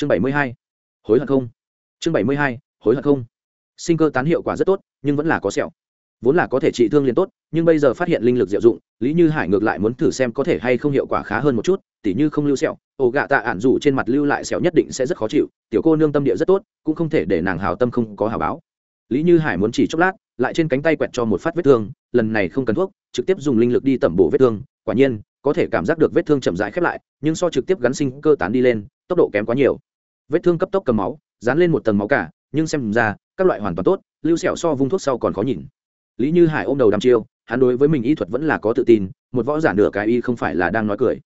chương bảy mươi hai, hối hận không? Chương bảy mươi hai, hối hận không? Sinh cơ tán hiệu quả rất tốt, nhưng vẫn là có sẹo. Vốn là có thể trị thương liền tốt, nhưng bây giờ phát hiện linh lực diệu dụng, lý như hải ngược lại muốn thử xem có thể hay không hiệu quả khá hơn một chút, tỉ như không lưu sẹo, ổ gạ tạ ản dù trên mặt lưu lại sẹo nhất định sẽ rất khó chịu, tiểu cô nương tâm địa rất tốt, cũng không thể để nàng hào tâm không có hào báo. Lý như hải muốn chỉ chốc lát, lại trên cánh tay quẹt cho một phát vết thương, lần này không cần thuốc, trực tiếp dùng linh lực đi tẩm bổ vết thương, quả nhiên, có thể cảm giác được vết thương chậm rãi khép lại, nhưng so trực tiếp gắn sinh cơ tán đi lên tốc độ kém quá nhiều. Vết thương cấp tốc cầm máu, dán lên một tầng máu cả, nhưng xem ra, các loại hoàn toàn tốt, lưu sẹo so vung thuốc sau còn khó nhìn. Lý như hải ôm đầu đăm chiêu, hắn đối với mình y thuật vẫn là có tự tin, một võ giả nửa cái y không phải là đang nói cười.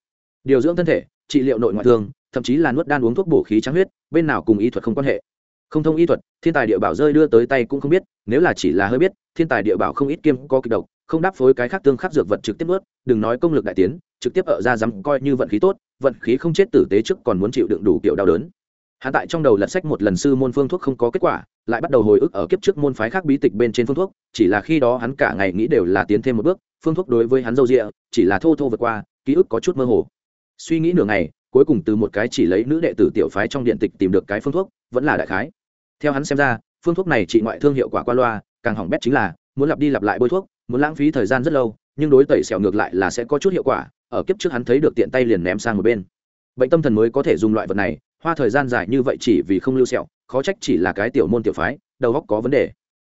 Điều dưỡng thân thể, trị liệu nội ngoại thương, thậm chí là nuốt đan uống thuốc bổ khí trắng huyết, bên nào cùng y thuật không quan hệ không thông y thuật, thiên tài địa bảo rơi đưa tới tay cũng không biết, nếu là chỉ là hơi biết, thiên tài địa bảo không ít kiêm có kịch độc, không đáp phối cái khác tương khắc dược vật trực tiếp ướt đừng nói công lực đại tiến, trực tiếp ở ra dám coi như vận khí tốt, vận khí không chết tử tế trước còn muốn chịu đựng đủ kiểu đau đớn. Hạ tại trong đầu lật sách một lần sư môn phương thuốc không có kết quả, lại bắt đầu hồi ức ở kiếp trước môn phái khác bí tịch bên trên phương thuốc, chỉ là khi đó hắn cả ngày nghĩ đều là tiến thêm một bước, phương thuốc đối với hắn dâu rịa chỉ là thô thô vượt qua, ký ức có chút mơ hồ. Suy nghĩ nửa ngày, cuối cùng từ một cái chỉ lấy nữ đệ tử tiểu phái trong điện tịch tìm được cái phương thuốc, vẫn là đại khái theo hắn xem ra, phương thuốc này trị ngoại thương hiệu quả qua loa, càng hỏng bét chính là, muốn lặp đi lặp lại bôi thuốc, muốn lãng phí thời gian rất lâu, nhưng đối tẩy xẻo ngược lại là sẽ có chút hiệu quả, ở kiếp trước hắn thấy được tiện tay liền ném sang một bên. Bệnh tâm thần mới có thể dùng loại vật này, hoa thời gian dài như vậy chỉ vì không lưu sẹo, khó trách chỉ là cái tiểu môn tiểu phái, đầu góc có vấn đề.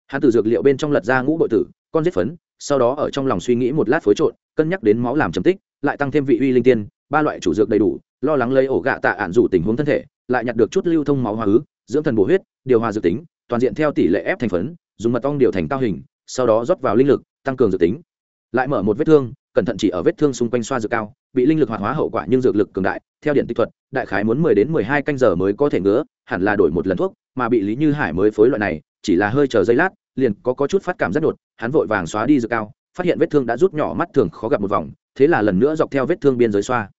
Hắn từ dược liệu bên trong lật ra ngũ bội tử, con giết phấn, sau đó ở trong lòng suy nghĩ một lát phối trộn, cân nhắc đến máu làm trầm tích, lại tăng thêm vị uy linh tiên, ba loại chủ dược đầy đủ, lo lắng lấy ổ gạ tạ ạn rủ tình huống thân thể, lại nhặt được chút lưu thông máu hóa ứ dưỡng thần bổ huyết điều hòa dược tính toàn diện theo tỷ lệ ép thành phấn dùng mật ong điều thành cao hình sau đó rót vào linh lực tăng cường dược tính. Lại mở một vết thương cẩn thận chỉ ở vết thương xung quanh xoa dược cao bị linh lực hoạt hóa hậu quả nhưng dược lực cường đại theo điện tích thuật đại khái muốn mười đến mười hai canh giờ mới có thể ngứa hẳn là đổi một lần thuốc mà bị lý như hải mới phối loại này chỉ là hơi chờ giây lát liền có, có chút phát cảm rất đột hắn vội vàng xóa đi dược cao phát hiện vết thương đã rút nhỏ mắt thường khó gặp một vòng thế là lần nữa dọc theo vết thương biên giới xoa.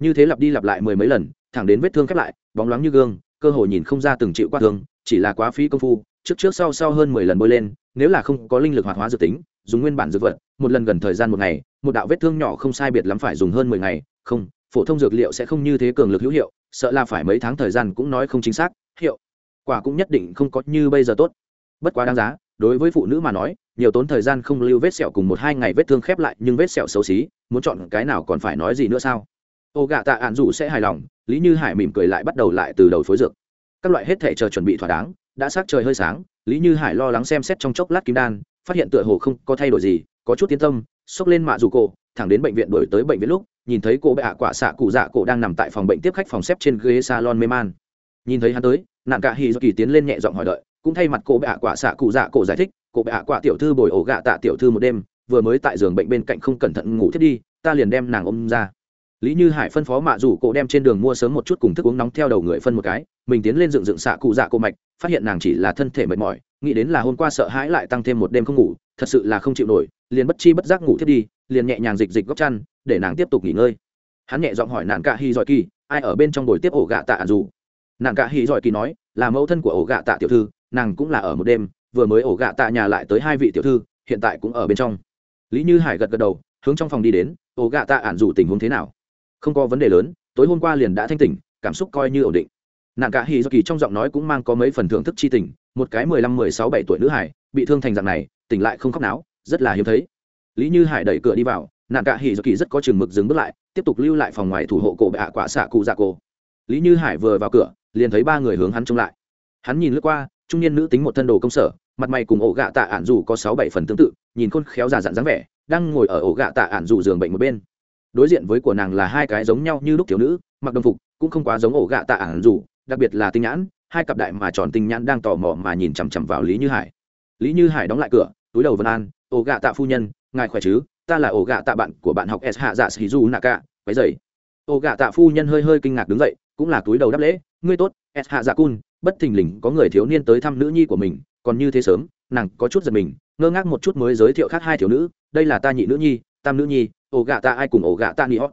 Như thế lặp đi lặp lại mười mấy lần thẳng đến vết thương khép lại bóng loáng như gương cơ hội nhìn không ra từng chịu qua thương, chỉ là quá phí công phu, trước trước sau sau hơn mười lần bôi lên, nếu là không có linh lực hoạt hóa dược tính, dùng nguyên bản dược vật, một lần gần thời gian một ngày, một đạo vết thương nhỏ không sai biệt lắm phải dùng hơn mười ngày, không, phổ thông dược liệu sẽ không như thế cường lực hữu hiệu, sợ là phải mấy tháng thời gian cũng nói không chính xác, hiệu quả cũng nhất định không có như bây giờ tốt. Bất quá đáng giá, đối với phụ nữ mà nói, nhiều tốn thời gian không lưu vết sẹo cùng một hai ngày vết thương khép lại, nhưng vết sẹo xấu xí, muốn chọn cái nào còn phải nói gì nữa sao? Ô gạ tạ ạn dù sẽ hài lòng lý như hải mỉm cười lại bắt đầu lại từ đầu phối dược. Các loại hết thể chờ chuẩn bị thỏa đáng, đã sát trời hơi sáng, lý như hải lo lắng xem xét trong chốc lát kim đan, phát hiện tựa hồ không có thay đổi gì, có chút tiến tâm, xốc lên mạ dù cổ, thẳng đến bệnh viện đổi tới bệnh viện lúc, nhìn thấy cô bệ ạ quả xạ cụ dạ cổ đang nằm tại phòng bệnh tiếp khách phòng xếp trên ghế salon mê man. Nhìn thấy hắn tới nạn cả hì do kỳ tiến lên nhẹ giọng hỏi đợi, cũng thay mặt cô bệ ạ quả xạ cụ dạ cổ giải thích, cô bệ ạ quả tiểu thư bồi ổ gạ tạ tiểu thư một đêm, vừa mới tại giường bệnh bên cạnh không cẩn thận ngủ thiết đi, ta liền đem nàng ôm ra lý như hải phân phó mạ rủ cổ đem trên đường mua sớm một chút cùng thức uống nóng theo đầu người phân một cái, mình tiến lên dựng dựng xạ cụ dạ cô mạch, phát hiện nàng chỉ là thân thể mệt mỏi, nghĩ đến là hôm qua sợ hãi lại tăng thêm một đêm không ngủ, thật sự là không chịu nổi, liền bất chi bất giác ngủ thiết đi, liền nhẹ nhàng dịch dịch góc chăn, để nàng tiếp tục nghỉ ngơi. Hắn nhẹ giọng hỏi nàng cả hy giỏi kỳ, ai ở bên trong buổi tiếp ổ gạ tạ dù? Nàng cả hy giỏi kỳ nói, là mẫu thân của ổ gạ tạ tiểu thư, nàng cũng là ở một đêm, vừa mới ổ gạ tạ nhà lại tới hai vị tiểu thư, hiện tại cũng ở bên trong. Lý như hải gật gật đầu, hướng trong phòng đi đến, ổ gạ tạ ản dù tình huống thế nào? Không có vấn đề lớn, tối hôm qua liền đã thanh tỉnh, cảm xúc coi như ổn định. Nàng cả hì do kỳ trong giọng nói cũng mang có mấy phần thưởng thức chi tình, một cái mười lăm, mười sáu, bảy tuổi nữ hải, bị thương thành dạng này, tỉnh lại không khóc náo, rất là hiếm thấy. Lý như hải đẩy cửa đi vào nàng cả hì do kỳ rất có chừng mực dừng bước lại, tiếp tục lưu lại phòng ngoài thủ hộ cổ bệ hạ quả xạ cụ dạ cổ. Lý như hải vừa vào cửa, liền thấy ba người hướng hắn trông lại. Hắn nhìn lướt qua, trung niên nữ tính một thân đồ công sở, mặt mày cùng ổ gạ tạ ản dù có sáu, bảy phần tương tự, nhìn khôn khéo già dặn dáng vẻ, đang ngồi ở ổ gạ tạ ản dù giường bệnh một bên đối diện với của nàng là hai cái giống nhau như lúc thiếu nữ, mặc đồng phục, cũng không quá giống ổ gạ tạ ản dù đặc biệt là tinh nhãn, hai cặp đại mà tròn tinh nhãn đang tò mò mà nhìn chằm chằm vào lý như hải. Lý như hải đóng lại cửa, túi đầu vân an, ổ gạ tạ phu nhân, ngài khỏe chứ? Ta là ổ gạ tạ bạn của bạn học s hạ dạ sĩ du nạ cả váy dày ổ gạ tạ phu nhân hơi hơi kinh ngạc đứng dậy, cũng là túi đầu đáp lễ, ngươi tốt, s hạ dạ cun, bất thình lình có người thiếu niên tới thăm nữ nhi của mình, còn như thế sớm, nàng có chút giật mình, ngơ ngác một chút mới giới thiệu khác hai thiếu nữ, đây là ta nhị nữ nhi, tam nữ nhi ổ gạ tạ ai cùng ổ gạ tạ nghỉ hót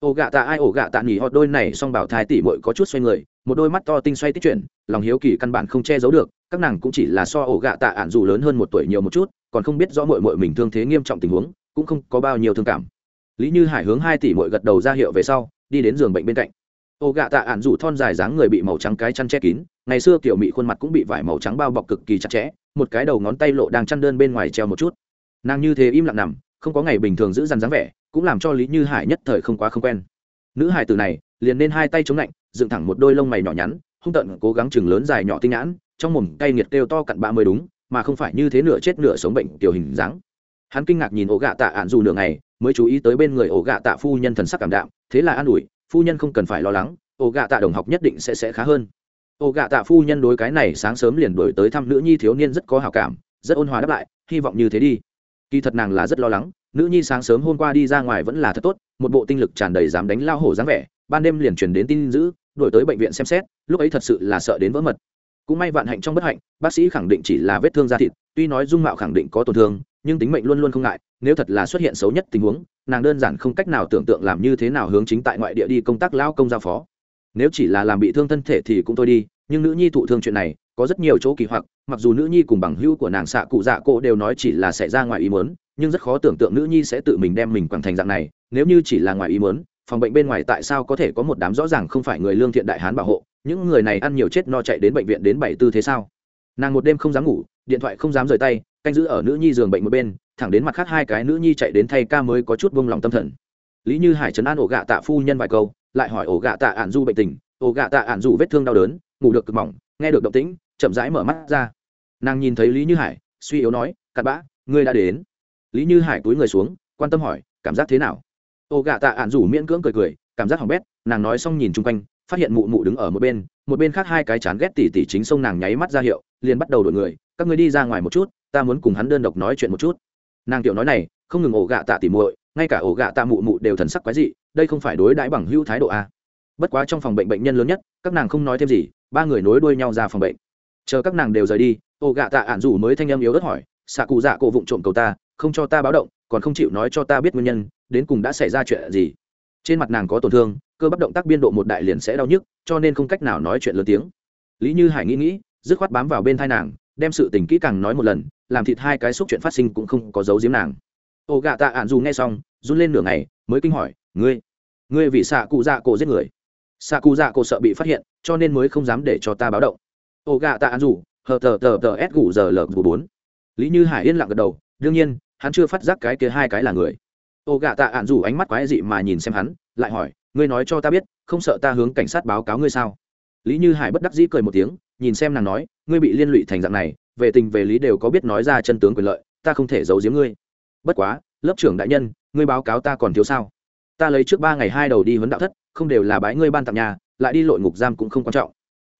ổ gạ tạ ai, ổ gạ tạ nghỉ hót đôi này song bảo thai tỉ mội có chút xoay người, một đôi mắt to tinh xoay tích chuyển, lòng hiếu kỳ căn bản không che giấu được, các nàng cũng chỉ là so ổ gạ tạ ạn dù lớn hơn một tuổi nhiều một chút, còn không biết rõ mội mội mình thương thế nghiêm trọng tình huống, cũng không có bao nhiêu thương cảm. Lý như hải hướng hai tỷ mội gật đầu ra hiệu về sau, đi đến giường bệnh bên cạnh. Ô gạ tạ ạn rủ thon dài dáng người bị màu trắng cái chăn che kín, ngày xưa kiểu mị khuôn mặt cũng bị vải màu trắng bao bọc cực kỳ chặt chẽ, một cái đầu ngón tay lộ đang chăn đơn bên ngoài treo một chút. Nàng như thế im lặng nằm không có ngày bình thường giữ dằn dáng vẻ, cũng làm cho lý như hải nhất thời không quá không quen. Nữ hải tử này, liền nên hai tay chống lạnh, dựng thẳng một đôi lông mày nhỏ nhắn, hung tận cố gắng chừng lớn dài nhỏ tinh nhãn, trong mồm cay nghiệt kêu to cặn bã mới đúng, mà không phải như thế nửa chết nửa sống bệnh tiểu hình dáng. Hắn kinh ngạc nhìn ổ gạ tạ ạn dù nửa ngày, mới chú ý tới bên người ổ gạ tạ phu nhân thần sắc cảm đạm, thế là an ủi, phu nhân không cần phải lo lắng, ổ gạ tạ đồng học nhất định sẽ sẽ khá hơn. Ổ gạ tạ phu nhân đối cái này sáng sớm liền đổi tới thăm nữ nhi thiếu niên rất có hào cảm, rất ôn hòa đáp lại, hy vọng như thế đi kỳ thật nàng là rất lo lắng, nữ nhi sáng sớm hôm qua đi ra ngoài vẫn là thật tốt, một bộ tinh lực tràn đầy dám đánh lao hổ dáng vẻ, ban đêm liền truyền đến tin dữ đổi tới bệnh viện xem xét, lúc ấy thật sự là sợ đến vỡ mật. Cũng may vạn hạnh trong bất hạnh, bác sĩ khẳng định chỉ là vết thương da thịt, tuy nói dung mạo khẳng định có tổn thương, nhưng tính mệnh luôn luôn không ngại, nếu thật là xuất hiện xấu nhất tình huống, nàng đơn giản không cách nào tưởng tượng làm như thế nào hướng chính tại ngoại địa đi công tác lao công giao phó. Nếu chỉ là làm bị thương thân thể thì cũng thôi đi, nhưng nữ nhi thụ thương chuyện này, có rất nhiều chỗ kỳ hoặc mặc dù nữ nhi cùng bằng hữu của nàng xạ cụ dạ cô đều nói chỉ là xảy ra ngoài ý mớn nhưng rất khó tưởng tượng nữ nhi sẽ tự mình đem mình quẳng thành dạng này, nếu như chỉ là ngoài ý mớn phòng bệnh bên ngoài tại sao có thể có một đám rõ ràng không phải người lương thiện đại hán bảo hộ, những người này ăn nhiều chết no chạy đến bệnh viện đến bảy tư thế sao? Nàng một đêm không dám ngủ, điện thoại không dám rời tay, canh giữ ở nữ nhi giường bệnh một bên, thẳng đến mặt khác hai cái nữ nhi chạy đến thay ca mới có chút vung lòng tâm thần. Lý như hải trấn an ổ gạ tạ phu nhân vài câu, lại hỏi ổ gạ tạ ạn du bệnh tình, ổ gạ tạ ạn du vết thương đau đớn, ngủ được cực mỏng, nghe được động tĩnh chậm rãi mở mắt ra. Nàng nhìn thấy lý như hải, suy yếu nói, cặn bã, ngươi đã đến. Lý như hải túi người xuống, quan tâm hỏi, cảm giác thế nào? Ổ gạ tạ ạn rủ miễn cưỡng cười cười, cảm giác hỏng bét, nàng nói xong nhìn chung quanh, phát hiện mụ mụ đứng ở một bên một bên khác hai cái chán ghét tỉ tỉ chính sông nàng nháy mắt ra hiệu, liền bắt đầu đổi người, các người đi ra ngoài một chút, ta muốn cùng hắn đơn độc nói chuyện một chút. Nàng tiểu nói này, không ngừng ổ gạ tạ tỉ muội, ngay cả ổ gạ tạ mụ mụ đều thần sắc quái dị, đây không phải đối đãi bằng hữu thái độ a bất quá trong phòng bệnh bệnh nhân lớn nhất, các nàng không nói thêm gì, ba người nối đuôi nhau ra phòng bệnh chờ các nàng đều rời đi, ô gạ tạ ạn rủ mới thanh âm yếu ớt hỏi, xạ cụ dạ cổ vụng trộm cầu ta, không cho ta báo động, còn không chịu nói cho ta biết nguyên nhân, đến cùng đã xảy ra chuyện gì? Trên mặt nàng có tổn thương, cơ bắp động tác biên độ một đại liền sẽ đau nhức, cho nên không cách nào nói chuyện lớn tiếng. Lý như hải nghĩ nghĩ, dứt khoát bám vào bên thai nàng, đem sự tình kỹ càng nói một lần, làm thịt hai cái xúc chuyện phát sinh cũng không có dấu giếm nàng. Ô gạ tạ ạn dù nghe xong, run lên nửa ngày, mới kinh hỏi, ngươi ngươi vì xạ cụ dạ cổ giết người? Xạ cụ dạ cổ sợ bị phát hiện, cho nên mới không dám để cho ta báo động ô gạ tạ an rủ, hờ tờ tờ tờ s gù giờ lờ bốn. Lý như hải yên lặng gật đầu, đương nhiên, hắn chưa phát giác cái kia hai cái là người. Ô gạ tạ an rủ ánh mắt quái dị mà nhìn xem hắn, lại hỏi, ngươi nói cho ta biết, không sợ ta hướng cảnh sát báo cáo ngươi sao? Lý như hải bất đắc dĩ cười một tiếng, nhìn xem nàng nói, ngươi bị liên lụy thành dạng này, về tình về lý đều có biết nói ra chân tướng quyền lợi, ta không thể giấu giếm ngươi. Bất quá, lớp trưởng đại nhân, ngươi báo cáo ta còn thiếu sao? Ta lấy trước ba ngày hai đầu đi huấn đạo thất, không đều là bái ngươi ban tặng nhà, lại đi lội ngục giam cũng không quan trọng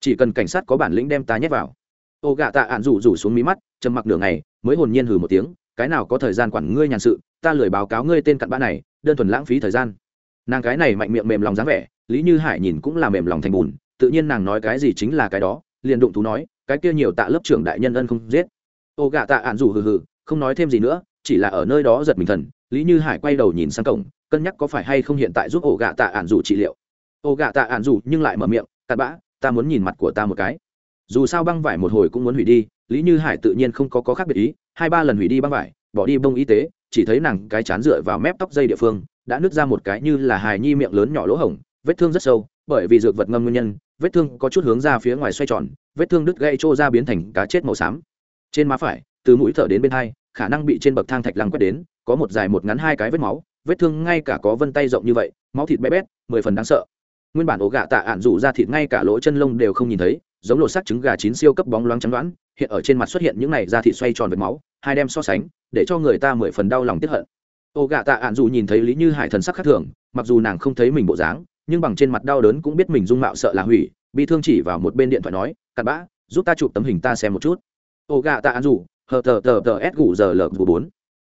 chỉ cần cảnh sát có bản lĩnh đem ta nhét vào. Ô gạ tạ ạn rủ rủ xuống mí mắt, trầm mặc nửa ngày, mới hồn nhiên hừ một tiếng, cái nào có thời gian quản ngươi nhàn sự, ta lười báo cáo ngươi tên cặn bã này, đơn thuần lãng phí thời gian. Nàng cái này mạnh miệng mềm lòng dáng vẻ, lý như hải nhìn cũng là mềm lòng thành bùn, tự nhiên nàng nói cái gì chính là cái đó, liền đụng thú nói, cái kia nhiều tạ lớp trưởng đại nhân ân không giết. Ô gạ tạ ạn rủ hừ hừ, không nói thêm gì nữa, chỉ là ở nơi đó giật mình thần, lý như hải quay đầu nhìn sang cổng, cân nhắc có phải hay không hiện tại giúp ổ gạ tạ ạn rủ trị liệu. Ổ gạ tạ ạn rủ nhưng lại mở miệng, cặn bã ta muốn nhìn mặt của ta một cái. Dù sao băng vải một hồi cũng muốn hủy đi lý như hải tự nhiên không có, có khác biệt ý hai ba lần hủy đi băng vải bỏ đi bông y tế chỉ thấy nàng cái chán dựa vào mép tóc dây địa phương đã nứt ra một cái như là hài nhi miệng lớn nhỏ lỗ hổng vết thương rất sâu bởi vì dược vật ngâm nguyên nhân vết thương có chút hướng ra phía ngoài xoay tròn vết thương đứt gây trô ra biến thành cá chết màu xám. Trên má phải từ mũi thở đến bên hai khả năng bị trên bậc thang thạch lăng quét đến có một dài một ngắn hai cái vết máu vết thương ngay cả có vân tay rộng như vậy máu thịt bé bét mười phần đáng sợ nguyên bản ổ gạ tạ ạn rủ ra thịt ngay cả lỗ chân lông đều không nhìn thấy, giống lột xác trứng gà chín siêu cấp bóng loáng trắng đoán, hiện ở trên mặt xuất hiện những này da thịt xoay tròn với máu, hai đem so sánh, để cho người ta mười phần đau lòng tiếp hận. Ô gạ tạ ạn dù nhìn thấy lý như hải thần sắc khác thường, mặc dù nàng không thấy mình bộ dáng, nhưng bằng trên mặt đau đớn cũng biết mình dung mạo sợ là hủy, bị thương chỉ vào một bên điện thoại nói, cặn bã, giúp ta chụp tấm hình ta xem một chút. Ô gạ tạ ạn dù hờ tờ tờ tờ s gù giờ lờ bốn.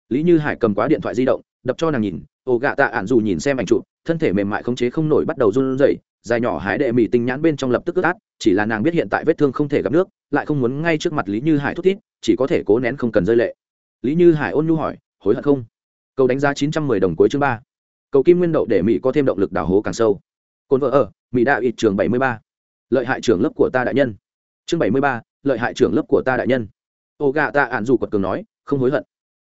Lý như hải cầm quá điện thoại di động, đập cho nàng nhìn ô gạ tạ ạn dù nhìn xem ảnh chụp thân thể mềm mại khống chế không nổi bắt đầu run rẩy, dài nhỏ hái đệ mỉ tinh nhãn bên trong lập tức ướt át, chỉ là nàng biết hiện tại vết thương không thể gặp nước, lại không muốn ngay trước mặt lý như hải thúc thiết chỉ có thể cố nén không cần rơi lệ. Lý như hải ôn nhu hỏi, hối hận không? Cầu đánh giá chín trăm mười đồng cuối chương ba. Cầu kim nguyên đậu để mỹ có thêm động lực đào hố càng sâu. Cồn vợ ở, mỹ đạo ít trường bảy mươi ba. Lợi hại trưởng lớp của ta đại nhân. Chương bảy mươi ba, lợi hại trưởng lớp của ta đại nhân. Ô gà ta ạn dù quật cường nói, không hối hận.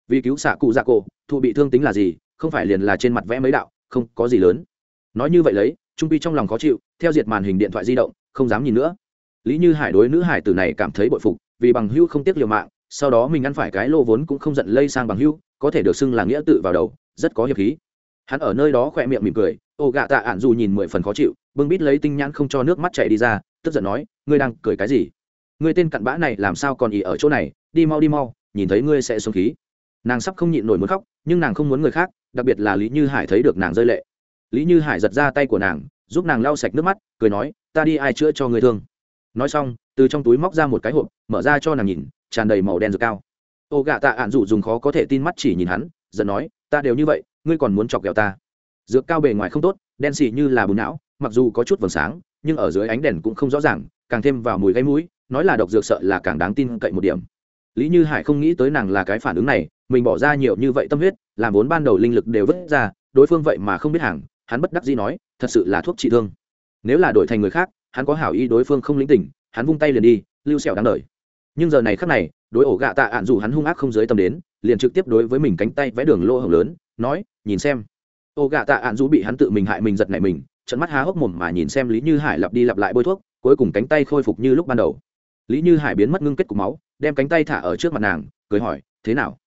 Vì cứu xạ cụ dạ cổ, thụ bị thương tính là gì, không phải liền là trên mặt vẽ mấy đạo không có gì lớn. Nói như vậy lấy, trung pi trong lòng khó chịu, theo diệt màn hình điện thoại di động, không dám nhìn nữa. Lý như hải đối nữ hải tử này cảm thấy bội phục, vì bằng hữu không tiếc liều mạng, sau đó mình ăn phải cái lô vốn cũng không giận lây sang bằng hữu, có thể được xưng là nghĩa tự vào đầu, rất có hiệp khí. Hắn ở nơi đó khỏe miệng mỉm cười, ô gạ tạ ạn dù nhìn mười phần khó chịu, bưng bít lấy tinh nhãn không cho nước mắt chảy đi ra, tức giận nói, ngươi đang cười cái gì? Ngươi tên cặn bã này làm sao còn ỉ ở chỗ này, đi mau đi mau, nhìn thấy ngươi sẽ xuống khí. Nàng sắp không nhịn nổi muốn khóc, nhưng nàng không muốn người khác đặc biệt là lý như hải thấy được nàng rơi lệ lý như hải giật ra tay của nàng giúp nàng lau sạch nước mắt cười nói ta đi ai chữa cho người thương nói xong từ trong túi móc ra một cái hộp mở ra cho nàng nhìn tràn đầy màu đen dược cao ô gạ tạ ạn dụ dùng khó có thể tin mắt chỉ nhìn hắn giận nói ta đều như vậy ngươi còn muốn chọc ghẹo ta dược cao bề ngoài không tốt đen xì như là bùn não mặc dù có chút vầng sáng nhưng ở dưới ánh đèn cũng không rõ ràng càng thêm vào mùi gáy mũi nói là độc dược sợ là càng đáng tin cậy một điểm lý như hải không nghĩ tới nàng là cái phản ứng này mình bỏ ra nhiều như vậy tâm huyết, làm vốn ban đầu linh lực đều vứt ra, đối phương vậy mà không biết hàng, hắn bất đắc dĩ nói, thật sự là thuốc trị thương. Nếu là đổi thành người khác, hắn có hảo ý đối phương không lĩnh tình, hắn vung tay liền đi, lưu sẹo đáng đời. Nhưng giờ này khắc này, đối ổ gạ tạ ạn dù hắn hung ác không dưới tâm đến, liền trực tiếp đối với mình cánh tay vẽ đường lô hồng lớn, nói, nhìn xem. Ổ gạ tạ ạn dù bị hắn tự mình hại mình giật nảy mình trận mắt há hốc mồm mà nhìn xem lý như hải lặp đi lặp lại bôi thuốc, cuối cùng cánh tay khôi phục như lúc ban đầu. Lý như hải biến mất ngưng kết cục máu, đem cánh tay thả ở trước mặt nàng, cười hỏi, thế nào?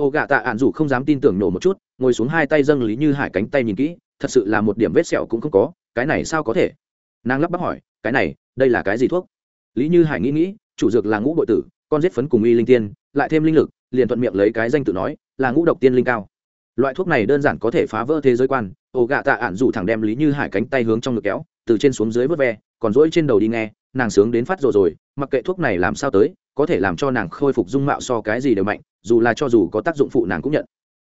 Ô gạ tạ ạn dù không dám tin tưởng nổ một chút, ngồi xuống hai tay dâng lý như hải cánh tay nhìn kỹ, thật sự là một điểm vết sẹo cũng không có, cái này sao có thể? Nàng lắp bắp hỏi, cái này, đây là cái gì thuốc? Lý như hải nghĩ nghĩ, chủ dược là ngũ bội tử, con giết phấn cùng y linh tiên, lại thêm linh lực, liền thuận miệng lấy cái danh tự nói, là ngũ độc tiên linh cao. Loại thuốc này đơn giản có thể phá vỡ thế giới quan ổ gạ tạ ạn dù thẳng đem lý như hải cánh tay hướng trong ngực kéo, từ trên xuống dưới vớt ve, còn rỗi trên đầu đi nghe, nàng sướng đến phát rồi rồi, mặc kệ thuốc này làm sao tới có thể làm cho nàng khôi phục dung mạo so cái gì đều mạnh, dù là cho dù có tác dụng phụ nàng cũng nhận.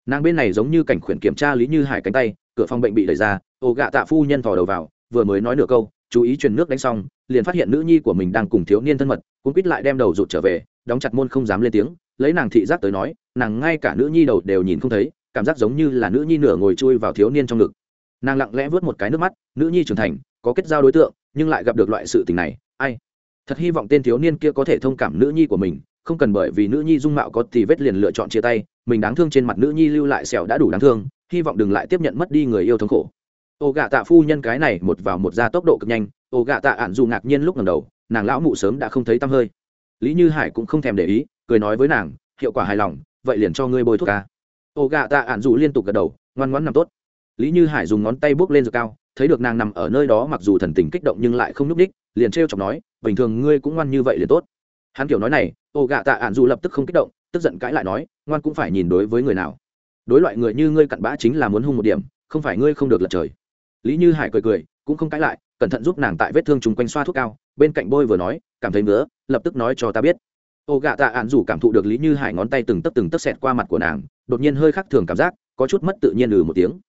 Nàng bên này giống như cảnh khuyển kiểm tra lý như hải cánh tay, cửa phòng bệnh bị đẩy ra, ô gạ tạ phu nhân thò đầu vào, vừa mới nói nửa câu, chú ý truyền nước đánh xong, liền phát hiện nữ nhi của mình đang cùng thiếu niên thân mật cũng quýt lại đem đầu rụt trở về, đóng chặt môn không dám lên tiếng, lấy nàng thị giác tới nói, nàng ngay cả nữ nhi đầu đều nhìn không thấy, cảm giác giống như là nữ nhi nửa ngồi chui vào thiếu niên trong ngực. Nàng lặng lẽ vớt một cái nước mắt, nữ nhi trưởng thành, có kết giao đối tượng, nhưng lại gặp được loại sự tình này, ai? Thật hy vọng tên thiếu niên kia có thể thông cảm nữ nhi của mình, không cần bởi vì nữ nhi dung mạo có tì vết liền lựa chọn chia tay, mình đáng thương trên mặt nữ nhi lưu lại sẹo đã đủ đáng thương, hy vọng đừng lại tiếp nhận mất đi người yêu thống khổ. Ô gạ tạ phu nhân cái này một vào một ra tốc độ cực nhanh, ô gạ tạ ản dù ngạc nhiên lúc lần đầu, nàng lão mụ sớm đã không thấy tăm hơi. Lý như hải cũng không thèm để ý, cười nói với nàng, hiệu quả hài lòng, vậy liền cho ngươi bôi thuốc ca ô gạ tạ ản dù liên tục gật đầu, ngoan ngoãn nằm tốt. Lý như hải dùng ngón tay bước lên giật cao, thấy được nàng nằm ở nơi đó mặc dù thần tình kích động nhưng lại không nhúc đích liền trêu chọc nói bình thường ngươi cũng ngoan như vậy liền tốt. Hắn kiểu nói này, ô gạ tạ ạn dù lập tức không kích động, tức giận cãi lại nói, ngoan cũng phải nhìn đối với người nào. Đối loại người như ngươi cặn bã chính là muốn hung một điểm, không phải ngươi không được lật trời. Lý như hải cười cười, cũng không cãi lại, cẩn thận giúp nàng tại vết thương chung quanh xoa thuốc cao, bên cạnh bôi vừa nói, cảm thấy ngứa, lập tức nói cho ta biết. Ô gạ tạ ạn dù cảm thụ được lý như hải ngón tay từng tấc từng tấc xẹt qua mặt của nàng, đột nhiên hơi khác thường cảm giác, có chút mất tự nhiên ừ một tiếng.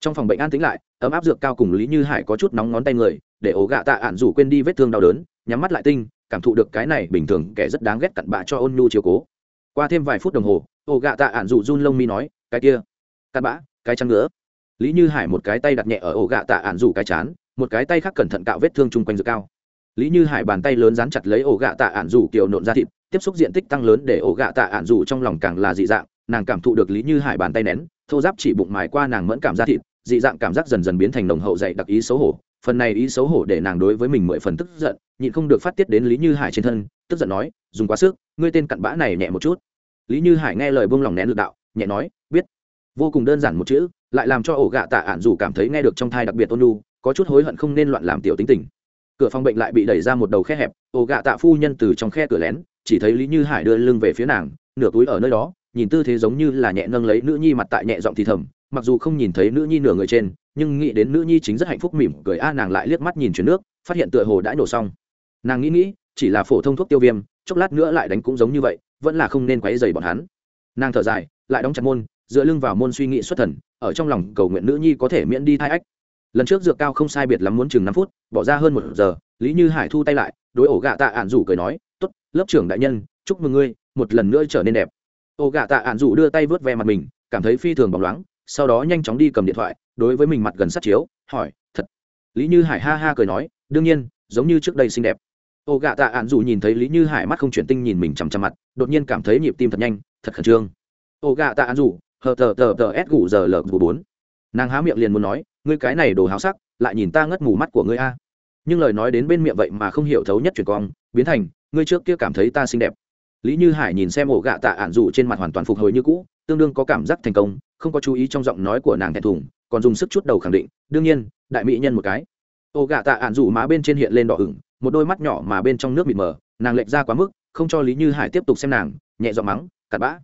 Trong phòng bệnh an tính lại, ấm áp dược cao cùng lý như hải có chút nóng ngón tay người, để ổ gạ tạ ạn rủ quên đi vết thương đau đớn nhắm mắt lại tinh, cảm thụ được cái này bình thường kẻ rất đáng ghét cặn bạ cho ôn nhu chiều cố. Qua thêm vài phút đồng hồ ổ gạ tạ ạn rủ run lông mi nói, cái kia, cặn bã, cái chăn nữa lý như hải một cái tay đặt nhẹ ở ổ gạ tạ ạn rủ cái chán, một cái tay khác cẩn thận cạo vết thương chung quanh dược cao. Lý như hải bàn tay lớn dán chặt lấy ổ gạ tạ ạn rủ kiểu nộn ra thịt, tiếp xúc diện tích tăng lớn để ổ gạ tạ ạn rủ trong lòng càng là dị dạng, nàng cảm thụ được lý như hải bàn tay nén, thô giáp chỉ bụng mài qua nàng mẫn cảm ra thịt, dị dạng cảm giác dần dần biến thành nồng hậu dạy đặc ý xấu hổ. Phần này ý xấu hổ để nàng đối với mình mười phần tức giận nhịn không được phát tiết đến lý như hải trên thân, tức giận nói, dùng quá sức, ngươi tên cặn bã này nhẹ một chút. Lý như hải nghe lời buông lòng nén lực đạo, nhẹ nói, biết. Vô cùng đơn giản một chữ, lại làm cho ổ gạ tạ ạn dù cảm thấy nghe được trong thai đặc biệt ôn lu có chút hối hận không nên loạn làm tiểu tính tình. Cửa phòng bệnh lại bị đẩy ra một đầu khe hẹp, ổ gạ tạ phu nhân từ trong khe cửa lén, chỉ thấy lý như hải đưa lưng về phía nàng, nửa túi ở nơi đó, nhìn tư thế giống như là nhẹ nâng lấy nữ nhi mặt tại nhẹ giọng thì thầm, mặc dù không nhìn thấy nữ nhi nửa người trên, nhưng nghĩ đến nữ nhi chính rất hạnh phúc mỉm cười, a nàng lại liếc mắt nhìn chuyển nước, phát hiện tựa hồ đã nổ xong nàng nghĩ nghĩ, chỉ là phổ thông thuốc tiêu viêm, chốc lát nữa lại đánh cũng giống như vậy, vẫn là không nên quấy dày bọn hắn. Nàng thở dài, lại đóng chặt môn, dựa lưng vào môn suy nghĩ xuất thần, ở trong lòng cầu nguyện nữ nhi có thể miễn đi thai ách. Lần trước dược cao không sai biệt lắm muốn chừng năm phút, bỏ ra hơn một giờ, lý như hải thu tay lại, đối ổ gạ tạ ạn rủ cười nói t ố t lớp trưởng đại nhân, chúc mừng ngươi, một lần nữa trở nên đẹp. Ổ gạ tạ ạn rủ đưa tay vớt ve mặt mình, cảm thấy phi thường bóng loáng, sau đó nhanh chóng đi cầm điện thoại, đối với mình mặt gần sát chiếu, hỏi, thật? Lý như hải ha ha cười nói, đương nhiên, giống như trước đây xinh đẹp ô gạ tạ ạn dù nhìn thấy lý như hải mắt không chuyển tinh nhìn mình chằm chằm mặt, đột nhiên cảm thấy nhịp tim thật nhanh, thật khẩn trương. Ô gạ tạ ạn dù, hờ tờ tờ tờ s gù giờ lờ gù bốn. Nàng há miệng liền muốn nói, ngươi cái này đồ háo sắc, lại nhìn ta ngất mù mắt của ngươi a. Nhưng lời nói đến bên miệng vậy mà không hiểu thấu nhất chuyển cong, biến thành, ngươi trước kia cảm thấy ta xinh đẹp. Lý như hải nhìn xem ổ gạ tạ ạn dụ trên mặt hoàn toàn phục hồi như cũ, tương đương có cảm giác thành công, không có chú ý trong giọng nói của nàng thẹn thùng, còn dùng sức chút đầu khẳng định, đương nhiên, đại mỹ nhân một cái. Ổ gạ tạ ạn dụ má bên trên hiện lên đỏ ửng một đôi mắt nhỏ mà bên trong nước mịt mờ, nàng lệch ra quá mức, không cho lý như hải tiếp tục xem nàng, nhẹ giọng mắng, cặn bã.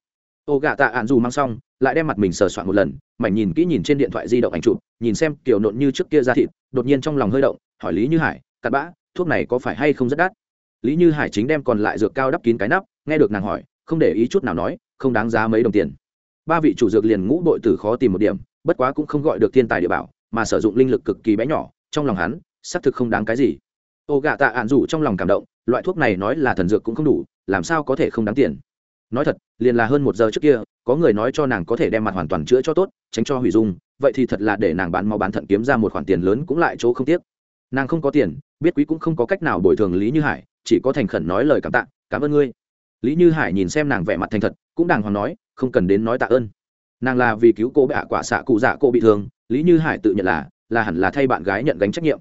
Ô gạ tạ ạn dù mang xong, lại đem mặt mình sờ soạn một lần, mảnh nhìn kỹ nhìn trên điện thoại di động ảnh chụp, nhìn xem kiểu nộn như trước kia ra thịt, đột nhiên trong lòng hơi động, hỏi lý như hải, cặn bã, thuốc này có phải hay không rất đắt? Lý như hải chính đem còn lại dược cao đắp kín cái nắp, nghe được nàng hỏi, không để ý chút nào nói, không đáng giá mấy đồng tiền. Ba vị chủ dược liền ngũ đội tử khó tìm một điểm, bất quá cũng không gọi được thiên tài địa bảo, mà sử dụng linh lực cực kỳ bé nhỏ, trong lòng hắn, xác thực không đáng cái gì ô gạ tạ ạn rủ trong lòng cảm động, loại thuốc này nói là thần dược cũng không đủ, làm sao có thể không đáng tiền? Nói thật, liền là hơn một giờ trước kia, có người nói cho nàng có thể đem mặt hoàn toàn chữa cho tốt, tránh cho hủy dung, vậy thì thật là để nàng bán mau bán thận kiếm ra một khoản tiền lớn cũng lại chỗ không tiếc. Nàng không có tiền, biết quý cũng không có cách nào bồi thường lý như hải, chỉ có thành khẩn nói lời cảm tạ, cảm ơn ngươi. Lý như hải nhìn xem nàng vẻ mặt thành thật, cũng đàng hoàng nói, không cần đến nói tạ ơn. Nàng là vì cứu cô bạ quả xạ cụ dạ cô bị thương, lý như hải tự nhận là là hẳn là thay bạn gái nhận gánh trách nhiệm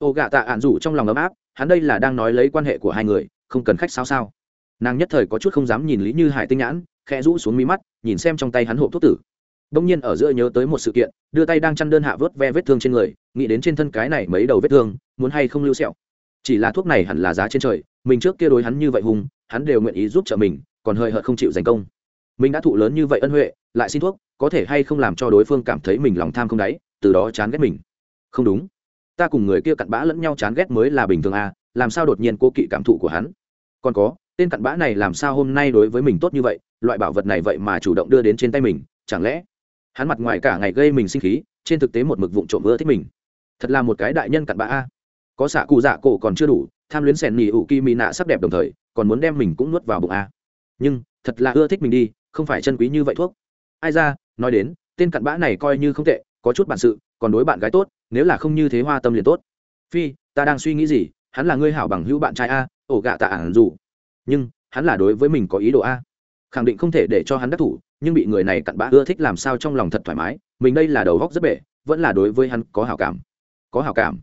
ô gạ tạ ạn rủ trong lòng ấm áp, hắn đây là đang nói lấy quan hệ của hai người, không cần khách sao sao. Nàng nhất thời có chút không dám nhìn lý như hải tinh nhãn, khẽ rũ xuống mí mắt, nhìn xem trong tay hắn hộp thuốc tử. Đông nhiên ở giữa nhớ tới một sự kiện, đưa tay đang chăn đơn hạ vớt ve vết thương trên người, nghĩ đến trên thân cái này mấy đầu vết thương, muốn hay không lưu sẹo. Chỉ là thuốc này hẳn là giá trên trời, mình trước kia đối hắn như vậy hùng hắn đều nguyện ý giúp trợ mình, còn hơi hợt không chịu giành công. Mình đã thụ lớn như vậy ân huệ, lại xin thuốc, có thể hay không làm cho đối phương cảm thấy mình lòng tham không đáy, từ đó chán ghét mình. Không đúng ta cùng người kia cặn bã lẫn nhau chán ghét mới là bình thường à làm sao đột nhiên cố kỵ cảm thụ của hắn? Còn có, tên cặn bã này làm sao hôm nay đối với mình tốt như vậy, loại bảo vật này vậy mà chủ động đưa đến trên tay mình, chẳng lẽ hắn mặt ngoài cả ngày gây mình sinh khí, trên thực tế một mực vụng trộm ưa thích mình? Thật là một cái đại nhân cặn bã a. Có xạ cụ dạ cổ còn chưa đủ, tham luyến sèn nỉ ủ kỳ mỹ nạ sắc đẹp đồng thời, còn muốn đem mình cũng nuốt vào bụng a. Nhưng, thật là ưa thích mình đi, không phải chân quý như vậy thuốc. Ai ra, nói đến, tên cặn bã này coi như không tệ, có chút bản sự, còn đối bạn gái tốt nếu là không như thế hoa tâm liền tốt. Phi, ta đang suy nghĩ gì? Hắn là ngươi hảo bằng hữu bạn trai a, ổ gạ tạ ản dù. Nhưng, hắn là đối với mình có ý đồ a. Khẳng định không thể để cho hắn đắc thủ, nhưng bị người này cặn bã ưa thích làm sao trong lòng thật thoải mái. Mình đây là đầu góc rất bể, vẫn là đối với hắn có hảo cảm. Có hảo cảm.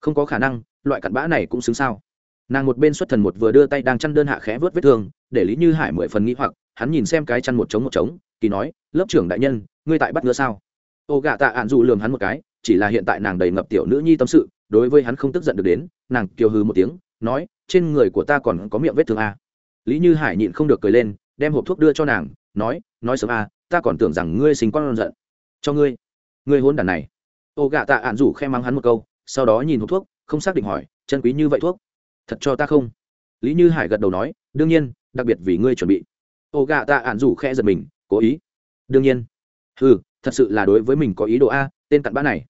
Không có khả năng, loại cặn bã này cũng xứng sao. Nàng một bên xuất thần một vừa đưa tay đang chăn đơn hạ khẽ vớt vết thương, để lý như hải mười phần nghĩ hoặc, hắn nhìn xem cái chăn một trống một trống, kỳ nói, lớp trưởng đại nhân, ngươi tại bắt ngựa sao? Ô gạ tạ ạn dụ lường hắn một cái chỉ là hiện tại nàng đầy ngập tiểu nữ nhi tâm sự đối với hắn không tức giận được đến nàng kiều hư một tiếng nói trên người của ta còn có miệng vết thương à. lý như hải nhịn không được cười lên đem hộp thuốc đưa cho nàng nói nói sớm à, ta còn tưởng rằng ngươi sinh con giận. Cho ngươi ngươi hôn đàn này. Ô gạ tạ ạn rủ khe mắng hắn một câu sau đó nhìn hộp thuốc không xác định hỏi chân quý như vậy thuốc thật cho ta không? Lý như hải gật đầu nói đương nhiên đặc biệt vì ngươi chuẩn bị. Ô gạ tạ ạn rủ khe giật mình cố ý. Đương nhiên. Ừ thật sự là đối với mình có ý đồ a tên cặn bã này.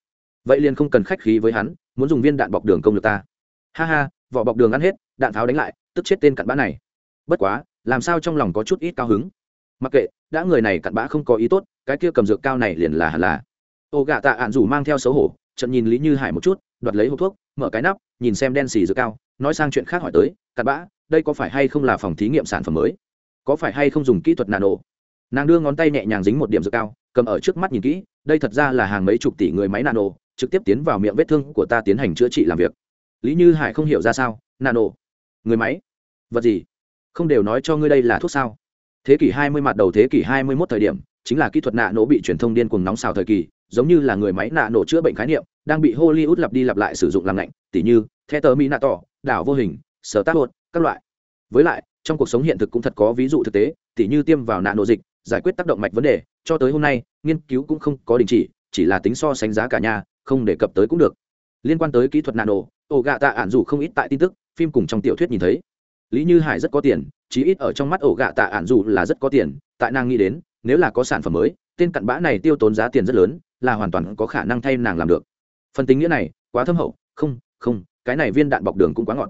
Vậy liền không cần khách khí với hắn, muốn dùng viên đạn bọc đường công được ta. Ha ha, vỏ bọc đường ăn hết, đạn tháo đánh lại, tức chết tên cặn bã này. Bất quá, làm sao trong lòng có chút ít cao hứng? Mặc kệ, đã người này cặn bã không có ý tốt, cái kia cầm dược cao này liền là hẳn là. Ô gạ tạ ạn rủ mang theo xấu hổ trận nhìn lý như hải một chút, đoạt lấy hộp thuốc, mở cái nắp, nhìn xem đen xì dược cao, nói sang chuyện khác hỏi tới, cặn bã, đây có phải hay không là phòng thí nghiệm sản phẩm mới? Có phải hay không dùng kỹ thuật nano? Nàng đưa ngón tay nhẹ nhàng dính một điểm dược cao, cầm ở trước mắt nhìn kỹ đây thật ra là hàng mấy chục tỷ người máy nano, trực tiếp tiến vào miệng vết thương của ta tiến hành chữa trị làm việc. Lý như hải không hiểu ra sao, nano, người máy, vật gì? Không đều nói cho ngươi đây là thuốc sao? Thế kỷ 20 mặt đầu thế kỷ 21 thời điểm, chính là kỹ thuật nạ nổ bị truyền thông điên cuồng nóng xào thời kỳ, giống như là người máy nạ nổ chữa bệnh khái niệm, đang bị hollywood lặp đi lặp lại sử dụng làm lạnh tỉ như the tờ mỹ nạ tỏ đảo vô hình sở tác hột các loại. Với lại, trong cuộc sống hiện thực cũng thật có ví dụ thực tế, tỉ như tiêm vào nạ nổ dịch, giải quyết tác động mạch vấn đề cho tới hôm nay, nghiên cứu cũng không có đình chỉ chỉ là tính so sánh giá cả nhà không đề cập tới cũng được. Liên quan tới kỹ thuật nano ổ gạ tạ ạn dù không ít tại tin tức, phim cùng trong tiểu thuyết nhìn thấy. Lý như hải rất có tiền, chí ít ở trong mắt ổ gạ tạ ạn dù là rất có tiền, tại nàng nghĩ đến, nếu là có sản phẩm mới, tên cặn bã này tiêu tốn giá tiền rất lớn, là hoàn toàn có khả năng thay nàng làm được. Phần tính nghĩa này, quá thâm hậu, không không, cái này viên đạn bọc đường cũng quá ngọt.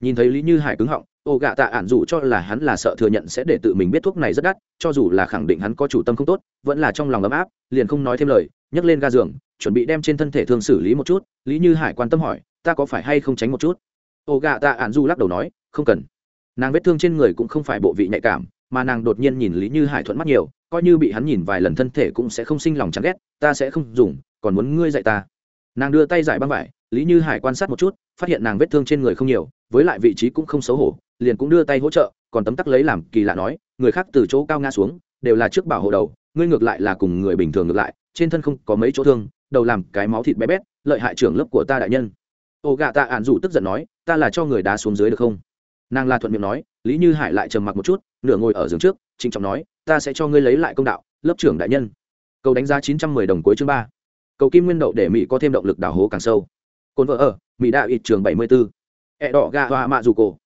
Nhìn thấy lý như hải cứng họng Ô gạ tạ ản dù cho là hắn là sợ thừa nhận sẽ để tự mình biết thuốc này rất đắt, cho dù là khẳng định hắn có chủ tâm không tốt, vẫn là trong lòng ấm áp, liền không nói thêm lời, nhấc lên ga giường, chuẩn bị đem trên thân thể thương xử lý một chút. Lý như hải quan tâm hỏi, ta có phải hay không tránh một chút? Ô gạ tạ ản dù lắc đầu nói, không cần. Nàng vết thương trên người cũng không phải bộ vị nhạy cảm, mà nàng đột nhiên nhìn lý như hải thuận mắt nhiều, coi như bị hắn nhìn vài lần thân thể cũng sẽ không sinh lòng chán ghét, ta sẽ không dùng, còn muốn ngươi dạy ta. Nàng đưa tay giải băng vải, lý như hải quan sát một chút, phát hiện nàng vết thương trên người không nhiều, với lại vị trí cũng không xấu hổ liền cũng đưa tay hỗ trợ, còn tấm tắc lấy làm kỳ lạ nói, người khác từ chỗ cao ngã xuống, đều là trước bảo hộ đầu, ngươi ngược lại là cùng người bình thường ngược lại, trên thân không có mấy chỗ thương, đầu làm cái máu thịt bé bét, lợi hại trưởng lớp của ta đại nhân. Ô gà ta ạn dù tức giận nói, ta là cho người đá xuống dưới được không? Nàng la thuận miệng nói, lý như hải lại trầm mặc một chút, nửa ngồi ở giường trước, trịnh trọng nói, ta sẽ cho ngươi lấy lại công đạo, lớp trưởng đại nhân. Cầu đánh giá chín trăm mười đồng cuối chương ba. Cầu kim nguyên đậu để mỹ có thêm động lực đào hố càng sâu. Cồn vợ ở, mỹ đạo ít trường bảy mươi b ố ẹ đỏ gà hoa mạ dù cổ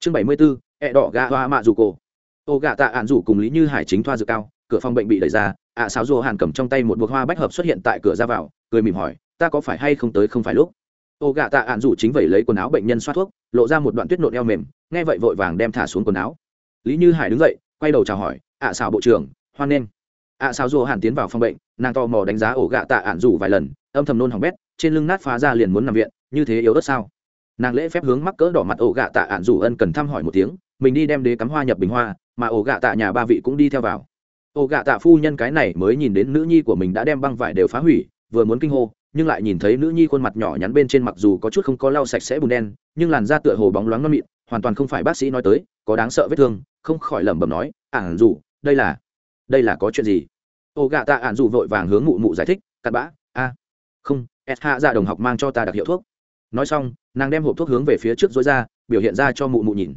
chương bảy mươi bốn, ẹ đỏ gà hoa mạ dù cổ. Ô gà tạ ạn rủ cùng lý như hải chính thoa dược cao cửa phòng bệnh bị đẩy ra ạ à, sáo rùa hàn cầm trong tay một bột hoa bách hợp xuất hiện tại cửa ra vào cười mỉm hỏi ta có phải hay không tới không phải lúc? Ô gà tạ ạn rủ chính vậy lấy quần áo bệnh nhân xoa thuốc lộ ra một đoạn tuyết nộn eo mềm nghe vậy vội vàng đem thả xuống quần áo. Lý như hải đứng dậy quay đầu chào hỏi ạ à, xào bộ trưởng hoan nghênh. Ạ à, xào rùa hàn tiến vào phòng bệnh nàng to mò đánh giá ổ gạ tạ ạn rủ vài lần âm thầm nôn hỏng bét trên lưng nát phá ra liền muốn nằm viện như thế yếu đất sao? Nàng lễ phép hướng mắc cỡ đỏ mặt ổ gạ tạ ạn rủ ân cần thăm hỏi một tiếng, mình đi đem đế cắm hoa nhập bình hoa, mà ổ gạ tạ nhà ba vị cũng đi theo vào. Ổ gạ tạ phu nhân cái này mới nhìn đến nữ nhi của mình đã đem băng vải đều phá hủy, vừa muốn kinh hô, nhưng lại nhìn thấy nữ nhi khuôn mặt nhỏ nhắn bên trên mặc dù có chút không có lau sạch sẽ bùn đen, nhưng làn da tựa hồ bóng loáng non mịn, hoàn toàn không phải bác sĩ nói tới, có đáng sợ vết thương, không khỏi lẩm bẩm nói ản dù đây là đây là có chuyện gì? Ô gạ tạ ản dù vội vàng hướng mụ mụ giải thích, cặn bã, a, không s hạ ra đồng học mang cho ta đặc hiệu thuốc. Nói xong nàng đem hộp thuốc hướng về phía trước dối ra biểu hiện ra cho mụ mụ nhìn.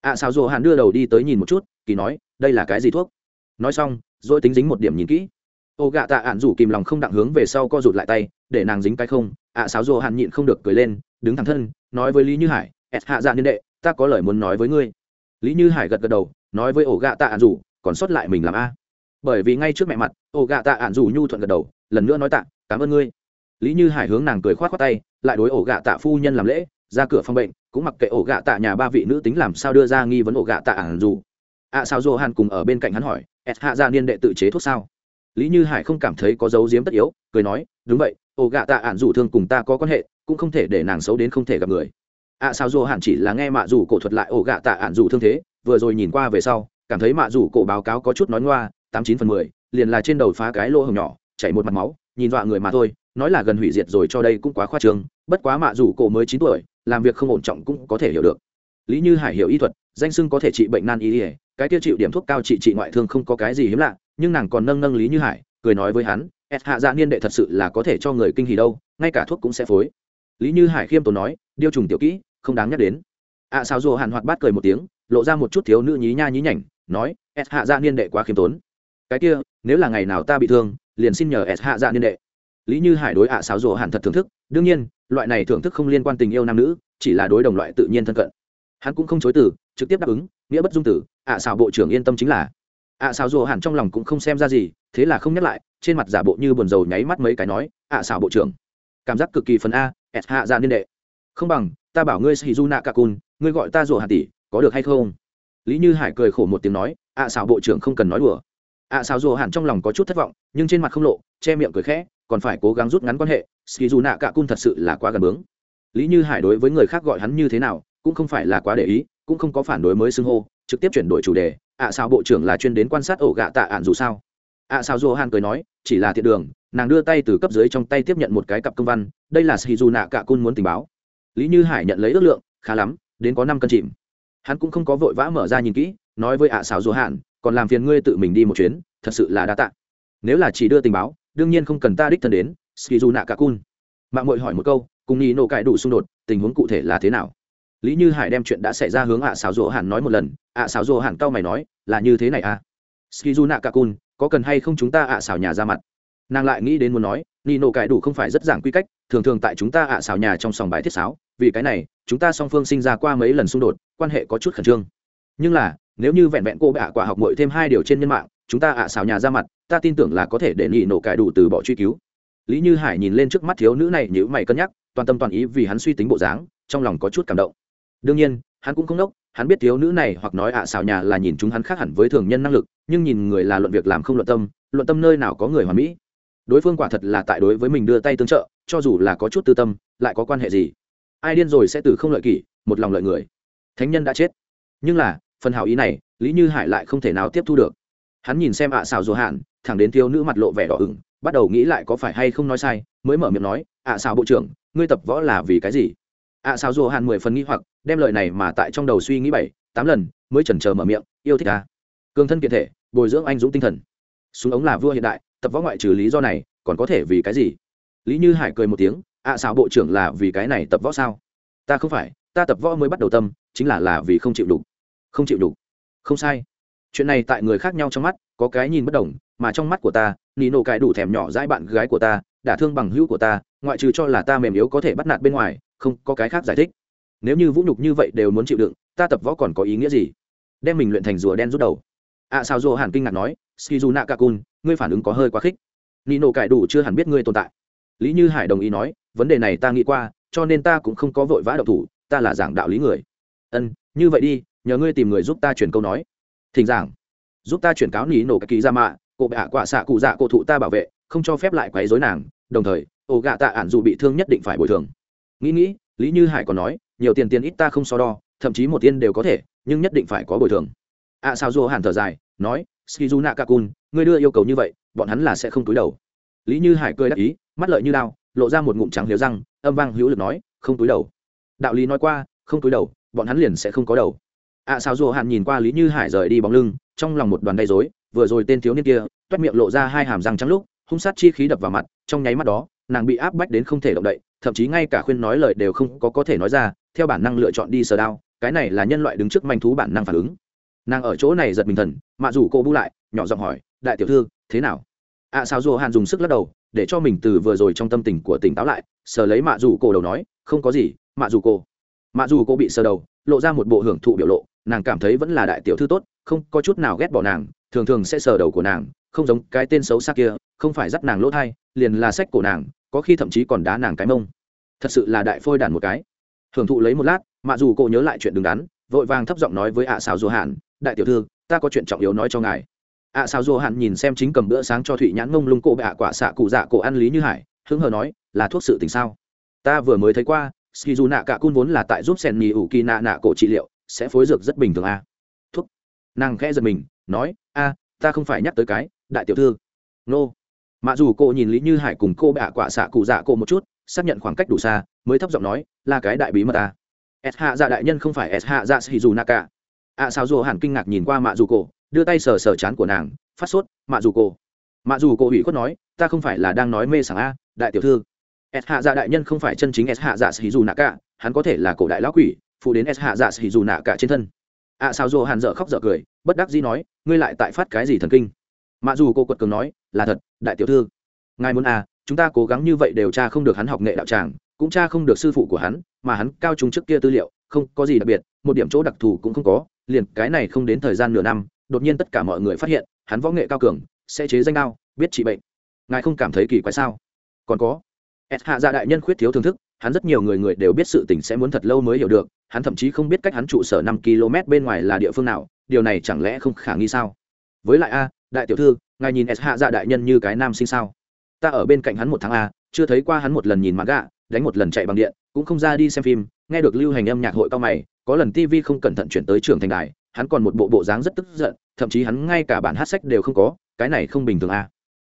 Ạ à, sao hàn đưa đầu đi tới nhìn một chút kỳ nói đây là cái gì thuốc? Nói xong dỗi tính dính một điểm nhìn kỹ. Ô gạ tạ ạn rủ kìm lòng không đặng hướng về sau co rụt lại tay để nàng dính cái không. Ạ à, sáo dồ hàn nhịn không được cười lên đứng thẳng thân nói với lý như hải ẹt hạ dạ niên đệ ta có lời muốn nói với ngươi. Lý như hải gật gật đầu nói với ổ gạ tạ ạn rủ còn sót lại mình làm a. Bởi vì ngay trước mẹ mặt ổ gạ tạ ạn rủ nhu thuận gật đầu lần nữa nói tạ cảm ơn ngươi lý như hải hướng nàng cười khoát khoát tay lại đối ổ gạ tạ phu nhân làm lễ ra cửa phòng bệnh cũng mặc kệ ổ gạ tạ nhà ba vị nữ tính làm sao đưa ra nghi vấn ổ gạ tạ ản dù. Ạ à, sao dô hàn cùng ở bên cạnh hắn hỏi ẹt hạ gia niên đệ tự chế thuốc sao? Lý như hải không cảm thấy có dấu diếm tất yếu cười nói đúng vậy ổ gạ tạ ản dù thương cùng ta có quan hệ cũng không thể để nàng xấu đến không thể gặp người. Ạ à, sao dô hàn chỉ là nghe mạ dù cổ thuật lại ổ gạ tạ ản dù thương thế vừa rồi nhìn qua về sau cảm thấy mạ dù cổ báo cáo có chút nói ngoa tám chín phần mười liền là trên đầu phá cái lỗ hồng nhỏ chảy một mặt máu nhìn dọa người mà thôi nói là gần hủy diệt rồi cho đây cũng quá khoa trương bất quá mạ dù cổ mới chín tuổi làm việc không ổn trọng cũng có thể hiểu được. Lý như hải hiểu y thuật danh sưng có thể trị bệnh nan y ỉa cái tiêu chịu điểm thuốc cao trị trị ngoại thương không có cái gì hiếm lạ nhưng nàng còn nâng nâng lý như hải cười nói với hắn s hạ dạ niên đệ thật sự là có thể cho người kinh hỉ đâu ngay cả thuốc cũng sẽ phối. Lý như hải khiêm tốn nói điêu trùng tiểu kỹ không đáng nhắc đến. Ạ à, sao dù hàn hoạt bát cười một tiếng lộ ra một chút thiếu nữ nhí nha nhí nhảnh nói s hạ dạ niên đệ quá khiêm tốn. Cái kia nếu là ngày nào ta bị thương liền xin nhờ s hạ dạ niên đệ lý như hải đối ạ à sáo hẳn thật thưởng thức, đương nhiên, loại này thưởng thức không liên quan tình yêu nam nữ, chỉ là đối đồng loại tự nhiên thân cận. Hắn cũng không chối từ, trực tiếp đáp ứng, nghĩa bất dung tử, ạ à xào bộ trưởng yên tâm chính là. Ạ à xào rổ hẳn trong lòng cũng không xem ra gì, thế là không nhắc lại, trên mặt giả bộ như buồn rầu nháy mắt mấy cái nói, ạ xào bộ trưởng, cảm giác cực kỳ phần a s hạ ra niên đệ. Không bằng, ta bảo ngươi sĩ du nạ cả cun ngươi gọi ta rổ hạ tỷ, có được hay không? Lý như hải cười khổ một tiếng nói, ạ xào bộ trưởng không cần nói đùa. Ạ xào rổ hẳn trong lòng có chút thất vọng, nhưng trên mặt không lộ, che miệng cười khẽ còn phải cố gắng rút ngắn quan hệ ski dù nạ cả cung thật sự là quá gần bướng. Lý như hải đối với người khác gọi hắn như thế nào, cũng không phải là quá để ý, cũng không có phản đối mới xưng hô, trực tiếp chuyển đổi chủ đề, ạ à sao bộ trưởng là chuyên đến quan sát ổ gạ tạ ạn dù sao? Ạ à sao dù hàn cười nói, chỉ là thiện đường, nàng đưa tay từ cấp dưới trong tay tiếp nhận một cái cặp công văn, đây là ski dù nạ cả cung muốn tình báo. Lý như hải nhận lấy ước lượng, khá lắm, đến có năm cân chìm. Hắn cũng không có vội vã mở ra nhìn kỹ, nói với ạ à sao dù hàn còn làm phiền ngươi tự mình đi một chuyến, thật sự là đa tạ. Nếu là chỉ đưa tình báo đương nhiên không cần ta đích thân đến ski du nạ cả cun mạng mội hỏi một câu, cùng nhì nổ cãi đủ xung đột, tình huống cụ thể là thế nào? Lý như hải đem chuyện đã xảy ra hướng ạ à xào rỗ hẳn nói một lần, ạ à xào rỗ hẳn cao mày nói, là như thế này à? Ski du nạ cả cun có cần hay không chúng ta ạ à xào nhà ra mặt? Nàng lại nghĩ đến muốn nói nhì nổ cải đủ không phải rất giảng quy cách, thường thường tại chúng ta ạ xào nhà trong sòng bài thiết sáo, vì cái này, chúng ta song phương sinh ra qua mấy lần xung đột, quan hệ có chút khẩn trương. Nhưng là, nếu như vẹn vẹn cô bạ quả học mội thêm hai điều trên nhân mạng, chúng ta ạ xào nhà ra mặt ta tin tưởng là có thể để nhị nổ cải đủ từ bỏ truy cứu. Lý như hải nhìn lên trước mắt thiếu nữ này nhữ mày cân nhắc, toàn tâm toàn ý vì hắn suy tính bộ dáng, trong lòng có chút cảm động. Đương nhiên, hắn cũng không đốc, hắn biết thiếu nữ này hoặc nói ạ xào nhà là nhìn chúng hắn khác hẳn với thường nhân năng lực, nhưng nhìn người là luận việc làm không luận tâm luận tâm nơi nào có người hoàn mỹ. Đối phương quả thật là tại đối với mình đưa tay tương trợ, cho dù là có chút tư tâm, lại có quan hệ gì? Ai điên rồi sẽ từ không lợi kỷ, một lòng lợi người. Thánh nhân đã chết. Nhưng là, phần hảo ý này, lý như hải lại không thể nào tiếp thu được. Hắn nhìn xem ạ xào dù hạn thẳng đến thiếu nữ mặt lộ vẻ đỏ ửng, bắt đầu nghĩ lại có phải hay không nói sai, mới mở miệng nói, ạ à sao bộ trưởng, ngươi tập võ là vì cái gì? Ạ à sao dù hàn mười phần nghĩ hoặc, đem lời này mà tại trong đầu suy nghĩ bảy, tám lần, mới chần chờ mở miệng, yêu thích ta. Cường thân kiện thể, bồi dưỡng anh dũng tinh thần. Súng ống là vua hiện đại, tập võ ngoại trừ lý do này, còn có thể vì cái gì? Lý như hải cười một tiếng, ạ à sao bộ trưởng là vì cái này tập võ sao? Ta không phải, ta tập võ mới bắt đầu tâm, chính là là vì không chịu đủ không chịu đủ không sai. Chuyện này tại người khác nhau trong mắt, có cái nhìn bất đồng mà trong mắt của ta nị nổ cái đủ thèm nhỏ dãi bạn gái của ta đả thương bằng hữu của ta ngoại trừ cho là ta mềm yếu có thể bắt nạt bên ngoài không có cái khác giải thích. Nếu như vũ nhục như vậy đều muốn chịu đựng ta tập võ còn có ý nghĩa gì? Đem mình luyện thành rùa đen rút đầu. Ạ à, sao dô hàn kinh ngạc nói skizu nakakun ngươi phản ứng có hơi quá khích. Nino nổ cải đủ chưa hẳn biết ngươi tồn tại. Lý như hải đồng ý nói vấn đề này ta nghĩ qua cho nên ta cũng không có vội vã độc thủ ta là giảng đạo lý người. Ân như vậy đi nhờ ngươi tìm người giúp ta chuyển câu nói. Thỉnh giảng. Giúp ta chuyển cáo nỉ nổ cái kỳ ra mạ cô bệ hạ quả xạ cụ dạ cổ thụ ta bảo vệ không cho phép lại quấy dối nàng đồng thời ổ gạ tạ ản dù bị thương nhất định phải bồi thường. Nghĩ nghĩ lý như hải còn nói nhiều tiền tiền ít ta không so đo thậm chí một tiên đều có thể nhưng nhất định phải có bồi thường. Ạ à, sao dù hàn thở dài nói skizu nakakun ngươi đưa yêu cầu như vậy bọn hắn là sẽ không túi đầu. Lý như hải cười đắc ý mắt lợi như lao lộ ra một ngụm trắng liều răng âm vang hữu lực nói không túi đầu. Đạo lý nói qua không túi đầu bọn hắn liền sẽ không có đầu. Ạ à, sao dù hàn nhìn qua lý như hải rời đi bóng lưng trong lòng một đoàn đầy dối vừa rồi tên thiếu niên kia toét miệng lộ ra hai hàm răng trắng lúc hung sát chi khí đập vào mặt trong nháy mắt đó nàng bị áp bách đến không thể động đậy thậm chí ngay cả khuyên nói lời đều không có có thể nói ra theo bản năng lựa chọn đi sờ đao cái này là nhân loại đứng trước manh thú bản năng phản ứng. Nàng ở chỗ này giật mình thần mạ dù cô bu lại nhỏ giọng hỏi đại tiểu thư thế nào? Ạ à, sao dù hàn dùng sức lắc đầu để cho mình từ vừa rồi trong tâm tình của tỉnh táo lại sờ lấy mạ dù cô đầu nói không có gì mạ dù cô. Mạ dù cô bị sờ đầu lộ ra một bộ hưởng thụ biểu lộ nàng cảm thấy vẫn là đại tiểu thư tốt không có chút nào ghét bỏ nàng thường thường sẽ sờ đầu của nàng, không giống cái tên xấu xa kia, không phải dắt nàng lỗ thai, liền là sách cổ nàng, có khi thậm chí còn đá nàng cái mông. Thật sự là đại phôi đàn một cái. Hưởng thụ lấy một lát, mặc dù cô nhớ lại chuyện đứng đắn, vội vàng thấp giọng nói với ạ à xào dù hạn đại tiểu thư, ta có chuyện trọng yếu nói cho ngài. Ạ à xào dù hạn nhìn xem chính cầm bữa sáng cho thụy nhãn mông lung cổ bạ quả xạ cụ dạ cổ ăn lý như hải, hứng hờ nói, là thuốc sự tình sao? Ta vừa mới thấy qua, ski dù nạ cả cun vốn là tại giúp sen nhì ủ kỳ nạ nạ cổ trị liệu, sẽ phối dược rất bình thường a à? thuốc. Nàng khẽ giật mình nói, a, ta không phải nhắc tới cái, đại tiểu thư. Nô. Mặc dù cô nhìn lý như hải cùng cô bạ quả xạ cụ dạ cô một chút, xác nhận khoảng cách đủ xa, mới thấp giọng nói, là cái đại bí mật ta. S hạ dạ đại nhân không phải s hạ dạ sĩ dù naka ạ sao dù hẳn kinh ngạc nhìn qua mạ dù cô đưa tay sờ sờ chán của nàng, phát sốt, mạ dù cô mạ dù cô ủy khuất nói, ta không phải là đang nói mê sảng a, đại tiểu thư. S hạ dạ đại nhân không phải chân chính s hạ dạ sĩ dù naka hắn có thể là cổ đại lão quỷ, phụ đến s hạ dạ sĩ dù naka trên thân. Ạ sao dù hẳn dở khóc dở cười bất đắc dĩ nói, ngươi lại tại phát cái gì thần kinh? Mặc dù cô quật cường nói, là thật, đại tiểu thư. Ngài muốn à chúng ta cố gắng như vậy đều tra không được hắn học nghệ đạo tràng, cũng tra không được sư phụ của hắn, mà hắn cao trung trước kia tư liệu, không có gì đặc biệt, một điểm chỗ đặc thù cũng không có, liền cái này không đến thời gian nửa năm, đột nhiên tất cả mọi người phát hiện, hắn võ nghệ cao cường, sẽ chế danh đao biết trị bệnh. Ngài không cảm thấy kỳ quái sao? Còn có. S hạ gia đại nhân khuyết thiếu thưởng thức, hắn rất nhiều người người đều biết sự tình sẽ muốn thật lâu mới hiểu được, hắn thậm chí không biết cách hắn trụ sở năm km bên ngoài là địa phương nào điều này chẳng lẽ không khả nghi sao? Với lại a, đại tiểu thư, ngài nhìn s hạ dạ đại nhân như cái nam sinh sao? Ta ở bên cạnh hắn một tháng a, chưa thấy qua hắn một lần nhìn mặt gạ, đánh một lần chạy bằng điện, cũng không ra đi xem phim, nghe được lưu hành âm nhạc hội cao mày, có lần tv không cẩn thận chuyển tới trường thành đài, hắn còn một bộ bộ dáng rất tức giận, thậm chí hắn ngay cả bản hát sách đều không có, cái này không bình thường a.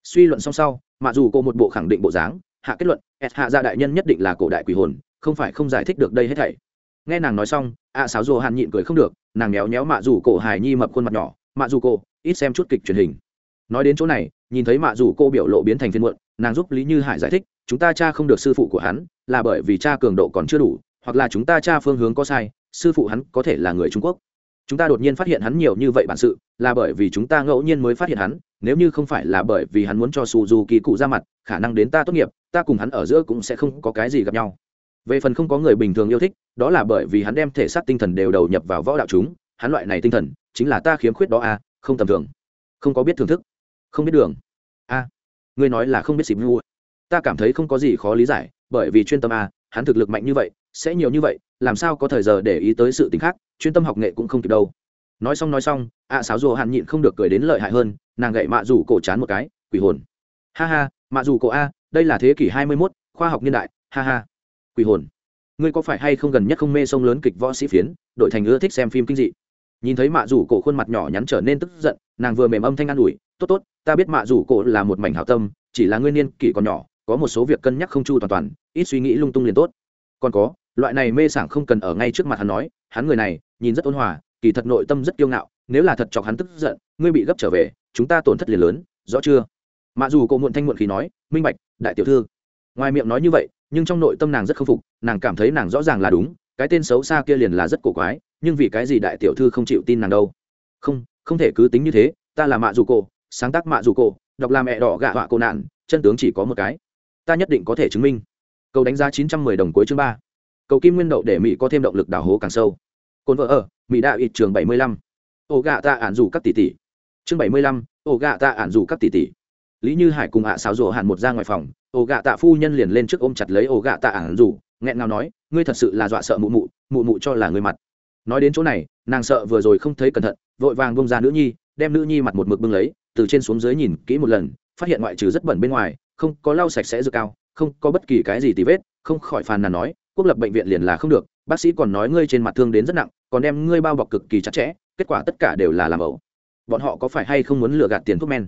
Suy luận xong sau, mặc dù cô một bộ khẳng định bộ dáng, hạ kết luận, s hạ dạ gia đại nhân nhất định là cổ đại quỷ hồn, không phải không giải thích được đây hết thảy nghe nàng nói xong ạ à, sáo rồ hàn nhịn cười không được nàng méo méo mạ rủ cổ hài nhi mập khuôn mặt nhỏ. Mạ rủ cổ ít xem chút kịch truyền hình. Nói đến chỗ này nhìn thấy mạ rủ cô biểu lộ biến thành phiên muộn nàng giúp lý như hải giải thích chúng ta cha không được sư phụ của hắn là bởi vì cha cường độ còn chưa đủ hoặc là chúng ta cha phương hướng có sai sư phụ hắn có thể là người trung quốc. Chúng ta đột nhiên phát hiện hắn nhiều như vậy bản sự là bởi vì chúng ta ngẫu nhiên mới phát hiện hắn nếu như không phải là bởi vì hắn muốn cho suzuki cụ ra mặt khả năng đến ta tốt nghiệp ta cùng hắn ở giữa cũng sẽ không có cái gì gặp nhau về phần không có người bình thường yêu thích đó là bởi vì hắn đem thể xác tinh thần đều đầu nhập vào võ đạo chúng hắn loại này tinh thần chính là ta khiếm khuyết đó à không tầm thường. Không có biết thưởng thức không biết đường. A à, ngươi nói là không biết xịp vua ta cảm thấy không có gì khó lý giải bởi vì chuyên tâm a à, hắn thực lực mạnh như vậy sẽ nhiều như vậy làm sao có thời giờ để ý tới sự t ì n h khác chuyên tâm học nghệ cũng không kịp đâu. Nói xong nói xong ạ sáo rùa hạn nhịn không được cười đến lợi hại hơn nàng gậy mạ rủ cổ chán một cái quỷ hồn. Ha ha mạ rủ cổ a đây là thế kỷ hai mươi mốt khoa học niên đại ha ha quỷ hồn. Ngươi có phải hay không gần nhất không mê sông lớn kịch võ sĩ phiến, đội thành ưa thích xem phim kinh dị? Nhìn thấy mạ rủ cổ khuôn mặt nhỏ nhắn trở nên tức giận, nàng vừa mềm âm thanh an ủi, tốt tốt, ta biết mạ rủ cổ là một mảnh hảo tâm, chỉ là ngươi niên kỷ còn nhỏ, có một số việc cân nhắc không chu toàn toàn, ít suy nghĩ lung tung liền tốt. Còn có, loại này mê sảng không cần ở ngay trước mặt hắn nói, hắn người này, nhìn rất ôn hòa, kỳ thật nội tâm rất kiêu ngạo, nếu là thật chọc hắn tức giận, ngươi bị gấp trở về, chúng ta tổn thất liền lớn, rõ chưa? Mạ dù cô muộn thanh muộn khí nói, minh bạch, đại tiểu thư ngoài miệng nói như vậy, nhưng trong nội tâm nàng rất k phục, nàng cảm thấy nàng rõ ràng là đúng, cái tên xấu xa kia liền là rất cổ quái, nhưng vì cái gì đại tiểu thư không chịu tin nàng đâu? Không không thể cứ tính như thế, ta là mạ dù cổ, sáng tác mạ dù cổ, đọc làm mẹ đỏ gạ họa cổ nạn, chân tướng chỉ có một cái. Ta nhất định có thể chứng minh. Câu đánh giá chín trăm mười đồng cuối chương ba. Cầu kim nguyên đậu để mỹ có thêm động lực đào hố càng sâu. Cồn vợ ở, mỹ đạo ít trường bảy mươi lăm. Ổ gạ ta ản dù các tỷ tỷ. Chương bảy mươi lăm ổ gạ ta ản dù các tỷ tỷ lý như hải cùng ạ à xáo rổ hàn một ra ngoài phòng, ổ gạ tạ phu nhân liền lên trước ôm chặt lấy ổ gạ tạ ản rủ, nghẹn ngào nói, ngươi thật sự là dọa sợ mụ mụ mụ mụ cho là người mặt. Nói đến chỗ này, nàng sợ vừa rồi không thấy cẩn thận, vội vàng bông ra nữ nhi, đem nữ nhi mặt một mực bưng lấy, từ trên xuống dưới nhìn kỹ một lần, phát hiện ngoại trừ rất bẩn bên ngoài, không có lau sạch sẽ dược cao, không có bất kỳ cái gì tì vết, không khỏi phàn nàn nói, quốc lập bệnh viện liền là không được, bác sĩ còn nói ngươi trên mặt thương đến rất nặng, còn đem ngươi bao bọc cực kỳ chặt chẽ, kết quả tất cả đều là làm ẩu. Bọn họ có phải hay không muốn lừa gạt tiền thuốc men?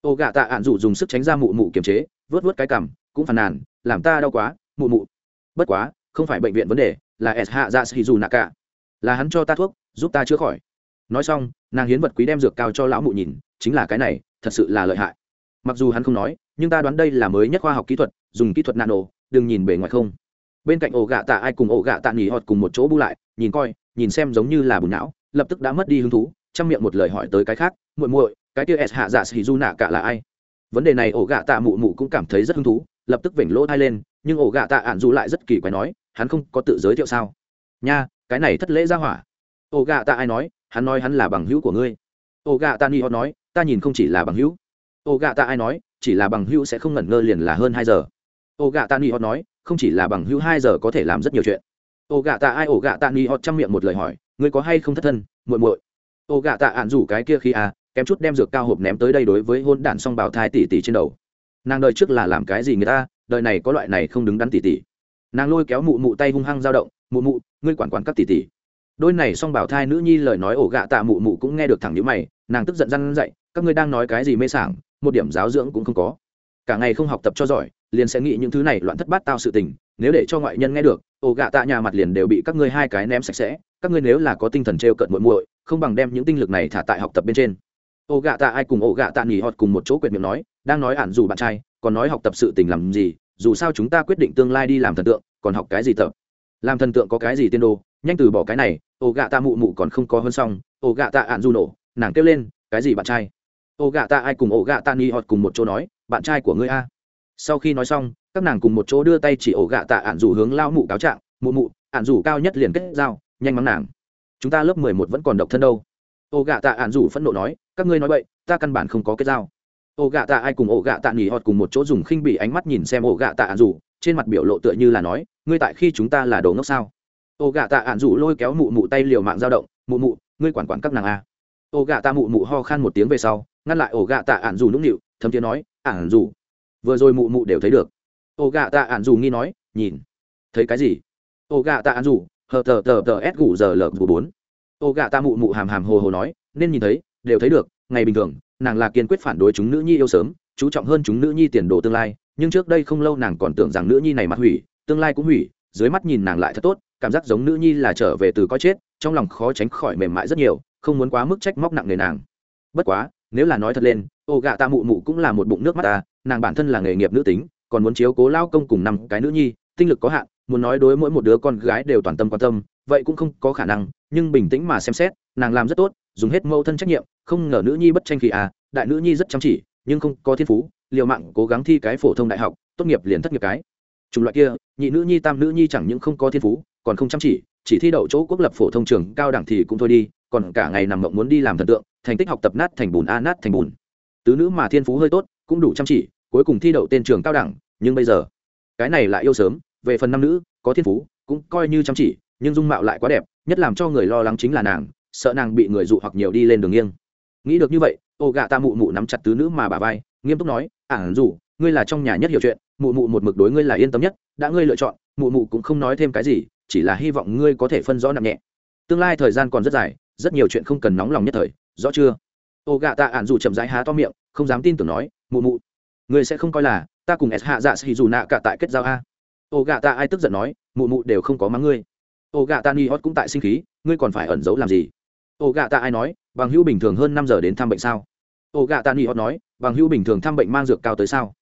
Ô gạ tạ ạn dụ dùng sức tránh ra mụ mụ kiềm chế vớt vớt cái cằm, cũng phàn nàn, làm ta đau quá, mụ mụ. Bất quá, không phải bệnh viện vấn đề, là s hạ dạ sĩ dù nạ cả. Là hắn cho ta thuốc, giúp ta chữa khỏi. Nói xong, nàng hiến vật quý đem dược cao cho lão mụ nhìn, chính là cái này, thật sự là lợi hại. Mặc dù hắn không nói, nhưng ta đoán đây là mới nhất khoa học kỹ thuật, dùng kỹ thuật nano, đừng nhìn bề ngoài không. Bên cạnh ổ gạ tạ ai cùng ổ gạ tạ nghỉ họt cùng một chỗ bu lại, nhìn coi, nhìn xem giống như là bùn não, lập tức đã mất đi hứng thú, trong miệng một lời hỏi tới cái khác, muội muội cái kia s hạ dạ sĩ du nạ cả là ai? Vấn đề này ổ gạ tạ mụ mụ cũng cảm thấy rất hứng thú, lập tức vểnh lỗ thai lên, nhưng ổ gạ tạ ạn du lại rất kỳ quái nói, hắn không có tự giới thiệu sao? Nha, cái này thất lễ ra hỏa. Ổ gạ tạ ai nói, hắn nói hắn là bằng hữu của ngươi. Ổ gạ tạ ni họ nói, ta nhìn không chỉ là bằng hữu. Ổ gạ tạ ai nói, chỉ là bằng hữu sẽ không ngẩn ngơ liền là hơn hai giờ. Ổ gạ tạ ni họ nói, không chỉ là bằng hữu hai giờ có thể làm rất nhiều chuyện. Ổ gạ tạ ai, ổ gạ tạ ni họ chăm miệng một lời hỏi, ngươi có hay không thất thân, muội muội? Ổ gạ tạ ạn rủ cái kia khi à kém chút đem dược cao hộp ném tới đây đối với hôn đản song bảo thai tỷ tỷ trên đầu. Nàng đời trước là làm cái gì người ta, đời này có loại này không đứng đắn tỷ tỷ. Nàng lôi kéo mụ mụ tay hung hăng dao động, mụ mụ, ngươi quản quản các tỷ tỷ. Đôi này song bảo thai nữ nhi lời nói ổ gạ tạ mụ mụ cũng nghe được thẳng nhíu mày, nàng tức giận răn dậy, các ngươi đang nói cái gì mê sảng, một điểm giáo dưỡng cũng không có. Cả ngày không học tập cho giỏi, liền sẽ nghĩ những thứ này loạn thất bát tao sự tình, nếu để cho ngoại nhân nghe được, ổ gạ tạ nhà mặt liền đều bị các ngươi hai cái ném sạch sẽ, các ngươi nếu là có tinh thần trêu cận muội muội, không bằng đem những tinh lực này thả tại học tập bên trên. Ô gạ tạ ai cùng ô gạ tạ nghỉ họt cùng một chỗ quyệt miệng nói, đang nói ản dù bạn trai, còn nói học tập sự tình làm gì, dù sao chúng ta quyết định tương lai đi làm thần tượng, còn học cái gì tập? Làm thần tượng có cái gì tiên đồ? Nhanh từ bỏ cái này, Ô gạ tạ mụ mụ còn không có hơn xong, ô gạ tạ ạn du nổ, nàng kêu lên, cái gì bạn trai? Ô gạ tạ ai cùng ô gạ tạ nghỉ họt cùng một chỗ nói, bạn trai của ngươi a. Sau khi nói xong, các nàng cùng một chỗ đưa tay chỉ ổ gạ tạ ạn dù hướng lao mụ cáo trạng, mụ mụ ạn dù cao nhất liền kết giao, nhanh mắng nàng. Chúng ta lớp mười một vẫn còn độc thân đâu. Ổ gạ tạ ạn dù phẫn nộ nói các ngươi nói vậy, ta căn bản không có kết giao. Ổ gạ tạ ai cùng ổ gạ tạ nghỉ họt cùng một chỗ dùng khinh bị ánh mắt nhìn xem ổ gạ tạ ạn dù trên mặt biểu lộ tựa như là nói, ngươi tại khi chúng ta là đồ ngốc sao? Ổ gạ tạ ạn rủ lôi kéo mụ mụ tay liều mạng dao động, mụ mụ, ngươi quản quản các nàng a ổ gạ tạ mụ mụ ho khan một tiếng về sau, ngăn lại ổ gạ tạ ạn rủ nũng nịu, thấm tiếng nói ạn rủ vừa rồi mụ mụ đều thấy được. Ổ gạ tạ ạn rủ nghi nói, nhìn, thấy cái gì? Ổ gạ tạ ạn rủ hờ tờ tờ tờ s gù giờ lờ bốn. Ổ gạ tạ mụ mụ hàm hàm hồ hồ nói, nên nhìn thấy đều thấy được, ngày bình thường, nàng là kiên quyết phản đối chúng nữ nhi yêu sớm, chú trọng hơn chúng nữ nhi tiền đồ tương lai, nhưng trước đây không lâu nàng còn tưởng rằng nữ nhi này mặt hủy, tương lai cũng hủy, dưới mắt nhìn nàng lại thật tốt, cảm giác giống nữ nhi là trở về từ coi chết, trong lòng khó tránh khỏi mềm mại rất nhiều, không muốn quá mức trách móc nặng nề nàng. Bất quá, nếu là nói thật lên, ô gạ ta mụ mụ cũng là một bụng nước mắt ta, nàng bản thân là nghề nghiệp nữ tính, còn muốn chiếu cố lao công cùng năm cái nữ nhi, tinh lực có hạn, muốn nói đối mỗi một đứa con gái đều toàn tâm quan tâm, vậy cũng không có khả năng, nhưng bình tĩnh mà xem xét, nàng làm rất tốt dùng hết mẫu thân trách nhiệm, không ngờ nữ nhi bất tranh khi à đại nữ nhi rất chăm chỉ, nhưng không có thiên phú, liều mạng cố gắng thi cái phổ thông đại học, tốt nghiệp liền thất nghiệp cái. Chủng loại kia, nhị nữ nhi tam nữ nhi chẳng những không có thiên phú, còn không chăm chỉ chỉ thi đậu chỗ quốc lập phổ thông trường cao đẳng thì cũng thôi đi, còn cả ngày nằm mộng muốn đi làm thần tượng, thành tích học tập nát thành bùn a, nát thành bùn. Tứ nữ mà thiên phú hơi tốt, cũng đủ chăm chỉ, cuối cùng thi đậu tên trường cao đẳng, nhưng bây giờ, cái này lại yêu sớm, về phần năm nữ, có thiên phú, cũng coi như chăm chỉ, nhưng dung mạo lại quá đẹp, nhất làm cho người lo lắng chính là nàng sợ nàng bị người dụ hoặc nhiều đi lên đường nghiêng. Nghĩ được như vậy, ô gạ ta mụ mụ nắm chặt tứ nữ mà bà vai, nghiêm túc nói ản dù, ngươi là trong nhà nhất hiểu chuyện, mụ mụ một mực đối ngươi là yên tâm nhất, đã ngươi lựa chọn, mụ mụ cũng không nói thêm cái gì, chỉ là hy vọng ngươi có thể phân rõ nặng nhẹ. Tương lai thời gian còn rất dài, rất nhiều chuyện không cần nóng lòng nhất thời, rõ chưa? Ô gạ tạ ạn dù chậm rãi há to miệng, không dám tin tưởng nói, mụ mụ, ngươi sẽ không coi là ta cùng s hạ dạ xì dù nạ cả tại kết giao a? Ô gạ ta ai tức giận nói, mụ mụ đều không có mắng ngươi. Ô gạ ta ni hót cũng tại sinh khí, ngươi còn phải ẩn giấu làm gì? Ô gạ ta ai nói, bằng hữu bình thường hơn năm giờ đến thăm bệnh sao? Ô gạ ta ni hót nói, bằng hữu bình thường thăm bệnh mang dược cao tới sao?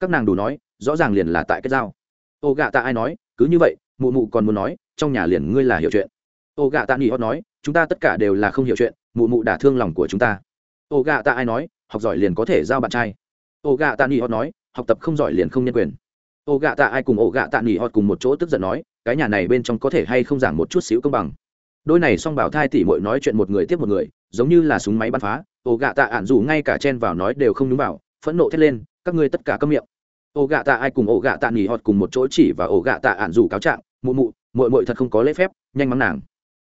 Các nàng đủ nói, rõ ràng liền là tại kết giao ô gạ ta ai nói, cứ như vậy, mụ mụ còn muốn nói, trong nhà liền ngươi là hiểu chuyện. Ô gạ ta ni hót nói, chúng ta tất cả đều là không hiểu chuyện, mụ mụ đả thương lòng của chúng ta. Ô gạ ta ai nói, học giỏi liền có thể giao bạn trai. Ô gạ ta ni hót nói, học tập không giỏi liền không nhân quyền. Ô gạ tạ ai cùng ổ gạ tạ ni họ cùng một chỗ tức giận nói, cái nhà này bên trong có thể hay không giảng một chút xíu công bằng đôi này song bảo thai tỉ mội nói chuyện một người tiếp một người, giống như là súng máy bắn phá ổ gạ tạ ạn dù ngay cả chen vào nói đều không đúng vào, phẫn nộ thét lên, các ngươi tất cả câm miệng. Ổ gạ tạ ai cùng ổ gạ tạ nghỉ họt cùng một chỗ chỉ và ổ gạ tạ ạn dù cáo trạng, mụ mụ mội mội thật không có lễ phép, nhanh mắng nàng.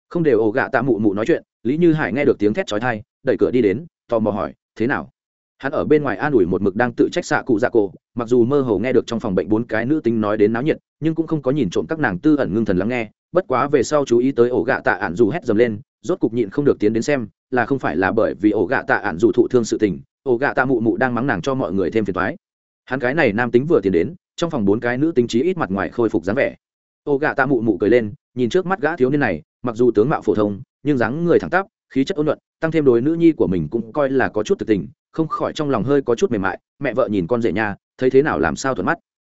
Không đều ổ gạ tạ mụ mụ nói chuyện, lý như hải nghe được tiếng thét trói thai đẩy cửa đi đến, tò mò hỏi, thế nào? Hắn ở bên ngoài an ủi một mực đang tự trách xạ cụ dạ cổ, mặc dù mơ hồ nghe được trong phòng bệnh bốn cái nữ tính nói đến náo nhiệt, nhưng cũng không có nhìn trộm các nàng tư ẩn ngưng thần lắng nghe bất quá về sau chú ý tới ổ gạ tạ ản dù hét dầm lên, rốt cục nhịn không được tiến đến xem, là không phải là bởi vì ổ gạ tạ ản dù thụ thương sự tình, ổ gạ tạ mụ mụ đang mắng nàng cho mọi người thêm phiền thoái hắn cái này nam tính vừa tiến đến, trong phòng bốn cái nữ tính trí ít mặt ngoài khôi phục dáng vẻ. Ổ gạ tạ mụ mụ cười lên, nhìn trước mắt gã thiếu niên này, mặc dù tướng mạo phổ thông, nhưng dáng người thẳng tắp, khí chất ôn luận tăng thêm đối nữ nhi của mình cũng coi là có chút thực tình, không khỏi trong lòng hơi có chút mềm mại, mẹ vợ nhìn con rể nhà thấy thế nào làm sao thuận mắt.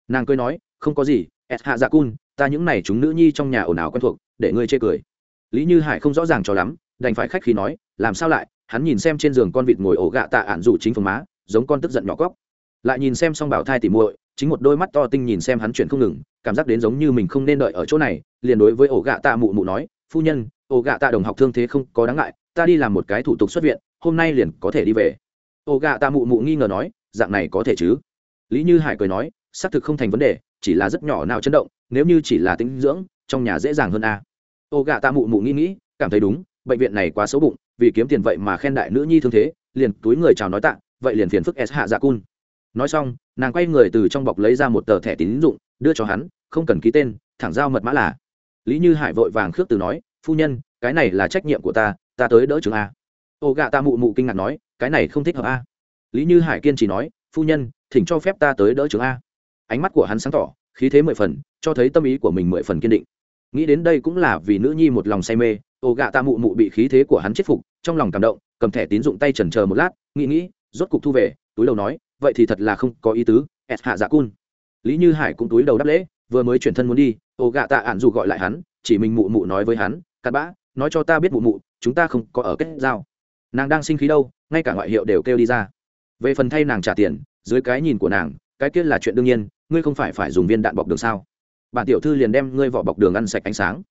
Nàng cười nói, không có gì, Et hạ dạ cun ta những này chúng nữ nhi trong nhà ồn ào quen thuộc, để ngươi chê cười. Lý như hải không rõ ràng cho lắm, đành phải khách khí nói, làm sao lại, hắn nhìn xem trên giường con vịt ngồi ổ gạ tạ ản rủ chính phương má, giống con tức giận nhỏ cóc. Lại nhìn xem xong bảo thai tỉ muội, chính một đôi mắt to tinh nhìn xem hắn chuyển không ngừng, cảm giác đến giống như mình không nên đợi ở chỗ này, liền đối với ổ gạ tạ mụ mụ nói, phu nhân, ổ gạ tạ đồng học thương thế không có đáng ngại, ta đi làm một cái thủ tục xuất viện, hôm nay liền có thể đi về. Ổ gạ tạ mụ mụ nghi ngờ nói, dạng này có thể chứ? Lý như hải cười nói, xác thực không thành vấn đề, chỉ là rất nhỏ nào chấn động nếu như chỉ là tính dưỡng, trong nhà dễ dàng hơn a. À. ô gạ tạ mụ mụ nghĩ nghĩ, cảm thấy đúng, bệnh viện này quá xấu bụng, vì kiếm tiền vậy mà khen đại nữ nhi thương thế, liền túi người chào nói tạ, vậy liền phiền phức s hạ dạ cun. Nói xong, nàng quay người từ trong bọc lấy ra một tờ thẻ tín dụng, đưa cho hắn, không cần ký tên, thẳng giao mật mã là. Lý như hải vội vàng khước từ nói, phu nhân, cái này là trách nhiệm của ta ta tới đỡ trường a. Ô gạ ta mụ mụ kinh ngạc nói, cái này không thích hợp a. Lý như hải kiên trì nói, phu nhân, thỉnh cho phép ta tới đỡ trường a. Ánh mắt của hắn sáng tỏ khí thế mười phần, cho thấy tâm ý của mình mười phần kiên định. Nghĩ đến đây cũng là vì nữ nhi một lòng say mê ô gạ ta mụ mụ bị khí thế của hắn chết phục, trong lòng cảm động, cầm thẻ tín dụng tay trần chờ một lát, nghĩ nghĩ, rốt cục thu về, túi đầu nói, vậy thì thật là không có ý tứ ẹt hạ dạ cun. Lý như hải cũng túi đầu đáp lễ, vừa mới chuyển thân muốn đi ô gạ tạ ạn dù gọi lại hắn, chỉ mình mụ mụ nói với hắn cặn bã, nói cho ta biết mụ mụ, chúng ta không có ở kết giao. Nàng đang sinh khí đâu, ngay cả ngoại hiệu đều kêu đi ra. Về phần thay nàng trả tiền, dưới cái nhìn của nàng, cái kia là chuyện đương nhiên ngươi không phải phải dùng viên đạn bọc đường sao? Bản tiểu thư liền đem ngươi vỏ bọc đường ăn sạch ánh sáng.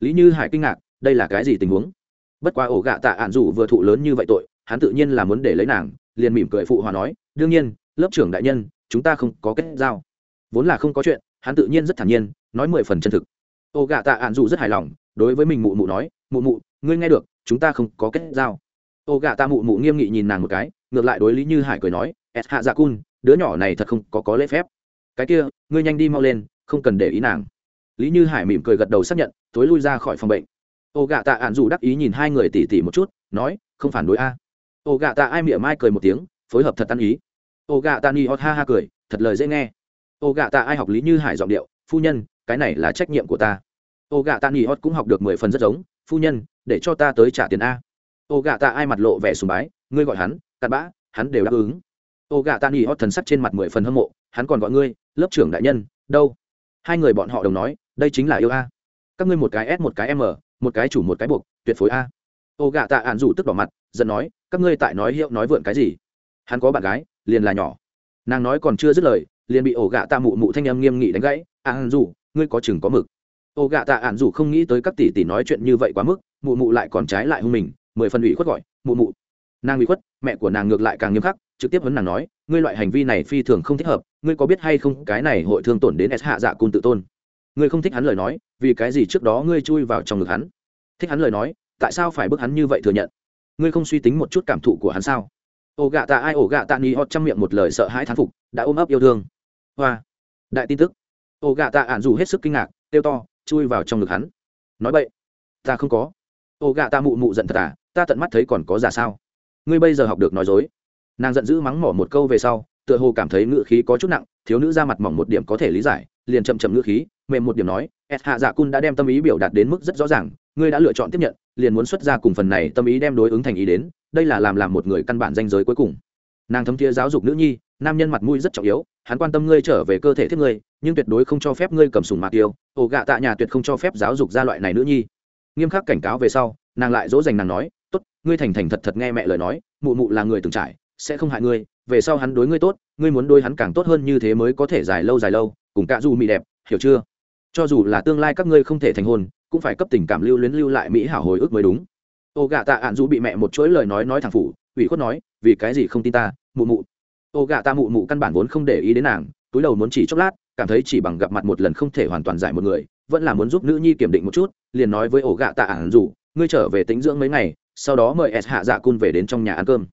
Lý như hải kinh ngạc, đây là cái gì tình huống? Bất quá ổ gạ tạ ạn dù vừa thụ lớn như vậy tội, hắn tự nhiên là muốn để lấy nàng, liền mỉm cười phụ hòa nói, đương nhiên, lớp trưởng đại nhân, chúng ta không có kết giao. Vốn là không có chuyện, hắn tự nhiên rất thản nhiên, nói mười phần chân thực. Ổ gạ tạ ạn dù rất hài lòng, đối với mình mụ mụ nói, mụ mụ, ngươi nghe được, chúng ta không có kết giao. Ổ gạ tạ mụ mụ nghiêm nghị nhìn nàng một cái, ngược lại đối lý như hải cười nói, et hạ dạ cun, đứa nhỏ này thật không có có lễ phép cái kia, ngươi nhanh đi mau lên, không cần để ý nàng. Lý như hải mỉm cười gật đầu xác nhận, tối lui ra khỏi phòng bệnh. Ô gạ tạ ạn dù đắc ý nhìn hai người tỉ tỉ một chút, nói, không phản đối a. Ô gạ tạ ai miệng mai cười một tiếng, phối hợp thật ăn ý. Ô gạ tạ ni hot ha ha cười, thật lời dễ nghe. Ô gạ tạ ai học lý như hải giọng điệu, phu nhân, cái này là trách nhiệm của ta. Ô gạ tạ ni hot cũng học được mười phần rất giống, phu nhân, để cho ta tới trả tiền a. Ô gạ tạ ai mặt lộ vẻ sùng bái, ngươi gọi hắn, cặn bã, hắn đều đáp ứng ô gạ tan y hót thần sắc trên mặt mười phần hâm mộ, hắn còn gọi ngươi, lớp trưởng đại nhân, đâu? Hai người bọn họ đồng nói, đây chính là yêu a. Các ngươi một cái s, một cái m, một cái chủ, một cái buộc, tuyệt phối a. Ô gạ tạ ạn rủ tức đỏ mặt, giận nói, các ngươi tại nói hiệu, nói vượn cái gì? Hắn có bạn gái, liền là nhỏ. Nàng nói còn chưa dứt lời, liền bị ổ gạ tạ mụ mụ thanh âm nghiêm nghị đánh gãy. Ạn rủ ngươi có chừng có mực. Ô gạ tạ ạn rủ không nghĩ tới các tỷ tỷ nói chuyện như vậy quá mức, mụ mụ lại còn trái lại hung mình, mười phần ủy khuất gọi, mụ mụ. Nàng bị khuất, mẹ của nàng ngược lại càng nghiêm khắc trực tiếp vấn nàng nói, ngươi loại hành vi này phi thường không thích hợp, ngươi có biết hay không cái này hội thương tổn đến s hạ dạ cun tự tôn? Ngươi không thích hắn lời nói, vì cái gì trước đó ngươi chui vào trong ngực hắn? Thích hắn lời nói, tại sao phải bức hắn như vậy thừa nhận? Ngươi không suy tính một chút cảm thụ của hắn sao? Ổ gạ tạ ai ổ gạ tạ ni hót trong miệng một lời sợ hãi thán phục, đã ôm ấp yêu thương. Hoa. Đại tin tức. Ổ gạ tạ ạn dù hết sức kinh ngạc tiêu to, chui vào trong ngực hắn. Nói vậy ta không có. Ổ gạ ta mụ mụ giận thật à ta tận mắt thấy còn có giả sao? Ngươi bây giờ học được nói dối nàng giận dữ mắng mỏ một câu về sau, tựa hồ cảm thấy ngựa khí có chút nặng, thiếu nữ ra mặt mỏng một điểm có thể lý giải, liền chậm chậm ngựa khí, mềm một điểm nói, et hạ dạ cun đã đem tâm ý biểu đạt đến mức rất rõ ràng, ngươi đã lựa chọn tiếp nhận, liền muốn xuất ra cùng phần này tâm ý đem đối ứng thành ý đến, đây là làm làm một người căn bản danh giới cuối cùng. Nàng thấm thiế giáo dục nữ nhi, nam nhân mặt mũi rất trọng yếu, hắn quan tâm ngươi trở về cơ thể thiết ngươi, nhưng tuyệt đối không cho phép ngươi cầm sùng mạc tiêu ổ gạ tạ nhà tuyệt không cho phép giáo dục gia loại này nữ nhi. Nghiêm khắc cảnh cáo về sau, nàng lại dỗ dành nàng nói, tốt, ngươi thành thành thật thật nghe mẹ lời nói, mụ mụ là người từng trải sẽ không hại ngươi, về sau hắn đối ngươi tốt, ngươi muốn đôi hắn càng tốt hơn như thế mới có thể dài lâu dài lâu, cùng cả dù mỹ đẹp, hiểu chưa? Cho dù là tương lai các ngươi không thể thành hôn, cũng phải cấp tình cảm lưu luyến lưu lại mỹ hảo hồi ức mới đúng. Ô gạ tạ ạn dù bị mẹ một chuỗi lời nói nói thẳng phủ, ủy khuất nói, vì cái gì không tin ta, mụ mụ. Ô gạ ta mụ mụ căn bản vốn không để ý đến nàng, túi đầu muốn chỉ chốc lát, cảm thấy chỉ bằng gặp mặt một lần không thể hoàn toàn giải một người, vẫn là muốn giúp nữ nhi kiểm định một chút, liền nói với ổ gạ tạ ạn dù, ngươi trở về tính dưỡng mấy ngày, sau đó mời s hạ dạ cun về đến trong nhà ăn cơm.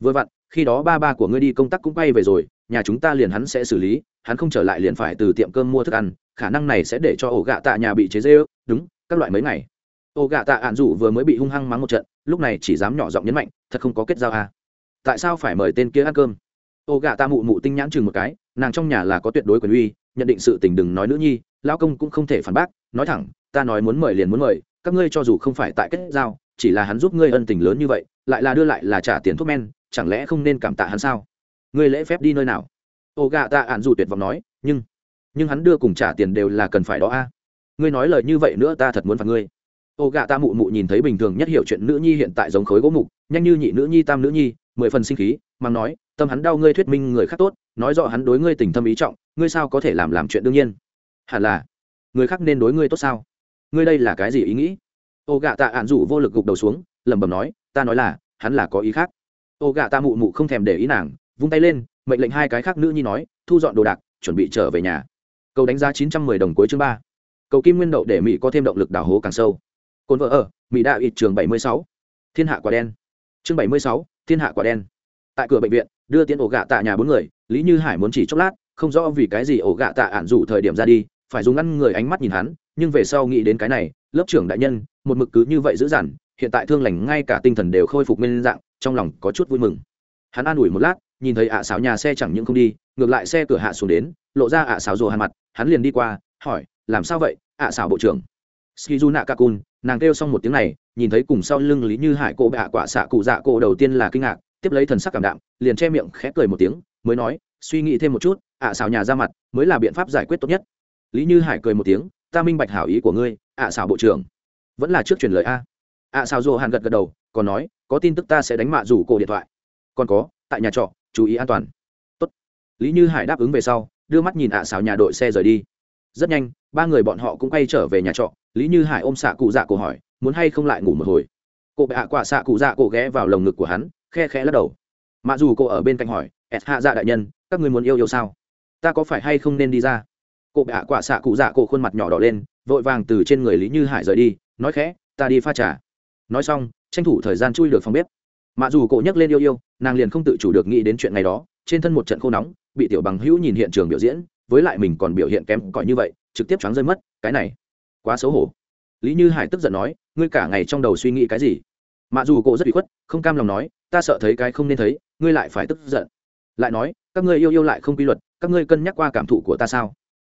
Vừa vặn khi đó ba ba của ngươi đi công tác cũng quay về rồi, nhà chúng ta liền hắn sẽ xử lý, hắn không trở lại liền phải từ tiệm cơm mua thức ăn, khả năng này sẽ để cho ổ gạ tạ nhà bị chế dê ư đúng, các loại mấy ngày ổ gạ tạ ạn dụ vừa mới bị hung hăng mắng một trận, lúc này chỉ dám nhỏ giọng nhấn mạnh, thật không có kết giao à. tại sao phải mời tên kia ăn cơm ổ gạ tạ mụ mụ tinh nhãn chừng một cái, nàng trong nhà là có tuyệt đối quyền uy, nhận định sự tình đừng nói nữ nhi, lão công cũng không thể phản bác, nói thẳng, ta nói muốn mời liền muốn mời, các ngươi cho dù không phải tại kết giao, chỉ là hắn giúp ngươi ân tình lớn như vậy, lại là đưa lại là trả tiền thuốc men chẳng lẽ không nên cảm tạ hắn sao? Ngươi lễ phép đi nơi nào? Ô gạ tạ ạn dù tuyệt vọng nói, nhưng nhưng hắn đưa cùng trả tiền đều là cần phải đó a. Ngươi nói lời như vậy nữa ta thật muốn phạt ngươi. Ô gạ ta mụ mụ nhìn thấy bình thường nhất hiểu chuyện nữ nhi hiện tại giống khối gỗ mục, nhanh như nhị nữ nhi tam nữ nhi, mười phần sinh khí, mà nói, tâm hắn đau ngươi thuyết minh người khác tốt, nói rõ hắn đối ngươi tình thâm ý trọng, ngươi sao có thể làm làm chuyện đương nhiên? Hẳn là, người khác nên đối ngươi tốt sao? Ngươi đây là cái gì ý nghĩ? Ô gạ tạ ạn rủ vô lực gục đầu xuống, lẩm bẩm nói, ta nói là, hắn là có ý khác ô gạ ta mụ mụ không thèm để ý nàng, vung tay lên, mệnh lệnh hai cái khác nữ nhi nói, thu dọn đồ đạc, chuẩn bị trở về nhà. Cầu đánh giá chín trăm mười đồng cuối chương ba. Cầu kim nguyên đậu để mỹ có thêm động lực đào hố càng sâu. Cồn vợ ở, mỹ đạo ít trường bảy mươi sáu. Thiên hạ quả đen. Chương bảy mươi sáu, thiên hạ quả đen. Tại cửa bệnh viện, đưa tiến ổ gạ tạ nhà bốn người, lý như hải muốn chỉ chốc lát, không rõ vì cái gì ổ gạ tạ ạn rủ thời điểm ra đi, phải dùng ngăn người ánh mắt nhìn hắn, nhưng về sau nghĩ đến cái này, lớp trưởng đại nhân, một mực cứ như vậy dữ dằn, hiện tại thương lành ngay cả tinh thần đều khôi phục nguyên dạng trong lòng có chút vui mừng. Hắn an ủi một lát, nhìn thấy ạ à xáo nhà xe chẳng những không đi, ngược lại xe cửa hạ xuống đến, lộ ra ạ à xáo rồ hàn mặt, hắn liền đi qua, hỏi, làm sao vậy, ạ à xảo bộ trưởng? Skizu nạ kakun nàng kêu xong một tiếng này, nhìn thấy cùng sau lưng lý như hải cô bạ quả xạ cụ dạ cô đầu tiên là kinh ngạc, tiếp lấy thần sắc cảm đạm, liền che miệng khẽ cười một tiếng, mới nói, suy nghĩ thêm một chút, ạ xảo nhà ra mặt mới là biện pháp giải quyết tốt nhất. Lý như hải cười một tiếng, ta minh bạch hảo ý của ngươi, ạ xảo bộ trưởng. Vẫn là trước truyền lời a. Ạ xảo rồ hàn gật gật đầu còn nói, có tin tức ta sẽ đánh mạ rủ cổ điện thoại. Còn có, tại nhà trọ, chú ý an toàn. Tốt. lý như hải đáp ứng về sau, đưa mắt nhìn ạ xào nhà đội xe rời đi. Rất nhanh, ba người bọn họ cũng quay trở về nhà trọ. Lý như hải ôm xạ cụ dạ cổ hỏi, muốn hay không lại ngủ một hồi? Cô bệ hạ quả xạ cụ dạ cổ ghé vào lồng ngực của hắn, khe khẽ lắc đầu. Mặc dù cô ở bên cạnh hỏi ẹt hạ dạ đại nhân, các người muốn yêu yêu sao? Ta có phải hay không nên đi ra? Cô bệ hạ quả xạ cụ dạ cổ khuôn mặt nhỏ đỏ lên, vội vàng từ trên người lý như hải rời đi, nói khẽ, ta đi pha trà. Nói xong tranh thủ thời gian chui được phòng bếp. Mà dù cổ nhắc lên yêu yêu, nàng liền không tự chủ được nghĩ đến chuyện ngày đó, trên thân một trận khô nóng, bị tiểu bằng hữu nhìn hiện trường biểu diễn, với lại mình còn biểu hiện kém cỏi như vậy, trực tiếp choáng rơi mất, cái này, quá xấu hổ. Lý như hải tức giận nói, ngươi cả ngày trong đầu suy nghĩ cái gì? Mặc dù cổ rất bị khuất, không cam lòng nói, ta sợ thấy cái không nên thấy, ngươi lại phải tức giận. Lại nói, các ngươi yêu yêu lại không quy luật, các ngươi cân nhắc qua cảm thụ của ta sao?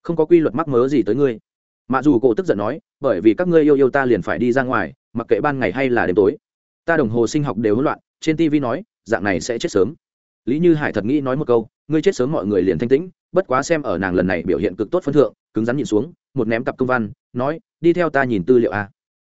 Không có quy luật mắc mớ gì tới ngươi. Mặc dù cổ tức giận nói, bởi vì các ngươi yêu yêu ta liền phải đi ra ngoài mặc kệ ban ngày hay là đêm tối. Ta đồng hồ sinh học đều hỗn loạn, trên tv nói, dạng này sẽ chết sớm. Lý như hải thật nghĩ nói một câu, ngươi chết sớm mọi người liền thanh tĩnh, bất quá xem ở nàng lần này biểu hiện cực tốt phân thượng, cứng rắn nhìn xuống, một ném cặp công văn, nói, đi theo ta nhìn tư liệu à. a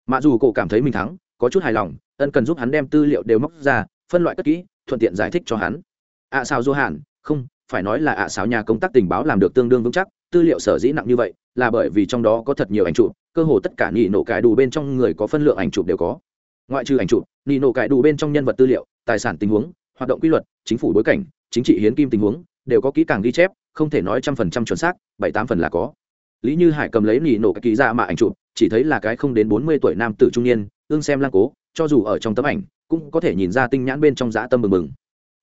mặc dù cổ cảm thấy mình thắng, có chút hài lòng, ân cần giúp hắn đem tư liệu đều móc ra, phân loại cất kỹ, thuận tiện giải thích cho hắn. Ạ à sao du hàn, không, phải nói là ạ à sao nhà công tác tình báo làm được tương đương vững chắc, tư liệu sở dĩ nặng như vậy, là bởi vì trong đó có thật nhiều ảnh chụp cơ hồ tất cả nhị nổ cải đủ bên trong người có phân lượng ảnh chụp đều có. Ngoại trừ ảnh chụp nhị nổ cải đủ bên trong nhân vật tư liệu, tài sản tình huống, hoạt động quy luật, chính phủ bối cảnh, chính trị hiến kim tình huống, đều có kỹ càng ghi chép, không thể nói trăm phần trăm chuẩn xác, bảy tám phần là có. Lý như hải cầm lấy nhị nổ cái ký ra mà ảnh chụp, chỉ thấy là cái không đến bốn mươi tuổi nam tử trung niên, ương xem lang cố, cho dù ở trong tấm ảnh, cũng có thể nhìn ra tinh nhãn bên trong dã tâm mừng mừng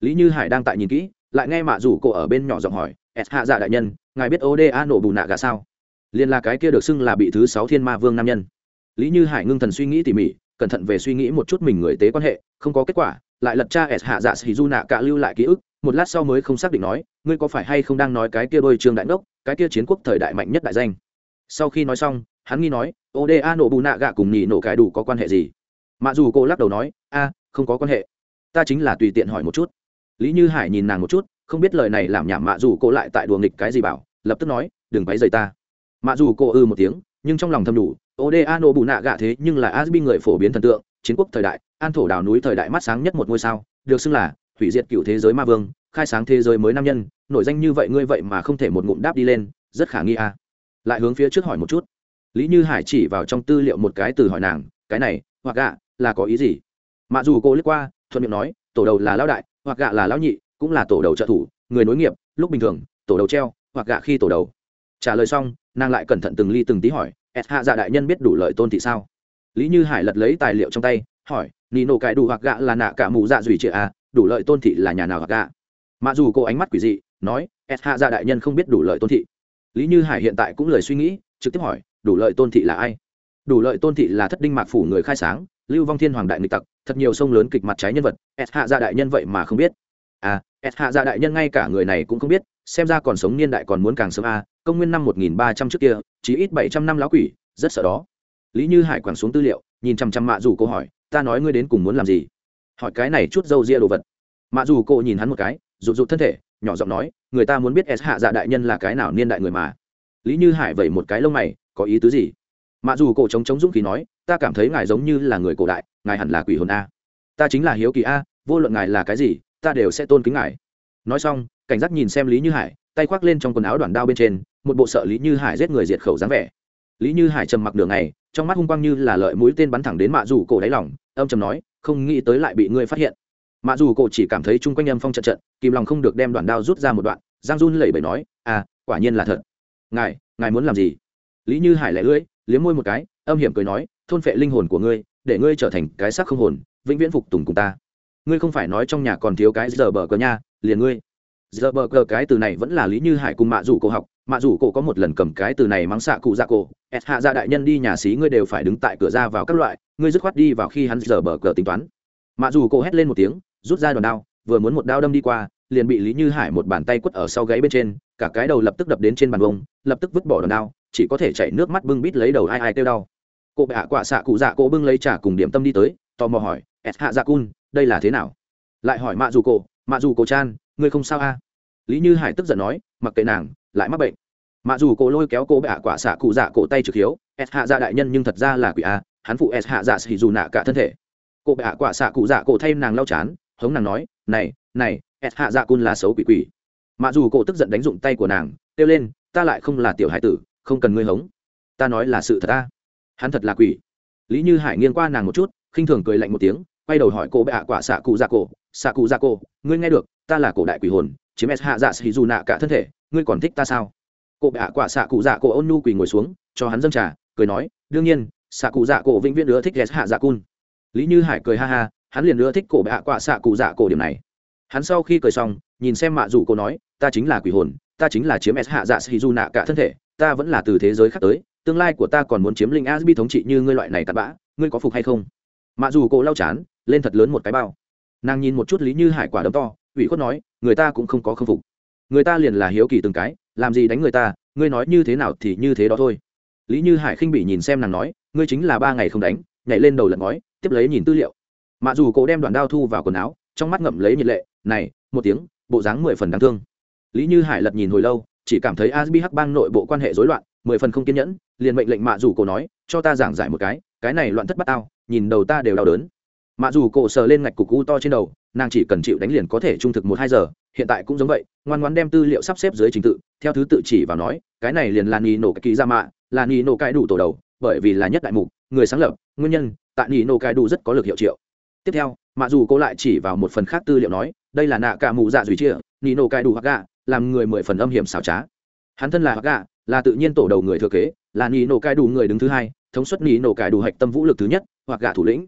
lý như hải đang tại nhìn kỹ, lại nghe mạ rủ cô ở bên nhỏ giọng hỏi s hạ dạ đại nhân, ngài biết oda nổ bù nạ gà sao? Liền là cái kia được xưng là bị thứ sáu thiên ma vương nam nhân. Lý như hải ngưng thần suy nghĩ tỉ mỉ, cẩn thận về suy nghĩ một chút mình người tế quan hệ, không có kết quả, lại lật cha s hạ dạ sĩ du nạ cả lưu lại ký ức, một lát sau mới không xác định nói, ngươi có phải hay không đang nói cái kia đôi trường đại ngốc, cái kia chiến quốc thời đại mạnh nhất đại danh? Sau khi nói xong, hắn nghi nói oda nổ bù nạ gạ cùng nhị nổ cải đủ có quan hệ gì? Mặc dù cô lắc đầu nói, a, không có quan hệ. Ta chính là tùy tiện hỏi một chút. Lý như hải nhìn nàng một chút, không biết lời này làm nhảm mạ dù cô lại tại đùa nghịch cái gì bảo, lập tức nói, đừng váy dày ta mạ dù cô ư một tiếng, nhưng trong lòng thầm đủ oda nô bù nạ gạ thế nhưng là asbi người phổ biến thần tượng, chiến quốc thời đại, an thổ đảo núi thời đại mắt sáng nhất một ngôi sao, được xưng là hủy diệt cựu thế giới ma vương, khai sáng thế giới mới nam nhân, nổi danh như vậy ngươi vậy mà không thể một ngụm đáp đi lên, rất khả nghi à. lại hướng phía trước hỏi một chút. Lý như hải chỉ vào trong tư liệu một cái từ hỏi nàng, cái này, hoặc gạ, là có ý gì? Mặc dù cô lướt qua, thuận miệng nói, tổ đầu là lão đại, hoặc gạ là lão nhị, cũng là tổ đầu trợ thủ, người nối nghiệp, lúc bình thường, tổ đầu treo, hoặc gạ khi tổ đầu. Trả lời xong nàng lại cẩn thận từng ly từng tí hỏi s hạ dạ đại nhân biết đủ lợi tôn thị sao? Lý như hải lật lấy tài liệu trong tay, hỏi, nị nổ cải đủ hoặc gạ là nạ cả mù dạ dùy trịa à? Đủ lợi tôn thị là nhà nào hoặc gạ? Mà dù cô ánh mắt quỷ dị, nói s hạ dạ đại nhân không biết đủ lợi tôn thị. Lý như hải hiện tại cũng lời suy nghĩ, trực tiếp hỏi, đủ lợi tôn thị là ai? Đủ lợi tôn thị là thất đinh mạc phủ người khai sáng, lưu vong thiên hoàng đại nghịch tặc, thật nhiều sông lớn kịch mặt trái nhân vật s hạ dạ đại nhân vậy mà không biết à s hạ dạ đại nhân ngay cả người này cũng không biết, xem ra còn sống niên đại còn muốn càng sớm à công nguyên năm một nghìn ba trăm trước kia chỉ ít bảy trăm năm lão quỷ, rất sợ đó. Lý như hải quẳng xuống tư liệu, nhìn chằm chằm mạ dù cô hỏi, ta nói ngươi đến cùng muốn làm gì? Hỏi cái này chút dâu ria đồ vật. Mạ dù cô nhìn hắn một cái, rụt rụt thân thể, nhỏ giọng nói, người ta muốn biết s hạ dạ đại nhân là cái nào niên đại người mà? Lý như hải vẩy một cái lông mày, có ý tứ gì? Mạ dù cổ chống chống dũng khí nói, ta cảm thấy ngài giống như là người cổ đại, ngài hẳn là quỷ hồn a. Ta chính là hiếu kỳ a, vô luận ngài là cái gì ta đều sẽ tôn kính ngài. Nói xong, cảnh giác nhìn xem lý như hải, tay khoác lên trong quần áo đoàn đao bên trên, một bộ sợ lý như hải giết người diệt khẩu dáng vẻ. Lý như hải trầm mặc đường này trong mắt hung quang như là lợi mũi tên bắn thẳng đến mạ dù cổ đáy lỏng âm trầm nói, không nghĩ tới lại bị ngươi phát hiện. Mạ dù cổ chỉ cảm thấy chung quanh âm phong trận trận, kìm lòng không được đem đoàn đao rút ra một đoạn, giang run lẩy bẩy nói à quả nhiên là thật. Ngài ngài muốn làm gì? Lý như hải lẻ lưỡi, liếm môi một cái, âm hiểm cười nói, thôn phệ linh hồn của ngươi, để ngươi trở thành cái xác không hồn, vĩnh viễn phục tùng cùng ta ngươi không phải nói trong nhà còn thiếu cái giờ bờ cờ nha, liền ngươi. Giờ bờ cờ cái từ này vẫn là lý như hải cùng mạ rủ cổ học. Mạ rủ cổ có một lần cầm cái từ này mắng xạ cụ dạ cổ, ẹt hạ dạ đại nhân đi nhà xí, ngươi đều phải đứng tại cửa ra vào các loại, ngươi dứt khoát đi vào khi hắn giờ bờ cờ tính toán. Mạ rủ cổ hét lên một tiếng, rút ra đòn đao, vừa muốn một đao đâm đi qua, liền bị lý như hải một bàn tay quất ở sau gáy bên trên, cả cái đầu lập tức đập đến trên bàn bông lập tức vứt bỏ đòn đao, chỉ có thể chảy nước mắt bưng bít lấy đầu ai ai kêu đau. Cụ bạ quả xạ cụ dạ cổ bưng lấy trả cùng điểm tâm đi tới, tò mò hỏi s hạ dạ cun đây là thế nào? Lại hỏi mạ dù cổ, mạ dù cổ chan, ngươi không sao a lý như hải tức giận nói, mặc kệ nàng, lại mắc bệnh. Mạ dù cổ lôi kéo cô bệ hạ quả xạ cụ dạ cổ tay trực hiếu, s hạ dạ đại nhân nhưng thật ra là quỷ a hắn phụ s hạ dạ xì dù nạ cả thân thể. Cô bệ hạ quả xạ cụ dạ cổ thay nàng lau chán, hống nàng nói, này này, s hạ dạ cun là xấu quỷ quỷ. Mạ dù cổ tức giận đánh dụng tay của nàng, kêu lên, ta lại không là tiểu hải tử, không cần ngươi hống. Ta nói là sự thật ta. Hắn thật là quỷ. Lý như hải nghiêng qua nàng một chút, khinh thường cười lạnh một tiếng quay đầu hỏi cô bệ hạ quả xạ cụ dạ cổ. Xạ cụ dạ cổ, ngươi nghe được, ta là cổ đại quỷ hồn, chiếm s hạ dạ xì dù nạ cả thân thể, ngươi còn thích ta sao? Cô bệ hạ quả xạ cụ dạ cổ ôn nu quỳ ngồi xuống, cho hắn dâng trà, cười nói, đương nhiên, xạ cụ dạ cổ vĩnh viễn nữa thích s hạ dạ cun. Lý như hải cười ha ha, hắn liền nữa thích cổ bệ hạ quả xạ cụ dạ cổ điểm này. Hắn sau khi cười xong, nhìn xem mạ dù cô nói, ta chính là quỷ hồn, ta chính là chiếm s hạ dạ xì dù nạ cả thân thể, ta vẫn là từ thế giới khác tới, tương lai của ta còn muốn chiếm linh asbi thống trị như ngươi loại này tạt bã, ngươi có phục hay không? Mặc dù cô lau chán lên thật lớn một cái bao. Nàng nhìn một chút lý như hải quả đấm to, ủy khuất nói, người ta cũng không có khâm phục. Người ta liền là hiếu kỳ từng cái, làm gì đánh người ta, ngươi nói như thế nào thì như thế đó thôi. Lý như hải khinh bị nhìn xem nàng nói, ngươi chính là ba ngày không đánh, nhảy lên đầu lật ngói, tiếp lấy nhìn tư liệu. Mạ dù cô đem đoạn đao thu vào quần áo, trong mắt ngậm lấy nhiệt lệ, này, một tiếng, bộ dáng mười phần đáng thương. Lý như hải lật nhìn hồi lâu, chỉ cảm thấy asbi hắc bang nội bộ quan hệ rối loạn, mười phần không kiên nhẫn, liền mệnh lệnh mạ dù cổ nói, cho ta giảng giải một cái cái này loạn thất bắt tao, nhìn đầu ta đều đau đớn mặc dù cổ sờ lên ngạch cục u to trên đầu, nàng chỉ cần chịu đánh liền có thể trung thực một hai giờ, hiện tại cũng giống vậy, ngoan ngoan đem tư liệu sắp xếp dưới trình tự, theo thứ tự chỉ vào nói, cái này liền là nì nổ cái kỳ ra mạ, là nì nổ cái đủ tổ đầu, bởi vì là nhất đại mục, người sáng lập, nguyên nhân, tại nì nổ cái đủ rất có lực hiệu triệu. Tiếp theo mặc dù cô lại chỉ vào một phần khác tư liệu nói, đây là nạ cả mù dạ dùy chia nì nổ cái đủ hoặc gạ, làm người mười phần âm hiểm xảo trá. Hắn thân là hoặc gạ, là tự nhiên tổ đầu người thừa kế, là nỉ nổ cái đủ người đứng thứ hai, thống suất nỉ nổ cái đủ hạch tâm vũ lực thứ nhất hoặc gạ thủ lĩnh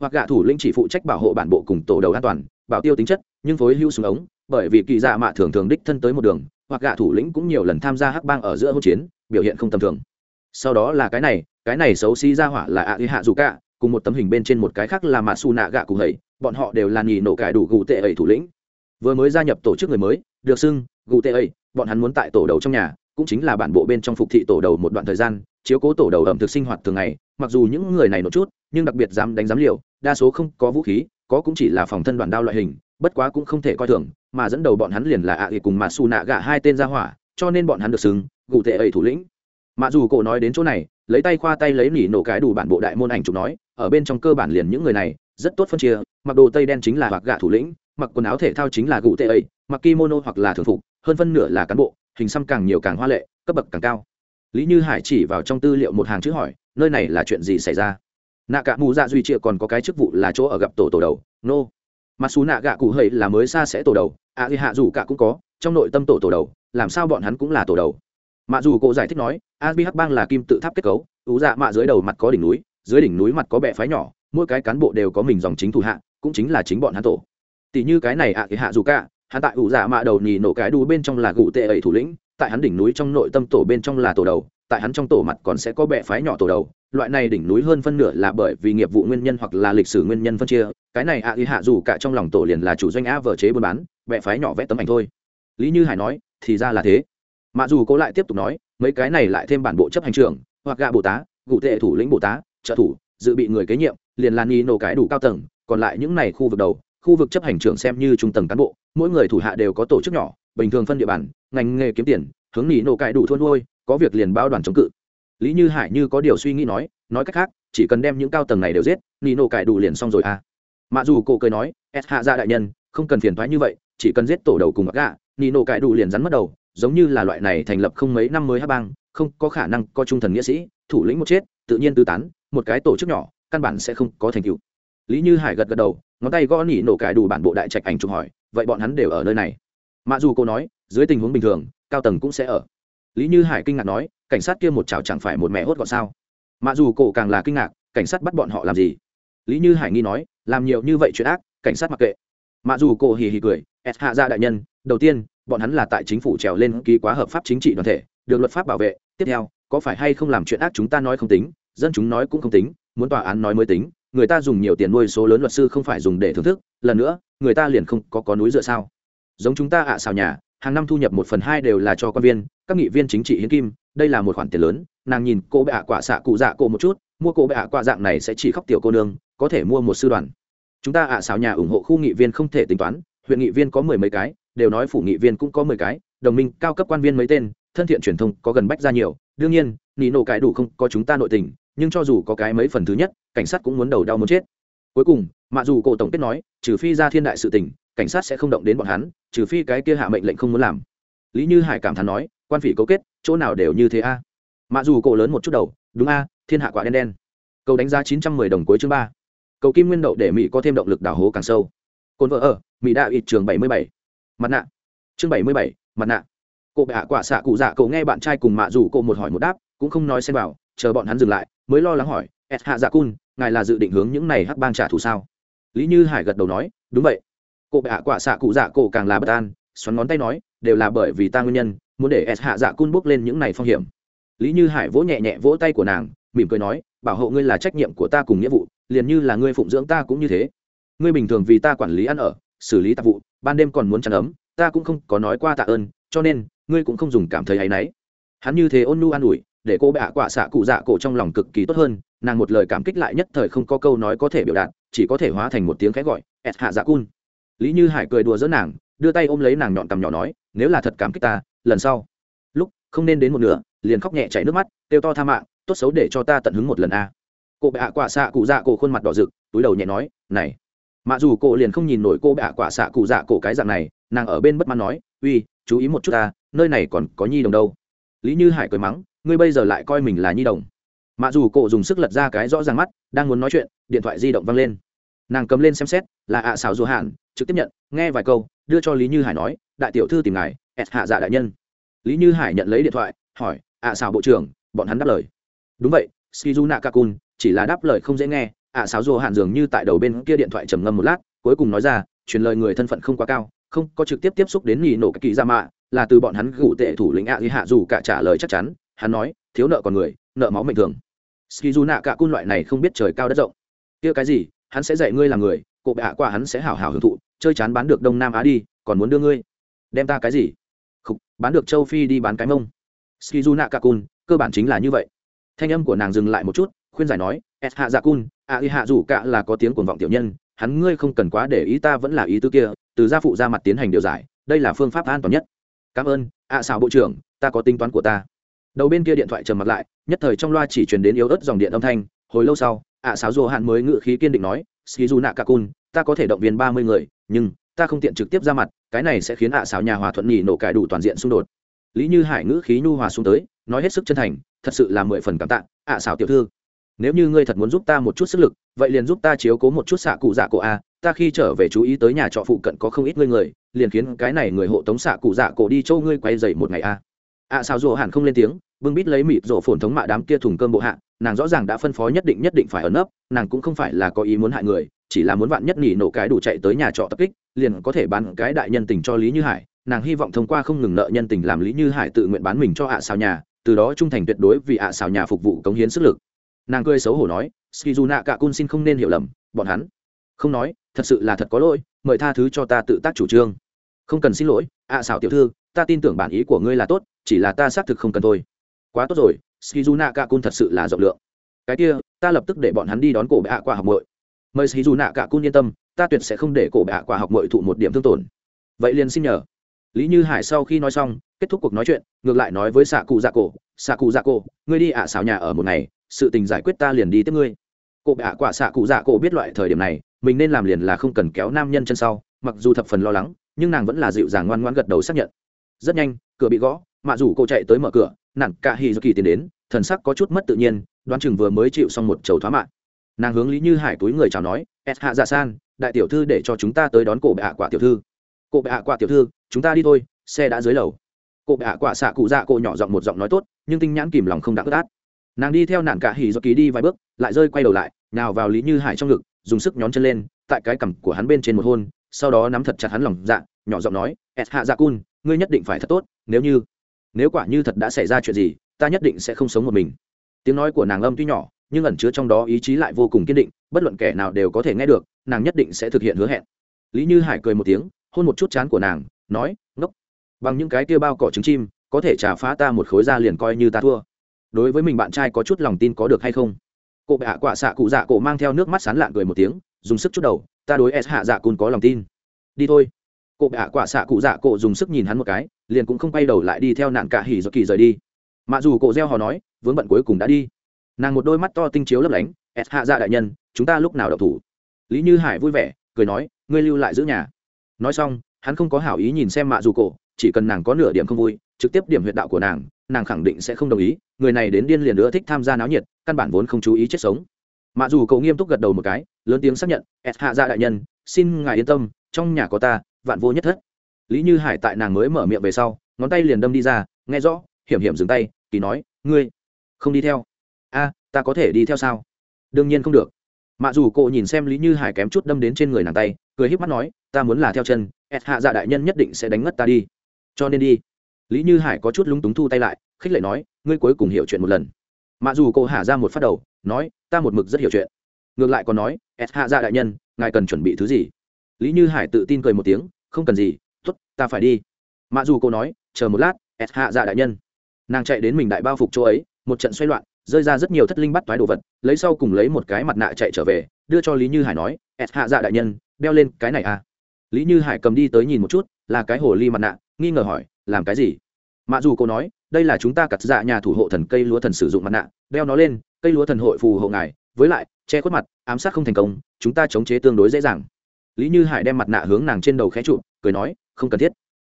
hoặc gạ thủ lĩnh chỉ phụ trách bảo hộ bản bộ cùng tổ đầu an toàn, bảo tiêu tính chất, nhưng phối hưu súng ống, bởi vì kỳ dạ mạ thường thường đích thân tới một đường, hoặc gạ thủ lĩnh cũng nhiều lần tham gia hắc bang ở giữa hỗn chiến, biểu hiện không tầm thường. Sau đó là cái này cái này xấu xí ra hỏa là ạ hạ dù cả, cùng một tấm hình bên trên một cái khác là mạ su nạ gạ cụ hầy, bọn họ đều là nhì nổ cải đủ gù tệ ẩy thủ lĩnh. Vừa mới gia nhập tổ chức người mới, được xưng, gù tê ấy, bọn hắn muốn tại tổ đầu trong nhà, cũng chính là bản bộ bên trong phục thị tổ đầu một đoạn thời gian, chiếu cố tổ đầu ẩm thực sinh hoạt thường ngày, mặc dù những người này nổ chút nhưng đặc biệt dám đánh giám liệu đa số không có vũ khí, có cũng chỉ là phòng thân đoàn đao loại hình, bất quá cũng không thể coi thường, mà dẫn đầu bọn hắn liền là ạ à cùng mà xù nạ gạ hai tên ra hỏa, cho nên bọn hắn được xưng gù tệ ấy thủ lĩnh. Mặc dù cổ nói đến chỗ này, lấy tay khoa tay lấy nỉ nổ cái đủ bản bộ đại môn ảnh chụp nói, ở bên trong cơ bản liền những người này, rất tốt phân chia, mặc đồ tây đen chính là hoặc gạ thủ lĩnh, mặc quần áo thể thao chính là gù tệ ấy, mặc kimono hoặc là thường phục, hơn phân nửa là cán bộ, hình xăm càng nhiều càng hoa lệ, cấp bậc càng cao. Lý như hải chỉ vào trong tư liệu một hàng chữ hỏi, nơi này là chuyện gì xảy ra? Nạ cả mù dạ duy trịa còn có cái chức vụ là chỗ ở gặp tổ tổ đầu, nô、no. mặc dù nạ gạ cụ hầy là mới xa sẽ tổ đầu ạ à thì hạ dù cả cũng có, trong nội tâm tổ tổ đầu, làm sao bọn hắn cũng là tổ đầu mặc dù cụ giải thích nói asbi hắc bang là kim tự tháp kết cấu ú dạ mạ dưới đầu mặt có đỉnh núi, dưới đỉnh núi mặt có bệ phái nhỏ, mỗi cái cán bộ đều có mình dòng chính thủ hạ, cũng chính là chính bọn hắn tổ tỷ như cái này ạ à hạ dù cả, hắn tại ủ dạ mạ đầu nhì nổ cái đu bên trong là gụ tệ ẩy thủ lĩnh, tại hắn đỉnh núi trong nội tâm tổ bên trong là tổ đầu tại hắn trong tổ mặt còn sẽ có bệ phái nhỏ tổ đầu, loại này đỉnh núi hơn phân nửa là bởi vì nghiệp vụ nguyên nhân hoặc là lịch sử nguyên nhân phân chia, cái này ạ à hạ dù cả trong lòng tổ liền là chủ doanh a vở chế buôn bán bệ phái nhỏ vẽ tấm ảnh thôi. Lý như hải nói, thì ra là thế. Mà dù cố lại tiếp tục nói, mấy cái này lại thêm bản bộ chấp hành trưởng, hoặc gạ bồ tá, cụ tệ thủ lĩnh bồ tá, trợ thủ, dự bị người kế nhiệm, liền lan y nổ cái đủ cao tầng, còn lại những này khu vực đầu, khu vực chấp hành trưởng xem như trung tầng cán bộ, mỗi người thủ hạ đều có tổ chức nhỏ, bình thường phân địa bàn, ngành nghề kiếm tiền, hướng nỉ nổ cải đủ thôn nuôi có việc liền bao đoàn chống cự. Lý như hải như có điều suy nghĩ nói nói cách khác, chỉ cần đem những cao tầng này đều giết nỉ nổ cải đủ liền xong rồi à. Mặc dù cổ cười nói, s hạ gia đại nhân, không cần phiền thoái như vậy, chỉ cần giết tổ đầu cùng mặc gạ nỉ nổ cải đủ liền rắn mất đầu, giống như là loại này thành lập không mấy năm mới hát bang, không có khả năng có trung thần nghĩa sĩ, thủ lĩnh một chết, tự nhiên tư tán, một cái tổ chức nhỏ, căn bản sẽ không có thành tựu. Lý như hải gật gật đầu, ngón tay gõ nỉ nổ cải đủ bản bộ đại trạch ảnh chụp hỏi, vậy bọn hắn đều ở nơi này? Mặc dù cô nói, dưới tình huống bình thường, cao tầng cũng sẽ ở lý như hải kinh ngạc nói, cảnh sát kia một chảo chẳng phải một mẹ hốt gọn sao? Mà dù cổ càng là kinh ngạc, cảnh sát bắt bọn họ làm gì? Lý như hải nghi nói, làm nhiều như vậy chuyện ác, cảnh sát mặc kệ. Mà dù cổ hì hì cười s hạ gia đại nhân, đầu tiên, bọn hắn là tại chính phủ trèo lên ký quá hợp pháp chính trị đoàn thể, được luật pháp bảo vệ. Tiếp theo, có phải hay không làm chuyện ác chúng ta nói không tính, dân chúng nói cũng không tính, muốn tòa án nói mới tính, người ta dùng nhiều tiền nuôi số lớn luật sư không phải dùng để thưởng thức. Lần nữa, người ta liền không có có núi dựa sao? Giống chúng ta ạ à xào nhà hàng năm thu nhập một phần hai đều là cho quan viên, các nghị viên chính trị hiến kim, đây là một khoản tiền lớn, nàng nhìn cô bệ ạ quả xạ cụ dạ cổ một chút, mua cô bệ ạ quả dạng này sẽ chỉ khóc tiểu cô nương, có thể mua một sư đoàn. Chúng ta ạ à xào nhà ủng hộ khu nghị viên không thể tính toán, huyện nghị viên có mười mấy cái, đều nói phủ nghị viên cũng có mười cái, đồng minh, cao cấp quan viên mấy tên, thân thiện truyền thông có gần bách ra nhiều. Đương nhiên, nị nổ cái đủ không có chúng ta nội tình, nhưng cho dù có cái mấy phần thứ nhất, cảnh sát cũng muốn đầu đau muốn chết. Cuối cùng mặc dù cổ tổng kết nói, trừ phi ra thiên đại sự tình cảnh sát sẽ không động đến bọn hắn, trừ phi cái kia hạ mệnh lệnh không muốn làm. Lý như hải cảm thán nói, quan phỉ cấu kết, chỗ nào đều như thế a. À. mặc dù cổ lớn một chút đầu, đúng a, thiên hạ quả đen đen. Cầu đánh giá chín trăm mười đồng cuối chương ba. Cầu kim nguyên đậu để mỹ có thêm động lực đào hố càng sâu. Cồn vợ ở, mỹ đạo ít trường bảy mươi bảy. Mặt nạ. Chương bảy mươi bảy, mặt nạ. Cô bệ hạ quả xạ cụ dạ cậu nghe bạn trai cùng mạ dù cô một hỏi một đáp, cũng không nói xem vào, chờ bọn hắn dừng lại, mới lo lắng hỏi s hạ dạ cun, ngài là dự định hướng những này hắc bang trả thù sao? Lý như hải gật đầu nói, đúng vậy cô bệ hạ quả xạ cụ dạ cổ càng là bất an, xoắn ngón tay nói, đều là bởi vì ta nguyên nhân, muốn để s hạ dạ cun bước lên những này phong hiểm. Lý như hải vỗ nhẹ nhẹ vỗ tay của nàng, mỉm cười nói, bảo hộ ngươi là trách nhiệm của ta cùng nghĩa vụ, liền như là ngươi phụng dưỡng ta cũng như thế. Ngươi bình thường vì ta quản lý ăn ở, xử lý tạp vụ, ban đêm còn muốn chăn ấm, ta cũng không có nói qua tạ ơn, cho nên, ngươi cũng không dùng cảm thấy áy náy. Hắn như thế ôn nu an ủi, để cô bệ hạ quả xạ cụ dạ cổ trong lòng cực kỳ tốt hơn, nàng một lời cảm kích lại nhất thời không có câu nói có thể biểu đạt, chỉ có thể hóa thành một tiếng khẽ gọi, s hạ dạ cun lý như hải cười đùa dỡ nàng, đưa tay ôm lấy nàng nhọn cằm nhỏ nói, nếu là thật cảm kích ta, lần sau, lúc không nên đến một nửa, liền khóc nhẹ chảy nước mắt, kêu to tha mạng, tốt xấu để cho ta tận hứng một lần a. Cô bệ ạ quả xạ cụ dạ cổ khuôn mặt đỏ rực, túi đầu nhẹ nói, này. Mặc dù cô liền không nhìn nổi cô bệ ạ quả xạ cụ dạ cổ cái dạng này, nàng ở bên bất mãn nói, uy, chú ý một chút ta, nơi này còn có nhi đồng đâu. Lý như hải cười mắng, ngươi bây giờ lại coi mình là nhi đồng. Mặc dù cổ dùng sức lật ra cái rõ ràng mắt, đang muốn nói chuyện, điện thoại di động văng lên nàng cầm lên xem xét, là ạ xào dù hạn trực tiếp nhận, nghe vài câu, đưa cho lý như hải nói, đại tiểu thư tìm ngài, ẹt hạ dạ đại nhân. Lý như hải nhận lấy điện thoại, hỏi, ạ xào bộ trưởng, bọn hắn đáp lời. Đúng vậy shizu nakakun chỉ là đáp lời không dễ nghe. Ạ xảo dù hạn dường như tại đầu bên kia điện thoại trầm ngâm một lát, cuối cùng nói ra, truyền lời người thân phận không quá cao, không có trực tiếp tiếp xúc đến nhì nổ các kỳ ra mạ, là từ bọn hắn gủ tệ thủ lĩnh ạ ghi hạ dù cả trả lời chắc chắn. Hắn nói, thiếu nợ còn người, nợ máu mệnh thường. Ski du nạ cả cun loại này không biết trời cao đất rộng. Kia cái gì? Hắn sẽ dạy ngươi làm người cụ bệ hạ qua hắn sẽ hảo hảo hưởng thụ chơi chán bán được đông nam á đi còn muốn đưa ngươi. Đem ta cái gì? Khục, bán được châu phi đi bán cái mông. Skizuna kakun cơ bản chính là như vậy. Thanh âm của nàng dừng lại một chút khuyên giải nói s hạ dạ cun a y hạ dù cả là có tiếng cuồng vọng tiểu nhân hắn ngươi không cần quá để ý ta vẫn là ý tư kia từ gia phụ ra mặt tiến hành điều giải đây là phương pháp an toàn nhất. Cảm ơn ạ à xào bộ trưởng ta có tính toán của ta. Đầu bên kia điện thoại trầm mặt lại nhất thời trong loa chỉ truyền đến yếu ớt dòng điện âm thanh hồi lâu sau ạ Sáo Dù hạn mới ngự khí kiên định nói skizu nạ cả cun ta có thể động viên ba mươi người, nhưng ta không tiện trực tiếp ra mặt, cái này sẽ khiến ạ Sáo nhà hòa thuận nhì nổ cải đủ toàn diện xung đột. Lý như hải ngữ khí nhu hòa xuống tới, nói hết sức chân thành, thật sự là mười phần cảm tạ, ạ xảo tiểu thư. Nếu như ngươi thật muốn giúp ta một chút sức lực, vậy liền giúp ta chiếu cố một chút xạ cụ dạ cổ a, ta khi trở về chú ý tới nhà trọ phụ cận có không ít ngươi người, liền khiến cái này người hộ tống xạ cụ dạ cổ đi châu ngươi quay dậy một ngày a. Ạ xảo Dù hẳn không lên tiếng bưng bít lấy mịt rộ phồn thống mạ đám kia thùng cơm bộ hạ, nàng rõ ràng đã phân phó nhất định nhất định phải ẩn nấp, nàng cũng không phải là có ý muốn hại người, chỉ là muốn vạn nhất nỉ nổ cái đủ chạy tới nhà trọ tập kích, liền có thể bán cái đại nhân tình cho lý như hải. Nàng hy vọng thông qua không ngừng nợ nhân tình làm lý như hải tự nguyện bán mình cho ạ xào nhà, từ đó trung thành tuyệt đối vì ạ xào nhà phục vụ cống hiến sức lực. Nàng cười xấu hổ nói skizuna cả cun xin không nên hiểu lầm, bọn hắn không nói, thật sự là thật có lỗi, mời tha thứ cho ta tự tác chủ trương. Không cần xin lỗi, ạ xào tiểu thư, ta tin tưởng bản ý của ngươi là tốt, chỉ là ta xác thực không cần thôi quá tốt rồi shizuna nạ cả cun thật sự là rộng lượng. Cái kia, ta lập tức để bọn hắn đi đón cổ bệ hạ qua học mội mời shizuna nạ cả cun yên tâm, ta tuyệt sẽ không để cổ bệ hạ qua học mội thụ một điểm thương tổn. Vậy liền xin nhờ. Lý như hải sau khi nói xong, kết thúc cuộc nói chuyện, ngược lại nói với xạ cụ dạ cổ xạ cụ dạ cổ ngươi đi ạ à xào nhà ở một ngày, sự tình giải quyết ta liền đi tiếp ngươi. Cụ bạ quả xạ cụ dạ cổ biết loại thời điểm này, mình nên làm liền là không cần kéo nam nhân chân sau, mặc dù thập phần lo lắng, nhưng nàng vẫn là dịu dàng ngoan ngoan gật đầu xác nhận. Rất nhanh, cửa bị gõ, mạ dù cô chạy tới mở cửa nặng cả hì do kỳ tiến đến, thần sắc có chút mất tự nhiên, đoán chừng vừa mới chịu xong một chầu thoá mạng. Nàng hướng lý như hải túi người chào nói s hạ dạ san, đại tiểu thư để cho chúng ta tới đón cổ bệ hạ quả tiểu thư. Cổ bệ hạ quả tiểu thư, chúng ta đi thôi, xe đã dưới lầu. Cổ bệ hạ quả xạ cụ dạ cổ nhỏ giọng một giọng nói tốt, nhưng tinh nhãn kìm lòng không đã ướt át. Nàng đi theo nạn cả hỉ do ký đi vài bước, lại rơi quay đầu lại nào vào lý như hải trong ngực, dùng sức nhón chân lên, tại cái cằm của hắn bên trên một hôn, sau đó nắm thật chặt hắn lòng dạ nhỏ giọng nói s hạ dạ cun, ngươi nhất định phải thật tốt, nếu như nếu quả như thật đã xảy ra chuyện gì, ta nhất định sẽ không sống một mình. Tiếng nói của nàng âm tuy nhỏ, nhưng ẩn chứa trong đó ý chí lại vô cùng kiên định, bất luận kẻ nào đều có thể nghe được, nàng nhất định sẽ thực hiện hứa hẹn. Lý như hải cười một tiếng, hôn một chút chán của nàng, nói, ngốc, bằng những cái kia bao cỏ trứng chim, có thể trả phá ta một khối da liền coi như ta thua. Đối với mình bạn trai có chút lòng tin có được hay không? Cụ bệ hạ quả xạ cụ dạ cổ mang theo nước mắt sán lạn cười một tiếng, dùng sức chút đầu, ta đối s hạ dạ cùn có lòng tin. Đi thôi. Cụ bệ hạ quả xạ cụ dạ cổ dùng sức nhìn hắn một cái liền cũng không quay đầu lại đi theo nạn cả hỉ do kỳ rời đi. Mặc dù cổ gieo hò nói, vướng bận cuối cùng đã đi. Nàng một đôi mắt to tinh chiếu lấp lánh s hạ dạ đại nhân, chúng ta lúc nào đọc thủ? Lý như hải vui vẻ, cười nói, ngươi lưu lại giữ nhà. Nói xong, hắn không có hảo ý nhìn xem mạ dù cổ, chỉ cần nàng có nửa điểm không vui, trực tiếp điểm huyệt đạo của nàng nàng khẳng định sẽ không đồng ý, người này đến điên liền nữa thích tham gia náo nhiệt, căn bản vốn không chú ý chết sống. Mạ dù cậu nghiêm túc gật đầu một cái, lớn tiếng xác nhận s hạ dạ đại nhân, xin ngài yên tâm, trong nhà có ta, vạn vô nhất thất lý như hải tại nàng mới mở miệng về sau, ngón tay liền đâm đi ra, nghe rõ, hiểm hiểm dừng tay, kỳ nói, ngươi không đi theo. A, ta có thể đi theo sao? Đương nhiên không được. Mạ dù cô nhìn xem lý như hải kém chút đâm đến trên người nàng tay, cười híp mắt nói, ta muốn là theo chân ẹt hạ dạ đại nhân nhất định sẽ đánh ngất ta đi. Cho nên đi. Lý như hải có chút lúng túng thu tay lại, khích lệ nói, ngươi cuối cùng hiểu chuyện một lần. Mặc dù cô hạ ra một phát đầu, nói, ta một mực rất hiểu chuyện. Ngược lại còn nói ẹt hạ dạ đại nhân, ngài cần chuẩn bị thứ gì? Lý như hải tự tin cười một tiếng, không cần gì ta phải đi. Mặc dù cô nói, chờ một lát s hạ dạ đại nhân. Nàng chạy đến mình đại bao phục chỗ ấy, một trận xoay loạn, rơi ra rất nhiều thất linh bắt toái đồ vật, lấy sau cùng lấy một cái mặt nạ chạy trở về, đưa cho lý như hải nói s hạ dạ đại nhân, đeo lên cái này à. Lý như hải cầm đi tới nhìn một chút, là cái hồ ly mặt nạ, nghi ngờ hỏi, làm cái gì? Mặc dù cô nói, đây là chúng ta cặt dạ nhà thủ hộ thần cây lúa thần sử dụng mặt nạ, đeo nó lên, cây lúa thần hội phù hộ ngài, với lại, che khuất mặt, ám sát không thành công, chúng ta chống chế tương đối dễ dàng. Lý như hải đem mặt nạ hướng nàng trên đầu khé trụ, cười nói không cần thiết.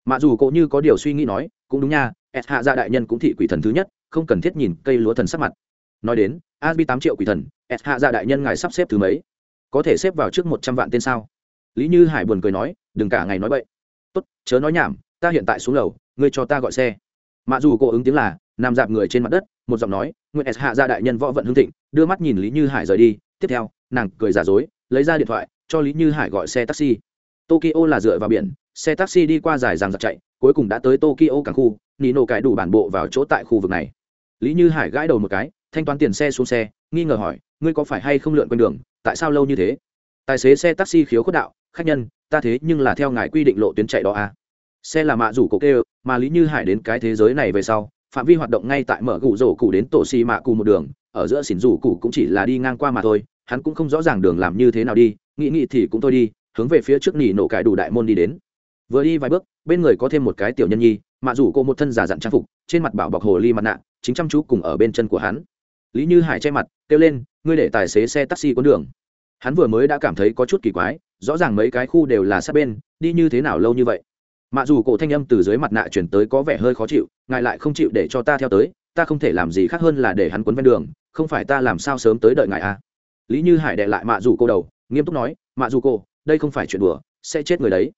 Mà dù cậu như có điều suy nghĩ nói, cũng đúng nha, s hạ gia đại nhân cũng thị quỷ thần thứ nhất, không cần thiết nhìn cây lúa thần sắc mặt. Nói đến asbi tám triệu quỷ thần, s hạ gia đại nhân ngài sắp xếp thứ mấy? Có thể xếp vào trước một trăm vạn tên sao? Lý như hải buồn cười nói, đừng cả ngày nói bậy. Tốt, chớ nói nhảm, ta hiện tại xuống lầu, ngươi cho ta gọi xe. Mà dù cô ứng tiếng là, nằm dạp người trên mặt đất, một giọng nói nguyễn s hạ gia đại nhân võ vận hương thịnh, đưa mắt nhìn lý như hải rời đi. Tiếp theo, nàng cười giả dối, lấy ra điện thoại, cho lý như hải gọi xe taxi. Tokyo là dựa vào biển xe taxi đi qua dài ràng giặc chạy, cuối cùng đã tới tokyo cảng khu, nino cải đủ bản bộ vào chỗ tại khu vực này. Lý như hải gãi đầu một cái, thanh toán tiền xe xuống xe, nghi ngờ hỏi, ngươi có phải hay không lượn quanh đường? Tại sao lâu như thế? Tài xế xe taxi khiếu khuất đạo, khách nhân, ta thế nhưng là theo ngài quy định lộ tuyến chạy đó à. Xe là mạ rủ cổ kêu, mà lý như hải đến cái thế giới này về sau, phạm vi hoạt động ngay tại mở gù rổ cụ đến tổ xì mạ cụ một đường, ở giữa xỉn rủ cụ cũng chỉ là đi ngang qua mà thôi, hắn cũng không rõ ràng đường làm như thế nào đi, nghĩ nghĩ thì cũng thôi đi, hướng về phía trước nỉ nổ cải đủ đại môn đi đến vừa đi vài bước, bên người có thêm một cái tiểu nhân nhi mạ rủ cô một thân giả dặn trang phục, trên mặt bảo bọc hồ ly mặt nạ, chính chăm chú cùng ở bên chân của hắn. Lý như hải che mặt, kêu lên, ngươi để tài xế xe taxi cuốn đường. Hắn vừa mới đã cảm thấy có chút kỳ quái, rõ ràng mấy cái khu đều là sát bên, đi như thế nào lâu như vậy? Mạ dù cổ thanh âm từ dưới mặt nạ chuyển tới có vẻ hơi khó chịu, ngài lại không chịu để cho ta theo tới, ta không thể làm gì khác hơn là để hắn quấn ven đường, không phải ta làm sao sớm tới đợi ngài à. lý như hải đệ lại mạ dù cô đầu, nghiêm túc nói, mạ dù cô, đây không phải chuyện đùa, sẽ chết người đấy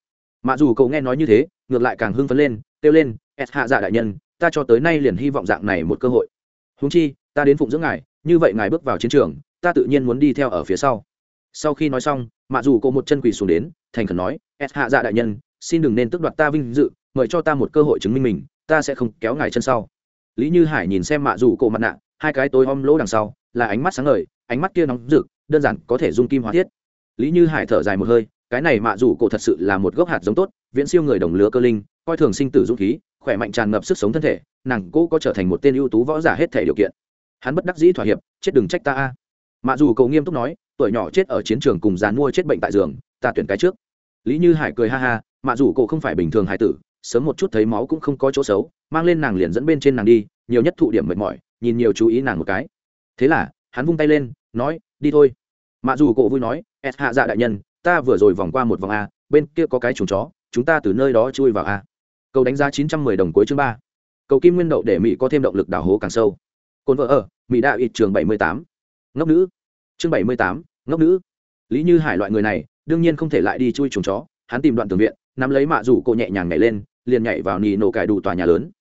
mà dù cậu nghe nói như thế, ngược lại càng hưng phấn lên, kêu lên s hạ dạ đại nhân, ta cho tới nay liền hy vọng dạng này một cơ hội. Húng chi, ta đến phụng dưỡng ngài, như vậy ngài bước vào chiến trường, ta tự nhiên muốn đi theo ở phía sau. Sau khi nói xong mạ dù cô một chân quỳ xuống đến, thành khẩn nói s hạ dạ đại nhân, xin đừng nên tước đoạt ta vinh dự, mời cho ta một cơ hội chứng minh mình, ta sẽ không kéo ngài chân sau. Lý như hải nhìn xem mạ dù cổ mặt nạ, hai cái tối om lỗ đằng sau, là ánh mắt sáng ngời, ánh mắt kia nóng rực, đơn giản có thể dung kim hóa thiết. Lý như hải thở dài một hơi cái này mạ dù cổ thật sự là một gốc hạt giống tốt, viễn siêu người đồng lứa cơ linh, coi thường sinh tử dũng khí, khỏe mạnh tràn ngập sức sống thân thể, nàng cô có trở thành một tên ưu tú võ giả hết thể điều kiện. Hắn bất đắc dĩ thỏa hiệp, chết đừng trách ta a. Mạ dù cậu nghiêm túc nói, tuổi nhỏ chết ở chiến trường cùng dàn mua chết bệnh tại giường, ta tuyển cái trước. Lý như hải cười ha ha, mạ dù cậu không phải bình thường hải tử, sớm một chút thấy máu cũng không có chỗ xấu, mang lên nàng liền dẫn bên trên nàng đi, nhiều nhất thụ điểm mệt mỏi, nhìn nhiều chú ý nàng một cái. Thế là, hắn vung tay lên, nói, đi thôi. Mạ dù cậu vui nói s hạ dạ đại nhân ta vừa rồi vòng qua một vòng a, bên kia có cái chuồng chó, chúng ta từ nơi đó chui vào a. Cầu đánh giá chín trăm mười đồng cuối chương ba. Cầu kim nguyên đậu để mỹ có thêm động lực đào hố càng sâu. Cồn vợ ở, mỹ đã ít trường bảy mươi tám. Ngốc nữ. Chương bảy mươi tám, ngốc nữ. Lý như hải loại người này, đương nhiên không thể lại đi chui chuồng chó, hắn tìm đoạn tường viện, nắm lấy mạ rủ cổ nhẹ nhàng nhảy lên, liền nhảy vào nì nổ cải đủ tòa nhà lớn.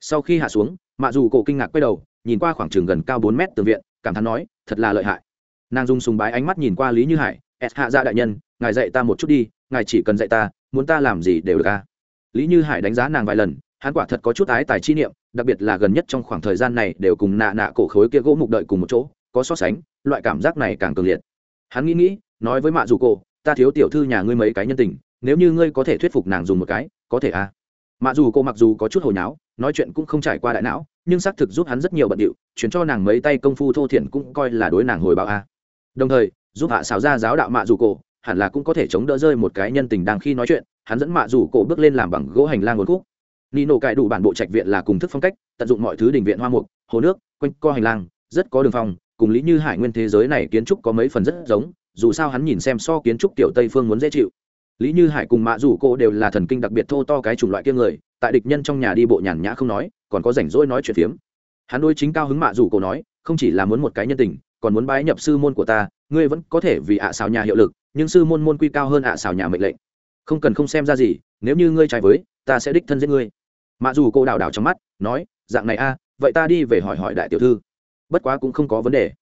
Sau khi hạ xuống, mạ dù cổ kinh ngạc quay đầu, nhìn qua khoảng trường gần cao bốn mét tường viện, cảm thán nói, thật là lợi hại. Nàng dung sùng bái ánh mắt nhìn qua lý như hải, s hạ gia đại nhân ngài dạy ta một chút đi, ngài chỉ cần dạy ta, muốn ta làm gì đều được ca lý như hải đánh giá nàng vài lần, hắn quả thật có chút ái tài chi niệm, đặc biệt là gần nhất trong khoảng thời gian này đều cùng nạ nạ cổ khối kia gỗ mục đợi cùng một chỗ, có so sánh, loại cảm giác này càng cường liệt. Hắn nghĩ nghĩ, nói với mạ dù cổ, ta thiếu tiểu thư nhà ngươi mấy cái nhân tình, nếu như ngươi có thể thuyết phục nàng dùng một cái, có thể à? Mạ dù cô mặc dù có chút hồi nháo, nói chuyện cũng không trải qua đại não, nhưng xác thực giúp hắn rất nhiều bận điệu, chuyển cho nàng mấy tay công phu thô thiển cũng coi là đối nàng hồi báo a đồng thời, giúp hạ xào ra giáo đạo mạ dù cổ hẳn là cũng có thể chống đỡ rơi một cái nhân tình đang khi nói chuyện, hắn dẫn mạ rủ cổ bước lên làm bằng gỗ hành lang nguồn khúc. Nino cải đủ bản bộ trạch viện là cùng thức phong cách, tận dụng mọi thứ đình viện hoa mục, hồ nước, quanh co hành lang, rất có đường phong, cùng lý như hải nguyên thế giới này kiến trúc có mấy phần rất giống, dù sao hắn nhìn xem so kiến trúc tiểu tây phương muốn dễ chịu. Lý như hải cùng mạ rủ cô đều là thần kinh đặc biệt thô to cái chủng loại kia người, tại địch nhân trong nhà đi bộ nhàn nhã không nói, còn có rảnh rỗi nói chuyện phiếm. Hắn đôi chính cao hứng mạ rủ cô nói, không chỉ là muốn một cái nhân tình, còn muốn bái nhập sư môn của ta ngươi vẫn có thể vì ạ à xào nhà hiệu lực, nhưng sư môn môn quy cao hơn ạ à xào nhà mệnh lệnh. Không cần không xem ra gì, nếu như ngươi trái với, ta sẽ đích thân giết ngươi. Mặc dù cô đào đào trong mắt, nói, dạng này a, vậy ta đi về hỏi hỏi đại tiểu thư. Bất quá cũng không có vấn đề.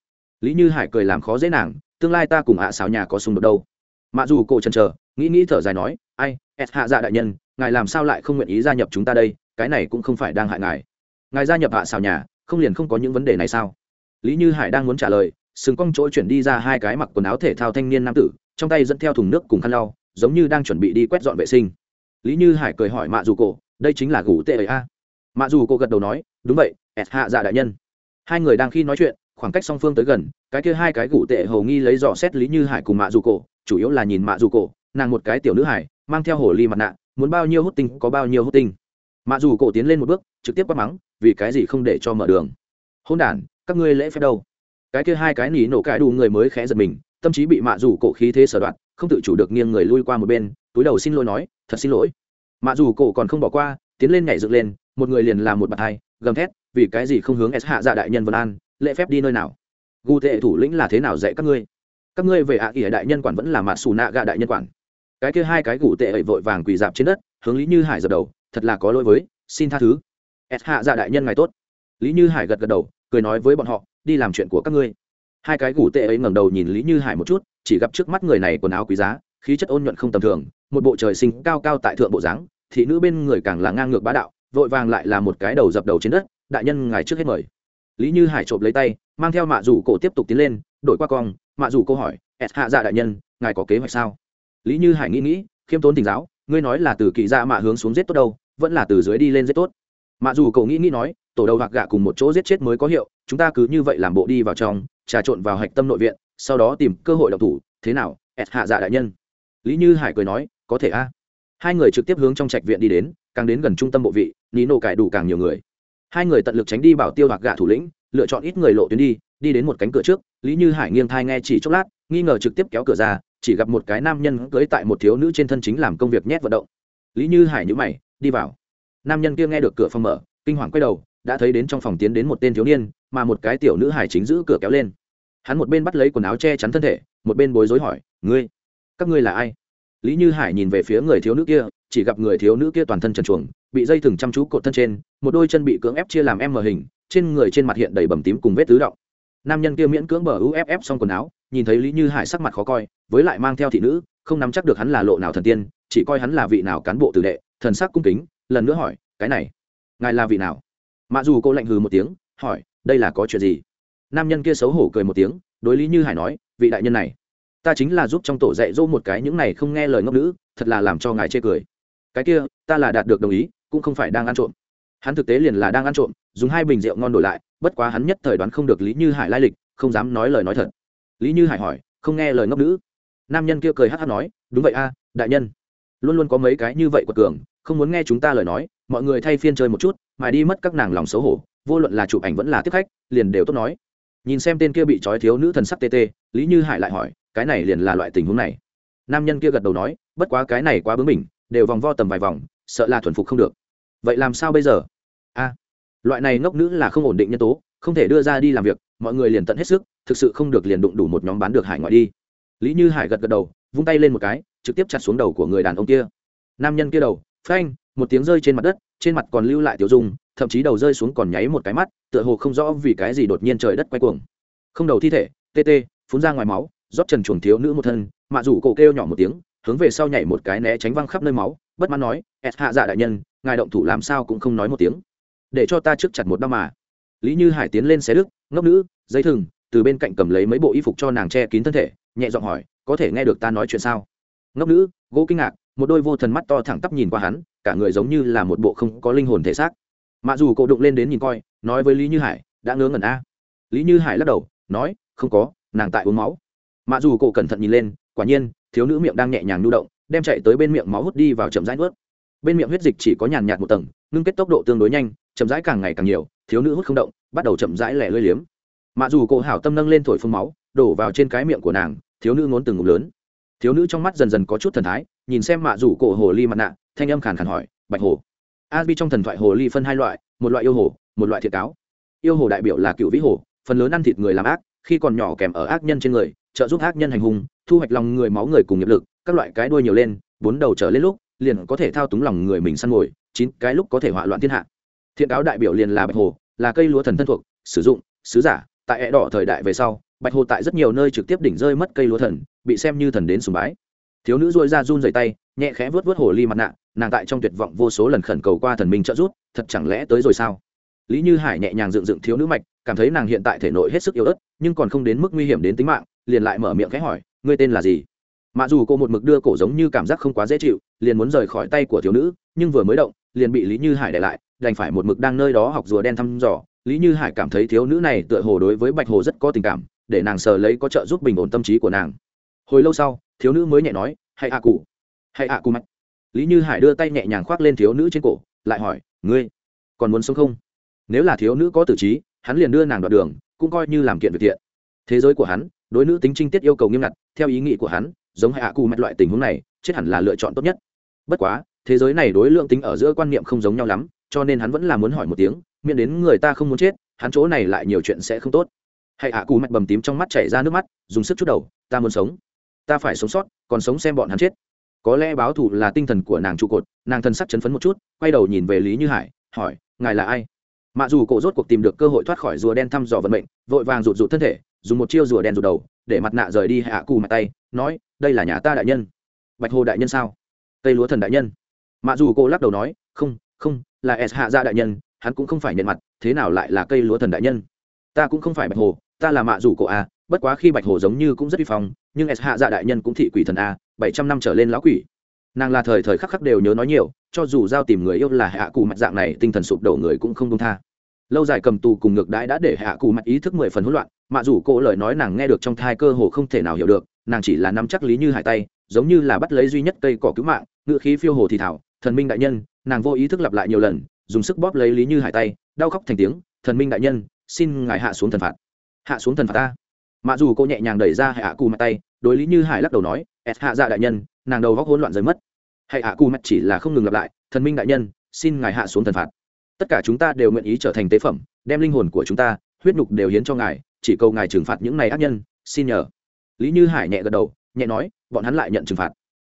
Lý như hải cười làm khó dễ nàng, tương lai ta cùng ạ xào nhà có xung đột đâu. Mặc dù cô chần chờ, nghĩ nghĩ thở dài nói, ai s hạ dạ đại nhân, ngài làm sao lại không nguyện ý gia nhập chúng ta đây? Cái này cũng không phải đang hại ngài. Ngài gia nhập ạ xào nhà, không liền không có những vấn đề này sao? Lý như hải đang muốn trả lời sừng cong chỗ chuyển đi ra hai cái mặc quần áo thể thao thanh niên nam tử, trong tay dẫn theo thùng nước cùng khăn lau, giống như đang chuẩn bị đi quét dọn vệ sinh. Lý như hải cười hỏi mạ dù cổ, đây chính là gủ tệ ấy a mạ dù cổ gật đầu nói, đúng vậy ẹt hạ dạ đại nhân. Hai người đang khi nói chuyện, khoảng cách song phương tới gần, cái kia hai cái gủ tệ hầu nghi lấy dò xét lý như hải cùng mạ dù cổ, chủ yếu là nhìn mạ dù cổ, nàng một cái tiểu nữ hải, mang theo hồ ly mặt nạ, muốn bao nhiêu hút tinh có bao nhiêu hút tinh. Mạ dù cổ tiến lên một bước, trực tiếp quát mắng, vì cái gì không để cho mở đường? Hôn đản, các ngươi lễ phép đâu? Cái kia hai cái nỉ nổ cái đủ người mới khẽ giật mình, tâm trí bị mạ dù cổ khí thế sở đoạn không tự chủ được nghiêng người lui qua một bên, túi đầu xin lỗi nói, thật xin lỗi. Mạ dù cổ còn không bỏ qua, tiến lên nhảy dựng lên, một người liền làm một bàn hai, gầm thét, vì cái gì không hướng s hạ dạ đại nhân vân an, lễ phép đi nơi nào? Gu tệ thủ lĩnh là thế nào dạy các ngươi? Các ngươi về ạ ỉa đại nhân quản vẫn là mạ xù nạ gạ đại nhân quản. Cái kia hai cái gù tệ ấy vội vàng quỳ dạp trên đất, hướng lý như hải dập đầu, thật là có lỗi với, xin tha thứ. S hạ dạ đại nhân ngài tốt. Lý như hải gật gật đầu, cười nói với bọn họ đi làm chuyện của các ngươi. Hai cái gù tệ ấy ngẩng đầu nhìn lý như hải một chút, chỉ gặp trước mắt người này quần áo quý giá, khí chất ôn nhuận không tầm thường, một bộ trời sinh cao cao tại thượng bộ dáng, thị nữ bên người càng là ngang ngược bá đạo, vội vàng lại là một cái đầu dập đầu trên đất, đại nhân, ngài trước hết mời. Lý như hải trộm lấy tay, mang theo mạ dù cổ tiếp tục tiến lên, đổi qua cong, mạ dù câu hỏi s hạ dạ đại nhân, ngài có kế hoạch sao? Lý như hải nghĩ nghĩ, khiêm tốn tỉnh giáo, ngươi nói là từ kỳ ra mạ hướng xuống giết tốt đâu, vẫn là từ dưới đi lên giết tốt mà dù cậu nghĩ nghĩ nói, tổ đầu hoặc gạ cùng một chỗ giết chết mới có hiệu, chúng ta cứ như vậy làm bộ đi vào trong, trà trộn vào hạch tâm nội viện, sau đó tìm cơ hội độc thủ. Thế nào ẹt hạ dạ đại nhân? Lý như hải cười nói, có thể a. Hai người trực tiếp hướng trong trạch viện đi đến, càng đến gần trung tâm bộ vị ní nổ cải đủ càng nhiều người. Hai người tận lực tránh đi bảo tiêu hoặc gạ thủ lĩnh, lựa chọn ít người lộ tuyến đi đi đến một cánh cửa trước, lý như hải nghiêng thai nghe chỉ chốc lát, nghi ngờ trực tiếp kéo cửa ra, chỉ gặp một cái nam nhân cưới tại một thiếu nữ trên thân chính làm công việc nhét vận động. Lý như hải nhữ mày, đi vào nam nhân kia nghe được cửa phòng mở, kinh hoàng quay đầu, đã thấy đến trong phòng tiến đến một tên thiếu niên, mà một cái tiểu nữ hải chính giữ cửa kéo lên. Hắn một bên bắt lấy quần áo che chắn thân thể, một bên bối rối hỏi, ngươi, các ngươi là ai? Lý như hải nhìn về phía người thiếu nữ kia, chỉ gặp người thiếu nữ kia toàn thân trần chuồng bị dây thừng chăm chú cột thân trên, một đôi chân bị cưỡng ép chia làm em mờ hình, trên người trên mặt hiện đầy bầm tím cùng vết tứ động. Nam nhân kia miễn cưỡng bờ uff xong quần áo, nhìn thấy lý như hải sắc mặt khó coi, với lại mang theo thị nữ, không nắm chắc được hắn là lộ nào thần tiên, chỉ coi hắn là vị nào cán bộ tử đệ, thần sắc cung kính lần nữa hỏi, cái này, ngài là vị nào? Mặc dù cô lạnh hừ một tiếng, hỏi, đây là có chuyện gì? Nam nhân kia xấu hổ cười một tiếng, đối lý như hải nói, vị đại nhân này, ta chính là giúp trong tổ dạy dỗ một cái những này không nghe lời ngốc nữ, thật là làm cho ngài chê cười. Cái kia, ta là đạt được đồng ý, cũng không phải đang ăn trộm. Hắn thực tế liền là đang ăn trộm, dùng hai bình rượu ngon đổi lại, bất quá hắn nhất thời đoán không được lý như hải lai lịch, không dám nói lời nói thật. Lý như hải hỏi, không nghe lời ngốc nữ? Nam nhân kia cười hát hát nói, đúng vậy a, đại nhân. Luôn luôn có mấy cái như vậy quật cường không muốn nghe chúng ta lời nói, mọi người thay phiên chơi một chút mà đi mất các nàng lòng xấu hổ, vô luận là chụp ảnh vẫn là tiếp khách, liền đều tốt nói. Nhìn xem tên kia bị trói thiếu nữ thần sắc tê tê, lý như hải lại hỏi, cái này liền là loại tình huống này. Nam nhân kia gật đầu nói, bất quá cái này quá bướng mình đều vòng vo tầm vài vòng, sợ là thuần phục không được. Vậy làm sao bây giờ? A, loại này ngốc nữ là không ổn định nhân tố, không thể đưa ra đi làm việc, mọi người liền tận hết sức, thực sự không được liền đụng đủ một nhóm bán được hải ngoại đi. Lý như hải gật gật đầu, vung tay lên một cái, trực tiếp chặt xuống đầu của người đàn ông kia. Nam nhân kia đầu phanh, một tiếng rơi trên mặt đất, trên mặt còn lưu lại tiểu dung, thậm chí đầu rơi xuống còn nháy một cái mắt, tựa hồ không rõ vì cái gì đột nhiên trời đất quay cuồng. Không đầu thi thể, tê tê, phun ra ngoài máu, rót trần chuồng thiếu nữ một thân, mạ rủ cổ kêu nhỏ một tiếng, hướng về sau nhảy một cái né tránh văng khắp nơi máu, bất mãn nói s hạ dạ đại nhân, ngài động thủ làm sao cũng không nói một tiếng. Để cho ta trước chặt một đau mà. Lý như hải tiến lên xé đức ngốc nữ, dây thừng, từ bên cạnh cầm lấy mấy bộ y phục cho nàng che kín thân thể, nhẹ giọng hỏi, có thể nghe được ta nói chuyện sao? Ngốc nữ, gỗ kinh ngạc một đôi vô thần mắt to thẳng tắp nhìn qua hắn, cả người giống như là một bộ không có linh hồn thể xác. Mà dù cổ đụng lên đến nhìn coi, nói với lý như hải, đã ngớ ngẩn a? Lý như hải lắc đầu, nói, không có, nàng tại uống máu. Mà dù cổ cẩn thận nhìn lên, quả nhiên, thiếu nữ miệng đang nhẹ nhàng nhu động, đem chạy tới bên miệng máu hút đi vào chậm rãi nuốt. Bên miệng huyết dịch chỉ có nhàn nhạt một tầng, ngưng kết tốc độ tương đối nhanh, chậm rãi càng ngày càng nhiều, thiếu nữ hút không động, bắt đầu chậm rãi lẻ lơi liếm. Mà dù cổ hảo tâm nâng lên thổi phun máu, đổ vào trên cái miệng của nàng, thiếu nữ ngốn từng ngụm lớn thiếu nữ trong mắt dần dần có chút thần thái, nhìn xem mạ rủ cổ hồ ly mặt nạ, thanh âm khàn khàn hỏi, bạch hồ. A bi trong thần thoại hồ ly phân hai loại, một loại yêu hồ, một loại thiệt cáo. Yêu hồ đại biểu là cựu vĩ hồ, phần lớn ăn thịt người làm ác, khi còn nhỏ kèm ở ác nhân trên người, trợ giúp ác nhân hành hung, thu hoạch lòng người máu người cùng nghiệp lực, các loại cái đuôi nhiều lên, bốn đầu trở lên lúc, liền có thể thao túng lòng người mình săn ngồi chín cái lúc có thể hỏa loạn thiên hạ. Thiện cáo đại biểu liền là bạch hồ, là cây lúa thần thân thuộc, sử dụng, sứ giả, tại ẹ đỏ thời đại về sau, bạch hồ tại rất nhiều nơi trực tiếp đỉnh rơi mất cây lúa thần bị xem như thần đến sùng bái. Thiếu nữ dôi ra run dày tay, nhẹ khẽ vớt vớt hồ ly mặt nạ, nàng tại trong tuyệt vọng vô số lần khẩn cầu qua thần minh trợ giúp, thật chẳng lẽ tới rồi sao? Lý như hải nhẹ nhàng dựng dựng thiếu nữ mạch, cảm thấy nàng hiện tại thể nội hết sức yếu ớt, nhưng còn không đến mức nguy hiểm đến tính mạng, liền lại mở miệng khẽ hỏi, ngươi tên là gì? Mặc dù cô một mực đưa cổ giống như cảm giác không quá dễ chịu, liền muốn rời khỏi tay của thiếu nữ, nhưng vừa mới động, liền bị lý như hải để lại, đành phải một mực đang nơi đó học rùa đen thăm dò. Lý như hải cảm thấy thiếu nữ này tựa hồ đối với bạch hồ rất có tình cảm, để nàng sờ lấy có trợ giúp bình ổn tâm trí của nàng hồi lâu sau, thiếu nữ mới nhẹ nói hãy ạ, cụ. Hãy ạ, cụ mạch. Lý như hải đưa tay nhẹ nhàng khoác lên thiếu nữ trên cổ, lại hỏi, ngươi còn muốn sống không? Nếu là thiếu nữ có tử trí, hắn liền đưa nàng đoạn đường, cũng coi như làm kiện việc thiện. Thế giới của hắn, đối nữ tính trinh tiết yêu cầu nghiêm ngặt, theo ý nghĩ của hắn, giống hạ cụ mạch loại tình huống này, chết hẳn là lựa chọn tốt nhất. Bất quá, thế giới này đối lượng tính ở giữa quan niệm không giống nhau lắm, cho nên hắn vẫn là muốn hỏi một tiếng, miễn đến người ta không muốn chết, hắn chỗ này lại nhiều chuyện sẽ không tốt. Hãy hạ cụ mạch bầm tím trong mắt chảy ra nước mắt, dùng sức chút đầu, ta muốn sống ta phải sống sót, còn sống xem bọn hắn chết. Có lẽ báo thù là tinh thần của nàng trụ cột, nàng thân sắc chấn phấn một chút, quay đầu nhìn về lý như hải, hỏi, ngài là ai? Mạ dù cổ rốt cuộc tìm được cơ hội thoát khỏi rùa đen thăm dò vận mệnh, vội vàng rụt rụt thân thể, dùng một chiêu rùa đen rụt đầu, để mặt nạ rời đi hạ cù mặt tay, nói, đây là nhà ta đại nhân. Bạch hồ đại nhân sao? Tây lúa thần đại nhân. Mạ dù cô lắc đầu nói, không không, là s hạ gia đại nhân, hắn cũng không phải nhận mặt, thế nào lại là cây lúa thần đại nhân? Ta cũng không phải bạch hồ, ta là mạ dù cổ à? Bất quá khi bạch hồ giống như cũng rất vi phong, nhưng s hạ dạ đại nhân cũng thị quỷ thần a, bảy trăm năm trở lên lão quỷ. Nàng là thời thời khắc khắc đều nhớ nói nhiều, cho dù giao tìm người yêu là hạ cù mặt dạng này, tinh thần sụp đổ người cũng không công tha. Lâu dài cầm tù cùng ngược đãi đã để hạ cù mặt ý thức mười phần hỗn loạn mạ dù cô lời nói nàng nghe được trong thai cơ hồ không thể nào hiểu được, nàng chỉ là nắm chắc lý như hải tay, giống như là bắt lấy duy nhất cây cỏ cứu mạng, ngự khí phiêu hồ thì thảo, thần minh đại nhân. Nàng vô ý thức lặp lại nhiều lần, dùng sức bóp lấy lý như hải tay, đau khóc thành tiếng, thần minh đại nhân, xin ngài hạ xuống thần phạt. Hạ xuống thần phạt ta mạ dù cô nhẹ nhàng đẩy ra hạ cù mặt tay, đối lý như hải lắc đầu nói s hạ dạ đại nhân, nàng đầu góc hỗn loạn rời mất. Hãy hạ cù mặt chỉ là không ngừng lặp lại, thần minh đại nhân, xin ngài hạ xuống thần phạt. Tất cả chúng ta đều nguyện ý trở thành tế phẩm, đem linh hồn của chúng ta, huyết nhục đều hiến cho ngài, chỉ cầu ngài trừng phạt những này ác nhân, xin nhờ. Lý như hải nhẹ gật đầu, nhẹ nói, bọn hắn lại nhận trừng phạt.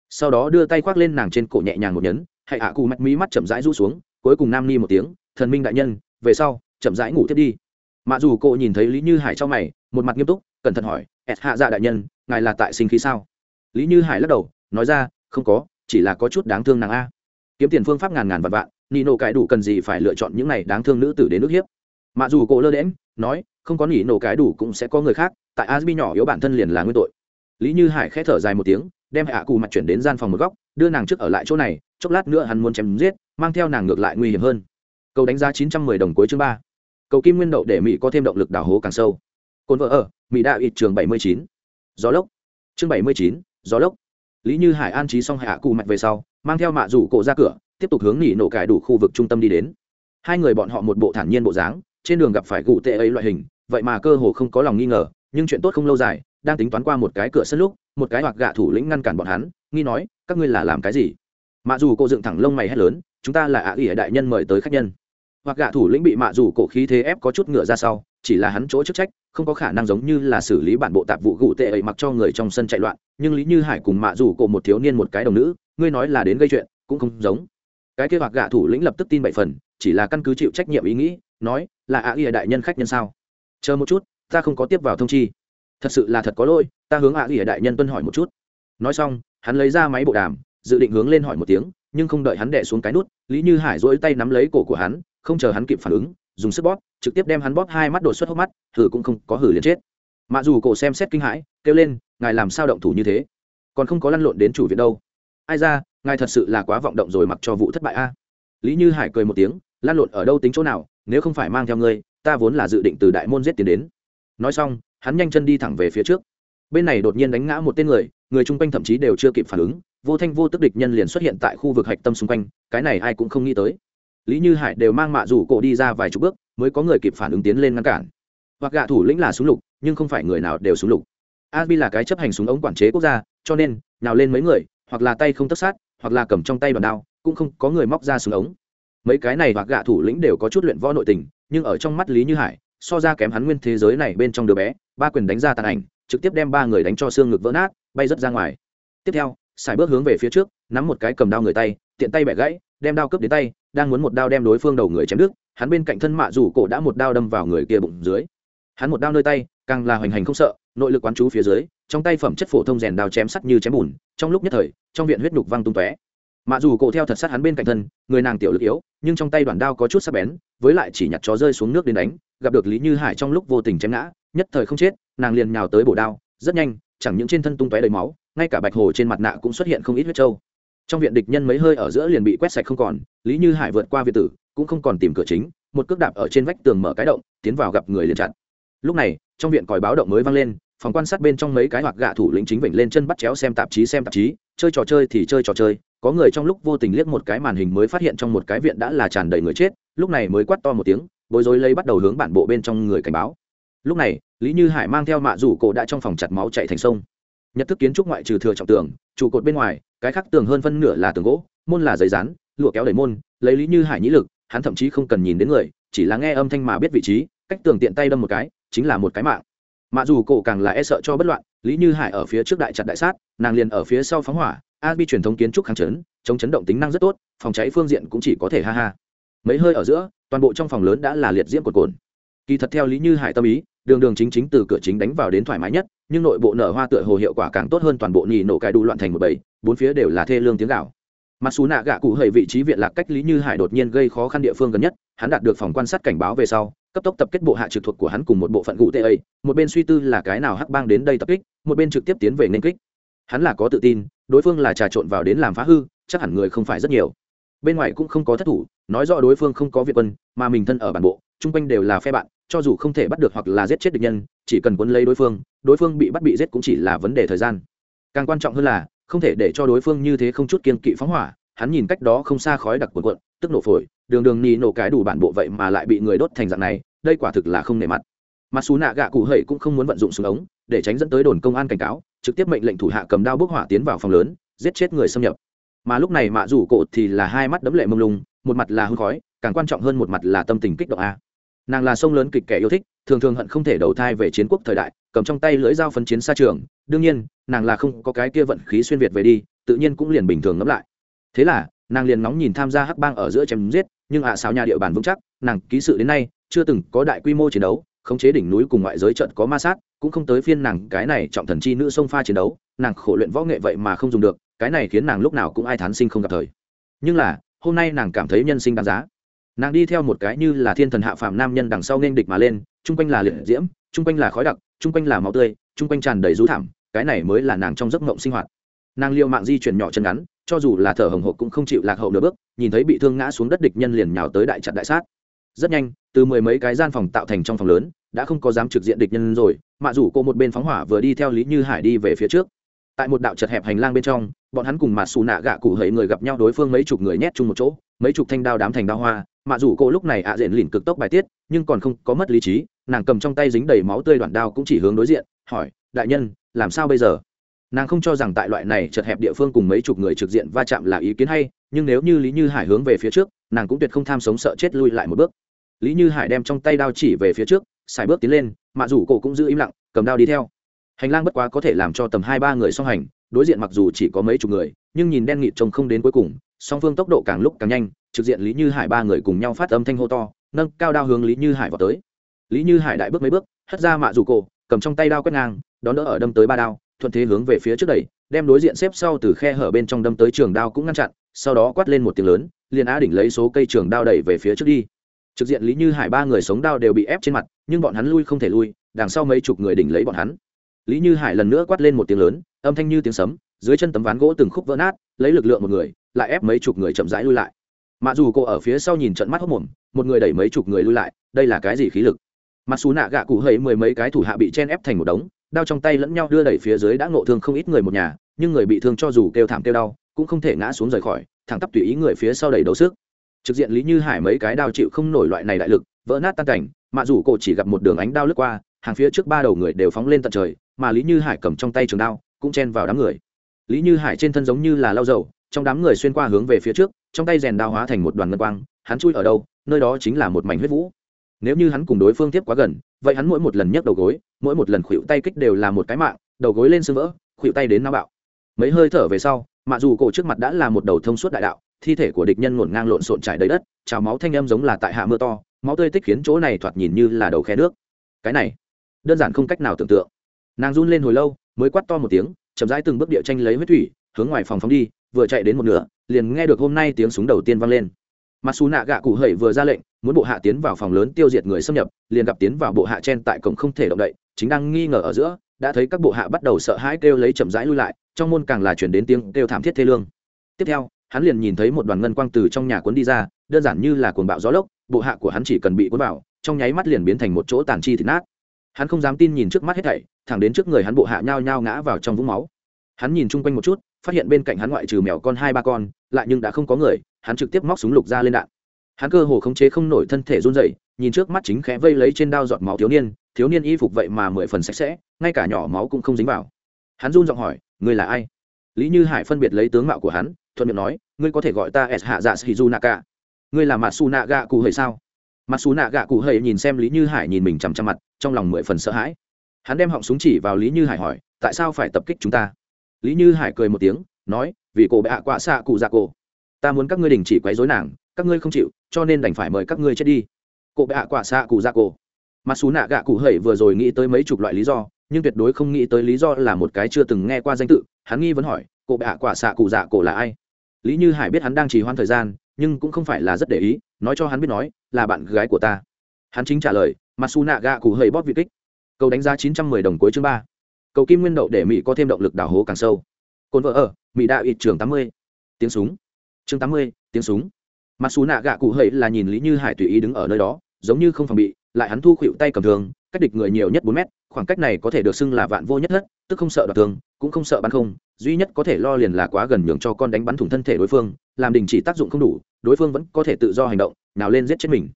Sau đó đưa tay khoác lên nàng trên cổ nhẹ nhàng một nhấn hãy ạ cù mặt mí mắt chậm rãi rũ xuống, cuối cùng nam ni một tiếng, thần minh đại nhân, về sau, chậm rãi ngủ thiết đi mặc dù cô nhìn thấy lý như hải trong mày, một mặt nghiêm túc, cẩn thận hỏi, ẹt hạ dạ đại nhân, ngài là tại sinh khí sao? Lý như hải lắc đầu, nói ra, không có, chỉ là có chút đáng thương nàng a. Kiếm tiền phương pháp ngàn ngàn vạn vạn, nị nổ cái đủ cần gì phải lựa chọn những này đáng thương nữ tử đến nước hiếp. Mặc dù cô lơ đễm nói, không có nỉ nổ cái đủ cũng sẽ có người khác, tại asbi nhỏ yếu bản thân liền là nguyên tội. Lý như hải khẽ thở dài một tiếng, đem hạ cù mặt chuyển đến gian phòng một góc, đưa nàng trước ở lại chỗ này, chốc lát nữa hắn muốn chém giết, mang theo nàng ngược lại nguy hiểm hơn. Cầu đánh giá chín trăm mười đồng cuối chương ba cầu kim nguyên đậu để mỹ có thêm động lực đào hố càng sâu. Cồn vợ ở, mỹ đạo ít trường bảy mươi chín. Gió lốc. Chương bảy mươi chín, gió lốc. Lý như hải an trí xong hạ cụ mạch về sau, mang theo mạ rủ cổ ra cửa, tiếp tục hướng nghỉ nổ cải đủ khu vực trung tâm đi đến. Hai người bọn họ một bộ thản nhiên bộ dáng, trên đường gặp phải cụ tệ ấy loại hình, vậy mà cơ hồ không có lòng nghi ngờ, nhưng chuyện tốt không lâu dài, đang tính toán qua một cái cửa sân lúc, một cái hoặc gạ thủ lĩnh ngăn cản bọn hắn, nghi nói, các ngươi là làm cái gì? Mặc dù cô dựng thẳng lông mày hét lớn, chúng ta là ạ ỉ đại nhân mời tới khách nhân hoặc gạ thủ lĩnh bị mạ dù cổ khí thế ép có chút ngựa ra sau, chỉ là hắn chỗ chức trách, không có khả năng giống như là xử lý bản bộ tạp vụ gụ tệ ấy mặc cho người trong sân chạy loạn, nhưng lý như hải cùng mạ dù cổ một thiếu niên một cái đồng nữ, ngươi nói là đến gây chuyện, cũng không giống. Cái kế hoạch gạ thủ lĩnh lập tức tin bảy phần, chỉ là căn cứ chịu trách nhiệm ý nghĩ, nói, là ạ ỉa đại nhân khách nhân sao? Chờ một chút, ta không có tiếp vào thông chi. Thật sự là thật có lỗi, ta hướng ạ ỉa đại nhân tuân hỏi một chút. Nói xong, hắn lấy ra máy bộ đàm, dự định hướng lên hỏi một tiếng, nhưng không đợi hắn đẻ xuống cái nút, lý như hải dỗi tay nắm lấy cổ của hắn không chờ hắn kịp phản ứng, dùng sức bóp, trực tiếp đem hắn bóp hai mắt đột xuất hốc mắt hử cũng không có hử liền chết. Mặc dù cổ xem xét kinh hãi, kêu lên, ngài làm sao động thủ như thế? Còn không có lăn lộn đến chủ viện đâu. Ai ra, ngài thật sự là quá vọng động rồi mặc cho vụ thất bại a. Lý như hải cười một tiếng, lăn lộn ở đâu tính chỗ nào, nếu không phải mang theo ngươi, ta vốn là dự định từ đại môn giết tiền đến. Nói xong, hắn nhanh chân đi thẳng về phía trước. Bên này đột nhiên đánh ngã một tên người người chung quanh thậm chí đều chưa kịp phản ứng, vô thanh vô tức địch nhân liền xuất hiện tại khu vực hạch tâm xung quanh, cái này ai cũng không nghĩ tới lý như hải đều mang mạ rủ cổ đi ra vài chục bước, mới có người kịp phản ứng tiến lên ngăn cản. Hoặc gạ thủ lĩnh là súng lục, nhưng không phải người nào đều súng lục. Asbi là cái chấp hành súng ống quản chế quốc gia, cho nên nào lên mấy người, hoặc là tay không tất sát, hoặc là cầm trong tay bàn đao, cũng không có người móc ra súng ống. Mấy cái này hoặc gạ thủ lĩnh đều có chút luyện võ nội tình, nhưng ở trong mắt lý như hải, so ra kém hắn nguyên thế giới này bên trong đứa bé, ba quyền đánh ra tàn ảnh, trực tiếp đem ba người đánh cho xương ngực vỡ nát, bay rớt ra ngoài. Tiếp theo xài bước hướng về phía trước, nắm một cái cầm đao người tay tiện tay bẻ gãy, đem đao cướp đến tay, đang muốn một đao đem đối phương đầu người chém đứt, hắn bên cạnh thân mạ rủ cổ đã một đao đâm vào người kia bụng dưới. Hắn một đao nơi tay, càng là hoành hành không sợ, nội lực quán chú phía dưới, trong tay phẩm chất phổ thông rèn đao chém sắt như chém bùn, trong lúc nhất thời, trong viện huyết nhục văng tung tóe. Mạ dù cổ theo thật sát hắn bên cạnh thân, người nàng tiểu lực yếu, nhưng trong tay đoàn đao có chút sắc bén, với lại chỉ nhặt chó rơi xuống nước đến đánh, gặp được lý như hải trong lúc vô tình chém ngã, nhất thời không chết, nàng liền nhào tới bổ đao, rất nhanh, chẳng những trên thân tung tóe đầy máu, ngay cả bạch hồ trên mặt nạ cũng xuất hiện không ít huyết trâu trong viện địch nhân mấy hơi ở giữa liền bị quét sạch không còn, lý như hải vượt qua việt tử, cũng không còn tìm cửa chính, một cước đạp ở trên vách tường mở cái động, tiến vào gặp người liền chặn lúc này, trong viện còi báo động mới vang lên, phòng quan sát bên trong mấy cái hoặc gạ thủ lĩnh chính vịnh lên chân bắt chéo xem tạp chí, xem tạp chí, chơi trò chơi thì chơi trò chơi. Có người trong lúc vô tình liếc một cái màn hình mới phát hiện trong một cái viện đã là tràn đầy người chết, lúc này mới quát to một tiếng, bối rối lấy bắt đầu hướng bản bộ bên trong người cảnh báo. Lúc này, lý như hải mang theo mạ rủ cổ đã trong phòng chặt máu chạy thành sông. Nhật thức kiến trúc ngoại trừ thừa trọng tường, trụ cột bên ngoài cái khác tường hơn phân nửa là tường gỗ, môn là giấy rán lụa kéo đẩy môn, lấy lý như hải nhĩ lực, hắn thậm chí không cần nhìn đến người, chỉ là nghe âm thanh mà biết vị trí, cách tường tiện tay đâm một cái, chính là một cái mạng. Mà dù cổ càng là e sợ cho bất loạn, lý như hải ở phía trước đại chặt đại sát, nàng liền ở phía sau phóng hỏa, a bi truyền thống kiến trúc kháng chấn, chống chấn động tính năng rất tốt, phòng cháy phương diện cũng chỉ có thể ha ha. Mấy hơi ở giữa, toàn bộ trong phòng lớn đã là liệt diễm cột cồn kỳ thật theo lý như hải tâm ý, đường đường chính chính từ cửa chính đánh vào đến thoải mái nhất, nhưng nội bộ nở hoa tựa hồ hiệu quả càng tốt hơn toàn bộ nhì nổ cài đủ loạn thành một bầy, bốn phía đều là thê lương tiếng gạo mặc dù nạ gạ cụ hầy vị trí viện lạc cách lý như hải đột nhiên gây khó khăn địa phương gần nhất, hắn đạt được phòng quan sát cảnh báo về sau, cấp tốc tập kết bộ hạ trực thuộc của hắn cùng một bộ phận cụ tê ấy, một bên suy tư là cái nào hắc bang đến đây tập kích, một bên trực tiếp tiến về nên kích. Hắn là có tự tin, đối phương là trà trộn vào đến làm phá hư, chắc hẳn người không phải rất nhiều. Bên ngoài cũng không có thất thủ, nói rõ đối phương không có việt quân, mà mình thân ở bản bộ, chung quanh đều là phe bạn cho dù không thể bắt được hoặc là giết chết địch nhân, chỉ cần quấn lấy đối phương đối phương bị bắt bị giết cũng chỉ là vấn đề thời gian. Càng quan trọng hơn là, không thể để cho đối phương như thế không chút kiên kỵ phóng hỏa, hắn nhìn cách đó không xa khói đặc cuộn cuộn, tức nổ phổi, đường đường nì nổ cái đủ bản bộ vậy mà lại bị người đốt thành dạng này, đây quả thực là không nể mặt. Mà xú nạ gạ cụ hậy cũng không muốn vận dụng súng ống, để tránh dẫn tới đồn công an cảnh cáo, trực tiếp mệnh lệnh thủ hạ cầm đao bước hỏa tiến vào phòng lớn, giết chết người xâm nhập. Mà lúc này mạ rủ cột thì là hai mắt đấm lệ mông lung, một mặt là hương khói, càng quan trọng hơn một mặt là tâm tình kích động a nàng là sông lớn kịch kẻ yêu thích, thường thường hận không thể đầu thai về chiến quốc thời đại, cầm trong tay lưỡi dao phân chiến xa trường. Đương nhiên, nàng là không có cái kia vận khí xuyên việt về đi, tự nhiên cũng liền bình thường ngẫm lại. Thế là, nàng liền nóng nhìn tham gia hắc bang ở giữa chém giết, nhưng ạ à xào nhà địa bàn vững chắc, nàng ký sự đến nay, chưa từng có đại quy mô chiến đấu, khống chế đỉnh núi cùng ngoại giới trận có ma sát, cũng không tới phiên nàng cái này trọng thần chi nữ sông pha chiến đấu, nàng khổ luyện võ nghệ vậy mà không dùng được, cái này khiến nàng lúc nào cũng ai thán sinh không gặp thời. Nhưng là, hôm nay nàng cảm thấy nhân sinh đáng giá nàng đi theo một cái như là thiên thần hạ phàm nam nhân đằng sau nên địch mà lên, chung quanh là liệt diễm, chung quanh là khói đặc, chung quanh là máu tươi, chung quanh tràn đầy rú thảm, cái này mới là nàng trong giấc mộng sinh hoạt. Nàng liều mạng di chuyển nhỏ chân ngắn, cho dù là thở hồng hộc cũng không chịu lạc hậu nửa bước, nhìn thấy bị thương ngã xuống đất địch nhân liền nhào tới đại trận đại sát. Rất nhanh, từ mười mấy cái gian phòng tạo thành trong phòng lớn, đã không có dám trực diện địch nhân rồi, mạ rủ cô một bên phóng hỏa vừa đi theo lý như hải đi về phía trước. Tại một đạo chật hẹp hành lang bên trong, bọn hắn cùng mạt xù nạ gạ cụ hẫy người gặp nhau đối phương mấy chục người nhét chung một chỗ, mấy chục thanh đao đám thành đao hoa mạ dù cô lúc này ạ diện lìn cực tốc bài tiết, nhưng còn không có mất lý trí, nàng cầm trong tay dính đầy máu tươi đoạn đao cũng chỉ hướng đối diện, hỏi, đại nhân, làm sao bây giờ? Nàng không cho rằng tại loại này chật hẹp địa phương cùng mấy chục người trực diện va chạm là ý kiến hay, nhưng nếu như lý như hải hướng về phía trước, nàng cũng tuyệt không tham sống sợ chết lui lại một bước. Lý như hải đem trong tay đao chỉ về phía trước xài bước tiến lên mạ dù cổ cũng giữ im lặng, cầm đao đi theo. Hành lang bất quá có thể làm cho tầm hai ba người song hành, đối diện mặc dù chỉ có mấy chục người, nhưng nhìn đen nghịt trông không đến cuối cùng, song phương tốc độ càng lúc càng nhanh trực diện lý như hải ba người cùng nhau phát âm thanh hô to, nâng cao đao hướng lý như hải vào tới. Lý như hải đại bước mấy bước, hất ra mạ rủ cổ, cầm trong tay đao quét ngang, đón đỡ ở đâm tới ba đao, thuận thế hướng về phía trước đẩy, đem đối diện xếp sau từ khe hở bên trong đâm tới trường đao cũng ngăn chặn, sau đó quát lên một tiếng lớn, liền á đỉnh lấy số cây trường đao đẩy về phía trước đi. Trực diện lý như hải ba người sống đao đều bị ép trên mặt, nhưng bọn hắn lui không thể lui, đằng sau mấy chục người đỉnh lấy bọn hắn. Lý như hải lần nữa quát lên một tiếng lớn, âm thanh như tiếng sấm, dưới chân tấm ván gỗ từng khúc vỡ nát, lấy lực lượng một người, lại ép mấy chục người chậm rãi lui lại mà dù cô ở phía sau nhìn trận mắt hốc mồm, một người đẩy mấy chục người lui lại, đây là cái gì khí lực? Mặc dù nạ gạ cụ hầy mười mấy cái thủ hạ bị chen ép thành một đống, đao trong tay lẫn nhau đưa đẩy phía dưới đã ngộ thương không ít người một nhà, nhưng người bị thương cho dù kêu thảm kêu đau, cũng không thể ngã xuống rời khỏi, thẳng tắp tùy ý người phía sau đẩy đấu sức. Trực diện lý như hải mấy cái đao chịu không nổi loại này đại lực, vỡ nát tan cảnh mạ dù cổ chỉ gặp một đường ánh đao lướt qua, hàng phía trước ba đầu người đều phóng lên tận trời, mà lý như hải cầm trong tay trường đao, cũng chen vào đám người. Lý như hải trên thân giống như là lau dầu, trong đám người xuyên qua hướng về phía trước trong tay rèn đao hóa thành một đoàn ngân quang, hắn chui ở đâu, nơi đó chính là một mảnh huyết vũ. Nếu như hắn cùng đối phương tiếp quá gần, vậy hắn mỗi một lần nhấc đầu gối, mỗi một lần khuỵu tay kích đều là một cái mạng, đầu gối lên sưng vỡ khuỵu tay đến náo bạo. Mấy hơi thở về sau, mặc dù cổ trước mặt đã là một đầu thông suốt đại đạo, thi thể của địch nhân ngổn ngang lộn xộn trải đầy đất, trào máu thanh âm giống là tại hạ mưa to, máu tươi tích khiến chỗ này thoạt nhìn như là đầu khe nước. Cái này, đơn giản không cách nào tưởng tượng. Nàng run lên hồi lâu, mới quát to một tiếng, chậm rãi từng bước địa tranh lấy huyết thủy hướng ngoài phòng phóng đi, vừa chạy đến một nửa, liền nghe được hôm nay tiếng súng đầu tiên vang lên. Mặc dù nạ gạ cụ hẩy vừa ra lệnh, muốn bộ hạ tiến vào phòng lớn tiêu diệt người xâm nhập, liền gặp tiến vào bộ hạ chen tại cổng không thể động đậy, chính đang nghi ngờ ở giữa, đã thấy các bộ hạ bắt đầu sợ hãi kêu lấy chậm rãi lui lại, trong môn càng là chuyển đến tiếng kêu thảm thiết thê lương. Tiếp theo, hắn liền nhìn thấy một đoàn ngân quang từ trong nhà cuốn đi ra, đơn giản như là cuồng bạo gió lốc, bộ hạ của hắn chỉ cần bị cuốn vào, trong nháy mắt liền biến thành một chỗ tàn chi thịt nát. Hắn không dám tin nhìn trước mắt hết thảy, thẳng đến trước người hắn bộ hạ nhao nhao ngã vào trong vũng máu. Hắn nhìn chung quanh một chút phát hiện bên cạnh hắn ngoại trừ mèo con hai ba con, lại nhưng đã không có người, hắn trực tiếp móc súng lục ra lên đạn. Hắn cơ hồ khống chế không nổi thân thể run rẩy, nhìn trước mắt chính khẽ vây lấy trên đao giọt máu thiếu niên thiếu niên y phục vậy mà mười phần sạch sẽ, ngay cả nhỏ máu cũng không dính vào. Hắn run giọng hỏi người là ai? Lý như hải phân biệt lấy tướng mạo của hắn, thuận miệng nói, ngươi có thể gọi ta s hạ dạ shizu naka ngươi là matsu naga cụ hầy sao? Matsu naga cụ hầy nhìn xem lý như hải nhìn mình chằm chằm mặt, trong lòng mười phần sợ hãi. Hắn đem họng súng chỉ vào lý như hải hỏi, tại sao phải tập kích chúng ta? Lý như hải cười một tiếng, nói, vì cổ bệ hạ quạ xạ cụ dạ cổ. Ta muốn các ngươi đình chỉ quấy dối nàng, các ngươi không chịu, cho nên đành phải mời các ngươi chết đi. Cổ bệ hạ quạ xạ cụ dạ cổ. Mặc dù nạ gạ cụ hẩy vừa rồi nghĩ tới mấy chục loại lý do, nhưng tuyệt đối không nghĩ tới lý do là một cái chưa từng nghe qua danh tự, hắn nghi vấn hỏi, cổ bệ hạ Quạ xạ cụ dạ cổ là ai? Lý như hải biết hắn đang trì hoãn thời gian, nhưng cũng không phải là rất để ý, nói cho hắn biết nói, là bạn gái của ta. Hắn chính trả lời mặc dù nạ gạ cụ hẩy bóp vị kích. Cầu đánh giá chín trăm mười đồng cuối chương ba cầu kim nguyên đậu để mỹ có thêm động lực đào hố càng sâu cồn vợ ở mỹ đã ít trường tám mươi tiếng súng chương tám mươi tiếng súng mặc xù nạ gạ cụ hậy là nhìn lý như hải tùy ý đứng ở nơi đó giống như không phòng bị lại hắn thu khuỵu tay cầm thường cách địch người nhiều nhất bốn mét khoảng cách này có thể được xưng là vạn vô nhất thất tức không sợ đoạt thường cũng không sợ bắn không duy nhất có thể lo liền là quá gần nhường cho con đánh bắn thủng thân thể đối phương làm đình chỉ tác dụng không đủ đối phương vẫn có thể tự do hành động nào lên giết chết mình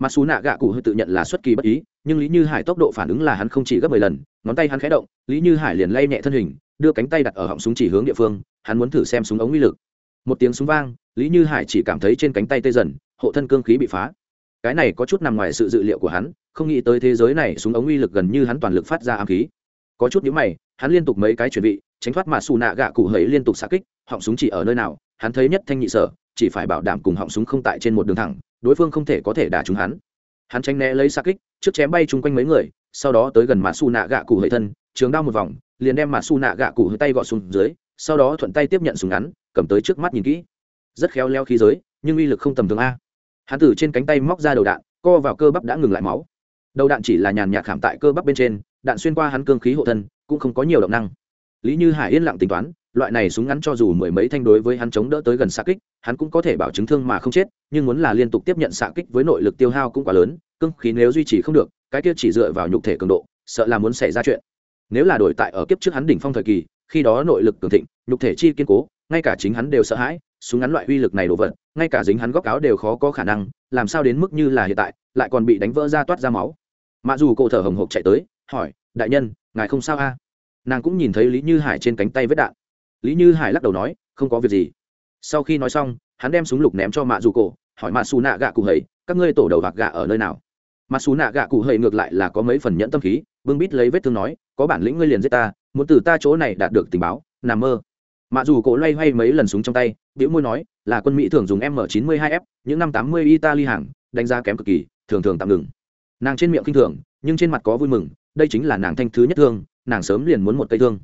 mà xù nạ gạ cụ hơi tự nhận là xuất kỳ bất ý, nhưng lý như hải tốc độ phản ứng là hắn không chỉ gấp mười lần, ngón tay hắn khẽ động, lý như hải liền lay nhẹ thân hình, đưa cánh tay đặt ở họng súng chỉ hướng địa phương, hắn muốn thử xem súng ống uy lực. Một tiếng súng vang, lý như hải chỉ cảm thấy trên cánh tay tê dần, hộ thân cương khí bị phá. Cái này có chút nằm ngoài sự dự liệu của hắn, không nghĩ tới thế giới này súng ống uy lực gần như hắn toàn lực phát ra ám khí. Có chút nhíu mày, hắn liên tục mấy cái chuẩn bị, tránh thoát mà xù nạ gạ cụ hấy liên tục xạ kích, họng súng chỉ ở nơi nào, hắn thấy nhất thanh nhị sở, chỉ phải bảo đảm cùng họng súng không tại trên một đường thẳng đối phương không thể có thể đả trúng hắn. Hắn tránh né lấy xa kích, trước chém bay chung quanh mấy người, sau đó tới gần mã xù nạ gạ cụ hơi thân, trường đao một vòng, liền đem mã xù nạ gạ cụ hơi tay gọt xuống dưới, sau đó thuận tay tiếp nhận súng ngắn, cầm tới trước mắt nhìn kỹ. Rất khéo leo khí giới, nhưng uy lực không tầm thường a. Hắn từ trên cánh tay móc ra đầu đạn, co vào cơ bắp đã ngừng lại máu. Đầu đạn chỉ là nhàn nhạt khảm tại cơ bắp bên trên, đạn xuyên qua hắn cương khí hộ thân, cũng không có nhiều động năng. Lý như hải yên lặng tính toán loại này súng ngắn cho dù mười mấy thanh đối với hắn chống đỡ tới gần xạ kích, hắn cũng có thể bảo chứng thương mà không chết, nhưng muốn là liên tục tiếp nhận xạ kích với nội lực tiêu hao cũng quá lớn, cương khí nếu duy trì không được, cái kia chỉ dựa vào nhục thể cường độ, sợ là muốn xảy ra chuyện. Nếu là đổi tại ở kiếp trước hắn đỉnh phong thời kỳ, khi đó nội lực cường thịnh, nhục thể chi kiên cố, ngay cả chính hắn đều sợ hãi, súng ngắn loại uy lực này đổ vật ngay cả dính hắn góc áo đều khó có khả năng, làm sao đến mức như là hiện tại, lại còn bị đánh vỡ ra toát ra máu. Mặc dù cô thở hồng hộc chạy tới, hỏi, đại nhân, ngài không sao a nàng cũng nhìn thấy lý như hải trên cánh tay vết đạn lý như hải lắc đầu nói, không có việc gì. Sau khi nói xong, hắn đem súng lục ném cho mạ dù cổ hỏi mạ xù nạ gạ cụ hầy các ngươi tổ đầu vạc gạ ở nơi nào? Mạ xù nạ gạ cụ hầy ngược lại là có mấy phần nhẫn tâm khí, bưng bít lấy vết thương nói, có bản lĩnh ngươi liền giết ta, muốn từ ta chỗ này đạt được tình báo, nằm mơ. Mạ dù cổ loay hoay mấy lần súng trong tay biểu môi nói, là quân mỹ thường dùng m 92 f những năm 80 italy hàng, đánh giá kém cực kỳ, thường thường tạm ngừng. Nàng trên miệng kinh thường, nhưng trên mặt có vui mừng, đây chính là nàng thanh thứ nhất thương, nàng sớm liền muốn một cây thương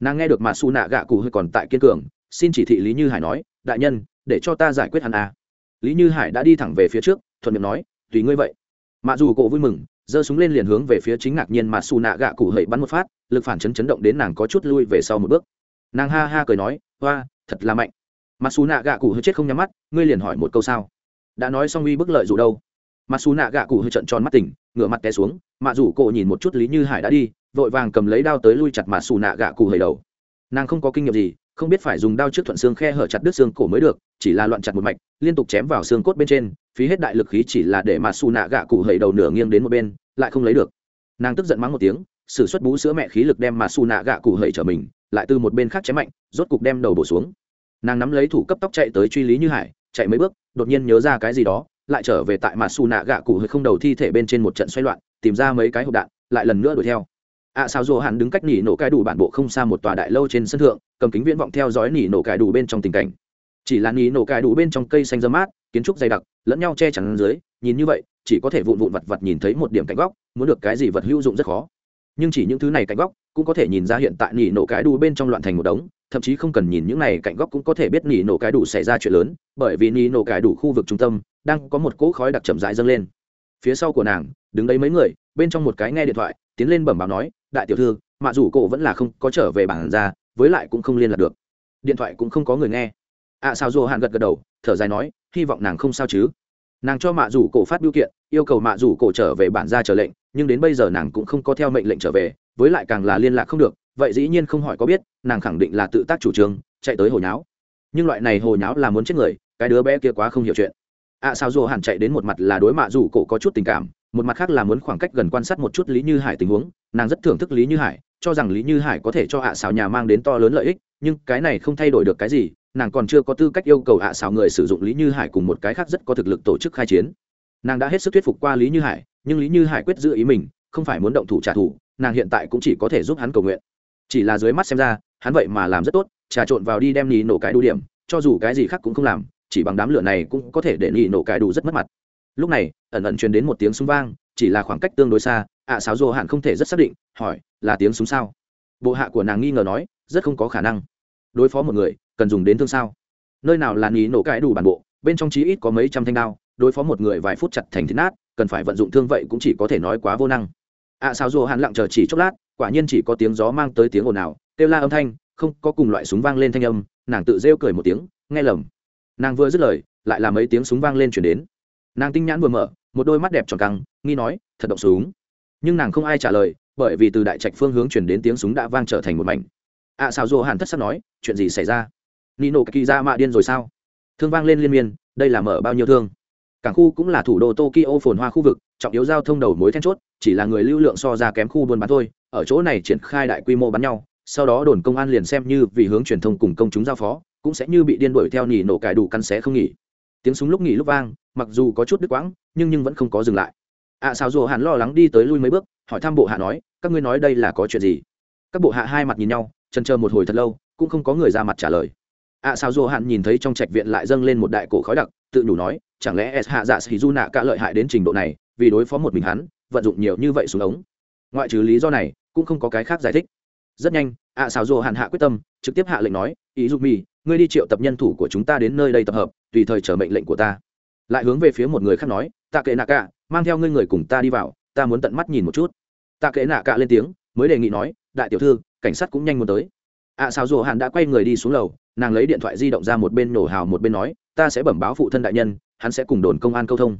nàng nghe được mà su nạ gạ cụ hơi còn tại kiên cường, xin chỉ thị lý như hải nói, đại nhân, để cho ta giải quyết hắn à. lý như hải đã đi thẳng về phía trước, thuận miệng nói, tùy ngươi vậy. Mạ dù cổ vui mừng, giơ súng lên liền hướng về phía chính ngạc nhiên mà su nạ gạ cụ hậy bắn một phát, lực phản chấn chấn động đến nàng có chút lui về sau một bước. Nàng ha ha cười nói hoa thật là mạnh. Mà su nạ gạ cụ hơi chết không nhắm mắt, ngươi liền hỏi một câu sao? Đã nói xong uy bức lợi dụ đâu? Mà su nạ gạ cụ hơi trận tròn mắt tỉnh, ngửa mặt té xuống mạ Dù cổ nhìn một chút lý như hải đã đi vội vàng cầm lấy đao tới lui chặt mà xù nạ gạ cụ hầy đầu. Nàng không có kinh nghiệm gì, không biết phải dùng đao trước thuận xương khe hở chặt đứt xương cổ mới được, chỉ là loạn chặt một mạch, liên tục chém vào xương cốt bên trên, phí hết đại lực khí chỉ là để mà xù nạ gạ cụ hầy đầu nửa nghiêng đến một bên, lại không lấy được. Nàng tức giận mắng một tiếng s ử suất bú sữa mẹ khí lực đem mà xù nạ gạ cụ hầy trở mình, lại từ một bên khác chém mạnh, rốt cục đem đầu bổ xuống. Nàng nắm lấy thủ cấp tóc chạy tới truy lý như hải, chạy mấy bước, đột nhiên nhớ ra cái gì đó, lại trở về tại mà xù nạ gạ cụ hơi không đầu thi thể bên trên một trận xoay loạn, tìm ra mấy cái hộp đạn, lại lần nữa đuổi theo ạ à, sao dù hắn đứng cách nỉ nổ cái đủ bản bộ không xa một tòa đại lâu trên sân thượng cầm kính viễn vọng theo dõi nỉ nổ cái đủ bên trong tình cảnh. Chỉ là nỉ nổ cái đủ bên trong cây xanh dơ mát kiến trúc dày đặc lẫn nhau che chắn dưới nhìn như vậy chỉ có thể vụn vụn vặt vặt nhìn thấy một điểm cạnh góc muốn được cái gì vật hữu dụng rất khó. Nhưng chỉ những thứ này cạnh góc cũng có thể nhìn ra hiện tại nỉ nổ cái đủ bên trong loạn thành một đống thậm chí không cần nhìn những này cạnh góc cũng có thể biết nỉ nổ cái đủ xảy ra chuyện lớn bởi vì nỉ nổ cái đủ khu vực trung tâm đang có một cỗ khói đặc chậm rãi dâng lên. Phía sau của nàng đứng đấy mấy người bên trong một cái nghe điện thoại tiến lên bẩm báo nói đại tiểu thư mạ rủ cổ vẫn là không có trở về bản ra với lại cũng không liên lạc được. Điện thoại cũng không có người nghe. Ạ à, sao dù hạn gật gật đầu thở dài nói hy vọng nàng không sao chứ. Nàng cho mạ rủ cổ phát biểu kiện yêu cầu mạ rủ cổ trở về bản ra chờ lệnh nhưng đến bây giờ nàng cũng không có theo mệnh lệnh trở về với lại càng là liên lạc không được vậy dĩ nhiên không hỏi có biết nàng khẳng định là tự tác chủ trương chạy tới hồi nháo. Nhưng loại này hồi nháo là muốn chết người cái đứa bé kia quá không hiểu chuyện. Ạ à, sao dù hẳn chạy đến một mặt là đối mạ rủ cổ có chút tình cảm một mặt khác là muốn khoảng cách gần quan sát một chút lý như hải tình huống, nàng rất thưởng thức lý như hải, cho rằng lý như hải có thể cho ạ à xào nhà mang đến to lớn lợi ích, nhưng cái này không thay đổi được cái gì, nàng còn chưa có tư cách yêu cầu ạ à xào người sử dụng lý như hải cùng một cái khác rất có thực lực tổ chức khai chiến. Nàng đã hết sức thuyết phục qua lý như hải, nhưng lý như hải quyết giữ ý mình, không phải muốn động thủ trả thù, nàng hiện tại cũng chỉ có thể giúp hắn cầu nguyện. Chỉ là dưới mắt xem ra, hắn vậy mà làm rất tốt, trà trộn vào đi đem nhì nổ cái đu điểm, cho dù cái gì khác cũng không làm, chỉ bằng đám lửa này cũng có thể để nhì nổ cái đủ rất mất mặt lúc này ẩn ẩn truyền đến một tiếng súng vang chỉ là khoảng cách tương đối xa ạ sáo dô hạn không thể rất xác định hỏi là tiếng súng sao? Bộ hạ của nàng nghi ngờ nói rất không có khả năng. Đối phó một người cần dùng đến thương sao? Nơi nào là nhì nổ cái đủ bản bộ bên trong chí ít có mấy trăm thanh đao đối phó một người vài phút chặt thành thịt nát cần phải vận dụng thương vậy cũng chỉ có thể nói quá vô năng. Ạ à, sao dô hạn lặng chờ chỉ chốc lát quả nhiên chỉ có tiếng gió mang tới tiếng ồn ào kêu la âm thanh không có cùng loại súng vang lên thanh âm nàng tự rêu cười một tiếng nghe lầm. Nàng vừa dứt lời lại là mấy tiếng súng vang lên chuyển đến nàng tinh nhãn vừa mở một đôi mắt đẹp tròn căng nghi nói thật động súng. Nhưng nàng không ai trả lời bởi vì từ đại trạch phương hướng chuyển đến tiếng súng đã vang trở thành một mảnh. Ạ à, xào dô hàn thất sắc nói chuyện gì xảy ra? Nino kỳ ra mạ điên rồi sao? Thương vang lên liên miên đây là mở bao nhiêu thương? Cảng khu cũng là thủ đô tokyo phồn hoa khu vực trọng yếu giao thông đầu mối then chốt chỉ là người lưu lượng so ra kém khu buôn bán thôi ở chỗ này triển khai đại quy mô bắn nhau sau đó đồn công an liền xem như vì hướng truyền thông cùng công chúng giao phó cũng sẽ như bị điên đuổi theo nhì nổ cải đủ căn xé không nghỉ. Tiếng súng lúc nghỉ lúc vang mặc dù có chút đứt quãng nhưng nhưng vẫn không có dừng lại. Ạ à, sao hàn lo lắng đi tới lui mấy bước hỏi thăm bộ hạ nói các ngươi nói đây là có chuyện gì? Các bộ hạ hai mặt nhìn nhau trần chờ một hồi thật lâu cũng không có người ra mặt trả lời. Ạ à, sao hàn nhìn thấy trong trạch viện lại dâng lên một đại cổ khói đặc tự nhủ nói chẳng lẽ s hạ dạ sĩ du nạ cả lợi hại đến trình độ này vì đối phó một mình hắn vận dụng nhiều như vậy xuống ống? Ngoại trừ lý do này cũng không có cái khác giải thích. Rất nhanh ạ à, xào rùa hàn hạ quyết tâm trực tiếp hạ lệnh nói ý dục mi ngươi đi triệu tập nhân thủ của chúng ta đến nơi đây tập hợp tùy thời chờ mệnh lệnh của ta lại hướng về phía một người khác nói tạ kệ nạ cả mang theo ngươi người cùng ta đi vào ta muốn tận mắt nhìn một chút. Tạ kệ nạ cả lên tiếng mới đề nghị nói đại tiểu thư cảnh sát cũng nhanh muốn tới. Ạ à, xào rồ hạn đã quay người đi xuống lầu nàng lấy điện thoại di động ra một bên nổ hào một bên nói ta sẽ bẩm báo phụ thân đại nhân hắn sẽ cùng đồn công an câu thông.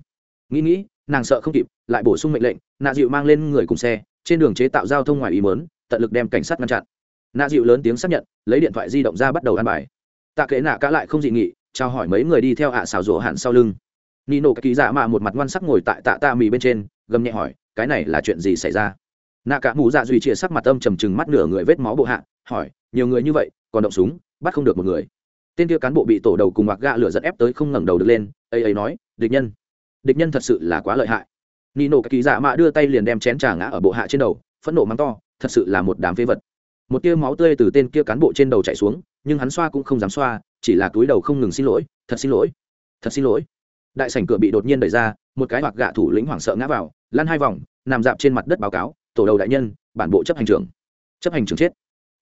Nghĩ nghĩ nàng sợ không kịp lại bổ sung mệnh lệnh nạ dịu mang lên người cùng xe trên đường chế tạo giao thông ngoài ý mớn tận lực đem cảnh sát ngăn chặn. Nạ dịu lớn tiếng xác nhận lấy điện thoại di động ra bắt đầu ăn bài. Tạ kệ nạ cả lại không dị nghị trao hỏi mấy người đi theo ạ xào rổ hạn sau lưng nino kỳ dạ mạ một mặt ngoan sắc ngồi tại tạ tạ mì bên trên, gầm nhẹ hỏi, cái này là chuyện gì xảy ra? Nạ cả mù dạ duy chia sắc mặt âm trầm trừng mắt nửa người vết máu bộ hạ, hỏi, nhiều người như vậy, còn động súng, bắt không được một người. Tên kia cán bộ bị tổ đầu cùng mặc gạ lửa dẫn ép tới không ngẩng đầu được lên, ấy ấy nói, địch nhân địch nhân thật sự là quá lợi hại. Nino kỳ dạ mạ đưa tay liền đem chén trà ngã ở bộ hạ trên đầu, phẫn nộ mắng to, thật sự là một đám phế vật. Một tia máu tươi từ tên kia cán bộ trên đầu chạy xuống, nhưng hắn xoa cũng không dám xoa, chỉ là túi đầu không ngừng xin lỗi, thật xin lỗi, thật xin lỗi đại sảnh cửa bị đột nhiên đẩy ra, một cái hoặc gạ thủ lĩnh hoảng sợ ngã vào, lăn hai vòng, nằm dạp trên mặt đất báo cáo, tổ đầu đại nhân, bản bộ chấp hành trưởng. Chấp hành trưởng chết.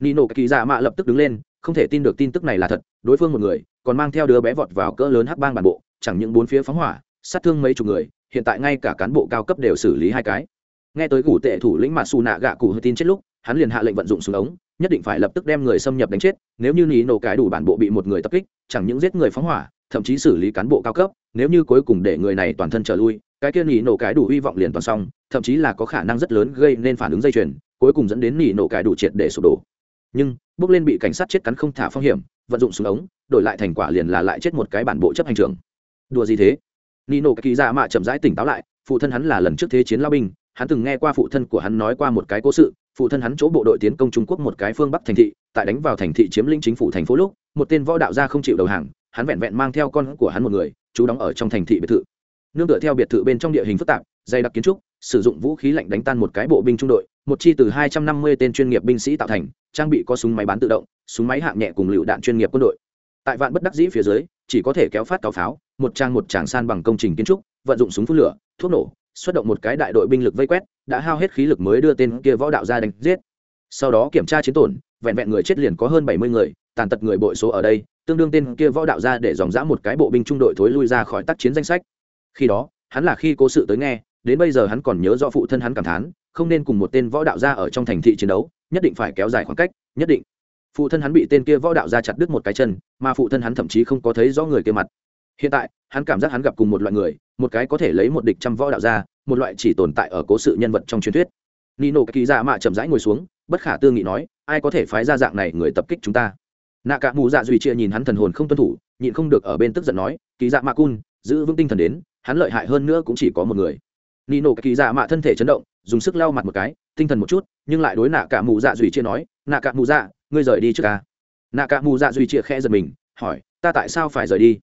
Nino kỳ dạ mạ lập tức đứng lên, không thể tin được tin tức này là thật, đối phương một người, còn mang theo đứa bé vọt vào cỡ lớn hắc bang bản bộ, chẳng những bốn phía phóng hỏa, sát thương mấy chục người, hiện tại ngay cả cán bộ cao cấp đều xử lý hai cái. Nghe tới củ tệ thủ lĩnh mà xù nạ gạ cụ hơi tin chết lúc, hắn liền hạ lệnh vận dụng súng ống, nhất định phải lập tức đem người xâm nhập đánh chết, nếu như Nino nổ cái đủ bản bộ bị một người tập kích, chẳng những giết người phóng hỏa thậm chí xử lý cán bộ cao cấp, nếu như cuối cùng để người này toàn thân trở lui, cái kia nỉ nổ cái đủ hy vọng liền toàn xong, thậm chí là có khả năng rất lớn gây nên phản ứng dây chuyền, cuối cùng dẫn đến nỉ nổ cái đủ triệt để sụp đổ. Nhưng, bước lên bị cảnh sát chết cắn không thả phong hiểm, vận dụng súng ống, đổi lại thành quả liền là lại chết một cái bản bộ chấp hành trưởng. Đùa gì thế? Nino kỳ ra mạ chậm rãi tỉnh táo lại, phụ thân hắn là lần trước thế chiến lao binh, hắn từng nghe qua phụ thân của hắn nói qua một cái cố sự, phụ thân hắn chỗ bộ đội tiến công trung quốc một cái phương bắc thành thị, tại đánh vào thành thị chiếm lĩnh chính phủ thành phố lúc, một tên võ đạo gia không chịu đầu hàng hắn vẹn vẹn mang theo con của hắn một người chú đóng ở trong thành thị biệt thự. Nương tựa theo biệt thự bên trong địa hình phức tạp, dày đặc kiến trúc, sử dụng vũ khí lạnh đánh tan một cái bộ binh trung đội, một chi từ hai trăm năm mươi tên chuyên nghiệp binh sĩ tạo thành, trang bị có súng máy bán tự động, súng máy hạng nhẹ cùng lựu đạn chuyên nghiệp quân đội. Tại vạn bất đắc dĩ phía dưới, chỉ có thể kéo phát tàu pháo, một trang một tràng san bằng công trình kiến trúc, vận dụng súng phun lửa, thuốc nổ, xuất động một cái đại đội binh lực vây quét, đã hao hết khí lực mới đưa tên kia võ đạo ra đánh giết. Sau đó kiểm tra chiến tổn, vẹn vẹn người chết liền có hơn bảy mươi người tàn tật người bội số ở đây, tương đương tên kia võ đạo ra để dòng dã một cái bộ binh trung đội thối lui ra khỏi tác chiến danh sách. Khi đó, hắn là khi cố sự tới nghe, đến bây giờ hắn còn nhớ rõ phụ thân hắn cảm thán, không nên cùng một tên võ đạo ra ở trong thành thị chiến đấu, nhất định phải kéo dài khoảng cách, nhất định. Phụ thân hắn bị tên kia võ đạo ra chặt đứt một cái chân, mà phụ thân hắn thậm chí không có thấy rõ người kia mặt. Hiện tại, hắn cảm giác hắn gặp cùng một loại người, một cái có thể lấy một địch trăm võ đạo ra, một loại chỉ tồn tại ở cố sự nhân vật trong truyền thuyết. Nino kỳ ra mạ chậm rãi ngồi xuống, bất khả tư nghị nói, ai có thể phái ra dạng này người tập kích chúng ta? Nạ cả mù dạ duy chia nhìn hắn thần hồn không tuân thủ, nhịn không được ở bên tức giận nói, kỳ dạ mạ cun, giữ vững tinh thần đến, hắn lợi hại hơn nữa cũng chỉ có một người. Nino kỳ dạ mạ thân thể chấn động, dùng sức lau mặt một cái, tinh thần một chút, nhưng lại đối nạ cả mù dạ duy chia nói, nạ cả mù dạ ngươi rời đi trước ca nạ cả mù dạ duy chia khẽ giật mình, hỏi, ta tại sao phải rời đi?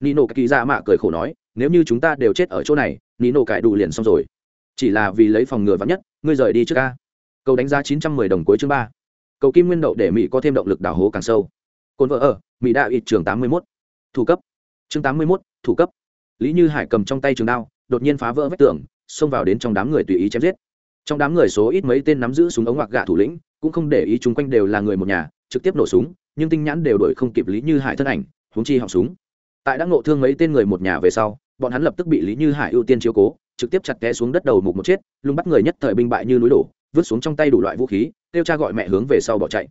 Nino kỳ dạ mạ cười khổ nói, nếu như chúng ta đều chết ở chỗ này nino cải đủ liền xong rồi. Chỉ là vì lấy phòng ngừa vắng nhất, ngươi rời đi trước ca cầu đánh giá chín trăm mười đồng cuối chương ba. Cầu kim nguyên đậu để mỹ có thêm động lực đào hố càng sâu cồn vợ ở, mỹ đạo ít trường tám mươi mốt. Thủ cấp. Chương tám mươi mốt, thủ cấp. Lý như hải cầm trong tay trường đao, đột nhiên phá vỡ vách tường, xông vào đến trong đám người tùy ý chém giết. Trong đám người số ít mấy tên nắm giữ súng ống hoặc gạ thủ lĩnh, cũng không để ý chung quanh đều là người một nhà, trực tiếp nổ súng, nhưng tinh nhãn đều đổi không kịp lý như hải thân ảnh, huống chi họng súng. Tại đã ngộ thương mấy tên người một nhà về sau, bọn hắn lập tức bị lý như hải ưu tiên chiếu cố, trực tiếp chặt té xuống đất đầu mục một chết, lung bắt người nhất thời binh bại như núi đổ, vứt xuống trong tay đủ loại vũ khí, kêu cha gọi mẹ hướng về sau bỏ chạy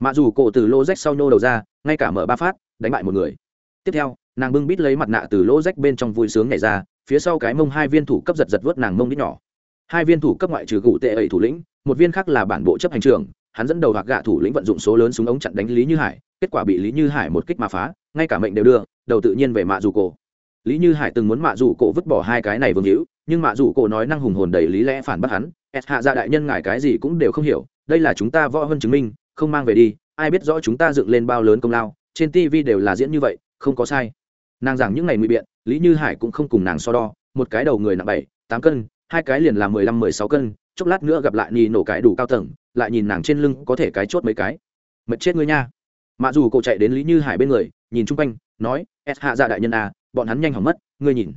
mà dù cổ từ lô rách sau nhô đầu ra, ngay cả mở ba phát, đánh bại một người. Tiếp theo, nàng bưng bít lấy mặt nạ từ lỗ rách bên trong vui sướng nhảy ra, phía sau cái mông hai viên thủ cấp giật giật vớt nàng mông đít nhỏ. Hai viên thủ cấp ngoại trừ cụ tệ ẩy thủ lĩnh, một viên khác là bản bộ chấp hành trưởng, hắn dẫn đầu hoặc gạ thủ lĩnh vận dụng số lớn súng ống chặn đánh lý như hải, kết quả bị lý như hải một kích mà phá, ngay cả mệnh đều đưa, đầu tự nhiên về mạ dù cổ. Lý như hải từng muốn mạ dù cổ vứt bỏ hai cái này vương hữu, nhưng mạ dù cổ nói năng hùng hồn đầy lý lẽ phản bác hắn s hạ gia đại nhân ngài cái gì cũng đều không hiểu, đây là chúng ta võ hơn chứng minh không mang về đi, ai biết rõ chúng ta dựng lên bao lớn công lao, trên tv đều là diễn như vậy, không có sai. Nàng giảng những ngày ngụy biện, lý như hải cũng không cùng nàng so đo, một cái đầu người nặng bảy, tám cân, hai cái liền là mười lăm, mười sáu cân, chốc lát nữa gặp lại nhì nổ cái đủ cao tầng, lại nhìn nàng trên lưng có thể cái chốt mấy cái. Mệt chết ngươi nha. Mạ dù cậu chạy đến lý như hải bên người, nhìn chung quanh, nói, s hạ dạ đại nhân à bọn hắn nhanh hỏng mất, ngươi nhìn.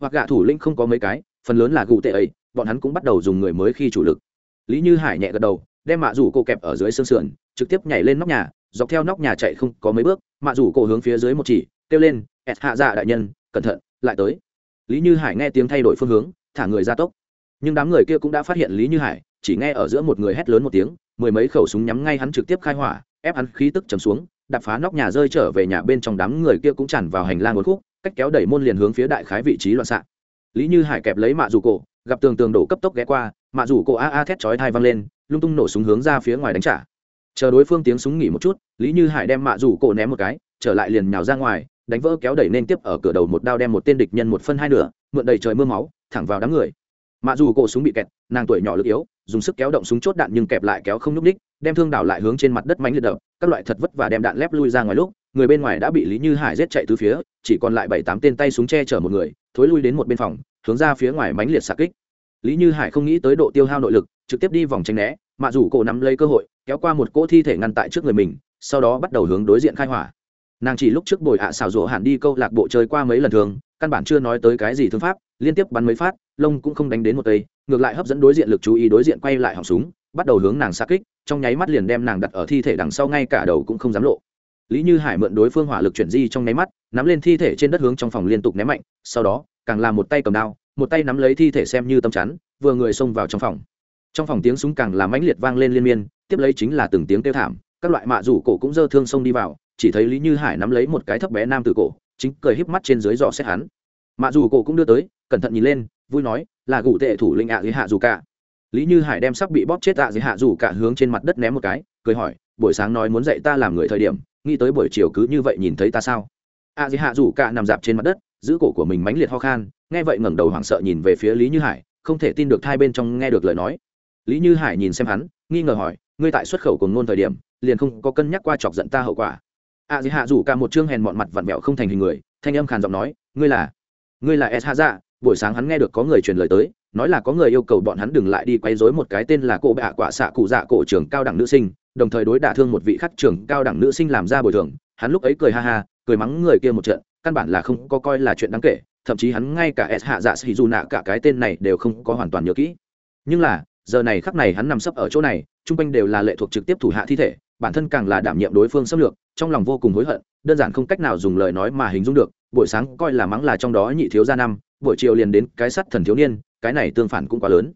Hoặc gạ thủ lĩnh không có mấy cái, phần lớn là gù tệ ấy, bọn hắn cũng bắt đầu dùng người mới khi chủ lực. Lý như hải nhẹ gật đầu đem mạ rủ cổ kẹp ở dưới xương sườn, trực tiếp nhảy lên nóc nhà, dọc theo nóc nhà chạy không có mấy bước, mạ rủ cổ hướng phía dưới một chỉ, kêu lên, ẹt hạ dạ đại nhân, cẩn thận, lại tới. Lý như hải nghe tiếng thay đổi phương hướng, thả người ra tốc. Nhưng đám người kia cũng đã phát hiện lý như hải, chỉ nghe ở giữa một người hét lớn một tiếng, mười mấy khẩu súng nhắm ngay hắn trực tiếp khai hỏa, ép hắn khí tức chầm xuống đập phá nóc nhà rơi trở về nhà bên trong đám người kia cũng tràn vào hành lang một khúc, cách kéo đẩy môn liền hướng phía đại khái vị trí loạn xạ. Lý như hải kẹp lấy mạ dù cổ gặp tường tường đổ cấp tốc ghé qua mạ rủ cổ a a thét chói thai văng lên, lung tung nổ súng hướng ra phía ngoài đánh trả. Chờ đối phương tiếng súng nghỉ một chút, lý như hải đem mạ rủ cổ ném một cái, trở lại liền nhào ra ngoài, đánh vỡ kéo đẩy nên tiếp ở cửa đầu một đao đem một tên địch nhân một phân hai nửa, mượn đầy trời mưa máu, thẳng vào đám người. Mạ dù cổ súng bị kẹt, nàng tuổi nhỏ lực yếu, dùng sức kéo động súng chốt đạn nhưng kẹp lại kéo không nhúc ních đem thương đảo lại hướng trên mặt đất mánh liệt đập, các loại thật vất và đem đạn lép lui ra ngoài lúc, người bên ngoài đã bị lý như hải giết chạy từ phía, chỉ còn lại bảy tám tên tay súng che chở một người, thối lui đến một bên phòng hướng ra phía ngoài mánh liệt xạ kích. Lý như hải không nghĩ tới độ tiêu hao nội lực, trực tiếp đi vòng tranh né mạ rủ cổ nắm lấy cơ hội, kéo qua một cỗ thi thể ngăn tại trước người mình, sau đó bắt đầu hướng đối diện khai hỏa. Nàng chỉ lúc trước bồi ạ xảo rỗ hẳn đi câu lạc bộ chơi qua mấy lần thường, căn bản chưa nói tới cái gì thương pháp, liên tiếp bắn mấy phát, lông cũng không đánh đến một tây, ngược lại hấp dẫn đối diện lực chú ý đối diện quay lại họng súng, bắt đầu hướng nàng xa kích, trong nháy mắt liền đem nàng đặt ở thi thể đằng sau ngay cả đầu cũng không dám lộ. Lý như hải mượn đối phương hỏa lực chuyển di trong nháy mắt, nắm lên thi thể trên đất hướng trong phòng liên tục ném mạnh, sau đó càng làm một tay cầm đao, một tay nắm lấy thi thể xem như tâm chắn, vừa người xông vào trong phòng. Trong phòng tiếng súng càng làm mãnh liệt vang lên liên miên, tiếp lấy chính là từng tiếng kêu thảm, các loại mạ rủ cổ cũng dơ thương xông đi vào, chỉ thấy lý như hải nắm lấy một cái thấp bé nam từ cổ, chính cười híp mắt trên dưới dò xét hắn. Mạ rủ cổ cũng đưa tới, cẩn thận nhìn lên, vui nói, là gủ tệ thủ lĩnh ạ dưới hạ dù cả. Lý như hải đem sắc bị bóp chết ạ dưới hạ dù cả hướng trên mặt đất ném một cái, cười hỏi, buổi sáng nói muốn dạy ta làm người thời điểm, nghĩ tới buổi chiều cứ như vậy nhìn thấy ta sao? ạ dưới hạ dù cả nằm dạp trên mặt đất giữ cổ của mình mãnh liệt ho khan, nghe vậy ngẩng đầu hoảng sợ nhìn về phía lý như hải, không thể tin được thai bên trong nghe được lời nói. Lý như hải nhìn xem hắn, nghi ngờ hỏi, ngươi tại xuất khẩu cùng ngôn thời điểm, liền không có cân nhắc qua chọc giận ta hậu quả? A dĩ hạ rủ cả một chương hèn mọn mặt vặn vẹo không thành hình người, thanh âm khàn giọng nói, ngươi là ngươi là s hạ dạ buổi sáng hắn nghe được có người truyền lời tới, nói là có người yêu cầu bọn hắn đừng lại đi quay dối một cái tên là cô bạ quả xạ cụ dạ cổ trưởng cao đẳng nữ sinh, đồng thời đối đả thương một vị khắc trưởng cao đẳng nữ sinh làm ra bồi thường. Hắn lúc ấy cười ha ha, cười mắng người kia một trận căn bản là không có coi là chuyện đáng kể, thậm chí hắn ngay cả s hạ dạ sĩ dù nạ cả cái tên này đều không có hoàn toàn nhớ kỹ. Nhưng là, giờ này khắc này hắn nằm sấp ở chỗ này, chung quanh đều là lệ thuộc trực tiếp thủ hạ thi thể, bản thân càng là đảm nhiệm đối phương xâm lược, trong lòng vô cùng hối hận, đơn giản không cách nào dùng lời nói mà hình dung được, buổi sáng coi là mắng là trong đó nhị thiếu gia năm, buổi chiều liền đến cái sắt thần thiếu niên, cái này tương phản cũng quá lớn.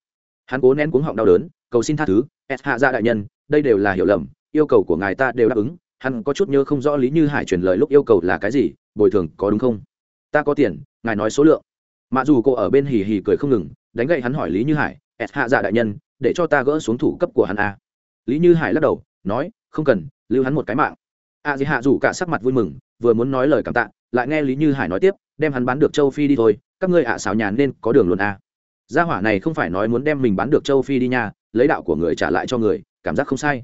Hắn cố nén cuống họng đau đớn, cầu xin tha thứ, s hạ gia đại nhân, đây đều là hiểu lầm, yêu cầu của ngài ta đều đáp ứng, hắn có chút nhớ không rõ lý như hải truyền lời lúc yêu cầu là cái gì bồi thường có đúng không? Ta có tiền, ngài nói số lượng. Mặc dù cô ở bên hì hì cười không ngừng, đánh gậy hắn hỏi lý như hải, ẹt hạ dạ đại nhân, để cho ta gỡ xuống thủ cấp của hắn a lý như hải lắc đầu, nói, không cần, lưu hắn một cái mạng. A di hạ dù cả sắc mặt vui mừng, vừa muốn nói lời cảm tạ, lại nghe lý như hải nói tiếp, đem hắn bán được châu phi đi thôi, các ngươi ạ à xào nhàn nên có đường luôn a gia hỏa này không phải nói muốn đem mình bán được châu phi đi nha, lấy đạo của người trả lại cho người, cảm giác không sai.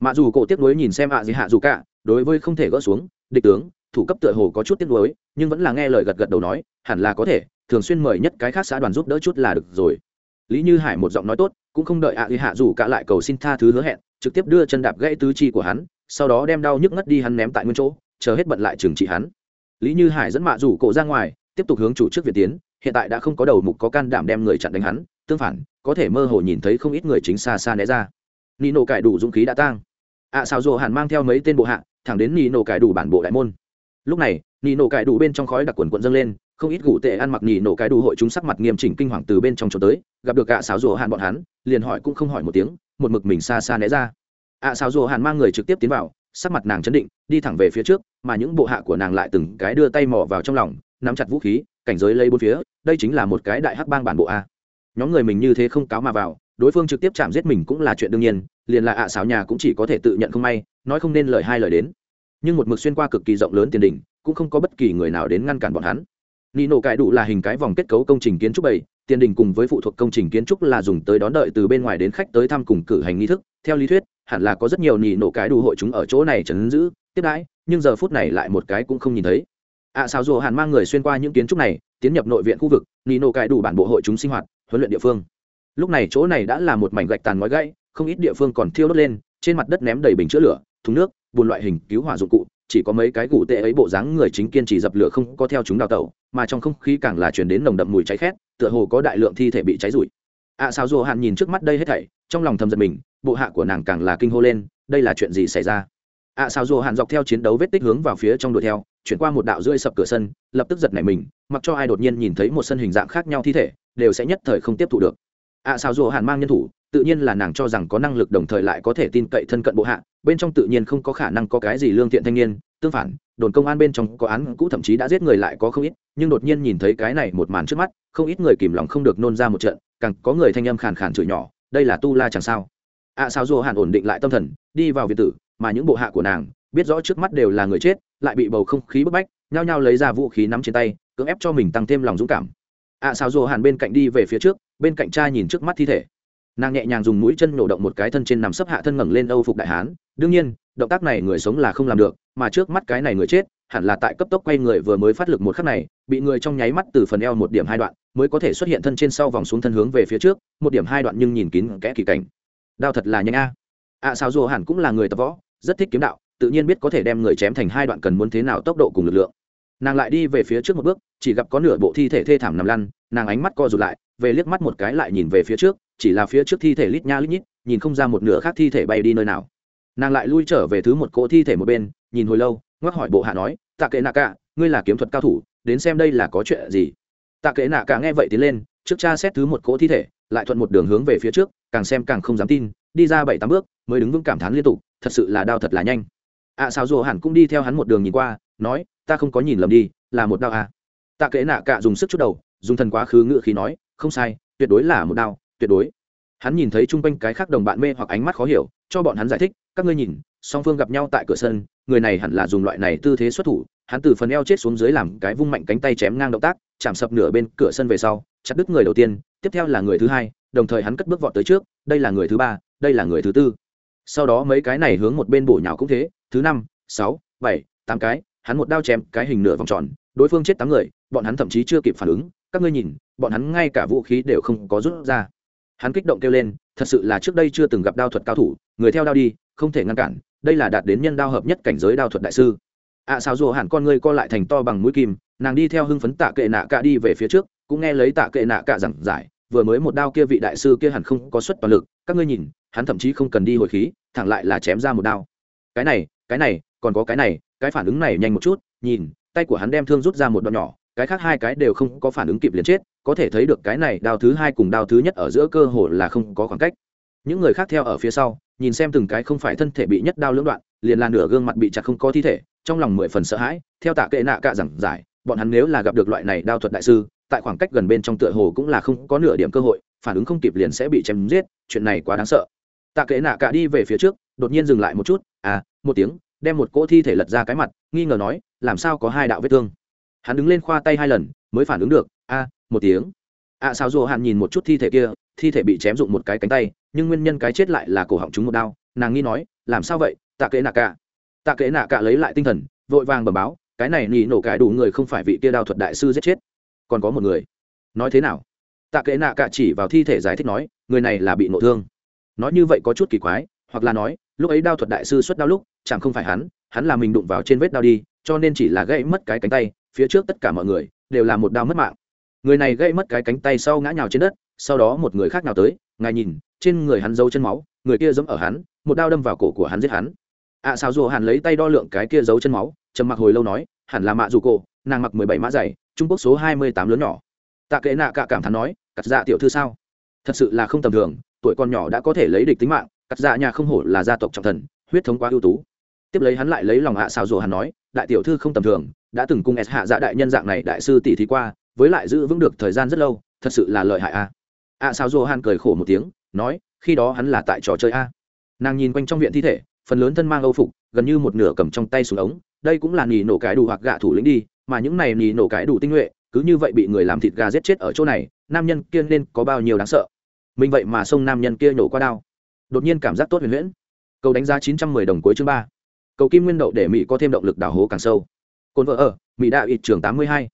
Mà dù cổ tiếc nuối nhìn xem ạ di hạ dù cả, đối với không thể gỡ xuống, địch tướng thủ cấp tựa hồ có chút tiếc nuối nhưng vẫn là nghe lời gật gật đầu nói hẳn là có thể thường xuyên mời nhất cái khác xã đoàn giúp đỡ chút là được rồi. Lý như hải một giọng nói tốt cũng không đợi ạ à hạ dù cả lại cầu xin tha thứ hứa hẹn trực tiếp đưa chân đạp gãy tứ chi của hắn sau đó đem đau nhức ngất đi hắn ném tại nguyên chỗ chờ hết bận lại trừng trị hắn. Lý như hải dẫn mạ rủ cổ ra ngoài tiếp tục hướng chủ trước việt tiến hiện tại đã không có đầu mục có can đảm đem người chặn đánh hắn tương phản có thể mơ hồ nhìn thấy không ít người chính xa xa né ra. Nị nổ cải đủ dũng khí đã tang. Ạ à, xào rồ hàn mang theo mấy tên bộ hạ thẳng đến nị nổ cải đủ bản bộ đại môn lúc này, nị nổ cải đủ bên trong khói đặc quần quận dâng lên, không ít gủ tệ ăn mặc nị nổ cải đủ hội chúng sắc mặt nghiêm chỉnh kinh hoàng từ bên trong chỗ tới, gặp được ạ xáo rùa hàn bọn hắn, liền hỏi cũng không hỏi một tiếng, một mực mình xa xa né ra. Ạ xáo rùa hàn mang người trực tiếp tiến vào, sắc mặt nàng chấn định, đi thẳng về phía trước, mà những bộ hạ của nàng lại từng cái đưa tay mò vào trong lòng, nắm chặt vũ khí, cảnh giới lấy bốn phía, đây chính là một cái đại hắc bang bản bộ a. Nhóm người mình như thế không cáo mà vào, đối phương trực tiếp chạm giết mình cũng là chuyện đương nhiên, liền là ạ à xáo nhà cũng chỉ có thể tự nhận không may, nói không nên lời hai lời đến nhưng một mực xuyên qua cực kỳ rộng lớn tiền đình cũng không có bất kỳ người nào đến ngăn cản bọn hắn. Nị nổ cải đủ là hình cái vòng kết cấu công trình kiến trúc bảy tiền đình cùng với phụ thuộc công trình kiến trúc là dùng tới đón đợi từ bên ngoài đến khách tới thăm cùng cử hành nghi thức. Theo lý thuyết hẳn là có rất nhiều nị nổ cải đủ hội chúng ở chỗ này chấn giữ tiếp đãi nhưng giờ phút này lại một cái cũng không nhìn thấy. Ạ à, sao dù hàn mang người xuyên qua những kiến trúc này tiến nhập nội viện khu vực nị nổ cải đủ bản bộ hội chúng sinh hoạt huấn luyện địa phương. Lúc này chỗ này đã là một mảnh gạch tàn ngói gãy không ít địa phương còn thiêu đốt lên trên mặt đất ném đầy bình chữa lửa thùng nước bùn loại hình cứu hỏa dụng cụ chỉ có mấy cái gù tệ ấy bộ dáng người chính kiên trì dập lửa không có theo chúng đào tẩu mà trong không khí càng là chuyển đến nồng đậm mùi cháy khét tựa hồ có đại lượng thi thể bị cháy rụi. Ạ à, sao dù hạn nhìn trước mắt đây hết thảy trong lòng thầm giật mình bộ hạ của nàng càng là kinh hô lên đây là chuyện gì xảy ra? Ạ à, sao dù hạn dọc theo chiến đấu vết tích hướng vào phía trong đuổi theo chuyển qua một đạo rưỡi sập cửa sân lập tức giật nảy mình mặc cho ai đột nhiên nhìn thấy một sân hình dạng khác nhau thi thể đều sẽ nhất thời không tiếp thu được. Ạ à, sao dù hạn mang nhân thủ tự nhiên là nàng cho rằng có năng lực đồng thời lại có thể tin cậy thân cận bộ hạ bên trong tự nhiên không có khả năng có cái gì lương thiện thanh niên tương phản đồn công an bên trong có án cũ thậm chí đã giết người lại có không ít nhưng đột nhiên nhìn thấy cái này một màn trước mắt không ít người kìm lòng không được nôn ra một trận càng có người thanh âm khàn khàn chửi nhỏ đây là tu la chẳng sao? Ạ à, sao dù hàn ổn định lại tâm thần đi vào việt tử mà những bộ hạ của nàng biết rõ trước mắt đều là người chết lại bị bầu không khí bức bách nhao nhao lấy ra vũ khí nắm trên tay cưỡng ép cho mình tăng thêm lòng dũng cảm. Ạ à, sao dù hàn bên cạnh đi về phía trước bên cạnh cha nhìn trước mắt thi thể nàng nhẹ nhàng dùng mũi chân nổ động một cái thân trên nằm sấp hạ thân ngẩng lên âu phục đại hán. đương nhiên, động tác này người sống là không làm được, mà trước mắt cái này người chết, hẳn là tại cấp tốc quay người vừa mới phát lực một khắc này, bị người trong nháy mắt từ phần eo một điểm hai đoạn, mới có thể xuất hiện thân trên sau vòng xuống thân hướng về phía trước, một điểm hai đoạn nhưng nhìn kín kẽ kỳ cảnh. Đao thật là nhanh a. Ạ sao dù hẳn cũng là người tập võ, rất thích kiếm đạo, tự nhiên biết có thể đem người chém thành hai đoạn cần muốn thế nào tốc độ cùng lực lượng. Nàng lại đi về phía trước một bước, chỉ gặp có nửa bộ thi thể thê thảm nằm lăn, nàng ánh mắt co rụt lại, về liếc mắt một cái lại nhìn về phía trước chỉ là phía trước thi thể lít nha lít nhít nhìn không ra một nửa khác thi thể bay đi nơi nào. Nàng lại lui trở về thứ một cỗ thi thể một bên nhìn hồi lâu ngoắc hỏi bộ hạ nói tạ kệ nạ cả ngươi là kiếm thuật cao thủ đến xem đây là có chuyện gì? Tạ kệ nạ cả nghe vậy tiến lên trước cha xét thứ một cỗ thi thể lại thuận một đường hướng về phía trước càng xem càng không dám tin đi ra bảy tám bước mới đứng vững cảm thán liên tục thật sự là đao thật là nhanh. Ạ à, sao dù hẳn cũng đi theo hắn một đường nhìn qua nói ta không có nhìn lầm đi là một đao à. tạ kệ nạ cả dùng sức chút đầu dùng thần quá khứ ngự khí nói không sai tuyệt đối là một đao tuyệt đối. Hắn nhìn thấy chung quanh cái khác đồng bạn mê hoặc ánh mắt khó hiểu, cho bọn hắn giải thích, các ngươi nhìn, song phương gặp nhau tại cửa sân, người này hẳn là dùng loại này tư thế xuất thủ. Hắn từ phần eo chết xuống dưới làm cái vung mạnh cánh tay chém ngang động tác, chạm sập nửa bên cửa sân về sau, chặt đứt người đầu tiên, tiếp theo là người thứ hai, đồng thời hắn cất bước vọt tới trước, đây là người thứ ba, đây là người thứ tư. Sau đó mấy cái này hướng một bên bổ nhào cũng thế, thứ năm, sáu, bảy, tám cái, hắn một đao chém cái hình nửa vòng tròn, đối phương chết tám người, bọn hắn thậm chí chưa kịp phản ứng, các ngươi nhìn, bọn hắn ngay cả vũ khí đều không có rút ra hắn kích động kêu lên thật sự là trước đây chưa từng gặp đao thuật cao thủ người theo đao đi không thể ngăn cản đây là đạt đến nhân đao hợp nhất cảnh giới đao thuật đại sư. Ạ à, sao rùa hẳn con ngươi co lại thành to bằng mũi kim nàng đi theo hưng phấn tạ kệ nạ cả đi về phía trước cũng nghe lấy tạ kệ nạ cả giảng giải vừa mới một đao kia vị đại sư kia hẳn không có suất toàn lực các ngươi nhìn hắn thậm chí không cần đi hồi khí thẳng lại là chém ra một đao. Cái này cái này còn có cái này cái phản ứng này nhanh một chút nhìn tay của hắn đem thương rút ra một đoạn nhỏ cái khác hai cái đều không có phản ứng kịp liền chết, có thể thấy được cái này đao thứ hai cùng đao thứ nhất ở giữa cơ hồ là không có khoảng cách. Những người khác theo ở phía sau, nhìn xem từng cái không phải thân thể bị nhất đao lưỡng đoạn, liền là nửa gương mặt bị chặt không có thi thể, trong lòng mười phần sợ hãi, theo tạ kệ nạ cạ giảng giải, bọn hắn nếu là gặp được loại này đao thuật đại sư, tại khoảng cách gần bên trong tựa hồ cũng là không có nửa điểm cơ hội, phản ứng không kịp liền sẽ bị chém giết, chuyện này quá đáng sợ. Tạ kệ nạ cạ đi về phía trước, đột nhiên dừng lại một chút à một tiếng, đem một cỗ thi thể lật ra cái mặt, nghi ngờ nói, làm sao có hai đạo vết thương? Hắn đứng lên khoa tay hai lần mới phản ứng được a một tiếng. Ạ à, sao dù hạn nhìn một chút thi thể kia thi thể bị chém dụng một cái cánh tay nhưng nguyên nhân cái chết lại là cổ họng chúng một đao. Nàng nghi nói làm sao vậy? Tạ kệ nạ cả tạ kệ nạ cả lấy lại tinh thần vội vàng bẩm báo cái này nỉ nổ cải đủ người không phải vị kia đao thuật đại sư giết chết. Còn có một người. Nói thế nào? Tạ kệ nạ cả chỉ vào thi thể giải thích nói người này là bị nộ thương. Nói như vậy có chút kỳ quái hoặc là nói lúc ấy đao thuật đại sư xuất đao lúc chẳng không phải hắn hắn là mình đụng vào trên vết đao đi cho nên chỉ là gãy mất cái cánh tay phía trước tất cả mọi người đều là một đao mất mạng. Người này gây mất cái cánh tay sau ngã nhào trên đất sau đó một người khác nào tới ngài nhìn trên người hắn dấu chân máu người kia giẫm ở hắn một đao đâm vào cổ của hắn giết hắn. Ạ à, sao dù hàn lấy tay đo lượng cái kia dấu chân máu trầm mặc hồi lâu nói hẳn là mạ dù cổ nàng mặc mười bảy mã dày trung quốc số hai mươi tám lớn nhỏ. Tạ kệ nạ cả cảm thán nói cắt dạ tiểu thư sao? Thật sự là không tầm thường tuổi con nhỏ đã có thể lấy địch tính mạng cắt dạ nhà không hổ là gia tộc trọng thần huyết thống quá ưu tú. Tiếp lấy hắn lại lấy lòng hạ sáo rồ hàn nói đại tiểu thư không tầm thường đã từng cùng s hạ dạ đại nhân dạng này đại sư tỷ thí qua, với lại giữ vững được thời gian rất lâu, thật sự là lợi hại a. A Sao rồ han cười khổ một tiếng, nói, khi đó hắn là tại trò chơi a. Nàng nhìn quanh trong viện thi thể, phần lớn thân mang âu phục, gần như một nửa cầm trong tay xuống ống, đây cũng là nì nổ cái đủ hoặc gạ thủ lĩnh đi, mà những này nì nổ cái đủ tinh nhuệ, cứ như vậy bị người làm thịt gà giết chết ở chỗ này, nam nhân kia nên có bao nhiêu đáng sợ. Mình vậy mà xông nam nhân kia nhổ qua đao. Đột nhiên cảm giác tốt huyền huyễn. Cầu đánh giá chín trăm mười đồng cuối chương ba. Cầu kim nguyên đậu để mỹ có thêm động lực đào hố càng sâu cồn vợ ở, mỹ đạo ít trường tám mươi hai.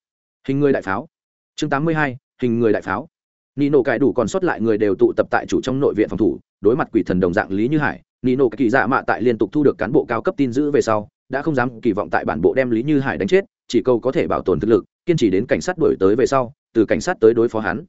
Hình người đại pháo. Chương tám mươi hai, hình người đại pháo. Nino cải đủ còn sót lại người đều tụ tập tại chủ trong nội viện phòng thủ, đối mặt quỷ thần đồng dạng lý như hải, nino kỳ dạ mạ tại liên tục thu được cán bộ cao cấp tin giữ về sau, đã không dám kỳ vọng tại bản bộ đem lý như hải đánh chết, chỉ câu có thể bảo tồn thực lực, kiên trì đến cảnh sát đổi tới về sau, từ cảnh sát tới đối phó hắn.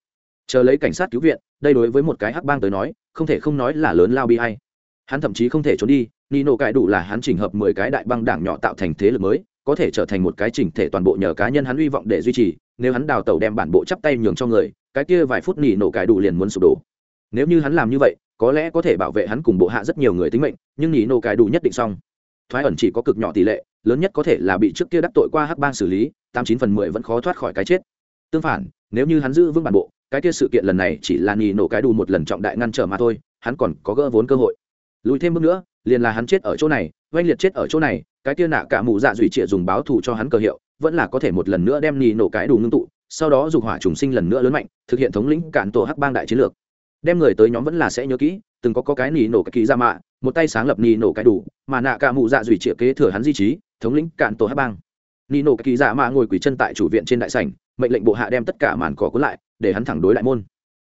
Chờ lấy cảnh sát cứu viện, đây đối với một cái hắc bang tới nói, không thể không nói là lớn lao bi hay hắn thậm chí không thể trốn đi, nino cải đủ là hắn chỉnh hợp mười cái đại băng đảng nhỏ tạo thành thế lực mới có thể trở thành một cái chỉnh thể toàn bộ nhờ cá nhân hắn hy vọng để duy trì, nếu hắn đào tẩu đem bản bộ chắp tay nhường cho người, cái kia vài phút nỉ nổ cải đủ liền muốn sụp đổ. Nếu như hắn làm như vậy, có lẽ có thể bảo vệ hắn cùng bộ hạ rất nhiều người tính mệnh, nhưng nỉ nổ cải đủ nhất định xong. Thoái ẩn chỉ có cực nhỏ tỷ lệ, lớn nhất có thể là bị trước kia đắc tội qua hắc bang xử lý, tám chín phần mười vẫn khó thoát khỏi cái chết. Tương phản, nếu như hắn giữ vững bản bộ, cái kia sự kiện lần này chỉ là nỉ nổ cái đủ một lần trọng đại ngăn trở mà thôi, hắn còn có gỡ vốn cơ hội. Lùi thêm bước nữa liền là hắn chết ở chỗ này oanh liệt chết ở chỗ này cái kia nạ cả mụ dạ dùy trịa dùng báo thù cho hắn cờ hiệu vẫn là có thể một lần nữa đem nì nổ cái đủ ngưng tụ sau đó dục hỏa trùng sinh lần nữa lớn mạnh thực hiện thống lĩnh cản tổ hắc bang đại chiến lược. Đem người tới nhóm vẫn là sẽ nhớ kỹ từng có, có cái nì nổ cái kỳ ra mạ một tay sáng lập nì nổ cái đủ mà nạ cả mụ dạ dùy trịa kế thừa hắn di trí thống lĩnh cản tổ hắc bang. Nì nổ cái kỳ dạ mạ ngồi quỳ chân tại chủ viện trên đại sảnh mệnh lệnh bộ hạ đem tất cả màn cỏ cuốn lại để hắn thẳng đối lại môn.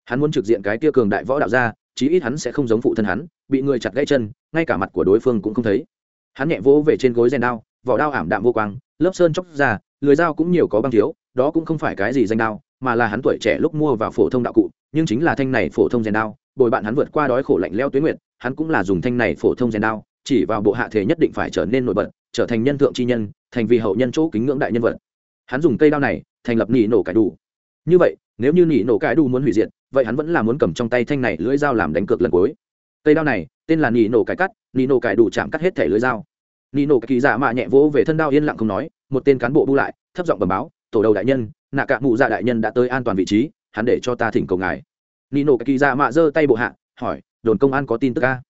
Hắn muốn trực diện cái kia cường đại võ đạo ra chí ít hắn sẽ không giống phụ thân hắn, bị người chặt gãy chân, ngay cả mặt của đối phương cũng không thấy. Hắn nhẹ vỗ về trên gối rèn đao, vỏ đao ảm đạm vô quang, lớp sơn chóc ra, lưới dao cũng nhiều có băng thiếu, đó cũng không phải cái gì danh đao, mà là hắn tuổi trẻ lúc mua vào phổ thông đạo cụ, nhưng chính là thanh này phổ thông rèn đao, bồi bạn hắn vượt qua đói khổ lạnh leo tuyến nguyệt, hắn cũng là dùng thanh này phổ thông rèn đao, chỉ vào bộ hạ thể nhất định phải trở nên nổi bật, trở thành nhân thượng chi nhân, thành vì hậu nhân chỗ kính ngưỡng đại nhân vật. Hắn dùng cây đao này, thành lập nỉ nổ cải đủ. Như vậy, nếu như nỉ nổ cải đủ muốn hủy diệt vậy hắn vẫn là muốn cầm trong tay thanh này lưỡi dao làm đánh cược lần cuối. Cây đao này, tên là nỉ nổ cải cắt nỉ nổ cải đủ chạm cắt hết thể lưỡi dao. Nỉ nổ kỳ dạ mạ nhẹ vỗ về thân đao yên lặng không nói, một tên cán bộ bu lại, thấp giọng bẩm báo, tổ đầu đại nhân, nạ cạ mụ dạ đại nhân đã tới an toàn vị trí, hắn để cho ta thỉnh cầu ngài. Nỉ nổ kỳ dạ mạ giơ tay bộ hạ, hỏi, đồn công an có tin tức ca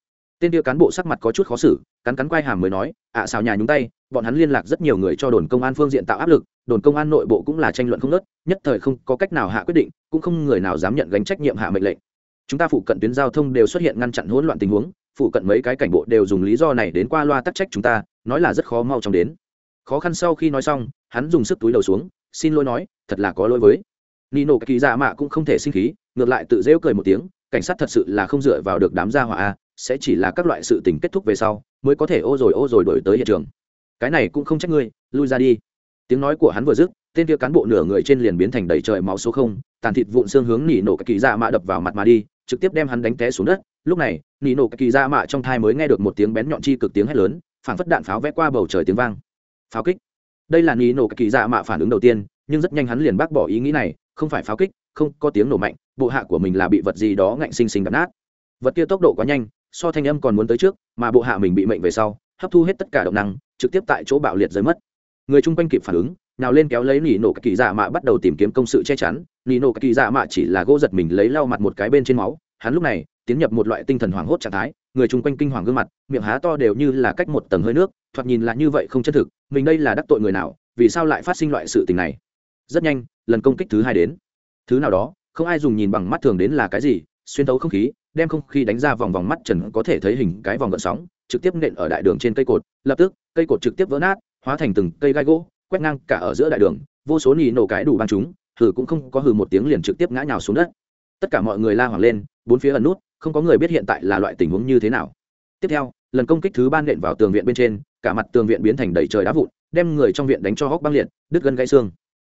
tên kia cán bộ sắc mặt có chút khó xử cắn cắn quai hàm mới nói ạ à, xào nhà nhúng tay bọn hắn liên lạc rất nhiều người cho đồn công an phương diện tạo áp lực đồn công an nội bộ cũng là tranh luận không nớt nhất thời không có cách nào hạ quyết định cũng không người nào dám nhận gánh trách nhiệm hạ mệnh lệnh. Chúng ta phụ cận tuyến giao thông đều xuất hiện ngăn chặn hỗn loạn tình huống phụ cận mấy cái cảnh bộ đều dùng lý do này đến qua loa tắc trách chúng ta nói là rất khó mau chóng đến. Khó khăn sau khi nói xong hắn dùng sức túi đầu xuống xin lỗi nói thật là có lỗi với. Nino kỳ dạ mạ cũng không thể sinh khí ngược lại tự rêu cười một tiếng cảnh sát thật sự là không dựa vào được đám gia hỏa a sẽ chỉ là các loại sự tình kết thúc về sau mới có thể ô rồi ô rồi đổi tới hiện trường. Cái này cũng không trách ngươi, lui ra đi. Tiếng nói của hắn vừa dứt, tên kia cán bộ nửa người trên liền biến thành đầy trời máu số không, tàn thịt vụn xương hướng nỉ nổ kỳ dạ mạ đập vào mặt mà đi, trực tiếp đem hắn đánh té xuống đất. Lúc này, nỉ nổ kỳ dạ mạ trong thai mới nghe được một tiếng bén nhọn chi cực tiếng hét lớn phản phất đạn pháo vẽ qua bầu trời tiếng vang. Pháo kích. Đây là nỉ nổ kỳ dạ mạ phản ứng đầu tiên, nhưng rất nhanh hắn liền bác bỏ ý nghĩ này, không phải pháo kích, không có tiếng nổ mạnh, bộ hạ của mình là bị vật gì đó ngạnh sinh sinh đập nát. Vật kia tốc độ quá nhanh so thanh âm còn muốn tới trước, mà bộ hạ mình bị mệnh về sau, hấp thu hết tất cả động năng, trực tiếp tại chỗ bạo liệt rơi mất. Người chung quanh kịp phản ứng, nào lên kéo lấy nỉ nổ kỳ dạ mạ bắt đầu tìm kiếm công sự che chắn. Nỉ nổ kỳ dạ mạ chỉ là gỗ giật mình lấy lau mặt một cái bên trên máu. Hắn lúc này, tiến nhập một loại tinh thần hoảng hốt trạng thái. Người chung quanh kinh hoàng gương mặt, miệng há to đều như là cách một tầng hơi nước, thoạt nhìn là như vậy không chân thực. Mình đây là đắc tội người nào, vì sao lại phát sinh loại sự tình này? Rất nhanh, lần công kích thứ hai đến. Thứ nào đó, không ai dùng nhìn bằng mắt thường đến là cái gì, xuyên tấu không khí đem không khí đánh ra vòng vòng mắt trần có thể thấy hình cái vòng gợn sóng, trực tiếp nện ở đại đường trên cây cột, lập tức, cây cột trực tiếp vỡ nát, hóa thành từng cây gai gỗ, quét ngang cả ở giữa đại đường, vô số nỉ nổ cái đủ băng chúng, hừ cũng không có hừ một tiếng liền trực tiếp ngã nhào xuống đất. Tất cả mọi người la hoảng lên, bốn phía ẩn nút, không có người biết hiện tại là loại tình huống như thế nào. Tiếp theo, lần công kích thứ ban nện vào tường viện bên trên, cả mặt tường viện biến thành đầy trời đá vụn, đem người trong viện đánh cho hốc băng liệt, đứt gân gãy xương.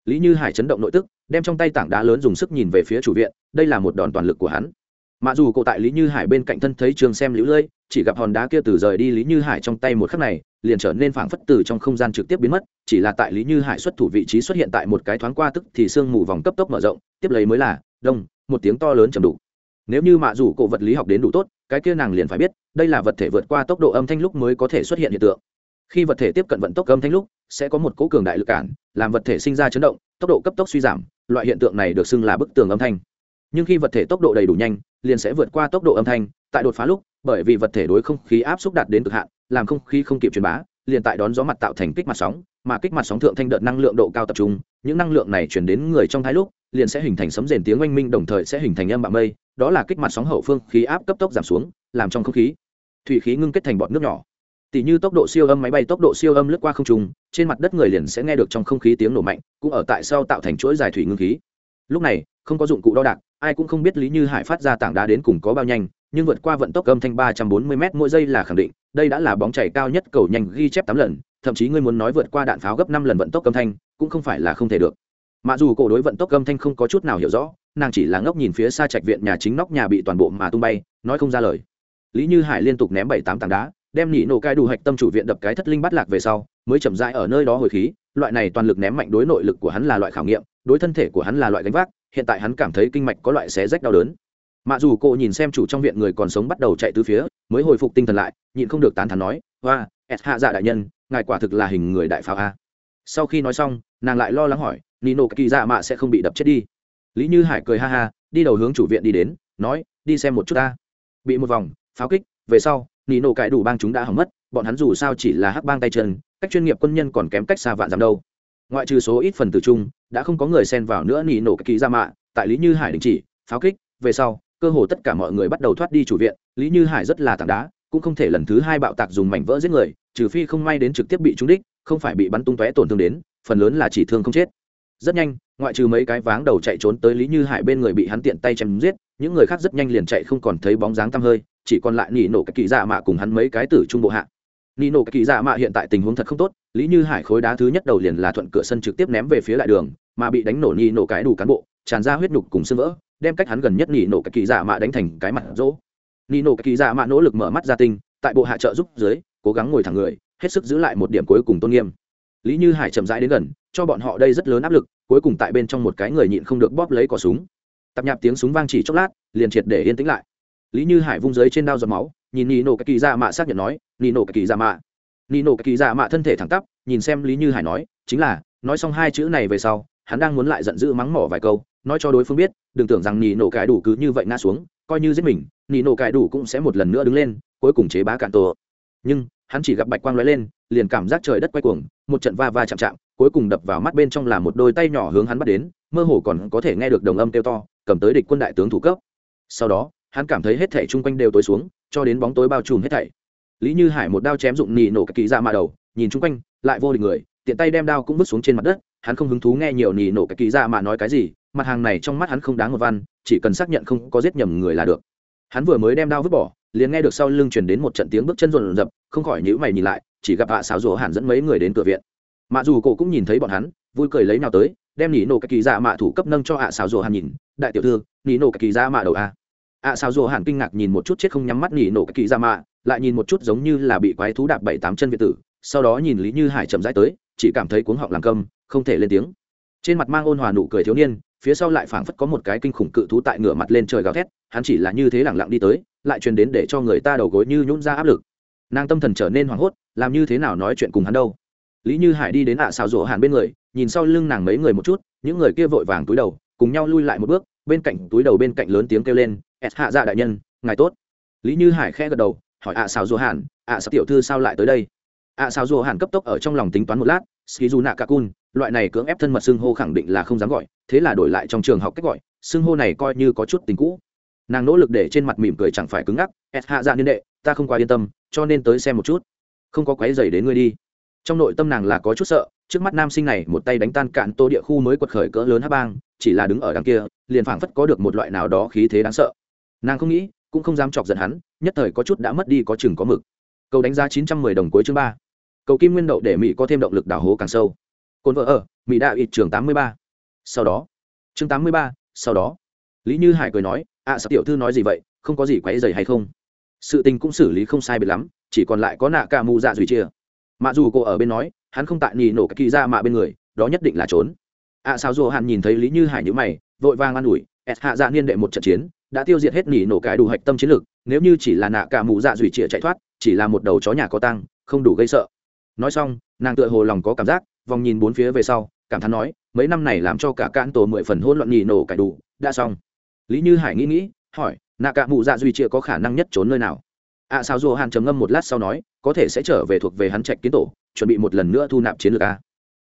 Lý như hải chấn động nội tức, đem trong tay tảng đá lớn dùng sức nhìn về phía chủ viện, đây là một đòn toàn lực của hắn mà dù cổ tại lý như hải bên cạnh thân thấy trường xem lũ lơi, chỉ gặp hòn đá kia từ rời đi lý như hải trong tay một khắc này, liền trở nên phảng phất từ trong không gian trực tiếp biến mất, chỉ là tại lý như hải xuất thủ vị trí xuất hiện tại một cái thoáng qua tức thì sương mù vòng cấp tốc mở rộng, tiếp lấy mới là, đông, một tiếng to lớn chầm đủ nếu như mạ dù cổ vật lý học đến đủ tốt, cái kia nàng liền phải biết, đây là vật thể vượt qua tốc độ âm thanh lúc mới có thể xuất hiện hiện tượng. Khi vật thể tiếp cận vận tốc âm thanh lúc, sẽ có một cỗ cường đại lực cản, làm vật thể sinh ra chấn động, tốc độ cấp tốc suy giảm, loại hiện tượng này được xưng là bức tường âm thanh. Nhưng khi vật thể tốc độ đầy đủ nhanh liền sẽ vượt qua tốc độ âm thanh, tại đột phá lúc, bởi vì vật thể đối không khí áp xúc đạt đến cực hạn, làm không khí không kịp truyền bá, liền tại đón gió mặt tạo thành kích mặt sóng, mà kích mặt sóng thượng thanh đợt năng lượng độ cao tập trung, những năng lượng này chuyển đến người trong thái lúc, liền sẽ hình thành sấm rền tiếng oanh minh đồng thời sẽ hình thành âm bạ mây, đó là kích mặt sóng hậu phương khí áp cấp tốc giảm xuống, làm trong không khí, thủy khí ngưng kết thành bọt nước nhỏ. Tỷ như tốc độ siêu âm máy bay tốc độ siêu âm lướt qua không trung, trên mặt đất người liền sẽ nghe được trong không khí tiếng nổ mạnh, cũng ở tại sau tạo thành chuỗi dài thủy ngưng khí. Lúc này, không có dụng cụ đo đạc ai cũng không biết lý như hải phát ra tảng đá đến cùng có bao nhanh, nhưng vượt qua vận tốc âm thanh ba trăm bốn mươi m mỗi giây là khẳng định, đây đã là bóng chảy cao nhất cầu nhanh ghi chép tám lần, thậm chí ngươi muốn nói vượt qua đạn pháo gấp năm lần vận tốc âm thanh, cũng không phải là không thể được. Mặc dù cổ đối vận tốc âm thanh không có chút nào hiểu rõ, nàng chỉ là ngốc nhìn phía xa trạch viện nhà chính nóc nhà bị toàn bộ mà tung bay, nói không ra lời. Lý như hải liên tục ném bảy tám tảng đá, đem nỉ nổ cai đủ hạch tâm chủ viện đập cái thất linh bắt lạc về sau, mới chậm rãi ở nơi đó hồi khí, loại này toàn lực ném mạnh đối nội lực của hắn là loại khảo nghiệm, đối thân thể của hắn là loại gánh vác hiện tại hắn cảm thấy kinh mạch có loại xé rách đau đớn. Mặc dù cô nhìn xem chủ trong viện người còn sống bắt đầu chạy từ phía, mới hồi phục tinh thần lại, nhịn không được tán thán nói, hoa ẹt hạ dạ đại nhân, ngài quả thực là hình người đại pháo a. Sau khi nói xong, nàng lại lo lắng hỏi, nino kỳ dạ mạ sẽ không bị đập chết đi? Lý như hải cười ha ha, đi đầu hướng chủ viện đi đến, nói, đi xem một chút ta. Bị một vòng, pháo kích, về sau, nino cãi đủ bang chúng đã hỏng mất, bọn hắn dù sao chỉ là hắc bang tay chân, cách chuyên nghiệp quân nhân còn kém cách xa vạn dặm đâu ngoại trừ số ít phần tử chung, đã không có người xen vào nữa nỉ nổ kỳ ra mạ, tại lý như hải đình chỉ, pháo kích, về sau, cơ hồ tất cả mọi người bắt đầu thoát đi chủ viện, lý như hải rất là tảng đá, cũng không thể lần thứ hai bạo tạc dùng mảnh vỡ giết người, trừ phi không may đến trực tiếp bị trúng đích, không phải bị bắn tung tóe tổn thương đến, phần lớn là chỉ thương không chết. Rất nhanh, ngoại trừ mấy cái váng đầu chạy trốn tới lý như hải bên người bị hắn tiện tay chém giết, những người khác rất nhanh liền chạy không còn thấy bóng dáng tăm hơi, chỉ còn lại nỉ nổ các kỳ dạ mạ cùng hắn mấy cái tử trung bộ hạ nỉ nổ kỳ dạ mạ hiện tại tình huống thật không tốt, lý như hải khối đá thứ nhất đầu liền là thuận cửa sân trực tiếp ném về phía lại đường, mà bị đánh nổ nỉ nổ cái đủ cán bộ, tràn ra huyết nhục cùng sưng vỡ, đem cách hắn gần nhất nỉ nổ cái kỳ dạ mạ đánh thành cái mặt rỗ. Nỉ nổ kỳ dạ mạ nỗ lực mở mắt ra tinh, tại bộ hạ trợ giúp dưới, cố gắng ngồi thẳng người, hết sức giữ lại một điểm cuối cùng tôn nghiêm. Lý như hải chậm rãi đến gần, cho bọn họ đây rất lớn áp lực, cuối cùng tại bên trong một cái người nhịn không được bóp lấy cỏ súng. Tập nhạp tiếng súng vang chỉ chốc lát, liền triệt để yên tĩnh lại. Lý như hải vung dưới trên đao giọt máu nhìn nị nổ cái kỳ dạ mạ xác nhận nói nị nổ cái kỳ dạ mạ. Nị nổ cái kỳ dạ mạ thân thể thẳng tắp, nhìn xem lý như hải nói, chính là, nói xong hai chữ này về sau, hắn đang muốn lại giận dữ mắng mỏ vài câu, nói cho đối phương biết, đừng tưởng rằng nị nổ cái đủ cứ như vậy ngã xuống, coi như giết mình nị nổ cái đủ cũng sẽ một lần nữa đứng lên, cuối cùng chế bá cạn tổ. Nhưng, hắn chỉ gặp bạch quang lóe lên, liền cảm giác trời đất quay cuồng, một trận va va chạm chạm, cuối cùng đập vào mắt bên trong là một đôi tay nhỏ hướng hắn bắt đến, mơ hồ còn có thể nghe được đồng âm kêu to, cầm tới địch quân đại tướng thủ cấp. Sau đó, hắn cảm thấy hết thảy chung quanh đều tối xuống cho đến bóng tối bao trùm hết thảy. Lý như hải một đao chém dụng nỉ nổ cái kỳ dạ ra mạ đầu, nhìn chung quanh, lại vô địch người, tiện tay đem đao cũng vứt xuống trên mặt đất, hắn không hứng thú nghe nhiều nỉ nổ cái kỳ ra mà nói cái gì, mặt hàng này trong mắt hắn không đáng một văn, chỉ cần xác nhận không có giết nhầm người là được. Hắn vừa mới đem đao vứt bỏ, liền nghe được sau lưng truyền đến một trận tiếng bước chân rộn rập, không khỏi nhữ mày nhìn lại, chỉ gặp hạ xáo rổ hàn dẫn mấy người đến cửa viện. Mạ dù cổ cũng nhìn thấy bọn hắn, vui cười lấy nào tới, đem nỉ nổ cái kỳ dạ mạ thủ cấp nâng cho hạ xáo rổ hàn nhìn, đại tiểu thư, nỉ nổ cái kỳ dạ mạ đầu a ạ Sao Dù hàn kinh ngạc nhìn một chút chết không nhắm mắt nỉ nổ cái kỳ ra mạ lại nhìn một chút giống như là bị quái thú đạp bảy tám chân việt tử, sau đó nhìn lý như hải chậm rãi tới, chỉ cảm thấy cuống họng làm câm, không thể lên tiếng. Trên mặt mang ôn hòa nụ cười thiếu niên, phía sau lại phảng phất có một cái kinh khủng cự thú tại ngửa mặt lên trời gào thét, hắn chỉ là như thế lẳng lặng đi tới, lại truyền đến để cho người ta đầu gối như nhún ra áp lực. Nàng tâm thần trở nên hoảng hốt, làm như thế nào nói chuyện cùng hắn đâu. Lý như hải đi đến ạ xào rổ hàn bên người, nhìn sau lưng nàng mấy người một chút, những người kia vội vàng túi đầu, cùng nhau lui lại một bước, bên cạnh túi đầu bên cạnh lớn tiếng kêu lên s hạ dạ đại nhân, ngài tốt. Lý như hải khẽ gật đầu, hỏi ạ xào dù hàn, ạ sao tiểu thư sao lại tới đây? ạ xào dù hàn cấp tốc ở trong lòng tính toán một lát skizu nạ ca cun loại này cưỡng ép thân mật xưng hô khẳng định là không dám gọi, thế là đổi lại trong trường học cách gọi, xưng hô này coi như có chút tình cũ. Nàng nỗ lực để trên mặt mỉm cười chẳng phải cứng ngắc, s hạ dạ niên đệ, ta không quá yên tâm, cho nên tới xem một chút. Không có quái dày đến ngươi đi. Trong nội tâm nàng là có chút sợ, trước mắt nam sinh này một tay đánh tan cạn tô địa khu mới quật khởi cỡ lớn hát bang, chỉ là đứng ở đằng kia, liền phảng phất có được một loại nào đó khí thế đáng sợ nàng không nghĩ cũng không dám chọc giận hắn nhất thời có chút đã mất đi có chừng có mực. Cầu đánh giá chín trăm mười đồng cuối chương ba. Cầu kim nguyên đậu để mỹ có thêm động lực đào hố càng sâu. Cồn vợ ở mỹ đạo ít trường tám mươi ba. Sau đó chương tám mươi ba sau đó. Lý như hải cười nói ạ à, sao tiểu thư nói gì vậy? Không có gì quấy dày hay không? Sự tình cũng xử lý không sai biệt lắm chỉ còn lại có nạ ca mù dạ duy chia. Mà dù cô ở bên nói hắn không tại nhì nổ cái kỳ ra mạ bên người đó nhất định là trốn. Ạ à, sao dù hàn nhìn thấy lý như hải nhữ mày vội vàng an ủi ẹt hạ dạ niên đệ một trận chiến đã tiêu diệt hết nỉ nổ cái đủ hạch tâm chiến lược nếu như chỉ là nạ cả mù dạ dùy chĩa chạy thoát chỉ là một đầu chó nhà có tăng không đủ gây sợ. Nói xong nàng tựa hồ lòng có cảm giác vòng nhìn bốn phía về sau cảm thán nói mấy năm này làm cho cả cạn tổ mười phần hôn loạn nhì nổ cải đủ đã xong. Lý như hải nghĩ nghĩ hỏi nạ cả mụ dạ duy chia có khả năng nhất trốn nơi nào? Ạ à, sao dù hàn trầm ngâm một lát sau nói có thể sẽ trở về thuộc về hắn trạch kiến tổ chuẩn bị một lần nữa thu nạp chiến lược a.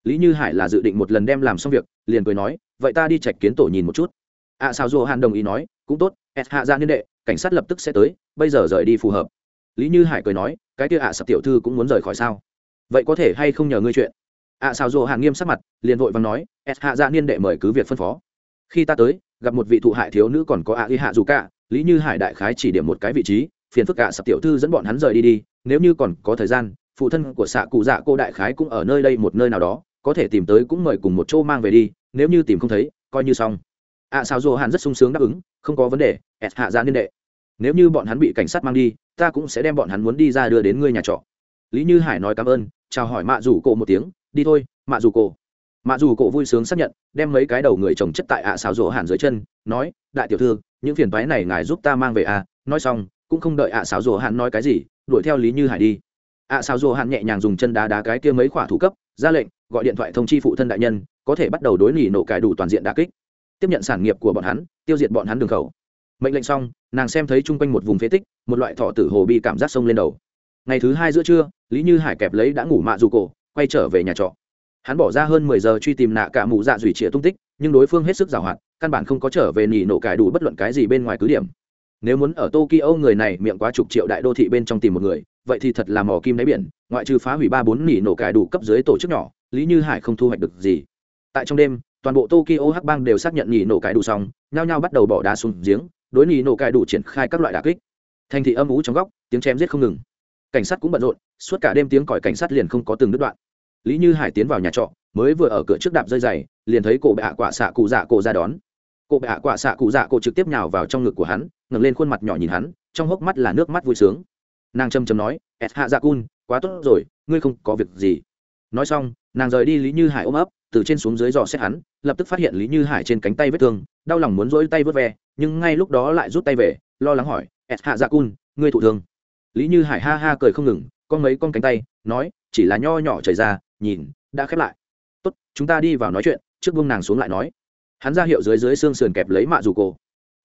Lý như hải là dự định một lần đem làm xong việc liền cười nói vậy ta đi trạch kiến tổ nhìn một chút. Ạ à, sao dù hàn đồng ý nói cũng tốt s hạ ra niên đệ, cảnh sát lập tức sẽ tới, bây giờ rời đi phù hợp. Lý như hải cười nói, cái kia ạ à sập tiểu thư cũng muốn rời khỏi sao? Vậy có thể hay không nhờ ngươi chuyện? Ạ sao dù hàn nghiêm sắc mặt, liền vội và nói s hạ ra niên đệ mời cứ việc phân phó. Khi ta tới, gặp một vị thụ hại thiếu nữ còn có ạ y hạ dù cả, lý như hải đại khái chỉ điểm một cái vị trí, phiền phức ạ sập tiểu thư dẫn bọn hắn rời đi đi, nếu như còn có thời gian, phụ thân của xạ cụ dạ cô đại khái cũng ở nơi đây một nơi nào đó, có thể tìm tới cũng mời cùng một chỗ mang về đi, nếu như tìm không thấy, coi như xong ạ sao dô hàn rất sung sướng đáp ứng, không có vấn đề, ẹt hạ ra niên đệ. Nếu như bọn hắn bị cảnh sát mang đi, ta cũng sẽ đem bọn hắn muốn đi ra đưa đến ngươi nhà trọ. Lý như hải nói cảm ơn, chào hỏi mạ rủ cổ một tiếng, đi thôi, mạ rủ cổ. Mạ rủ cổ vui sướng xác nhận, đem mấy cái đầu người chồng chất tại ạ xào rỗ hàn dưới chân, nói, đại tiểu thư, những phiền toái này ngài giúp ta mang về à? Nói xong, cũng không đợi ạ xào rỗ hàn nói cái gì, đuổi theo lý như hải đi. Ạ xào rỗ hàn nhẹ nhàng dùng chân đá đá cái kia mấy khỏa thủ cấp, ra lệnh, gọi điện thoại thông chi phụ thân đại nhân, có thể bắt đầu đối lì nộ cải đủ toàn diện đà kích tiếp nhận sản nghiệp của bọn hắn, tiêu diệt bọn hắn đường khẩu. Mệnh lệnh xong, nàng xem thấy chung quanh một vùng phế tích, một loại thọ tử hồ bị cảm giác sông lên đầu. Ngày thứ hai giữa trưa, lý như hải kẹp lấy đã ngủ mạ dù cổ, quay trở về nhà trọ. Hắn bỏ ra hơn mười giờ truy tìm nạ cả mụ dạ dùy trịa tung tích, nhưng đối phương hết sức giàu hoạt, căn bản không có trở về nỉ nổ cải đủ bất luận cái gì bên ngoài cứ điểm. Nếu muốn ở tokyo người này miệng quá chục triệu đại đô thị bên trong tìm một người, vậy thì thật là mỏ kim đáy biển, ngoại trừ phá hủy ba bốn nỉ nổ cải đủ cấp dưới tổ chức nhỏ, lý như hải không thu hoạch được gì. Tại trong đêm toàn bộ tokyo hắc bang đều xác nhận nhì nổ cải đủ xong, nhao nhao bắt đầu bỏ đá xuống giếng, đối nhì nổ cải đủ triển khai các loại đà kích. Thành thị âm ú trong góc, tiếng chém giết không ngừng. Cảnh sát cũng bận rộn, suốt cả đêm tiếng còi cảnh sát liền không có từng đứt đoạn. Lý như hải tiến vào nhà trọ, mới vừa ở cửa trước đạp rơi dày liền thấy cổ bệ hạ quả xạ cụ dạ cổ ra đón. Cổ bệ hạ quả xạ cụ dạ cổ trực tiếp nhào vào trong ngực của hắn, ngẩng lên khuôn mặt nhỏ nhìn hắn, trong hốc mắt là nước mắt vui sướng. Nàng châm châm nói, et hạ dạ cun, quá tốt rồi, ngươi không có việc gì nói xong, nàng rời đi lý như hải ôm ấp, từ trên xuống dưới dò xét hắn, lập tức phát hiện lý như hải trên cánh tay vết thương, đau lòng muốn rỗi tay vớt ve, nhưng ngay lúc đó lại rút tay về, lo lắng hỏi ẹt hạ dạ cun, ngươi thụ thương? Lý như hải ha ha cười không ngừng con mấy con cánh tay, nói, chỉ là nho nhỏ chảy ra, nhìn, đã khép lại. Tốt, chúng ta đi vào nói chuyện, trước buông nàng xuống lại nói. Hắn ra hiệu dưới dưới xương sườn kẹp lấy mạ dù cổ.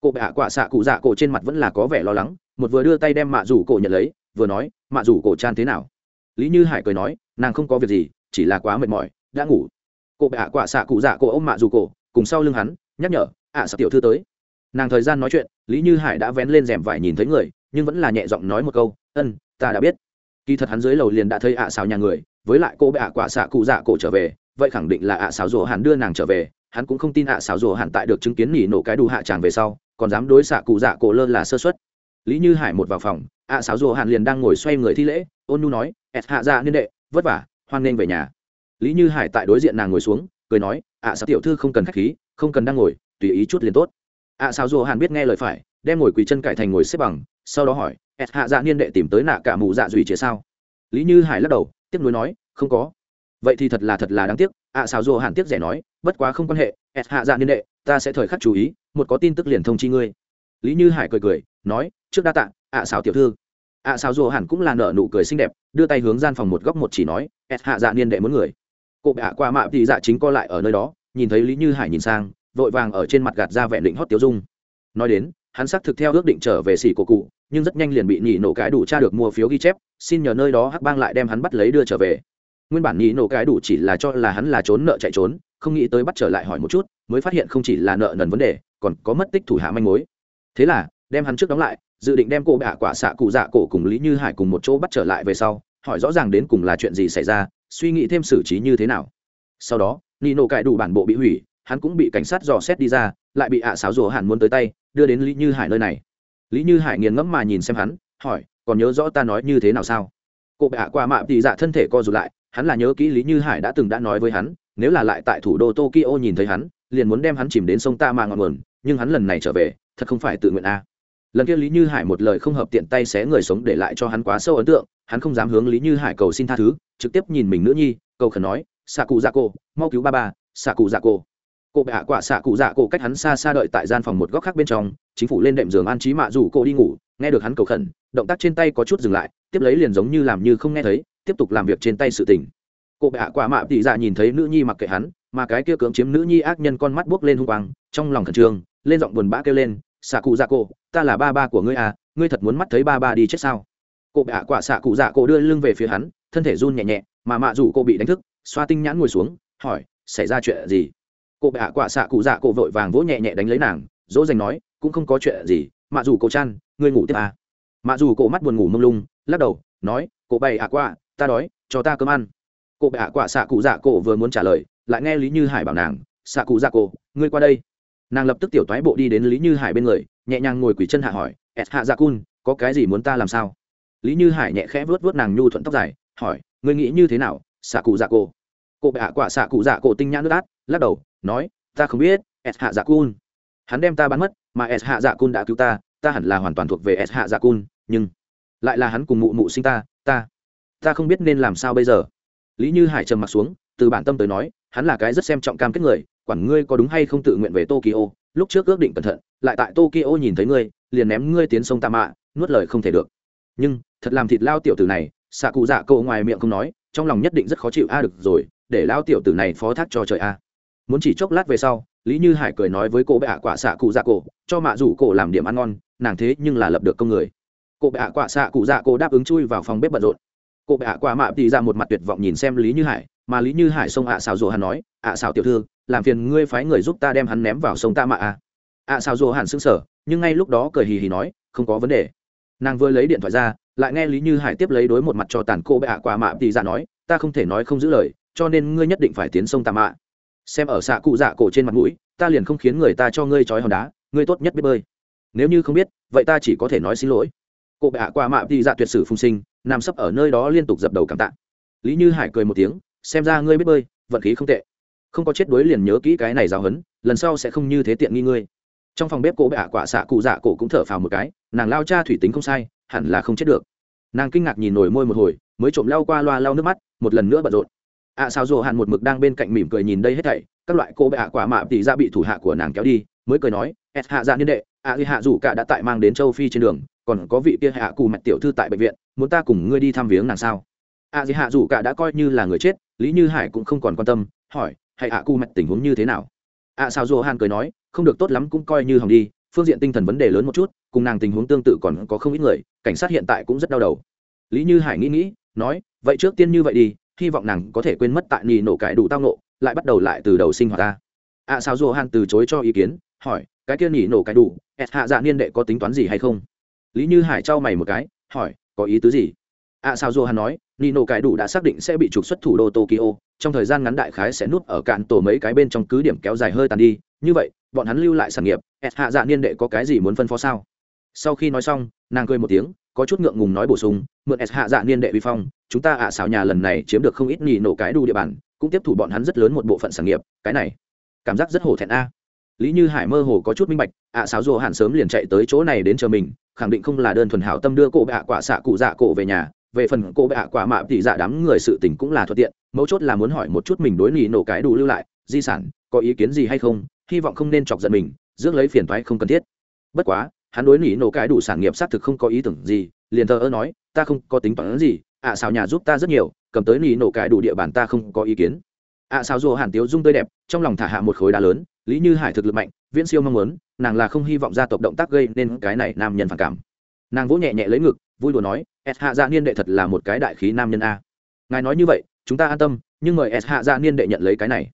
Cô bệ hạ quả xạ cụ dạ cổ trên mặt vẫn là có vẻ lo lắng, một vừa đưa tay đem mạ dù cổ nhận lấy, vừa nói, mạ dù cổ chan thế nào? Lý như hải cười nói nàng không có việc gì chỉ là quá mệt mỏi đã ngủ. Cô bệ hạ quả xạ cụ dạ cổ ôm mạ dù cổ cùng sau lưng hắn nhắc nhở ạ à, sợ tiểu thư tới. Nàng thời gian nói chuyện lý như hải đã vén lên rèm vải nhìn thấy người nhưng vẫn là nhẹ giọng nói một câu ân ta đã biết. Kỳ thật hắn dưới lầu liền đã thấy ạ à xào nhà người với lại cô bệ ạ quả xạ cụ dạ cổ trở về vậy khẳng định là ạ à xào rùa hàn đưa nàng trở về hắn cũng không tin ạ xào rùa hàn tại được chứng kiến nỉ nổ cái đủ hạ tràng về sau còn dám đối xạ cụ dạ cổ lơ là sơ xuất lý như hải một vào phòng ạ xáo rùa hàn liền đang ngồi xoay người thi lễ ôn nu nói ẹt hạ dạ niên đệ vất vả hoan nghênh về nhà. Lý như hải tại đối diện nàng ngồi xuống cười nói ạ sao tiểu thư không cần khách khí không cần đang ngồi tùy ý chút liền tốt. Ạ sao dù hàn biết nghe lời phải đem ngồi quỳ chân cải thành ngồi xếp bằng sau đó hỏi ẹt hạ dạ niên đệ tìm tới nạ cả mù dạ dùy chia sao? Lý như hải lắc đầu tiếp nối nói không có. Vậy thì thật là thật là đáng tiếc. Ạ à, xào hàn tiếc rẻ nói bất quá không quan hệ ẹt hạ dạ niên đệ ta sẽ thời khắc chú ý một có tin tức liền thông chi ngươi. Lý như hải cười cười nói trước đa tạ ạ à, xào tiểu thư ạ à, sao dù hẳn cũng là nợ nụ cười xinh đẹp đưa tay hướng gian phòng một góc một chỉ nói ẹt hạ dạ niên đệ muốn người. Cụ bạ qua mạ thì dạ chính co lại ở nơi đó nhìn thấy lý như hải nhìn sang vội vàng ở trên mặt gạt ra vẻ định hót tiêu dung. Nói đến hắn xác thực theo ước định trở về xỉ của cụ nhưng rất nhanh liền bị nhị nổ cái đủ tra được mua phiếu ghi chép xin nhờ nơi đó hắc bang lại đem hắn bắt lấy đưa trở về. Nguyên bản nhị nổ cái đủ chỉ là cho là hắn là trốn nợ chạy trốn không nghĩ tới bắt trở lại hỏi một chút mới phát hiện không chỉ là nợ nần vấn đề còn có mất tích thủ hạ manh mối. Thế là đem hắn trước đóng lại dự định đem cô bạ quả xạ cụ dạ cổ cùng lý như hải cùng một chỗ bắt trở lại về sau, hỏi rõ ràng đến cùng là chuyện gì xảy ra, suy nghĩ thêm xử trí như thế nào. Sau đó, Nino nổ đủ bản bộ bị hủy, hắn cũng bị cảnh sát dò xét đi ra, lại bị ạ à sáo rùa hẳn muốn tới tay, đưa đến lý như hải nơi này. Lý như hải nghiền ngẫm mà nhìn xem hắn, hỏi, còn nhớ rõ ta nói như thế nào sao? Cô bệ hạ qua mạ tị dạ thân thể co rụt lại, hắn là nhớ kỹ lý như hải đã từng đã nói với hắn, nếu là lại tại thủ đô tokyo nhìn thấy hắn, liền muốn đem hắn chìm đến sông ta mà ngọn nguồn, nhưng hắn lần này trở về, thật không phải tự nguyện a. à lần kia lý như hải một lời không hợp tiện tay xé người sống để lại cho hắn quá sâu ấn tượng, hắn không dám hướng lý như hải cầu xin tha thứ, trực tiếp nhìn mình nữ nhi, cầu khẩn nói xạ cụ dạ cô mau cứu ba ba xạ cụ dạ cô cô bệ hạ quả xạ cụ dạ cổ cách hắn xa xa đợi tại gian phòng một góc khác bên trong, chính phủ lên đệm giường an trí mạ rủ cô đi ngủ, nghe được hắn cầu khẩn, động tác trên tay có chút dừng lại, tiếp lấy liền giống như làm như không nghe thấy, tiếp tục làm việc trên tay sự tình. Cô bệ hạ quả mạ tị dạ nhìn thấy nữ nhi mặc kệ hắn, mà cái kia cưỡng chiếm nữ nhi ác nhân con mắt buốc lên hung quang, trong lòng khẩn trương, lên giọng buồn bã kêu lên xạ cụ dạ cô ta là ba ba của ngươi à ngươi thật muốn mắt thấy ba ba đi chết sao? Cô bệ hạ quả xạ cụ dạ cô đưa lưng về phía hắn, thân thể run nhẹ nhẹ, mà mạ dù cô bị đánh thức, xoa tinh nhãn ngồi xuống, hỏi, xảy ra chuyện gì? Cô bệ hạ quả xạ cụ dạ cô vội vàng vỗ nhẹ nhẹ đánh lấy nàng, dỗ dành nói, cũng không có chuyện gì, mạ dù cô chăn ngươi ngủ tiếp à. mạ dù cô mắt buồn ngủ mông lung, lắc đầu, nói, cô bày ạ quả, ta đói, cho ta cơm ăn. Cô bệ quả xạ cụ dạ cô vừa muốn trả lời, lại nghe lý như hải bảo nàng, xạ cụ dạ cô ngươi qua đây nàng lập tức tiểu toái bộ đi đến lý như hải bên người, nhẹ nhàng ngồi quỳ chân hạ hỏi s hạ dạ cun, có cái gì muốn ta làm sao? Lý như hải nhẹ khẽ vớt vớt nàng nhu thuận tóc dài, hỏi, ngươi nghĩ như thế nào, xạ cụ dạ cổ. Cụ bệ hạ quả xạ cụ dạ cổ tinh nhãn nước át, lắc đầu, nói, ta không biết s hạ dạ cun. Hắn đem ta bắn mất, mà s hạ dạ cun đã cứu ta ta hẳn là hoàn toàn thuộc về s hạ dạ cun, nhưng lại là hắn cùng mụ mụ sinh ta ta ta không biết nên làm sao bây giờ. Lý như hải trầm m ặ t xuống, từ bản tâm tới nói, hắn là cái rất xem trọng cam kết người quản ngươi có đúng hay không tự nguyện về tokyo, lúc trước ước định cẩn thận, lại tại tokyo nhìn thấy ngươi, liền ném ngươi tiến sông tạ mạ nuốt lời không thể được. Nhưng, thật làm thịt lao tiểu tử này xạ cụ dạ cậu ngoài miệng không nói, trong lòng nhất định rất khó chịu. A, được rồi, để lao tiểu tử này phó thác cho trời a. Muốn chỉ chốc lát về sau, lý như hải cười nói với cô bệ ạ quả xạ cụ dạ cổ cho mạ rủ cổ làm điểm ăn ngon, nàng thế nhưng là lập được công người. Cô bệ ạ quả xạ cụ dạ cổ đáp ứng chui vào phòng bếp bận rộn. Cô bệ ạ quả mạ tì ra một mặt tuyệt vọng nhìn xem lý như hải mà lý như hải xông ạ xào rồ hắn nói, ạ xào tiểu thư, làm phiền ngươi phái người giúp ta đem hắn ném vào sông ta mạ à. ạ xào rồ hẳn sững sờ, nhưng ngay lúc đó cười hì hì nói, không có vấn đề. Nàng vừa lấy điện thoại ra, lại nghe lý như hải tiếp lấy đối một mặt cho tàn cô bệ ạ quả mạ tì dạ nói, ta không thể nói không giữ lời, cho nên ngươi nhất định phải tiến sông ta mạ. Xem ở xạ cụ dạ cổ trên mặt mũi, ta liền không khiến người ta cho ngươi trói hòn đá, ngươi tốt nhất biết bơi. Nếu như không biết, vậy ta chỉ có thể nói xin lỗi. Cô bệ hạ qua mạ đi dạ tuyệt sử phung sinh, nằm sấp ở nơi đó liên tục dập đầu cảm tạ. Lý như hải cười một tiếng xem ra ngươi biết bơi, vận khí không tệ. Không có chết đuối liền nhớ kỹ cái này giáo hấn lần sau sẽ không như thế tiện nghi ngươi. Trong phòng bếp cô bệ quả xạ cụ dạ cổ cũng thở phào một cái, nàng lao cha thủy tính không sai, hẳn là không chết được. Nàng kinh ngạc nhìn nổi môi một hồi, mới trộm lao qua loa lao nước mắt, một lần nữa bận rộn. Ạ sao rồ hạn một mực đang bên cạnh mỉm cười nhìn đây hết thảy, các loại cô bệ quả mạ tỷ ra dạ bị thủ hạ của nàng kéo đi, mới cười nói s hạ ra niên đệ, ạ hạ rủ cả đã tại mang đến châu phi trên đường, còn có vị kia hạ cù mạch tiểu thư tại bệnh viện, muốn ta cùng ngươi đi thăm viếng nàng sao? Ạ hạ rủ cả đã coi như là người chết lý như hải cũng không còn quan tâm hỏi hay à cu mạch tình huống như thế nào? Ạ sao dù hàn cười nói không được tốt lắm cũng coi như hỏng đi phương diện tinh thần vấn đề lớn một chút cùng nàng tình huống tương tự còn có không ít người cảnh sát hiện tại cũng rất đau đầu. Lý như hải nghĩ nghĩ nói vậy trước tiên như vậy đi hy vọng nàng có thể quên mất tại nì nổ cải đủ tao nộ lại bắt đầu lại từ đầu sinh hoạt ta. Ạ à, sao dù hàn từ chối cho ý kiến hỏi cái kia nỉ nổ cải đủ ẹt hạ dạ niên đệ có tính toán gì hay không? Lý như hải trao mày một cái hỏi có ý tứ gì? Ạ à, sao dù hàn nói Nino cải đủ đã xác định sẽ bị trục xuất thủ đô tokyo, trong thời gian ngắn đại khái sẽ nút ở cạn tổ mấy cái bên trong cứ điểm kéo dài hơi tàn đi. Như vậy, bọn hắn lưu lại sản nghiệp s hạ dạ niên đệ có cái gì muốn phân phó sao? Sau khi nói xong, nàng cười một tiếng, có chút ngượng ngùng nói bổ sung, mượn s hạ dạ niên đệ vi phong, chúng ta ạ à xảo nhà lần này chiếm được không ít nhì nổ cái đủ địa bàn, cũng tiếp thủ bọn hắn rất lớn một bộ phận sản nghiệp, cái này, cảm giác rất hổ thẹn a. Lý như hải mơ hồ có chút minh bạch, ạ à xáo rồ hẳn sớm liền chạy tới chỗ này đến chờ mình, khẳng định không là đơn thuần hảo tâm đưa cô bạ quả xạ cụ dạ cổ về nhà về phần cô bệ ạ quả mạ tỷ dạ đám người sự tình cũng là thuận tiện mấu chốt là muốn hỏi một chút mình đối nhì nổ cái đủ lưu lại di sản có ý kiến gì hay không hy vọng không nên chọc giận mình rước lấy phiền thoái không cần thiết. Bất quá hắn đối nỉ nổ cái đủ sản nghiệp xác thực không có ý tưởng gì liền thờ ơ nói ta không có tính toán gì ạ à, xào nhà giúp ta rất nhiều cầm tới nỉ nổ cái đủ địa bàn ta không có ý kiến. Ạ à, xào rùa hàn tiếu dung tươi đẹp trong lòng thả hạ một khối đá lớn lý như hải thực lực mạnh viễn siêu mong muốn nàng là không hy vọng gia tộc động tác gây nên cái này nam nhân phản cảm. Nàng vỗ nhẹ nhẹ lấy ngực vui đùa nói s hạ dạ niên đệ thật là một cái đại khí nam nhân a. Ngài nói như vậy chúng ta an tâm nhưng mời s hạ dạ niên đệ nhận lấy cái này.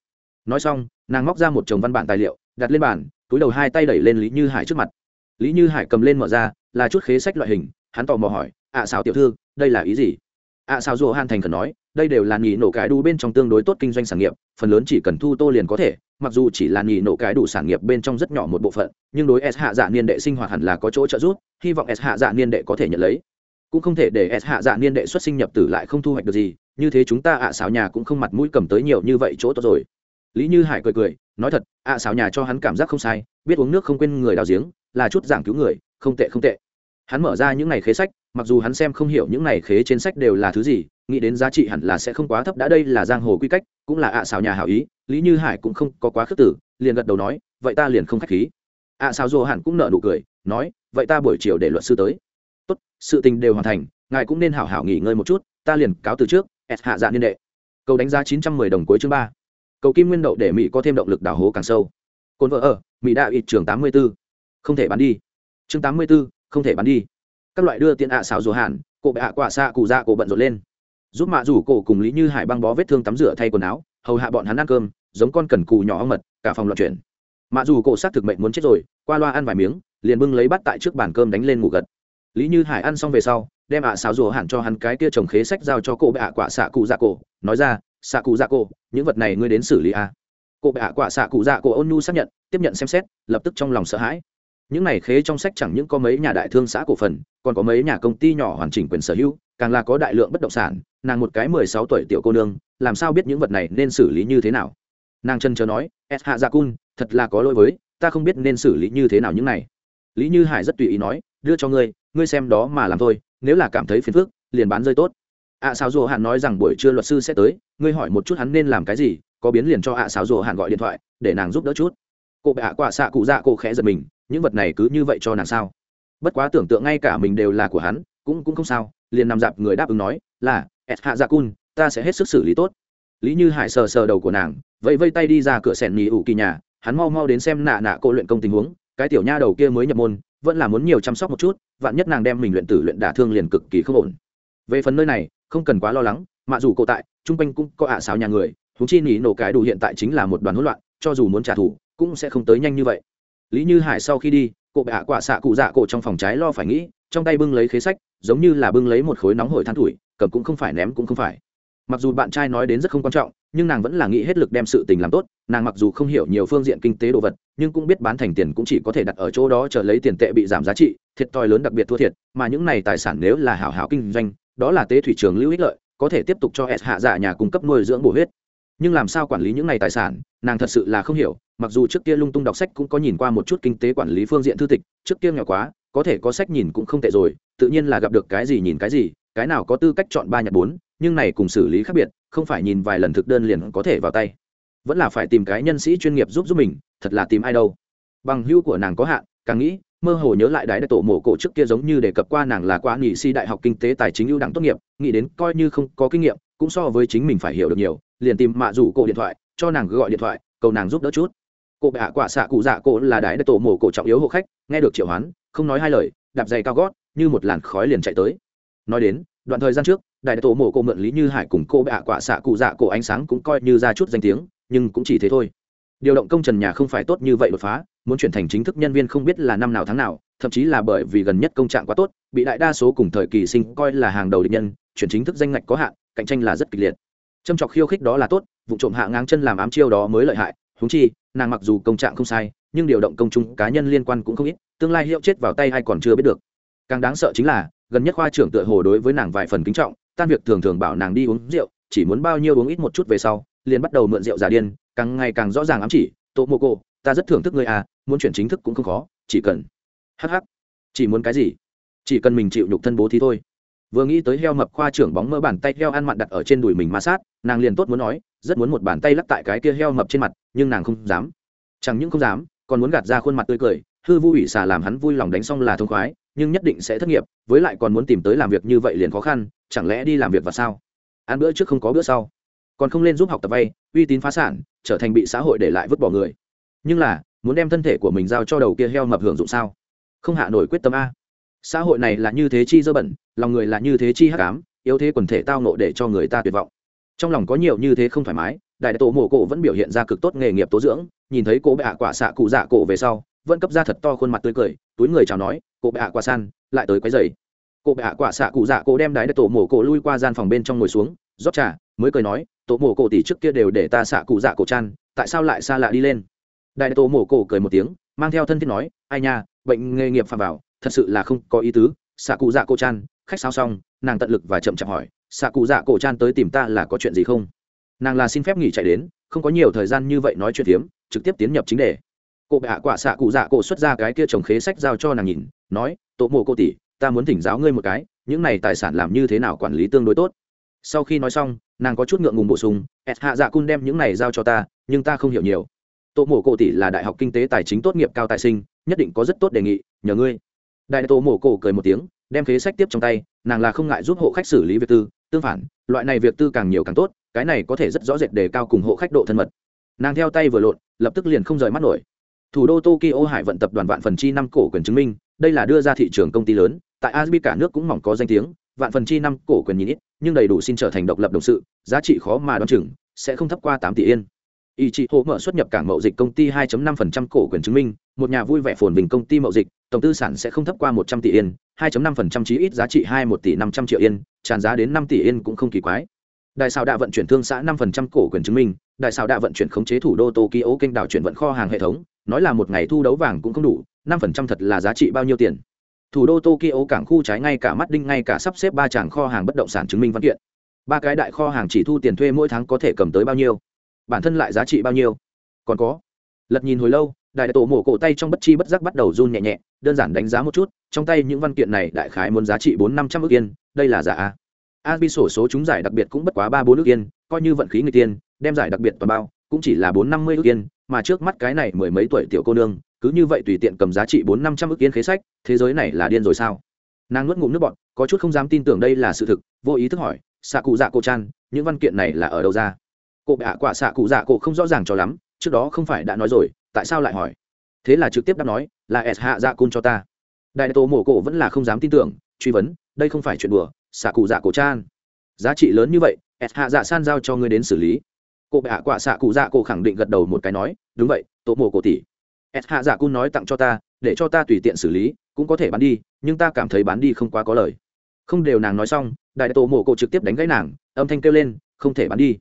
Nói xong nàng móc ra một chồng văn bản tài liệu đặt lên bàn túi đầu hai tay đẩy lên lý như hải trước mặt. Lý như hải cầm lên mở ra là chút khế sách loại hình hắn tò mò hỏi ạ à, xào tiểu thư đây là ý gì? Ạ à, xào dù han thành khẩn nói đây đều là nghỉ nổ cái đủ bên trong tương đối tốt kinh doanh sản nghiệp phần lớn chỉ cần thu tô liền có thể mặc dù chỉ là nghỉ nổ cái đủ sản nghiệp bên trong rất nhỏ một bộ phận nhưng đối s hạ dạ niên đệ sinh hoạt hẳn là có chỗ trợ giúp hy vọng s hạ dạ niên đệ có thể nhận lấy cũng không thể để s hạ dạ niên đệ xuất sinh nhập tử lại không thu hoạch được gì, như thế chúng ta ạ à xào nhà cũng không mặt mũi cầm tới nhiều như vậy chỗ tốt rồi. Lý như hải cười cười, nói thật, ạ à xào nhà cho hắn cảm giác không sai, biết uống nước không quên người đào giếng, là chút giảng cứu người, không tệ không tệ. Hắn mở ra những ngày khế sách, mặc dù hắn xem không hiểu những ngày khế trên sách đều là thứ gì, nghĩ đến giá trị hẳn là sẽ không quá thấp đã đây là giang hồ quy cách, cũng là ạ à xào nhà hảo ý, lý như hải cũng không có quá khước tử liền gật đầu nói, vậy ta liền không k h á c h khí. ạ à xào dồ hẳn cũng nợ nụ cười, nói, vậy ta buổi chiều để luật sư tới sự tình đều hoàn thành, ngài cũng nên hảo hảo nghỉ ngơi một chút, ta liền cáo từ trước s hạ dạ niên đệ. Cầu đánh giá chín trăm mười đồng cuối chương ba. Cầu kim nguyên đậu để mỹ có thêm động lực đào hố càng sâu. Cồn vợ ở, mỹ đã ít trường tám mươi b ố không thể bán đi. Chương tám mươi b ố không thể bán đi. Các loại đưa tiện ạ xào rùa hạn cụ bệ hạ quả xạ cụ dạ cổ bận rộn lên. Giúp mạ rủ cổ cùng lý như hải băng bó vết thương tắm rửa thay quần áo, hầu hạ bọn hắn ăn cơm, giống con cần cù nhỏ ong mật, cả phòng loạn chuyển. Mạ dù cổ xác thực mệnh muốn chết rồi, qua loa ăn vài miếng, liền bưng lấy bắt tại trước bàn cơm đánh lên ngủ gật lý như hải ăn xong về sau, đem ạ xáo rùa hẳn cho hắn cái kia trồng khế sách giao cho cô bệ ạ quả xạ cụ dạ cổ. Nói ra, xạ cụ dạ cổ, những vật này ngươi đến xử lý à. Cô bệ ạ quả xạ cụ dạ cổ ôn nhu xác nhận, tiếp nhận xem xét, lập tức trong lòng sợ hãi. Những này khế trong sách chẳng những có mấy nhà đại thương xã cổ phần, còn có mấy nhà công ty nhỏ hoàn chỉnh quyền sở hữu, càng là có đại lượng bất động sản. Nàng một cái mười sáu tuổi tiểu cô nương, làm sao biết những vật này nên xử lý như thế nào? Nàng chân chờ nói s hạ gia cun, thật là có lỗi với, ta không biết nên xử lý như thế nào những này. Lý như hải rất tùy ý nói, đưa cho ngươi ngươi xem đó mà làm thôi nếu là cảm thấy phiền phức liền bán rơi tốt. Ạ à, sao rùa hạn nói rằng buổi trưa luật sư sẽ tới ngươi hỏi một chút hắn nên làm cái gì có biến liền cho ạ à, sao rùa hạn gọi điện thoại để nàng giúp đỡ chút. Cô bệ hạ quả xạ cụ dạ cô khẽ giật mình những vật này cứ như vậy cho nàng sao? Bất quá tưởng tượng ngay cả mình đều là của hắn cũng cũng không sao liền nằm dạp người đáp ứng nói là et hạ dạ cun ta sẽ hết sức xử lý tốt. Lý như hải sờ sờ đầu của nàng vẫy vây tay đi ra cửa sẻn nhì ủ kỳ nhà hắn mau mau đến xem nạ nạ cô luyện công tình huống cái tiểu nha đầu kia mới nhập môn, vẫn là muốn nhiều chăm sóc một chút, vạn nhất nàng đem mình luyện tử luyện đả thương liền cực kỳ không ổn. Về phần nơi này, không cần quá lo lắng, mà dù cô tại, chung quanh cũng có ạ à xáo nhà người thú chi nỉ nổ cái đủ hiện tại chính là một đoàn hỗn loạn, cho dù muốn trả thù, cũng sẽ không tới nhanh như vậy. Lý như hải sau khi đi, cô bệ hạ quả xạ cụ dạ cổ trong phòng trái lo phải nghĩ, trong tay bưng lấy khế sách, giống như là bưng lấy một khối nóng hổi than thủi cầm cũng không phải ném cũng không phải mặc dù bạn trai nói đến rất không quan trọng, nhưng nàng vẫn là nghĩ hết lực đem sự tình làm tốt. Nàng mặc dù không hiểu nhiều phương diện kinh tế đồ vật, nhưng cũng biết bán thành tiền cũng chỉ có thể đặt ở chỗ đó chờ lấy tiền tệ bị giảm giá trị, thiệt thòi lớn đặc biệt thua thiệt, mà những này tài sản nếu là hảo hảo kinh doanh, đó là tế thủy trường lưu ích lợi, có thể tiếp tục cho s hạ giả nhà cung cấp nuôi dưỡng bổ huyết. Nhưng làm sao quản lý những này tài sản, nàng thật sự là không hiểu, mặc dù trước kia lung tung đọc sách cũng có nhìn qua một chút kinh tế quản lý phương diện thư tịch, trước kia nghèo quá, có thể có sách nhìn cũng không tệ rồi, tự nhiên là gặp được cái gì nhìn cái gì, cái nào có tư cách chọn ba nhặt bốn nhưng này cùng xử lý khác biệt, không phải nhìn vài lần thực đơn liền có thể vào tay. Vẫn là phải tìm cái nhân sĩ chuyên nghiệp giúp giúp mình, thật là tìm ai đâu. Bằng hữu của nàng có hạn, càng nghĩ, mơ hồ nhớ lại đái đại tổ mổ cổ trước kia giống như đề cập qua nàng là quá nghị si đại học kinh tế tài chính ưu đẳng tốt nghiệp, nghĩ đến coi như không có kinh nghiệm, cũng so với chính mình phải hiểu được nhiều, liền tìm mạ rủ cổ điện thoại, cho nàng gọi điện thoại, cầu nàng giúp đỡ chút. Cô bệ hạ quả xạ cụ dạ cổ là đái đại tổ mổ cổ trọng yếu hộ khách, nghe được triệu hoán, không nói hai lời, đạp giày cao gót, như một làn khói liền chạy tới. Nói đến đoạn thời gian trước đại tổ mộ cô mượn lý như hải cùng cô bạ quả xạ cụ dạ cổ ánh sáng cũng coi như ra chút danh tiếng, nhưng cũng chỉ thế thôi. Điều động công trần nhà không phải tốt như vậy đột phá, muốn chuyển thành chính thức nhân viên không biết là năm nào tháng nào, thậm chí là bởi vì gần nhất công trạng quá tốt, bị đại đa số cùng thời kỳ sinh coi là hàng đầu địch nhân, chuyển chính thức danh ngạch có hạn, cạnh tranh là rất kịch liệt. Châm chọc khiêu khích đó là tốt, vụ trộm hạ ngang chân làm ám chiêu đó mới lợi hại húng chi, nàng mặc dù công trạng không sai, nhưng điều động công chúng cá nhân liên quan cũng không ít, tương lai hiệu chết vào tay hay còn chưa biết được. Càng đáng sợ chính là gần nhất khoa trưởng tựa hồ đối với nàng vài phần kính trọng tan việc thường thường bảo nàng đi uống rượu chỉ muốn bao nhiêu uống ít một chút về sau liền bắt đầu mượn rượu giả điên càng ngày càng rõ ràng ám chỉ tô mô cô ta rất thưởng thức người à muốn chuyển chính thức cũng không khó chỉ cần hh chỉ muốn cái gì? Chỉ cần mình chịu nhục thân bố thì thôi. Vừa nghĩ tới heo mập khoa trưởng bóng mơ bàn tay heo ăn mặn đặt ở trên đùi mình ma sát nàng liền tốt muốn nói rất muốn một bàn tay lắc tại cái kia heo mập trên mặt nhưng nàng không dám. Chẳng những không dám còn muốn gạt ra khuôn mặt tươi cười hư vu ủy xà làm hắn vui lòng đánh xong là thông khoái nhưng nhất định sẽ thất nghiệp, với lại còn muốn tìm tới làm việc như vậy liền khó khăn, chẳng lẽ đi làm việc và sao? Ăn bữa trước không có bữa sau. Còn không lên giúp học tập vay, uy tín phá sản, trở thành bị xã hội để lại vứt bỏ người. Nhưng là, muốn đem thân thể của mình giao cho đầu kia heo mập hưởng dụng sao? Không hạ nổi quyết tâm a. Xã hội này là như thế chi dơ bẩn, lòng người là như thế chi hắc ám, yếu thế quần thể tao nộ để cho người ta tuyệt vọng. Trong lòng có nhiều như thế không thoải mái, đại tổ mổ cổ vẫn biểu hiện ra cực tốt nghề nghiệp tố dưỡng, nhìn thấy cô bệ hạ quả xạ cụ dạ cổ về sau, vẫn cấp ra thật to khuôn mặt tươi cười túi người chào nói cô bệ hạ quả san lại tới quấy dày cô bệ hạ quả xạ cụ dạ cổ đem đái tổ mổ cổ lui qua gian phòng bên trong ngồi xuống rót trà mới cười nói tổ mổ cổ tỷ trước kia đều để ta xạ cụ dạ cổ chăn tại sao lại xa lạ đi lên? Đại tổ mổ cổ cười một tiếng mang theo thân thiết nói ai nha bệnh nghề nghiệp phạm vào thật sự là không có ý tứ xạ cụ dạ cổ chăn khách sao xong nàng tận lực và chậm chậm hỏi xạ cụ dạ cổ chan tới tìm ta là có chuyện gì không? Nàng là xin phép nghỉ chạy đến không có nhiều thời gian như vậy nói chuyện hiếm, trực tiếp tiến nhập chính đề cô bệ hạ quả xạ cụ dạ cổ xuất ra cái kia trồng khế sách giao cho nàng nhìn, nói, tổ mộ cô tỷ, ta muốn thỉnh giáo ngươi một cái, những này tài sản làm như thế nào quản lý tương đối tốt. Sau khi nói xong, nàng có chút ngượng ngùng bổ sung ẹt hạ dạ cun đem những này giao cho ta, nhưng ta không hiểu nhiều. Tổ mộ cổ tỷ là đại học kinh tế tài chính tốt nghiệp cao tài sinh, nhất định có rất tốt đề nghị, nhờ ngươi. Đại tổ mộ cổ cười một tiếng, đem khế sách tiếp trong tay, nàng là không ngại giúp hộ khách xử lý việc tư, tương phản, loại này việc tư càng nhiều càng tốt, cái này có thể rất rõ rệt đề cao cùng hộ khách độ thân mật. Nàng theo tay vừa lộn, lập tức liền không rời mắt nổi thủ đô tokyo hải vận tập đoàn vạn phần chi năm cổ quyền chứng minh, đây là đưa ra thị trường công ty lớn, tại asbi cả nước cũng mỏng có danh tiếng, vạn phần chi năm cổ quyền nhìn ít, nhưng đầy đủ xin trở thành độc lập đồng sự, giá trị khó mà đoán chừng, sẽ không thấp qua tám tỷ yên. Ý chị hộ mở xuất nhập cảng mậu dịch công ty 2.5% cổ quyền chứng minh, một nhà vui vẻ phồn bình công ty mậu dịch, tổng tư sản sẽ không thấp qua 100 tỷ yên 2.5% chí ít giá trị 21 tỷ 500 triệu yên, tràn giá đến 5 tỷ yên cũng không kỳ quái. Đại sao đạ vận chuyển thương xã 5% cổ quyền chứng minh, đại sao đạ vận chuyển khống chế thủ đô tokyo kênh đảo chuyển vận kho hàng hệ thống nói là một ngày thu đấu vàng cũng không đủ 5% thật là giá trị bao nhiêu tiền. Thủ đô tokyo cảng khu trái ngay cả mắt đinh, ngay cả sắp xếp ba tràng kho hàng bất động sản chứng minh văn kiện. Ba cái đại kho hàng chỉ thu tiền thuê mỗi tháng có thể cầm tới bao nhiêu? Bản thân lại giá trị bao nhiêu? Còn có. Lật nhìn hồi lâu, đại tổ mổ cổ tay trong bất chi bất giác bắt đầu run nhẹ nhẹ, đơn giản đánh giá một chút, trong tay những văn kiện này đại khái muốn giá trị bốn năm trăm ước yên, đây là giả. A a bi sổ số chúng giải đặc biệt cũng bất quá ba bốn ước yên, coi như vận khí người tiên, đem giải đặc biệt toàn bao, cũng chỉ là bốn năm mươi ước yên mà trước mắt cái này mười mấy tuổi tiểu cô nương, cứ như vậy tùy tiện cầm giá trị bốn năm trăm ước yên khế sách, thế giới này là điên rồi sao? Nàng nuốt ngụm nước bọn có chút không dám tin tưởng đây là sự thực, vô ý thức hỏi xạ cụ dạ cô chan những văn kiện này là ở đâu ra? Cô bệ quả xạ cụ dạ cổ không rõ ràng cho lắm, trước đó không phải đã nói rồi, tại sao lại hỏi? Thế là trực tiếp đáp nói, là s hạ dạ cun cho ta. Đại tổ mổ cổ vẫn là không dám tin tưởng, truy vấn, đây không phải chuyện đùa xạ cụ dạ cổ chan giá trị lớn như vậy, s hạ dạ san giao cho ngươi đến xử lý cô bệ hạ quả xạ cụ dạ cổ khẳng định gật đầu một cái nói, đúng vậy, tổ mồ cổ tỷ. S hạ dạ cun nói tặng cho ta, để cho ta tùy tiện xử lý, cũng có thể bán đi, nhưng ta cảm thấy bán đi không quá có lời. Không đều nàng nói xong, đại tổ mồ cổ trực tiếp đánh gãy nàng, âm thanh kêu lên, không thể bán đi.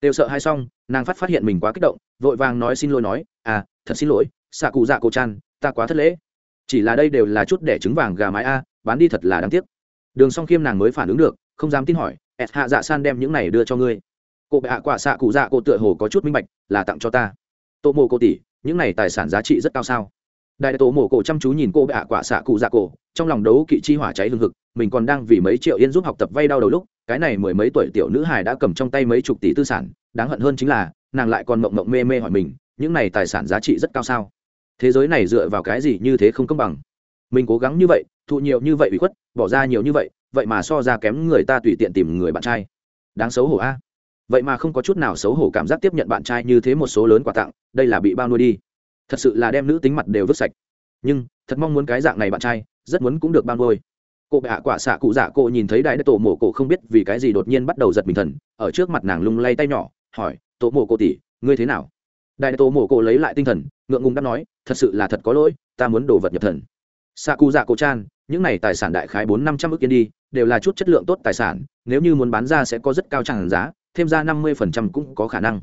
Đều sợ hai xong, nàng phát phát hiện mình quá kích động, vội vàng nói xin lỗi nói à thật xin lỗi, xạ cụ dạ cổ chăn ta quá thất lễ. Chỉ là đây đều là chút để trứng vàng gà mái a, bán đi thật là đáng tiếc. Đường song khiêm nàng mới phản ứng được, không dám tin hỏi s hạ dạ san đem những này đưa cho ngươi cô bệ hạ quả xạ cụ dạ cô tựa hồ có chút minh bạch, là tặng cho ta. Tô mộ cô tỷ, những này tài sản giá trị rất cao sao? Đại tổ mộ cổ chăm chú nhìn cô bệ hạ quả xạ cụ dạ cổ trong lòng đấu kỵ chi hỏa cháy hương hực, mình còn đang vì mấy triệu yên giúp học tập vay đau đầu lúc, cái này mười mấy tuổi tiểu nữ hài đã cầm trong tay mấy chục tỷ tư sản, đáng hận hơn chính là, nàng lại còn mộng mộng mê mê hỏi mình, những này tài sản giá trị rất cao sao? Thế giới này dựa vào cái gì như thế không công bằng? Mình cố gắng như vậy, thụ nhiều như vậy bị khuất, bỏ ra nhiều như vậy vậy mà so ra kém người ta tùy tiện tìm người bạn trai. Đáng xấu hổ a vậy mà không có chút nào xấu hổ cảm giác tiếp nhận bạn trai như thế một số lớn quà tặng, đây là bị bao nuôi đi. Thật sự là đem nữ tính mặt đều vứt sạch. Nhưng, thật mong muốn cái dạng này bạn trai, rất muốn cũng được bao nuôi. Cô bệ hạ quả xạ cụ dạ cô nhìn thấy đại đất tổ mổ cổ không biết vì cái gì đột nhiên bắt đầu giật mình thần, ở trước mặt nàng lung lay tay nhỏ, hỏi, tổ mổ cổ tỷ, ngươi thế nào? Đại đất tổ mổ cổ lấy lại tinh thần, ngượng ngùng đáp nói, thật sự là thật có lỗi, ta muốn đồ vật nhập thần. Xạ cụ dạ cổ chan, những này tài sản đại khái bốn năm trăm ước yên đi, đều là chút chất lượng tốt tài sản, nếu như muốn bán ra sẽ có rất cao tràn giá thêm ra năm mươi phần trăm cũng có khả năng.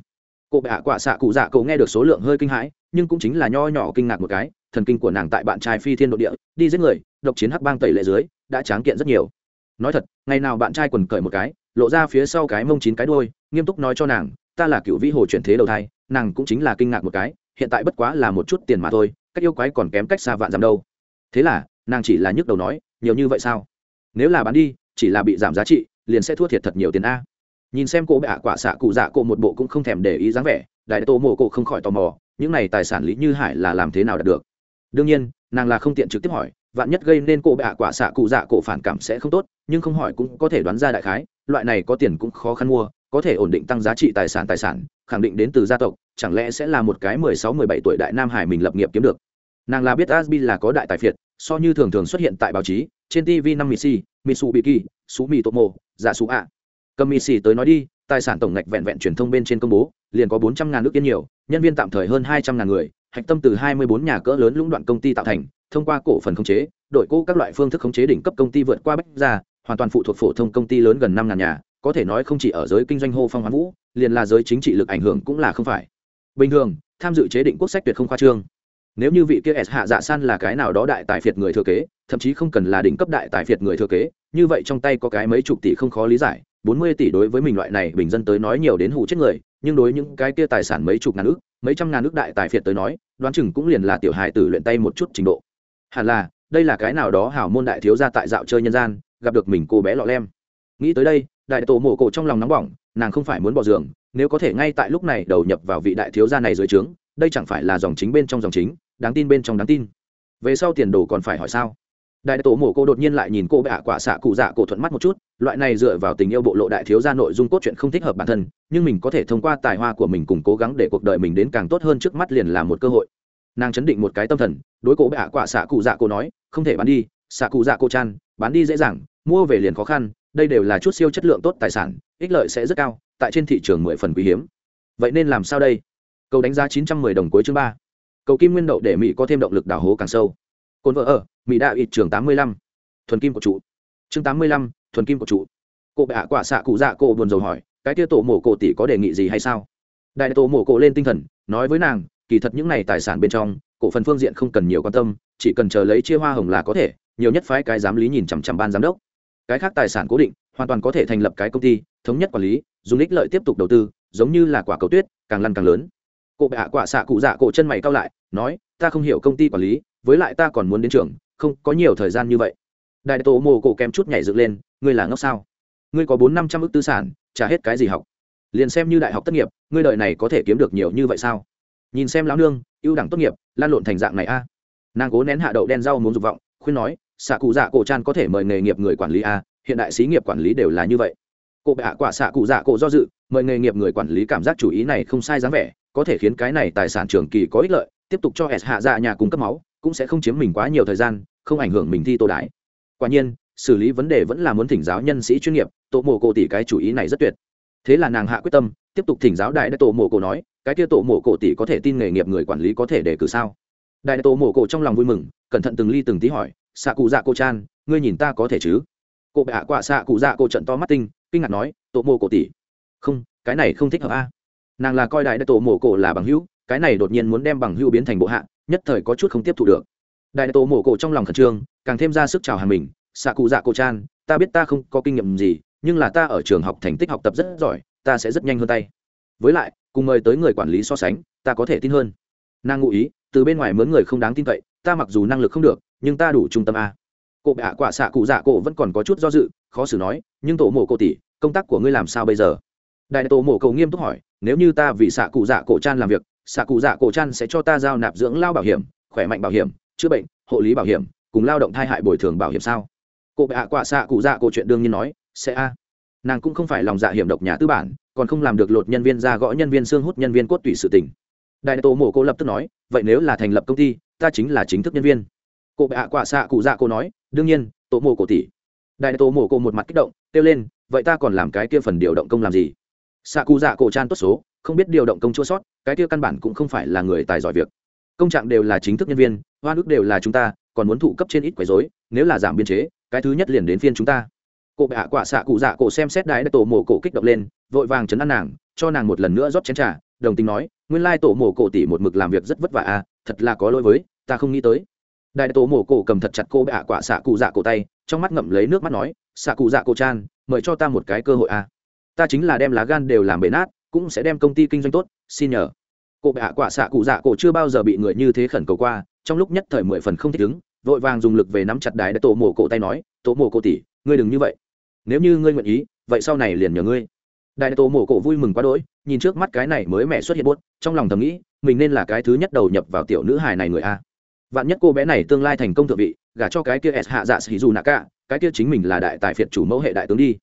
Cô bệ hạ quả xạ cụ dạ cậu nghe được số lượng hơi kinh hãi, nhưng cũng chính là nho nhỏ kinh ngạc một cái, thần kinh của nàng tại bạn trai phi thiên nội địa, đi giết người, độc chiến hắc bang tẩy lệ dưới, đã tráng kiện rất nhiều. Nói thật, ngày nào bạn trai quần cởi một cái, lộ ra phía sau cái mông chín cái đôi nghiêm túc nói cho nàng, ta là cựu vĩ hồ chuyển thế đầu thai, nàng cũng chính là kinh ngạc một cái, hiện tại bất quá là một chút tiền mà thôi, cách yêu quái còn kém cách xa vạn dặm đâu. Thế là, nàng chỉ là nhức đầu nói, nhiều như vậy sao? Nếu là bán đi, chỉ là bị giảm giá trị, liền sẽ thua thiệt thật nhiều tiền a nhìn xem cô bệ quả xạ cụ dạ cổ một bộ cũng không thèm để ý dáng vẻ, đại tô mộ cổ không khỏi tò mò, những này tài sản lý như hải là làm thế nào đạt được? Đương nhiên, nàng là không tiện trực tiếp hỏi, vạn nhất gây nên cô bệ quả xạ cụ dạ cổ phản cảm sẽ không tốt, nhưng không hỏi cũng có thể đoán ra đại khái, loại này có tiền cũng khó khăn mua, có thể ổn định tăng giá trị tài sản tài sản, khẳng định đến từ gia tộc, chẳng lẽ sẽ là một cái mười sáu, mười bảy tuổi đại nam hải mình lập nghiệp kiếm được? Nàng là biết asbi là có đại tài phiệt, so như thường thường xuất hiện tại báo chí, trên tv năm mì si biki su tô tomo giả su a cầm mitsi tới nói đi, tài sản tổng ngạch vẹn vẹn truyền thông bên trên công bố, liền có bốn trăm ngàn nước yên nhiều, nhân viên tạm thời hơn hai trăm ngàn người, hạch tâm từ hai mươi bốn nhà cỡ lớn lũng đoạn công ty tạo thành, thông qua cổ phần khống chế, đội cố các loại phương thức khống chế đỉnh cấp công ty vượt qua bách ra hoàn toàn phụ thuộc phổ thông công ty lớn gần năm ngàn nhà, có thể nói không chỉ ở giới kinh doanh hô phong hoán vũ, liền là giới chính trị lực ảnh hưởng cũng là không phải. Bình thường, tham dự chế định quốc sách tuyệt không khoa trương. Nếu như vị kia s hạ dạ san là cái nào đó đại tài phiệt người thừa kế, thậm chí không cần là đỉnh cấp đại tài phiệt người thừa kế, như vậy trong tay có cái mấy chục tỷ không khó lý giải bốn mươi tỷ đối với mình loại này bình dân tới nói nhiều đến hủ chết người, nhưng đối những cái kia tài sản mấy chục ngàn ước mấy trăm ngàn ước đại tài phiệt tới nói, đoán chừng cũng liền là tiểu hài tử luyện tay một chút trình độ. Hẳn là, đây là cái nào đó hảo môn đại thiếu gia tại dạo chơi nhân gian, gặp được mình cô bé lọ lem. Nghĩ tới đây, đại tổ mộ cổ trong lòng nóng bỏng, nàng không phải muốn bỏ giường, nếu có thể ngay tại lúc này đầu nhập vào vị đại thiếu gia này dưới trướng, đây chẳng phải là dòng chính bên trong dòng chính, đáng tin bên trong đáng tin. Về sau tiền đồ còn phải hỏi sao? Đại tổ mổ cô đột nhiên lại nhìn cô bạ quả xạ cụ dạ cổ thuận mắt một chút, loại này dựa vào tình yêu bộ lộ đại thiếu ra nội dung cốt truyện không thích hợp bản thân, nhưng mình có thể thông qua tài hoa của mình cùng cố gắng để cuộc đời mình đến càng tốt hơn trước mắt liền là một cơ hội. Nàng chấn định một cái tâm thần, đối cổ bạ quả xạ cụ dạ cổ nói, không thể bán đi, xạ cụ dạ cô chan, bán đi dễ dàng, mua về liền khó khăn, đây đều là chút siêu chất lượng tốt tài sản, ích lợi sẽ rất cao, tại trên thị trường mười phần quý hiếm. Vậy nên làm sao đây? Cầu đánh giá chín trăm mười đồng cuối chương ba. Cầu kim nguyên đậu để mỹ có thêm động lực đào hố càng sâu. Cồn vợ ở mỹ đạo ít trường tám mươi lăm, thuần kim của trụ. Chương tám mươi lăm, thuần kim của trụ. Cô bệ hạ quả xạ cụ dạ cô buồn rầu hỏi, cái kia tổ mổ cổ tỷ có đề nghị gì hay sao? Đại tổ mổ cổ lên tinh thần, nói với nàng, kỳ thật những này tài sản bên trong, cổ phần phương diện không cần nhiều quan tâm, chỉ cần chờ lấy chia hoa hồng là có thể, nhiều nhất phái cái giám lý nhìn chằm chằm ban giám đốc. Cái khác tài sản cố định, hoàn toàn có thể thành lập cái công ty, thống nhất quản lý, dùng ích lợi tiếp tục đầu tư, giống như là quả cầu tuyết, càng lăn càng lớn. Cô bệ hạ quả xạ cụ dạ cổ chân mày cao lại, nói, ta không hiểu công ty quản lý, với lại ta còn muốn đến trường không có nhiều thời gian như vậy. Đại tổ mồ cổ kém chút nhảy dựng lên, ngươi là ngốc sao? Ngươi có bốn năm trăm ước tư sản, trả hết cái gì học? Liền xem như đại học tốt nghiệp, ngươi đợi này có thể kiếm được nhiều như vậy sao? Nhìn xem lão nương, ưu đẳng tốt nghiệp, lan lộn thành dạng này a. Nàng cố nén hạ đậu đen rau muốn dục vọng, khuyên nói, xạ cụ dạ cổ chan có thể mời nghề nghiệp người quản lý a, hiện đại xí nghiệp quản lý đều là như vậy. Cụ bạ quả xạ cụ dạ cổ do dự, mời nghề nghiệp người quản lý cảm giác chủ ý này không sai dáng vẻ, có thể khiến cái này tài sản trường kỳ có ích lợi, tiếp tục cho s hạ dạ nhà cung cấp máu cũng sẽ không chiếm mình quá nhiều thời gian, không ảnh hưởng mình thi tô đái quả nhiên, xử lý vấn đề vẫn là muốn thỉnh giáo nhân sĩ chuyên nghiệp tổ mộ cổ tỷ cái chủ ý này rất tuyệt. Thế là nàng hạ quyết tâm, tiếp tục thỉnh giáo đại đại tổ mộ cổ nói, cái kia tổ mộ cổ tỷ có thể tin nghề nghiệp người quản lý có thể đề cử sao? Đại đại tổ mộ cổ trong lòng vui mừng, cẩn thận từng ly từng tí hỏi xạ cụ dạ cô chan, ngươi nhìn ta có thể chứ? Cô bệ hạ quạ xạ cụ dạ cô trận to mắt tinh, kinh ngạc nói tổ mộ cổ tỷ? Không, cái này không thích hợp a. Nàng là coi đại đại tổ mộ cổ là bằng hữu, cái này đột nhiên muốn đem bằng hữu biến thành bộ hạ nhất thời có chút không tiếp thu được. Đại tổ mộ cổ trong lòng khẩn trương, càng thêm ra sức chào hàng mình xạ cụ dạ cổ chan, ta biết ta không có kinh nghiệm gì, nhưng là ta ở trường học thành tích học tập rất giỏi, ta sẽ rất nhanh hơn tay. Với lại, cùng mời tới người quản lý so sánh, ta có thể tin hơn. Nàng ngụ ý, từ bên ngoài mướn người không đáng tin cậy, ta mặc dù năng lực không được, nhưng ta đủ trung tâm a. Cụ bạ quả xạ cụ dạ cổ vẫn còn có chút do dự, khó xử nói, nhưng tổ mộ cổ tỷ, công tác của ngươi làm sao bây giờ? Đại tổ mộ cầu nghiêm túc hỏi, nếu như ta vì xạ cụ dạ cổ chan làm việc xạ cụ dạ cổ chăn sẽ cho ta giao nạp dưỡng lao bảo hiểm, khỏe mạnh bảo hiểm, chữa bệnh, hộ lý bảo hiểm, cùng lao động thai hại bồi thường bảo hiểm sao? Cụ bạ quả xạ cụ dạ cổ chuyện đương nhiên nói, sẽ a. Nàng cũng không phải lòng dạ hiểm độc nhà tư bản, còn không làm được lột nhân viên ra gõ nhân viên xương hút nhân viên cốt tủy sự tình. Đại tổ mổ cô lập tức nói, vậy nếu là thành lập công ty, ta chính là chính thức nhân viên. Cụ bệ hạ quả xạ cụ dạ cô nói, đương nhiên, tổ mổ cổ tỷ. Đại tổ mổ cô một mặt kích động, kêu lên, vậy ta còn làm cái kia phần điều động công làm gì? Xạ cụ dạ cổ chan tốt số không biết điều động công chua sót, cái kia căn bản cũng không phải là người tài giỏi việc. Công trạng đều là chính thức nhân viên, hoa nước đều là chúng ta, còn muốn thụ cấp trên ít quấy rối, nếu là giảm biên chế, cái thứ nhất liền đến phiên chúng ta. Cụ bạ quả xạ cụ dạ cổ xem xét đái đã tổ mổ cổ kích động lên, vội vàng chấn an nàng, cho nàng một lần nữa rót chén trà, đồng tình nói, nguyên lai tổ mổ cổ tỷ một mực làm việc rất vất vả à thật là có lỗi với, ta không nghĩ tới. Đại tổ mổ cổ cầm thật chặt cô bạ quả xạ cụ dạ cổ tay, trong mắt ngậm lấy nước mắt nói, xạ cụ dạ cổ chan, mời cho ta một cái cơ hội à. Ta chính là đem lá gan đều làm bể nát cũng sẽ đem công ty kinh doanh tốt, xin nhờ. Cụ bệ hạ quả xạ cụ dạ cổ chưa bao giờ bị người như thế khẩn cầu qua, trong lúc nhất thời mười phần không thích ứng, vội vàng dùng lực về nắm chặt đái đã tổ mổ cổ tay nói, tổ mổ cổ tỷ, ngươi đừng như vậy. Nếu như ngươi nguyện ý, vậy sau này liền nhờ ngươi. Đại tổ mổ cổ vui mừng quá đỗi, nhìn trước mắt cái này mới mẹ xuất hiện buốt, trong lòng thầm nghĩ, mình nên là cái thứ nhất đầu nhập vào tiểu nữ hài này người a. Vạn nhất cô bé này tương lai thành công thượng vị, gả cho cái kia s hạ dạ sĩ dù nạ cả, cái kia chính mình là đại tài phiệt chủ mẫu hệ đại tướng đi.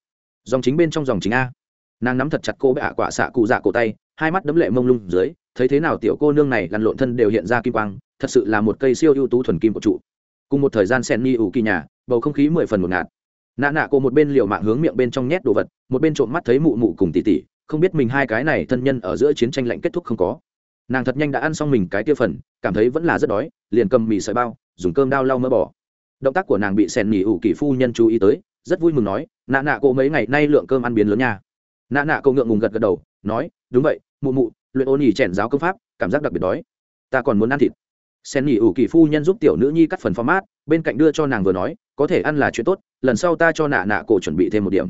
Dòng chính bên trong dòng chính a nàng nắm thật chặt cô bé ạ quả xạ cụ dạ cổ tay, hai mắt đấm lệ mông lung dưới, thấy thế nào tiểu cô nương này lăn lộn thân đều hiện ra kim quang, thật sự là một cây siêu ưu tú thuần kim của trụ cùng một thời gian sen ni ủ kỳ nhà, bầu không khí mười phần một ngạt. Nạ nạ cô một bên liều mạng hướng miệng bên trong nhét đồ vật, một bên trộm mắt thấy mụ mụ cùng tỉ tỉ không biết mình hai cái này thân nhân ở giữa chiến tranh lạnh kết thúc không có. Nàng thật nhanh đã ăn xong mình cái tiêu phần, cảm thấy vẫn là rất đói, liền cầm mì sợi bao, dùng cơm đao lau mỡ bỏ. Động tác của nàng bị sen nỉ ủ kỳ phu nhân chú ý tới, rất vui mừng nói, nạ nạ cô mấy ngày nay lượng cơm ăn biến lớn nha nạ nạ cậu ngượng ngùng gật gật đầu, nói, đúng vậy, mụ mụ, luyện ôn ỉ chèn giáo công pháp, cảm giác đặc biệt đói. Ta còn muốn ăn thịt. Sen nghỉ ủ kỳ phu nhân giúp tiểu nữ nhi cắt phần format, bên cạnh đưa cho nàng vừa nói, có thể ăn là chuyện tốt, lần sau ta cho nạ nạ cổ chuẩn bị thêm một điểm.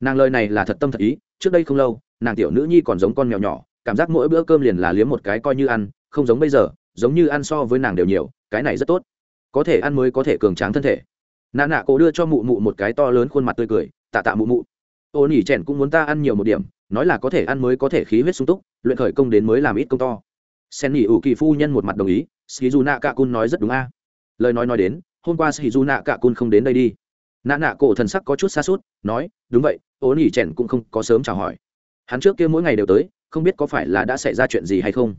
Nàng lời này là thật tâm thật ý, trước đây không lâu, nàng tiểu nữ nhi còn giống con mèo nhỏ, cảm giác mỗi bữa cơm liền là liếm một cái coi như ăn, không giống bây giờ, giống như ăn so với nàng đều nhiều, cái này rất tốt. Có thể ăn mới có thể cường tráng thân thể. Nạ nạ cổ đưa cho mụ mụ một cái to lớn khuôn mặt tươi cười, tạ tạ mụ mụ ô nỉ chèn cũng muốn ta ăn nhiều một điểm, nói là có thể ăn mới có thể khí huyết sung túc, luyện khởi công đến mới làm ít công to. Sen nỉ ủ kỳ phu nhân một mặt đồng ý skizu nạ cạ cun nói rất đúng a. Lời nói nói đến, hôm qua sĩ du nạ cạ cun không đến đây đi. Nạ nạ cổ thần sắc có chút xa suốt nói, đúng vậy, ô nỉ chèn cũng không có sớm chào hỏi. Hắn trước kia mỗi ngày đều tới, không biết có phải là đã xảy ra chuyện gì hay không.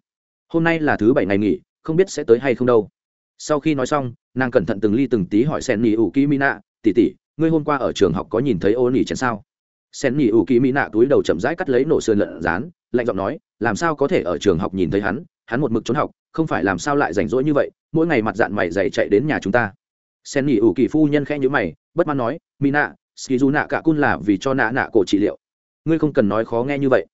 Hôm nay là thứ bảy ngày nghỉ, không biết sẽ tới hay không đâu. Sau khi nói xong, nàng cẩn thận từng ly từng tí hỏi sen nỉ ủ kỳ mỹ nạ tỉ tỉ ngươi hôm qua ở trường học có nhìn thấy ô nỉ chèn sao? Sen nỉ ủ kỳ mỹ nạ túi đầu chậm rãi cắt lấy nổ sườn lợn rán, lạnh giọng nói, làm sao có thể ở trường học nhìn thấy hắn? Hắn một mực trốn học, không phải làm sao lại rảnh rỗi như vậy, mỗi ngày mặt dạng mày dày chạy đến nhà chúng ta. Sen nỉ ủ kỳ phu nhân khẽ nhữ mày, bất mãn nói mỹ nạ ski du nạ cả cun là vì cho nạ nạ cổ trị liệu. Ngươi không cần nói khó nghe như vậy.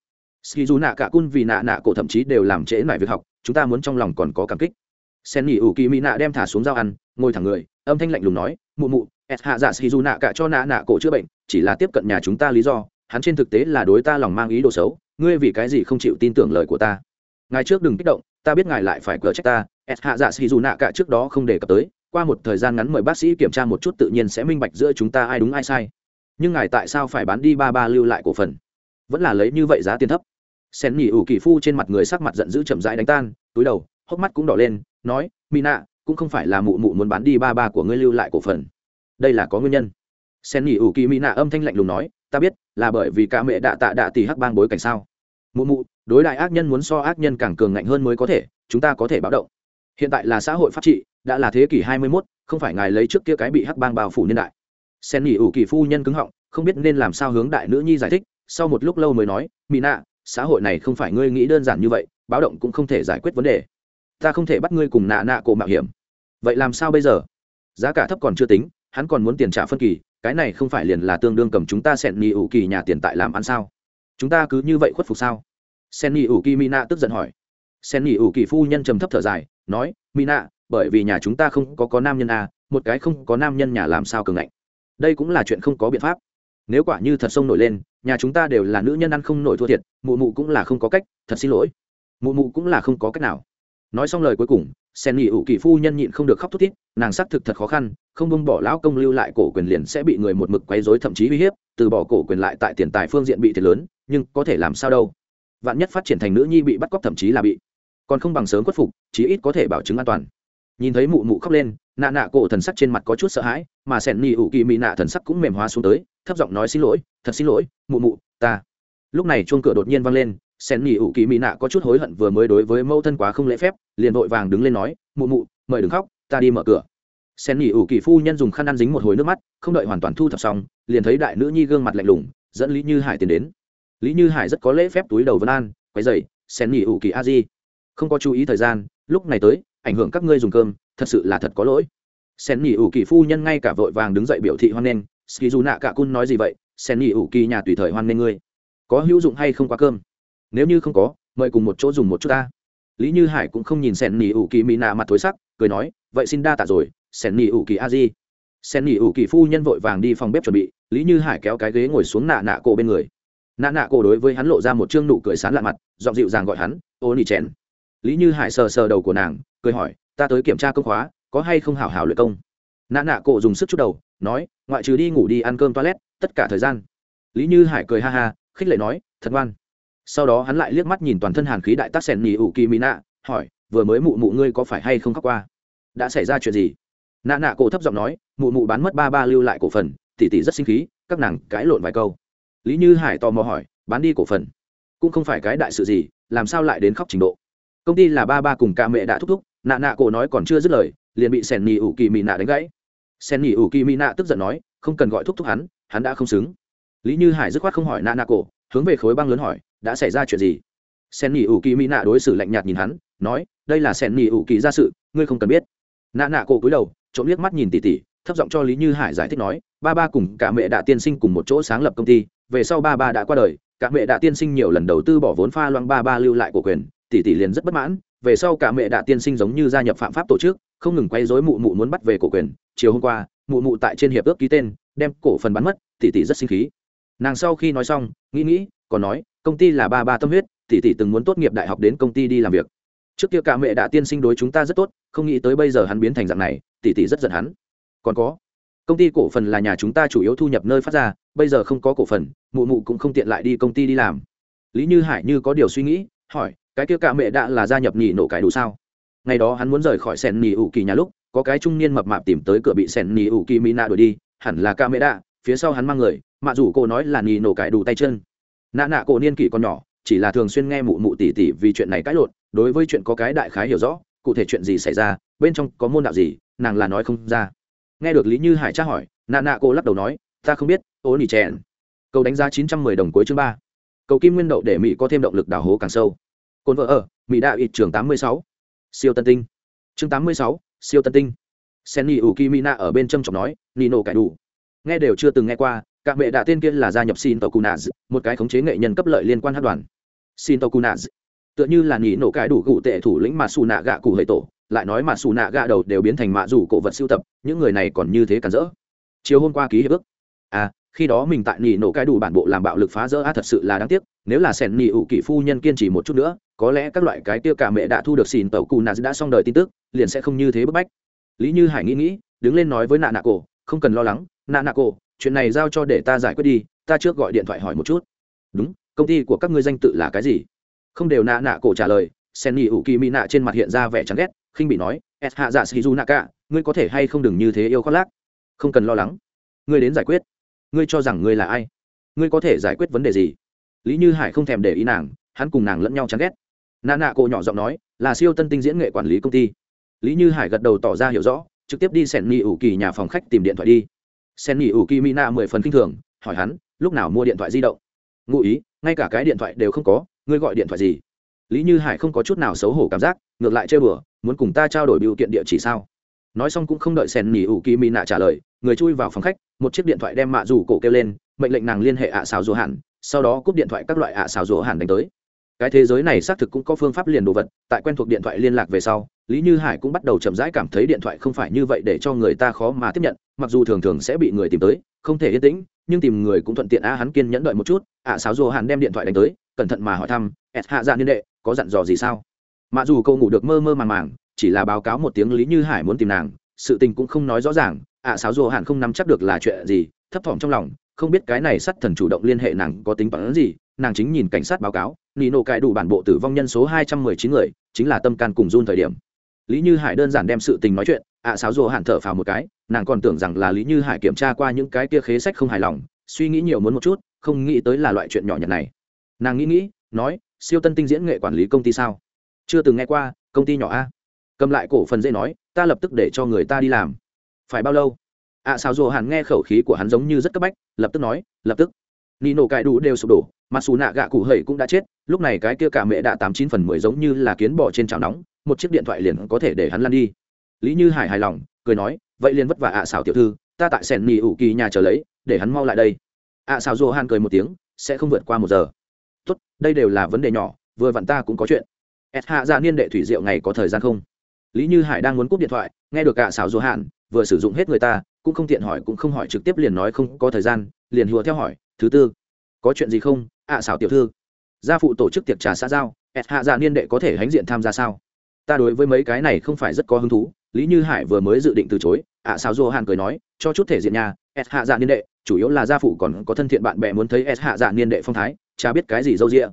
Ski du nạ cả cun vì nạ nạ cổ thậm chí đều làm trễ lại việc học, chúng ta muốn trong lòng còn có cảm kích. Sen nỉ ủ kỳ mỹ nạ đem thả xuống dao ăn, ngồi thẳng người, âm thanh lạnh lùng nói, mụ mụ s hạ dạ xì dù nạ cả cho nạ nạ cổ chữa bệnh, chỉ là tiếp cận nhà chúng ta lý do, hắn trên thực tế là đối ta lòng mang ý đồ xấu, ngươi vì cái gì không chịu tin tưởng lời của ta? Ngài trước đừng kích động, ta biết ngài lại phải cờ trách ta, s hạ dạ xì dù nạ cả trước đó không đề cập tới, qua một thời gian ngắn mời bác sĩ kiểm tra một chút tự nhiên sẽ minh bạch giữa chúng ta ai đúng ai sai. Nhưng ngài tại sao phải bán đi ba ba lưu lại cổ phần? Vẫn là lấy như vậy giá tiền thấp. Sen nhỉ ủ kỳ phu trên mặt người sắc mặt giận dữ chậm rãi đánh tan, túi đầu, hốc mắt cũng đỏ lên, nói mỹ nạ cũng không phải là mụ mụ muốn bán đi ba ba của ngươi lưu lại cổ phần đây là có nguyên nhân. Sen nhỉ ủ kỳ mỹ nạ âm thanh lạnh lùng nói ta biết là bởi vì cả mẹ đạ tạ đạ tỷ hắc bang bối cảnh sao? Mụ mụ đối đại ác nhân muốn so ác nhân càng cường ngạnh hơn mới có thể chúng ta có thể báo động. Hiện tại là xã hội pháp trị đã là thế kỷ hai mươi 21, không phải ngài lấy trước kia cái bị hắc bang bao phủ niên đại. Sen nhỉ ủ kỳ phu nhân cứng họng không biết nên làm sao hướng đại nữ nhi giải thích sau một lúc lâu mới nói mỹ nạ xã hội này không phải ngươi nghĩ đơn giản như vậy báo động cũng không thể giải quyết vấn đề. Ta không thể bắt ngươi cùng nạ nạ cổ mạo hiểm. Vậy làm sao bây giờ? Giá cả thấp còn chưa tính hắn còn muốn tiền trả phân kỳ cái này không phải liền là tương đương cầm chúng ta sen nhị ủ kỳ nhà tiền tại làm ăn sao? Chúng ta cứ như vậy khuất phục sao? Sen nhị ủ kỳ mina tức giận hỏi. Sen nhị ủ kỳ phu nhân trầm thấp thở dài nói mina, bởi vì nhà chúng ta không có có nam nhân à, một cái không có nam nhân nhà làm sao cường ngạnh? Đây cũng là chuyện không có biện pháp. Nếu quả như thật sông nổi lên nhà chúng ta đều là nữ nhân ăn không nổi thua thiệt mụ mụ cũng là không có cách thật xin lỗi. Mụ mụ cũng là không có cách nào. Nói xong lời cuối cùng sen nghỉ ủ kỳ phu nhân nhịn không được khóc thút thít, nàng xác thực thật khó khăn, không bông bỏ lão công lưu lại cổ quyền liền sẽ bị người một mực quấy dối thậm chí uy hiếp, từ bỏ cổ quyền lại tại tiền tài phương diện bị thiệt lớn, nhưng có thể làm sao đâu. Vạn nhất phát triển thành nữ nhi bị bắt cóc thậm chí là bị còn không bằng sớm khuất phục, chí ít có thể bảo chứng an toàn. Nhìn thấy mụ mụ khóc lên, nạ nạ cổ thần sắc trên mặt có chút sợ hãi, mà sẻn nỉ ủ kỳ mị nạ thần sắc cũng mềm hóa xuống tới, thấp giọng nói xin lỗi, thật xin lỗi, mụ mụ, ta. Lúc này chuông cửa đột nhiên vang lên sen nghỉ ủ kỳ mỹ nạ có chút hối hận vừa mới đối với mẫu thân quá không lễ phép, liền vội vàng đứng lên nói, mụ mụ, mời đừng khóc, ta đi mở cửa. Sen nghỉ ủ kỳ phu nhân dùng khăn ăn dính một hồi nước mắt, không đợi hoàn toàn thu thập xong, liền thấy đại nữ nhi gương mặt lạnh lùng, dẫn lý như hải tiến đến. Lý như hải rất có lễ phép túi đầu vân an quay dậy sen nghỉ ủ kỳ a di, không có chú ý thời gian, lúc này tới, ảnh hưởng các ngươi dùng cơm, thật sự là thật có lỗi. Sen nghỉ ủ kỳ phu nhân ngay cả vội vàng đứng dậy biểu thị hoan nghênh ski dù nạ cả cun nói gì vậy? Sen nghỉ ủ kỳ nhà tùy thời hoan nghênh ngươi. Có hữu dụng hay không qua cơm? Nếu như không có, mời cùng một chỗ dùng một chút ta. Lý như hải cũng không nhìn sen nỉ ủ kỳ mỹ nạ mặt thối sắc, cười nói, vậy xin đa tạ rồi sen nỉ ủ kỳ a di. Sen nỉ ủ kỳ phu nhân vội vàng đi phòng bếp chuẩn bị, lý như hải kéo cái ghế ngồi xuống nạ nạ cổ bên người. Nạ nạ cổ đối với hắn lộ ra một chương nụ cười sán lạ mặt, giọng dịu dàng gọi hắn, ô nỉ chèn. Lý như hải sờ sờ đầu của nàng, cười hỏi, ta tới kiểm tra công khóa, có hay không hảo hảo luyện công? Nạ nạ cổ dùng sức chút đầu, nói, ngoại trừ đi ngủ đi ăn cơm toilet, tất cả thời gian. Lý như hải cười ha ha, khích lệ nói, thật ngoan sau đó hắn lại liếc mắt nhìn toàn thân hàn khí đại tác sẻn nhì ủ kỳ mỹ nạ, hỏi, vừa mới mụ mụ ngươi có phải hay không khóc qua? Đã xảy ra chuyện gì? Nạ nạ cổ thấp giọng nói, mụ mụ bán mất ba ba lưu lại cổ phần, tỷ tỷ rất sinh khí, các nàng cãi lộn vài câu. Lý như hải tò mò hỏi, bán đi cổ phần? Cũng không phải cái đại sự gì, làm sao lại đến khóc trình độ? Công ty là ba ba cùng ca mẹ đã thúc thúc. Nạ nạ cổ nói còn chưa dứt lời, liền bị sẻn nhì ủ kỳ mỹ nạ đánh gãy. Sen nhì ủ kỳ mỹ nạ tức giận nói, không cần gọi thúc thúc hắn hắn đã không xứng. Lý như hải dứt khoát không hỏi nạ nạ cổ hướng về khối băng lớn hỏi, đã xảy ra chuyện gì? Sen nghỉ ủ kỳ mỹ nạ đối xử lạnh nhạt nhìn hắn, nói, đây là sen nghỉ ủ kỳ ra sự, ngươi không cần biết. Nạ nạ cổ cúi đầu, trộm liếc mắt nhìn tỉ tỉ, thấp giọng cho lý như hải giải thích nói, ba ba cùng cả mẹ đạ tiên sinh cùng một chỗ sáng lập công ty, về sau ba ba đã qua đời, cả mẹ đạ tiên sinh nhiều lần đầu tư bỏ vốn pha loang ba ba lưu lại của quyền tỷ tỷ liền rất bất mãn, về sau cả mẹ đạ tiên sinh giống như gia nhập phạm pháp tổ chức, không ngừng quay dối mụ mụ muốn bắt về cổ quyền. Chiều hôm qua, mụ mụ tại trên hiệp ước ký tên, đem cổ phần bắn mất tỷ tỷ rất sinh khí nàng sau khi nói xong nghĩ nghĩ còn nói công ty là ba ba tâm huyết tỷ tỷ từng muốn tốt nghiệp đại học đến công ty đi làm việc. Trước kia cả mẹ đã tiên sinh đối chúng ta rất tốt không nghĩ tới bây giờ hắn biến thành dạng này tỷ tỷ rất giận hắn. Còn có công ty cổ phần là nhà chúng ta chủ yếu thu nhập nơi phát ra bây giờ không có cổ phần mụ mụ cũng không tiện lại đi công ty đi làm. Lý như hải như có điều suy nghĩ hỏi cái kia cả mẹ đã là gia nhập nhì nổ cải đủ sao? Ngày đó hắn muốn rời khỏi sẻn nhì ủ kỳ nhà lúc có cái trung niên mập mạp tìm tới cửa bị sẻn nhì ủ kỳ mỹ nạ đuổi đi hẳn là cả mẹ đã, phía sau hắn mang người mạ dù cô nói là nỉ nổ cải đủ tay chân. Nạ nạ cổ niên kỷ còn nhỏ, chỉ là thường xuyên nghe mụ mụ tỉ tỉ vì chuyện này cãi lộn, đối với chuyện có cái đại khái hiểu rõ, cụ thể chuyện gì xảy ra, bên trong có môn đạo gì, nàng là nói không ra. Nghe được lý như hải tra hỏi, nạ nạ cô lắc đầu nói, ta không biết ố nỉ chèn. Cầu đánh giá chín trăm mười đồng cuối chương ba. Cầu kim nguyên đậu để mỹ có thêm động lực đào hố càng sâu. Cồn vợ ở, mỹ đạo ít trường tám mươi sáu. Siêu tân tinh. Chương tám mươi sáu, siêu tân tinh. Senni ủ kỳ mina ở bên trâm trọng nói nino cải đủ. Nghe đều chưa từng nghe qua các mẹ đã tên kia là gia nhập xin tàu cunaz một cái khống chế nghệ nhân cấp lợi liên quan hát đoàn. Xin tàu cunaz tựa như là nỉ nổ cái đủ cụ tệ thủ lĩnh mà xù nạ gạ cụ hệ tổ, lại nói mà xù nạ gạ đầu đều biến thành mạ rủ cổ vật siêu tập, những người này còn như thế cản rỡ. Chiều hôm qua ký hiệp ước. À khi đó mình tại nỉ nổ cái đủ bản bộ làm bạo lực phá rỡ a thật sự là đáng tiếc, nếu là sẻn nỉ ủ kỷ phu nhân kiên trì một chút nữa, có lẽ các loại cái tiêu cả mẹ đã thu được xìn tàu cù nà đã xong đời tin tức, liền sẽ không như thế bức bách. Lý như hải nghĩ nghĩ, đứng lên nói với nạ nạ cổ, không cần lo lắng, nạ nạ cổ chuyện này giao cho để ta giải quyết đi, ta trước gọi điện thoại hỏi một chút. Đúng, công ty của các ngươi danh tự là cái gì? Không đều nạ nạ cổ trả lời, sen nhị ủ kỳ mỹ nạ trên mặt hiện ra vẻ chán ghét, khinh bị nói s hạ dạ shizu nạ cả, ngươi có thể hay không đừng như thế yêu khoác lác? Không cần lo lắng. Ngươi đến giải quyết. Ngươi cho rằng ngươi là ai? Ngươi có thể giải quyết vấn đề gì? Lý như hải không thèm để ý nàng, hắn cùng nàng lẫn nhau chán ghét. Nạ nạ cổ nhỏ giọng nói, là siêu tân tinh diễn nghệ quản lý công ty. Lý như hải gật đầu tỏ ra hiểu rõ, trực tiếp đi sen nhị ủ kỳ nhà phòng khách tìm điện thoại đi sen nhị ủ kỳ mỹ Na mười phần kinh thường, hỏi hắn, lúc nào mua điện thoại di động? Ngụ ý, ngay cả cái điện thoại đều không có, ngươi gọi điện thoại gì? Lý như hải không có chút nào xấu hổ cảm giác, ngược lại chơi bừa muốn cùng ta trao đổi biểu kiện địa chỉ sao? Nói xong cũng không đợi sen nhị ủ kỳ mỹ Na trả lời, người chui vào phòng khách, một chiếc điện thoại đem mạ rủ cổ kêu lên, mệnh lệnh nàng liên hệ ạ xào rùa hẳn, sau đó cúp điện thoại các loại ạ xào rùa hẳn đánh tới. Cái thế giới này xác thực cũng có phương pháp liền đồ vật, tại quen thuộc điện thoại liên lạc về sau lý như hải cũng bắt đầu chậm rãi cảm thấy điện thoại không phải như vậy để cho người ta khó mà tiếp nhận, mặc dù thường thường sẽ bị người tìm tới, không thể yên tĩnh, nhưng tìm người cũng thuận tiện a hắn kiên nhẫn đợi một chút. Ạ sáo dù hàn đem điện thoại đánh tới, cẩn thận mà hỏi thăm, ẹt hạ dạ niên đệ, có dặn dò gì sao? Mặc dù câu ngủ được mơ mơ màng màng, chỉ là báo cáo một tiếng lý như hải muốn tìm nàng, sự tình cũng không nói rõ ràng. Ạ sáo dù hàn không nắm chắc được là chuyện gì, thấp thỏm trong lòng, không biết cái này sắt thần chủ động liên hệ nàng có tính toán gì, nàng chính nhìn cảnh sát báo cáo nị nổ cãi đủ bản bộ tử vong nhân số hai trăm mười chín người, chính là tâm can cùng run thời điểm lý như hải đơn giản đem sự tình nói chuyện ạ à, sáo rồ hạn thở phào một cái nàng còn tưởng rằng là lý như hải kiểm tra qua những cái kia khế sách không hài lòng suy nghĩ nhiều muốn một chút không nghĩ tới là loại chuyện nhỏ nhặt này. Nàng nghĩ nghĩ nói siêu tân tinh diễn nghệ quản lý công ty sao? Chưa từng nghe qua công ty nhỏ a. Cầm lại cổ phần dễ nói ta lập tức để cho người ta đi làm. Phải bao lâu? ạ à, sao rồ hàn nghe khẩu khí của hắn giống như rất cấp bách lập tức nói lập tức. Ni nổ cãi đủ đều sụp đổ mặc xù nạ gạ cụ hầy cũng đã chết lúc này cái kia cả mẹ đã tám chín phần mười giống như là kiến bò trên chảo nóng một chiếc điện thoại liền có thể để hắn lăn đi. Lý như hải hài lòng cười nói vậy liền vất vả ạ à xảo tiểu thư ta tại sẻn nỉ ủ kỳ nhà chờ lấy để hắn mau lại đây. Ạ à xảo dô hàn cười một tiếng sẽ không vượt qua một giờ. Tốt đây đều là vấn đề nhỏ vừa vặn ta cũng có chuyện. Ẹt hạ ra niên đệ thủy diệu ngày có thời gian không? Lý như hải đang muốn cúp điện thoại nghe được ạ xảo dô hàn vừa sử dụng hết người ta cũng không tiện hỏi cũng không hỏi trực tiếp liền nói không có thời gian liền hùa theo hỏi thứ tư có chuyện gì không ạ à, xảo tiểu thư? Gia phụ tổ chức tiệc trà xã giao ẹt hạ dạ niên đệ có thể hãnh diện tham gia sao? Ta đối với mấy cái này không phải rất có hứng thú lý như hải vừa mới dự định từ chối ạ à, xảo dô hàn cười nói cho chút thể diện nhà s hạ dạ niên đệ chủ yếu là gia phụ còn có thân thiện bạn bè muốn thấy s hạ dạ niên đệ phong thái cha biết cái gì dâu rịa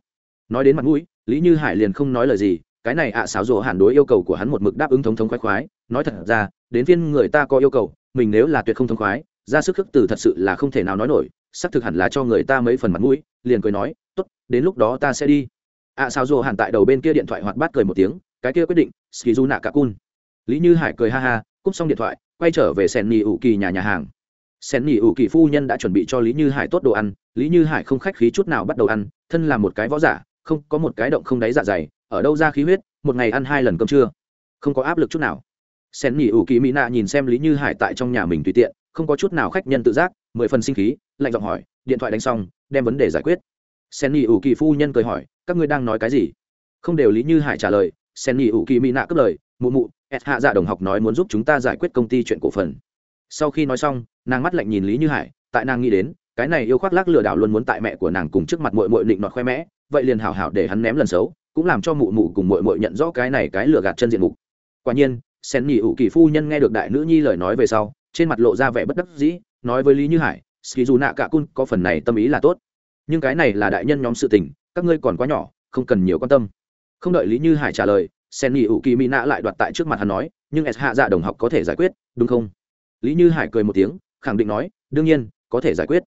nói đến mặt mũi lý như hải liền không nói lời gì cái này ạ à, xảo dô hàn đối yêu cầu của hắn một mực đáp ứng thống thống khoái khoái nói thật ra đến phiên người ta có yêu cầu mình nếu là tuyệt không thống khoái ra sức khước từ thật sự là không thể nào nói nổi xác thực hẳn là cho người ta mấy phần mặt mũi liền cười nói tốt đến lúc đó ta sẽ đi. ạ à, sao dồ hẳn tại đầu bên kia điện thoại hoạt bát cười một tiếng cái kia quyết định ski du nạ cả cun lý như hải cười ha ha, cúp xong điện thoại, quay trở về sen nỉ ủ kỳ nhà nhà hàng. Sen nỉ ủ kỳ phu nhân đã chuẩn bị cho lý như hải tốt đồ ăn, lý như hải không khách khí chút nào bắt đầu ăn, thân là một cái võ giả, không, có một cái động không đáy dạ dày, ở đâu ra khí huyết, một ngày ăn hai lần cơm trưa. Không có áp lực chút nào. Sen nhỉ ủ kỳ mỹ nạ nhìn xem lý như hải tại trong nhà mình tùy tiện, không có chút nào khách nhân tự giác, mười phần sinh khí, lạnh giọng hỏi, điện thoại đánh xong, đem vấn đề giải quyết. Sen nhỉ ủ kỳ phu nhân cười hỏi, các ngươi đang nói cái gì? Không đều lý như hải trả lời sen ni ủ kỳ mỹ nạ cất lời, mụ mụ ẹt hạ dạ đồng học nói muốn giúp chúng ta giải quyết công ty chuyện cổ phần. Sau khi nói xong, nàng mắt lạnh nhìn lý như hải, tại nàng nghĩ đến, cái này yêu khoác lác lừa đảo luôn muốn tại mẹ của nàng cùng trước mặt mội mội định nọt khoe mẽ, vậy liền hảo hảo để hắn ném lần xấu, cũng làm cho mụ mụ cùng mội mội nhận rõ cái này cái lừa gạt chân diện mục. Quả nhiên, sen nhị ủ kỳ phu nhân nghe được đại nữ nhi lời nói về sau, trên mặt lộ ra vẻ bất đắc dĩ, nói với lý như hải, ski dù nạ cả cun, có phần này tâm ý là tốt. Nhưng cái này là đại nhân nhóm sự tình, các ngươi còn quá nhỏ, không cần nhiều quan tâm không đợi lý như hải trả lời sen nghỉ ủ kỳ mỹ nạ lại đoạt tại trước mặt hắn nói, nhưng s hạ dạ đồng học có thể giải quyết, đúng không? Lý như hải cười một tiếng, khẳng định nói, đương nhiên, có thể giải quyết.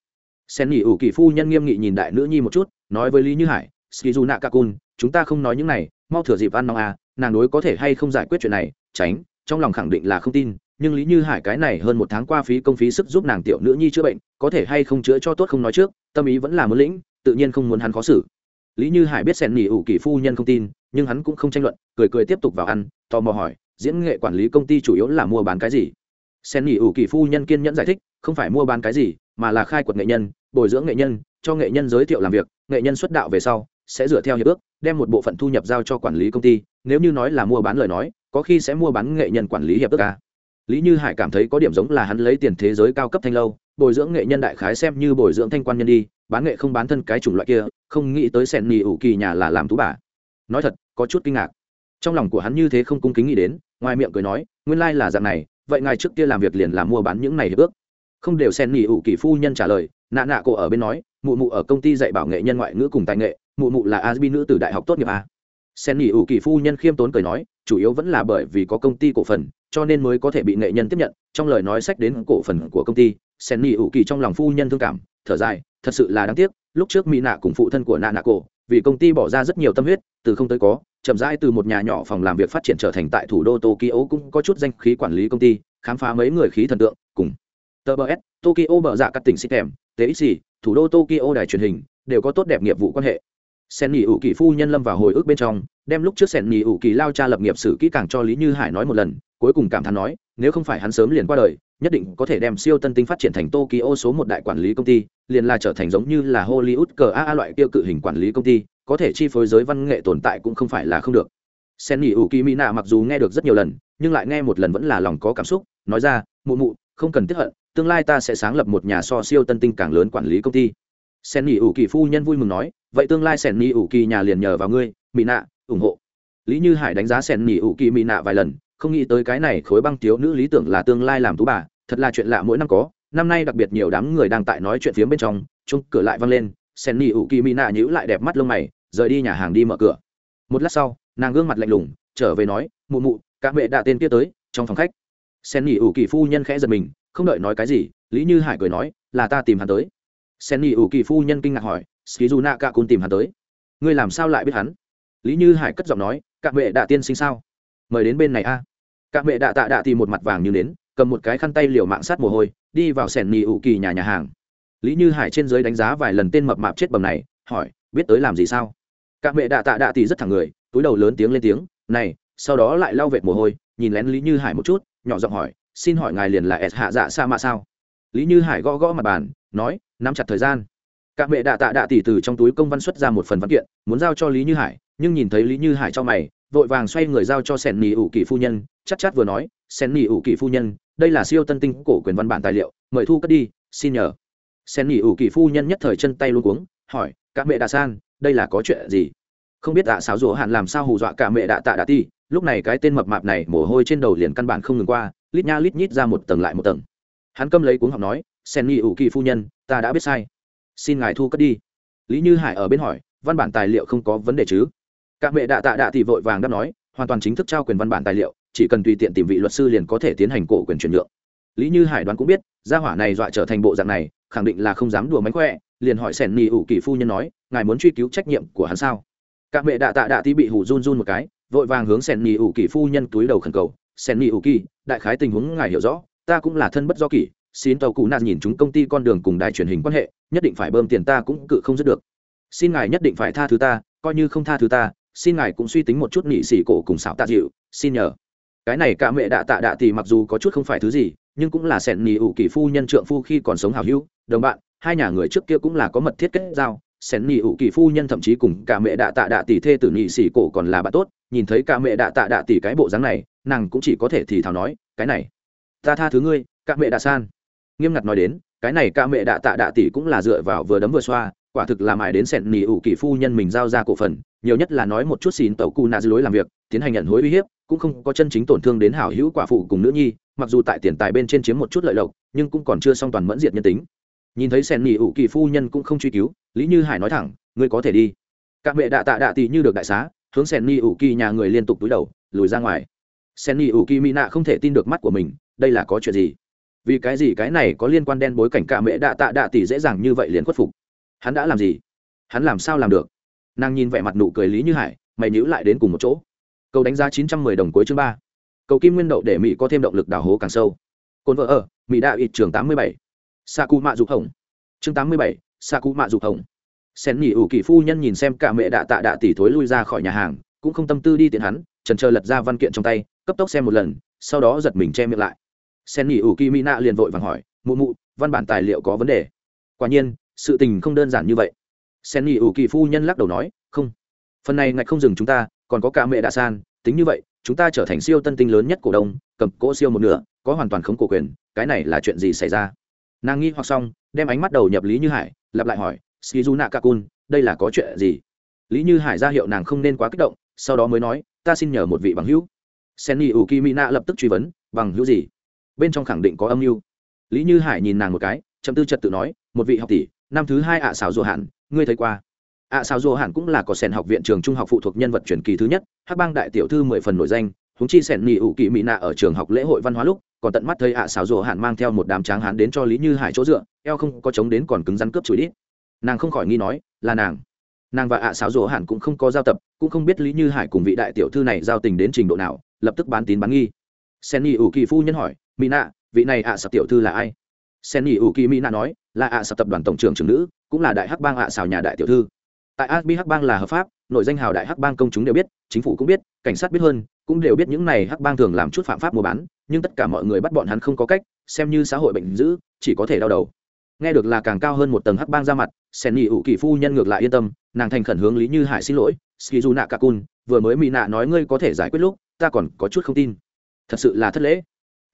Sen nghỉ ủ kỳ phu nhân nghiêm nghị nhìn đại nữ nhi một chút, nói với lý như hải, skizu nạ kakun chúng ta không nói những này, mau thừa dịp ăn nong à nàng đối có thể hay không giải quyết chuyện này, tránh, trong lòng khẳng định là không tin, nhưng lý như hải cái này hơn một tháng qua phí công phí sức giúp nàng tiểu nữ nhi chữa bệnh, có thể hay không chữa cho tốt không nói trước, tâm ý vẫn là muốn lĩnh, tự nhiên không muốn hắn khó xử lý như hải biết sen nỉ ủ kỳ phu nhân không tin, nhưng hắn cũng không tranh luận, cười cười tiếp tục vào ăn, tò mò hỏi, diễn nghệ quản lý công ty chủ yếu là mua bán cái gì? Sen nỉ ủ kỳ phu nhân kiên nhẫn giải thích, không phải mua bán cái gì, mà là khai quật nghệ nhân, bồi dưỡng nghệ nhân, cho nghệ nhân giới thiệu làm việc, nghệ nhân xuất đạo về sau, sẽ dựa theo hiệp ước, đem một bộ phận thu nhập giao cho quản lý công ty, nếu như nói là mua bán lời nói, có khi sẽ mua bán nghệ nhân quản lý hiệp ước ca lý như hải cảm thấy có điểm giống là hắn lấy tiền thế giới cao cấp thanh lâu, bồi dưỡng nghệ nhân đại khái xem như bồi dưỡng thanh quan nhân đi, bán nghệ không bán thân cái chủng loại kia không nghĩ tới sẹn nghỉ ủ kỳ nhà là làm tú bà. Nói thật, có chút kinh ngạc. Trong lòng của hắn như thế không cung kính nghĩ đến, ngoài miệng cười nói, nguyên lai là dạng này, vậy ngài trước kia làm việc liền làm mua bán những này hiệp ước. Không đều sen nghỉ ủ kỳ phu nhân trả lời, nạ nạ cổ ở bên nói, mụ mụ ở công ty dạy bảo nghệ nhân ngoại ngữ cùng tài nghệ, mụ mụ là asbi nữ từ đại học tốt nghiệp a. Sen nghỉ ủ kỳ phu nhân khiêm tốn cười nói, chủ yếu vẫn là bởi vì có công ty cổ phần, cho nên mới có thể bị nghệ nhân tiếp nhận. Trong lời nói sách đến cổ phần của công ty sen nghỉ ủ kỳ trong lòng phu nhân thương cảm, thở dài, thật sự là đáng tiếc lúc trước mỹ nạ cùng phụ thân của nạ nạ cổ, vì công ty bỏ ra rất nhiều tâm huyết, từ không tới có, chậm rãi từ một nhà nhỏ phòng làm việc phát triển trở thành tại thủ đô tokyo cũng có chút danh khí quản lý công ty, khám phá mấy người khí thần tượng, cùng tờ bs tokyo bờ dạ các tỉnh xích kèm txc thủ đô tokyo đài truyền hình, đều có tốt đẹp nghiệp vụ quan hệ. Sen nhị ủ kỳ phu nhân lâm vào hồi ức bên trong, đem lúc trước sen nhị ủ kỳ lao cha lập nghiệp sử kỹ càng cho lý như hải nói một lần, cuối cùng cảm thán nói, nếu không phải hắn sớm liền qua đời nhất định có thể đem siêu tân tinh phát triển thành tokyo số một đại quản lý công ty, liền là trở thành giống như là hollywood cờ a loại kia cự hình quản lý công ty, có thể chi phối giới văn nghệ tồn tại cũng không phải là không được. Sen nhị ủ kỳ mỹ nạ mặc dù nghe được rất nhiều lần, nhưng lại nghe một lần vẫn là lòng có cảm xúc, nói ra, mụ mụ, không cần tiếp hận, tương lai ta sẽ sáng lập một nhà so siêu tân tinh càng lớn quản lý công ty. Sen nhị ủ kỳ phu nhân vui mừng nói, vậy tương lai sen nhị ủ kỳ nhà liền nhờ vào ngươi mỹ nạ ủng hộ. Lý như hải đánh giá sen nhị ủ kỳ mỹ nạ vài lần không nghĩ tới cái này khối băng thiếu nữ lý tưởng là tương lai làm tú bà, thật là chuyện lạ mỗi năm có. Năm nay đặc biệt nhiều đám người đang tại nói chuyện phía bên trong chung cửa lại văng lên sen nhị ủ kỳ mỹ nạ nhữ lại đẹp mắt lông mày, rời đi nhà hàng đi mở cửa. Một lát sau, nàng gương mặt lạnh lùng, trở về nói, mụ mụ, các mẹ đạ tên kia tới, trong phòng khách. Sen nhị ủ kỳ phu nhân khẽ giật mình, không đợi nói cái gì, lý như hải cười nói, là ta tìm hắn tới. Sen nhị ủ kỳ phu nhân kinh ngạc hỏi ski du nạ cả cun tìm hắn tới? Ngươi làm sao lại biết hắn? Lý như hải cất giọng nói, các mẹ đạ tiên sinh sao? Mời đến bên này a. Các mẹ đạ tạ đạ thì một mặt vàng như đến cầm một cái khăn tay liều mạng sát mồ hôi, đi vào sẻn nhị ủ kỳ nhà nhà hàng. Lý như hải trên dưới đánh giá vài lần tên mập mạp chết bầm này, hỏi, biết tới làm gì sao? Các mẹ đạ tạ đạ thì rất thẳng người, túi đầu lớn tiếng lên tiếng, này, sau đó lại lau vệt mồ hôi, nhìn lén lý như hải một chút, nhỏ giọng hỏi, xin hỏi ngài liền là s hạ dạ sa mạ sao? Lý như hải gõ gõ mặt bàn, nói, nắm chặt thời gian. Các mẹ đạ tạ đạ tỷ từ trong túi công văn xuất ra một phần văn kiện, muốn giao cho lý như hải, nhưng nhìn thấy lý như hải cho mày vội vàng xoay người giao cho sẻn nỉ ủ kỳ phu nhân, chắc chắc vừa nói sẻn nỉ ủ kỳ phu nhân, đây là siêu tân tinh cổ quyền văn bản tài liệu, mời thu cất đi, xin nhờ. Sẻn nỉ ủ kỳ phu nhân nhất thời chân tay luôn cuống, hỏi các mẹ đạ san, đây là có chuyện gì? Không biết tạ xáo rùa hạn làm sao hù dọa cả mẹ đạ tạ đạ ti. Lúc này cái tên mập mạp này mồ hôi trên đầu liền căn bản không ngừng qua, lít nha lít nhít ra một tầng lại một tầng. Hắn câm lấy cuống học nói, sen nỉ ủ kỳ phu nhân, ta đã biết sai. Xin ngài thu cất đi. Lý như hải ở bên hỏi, văn bản tài liệu không có vấn đề chứ? Các mẹ đạ tạ đạ thì vội vàng đáp nói, hoàn toàn chính thức trao quyền văn bản tài liệu, chỉ cần tùy tiện tìm vị luật sư liền có thể tiến hành cổ quyền chuyển nhượng. Lý như hải đoán cũng biết, gia hỏa này dọa trở thành bộ dạng này, khẳng định là không dám đùa mánh khỏe, liền hỏi sẻn nỉ ủ kỳ phu nhân nói, ngài muốn truy cứu trách nhiệm của hắn sao? Các mẹ đạ tạ đạ thì bị hủ run run một cái, vội vàng hướng sẻn nỉ ủ kỳ phu nhân túi đầu khẩn cầu, sẻn nỉ ủ kỳ, đại khái tình huống ngài hiểu rõ, ta cũng là thân bất do kỳ xin tàu cụ nạn nhìn chúng công ty con đường cùng đài truyền hình quan hệ, nhất định phải bơm tiền ta cũng cự không dứt được. Xin ngài nhất định phải tha thứ ta, coi như không tha thứ ta xin ngài cũng suy tính một chút nghị sĩ cổ cùng xảo tạ dịu, xin nhờ. Cái này cả mẹ đạ tạ đạ thì mặc dù có chút không phải thứ gì, nhưng cũng là sẻn nhì ủ kỳ phu nhân trượng phu khi còn sống hào hữu, đồng bạn, hai nhà người trước kia cũng là có mật thiết kết giao. Sẻn nhì ủ kỳ phu nhân thậm chí cùng cả mẹ đạ tạ đạ tỷ thê tử nhị sĩ cổ còn là bạn tốt, nhìn thấy cả mẹ đạ tạ đạ tỷ cái bộ dáng này, nàng cũng chỉ có thể thì thào nói, cái này, ta tha thứ ngươi, cả mẹ đạ san. Nghiêm ngặt nói đến, cái này cả mẹ đạ tạ đạ tỷ cũng là dựa vào vừa đấm vừa xoa quả thực là mãi đến sẹn nỉ ủ kỳ phu nhân mình giao ra cổ phần, nhiều nhất là nói một chút xin tàu cu nạ dưới lối làm việc, tiến hành nhận hối uy hiếp, cũng không có chân chính tổn thương đến hảo hữu quả phụ cùng nữ nhi, mặc dù tại tiền tài bên trên chiếm một chút lợi lộc, nhưng cũng còn chưa xong toàn mẫn diệt nhân tính. Nhìn thấy sẹn nỉ ủ kỳ phu nhân cũng không truy cứu, lý như hải nói thẳng, ngươi có thể đi. Các mẹ đạ tạ đạ tỷ như được đại xá, hướng sẹn nỉ ủ kỳ nhà người liên tục túi đầu, lùi ra ngoài. Sẹn nỉ ủ kỳ mỹ nạ không thể tin được mắt của mình, đây là có chuyện gì? Vì cái gì cái này có liên quan đen bối cảnh cả mẹ đạ tạ đạ tỷ dễ dàng như vậy liền khuất phục? Hắn đã làm gì? Hắn làm sao làm được? Nàng nhìn vẻ mặt nụ cười lý như hải, mày nhữ lại đến cùng một chỗ. Cầu đánh giá chín trăm mười đồng cuối chương ba. Cầu kim nguyên đậu để mỹ có thêm động lực đào hố càng sâu. Cồn vợ ở, mỹ đạo ít trường tám mươi bảy. Sa cụ mạ dục hồng. Chương tám mươi bảy sa cụ mạ dục hồng. Sen nhị ủ kỳ phu nhân nhìn xem cả mẹ đạ tạ đạ tỷ thối lui ra khỏi nhà hàng, cũng không tâm tư đi tiện hắn, trần trơ lật ra văn kiện trong tay, cấp tốc xem một lần, sau đó giật mình che miệng lại. Sen nhị ủ kỳ mỹ nạ liền vội vàng hỏi, mụ mụ, văn bản tài liệu có vấn đề? Quả nhiên sự tình không đơn giản như vậy. Sen nhỉ ủ kỳ phu nhân lắc đầu nói, không, phần này ngạch không dừng chúng ta, còn có cả mẹ đạ san, tính như vậy, chúng ta trở thành siêu tân tinh lớn nhất cổ đông, cầm cỗ siêu một nửa, có hoàn toàn không cổ quyền, cái này là chuyện gì xảy ra? Nàng nghi hoặc xong, đem ánh mắt đầu nhập lý như hải, lặp lại hỏi skizu nakakun, đây là có chuyện gì? Lý như hải ra hiệu nàng không nên quá kích động, sau đó mới nói, ta xin nhờ một vị bằng hữu. Senni u kimina lập tức truy vấn, bằng hữu gì? Bên trong khẳng định có âm mưu. Lý như hải nhìn nàng một cái chậm tư trật tự nói, một vị học tỷ năm thứ hai ạ xảo dù hạn ngươi thấy qua. ạ xảo dù hạn cũng là có sèn học viện trường trung học phụ thuộc nhân vật truyền kỳ thứ nhất, hắc bang đại tiểu thư mười phần nổi danh húng chi sèn nỉ ủ kỳ mỹ nạ ở trường học lễ hội văn hóa lúc, còn tận mắt thấy ạ xảo dù hạn mang theo một đám tráng hán đến cho lý như hải chỗ dựa, eo không có chống đến còn cứng rắn cướp chửi đít. Nàng không khỏi nghi nói, là nàng. Nàng và ạ xảo dù hạn cũng không có giao tập, cũng không biết lý như hải cùng vị đại tiểu thư này giao tình đến trình độ nào, lập tức bán tín bán nghi. Sen y ủ kỳ phu nhân hỏi mỹ nạ, vị này ạ sập tiểu thư là ai? Sen nghỉ ủ kỳ mỹ nạ nói, là ạ sập tập đoàn tổng trưởng trưởng nữ, cũng là đại hắc bang ạ xào nhà đại tiểu thư. Tại asbi hắc bang là hợp pháp, nội danh hào đại hắc bang công chúng đều biết, chính phủ cũng biết, cảnh sát biết hơn, cũng đều biết những này hắc bang thường làm chút phạm pháp mua bán, nhưng tất cả mọi người bắt bọn hắn không có cách, xem như xã hội bệnh dữ, chỉ có thể đau đầu. Nghe được là càng cao hơn một tầng hắc bang ra mặt, sen nghỉ ủ kỳ phu nhân ngược lại yên tâm, nàng thành khẩn hướng lý như hải xin lỗi, skizu nạ kakun vừa mới mỹ nạ nói ngươi có thể giải quyết lúc, ta còn có chút không tin. Thật sự là thất lễ.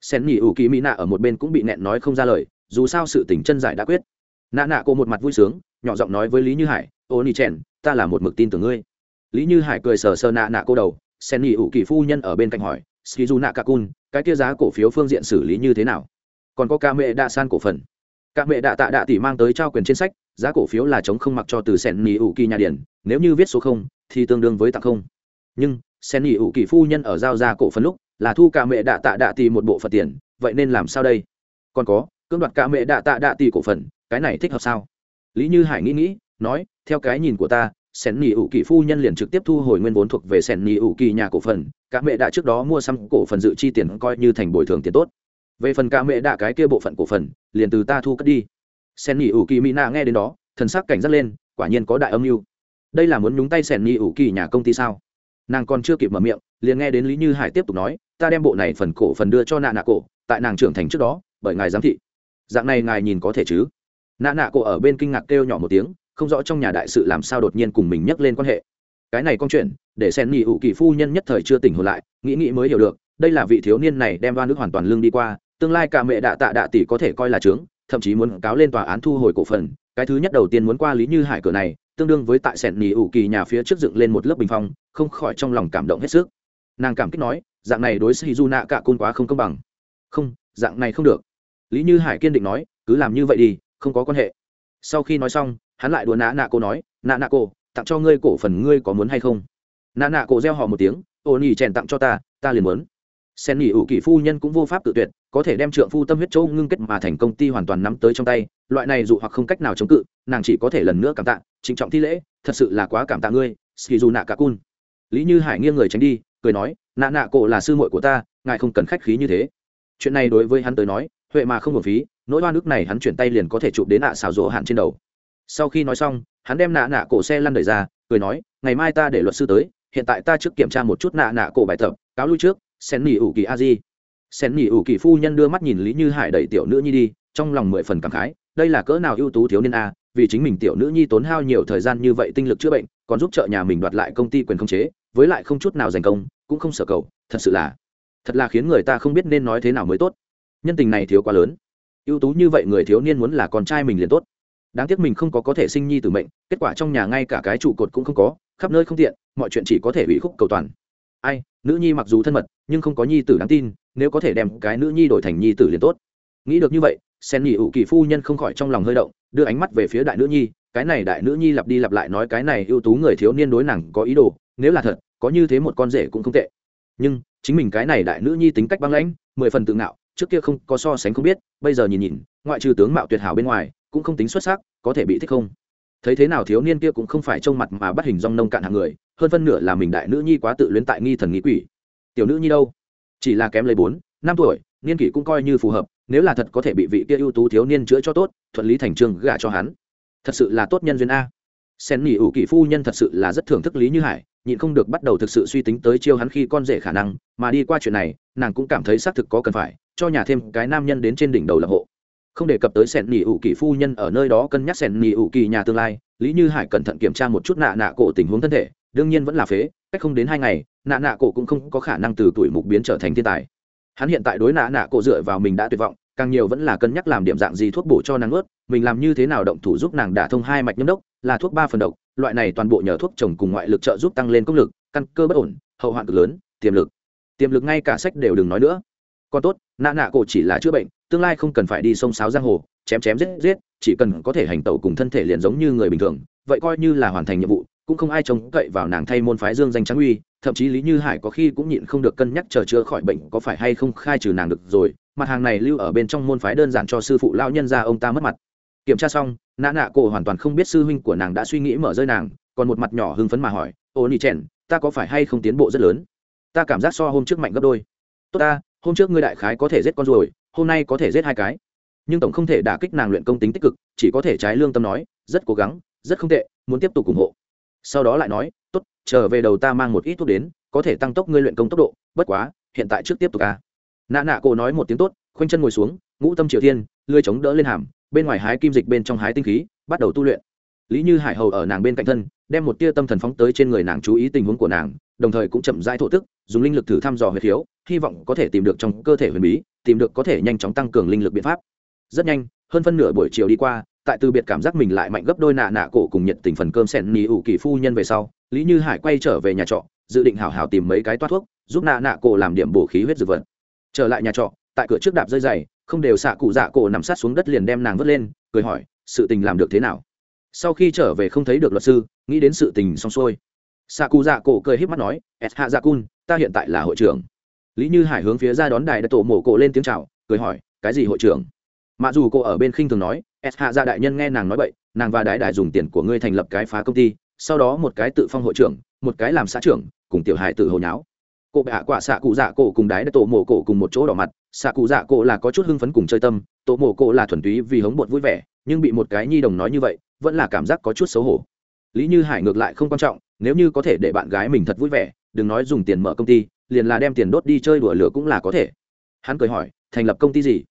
Sen nghỉ ủ kỳ mỹ nạ ở một bên cũng bị nẹn nói không ra lời dù sao sự tình chân giải đã quyết. Nạ nạ cô một mặt vui sướng, nhỏ giọng nói với lý như hải, ô ni chèn, ta là một mực tin tưởng ngươi. Lý như hải cười sờ sờ nạ nạ cô đầu, sen nghỉ ủ kỳ phu nhân ở bên cạnh hỏi, skizu nạ kakun cái kia giá cổ phiếu phương diện xử lý như thế nào? Còn có ca mẹ đa san cổ phần. Ca mẹ đạ tạ đạ tỷ mang tới trao quyền trên sách, giá cổ phiếu là chống không mặc cho từ sen nghỉ ủ kỳ nhà điển, nếu như viết số không, thì tương đương với tặng không. Nhưng, sen nghỉ ủ kỳ phu nhân ở giao ra cổ phần lúc, là thu cả mẹ đạ tạ đạ tỷ một bộ phật tiền, vậy nên làm sao đây? Còn có cưỡng đoạt cả mẹ đạ tạ đạ tỷ cổ phần, cái này thích hợp sao? Lý như hải nghĩ nghĩ, nói, theo cái nhìn của ta Sẻn nỉ ủ kỳ phu nhân liền trực tiếp thu hồi nguyên vốn thuộc về Sẻn nỉ ủ kỳ nhà cổ phần, cả mẹ đã trước đó mua xăm cổ phần dự chi tiền coi như thành bồi thường tiền tốt. Về phần cả mẹ đạ cái kia bộ phận cổ phần, liền từ ta thu cất đi. Sẻn nỉ ủ kỳ mỹ nạ nghe đến đó, thần sắc cảnh giác lên, quả nhiên có đại âm mưu. Đây là muốn nhúng tay sẻn nỉ ủ kỳ nhà công ty sao? Nàng còn chưa kịp mở miệng, liền nghe đến lý như hải tiếp tục nói, ta đem bộ này phần cổ phần đưa cho nạ nạ cổ, tại nàng trưởng thành trước đó, bởi ngài giám thị dạng này ngài nhìn có thể chứ? Nạ nạ cô ở bên kinh ngạc kêu nhỏ một tiếng, không rõ trong nhà đại sự làm sao đột nhiên cùng mình nhắc lên quan hệ. Cái này con chuyện, để sen nghỉ ủ kỳ phu nhân nhất thời chưa tỉnh hồn lại, nghĩ nghĩ mới hiểu được, đây là vị thiếu niên này đem đoan nước hoàn toàn lương đi qua, tương lai cả mẹ đạ tạ đạ tỷ có thể coi là trướng, thậm chí muốn cáo lên tòa án thu hồi cổ phần. Cái thứ nhất đầu tiên muốn qua lý như hải cửa này, tương đương với tại sẹn nỉ ủ kỳ nhà phía trước dựng lên một lớp bình phong, không khỏi trong lòng cảm động hết sức. Nàng cảm kích nói, dạng này đối xử du nạ cả côn quá không công bằng. Không, dạng này không được lý như hải kiên định nói, cứ làm như vậy đi, không có quan hệ. Sau khi nói xong, hắn lại đùa nã nạ cô nói nạ nạ cô, tặng cho ngươi cổ phần ngươi có muốn hay không? Nạ nạ cô reo họ một tiếng, ô nhi chèn tặng cho ta ta liền muốn. Sen nghỉ ủ kỷ phu nhân cũng vô pháp tự tuyệt, có thể đem trượng phu tâm huyết châu ngưng kết mà thành công ty hoàn toàn nắm tới trong tay, loại này dù hoặc không cách nào chống cự, nàng chỉ có thể lần nữa cảm tạ, trịnh trọng thi lễ, thật sự là quá cảm tạ ngươi ski dù nạ cả cun. Lý như hải nghiêng người tránh đi, cười nói nạ nạ cổ là sư muội của ta, ngài không cần khách khí như thế. Chuyện này đối với hắn tới nói huệ mà không hợp phí, nỗi oan nước này hắn chuyển tay liền có thể chụp đến nạ xào rỗ hạn trên đầu. Sau khi nói xong, hắn đem nạ nạ cổ xe lăn đẩy ra, cười nói, ngày mai ta để luật sư tới, hiện tại ta trước kiểm tra một chút nạ nạ cổ bài tập, cáo lui trước, sen nỉ ủ kỳ a di. Sen nỉ ủ kỳ phu nhân đưa mắt nhìn lý như hải đẩy tiểu nữ nhi đi, trong lòng mười phần cảm khái, đây là cỡ nào ưu tú thiếu niên a, vì chính mình tiểu nữ nhi tốn hao nhiều thời gian như vậy tinh lực chữa bệnh, còn giúp trợ nhà mình đoạt lại công ty quyền khống chế, với lại không chút nào giành công, cũng không sở cầu, thật sự là, thật là khiến người ta không biết nên nói thế nào mới tốt nhân tình này thiếu quá lớn. Ưu tú như vậy người thiếu niên muốn là con trai mình liền tốt. Đáng tiếc mình không có có thể sinh nhi tử mệnh, kết quả trong nhà ngay cả cái trụ cột cũng không có, khắp nơi không tiện, mọi chuyện chỉ có thể bị khúc cầu toàn. Ai, nữ nhi mặc dù thân mật, nhưng không có nhi tử đáng tin, nếu có thể đem cái nữ nhi đổi thành nhi tử liền tốt. Nghĩ được như vậy, sen nhị ủ kỳ phu nhân không khỏi trong lòng hơi động, đưa ánh mắt về phía đại nữ nhi, cái này đại nữ nhi lặp đi lặp lại nói cái này ưu tú người thiếu niên đối nàng có ý đồ, nếu là thật, có như thế một con rể cũng không tệ. Nhưng, chính mình cái này đại nữ nhi tính cách băng lãnh, mười phần tự ngạo trước kia không có so sánh không biết, bây giờ nhìn nhìn, ngoại trừ tướng mạo tuyệt hảo bên ngoài, cũng không tính xuất sắc, có thể bị thích không? Thấy thế nào thiếu niên kia cũng không phải trông mặt mà bắt hình dong nông cạn hàng người, hơn phân nửa là mình đại nữ nhi quá tự luyến tại nghi thần nghĩ quỷ. Tiểu nữ nhi đâu? Chỉ là kém lấy bốn, năm tuổi, niên kỷ cũng coi như phù hợp, nếu là thật có thể bị vị kia ưu tú thiếu niên chữa cho tốt, thuận lý thành trương gả cho hắn. Thật sự là tốt nhân duyên a. Sen nghỉ ủ kỷ phu nhân thật sự là rất thưởng thức lý như hải, nhịn không được bắt đầu thực sự suy tính tới chiêu hắn khi con rể khả năng, mà đi qua chuyện này, nàng cũng cảm thấy xác thực có cần phải cho nhà thêm cái nam nhân đến trên đỉnh đầu lập hộ. Không đề cập tới sẻn nỉ ủ kỳ phu nhân ở nơi đó cân nhắc sẻn nỉ ủ kỳ nhà tương lai, lý như hải cẩn thận kiểm tra một chút nạ nạ cổ tình huống thân thể, đương nhiên vẫn là phế, cách không đến hai ngày, nạ nạ cổ cũng không có khả năng từ tuổi mục biến trở thành thiên tài. Hắn hiện tại đối nạ nạ cổ dựa vào mình đã tuyệt vọng, càng nhiều vẫn là cân nhắc làm điểm dạng gì thuốc bổ cho nàng ướt, mình làm như thế nào động thủ giúp nàng đả thông hai mạch nhâm đốc, là thuốc ba phần độc, loại này toàn bộ nhờ thuốc trồng cùng ngoại lực trợ giúp tăng lên công lực, căn cơ bất ổn, hậu hoạn cực lớn, tiềm lực. Tiềm lực ngay cả sách đều đừng nói nữa. Còn tốt nạ nạ cổ chỉ là chữa bệnh, tương lai không cần phải đi sông sáo giang hồ, chém chém giết giết, chỉ cần có thể hành tẩu cùng thân thể liền giống như người bình thường, vậy coi như là hoàn thành nhiệm vụ, cũng không ai trông cậy vào nàng thay môn phái dương danh trắng uy, thậm chí lý như hải có khi cũng nhịn không được cân nhắc chờ chữa khỏi bệnh có phải hay không khai trừ nàng được rồi, mặt hàng này lưu ở bên trong môn phái đơn giản cho sư phụ lao nhân ra ông ta mất mặt. Kiểm tra xong nã nạ cổ hoàn toàn không biết sư huynh của nàng đã suy nghĩ mở rơi nàng, còn một mặt nhỏ hưng phấn mà hỏi, ô nỉ trẻn ta có phải hay không tiến bộ rất lớn? Ta cảm giác so hôm trước mạnh gấp đôi. Tốt ta hôm trước ngươi đại khái có thể giết con ruồi, hôm nay có thể giết hai cái. Nhưng tổng không thể đả kích nàng luyện công tính tích cực, chỉ có thể trái lương tâm nói, rất cố gắng, rất không tệ, muốn tiếp tục ủng hộ. Sau đó lại nói, tốt, trở về đầu ta mang một ít thuốc đến, có thể tăng tốc ngươi luyện công tốc độ, bất quá, hiện tại trước tiếp tục ca nạ nạ cổ nói một tiếng tốt, khoanh chân ngồi xuống, ngũ tâm triều thiên lươi chống đỡ lên hàm, bên ngoài hái kim dịch bên trong hái tinh khí, bắt đầu tu luyện. Lý như hải hầu ở nàng bên cạnh thân đem một tia tâm thần phóng tới trên người nàng chú ý tình huống của nàng, đồng thời cũng chậm rãi thổ tức, dùng linh lực thử thăm dò huyệt khiếu, hy vọng có thể tìm được trong cơ thể huyền bí, tìm được có thể nhanh chóng tăng cường linh lực biện pháp. Rất nhanh, hơn phân nửa buổi chiều đi qua, tại từ biệt cảm giác mình lại mạnh gấp đôi nạ nạ cổ cùng nhiệt tình phần cơm sẻn nỉ ủ kỳ phu nhân về sau, lý như hải quay trở về nhà trọ, dự định hảo hảo tìm mấy cái toát thuốc, giúp nạ nạ cổ làm điểm bổ khí huyết dược vật. Trở lại nhà trọ, tại cửa trước đạp rơi dày không đều xạ cụ dạ cổ nằm sát xuống đất liền đem nàng vớt lên, cười hỏi, sự tình làm được thế nào? Sau khi trở về không thấy được luật sư, nghĩ đến sự tình xong xuôi. Xạ cụ dạ cổ cười h í p mắt nói s hạ dạ cun ta hiện tại là hội trưởng. Lý như hải hướng phía ra đón đài đã tổ mổ cổ lên tiếng c h à o cười hỏi, cái gì hội trưởng? Mặc dù cô ở bên khinh thường nói s hạ dạ đại nhân nghe nàng nói vậy, nàng và đái đại dùng tiền của ngươi thành lập cái phá công ty, sau đó một cái tự phong hội trưởng, một cái làm xã trưởng, cùng tiểu hải tự hồi nháo. Cô bệ hạ quả xạ cụ dạ cổ cùng đái đã tổ mổ cổ cùng một chỗ đỏ mặt xạ cụ dạ cổ là có chút hưng phấn cùng chơi tâm, tổ mổ cổ là thuần túy vì hống bột vui vẻ, nhưng bị một cái nhi đồng nói như vậy vẫn là cảm giác có chút xấu hổ. Lý như hải ngược lại không quan trọng, nếu như có thể để bạn gái mình thật vui vẻ, đừng nói dùng tiền mở công ty, liền là đem tiền đốt đi chơi đùa lửa cũng là có thể. Hắn cười hỏi, thành lập công ty gì?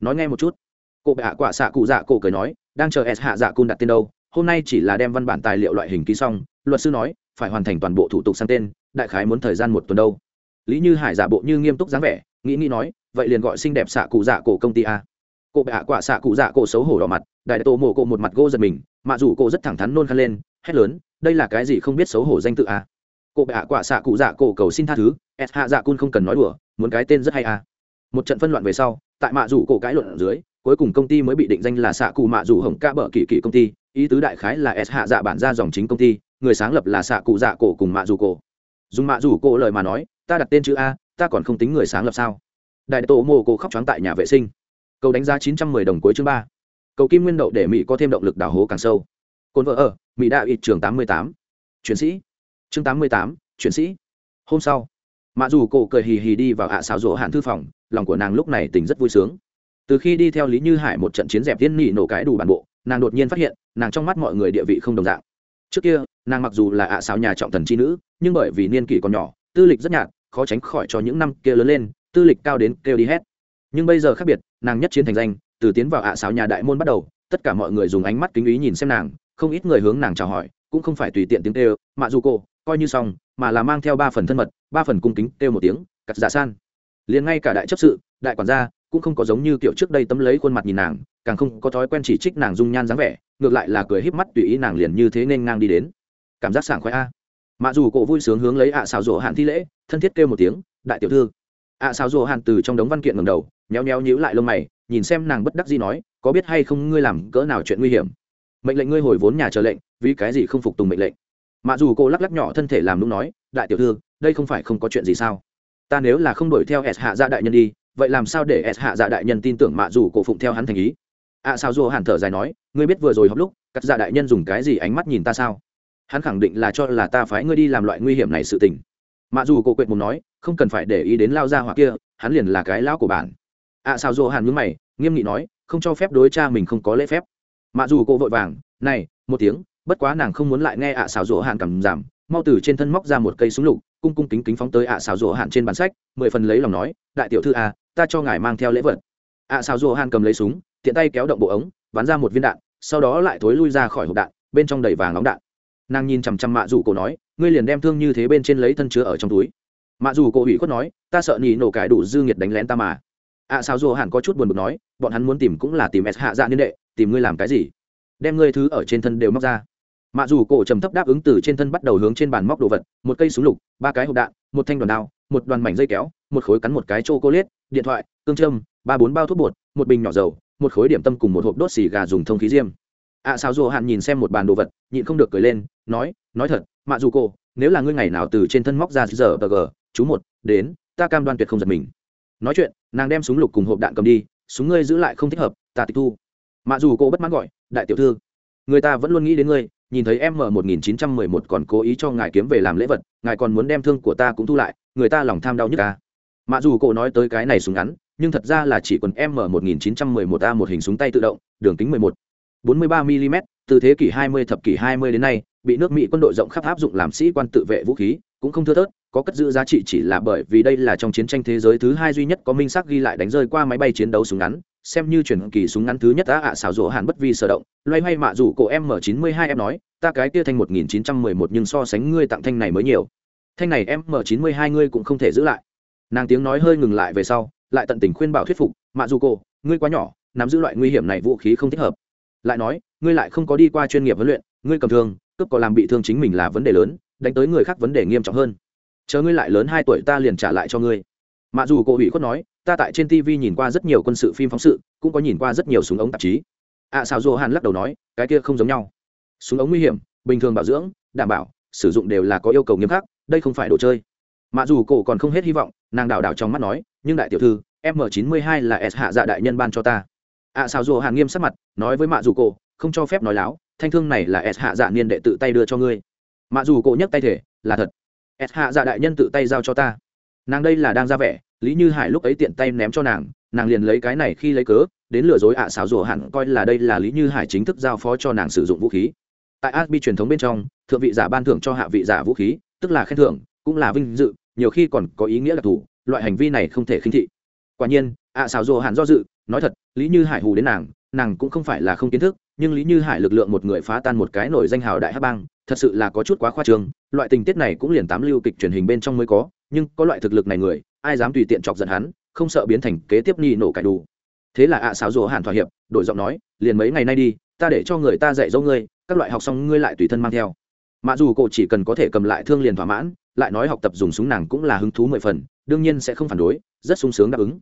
Nói nghe một chút. Cụ bệ hạ quả xạ cụ dạ cổ cười nói, đang chờ s hạ dạ cun đặt tên đâu, hôm nay chỉ là đem văn bản tài liệu loại hình ký xong, luật sư nói, phải hoàn thành toàn bộ thủ tục sang tên, đại khái muốn thời gian một tuần đâu. Lý như hải giả bộ như nghiêm túc dáng vẻ, nghĩ nghĩ nói, vậy liền gọi xinh đẹp xạ cụ dạ cổ công ty a. Cụ bệ hạ quả xạ cụ dạ cổ xấu hổ đỏ mặt đại tổ mổ cổ một mặt gô giật mình mạ dù cổ rất thẳng thắn nôn khăn lên, hét lớn, đây là cái gì không biết xấu hổ danh tự à? cụ bạ hạ quả xạ cụ dạ cổ cầu xin tha thứ s hạ dạ cun không cần nói đùa, muốn cái tên rất hay à. một trận phân loạn về sau, tại mạ dù cổ cãi luận ở dưới, cuối cùng công ty mới bị định danh là xạ cụ mạ dù hồng ca bở kỳ kỳ công ty, ý tứ đại khái là s hạ dạ bản ra dòng chính công ty, người sáng lập là xạ cụ dạ cổ cùng mạ dù cổ dùng mạ dù cổ lời mà nói, ta đặt tên chữ a, ta còn không tính người sáng lập sao đại tổ mô cổ khóc trắng tại nhà vệ sinh cầu đánh giá chín trăm mười đồng cuối chương ba cầu kim nguyên đậu để mỹ có thêm động lực đào hố càng sâu. Cồn vợ ở, mỹ đạo ít trường tám mươi tám. Chuyển sĩ. Chương tám mươi tám, chuyển sĩ. Hôm sau mặc dù cổ cười hì hì đi vào ạ xào rỗ hạn thư phòng, lòng của nàng lúc này tỉnh rất vui sướng. Từ khi đi theo lý như hải một trận chiến dẹp tiên nị nổ cái đủ bản bộ, nàng đột nhiên phát hiện, nàng trong mắt mọi người địa vị không đồng dạng. Trước kia, nàng mặc dù là ạ xào nhà trọng thần chi nữ, nhưng bởi vì niên kỷ còn nhỏ, tư lịch rất nhạt, khó tránh khỏi cho những năm kia lớn lên, tư lịch cao đến kêu đi hết. Nhưng bây giờ khác biệt, nàng nhất chiến thành danh từ tiến vào ạ xào nhà đại môn bắt đầu, tất cả mọi người dùng ánh mắt kính ý nhìn xem nàng, không ít người hướng nàng chào hỏi, cũng không phải tùy tiện tiếng kêu mạ dù cô, coi như xong, mà là mang theo ba phần thân mật, ba phần cung kính kêu một tiếng, cắt giả san. Liền ngay cả đại chấp sự, đại quản gia, cũng không có giống như kiểu trước đây tấm lấy khuôn mặt nhìn nàng, càng không có thói quen chỉ trích nàng dung nhan dáng vẻ, ngược lại là cười híp mắt tùy ý nàng liền như thế nên ngang đi đến. Cảm giác sảng khoái a. Mạ dù cổ vui sướng hướng lấy ạ xào rổ hạn thi lễ, thân thiết kêu một tiếng, đại tiểu thư. ạ xào rổ hạn từ trong đống văn kiện ngầm đầu, nhéo nhéo nhíu lại lông mày nhìn xem nàng bất đắc gì nói, có biết hay không ngươi làm cỡ nào chuyện nguy hiểm? Mệnh lệnh ngươi hồi vốn nhà chờ lệnh, vì cái gì không phục tùng mệnh lệnh? Mặc dù cô lắc lắc nhỏ thân thể làm lúc nói, đại tiểu thư, đây không phải không có chuyện gì sao? Ta nếu là không đuổi theo s hạ dạ đại nhân đi, vậy làm sao để s hạ dạ đại nhân tin tưởng mạ dù cổ phụng theo hắn thành ý? Ạ sao dù hàn thở dài nói, ngươi biết vừa rồi học lúc, cắt dạ đại nhân dùng cái gì ánh mắt nhìn ta sao? Hắn khẳng định là cho là ta phái ngươi đi làm loại nguy hiểm này sự tình. Mạ dù cổ quệt mùng nói, không cần phải để ý đến lao ra hoặc kia, hắn liền là cái lão của bản ạ sao dù hàn nhướng mày nghiêm nghị nói, không cho phép đối cha mình không có lễ phép. Mặc dù cô vội vàng, này, một tiếng, bất quá nàng không muốn lại nghe ạ xào rỗ hạn cầm giảm, mau từ trên thân móc ra một cây súng lục, cung cung kính kính phóng tới ạ xào rỗ hạn trên bản sách, mười phần lấy lòng nói, đại tiểu thư a ta cho ngài mang theo lễ vật. Ạ xào rỗ hạn cầm lấy súng, tiện tay kéo động bộ ống bắn ra một viên đạn, sau đó lại thối lui ra khỏi hộp đạn, bên trong đầy vàng nóng đạn. Nàng nhìn chằm chằm mạ dù cổ nói, ngươi liền đem thương như thế bên trên lấy thân chứa ở trong túi. Mạ dù cổ ủy khuất nói, ta sợ nhì nổ cải đủ dư nghiệt đánh lén ta mà ạ sao dù hẳn có chút buồn bực nói bọn hắn muốn tìm cũng là tìm s hạ dạ niên đệ tìm ngươi làm cái gì? Đem ngươi thứ ở trên thân đều móc ra. Mạ dù cổ trầm thấp đáp ứng từ trên thân bắt đầu hướng trên bàn móc đồ vật một cây súng lục ba cái hộp đạn một thanh đoàn đao một đoàn mảnh dây kéo một khối cắn một cái chô cô liết điện thoại cương trâm ba bốn bao thuốc bột một bình nhỏ dầu một khối điểm tâm cùng một hộp đốt xì gà dùng thông khí diêm. Ạ à, sao dù hạn nhìn xem một bàn đồ vật nhịn không được cười lên nói nói thật mạ dù cổ nếu là ngươi ngày nào từ trên thân móc ra giờ bờ gờ chú một đến ta cam đoan tuyệt không giật mình. Nói chuyện nàng đem súng lục cùng hộp đạn cầm đi, súng ngươi giữ lại không thích hợp, ta tịch thu. Mặc dù cô bất mãn gọi, đại tiểu thư, người ta vẫn luôn nghĩ đến ngươi, nhìn thấy em m một nghìn chín trăm mười một còn cố ý cho ngài kiếm về làm lễ vật, ngài còn muốn đem thương của ta cũng thu lại, người ta lòng tham đau nhất ca Mặc dù cô nói tới cái này súng ngắn, nhưng thật ra là chỉ còn m một nghìn chín trăm mười một a một hình súng tay tự động, đường kính mười một, bốn mươi ba mm từ thế kỷ hai mươi thập kỷ hai mươi đến nay, bị nước mỹ quân đội rộng khắp áp dụng làm sĩ quan tự vệ vũ khí, cũng không thưa thớt có cất giữ giá trị chỉ là bởi vì đây là trong chiến tranh thế giới thứ hai duy nhất có minh xác ghi lại đánh rơi qua máy bay chiến đấu súng ngắn, xem như chuyển kỳ súng ngắn thứ nhất đã ạ à xảo rỗ hàn bất vi sở động. Loay hoay mạ rủ cổ m chín mươi hai em nói, ta cái kia thanh một nghìn chín trăm mười một nhưng so sánh ngươi tặng thanh này mới nhiều. Thanh này m chín mươi hai ngươi cũng không thể giữ lại. Nàng tiếng nói hơi ngừng lại về sau, lại tận tình khuyên bảo thuyết phục, mạ dù cổ, ngươi quá nhỏ, nắm giữ loại nguy hiểm này vũ khí không thích hợp. Lại nói, ngươi lại không có đi qua chuyên nghiệp huấn luyện, ngươi cầm thương, cướp có làm bị thương chính mình là vấn đề lớn, đánh tới người khác vấn đề nghiêm trọng hơn chờ ngươi lại lớn hai tuổi ta liền trả lại cho ngươi. Mặc dù cô ủy khuất nói ta tại trên tv nhìn qua rất nhiều quân sự phim phóng sự cũng có nhìn qua rất nhiều súng ống tạp chí. Ạ à, sao dô hàn lắc đầu nói cái kia không giống nhau. Súng ống nguy hiểm bình thường bảo dưỡng đảm bảo sử dụng đều là có yêu cầu nghiêm khắc đây không phải đồ chơi. Mặc dù cổ còn không hết hy vọng nàng đào đảo trong mắt nói nhưng đại tiểu thư m 92 là s hạ dạ đại nhân ban cho ta. Ạ à, sao dô hàn nghiêm sắc mặt nói với mạ dù cổ không cho phép nói láo thanh thương này là s hạ dạ niên đệ tự tay đưa cho ngươi. Mạ dù cổ nhấc tay thể là thật s hạ dạ đại nhân tự tay giao cho ta. Nàng đây là đang ra vẻ, lý như hải lúc ấy tiện tay ném cho nàng nàng liền lấy cái này khi lấy cớ, đến lừa dối ạ à xảo rủa hẳn, coi là đây là lý như hải chính thức giao phó cho nàng sử dụng vũ khí. Tại asbi truyền thống bên trong, thượng vị giả ban thưởng cho hạ vị giả vũ khí, tức là khen thưởng, cũng là vinh dự, nhiều khi còn có ý nghĩa đặc thù, loại hành vi này không thể khinh thị. Quả nhiên, ạ à xảo rủa hẳn do dự, nói thật, lý như hải hù đến nàng nàng cũng không phải là không kiến thức nhưng lý như hải lực lượng một người phá tan một cái nổi danh hào đại hát bang, thật sự là có chút quá khoa trương, loại tình tiết này cũng liền tám lưu kịch truyền hình bên trong mới có, nhưng có loại thực lực này người, ai dám tùy tiện chọc giận hắn, không sợ biến thành kế tiếp ni nổ cải đủ. Thế là ạ à xáo rùa hàn thỏa hiệp, đổi giọng nói, liền mấy ngày nay đi, ta để cho người ta dạy dỗ ngươi, các loại học xong ngươi lại tùy thân mang theo. Mặc dù cô chỉ cần có thể cầm lại thương liền thỏa mãn, lại nói học tập dùng súng nàng cũng là hứng thú mười phần, đương nhiên sẽ không phản đối, rất sung sướng đáp ứng.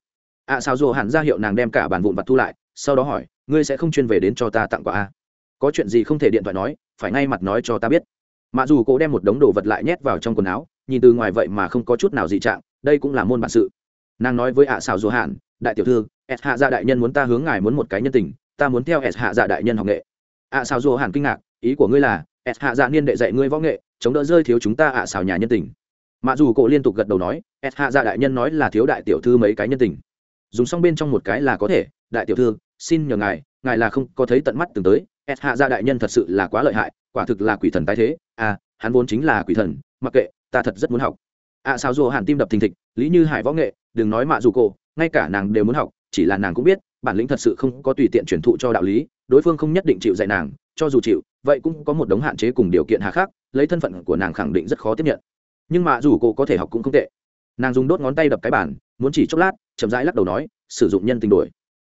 ạ à xáo rùa hàn ra hiệu nàng đem cả bản vụn vặt thu lại, sau đó hỏi ngươi sẽ không chuyên về đến cho ta tặng quà a. Có chuyện gì không thể điện thoại nói, phải ngay mặt nói cho ta biết. Mặc dù cô đem một đống đồ vật lại nhét vào trong quần áo, nhìn từ ngoài vậy mà không có chút nào dị trạng, đây cũng là môn bản sự. Nàng nói với ạ à xào dù hạn, đại tiểu thư, s hạ dạ đại nhân muốn ta hướng ngài muốn một cái nhân tình, ta muốn theo s hạ dạ đại nhân học nghệ. ạ à xào dù hạn kinh ngạc, ý của ngươi là, s hạ dạ niên đệ dạy ngươi võ nghệ, chống đỡ rơi thiếu chúng ta ạ à xào nhà nhân tình. Mặc dù cô liên tục gật đầu nói, s hạ dạ đại nhân nói là thiếu đại tiểu thư mấy cái nhân tình. Dùng xong bên trong một cái là có thể, đại tiểu thư xin nhờ ngài ngài là không có thấy tận mắt từng tới. S hạ gia đại nhân thật sự là quá lợi hại, quả thực là quỷ thần tái thế. À hắn vốn chính là quỷ thần, mặc kệ, ta thật rất muốn học. À sao dù hàn tim đập thình thịch, lý như hải võ nghệ, đừng nói mạ dù cô ngay cả nàng đều muốn học, chỉ là nàng cũng biết, bản lĩnh thật sự không có tùy tiện truyền thụ cho đạo lý, đối phương không nhất định chịu dạy nàng, cho dù chịu, vậy cũng có một đống hạn chế cùng điều kiện hà khác lấy thân phận của nàng khẳng định rất khó tiếp nhận. Nhưng mà dù cô có thể học cũng không tệ. Nàng dùng đốt ngón tay đập cái bản muốn chỉ chốc lát, chậm rãi lắc đầu nói, sử dụng nhân tình đổi.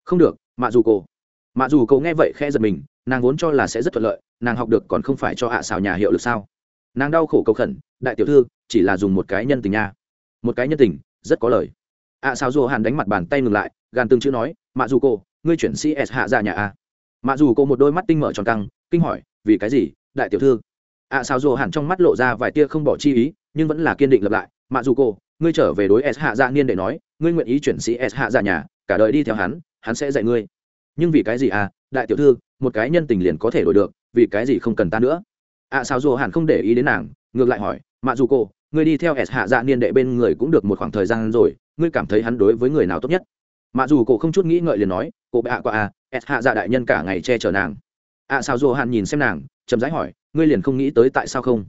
Không được mạ dù cô mạ dù cô nghe vậy khe giật mình, nàng vốn cho là sẽ rất thuận lợi, nàng học được còn không phải cho hạ xào nhà hiệu lực sao. Nàng đau khổ cầu khẩn, đại tiểu thư, chỉ là dùng một cái nhân tình nha. Một cái nhân tình, rất có lời. ạ xào dù hàn đánh mặt bàn tay ngừng lại, gàn từng chữ nói, mạ dù cô ngươi chuyển sĩ s hạ ra nhà a. Mạ dù cô một đôi mắt tinh mở tròn căng, kinh hỏi, vì cái gì, đại tiểu thư? ạ xào dù hàn trong mắt lộ ra vài tia không bỏ chi ý, nhưng vẫn là kiên định lập lại, mạ dù cô ngươi trở về đối s hạ ra niên để nói, ngươi nguyện ý chuyển sĩ s hạ ra nhà, cả đời đi theo hắn hắn sẽ dạy ngươi. Nhưng vì cái gì à đại tiểu thư một cái nhân tình liền có thể đổi được vì cái gì không cần ta nữa? Ạ à, sao dù hẳn không để ý đến nàng ngược lại hỏi mạ dù cô ngươi đi theo s hạ dạ niên đệ bên người cũng được một khoảng thời gian rồi ngươi cảm thấy hắn đối với người nào tốt nhất? Mạ dù cô không chút nghĩ ngợi liền nói cô bệ hạ qua à s hạ dạ đại nhân cả ngày che chở nàng. Ạ à, sao dù hẳn nhìn xem nàng chậm rãi hỏi ngươi liền không nghĩ tới tại sao không?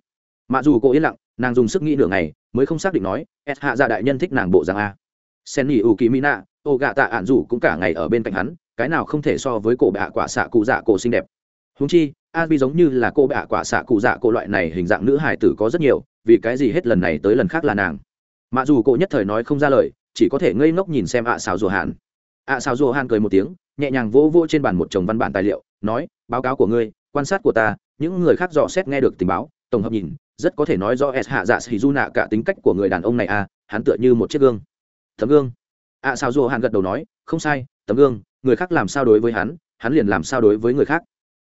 Mạ dù cô yên lặng nàng dùng sức nghĩ nửa ngày mới không xác định nói s hạ dạ đại nhân thích nàng bộ dạng a. Sen nghỉ ủ kỳ nạ ô gạ tạ ạn dù cũng cả ngày ở bên cạnh hắn, cái nào không thể so với cổ bạ quả xạ cụ dạ cổ xinh đẹp. Húng chi, a bi giống như là cô bạ quả xạ cụ dạ cổ loại này, hình dạng nữ hải tử có rất nhiều, vì cái gì hết lần này tới lần khác là nàng? Mà dù cổ nhất thời nói không ra lời, chỉ có thể ngây ngốc nhìn xem ạ à xào rùa hàn. Ạ à xào rùa hàn cười một tiếng, nhẹ nhàng vỗ vỗ trên bàn một chồng văn bản tài liệu, nói, báo cáo của ngươi, quan sát của ta, những người khác dò xét nghe được tình báo, tổng hợp nhìn, rất có thể nói do s hạ dạ xì du nạ cả tính cách của người đàn ông này à hắn tựa như một chiếc gương. Thấm gương? Ạ à, sao dù hàn gật đầu nói không sai tấm gương người khác làm sao đối với hắn hắn liền làm sao đối với người khác.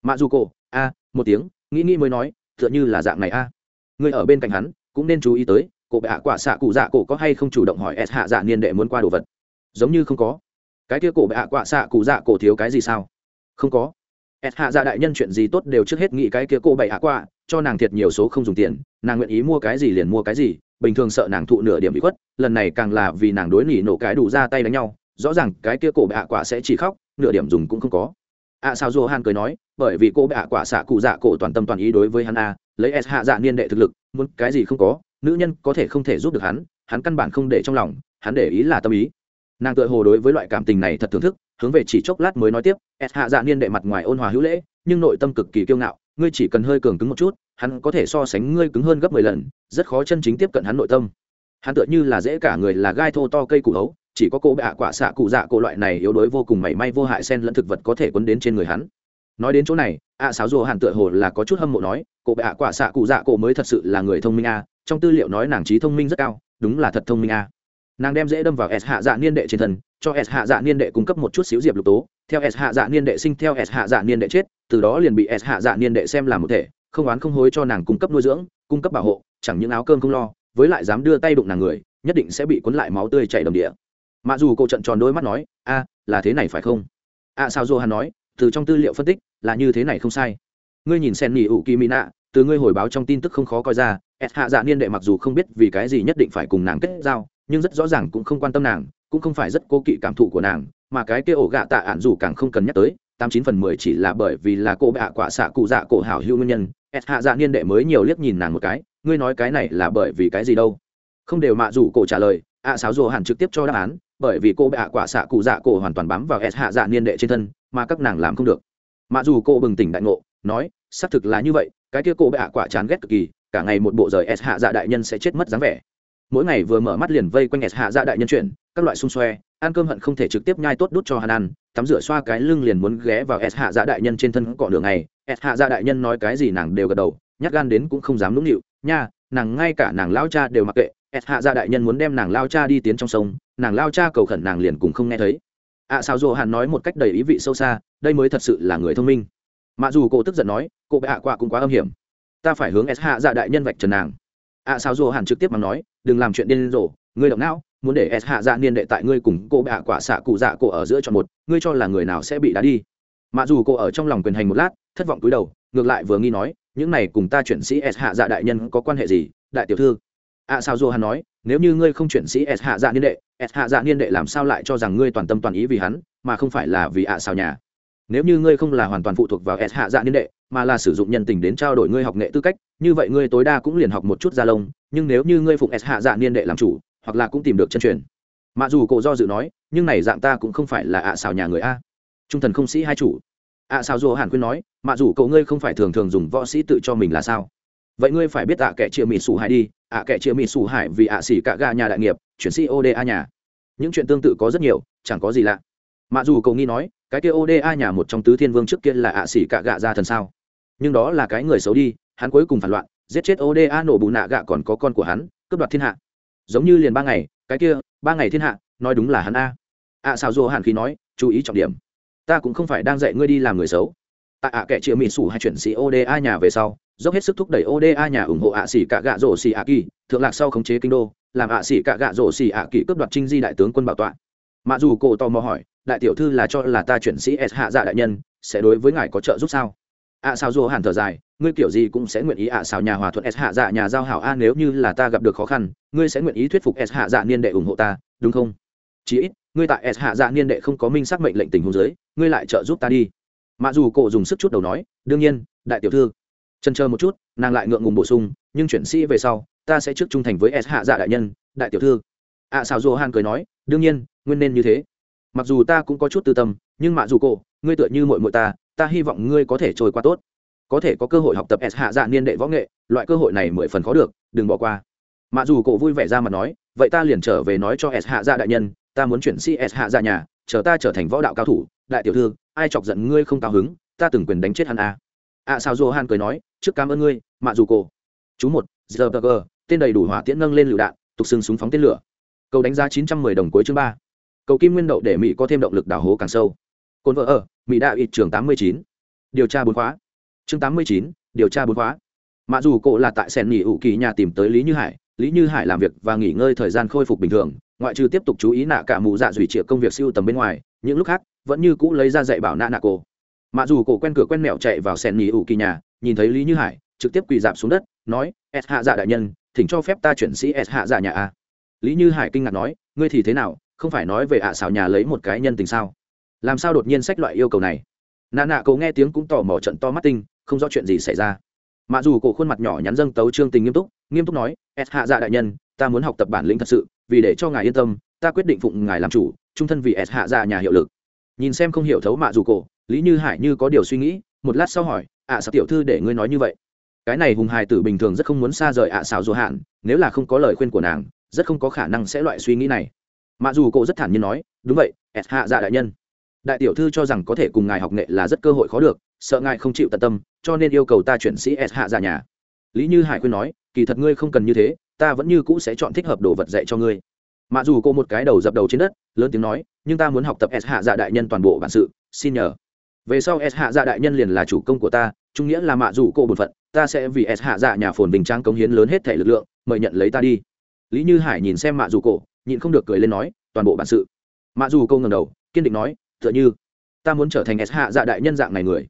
Mạ dù cổ a một tiếng nghĩ nghĩ mới nói tựa như là dạng này a. Người ở bên cạnh hắn cũng nên chú ý tới cổ bệ hạ quả xạ cụ dạ cổ có hay không chủ động hỏi s hạ dạ niên đệ muốn qua đồ vật? Giống như không có. Cái kia cổ bệ hạ quả xạ cụ dạ cổ thiếu cái gì sao? Không có s hạ dạ đại nhân chuyện gì tốt đều trước hết nghĩ cái kia cô bệ hạ quả cho nàng thiệt nhiều số không dùng tiền nàng nguyện ý mua cái gì liền mua cái gì bình thường sợ nàng thụ nửa điểm bị khuất lần này càng là vì nàng đối nỉ nổ cái đủ ra tay đánh nhau rõ ràng cái kia cổ bệ hạ quả sẽ chỉ khóc nửa điểm dùng cũng không có. Ạ à, sao dô han cười nói bởi vì cô bệ hạ quả xạ cụ dạ cổ toàn tâm toàn ý đối với hắn a lấy s hạ dạ niên đệ thực lực muốn cái gì không có nữ nhân có thể không thể giúp được hắn hắn căn bản không để trong lòng hắn để ý là tâm ý. Nàng tự hồ đối với loại cảm tình này thật thưởng thức hướng về chỉ chốc lát mới nói tiếp s hạ dạ niên đệ mặt ngoài ôn hòa hữu lễ, nhưng nội tâm cực kỳ kiêu ngạo, ngươi chỉ cần hơi cường cứng một chút, hắn có thể so sánh ngươi cứng hơn gấp mười lần, rất khó chân chính tiếp cận hắn nội tâm. Hắn tựa như là dễ cả người là gai thô to cây củ hấu, chỉ có cô bạ quả xạ cụ dạ cổ loại này yếu đuối vô cùng mảy may vô hại sen lẫn thực vật có thể quấn đến trên người hắn. Nói đến chỗ này, ạ à sáo rùa hàn tựa hồ là có chút hâm mộ nói cô bạ quả xạ cụ dạ cổ mới thật sự là người thông minh a, trong tư liệu nói nàng trí thông minh rất cao, đúng là thật thông minh a nàng đem dễ đâm vào s hạ dạ niên đệ trên thân cho s hạ dạ niên đệ cung cấp một chút xíu diệp lục tố. Theo s hạ dạ niên đệ sinh theo s hạ dạ niên đệ chết từ đó liền bị s hạ dạ niên đệ xem làm một thể không oán không hối cho nàng cung cấp nuôi dưỡng cung cấp bảo hộ chẳng những áo cơm không lo với lại dám đưa tay đụng nàng người nhất định sẽ bị cuốn lại máu tươi chảy đầm địa. Mặc dù cô trận tròn đôi mắt nói a là thế này phải không? A à, sao dô hắn nói từ trong tư liệu phân tích là như thế này không sai. Ngươi nhìn sen nỉ ủ kỳ mỹ nạ từ ngươi hồi báo trong tin tức không khó coi ra s hạ dạ niên đệ mặc dù không biết vì cái gì nhất định phải cùng nàng kết giao nhưng rất rõ ràng cũng không quan tâm nàng cũng không phải rất cố kỵ cảm thụ của nàng mà cái kia ổ gạ tạ ạn dù càng không cần nhắc tới tám chín phần mười chỉ là bởi vì là cô bạ quả xạ cụ dạ cổ hảo hữu nguyên nhân s hạ dạ niên đệ mới nhiều liếc nhìn nàng một cái ngươi nói cái này là bởi vì cái gì đâu? Không đều mạ rủ cổ trả lời ạ à, sáo rùa hẳn trực tiếp cho đáp án bởi vì cô bạ quả xạ cụ dạ cổ hoàn toàn bám vào s hạ dạ niên đệ trên thân mà các nàng làm không được. Mạ dù cô bừng tỉnh đại ngộ nói xác thực là như vậy cái kia cô bạ quả chán ghét cực kỳ cả ngày một bộ rời s hạ dạ đại nhân sẽ chết mất dáng vẻ mỗi ngày vừa mở mắt liền vây quanh nghẹt hạ dạ đại nhân chuyển các loại xung xoe ăn cơm hận không thể trực tiếp nhai tốt đút cho hắn ăn tắm rửa xoa cái lưng liền muốn ghé vào s hạ dạ đại nhân trên thân cọ đường này s hạ dạ đại nhân nói cái gì nàng đều gật đầu nhát gan đến cũng không dám nũng nịu nha nàng ngay cả nàng lao cha đều mặc kệ s hạ dạ đại nhân muốn đem nàng lao cha đi tiến trong sông nàng lao cha cầu khẩn nàng liền cùng không nghe thấy. Ạ à, sao dồ hắn nói một cách đầy ý vị sâu xa đây mới thật sự là người thông minh. Mặc dù cô tức giận nói cô bệ hạ quạ cũng quá âm hiểm. Ta phải hướng s hạ dạ đại nhân vạch trần nàng. Ạ à, sao dồ hắn trực tiếp mà nói đừng làm chuyện điên rồ ngươi động não muốn để s hạ dạ niên đệ tại ngươi cùng cô bạ quả xạ cụ dạ cổ ở giữa chọn một ngươi cho là người nào sẽ bị đá đi. Mà dù cô ở trong lòng quyền hành một lát thất vọng cúi đầu ngược lại vừa nghi nói những này cùng ta chuyển sĩ s hạ dạ đại nhân có quan hệ gì đại tiểu thư? Ạ à, sao dù hắn nói nếu như ngươi không chuyển sĩ s hạ dạ niên đệ s hạ dạ niên đệ làm sao lại cho rằng ngươi toàn tâm toàn ý vì hắn mà không phải là vì ạ à sao nhà? Nếu như ngươi không là hoàn toàn phụ thuộc vào s hạ dạ niên đệ mà là sử dụng nhân tình đến trao đổi ngươi học nghệ tư cách như vậy ngươi tối đa cũng liền học một chút gia lông, nhưng nếu như ngươi phụng s hạ dạ niên đệ làm chủ, hoặc là cũng tìm được chân truyền. Mà dù cổ do dự nói, nhưng này dạng ta cũng không phải là ạ à xào nhà người a. Trung thần không sĩ hai chủ. Ạ à xào dù hàn quyên nói, mà dù cậu ngươi không phải thường thường dùng võ sĩ tự cho mình là sao? Vậy ngươi phải biết ạ kẻ chia mì sủ hải đi, ạ kẻ chia mì sủ hải vì ạ xỉ cả ga nhà đại nghiệp, chuyển sĩ oda nhà. Những chuyện tương tự có rất nhiều, chẳng có gì lạ. Mà dù cậu nghi nói, cái kia oda nhà một trong tứ thiên vương trước kia là ạ xỉ cả gạ ra thần sao? Nhưng đó là cái người xấu đi hắn cuối cùng phản loạn, giết chết oda nổ bù nạ gạ còn có con của hắn, cướp đoạt thiên hạ. Giống như liền ba ngày, cái kia, ba ngày thiên hạ, nói đúng là hắn a. Ạ xào dô hàn khí nói, chú ý trọng điểm. Ta cũng không phải đang dạy ngươi đi làm người xấu. Tại ạ kệ chia mỹ sủ hay chuyển sĩ oda nhà về sau, dốc hết sức thúc đẩy oda nhà ủng hộ ạ xỉ cả gạ rổ xỉ ạ kỳ, thượng lạc sau khống chế kinh đô, làm ạ xỉ cả gạ rổ xỉ ạ kỳ cướp đoạt trinh di đại tướng quân bảo tọa. Mà dù cổ tò mò hỏi, đại tiểu thư là cho là ta chuyển sĩ s hạ dạ đại nhân, sẽ đối với ngài có trợ giúp sao? Ạ sao dù hàn thở dài ngươi kiểu gì cũng sẽ nguyện ý ạ xào nhà hòa thuận s hạ dạ nhà giao hảo a nếu như là ta gặp được khó khăn ngươi sẽ nguyện ý thuyết phục s hạ dạ niên đệ ủng hộ ta đúng không? Chí ít ngươi tại s hạ dạ niên đệ không có minh xác mệnh lệnh tình huống dưới, ngươi lại trợ giúp ta đi. Mặc dù cổ dùng sức chút đầu nói đương nhiên đại tiểu thư. Chân chờ một chút nàng lại ngượng ngùng bổ sung nhưng chuyển sĩ về sau ta sẽ trước trung thành với s hạ dạ đại nhân đại tiểu thư. Ạ xào dù han cười nói đương nhiên nguyên nên như thế. Mặc dù ta cũng có chút tư tâm nhưng mà dù cổ ngươi tựa như mội mội ta ta hy vọng ngươi có thể trôi qua tốt có thể có cơ hội học tập s hạ dạ niên đệ võ nghệ, loại cơ hội này mười phần khó được, đừng bỏ qua. Mà dù cổ vui vẻ ra mà nói, vậy ta liền trở về nói cho s hạ dạ đại nhân, ta muốn chuyển sĩ s hạ dạ nhà, chờ ta trở thành võ đạo cao thủ, đại tiểu thư, ai chọc giận ngươi không cao hứng, ta từng quyền đánh chết hắn a. À. ạ sao dô han cười nói, trước cảm ơn ngươi mạ dù cổ. Chú một giờ tên đầy đủ hỏa tiễn nâng lên lựu đạn, tục xưng súng phóng tên lửa. Cầu đánh giá chín trăm mười đồng cuối chương ba. Cầu kim nguyên đậu để mỹ có thêm động lực đào hố càng sâu. Cồn vợ ở, mỹ đạo ít trường tám mươi chín. Điều tra bốn khóa chương tám mươi chín, điều tra bốn khóa. Mặc dù cổ là tại sẻn nghỉ ủ kỳ nhà tìm tới lý như hải, lý như hải làm việc và nghỉ ngơi thời gian khôi phục bình thường, ngoại trừ tiếp tục chú ý nạ cả mù dạ dùy triệu công việc siêu tầm bên ngoài, những lúc khác, vẫn như cũ lấy ra dạy bảo nạ nạ cổ mặc dù cổ quen cửa quen mẹo chạy vào sẻn nghỉ ủ kỳ nhà, nhìn thấy lý như hải, trực tiếp quỳ dạp xuống đất, nói, s hạ dạ đại nhân, thỉnh cho phép ta chuyển sĩ s hạ dạ nhà a. Lý như hải kinh ngạc nói, ngươi thì thế nào, không phải nói về ạ xào nhà lấy một cái nhân tình sao? Làm sao đột nhiên sách loại yêu cầu này? Nà nạ cậu nghe tiếng cũng tò mò trận to mắt tinh, không rõ chuyện gì xảy ra. Mặc dù cổ khuôn mặt nhỏ nhắn dâng tấu trương tình nghiêm túc nghiêm túc nói s hạ dạ đại nhân, ta muốn học tập bản lĩnh thật sự, vì để cho ngài yên tâm, ta quyết định phụng ngài làm chủ, trung thân vì s hạ dạ nhà hiệu lực. Nhìn xem không hiểu thấu mạ dù cổ, lý như hải như có điều suy nghĩ, một lát sau hỏi ạ sao tiểu thư để ngươi nói như vậy? Cái này hùng hài tử bình thường rất không muốn xa rời ạ xào dù hạn, nếu là không có lời khuyên của nàng, rất không có khả năng sẽ loại suy nghĩ này. Mặc dù cô rất thản nhiên nói, đúng vậy s hạ dạ đại nhân đại tiểu thư cho rằng có thể cùng ngài học nghệ là rất cơ hội khó được, sợ ngài không chịu tận tâm, cho nên yêu cầu ta chuyển sĩ s hạ ra nhà. Lý như hải khuyên nói, kỳ thật ngươi không cần như thế, ta vẫn như cũ sẽ chọn thích hợp đồ vật dạy cho ngươi. Mặc dù cô một cái đầu dập đầu trên đất, lớn tiếng nói, nhưng ta muốn học tập s hạ dạ đại nhân toàn bộ bản sự, xin nhờ. Về sau s hạ dạ đại nhân liền là chủ công của ta, trung nghĩa là mạ dù cô bổn phận, ta sẽ vì s hạ dạ nhà phồn bình trang cống hiến lớn hết thể lực lượng, mời nhận lấy ta đi. Lý như hải nhìn xem mạ dù cổ nhịn không được cười lên nói, toàn bộ bản sự. Mạ dù cô ngầm đầu, kiên định nói tựa như, ta muốn trở thành s hạ dạ đại nhân dạng này người.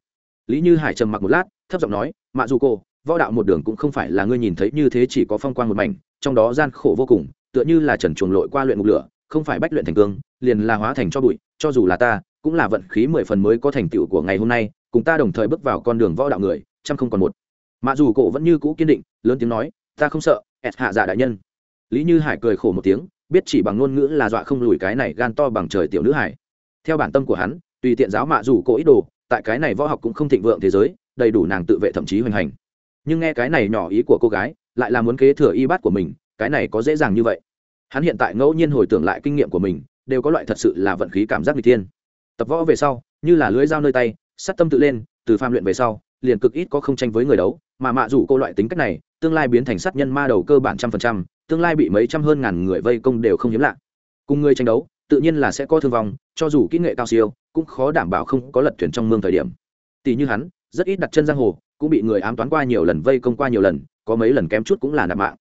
Lý như hải trầm mặc một lát, thấp giọng nói, mạ dù cô võ đạo một đường cũng không phải là ngươi nhìn thấy như thế chỉ có phong quang một mảnh, trong đó gian khổ vô cùng, tựa như là trần chuồng lội qua luyện ngục lửa, không phải bách luyện thành cương, liền là hóa thành cho bụi, cho dù là ta, cũng là vận khí mười phần mới có thành tựu của ngày hôm nay, cùng ta đồng thời bước vào con đường võ đạo người trăm không còn một. Mạ dù cổ vẫn như cũ kiên định, lớn tiếng nói, ta không sợ ẹt hạ dạ đại nhân. Lý như hải cười khổ một tiếng, biết chỉ bằng ngôn ngữ là dọa không lùi cái này gan to bằng trời tiểu nữ hải theo bản tâm của hắn, tùy tiện giáo mạ dù cổ ý đồ, tại cái này võ học cũng không thịnh vượng thế giới, đầy đủ nàng tự vệ thậm chí hoành hành. Nhưng nghe cái này nhỏ ý của cô gái, lại là muốn kế thừa y bát của mình, cái này có dễ dàng như vậy. Hắn hiện tại ngẫu nhiên hồi tưởng lại kinh nghiệm của mình, đều có loại thật sự là vận khí cảm giác n g thiên. Tập võ về sau, như là lưới dao nơi tay sắt tâm tự lên, từ phàm luyện về sau, liền cực ít có không tranh với người đấu, mà mạ dù cô loại tính cách này, tương lai biến thành sát nhân ma đầu cơ bản trăm phần trăm, tương lai bị mấy trăm hơn ngàn người vây công đều không hiếm lạ. Cùng người tranh đấu tự nhiên là sẽ có thương vong, cho dù kỹ nghệ cao siêu, cũng khó đảm bảo không có lật thuyền trong mương thời điểm. Tỷ như hắn, rất ít đặt chân giang hồ, cũng bị người ám toán qua nhiều lần, vây công qua nhiều lần, có mấy lần kém chút cũng là nạp mạng.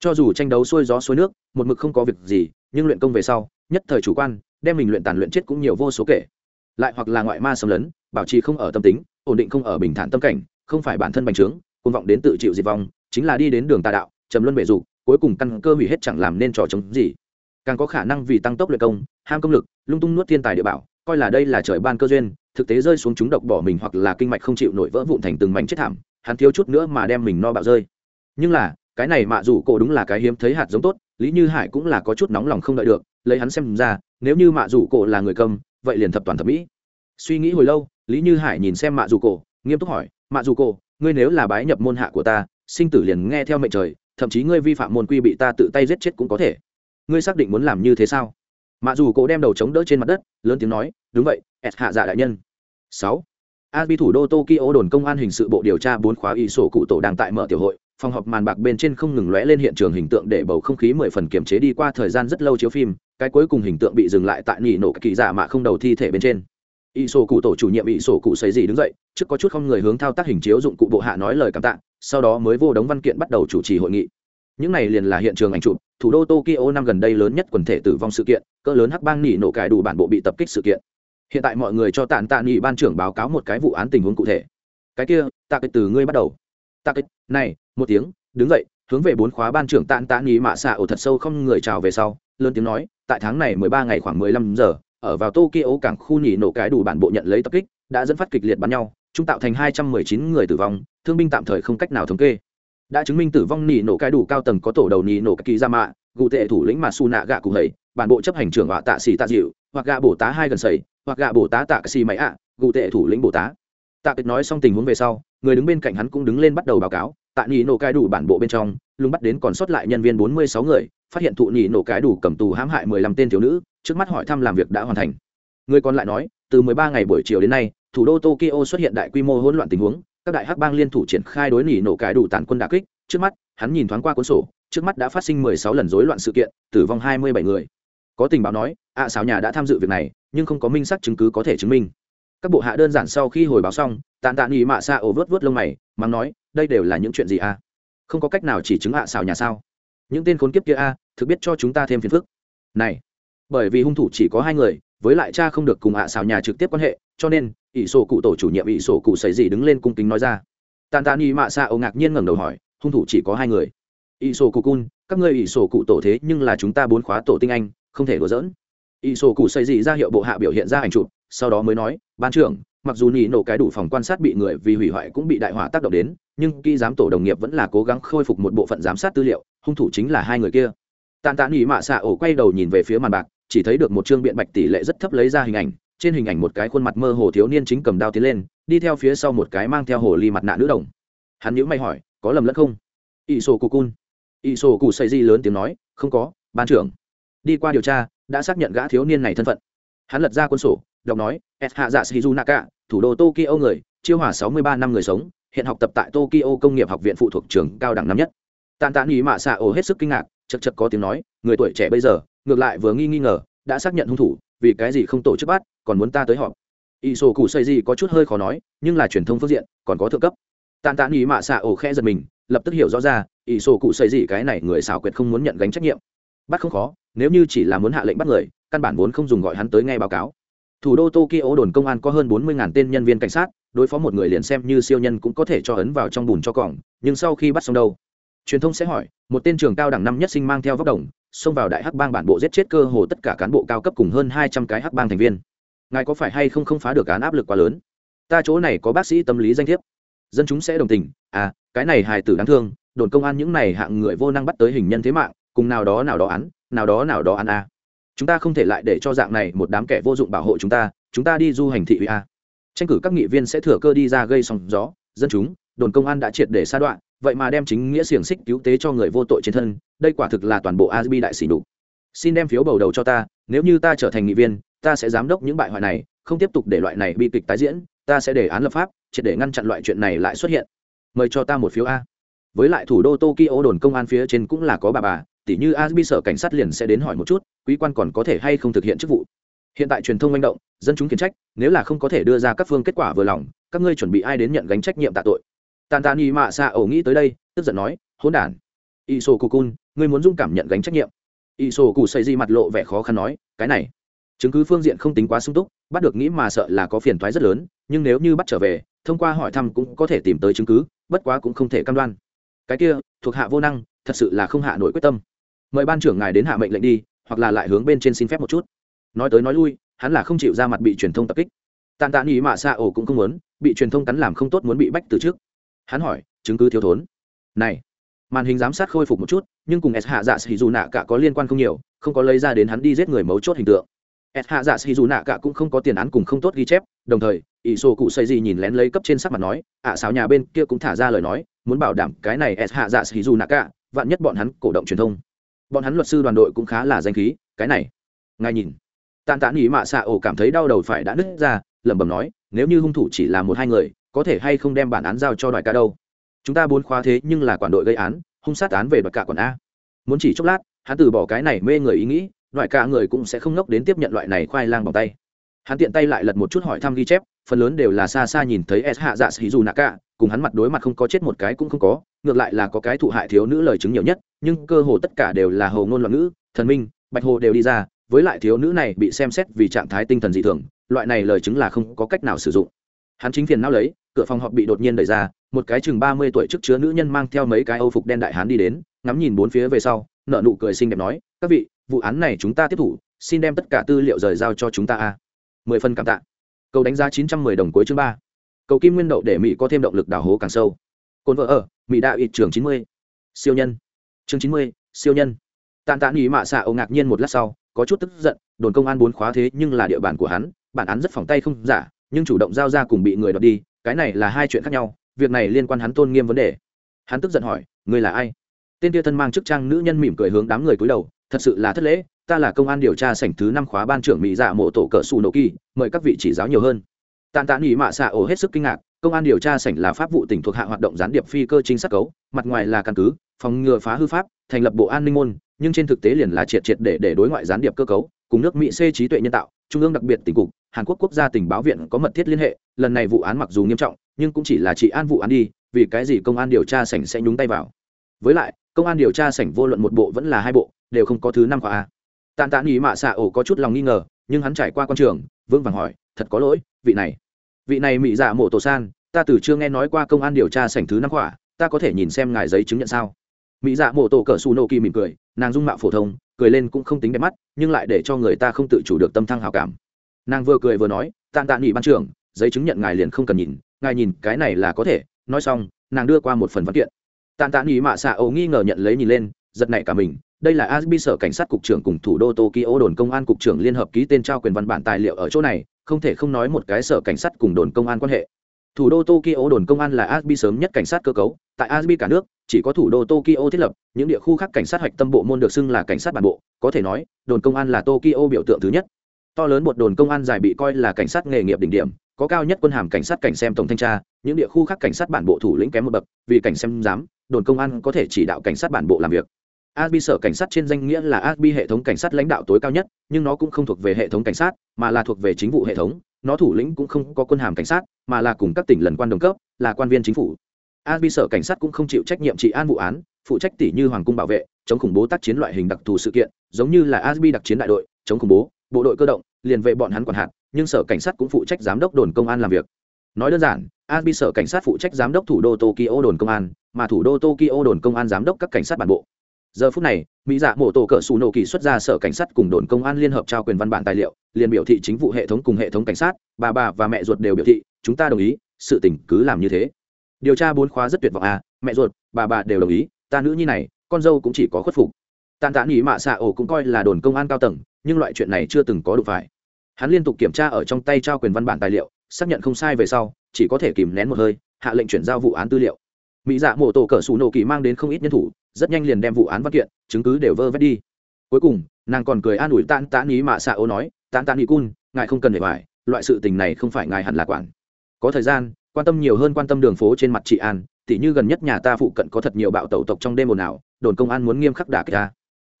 Cho dù tranh đấu xuôi gió xuôi nước, một mực không có việc gì, nhưng luyện công về sau, nhất thời chủ quan, đem mình luyện tàn luyện chết cũng nhiều vô số kể. Lại hoặc là ngoại ma xâm lấn, bảo trì không ở tâm tính, ổn định không ở bình thản tâm cảnh, không phải bản thân bành trướng côn vọng đến tự chịu diệt vong, chính là đi đến đường tà đạo, trầm luân bể dục, cuối cùng căn cơ hủy hết chẳng làm nên trò chống gì. Càng có khả năng vì tăng tốc luyện công ham công lực, lung tung nuốt thiên tài địa bảo, coi là đây là trời ban cơ duyên, thực tế rơi xuống chúng độc bỏ mình hoặc là kinh mạch không chịu nổi vỡ vụn thành từng mảnh chết thảm, hắn thiếu chút nữa mà đem mình no bạo rơi. Nhưng là, cái này mạ dù cổ đúng là cái hiếm thấy hạt giống tốt, lý như hải cũng là có chút nóng lòng không đợi được, lấy hắn xem ra, nếu như mạ dù cổ là người cầm, vậy liền thập toàn thẩm mỹ. Suy nghĩ hồi lâu, lý như hải nhìn xem mạ dù cổ, nghiêm túc hỏi, mạ dù cổ, ngươi nếu là bái nhập môn hạ của ta, sinh tử liền nghe theo mệnh trời, thậm chí ngươi vi phạm môn quy bị ta tự tay giết chết cũng có thể. Ngươi xác định muốn làm như thế sao? Mạ dù cổ đem đầu chống đỡ trên mặt đất, lớn tiếng nói, đúng vậy ẹt hạ dạ đại nhân. Sáu. A bi thủ đô tokyo đồn công an hình sự bộ điều tra bốn khóa y sổ cụ tổ đang tại mở tiểu hội, phòng họp màn bạc bên trên không ngừng lóe lên hiện trường hình tượng để bầu không khí mười phần kiềm chế đi qua thời gian rất lâu chiếu phim, cái cuối cùng hình tượng bị dừng lại tại nỉ nổ kỳ dạ giả mạ không đầu thi thể bên trên. Y sổ cụ tổ chủ nhiệm y sổ cụ xây gì đứng dậy, trước có chút không người hướng thao tác hình chiếu dụng cụ bộ hạ nói lời cảm tạ, sau đó mới vô đống văn kiện bắt đầu chủ trì hội nghị. Những này liền là hiện trường ảnh chụp thủ đô tokyo năm gần đây lớn nhất quần thể tử vong sự kiện, cỡ lớn hắc bang nỉ nổ cải đủ bản bộ bị tập kích sự kiện. Hiện tại mọi người cho tàn tạ nỉ ban trưởng báo cáo một cái vụ án tình huống cụ thể. Cái kia, tạ kịch từ ngươi bắt đầu. Tạ kịch, này, một tiếng, đứng dậy, hướng về bốn khóa ban trưởng tàn tạ nỉ mạ xạ ổ thật sâu không người chào về sau, lớn tiếng nói, tại tháng này mười ba ngày khoảng mười lăm giờ, ở vào tokyo cảng khu nỉ nổ cái đủ bản bộ nhận lấy tập kích, đã dẫn phát kịch liệt bắn nhau, chúng tạo thành hai trăm mười chín người tử vong, thương binh tạm thời không cách nào thống kê đã chứng minh tử vong nỉ nổ cái đủ cao tầng có tổ đầu nỉ nổ kỳ ra mạ, gù tệ thủ lĩnh mà su nạ gạ cụ hầy, bản bộ chấp hành trưởng họa tạ xì tạ dịu, hoặc gạ bổ tá hai gần sầy, hoặc gạ bổ tá tạ xì máy ạ, gù tệ thủ lĩnh bổ tá. Tạ kịch nói xong tình huống về sau, người đứng bên cạnh hắn cũng đứng lên bắt đầu báo cáo, Tạ nỉ nổ cái đủ bản bộ bên trong, lùng bắt đến còn sót lại nhân viên bốn mươi sáu người, phát hiện thụ nỉ nổ cái đủ cầm tù hãm hại mười lăm tên thiếu nữ, trước mắt hỏi thăm làm việc đã hoàn thành. Người còn lại nói, từ mười ba ngày buổi chiều đến nay, thủ đô tokyo xuất hiện đại quy mô hỗn loạn tình huống các đại hắc bang liên thủ triển khai đối nỉ nổ cái đủ tàn quân đà kích trước mắt hắn nhìn thoáng qua cuốn sổ trước mắt đã phát sinh mười sáu lần rối loạn sự kiện tử vong hai mươi bảy người. Có tình báo nói ạ à, xào nhà đã tham dự việc này nhưng không có minh sắc chứng cứ có thể chứng minh. Các bộ hạ đơn giản sau khi hồi báo xong tàn tạ nghỉ mạ xa ổ vớt vớt lông mày mắng nói đây đều là những chuyện gì à? Không có cách nào chỉ chứng ạ à xào nhà sao? Những tên khốn kiếp kia a à, thực biết cho chúng ta thêm phiền phức. Này bởi vì hung thủ chỉ có hai người với lại cha không được cùng ạ à xào nhà trực tiếp quan hệ cho nên, ỷ sổ cụ tổ chủ nhiệm ỷ sổ cụ xảy gì đứng lên cung kính nói ra. Tàn tạ y mạ xạ ổ ngạc nhiên ngẩng đầu hỏi, hung thủ chỉ có hai người. Ỷ sổ cụ cun, các ngươi ỷ sổ cụ tổ thế nhưng là chúng ta bốn khóa tổ tinh anh, không thể đùa dỡn. ỷ sổ cụ xây dị ra hiệu bộ hạ biểu hiện ra ảnh chụp, sau đó mới nói, ban trưởng, mặc dù nỉ nổ cái đủ phòng quan sát bị người vì hủy hoại cũng bị đại hỏa tác động đến, nhưng kỹ giám tổ đồng nghiệp vẫn là cố gắng khôi phục một bộ phận giám sát tư liệu, hung thủ chính là hai người kia. Tàn tạ nỉ mạ xạ ổ quay đầu nhìn về phía màn bạc, chỉ thấy được một chương biện bạch tỷ lệ rất thấp lấy ra hình ảnh trên hình ảnh một cái khuôn mặt mơ hồ thiếu niên chính cầm đao tiến lên, đi theo phía sau một cái mang theo hồ ly mặt nạ nữ đồng. Hắn nhữ mày hỏi, có lầm lẫn không? Ỷ sổ cụ cun ỷ sổ cụ xây di lớn tiếng nói, không có, ban trưởng. Đi qua điều tra, đã xác nhận gã thiếu niên này thân phận. Hắn lật ra quân sổ, đọc nói s hạ dạ shizu naka thủ đô tokyo người, chiêu hỏa sáu mươi ba năm người sống, hiện học tập tại tokyo công nghiệp học viện phụ thuộc trường cao đẳng năm nhất. Tàn tàn ý mạ xạ ổ hết sức kinh ngạc chật chật có tiếng nói, người tuổi trẻ bây giờ, ngược lại vừa nghi nghi ngờ, đã xác nhận hung thủ, vì cái gì không tổ chức bắt còn muốn ta tới họp. Ỷ sổ cụ xây gì có chút hơi khó nói, nhưng là truyền thông phương diện, còn có thượng cấp. Tàn tàn ý mạ xạ ổ khẽ giật mình, lập tức hiểu rõ ra ỷ sổ cụ xây gì cái này người xảo quyệt không muốn nhận gánh trách nhiệm. Bắt không khó, nếu như chỉ là muốn hạ lệnh bắt người, căn bản vốn không dùng gọi hắn tới nghe báo cáo. Thủ đô tokyo đồn công an có hơn bốn mươi tên nhân viên cảnh sát, đối phó một người liền xem như siêu nhân cũng có thể cho ấn vào trong bùn cho cỏng, nhưng sau khi bắt xong đâu? Truyền thông sẽ hỏi, một tên trường cao đẳng năm nhất sinh mang theo vóc đồng, xông vào đại hắc bang bản bộ giết chết cơ hồ tất cả cán bộ cao cấp cùng hơn hai trăm cái hắc bang thành viên ngài có phải hay không không phá được án áp lực quá lớn? Ta chỗ này có bác sĩ tâm lý danh thiếp. Dân chúng sẽ đồng tình. À cái này hài tử đáng thương, đồn công an những này hạng người vô năng bắt tới hình nhân thế mạng, cùng nào đó nào đó án, nào đó nào đó án a. À. chúng ta không thể lại để cho dạng này một đám kẻ vô dụng bảo hộ chúng ta chúng ta đi du hành thị ủy a. Tranh cử các nghị viên sẽ thừa cơ đi ra gây sóng gió, dân chúng, đồn công an đã triệt để sa đoạn, vậy mà đem chính nghĩa xiềng xích cứu tế cho người vô tội trên thân, đây quả thực là toàn bộ asbi đại sỉ đục xin đem phiếu bầu đầu cho ta, nếu như ta trở thành nghị viên ta sẽ giám đốc những bại hoại này, không tiếp tục để loại này bi kịch tái diễn, ta sẽ đề án lập pháp, triệt để ngăn chặn loại chuyện này lại xuất hiện. Mời cho ta một phiếu a. Với lại thủ đô tokyo đồn công an phía trên cũng là có bà bà, tỉ như asbi sở cảnh sát liền sẽ đến hỏi một chút, quý quan còn có thể hay không thực hiện chức vụ. Hiện tại truyền thông manh động, dân chúng kiến trách, nếu là không có thể đưa ra các phương kết quả vừa lòng, các ngươi chuẩn bị ai đến nhận gánh trách nhiệm tạ tội? Tàn tàn y mạ xạ ổ nghĩ tới đây, tức giận nói, hỗn đản. Y sô cụ cun ngươi muốn dung cảm nhận gánh trách nhiệm. Y sô cụ xây di mặt lộ vẻ khó khăn nói, cái này chứng cứ phương diện không tính quá sung túc, bắt được nghĩ mà sợ là có phiền thoái rất lớn, nhưng nếu như bắt trở về, thông qua hỏi thăm cũng có thể tìm tới chứng cứ, bất quá cũng không thể căn đoan. Cái kia, thuộc hạ vô năng, thật sự là không hạ nổi quyết tâm. Mời ban trưởng ngài đến hạ mệnh lệnh đi, hoặc là lại hướng bên trên xin phép một chút. Nói tới nói lui, hắn là không chịu ra mặt bị truyền thông tập kích. Tàn tạ nghĩ mà xa ổ cũng không muốn, bị truyền thông cắn làm không tốt muốn bị bách từ trước. Hắn hỏi, chứng cứ thiếu thốn. Này, màn hình giám sát khôi phục một chút, nhưng cùng s hạ dạ sĩ dù nạ cả có liên quan không nhiều, không có lấy ra đến hắn đi giết người mấu chốt hình tượng s hạ dạ xì dù nạ cả cũng không có tiền án cùng không tốt ghi chép đồng thời ỷ sổ cụ xây gì nhìn lén lấy cấp trên sắc mặt nói ạ à, xào nhà bên kia cũng thả ra lời nói muốn bảo đảm cái này s hạ dạ xì dù nạ cả vạn nhất bọn hắn cổ động truyền thông. Bọn hắn luật sư đoàn đội cũng khá là danh khí cái này ngài nhìn. Tàn tản ý mạ xạ ổ cảm thấy đau đầu phải đã nứt ra lẩm bẩm nói nếu như hung thủ chỉ là một hai người có thể hay không đem bản án giao cho đoại ca đâu? Chúng ta bốn khóa thế nhưng là quản đội gây án hung sát án về đoại cả còn a. Muốn chỉ chốc lát hắn từ bỏ cái này mê người ý nghĩ loại cả người cũng sẽ không ngốc đến tiếp nhận loại này khoai lang bằng tay. Hắn tiện tay lại lật một chút hỏi thăm ghi chép, phần lớn đều là xa xa nhìn thấy s hạ dạ sĩ dù nạ cả cùng hắn mặt đối mặt không có chết một cái cũng không có, ngược lại là có cái thụ hại thiếu nữ lời chứng nhiều nhất, nhưng cơ hồ tất cả đều là hầu ngôn loạn ngữ, thần minh, bạch hồ đều đi ra, với lại thiếu nữ này bị xem xét vì trạng thái tinh thần dị thường, loại này lời chứng là không có cách nào sử dụng. Hắn chính phiền não lấy, cửa phòng họp bị đột nhiên đẩy ra, một cái chừng ba mươi tuổi trước chứa nữ nhân mang theo mấy cái âu phục đen đại hán đi đến, ngắm nhìn bốn phía về sau nợ nụ cười xinh đẹp nói, các vị vụ án này chúng ta tiếp thủ, xin đem tất cả tư liệu rời giao cho chúng ta a. Mười phần cảm tạ. Cầu đánh giá chín trăm mười đồng cuối chương ba. Cầu kim nguyên đậu để mỹ có thêm động lực đào hố càng sâu. Cồn vợ ở, mỹ đạo ít trường chín mươi. Siêu nhân. Chương chín mươi, siêu nhân. Tàn tạ ý mạ xạ âu ngạc nhiên một lát sau, có chút tức giận, đồn công an bốn khóa thế nhưng là địa bàn của hắn, bản án rất phòng tay không giả, nhưng chủ động giao ra cùng bị người đoạt đi, cái này là hai chuyện khác nhau, việc này liên quan hắn tôn nghiêm vấn đề. Hắn tức giận hỏi người là ai? Tên tia thân mang chức trang nữ nhân mỉm cười hướng đám người cúi đầu thật sự là thất lễ, ta là công an điều tra sảnh thứ năm khóa ban trưởng mỹ dạ mộ tổ cỡ xù nổ kỳ, mời các vị chỉ giáo nhiều hơn. Tàn tạ nghỉ mạ xạ ổ hết sức kinh ngạc, công an điều tra sảnh là pháp vụ tỉnh thuộc hạ hoạt động gián điệp phi cơ chính xác cấu, mặt ngoài là căn cứ, phòng ngừa phá hư pháp, thành lập bộ an ninh môn, nhưng trên thực tế liền là triệt triệt để để đối ngoại gián điệp cơ cấu, cùng nước mỹ c trí tuệ nhân tạo, trung ương đặc biệt tỉnh cục, hàn quốc quốc gia tình báo viện có mật thiết liên hệ, lần này vụ án mặc dù nghiêm trọng, nhưng cũng chỉ là trị an vụ án đi, vì cái gì công an điều tra sảnh sẽ nhúng tay vào. Với lại, công an điều tra sảnh vô luận một bộ vẫn là hai bộ đều không có thứ năm khóa a. Tàn tạ nghỉ mạ xạ ổ có chút lòng nghi ngờ, nhưng hắn trải qua con trường vương vàng hỏi, thật có lỗi, vị này vị này mỹ dạ mộ tổ san, ta từ chưa nghe nói qua công an điều tra sảnh thứ năm khỏa ta có thể nhìn xem ngài giấy chứng nhận sao? Mỹ dạ mộ tổ cỡ su nô kỳ mỉm cười, nàng dung mạo phổ thông, cười lên cũng không tính đẹp mắt, nhưng lại để cho người ta không tự chủ được tâm thăng hào cảm. Nàng vừa cười vừa nói tàn tạ nghỉ ban trưởng, giấy chứng nhận ngài liền không cần nhìn, ngài nhìn cái này là có thể. Nói xong, nàng đưa qua một phần văn kiện. Tàn tạ nghỉ mạ xạ ấu nghi ngờ nhận lấy nhìn lên, giật nảy cả mình đây là asbi sở cảnh sát cục trưởng cùng thủ đô tokyo đồn công an cục trưởng liên hợp ký tên trao quyền văn bản tài liệu ở chỗ này, không thể không nói một cái sở cảnh sát cùng đồn công an quan hệ. Thủ đô tokyo đồn công an là asbi sớm nhất cảnh sát cơ cấu, tại asbi cả nước, chỉ có thủ đô tokyo thiết lập, những địa khu khác cảnh sát hoạch tâm bộ môn được xưng là cảnh sát bản bộ, có thể nói, đồn công an là tokyo biểu tượng thứ nhất. To lớn một đồn công an dài bị coi là cảnh sát nghề nghiệp đỉnh điểm, có cao nhất quân hàm cảnh sát cảnh xem tổng thanh tra, những địa khu khác cảnh sát bản bộ thủ lĩnh kém một bậc, vì cảnh xem giám, đồn công an có thể chỉ đạo cảnh sát bản bộ làm việc asbi sở cảnh sát trên danh nghĩa là asbi hệ thống cảnh sát lãnh đạo tối cao nhất, nhưng nó cũng không thuộc về hệ thống cảnh sát, mà là thuộc về chính vụ hệ thống. Nó thủ lĩnh cũng không có quân hàm cảnh sát, mà là cùng các tỉnh lần quan đồng cấp, là quan viên chính phủ. Asbi sở cảnh sát cũng không chịu trách nhiệm trị an vụ án, phụ trách tỷ như hoàng cung bảo vệ, chống khủng bố tác chiến loại hình đặc thù sự kiện, giống như là asbi đặc chiến đại đội, chống khủng bố, bộ đội cơ động, liền vệ bọn hắn quản hạt, nhưng sở cảnh sát cũng phụ trách giám đốc đồn công an làm việc. Nói đơn giản, asbi sở cảnh sát phụ trách giám đốc thủ đô tokyo đồn công an, mà thủ đô tokyo đồn công an giám đốc các cảnh sát bản bộ giờ phút này, mỹ dạ mổ tổ cỡ xù nổ kỳ xuất ra sở cảnh sát cùng đồn công an liên hợp trao quyền văn bản tài liệu, liền biểu thị chính vụ hệ thống cùng hệ thống cảnh sát, bà bà và mẹ ruột đều biểu thị, chúng ta đồng ý, sự tình cứ làm như thế. Điều tra bốn khóa rất tuyệt vọng à mẹ ruột, bà bà đều đồng ý, ta nữ nhi này, con dâu cũng chỉ có khuất phục. Tàn tạ nghĩ mạ xạ ổ cũng coi là đồn công an cao tầng, nhưng loại chuyện này chưa từng có đủ phải. Hắn liên tục kiểm tra ở trong tay trao quyền văn bản tài liệu, xác nhận không sai về sau, chỉ có thể kìm nén một hơi, hạ lệnh chuyển giao vụ án tư liệu mỹ dạ mổ tổ cỡ xù nổ kỳ mang đến không ít nhân thủ rất nhanh liền đem vụ án văn kiện chứng cứ đều vơ vét đi. Cuối cùng nàng còn cười an ủi tan tán ý mạ xạ ô nói tan tán ý cun ngài không cần để bài, loại sự tình này không phải ngài hẳn là quản. Có thời gian quan tâm nhiều hơn quan tâm đường phố trên mặt chị an tỉ như gần nhất nhà ta phụ cận có thật nhiều bạo tẩu tộc trong đêm ồn ào đồn công an muốn nghiêm khắc đả kích ta.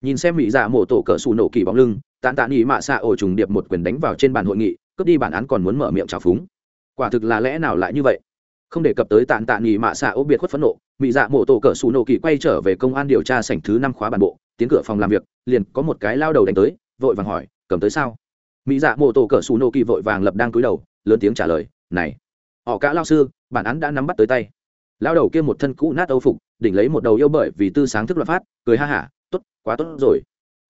Nhìn xem mỹ dạ mổ tổ cỡ xù nổ kỳ bóng lưng tán tán ý mạ xạ ô trùng điệp một quyền đánh vào trên bàn hội nghị cướp đi bản án còn muốn mở miệng trào phúng. Quả thực là lẽ nào lại như vậy? Không đề cập tới tàn tạ nghỉ mạ xạ ô biệt khuất phẫn nộ mỹ dạ mộ tổ cỡ xù nổ kỳ quay trở về công an điều tra sảnh thứ năm khóa bản bộ, tiến cửa phòng làm việc, liền có một cái lao đầu đánh tới, vội vàng hỏi, cầm tới sao? Mỹ dạ mộ tổ cỡ xù nổ kỳ vội vàng lập đang cúi đầu, lớn tiếng trả lời, này, họ cả lao sư, bản án đã nắm bắt tới tay. Lao đầu kia một thân cũ nát âu phục, đỉnh lấy một đầu yêu bởi vì tư sáng thức luật phát, cười ha hả, tốt, quá tốt rồi.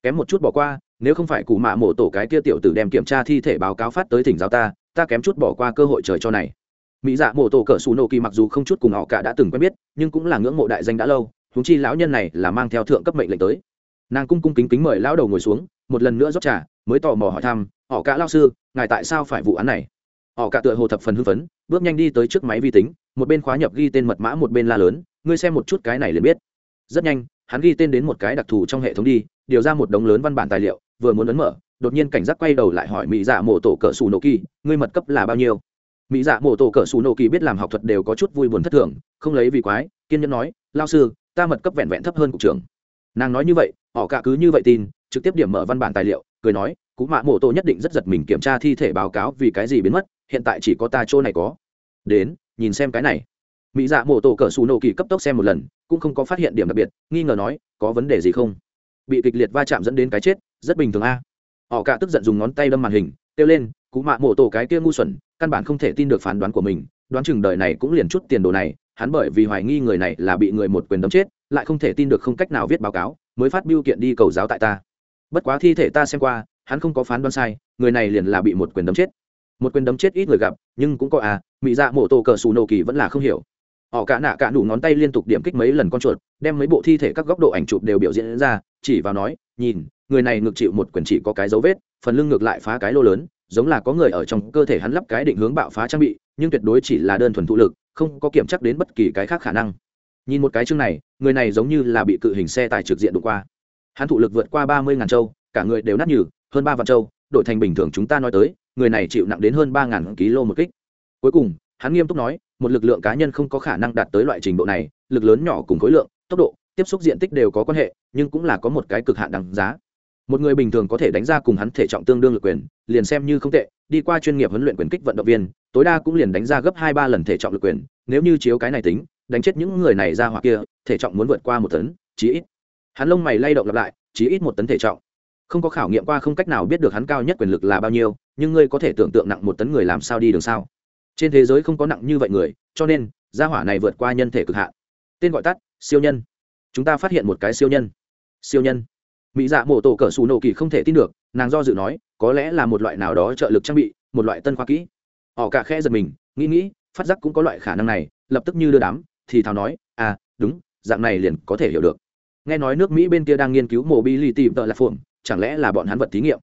Kém một chút bỏ qua, nếu không phải cụ mạ mộ tổ cái kia tiểu tử đem kiểm tra thi thể báo cáo phát tới thỉnh giáo ta ta kém chút bỏ qua cơ hội trời cho này mỹ dạ mộ tổ cỡ xù nổ kỳ mặc dù không chút cùng họ cả đã từng quen biết, nhưng cũng là ngưỡng mộ đại danh đã lâu húng chi lão nhân này là mang theo thượng cấp mệnh lệnh tới. Nàng cung cung kính kính mời lão đầu ngồi xuống, một lần nữa rót trà, mới tò mò hỏi thăm, họ cả lao sư, ngài tại sao phải vụ án này? Họ cả tựa hồ thập phần hưng phấn, bước nhanh đi tới trước máy vi tính, một bên khóa nhập ghi tên mật mã, một bên la lớn, ngươi xem một chút cái này liền biết. Rất nhanh, hắn ghi tên đến một cái đặc thù trong hệ thống đi, điều ra một đống lớn văn bản tài liệu, vừa muốn ấn mở, đột nhiên cảnh giác quay đầu lại hỏi mỹ dạ mộ tổ cỡ xù nổ kỳ, ngươi mật cấp là bao nhiêu? Mỹ dạ mộ tổ cỡ xù nổ kỳ biết làm học thuật đều có chút vui buồn thất thường, không lấy vì quái, kiên nhẫn nói lao sư, ta mật cấp vẹn vẹn thấp hơn cục trưởng. Nàng nói như vậy, họ cả cứ như vậy tin, trực tiếp điểm mở văn bản tài liệu, cười nói, cú mạ mộ tổ nhất định rất giật mình kiểm tra thi thể báo cáo vì cái gì biến mất, hiện tại chỉ có ta chỗ này có. Đến, nhìn xem cái này. Mỹ dạ mộ tổ cỡ xù nổ kỳ cấp tốc xem một lần, cũng không có phát hiện điểm đặc biệt, nghi ngờ nói, có vấn đề gì không? Bị kịch liệt va chạm dẫn đến cái chết, rất bình thường a. Họ cả tức giận dùng ngón tay đâm màn hình, kêu lên, cú mạ mộ tổ cái kia ngu xuẩn căn bản không thể tin được phán đoán của mình, đoán chừng đời này cũng liền chút tiền đồ này, hắn bởi vì hoài nghi người này là bị người một quyền đấm chết, lại không thể tin được không cách nào viết báo cáo, mới phát biêu kiện đi cầu giáo tại ta. Bất quá thi thể ta xem qua, hắn không có phán đoán sai, người này liền là bị một quyền đấm chết. Một quyền đấm chết ít người gặp, nhưng cũng có à mỹ dạ mổ tổ cờ xù nổ kỳ vẫn là không hiểu. Họ cả nạ cả đủ ngón tay liên tục điểm kích mấy lần con chuột, đem mấy bộ thi thể các góc độ ảnh chụp đều biểu diễn ra, chỉ vào nói, nhìn, người này ngược chịu một quyền chỉ có cái dấu vết, phần lưng ngược lại phá cái lô lớn giống là có người ở trong cơ thể hắn lắp cái định hướng bạo phá trang bị, nhưng tuyệt đối chỉ là đơn thuần thụ lực, không có kiểm chắc đến bất kỳ cái khác khả năng. Nhìn một cái chương này, người này giống như là bị cự hình xe tải trực diện đụng qua. Hắn thụ lực vượt qua ba mươi ngàn châu, cả người đều nát nhừ, hơn ba vạn châu, đổi thành bình thường chúng ta nói tới, người này chịu nặng đến hơn ba ngàn kg một kích. Cuối cùng, hắn nghiêm túc nói, một lực lượng cá nhân không có khả năng đạt tới loại trình độ này, lực lớn nhỏ cùng khối lượng, tốc độ, tiếp xúc diện tích đều có quan hệ, nhưng cũng là có một cái cực hạn đằng giá một người bình thường có thể đánh ra cùng hắn thể trọng tương đương lực quyền, liền xem như không tệ, đi qua chuyên nghiệp huấn luyện quyền kích vận động viên, tối đa cũng liền đánh ra gấp hai ba lần thể trọng lực quyền, nếu như chiếu cái này tính, đánh chết những người này ra hoặc kia, thể trọng muốn vượt qua một tấn, chí ít. Hắn lông mày lay động lặp lại, chí ít một tấn thể trọng. Không có khảo nghiệm qua không cách nào biết được hắn cao nhất quyền lực là bao nhiêu, nhưng ngươi có thể tưởng tượng nặng một tấn người làm sao đi đường sao? Trên thế giới không có nặng như vậy người, cho nên, gia hỏa này vượt qua nhân thể cực hạn. Tên gọi tắt, siêu nhân. Chúng ta phát hiện một cái siêu nhân. Siêu nhân mỹ dạ mổ tổ cỡ xù nổ kỳ không thể tin được, nàng do dự nói, có lẽ là một loại nào đó trợ lực trang bị, một loại tân khoa kỹ. Họ cả khe giật mình, nghĩ nghĩ, phát giác cũng có loại khả năng này, lập tức như đưa đám, thì thào nói à đúng, dạng này liền có thể hiểu được. Nghe nói nước mỹ bên kia đang nghiên cứu mổ bi lì tìm tợ lạc phuồng chẳng lẽ là bọn hắn vật thí nghiệm?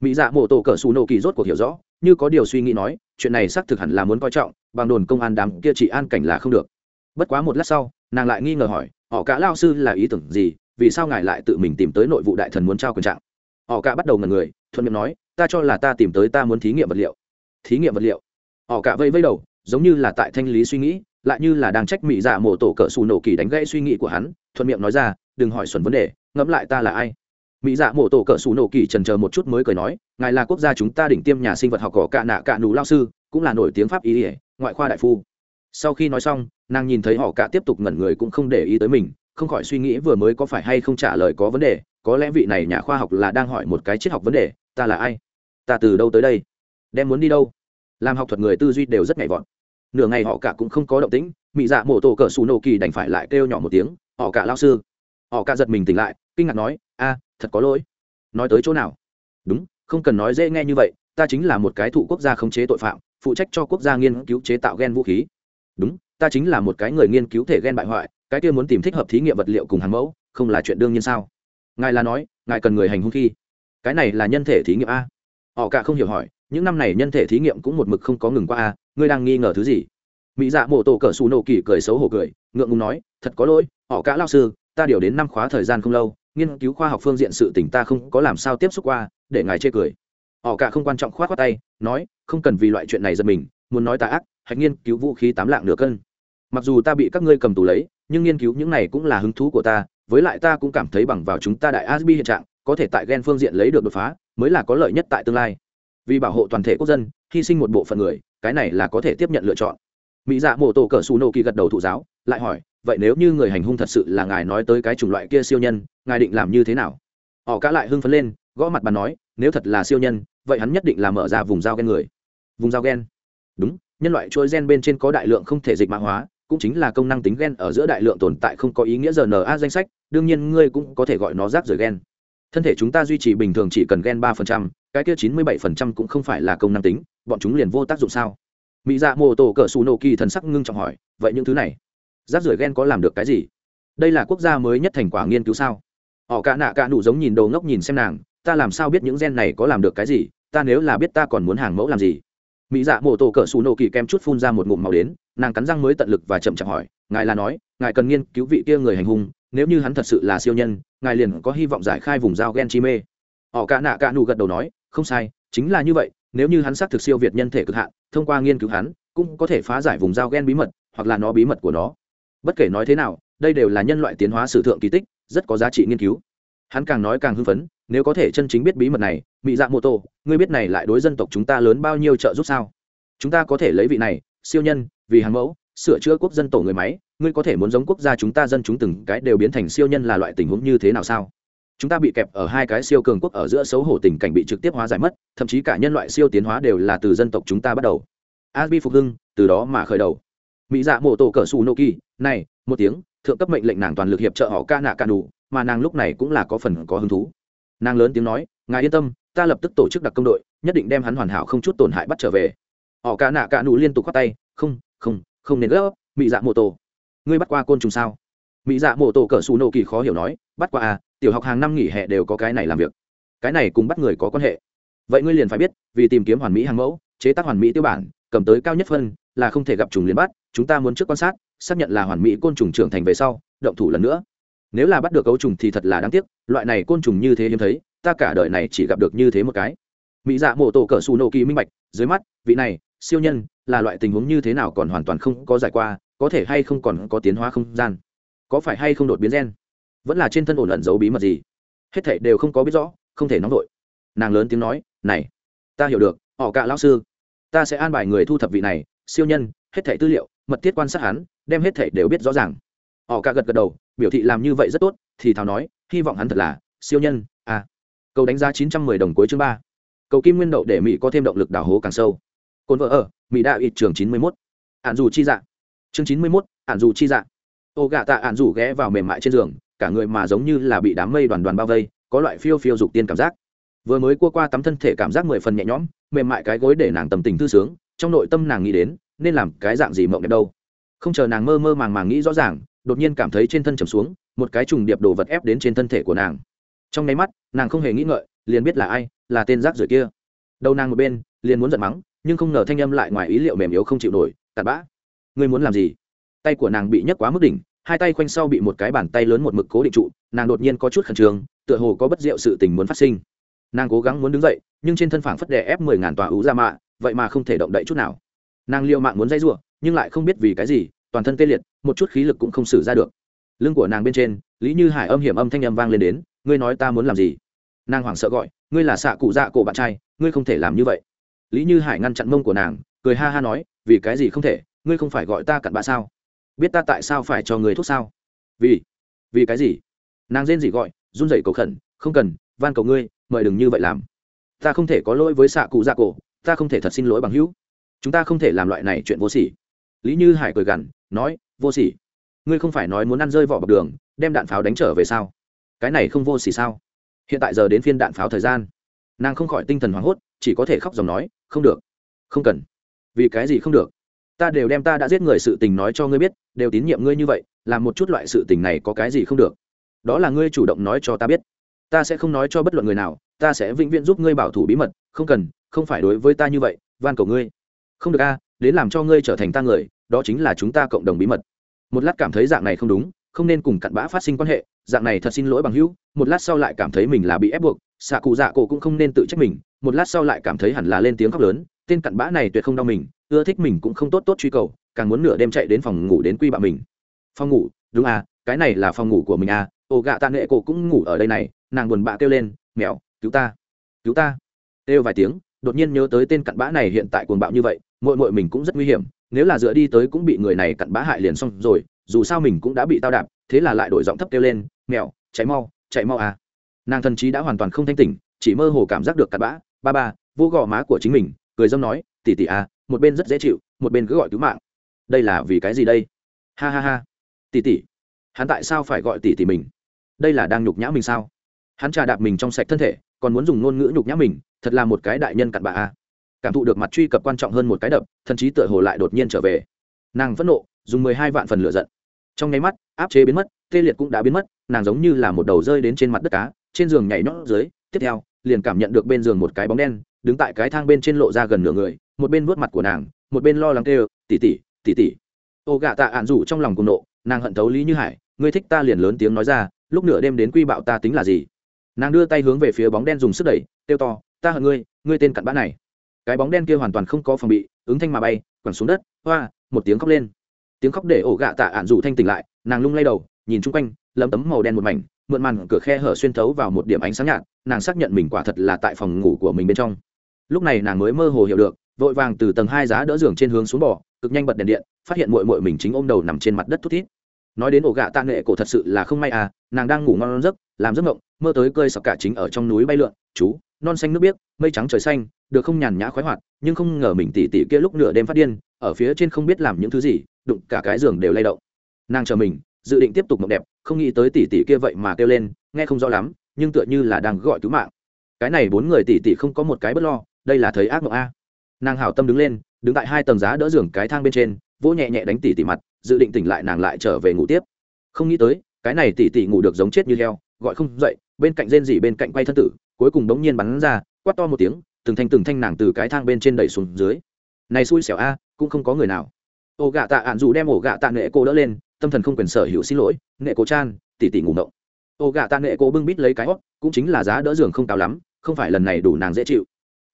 Mỹ dạ mổ tổ cỡ xù nổ kỳ rốt cuộc hiểu rõ, như có điều suy nghĩ nói, chuyện này xác thực hẳn là muốn coi trọng, bằng đồn công an đám kia chỉ an cảnh là không được. Bất quá một lát sau, nàng lại nghi ngờ hỏi, họ cả lao sư là ý tưởng gì? Vì sao ngài lại tự mình tìm tới nội vụ đại thần muốn trao quyền trạng? Họ cả bắt đầu ngần người, thuận miệng nói, ta cho là ta tìm tới ta muốn thí nghiệm vật liệu. Thí nghiệm vật liệu? Họ cả vây vây đầu, giống như là tại thanh lý suy nghĩ, lại như là đang trách mỹ dạ mổ tổ cỡ xù nổ kỳ đánh gãy suy nghĩ của hắn, thuận miệng nói ra, đừng hỏi xuẩn vấn đề, ngẫm lại ta là ai? Mỹ dạ mổ tổ cỡ xù nổ kỳ trần chờ một chút mới cười nói, ngài là quốc gia chúng ta đỉnh tiêm nhà sinh vật học cỏ cạ nạ cạ nú lao sư, cũng là nổi tiếng pháp ý ỉa ngoại khoa đại phu. Sau khi nói xong, nàng nhìn thấy họ cả tiếp tục ngẩn người cũng không để ý tới mình không khỏi suy nghĩ vừa mới có phải hay không trả lời có vấn đề, có lẽ vị này nhà khoa học là đang hỏi một cái triết học vấn đề, ta là ai? Ta từ đâu tới đây? Đem muốn đi đâu? Làm học thuật người tư duy đều rất nhảy vọt. Nửa ngày họ cả cũng không có động tĩnh, mị dạ mổ tổ cỡ xù nổ kỳ đành phải lại kêu nhỏ một tiếng, họ cả lao sư. Họ cả giật mình tỉnh lại, kinh ngạc nói, a, thật có lỗi. Nói tới chỗ nào? Đúng, không cần nói dễ nghe như vậy, ta chính là một cái thụ quốc gia khống chế tội phạm, phụ trách cho quốc gia nghiên cứu chế tạo g e n vũ khí. Đúng, ta chính là một cái người nghiên cứu thể g e n bại hoại cái kia muốn tìm thích hợp thí nghiệm vật liệu cùng hàng mẫu, không là chuyện đương nhiên sao? Ngài là nói, ngài cần người hành hung khi? Cái này là nhân thể thí nghiệm a. Họ cả không hiểu hỏi, những năm này nhân thể thí nghiệm cũng một mực không có ngừng qua a, ngươi đang nghi ngờ thứ gì? Mỹ dạ mổ tổ cỡ xù nổ kỳ cười xấu hổ cười, ngượng ngùng nói, thật có lỗi, họ cả lao sư, ta điều đến năm khóa thời gian không lâu, nghiên cứu khoa học phương diện sự tỉnh ta không có làm sao tiếp xúc qua, để ngài chê cười. Họ cả không quan trọng khoát khoát tay, nói, không cần vì loại chuyện này giật mình, muốn nói ta ác hạch nghiên cứu vũ khí tám lạng nửa cân mặc dù ta bị các ngươi cầm tù lấy, nhưng nghiên cứu những này cũng là hứng thú của ta, với lại ta cũng cảm thấy bằng vào chúng ta đại asbi hiện trạng, có thể tại gen phương diện lấy được đột phá, mới là có lợi nhất tại tương lai. Vì bảo hộ toàn thể quốc dân, hy sinh một bộ phận người, cái này là có thể tiếp nhận lựa chọn. Mỹ dạ mổ tổ cỡ xù nô kỳ gật đầu thụ giáo, lại hỏi, vậy nếu như người hành hung thật sự là ngài nói tới cái chủng loại kia siêu nhân, ngài định làm như thế nào? Họ cá lại hưng phấn lên, gõ mặt bà nói, nếu thật là siêu nhân, vậy hắn nhất định là mở ra vùng dao gen người. Vùng dao gen? Đúng, nhân loại chuỗi gen bên trên có đại lượng không thể dịch mã hóa cũng chính là công năng tính gen ở giữa đại lượng tồn tại không có ý nghĩa rna danh sách, đương nhiên ngươi cũng có thể gọi nó rác rời gen. Thân thể chúng ta duy trì bình thường chỉ cần gen ba phần trăm, cái kia chín mươi bảy phần trăm cũng không phải là công năng tính, bọn chúng liền vô tác dụng sao? Mỹ dạ mô tổ cỡ xù nô kỳ thần sắc ngưng trọng hỏi, vậy những thứ này, rác rưởi gen có làm được cái gì? Đây là quốc gia mới nhất thành quả nghiên cứu sao? Họ cả nạ cả đủ giống nhìn đầu ngốc nhìn xem nàng, ta làm sao biết những gen này có làm được cái gì? Ta nếu là biết ta còn muốn hàng mẫu làm gì? Mỹ dạ mổ tổ cỡ xù nổ kỳ kem chút phun ra một ngụm màu đến, nàng cắn răng mới tận lực và chậm chậm hỏi, ngài là nói, ngài cần nghiên cứu vị kia người hành hung, nếu như hắn thật sự là siêu nhân, ngài liền có hy vọng giải khai vùng dao gen chi mê. Họ cả nạ cả nụ gật đầu nói, không sai, chính là như vậy, nếu như hắn xác thực siêu việt nhân thể cực hạn, thông qua nghiên cứu hắn, cũng có thể phá giải vùng dao gen bí mật, hoặc là nó bí mật của nó. Bất kể nói thế nào, đây đều là nhân loại tiến hóa sử thượng kỳ tích, rất có giá trị nghiên cứu hắn càng nói càng hưng phấn, nếu có thể chân chính biết bí mật này mỹ dạ mô tô ngươi biết này lại đối dân tộc chúng ta lớn bao nhiêu trợ giúp sao? Chúng ta có thể lấy vị này, siêu nhân, vì hàng mẫu, sửa chữa quốc dân tổ người máy, ngươi có thể muốn giống quốc gia chúng ta dân chúng từng cái đều biến thành siêu nhân là loại tình huống như thế nào sao? Chúng ta bị kẹp ở hai cái siêu cường quốc ở giữa xấu hổ tình cảnh bị trực tiếp hóa giải mất, thậm chí cả nhân loại siêu tiến hóa đều là từ dân tộc chúng ta bắt đầu. Asbi phục hưng, từ đó mà khởi đầu. Mỹ dạ mô tô cỡ xù nô kỳ, này, một tiếng thượng cấp mệnh lệnh nàng toàn lực hiệp trợ họ ca nạ ca đủ mà nàng lúc này cũng là có phần có hứng thú. Nàng lớn tiếng nói, ngài yên tâm, ta lập tức tổ chức đặc công đội, nhất định đem hắn hoàn hảo không chút tổn hại bắt trở về. Họ ca nạ ca đủ liên tục khoát tay, không không không nên gấp mỹ dạ mô tô. ngươi bắt qua côn trùng sao? Mỹ dạ mô tô cỡ xù nô kỳ khó hiểu nói, bắt qua à tiểu học hàng năm nghỉ hè đều có cái này làm việc. Cái này cùng bắt người có quan hệ. Vậy ngươi liền phải biết, vì tìm kiếm hoàn mỹ hàng mẫu, chế tác hoàn mỹ tiêu bản, cầm tới cao nhất phân, là không thể gặp trùng liền bắt, chúng ta muốn trước quan sát xác nhận là hoàn mỹ côn trùng trưởng thành về sau, động thủ lần nữa. Nếu là bắt được cấu trùng thì thật là đáng tiếc, loại này côn trùng như thế hiếm thấy, ta cả đời này chỉ gặp được như thế một cái. Mỹ dạ mổ tổ cỡ xù nô kỳ minh bạch, dưới mắt, vị này, siêu nhân, là loại tình huống như thế nào còn hoàn toàn không có giải qua, có thể hay không còn có tiến hóa không gian? Có phải hay không đột biến gen? Vẫn là trên thân ổn ẩn giấu bí mật gì? Hết thảy đều không có biết rõ, không thể nóng vội. Nàng lớn tiếng nói, này, ta hiểu được, họ cả lão sư, ta sẽ an bài người thu thập vị này, siêu nhân, hết thảy tư liệu mật thiết quan sát hắn, đem hết thảy đều biết rõ ràng. Họ cả gật gật đầu, biểu thị làm như vậy rất tốt, thì thào nói, hy vọng hắn thật là, siêu nhân à. Cầu đánh giá chín trăm mười đồng cuối chương ba. Cầu kim nguyên đậu để mỹ có thêm động lực đào hố càng sâu. Cồn vợ ở, mỹ đạo ít trường chín mươi mốt. Ạn dù chi dạ. Chương chín mươi mốt, ạn dù chi dạ. Ô gạ tạ ạn dù ghé vào mềm mại trên giường, cả người mà giống như là bị đám mây đoàn đoàn bao vây, có loại phiêu phiêu dục tiên cảm giác. Vừa mới cua qua tắm thân thể cảm giác mười phần nhẹ nhõm, mềm mại cái gối để nàng tầm tình thư sướng, trong nội tâm nàng nghĩ đến nên làm cái dạng gì mộng đẹp đâu. Không chờ nàng mơ mơ màng màng nghĩ rõ ràng, đột nhiên cảm thấy trên thân trầm xuống, một cái trùng điệp đồ vật ép đến trên thân thể của nàng. Trong nháy mắt, nàng không hề nghĩ ngợi, liền biết là ai, là tên rác rưởi kia. Đầu nàng một bên, liền muốn giận mắng, nhưng không ngờ thanh âm lại ngoài ý liệu mềm yếu không chịu nổi, tạt bã, ngươi muốn làm gì? Tay của nàng bị nhấc quá mức đỉnh, hai tay khoanh sau bị một cái bàn tay lớn một mực cố định trụ, nàng đột nhiên có chút khẩn trương, tựa hồ có bất diệu sự tình muốn phát sinh. Nàng cố gắng muốn đứng dậy, nhưng trên thân phảng phất đè ép mười ngàn tòa ú ra mạ, vậy mà không thể động đậy chút nào nàng liệu mạng muốn dây giụa nhưng lại không biết vì cái gì, toàn thân tê liệt, một chút khí lực cũng không xử ra được. Lưng của nàng bên trên, lý như hải âm hiểm âm thanh âm vang lên đến, ngươi nói ta muốn làm gì? Nàng hoảng sợ gọi, ngươi là xạ cụ dạ cổ bạn trai, ngươi không thể làm như vậy. Lý như hải ngăn chặn mông của nàng, cười ha ha nói, vì cái gì không thể, ngươi không phải gọi ta cặn bạ sao? Biết ta tại sao phải cho người thuốc sao? Vì vì cái gì? Nàng rên gì gọi, run rẩy cầu khẩn, không cần, van cầu ngươi, mời đừng như vậy làm. Ta không thể có lỗi với xạ cụ dạ cổ, ta không thể thật xin lỗi bằng hữu chúng ta không thể làm loại này chuyện vô sỉ. Lý như hải cười gằn, nói, vô sỉ? Ngươi không phải nói muốn ăn rơi vỏ bọc đường, đem đạn pháo đánh trở về sao? Cái này không vô sỉ sao? Hiện tại giờ đến phiên đạn pháo thời gian. Nàng không khỏi tinh thần hoảng hốt, chỉ có thể khóc dòng nói, không được, không cần. Vì cái gì không được? Ta đều đem ta đã giết người sự tình nói cho ngươi biết, đều tín nhiệm ngươi như vậy, làm một chút loại sự tình này có cái gì không được? Đó là ngươi chủ động nói cho ta biết. Ta sẽ không nói cho bất luận người nào, ta sẽ vĩnh viễn giúp ngươi bảo thủ bí mật, không cần, không phải đối với ta như vậy, van cầu ngươi không được a, đến làm cho ngươi trở thành ta người, đó chính là chúng ta cộng đồng bí mật. Một lát cảm thấy dạng này không đúng, không nên cùng cặn bã phát sinh quan hệ, dạng này thật xin lỗi bằng hữu, một lát sau lại cảm thấy mình là bị ép buộc, xạ cụ dạ cổ cũng không nên tự trách mình, một lát sau lại cảm thấy hẳn là lên tiếng khóc lớn, tên cặn bã này tuyệt không đau mình, ưa thích mình cũng không tốt tốt truy cầu, càng muốn nửa đêm chạy đến phòng ngủ đến quy bạo mình. Phòng ngủ, đúng à cái này là phòng ngủ của mình à ồ gạ tạ nghệ cổ cũng ngủ ở đây này, nàng buồn bã kêu lên mẹo cứu ta cứu ta. Kêu vài tiếng đột nhiên nhớ tới tên cặn bã này hiện tại cuồng bạo như vậy mội mội mình cũng rất nguy hiểm, nếu là dựa đi tới cũng bị người này cặn bã hại liền xong rồi, dù sao mình cũng đã bị tao đạp, thế là lại đổi giọng thấp kêu lên, mèo, chạy mau chạy mau à. Nàng thần chí đã hoàn toàn không thanh tỉnh, chỉ mơ hồ cảm giác được cặn bã, ba ba, vô gò má của chính mình. Cười dâm nói, tỉ tỉ à một bên rất dễ chịu, một bên cứ gọi cứu mạng. Đây là vì cái gì đây? Ha ha ha, tỉ tỉ, hắn tại sao phải gọi tỉ tỉ mình? Đây là đang nhục nhã mình sao? Hắn trà đạp mình trong sạch thân thể còn muốn dùng ngôn ngữ nhục nhã mình, thật là một cái đại nhân cặn bạ a. Cảm thụ được mặt truy cập quan trọng hơn một cái đập thậm chí tựa hồ lại đột nhiên trở về. Nàng phẫn nộ, dùng mười hai vạn phần lửa giận. Trong nháy mắt, áp chế biến mất, tê liệt cũng đã biến mất, nàng giống như là một đầu rơi đến trên mặt đất cá, trên giường nhảy nhót dưới, tiếp theo, liền cảm nhận được bên giường một cái bóng đen, đứng tại cái thang bên trên lộ ra gần nửa người, một bên vuốt mặt của nàng, một bên lo lắng kêu tỉ tỉ tỉ tỉ ô gạ tạ ạn rủ trong lòng cùng nộ, nàng hận thấu lý như hải, ngươi thích ta liền lớn tiếng nói ra, lúc nửa đêm đến quy bạo ta tính là gì? Nàng đưa tay hướng về phía bóng đen dùng sức đẩy tiêu to, ta hận ngươi ngươi tên cặn bã này. Cái bóng đen kia hoàn toàn không có phòng bị, ứng thanh mà bay, quẳng xuống đất, hoa, một tiếng khóc lên. Tiếng khóc để ổ gạ tạ ạn rủ thanh tỉnh lại, nàng lung lay đầu, nhìn chung quanh, lấm tấm màu đen một mảnh, mượn màn cửa khe hở xuyên thấu vào một điểm ánh sáng nhạt, nàng xác nhận mình quả thật là tại phòng ngủ của mình bên trong. Lúc này nàng mới mơ hồ hiểu được, vội vàng từ tầng hai giá đỡ giường trên hướng xuống bỏ cực nhanh bật đèn điện, phát hiện mội mội mình chính ôm đầu nằm trên mặt đất thút thít nói đến ổ gạ tạ nghệ cổ thật sự là không may à nàng đang ngủ ngon giấc, làm giấc ngộng mơ tới cơi sọc cả chính ở trong núi bay lượn, chú, non xanh nước biếc, mây trắng trời xanh, được không nhàn nhã khoái hoạt, nhưng không ngờ mình tỉ tỉ kia lúc nửa đêm phát điên, ở phía trên không biết làm những thứ gì, đụng cả cái giường đều lay động. Nàng chờ mình, dự định tiếp tục mộng đẹp, không nghĩ tới tỉ tỉ kia vậy mà kêu lên, nghe không rõ lắm, nhưng tựa như là đang gọi cứu mạng. Cái này bốn người tỉ tỉ không có một cái bất lo, đây là thấy ác mộng a. Nàng hảo tâm đứng lên, đứng tại hai tầng giá đỡ giường cái thang bên trên vỗ nhẹ nhẹ đánh tỉ tỉ mặt, dự định tỉnh lại nàng lại trở về ngủ tiếp. Không nghĩ tới, cái này tỉ tỉ ngủ được giống chết như heo, gọi không dậy, bên cạnh rên rỉ bên cạnh quay thân tử, cuối cùng đống nhiên bắn ra, quát to một tiếng, từng thanh từng thanh nàng từ cái thang bên trên đẩy xuống dưới. Này xui xẻo a, cũng không có người nào. Ổ gạ tạ ạn dù đem ổ gạ tạ nệ cô đỡ lên, tâm thần không quyền sở hữu xin lỗi, nệ cô chan, tỉ tỉ ngủ mộng ổ gạ tạ nệ cô bưng bít lấy cái hót, cũng chính là giá đỡ giường không cao lắm, không phải lần này đủ nàng dễ chịu.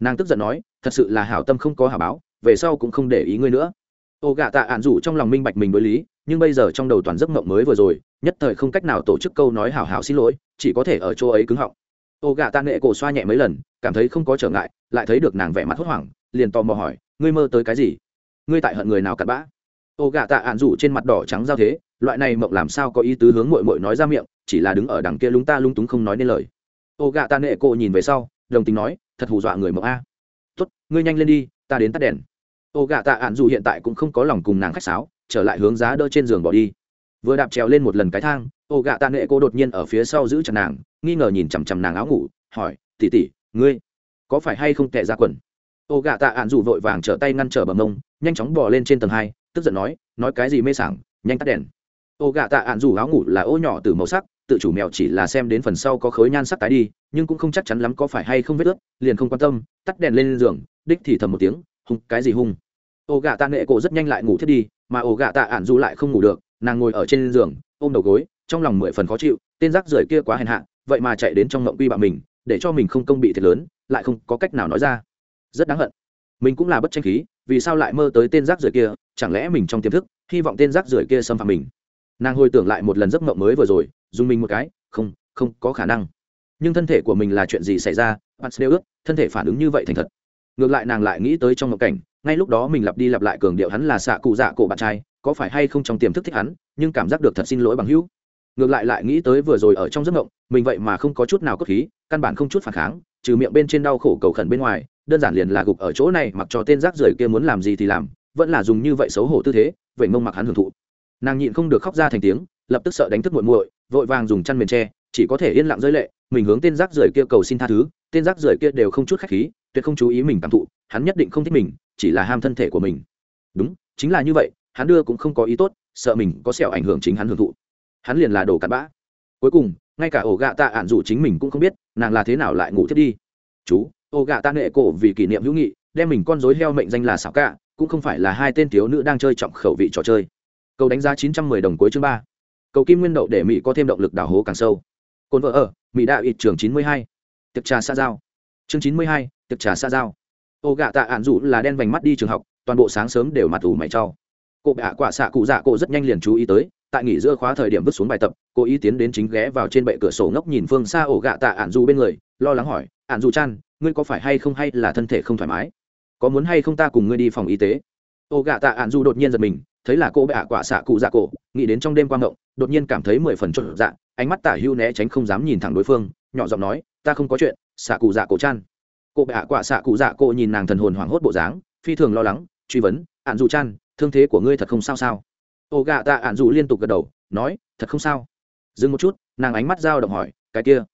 Nàng tức giận nói, thật sự là hảo tâm không có hảo báo, về sau cũng không để ý ngươi nữa. Ô gạ tạ ạn dù trong lòng minh bạch mình đối lý, nhưng bây giờ trong đầu toàn giấc mộng mới vừa rồi, nhất thời không cách nào tổ chức câu nói hảo hảo xin lỗi, chỉ có thể ở chỗ ấy cứng họng. Ô gạ tạ nghệ cổ xoa nhẹ mấy lần, cảm thấy không có trở ngại, lại thấy được nàng vẻ mặt hốt hoảng, liền tò mò hỏi, ngươi mơ tới cái gì? Ngươi tại hận người nào cặn bã? Ô gạ tạ ạn rủ trên mặt đỏ trắng giao thế, loại này mộng làm sao có ý tứ hướng mội mội nói ra miệng, chỉ là đứng ở đằng kia lúng ta lung túng không nói nên lời. Ô gạ tạ nghệ cổ nhìn về sau, đồng tình nói, thật hù dọa người mộng a. Tuất ngươi nhanh lên đi, ta đến tắt đèn ô gạ tạ ạn dù hiện tại cũng không có lòng cùng nàng khách sáo, trở lại hướng giá đỡ trên giường bỏ đi. Vừa đạp trèo lên một lần cái thang, ô gạ tạ nghệ cô đột nhiên ở phía sau giữ chặt nàng, nghi ngờ nhìn chằm chằm nàng áo ngủ, hỏi tỉ tỉ ngươi có phải hay không tệ ra quần? Ô gạ tạ ạn dù vội vàng trở tay ngăn trở bằng mông, nhanh chóng bỏ lên trên tầng hai, tức giận nói nói cái gì mê sảng, nhanh tắt đèn. Ô gạ tạ ạn dù áo ngủ là ô nhỏ từ màu sắc, tự chủ mèo chỉ là xem đến phần sau có khối nhan sắc tái đi, nhưng cũng không chắc chắn lắm có phải hay không vết ướt, liền không quan tâm, tắt đèn lên giường, đích thì thầm một tiếng hung, cái gì hung? Ô gạ tạ nghệ cổ rất nhanh lại ngủ thiết đi, mà ô gạ tạ ản du lại không ngủ được, nàng ngồi ở trên giường, ôm đầu gối, trong lòng mười phần khó chịu, tên rác rưởi kia quá hèn hạ, vậy mà chạy đến trong ngộng quy bạo mình, để cho mình không công bị thiệt lớn, lại không có cách nào nói ra. Rất đáng hận. Mình cũng là bất tranh khí, vì sao lại mơ tới tên rác rưởi kia, chẳng lẽ mình trong tiềm thức, hy vọng tên rác rưởi kia xâm phạm mình? Nàng hồi tưởng lại một lần giấc mộng mới vừa rồi, dùng mình một cái, không không có khả năng. Nhưng thân thể của mình là chuyện gì xảy ra? Bạn sẽ ước, thân thể phản ứng như vậy thành thật ngược lại nàng lại nghĩ tới trong ngộ cảnh, ngay lúc đó mình lặp đi lặp lại cường điệu hắn là xạ cụ dạ cổ bạn trai, có phải hay không trong tiềm thức thích hắn, nhưng cảm giác được thật xin lỗi bằng hữu. Ngược lại lại nghĩ tới vừa rồi ở trong giấc ngộng mình vậy mà không có chút nào cốt khí, căn bản không chút phản kháng, trừ miệng bên trên đau khổ cầu khẩn bên ngoài, đơn giản liền là gục ở chỗ này, mặc cho tên rác rưởi kia muốn làm gì thì làm, vẫn là dùng như vậy xấu hổ tư thế, vậy mông mặc hắn hưởng thụ. Nàng nhịn không được khóc ra thành tiếng, lập tức sợ đánh thức muội muội, vội vàng dùng chăn mền tre chỉ có thể yên lặng rơi lệ, mình hướng tên rác rưởi kia cầu xin tha thứ, tên rác rưởi kia đều không chút khách khí, tuyệt không chú ý mình cảm thụ, hắn nhất định không thích mình, chỉ là ham thân thể của mình. Đúng, chính là như vậy, hắn đưa cũng không có ý tốt, sợ mình có sẹo ảnh hưởng chính hắn hưởng thụ. Hắn liền là đồ cặn bã. Cuối cùng, ngay cả ổ gạ tạ ạn dù chính mình cũng không biết, nàng là thế nào lại ngủ thiết đi. Chú ổ gạ tạ nghệ cổ vì kỷ niệm hữu nghị, đem mình con dối heo mệnh danh là xảo cạ, cũng không phải là hai tên thiếu nữ đang chơi trọng khẩu vị trò chơi. Câu đánh giá chín trăm mười đồng cuối chương ba. Cầu kim nguyên đậu để mỹ có thêm động lực đào hố càng sâu cồn vợ ở, mỹ đạo ít trường chín mươi hai. Tiệc trà xa giao. Chương chín mươi hai, tiệc trà xa giao. Ô gạ tạ ạn dụ là đen vành mắt đi trường học, toàn bộ sáng sớm đều mặt ủ mày trau cô bạ quả xạ cụ dạ cô rất nhanh liền chú ý tới, tại nghỉ giữa khóa thời điểm vứt xuống bài tập, cô ý tiến đến chính ghé vào trên bệ cửa sổ ngốc nhìn phương xa ổ gạ tạ ạn du bên người, lo lắng hỏi, ạn du chan, ngươi có phải hay không hay là thân thể không thoải mái? Có muốn hay không ta cùng ngươi đi phòng y tế? Ổ gạ tạ ạn du đột nhiên giật mình thấy là cô bạ quả xạ cụ dạ cổ, nghĩ đến trong đêm quang ngộng, đột nhiên cảm thấy mười phần trộn dạ ánh mắt tả hưu né tránh không dám nhìn thẳng đối phương, nhỏ giọng nói, ta không có chuyện, xạ cụ dạ cổ chan. Cô bạ quả xạ cụ dạ cổ nhìn nàng thần hồn hoảng hốt bộ dáng, phi thường lo lắng, truy vấn, ạn dù chan, thương thế của ngươi thật không sao sao? Ô gạ tạ ạn dù liên tục gật đầu, nói, thật không sao. Dừng một chút, nàng ánh mắt dao động hỏi, cái kia?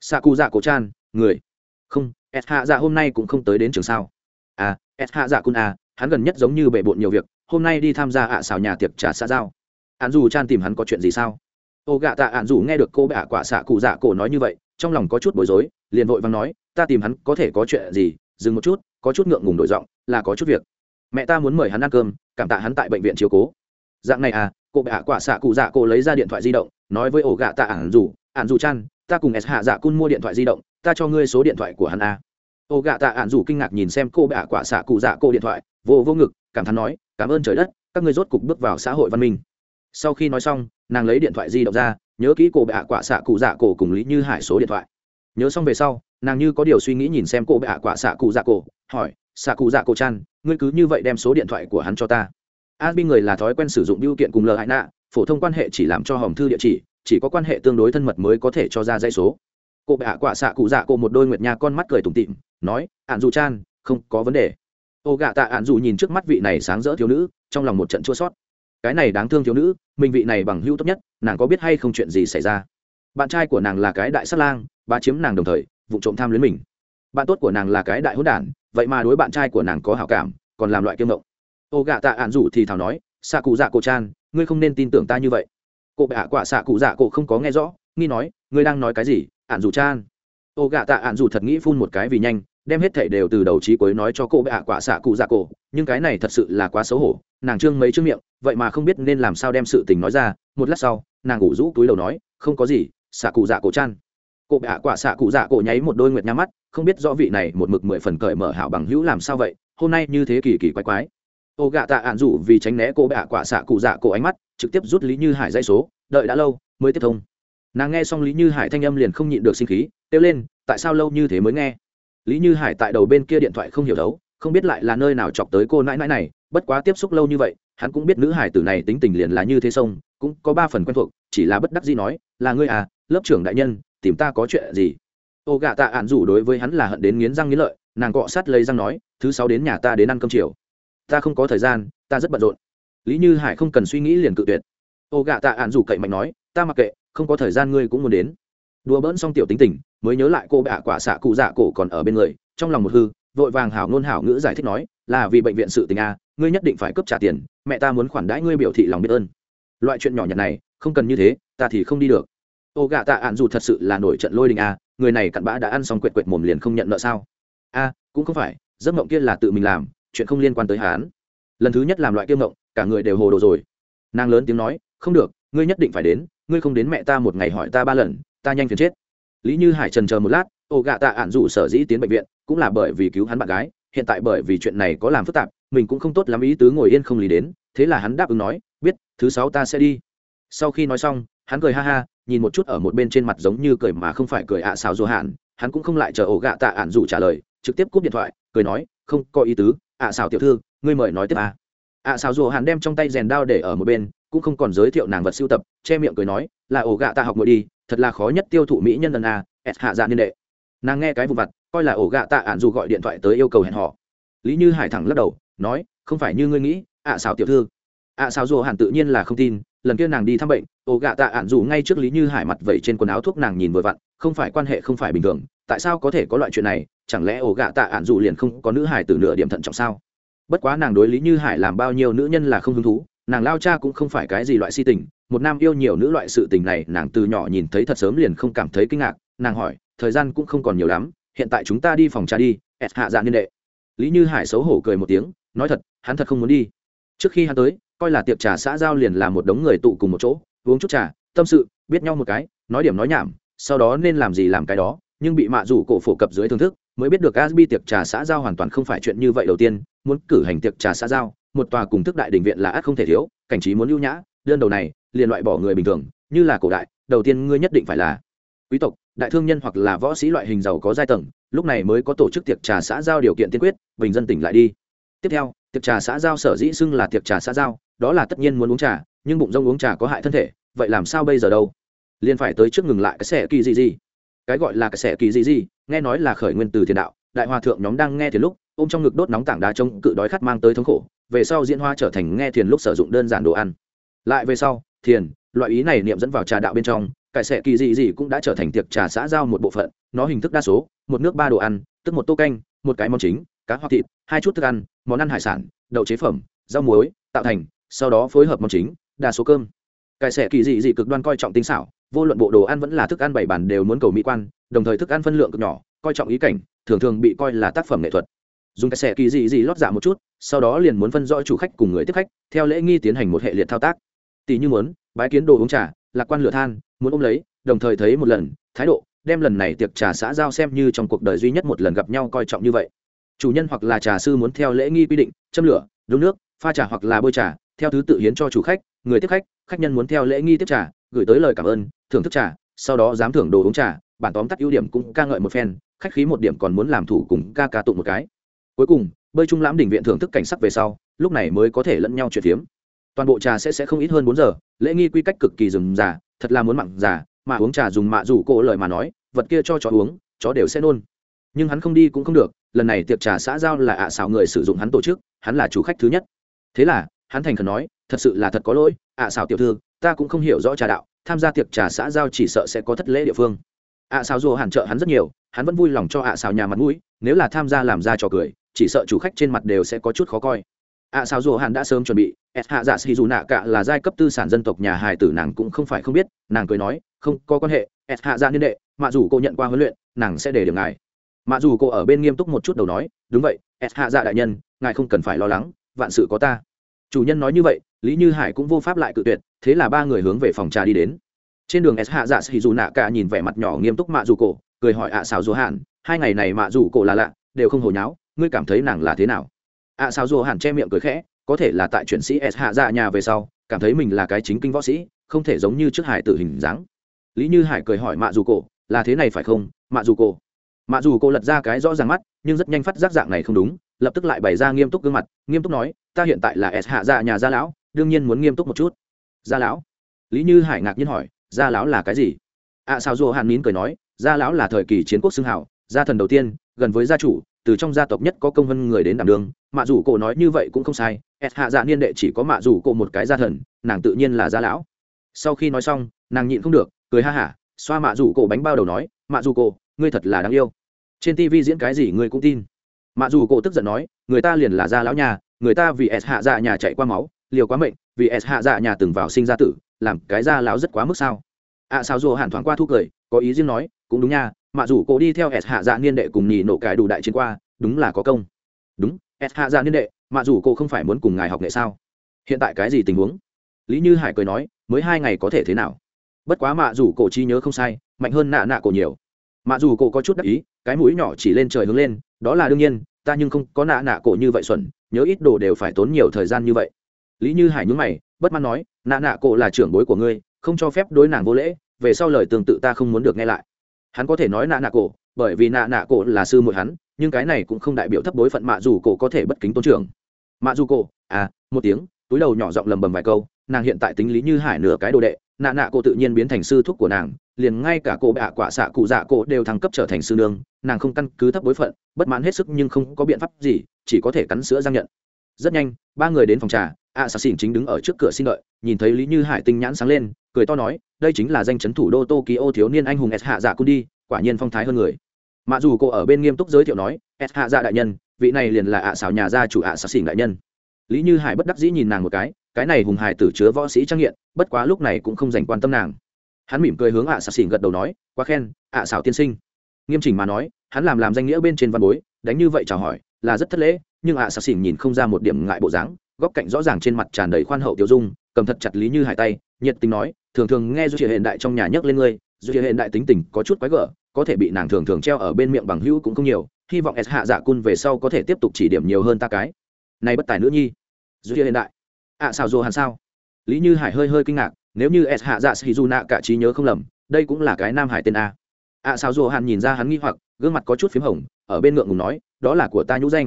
Xạ cụ dạ cổ chan, người. Không s hạ dạ hôm nay cũng không tới đến trường sao. À s hạ dạ cun à hắn gần nhất giống như bệ bộn nhiều việc hôm nay đi tham gia ạ à xào nhà tiệc trà xã giao. Ạn dù chan tìm hắn có chuyện gì sao? Ô gạ tạ ạn dù nghe được cô bạ quả xạ cụ dạ cổ nói như vậy, trong lòng có chút bối rối, liền vội vàng nói, ta tìm hắn có thể có chuyện gì? Dừng một chút, có chút ngượng ngùng đổi giọng, là có chút việc. Mẹ ta muốn mời hắn ăn cơm, cảm tạ hắn tại bệnh viện chiếu cố. Dạng này à cô bệ quả xạ cụ dạ cô lấy ra điện thoại di động, nói với ổ gạ tạ ản dù ản dù chan, ta cùng s hạ dạ cun mua điện thoại di động, ta cho ngươi số điện thoại của hắn à. Ô gạ tạ ản dù kinh ngạc nhìn xem cô bệ quả xạ cụ dạ cô điện thoại, vô vô ngực, cảm thán nói cảm ơn trời đất, các ngươi rốt cục bước vào xã hội văn minh. Sau khi nói xong, nàng lấy điện thoại di động ra, nhớ kỹ cổ bệ hạ quả xạ cụ dạ cổ cùng lý như hải số điện thoại. Nhớ xong về sau, nàng như có điều suy nghĩ nhìn xem cổ bệ hạ quả xạ cụ dạ cổ, hỏi, xạ cụ dạ cổ chan, ngươi cứ như vậy đem số điện thoại của hắn cho ta. A bi người là thói quen sử dụng biêu kiện cùng lờ hại nạ, phổ thông quan hệ chỉ làm cho hòm thư địa chỉ chỉ có quan hệ tương đối thân mật mới có thể cho ra dây số. Cổ bệ hạ quả xạ cụ dạ cổ một đôi nguyệt nha con mắt cười tủm tịm nói ạn dù chan, không có vấn đề ô gạ tạ ạn dù nhìn trước mắt vị này sáng rỡ thiếu nữ, trong lòng một trận chua sót. Cái này đáng thương thiếu nữ, mình vị này bằng hữu tốt nhất, nàng có biết hay không chuyện gì xảy ra? Bạn trai của nàng là cái đại sát lang bà chiếm nàng đồng thời, vụ trộm tham luyến mình. Bạn tốt của nàng là cái đại hỗn đản, vậy mà đối bạn trai của nàng có hảo cảm, còn làm loại kiêm ngộng ô gạ tạ ạn dù thì thảo nói xạ cụ dạ cổ chan, ngươi không nên tin tưởng ta như vậy. Cụ bạ quả xạ cụ dạ cổ không có nghe rõ, nghi nói, ngươi đang nói cái gì, ạn dù chan? Ô gạ tạ ạn dù thật nghĩ phun một cái vì nhanh đem hết thảy đều từ đầu chí cuối nói cho cô bệ ạ quả xạ cụ dạ cổ, nhưng cái này thật sự là quá xấu hổ, nàng trương mấy chương miệng, vậy mà không biết nên làm sao đem sự tình nói ra, một lát sau, nàng ngủ rũ túi đầu nói, không có gì, xạ cụ dạ cổ chăn cô bệ ạ quả xạ cụ dạ cổ nháy một đôi nguyệt nhắm mắt, không biết rõ vị này một mực mười phần cởi mở hảo bằng hữu làm sao vậy, hôm nay như thế kỳ kỳ quái quái. Ô gạ tạ ạn rủ vì tránh né cô bệ ạ quả xạ cụ dạ cổ ánh mắt, trực tiếp rút lý như hải dây số, đợi đã lâu, mới tiếp thông. Nàng nghe xong lý như hải thanh âm liền không nhịn được sinh khí, kêu lên, tại sao lâu như thế mới nghe? Lý như hải tại đầu bên kia điện thoại không hiểu đấu không biết lại là nơi nào chọc tới cô nãi nãi này, bất quá tiếp xúc lâu như vậy, hắn cũng biết nữ hải tử này tính tình liền là như thế sông, cũng có ba phần quen thuộc, chỉ là bất đắc gì nói, là ngươi à lớp trưởng đại nhân, tìm ta có chuyện gì? Ô gạ tạ ạn rủ đối với hắn là hận đến nghiến răng nghiến lợi, nàng cọ sát lấy răng nói, thứ sáu đến nhà ta đến ăn cơm chiều. Ta không có thời gian, ta rất bận rộn. Lý như hải không cần suy nghĩ liền cự tuyệt. Ô gạ tạ ạn rủ cậy mạnh nói, ta mặc kệ, không có thời gian ngươi cũng muốn đến. Đùa bỡn xong tiểu tính tình mới nhớ lại cô bạ quả xạ cụ dạ cổ còn ở bên người, trong lòng một hư, vội vàng hảo ngôn hảo ngữ giải thích nói, là vì bệnh viện sự tình a ngươi nhất định phải cấp trả tiền, mẹ ta muốn khoản đãi ngươi biểu thị lòng biết ơn. Loại chuyện nhỏ nhặt này, không cần như thế, ta thì không đi được. Ô gạ tạ ạn dù thật sự là nổi trận lôi đình a người này cặn bã đã ăn xong quệt quệt mồm liền không nhận nợ sao? A cũng không phải, giấc mộng kia là tự mình làm, chuyện không liên quan tới hán lần thứ nhất làm loại kiêm mộng cả người đều hồ đồ rồi. Nàng lớn tiếng nói, không được, ngươi nhất định phải đến, ngươi không đến mẹ ta một ngày hỏi ta ba lần, ta nhanh phiền chết lý như hải trần chờ một lát, ô gạ tạ ạn dù sở dĩ tiến bệnh viện, cũng là bởi vì cứu hắn bạn gái, hiện tại bởi vì chuyện này có làm phức tạp, mình cũng không tốt lắm ý tứ ngồi yên không lý đến thế là hắn đáp ứng nói, biết, thứ sáu ta sẽ đi sau khi nói xong, hắn cười ha ha, nhìn một chút ở một bên trên mặt giống như cười mà không phải cười ạ à xào dù hạn, hắn cũng không lại chờ ổ gạ tạ ạn dù trả lời, trực tiếp cúp điện thoại, cười nói, không, có ý tứ, ạ à xào tiểu thư, ngươi mời nói tiếp à. ạ xào dù hạn đem trong tay rèn đao để ở một bên, cũng không còn giới thiệu nàng vật sưu tập, che miệng cười nói, là ổ gạ tạ học ngồi đi thật là khó nhất tiêu thụ mỹ nhân lần a, s hạ dạ niên đệ. Nàng nghe cái vụ vặt, coi là ổ gạ tạ ạn dù gọi điện thoại tới yêu cầu hẹn họ lý như hải thẳng lắc đầu, nói, không phải như ngươi nghĩ, ạ à xào tiểu thư. Ạ xào dù hẳn tự nhiên là không tin, lần kia nàng đi thăm bệnh, ổ gạ tạ ạn dù ngay trước lý như hải mặt vẩy trên quần áo thuốc nàng nhìn vừa vặn, không phải quan hệ không phải bình thường, tại sao có thể có loại chuyện này, chẳng lẽ ổ gạ tạ ạn dù liền không có nữ hải từ nửa điểm thận trọng sao? Bất quá nàng đối lý như hải làm bao nhiêu nữ nhân là không hứng thú, nàng lao cha cũng không phải cái gì loại si tình một nam yêu nhiều nữ loại sự tình này nàng từ nhỏ nhìn thấy thật sớm liền không cảm thấy kinh ngạc. Nàng hỏi thời gian cũng không còn nhiều lắm hiện tại chúng ta đi phòng trà đi ẹt hạ dạ niên đệ. Lý như hải xấu hổ cười một tiếng nói thật hắn thật không muốn đi. Trước khi hắn tới coi là tiệc trà xã giao liền là một đống người tụ cùng một chỗ uống chút trà tâm sự biết nhau một cái nói điểm nói nhảm sau đó nên làm gì làm cái đó nhưng bị mạ rủ cổ phổ cập dưới thưởng thức mới biết được Gatsby tiệc trà xã giao hoàn toàn không phải chuyện như vậy đầu tiên, muốn cử hành tiệc trà xã giao, một tòa cùng thức đại đình viện là ắt không thể thiếu, cảnh trí muốn lưu nhã, đơn đầu này, liền loại bỏ người bình thường, như là cổ đại, đầu tiên ngươi nhất định phải là quý tộc, đại thương nhân hoặc là võ sĩ loại hình giàu có giai tầng, lúc này mới có tổ chức tiệc trà xã giao điều kiện tiên quyết, bình dân tỉnh lại đi. Tiếp theo, tiệc trà xã giao sở dĩ xưng là tiệc trà xã giao, đó là tất nhiên muốn uống trà, nhưng bụng rông uống trà có hại thân thể, vậy làm sao bây giờ đâu? Liên phải tới trước ngừng lại cái xẻ kỳ gì gì. Cái gọi là cái xẻ kỳ gì gì, nghe nói là khởi nguyên từ thiền đạo, đại hòa thượng nhóm đang nghe thiền lúc ôm trong ngực đốt nóng tảng đá trông cự đói khát mang tới thống khổ về sau diễn hoa trở thành nghe thiền lúc sử dụng đơn giản đồ ăn lại về sau thiền, loại ý này niệm dẫn vào trà đạo bên trong, cải sẻ kỳ dị dị cũng đã trở thành tiệc trà xã giao một bộ phận, nó hình thức đa số, một nước ba đồ ăn, tức một tô canh, một cái món chính, cá hoặc thịt, hai chút thức ăn, món ăn hải sản, đậu chế phẩm, rau muối, tạo thành, sau đó phối hợp món chính, đa số cơm. Cải sẻ kỳ dị dị cực đoan coi trọng tinh xảo, vô luận bộ đồ ăn vẫn là thức ăn bảy bản đều muốn cầu mỹ quan, đồng thời thức ăn phân lượng cực nhỏ, coi trọng ý cảnh, thường thường bị coi là tác phẩm nghệ thuật. Dùng cái xe kỳ dị dị lót dạ một chút, sau đó liền muốn phân rõ chủ khách cùng người tiếp khách, theo lễ nghi tiến hành một hệ liệt thao tác tỷ như muốn, bái kiến đồ uống trà, lạc quan lửa than, muốn ôm lấy, đồng thời thấy một lần, thái độ, đem lần này tiệc trà xã giao xem như trong cuộc đời duy nhất một lần gặp nhau coi trọng như vậy. Chủ nhân hoặc là trà sư muốn theo lễ nghi quy định, châm lửa, đun nước, pha trà hoặc là bôi trà, theo thứ tự hiến cho chủ khách, người tiếp khách khách nhân muốn theo lễ nghi tiếp trà, gửi tới lời cảm ơn, thưởng thức trà, sau đó dám thưởng đồ uống trà, bản tóm tắt ưu điểm cũng ca ngợi một phen, khách khí một điểm còn muốn làm thủ cùng ca ca tụng một cái. Cuối cùng, bơi trung lãm đỉnh viện thưởng thức cảnh sắc về sau, lúc này mới có thể lẫn nhau chuyển phiếm toàn bộ trà sẽ sẽ không ít hơn bốn giờ lễ nghi quy cách cực kỳ rườm rà thật là muốn mặn giả, mà uống trà dùng mạ rủ cổ lời mà nói vật kia cho chó uống chó đều sẽ nôn. Nhưng hắn không đi cũng không được lần này tiệc trà xã giao là ạ xào người sử dụng hắn tổ chức hắn là chủ khách thứ nhất. Thế là hắn thành khẩn nói thật sự là thật có lỗi ạ xào tiểu thư ta cũng không hiểu rõ trà đạo tham gia tiệc trà xã giao chỉ sợ sẽ có thất lễ địa phương. Ạ xào dù hàn trợ hắn rất nhiều hắn vẫn vui lòng cho ạ xào nhà mặt mũi nếu là tham gia làm ra trò cười chỉ sợ chủ khách trên mặt đều sẽ có chút khó coi ạ sao dù hàn đã sớm chuẩn bị s hạ dạ xì dù nạ cả là giai cấp tư sản dân tộc nhà hài tử nàng cũng không phải không biết, nàng cười nói, không có quan hệ s hạ dạ niên đệ, mặc dù cô nhận qua huấn luyện, nàng sẽ để điểm ngài. Mặc dù cô ở bên nghiêm túc một chút đầu nói, đúng vậy s hạ dạ đại nhân, ngài không cần phải lo lắng, vạn sự có ta. Chủ nhân nói như vậy, lý như hải cũng vô pháp lại cự tuyệt, thế là ba người hướng về phòng trà đi đến. Trên đường s hạ dạ xì dù nạ cả nhìn vẻ mặt nhỏ nghiêm túc mạ dù cổ, cười hỏi ạ xào dù hạn hai ngày này mạ dù cổ là lạ, đều không hồi nháo, ngươi cảm thấy nàng là thế nào? Ạ sao dù hẳn che miệng cười khẽ có thể là tại chuyển sĩ s hạ dạ nhà về sau cảm thấy mình là cái chính kinh võ sĩ không thể giống như trước hải tử hình dáng. Lý như hải cười hỏi mạ dù cổ là thế này phải không mạ dù cổ? Mạ dù cổ lật ra cái rõ ràng mắt nhưng rất nhanh phát giác dạng này không đúng lập tức lại bày ra nghiêm túc gương mặt nghiêm túc nói ta hiện tại là s hạ dạ nhà gia lão đương nhiên muốn nghiêm túc một chút. Gia lão? Lý như hải ngạc nhiên hỏi gia lão là cái gì? ạ à, sao dù hàn nín cười nói gia lão là thời kỳ chiến quốc xưng hảo gia thần đầu tiên gần với gia chủ từ trong gia tộc nhất có công hơn người đến đảm đường mạ dù cổ nói như vậy cũng không sai s hạ dạ niên đệ chỉ có mạ dù cổ một cái gia thần nàng tự nhiên là gia lão. Sau khi nói xong nàng nhịn không được cười ha hả xoa mạ dù cổ bánh bao đầu nói mạ dù cổ ngươi thật là đáng yêu. Trên tv diễn cái gì ngươi cũng tin. Mạ dù cổ tức giận nói người ta liền là gia lão nhà người ta vì s hạ dạ nhà chạy qua máu liều quá mệnh vì s hạ dạ nhà từng vào sinh ra tử làm cái gia lão rất quá mức sao? Ạ à, sao dù hẳn thoáng qua thu cười có ý riêng nói cũng đúng nha mạ dù cô đi theo s hạ dạ niên đệ cùng nhì nổ cải đủ đại chiến qua, đúng là có công. Đúng, s hạ dạ niên đệ mạ dù cô không phải muốn cùng ngài học nghệ sao? Hiện tại cái gì tình huống? Lý như hải cười nói, mới hai ngày có thể thế nào? Bất quá mạ dù cổ chi nhớ không sai, mạnh hơn nạ nạ cổ nhiều. Mạ dù cổ có chút đắc ý, cái mũi nhỏ chỉ lên trời hướng lên, đó là đương nhiên, ta nhưng không có nạ nạ cổ như vậy xuẩn, nhớ ít đồ đều phải tốn nhiều thời gian như vậy. Lý như hải nhúng mày, bất mãn nói, nạ nạ cổ là trưởng bối của ngươi, không cho phép đối nàng vô lễ, về sau lời tương tự ta không muốn được nghe lại hắn có thể nói nạ nạ cổ, bởi vì nạ nạ cổ là sư muội hắn, nhưng cái này cũng không đại biểu thấp bối phận mạ dù cổ có thể bất kính tôn trưởng. Mạ dù cổ à một tiếng, túi đầu nhỏ giọng lầm bầm vài câu, nàng hiện tại tính lý như hải nửa cái đồ đệ, nạ nạ cổ tự nhiên biến thành sư thúc của nàng, liền ngay cả cô bạ quả xạ cụ dạ cổ đều thăng cấp trở thành sư nương, nàng không căn cứ thấp bối phận, bất mãn hết sức nhưng không có biện pháp gì, chỉ có thể cắn sữa giang nhận. Rất nhanh, ba người đến phòng trà, ạ xà xỉn chính đứng ở trước cửa xin đợi, nhìn thấy lý như hải tinh nhãn sáng lên cười to nói, đây chính là danh chấn thủ đô tokyo thiếu niên anh hùng s hạ dạ cun đi, quả nhiên phong thái hơn người. Mặc dù cô ở bên nghiêm túc giới thiệu nói, s hạ dạ đại nhân, vị này liền là ạ à xảo nhà gia chủ ạ xảo xỉn đại nhân. Lý như hải bất đắc dĩ nhìn nàng một cái cái này hùng hải tử chứa võ sĩ trang nghiện, bất quá lúc này cũng không dành quan tâm nàng. Hắn mỉm cười hướng ạ xảo xỉn gật đầu nói, quá khen, ạ xảo tiên sinh. Nghiêm chỉnh mà nói, hắn làm làm danh nghĩa bên trên văn bối, đánh như vậy chào hỏi, là rất thất lễ, nhưng ạ xảo xỉn nhìn không ra một điểm ngại bộ dáng, góc cạnh rõ ràng trên mặt tràn đầy khoan hậu tiêu dung cầm thật chặt lý như hải tay nhiệt tình nói thường thường nghe du hiện đại trong nhà nhấc lên ngươi du hiện đại tính tình có chút quái gở có thể bị nàng thường thường treo ở bên miệng bằng hữu cũng không nhiều hy vọng s hạ dạ cun về sau có thể tiếp tục chỉ điểm nhiều hơn ta cái. Này bất tài nữ nhi. Du hiện đại. Ạ à, sao dù hẳn sao? Lý như hải hơi hơi kinh ngạc nếu như s hạ dạ sĩ du nạ cả trí nhớ không lầm đây cũng là cái nam hải tên a. Ạ à, sao dù hẳn nhìn ra hắn nghi hoặc gương mặt có chút p h í m hồng ở bên ngượng ngùng nói đó là của ta nhũ danh.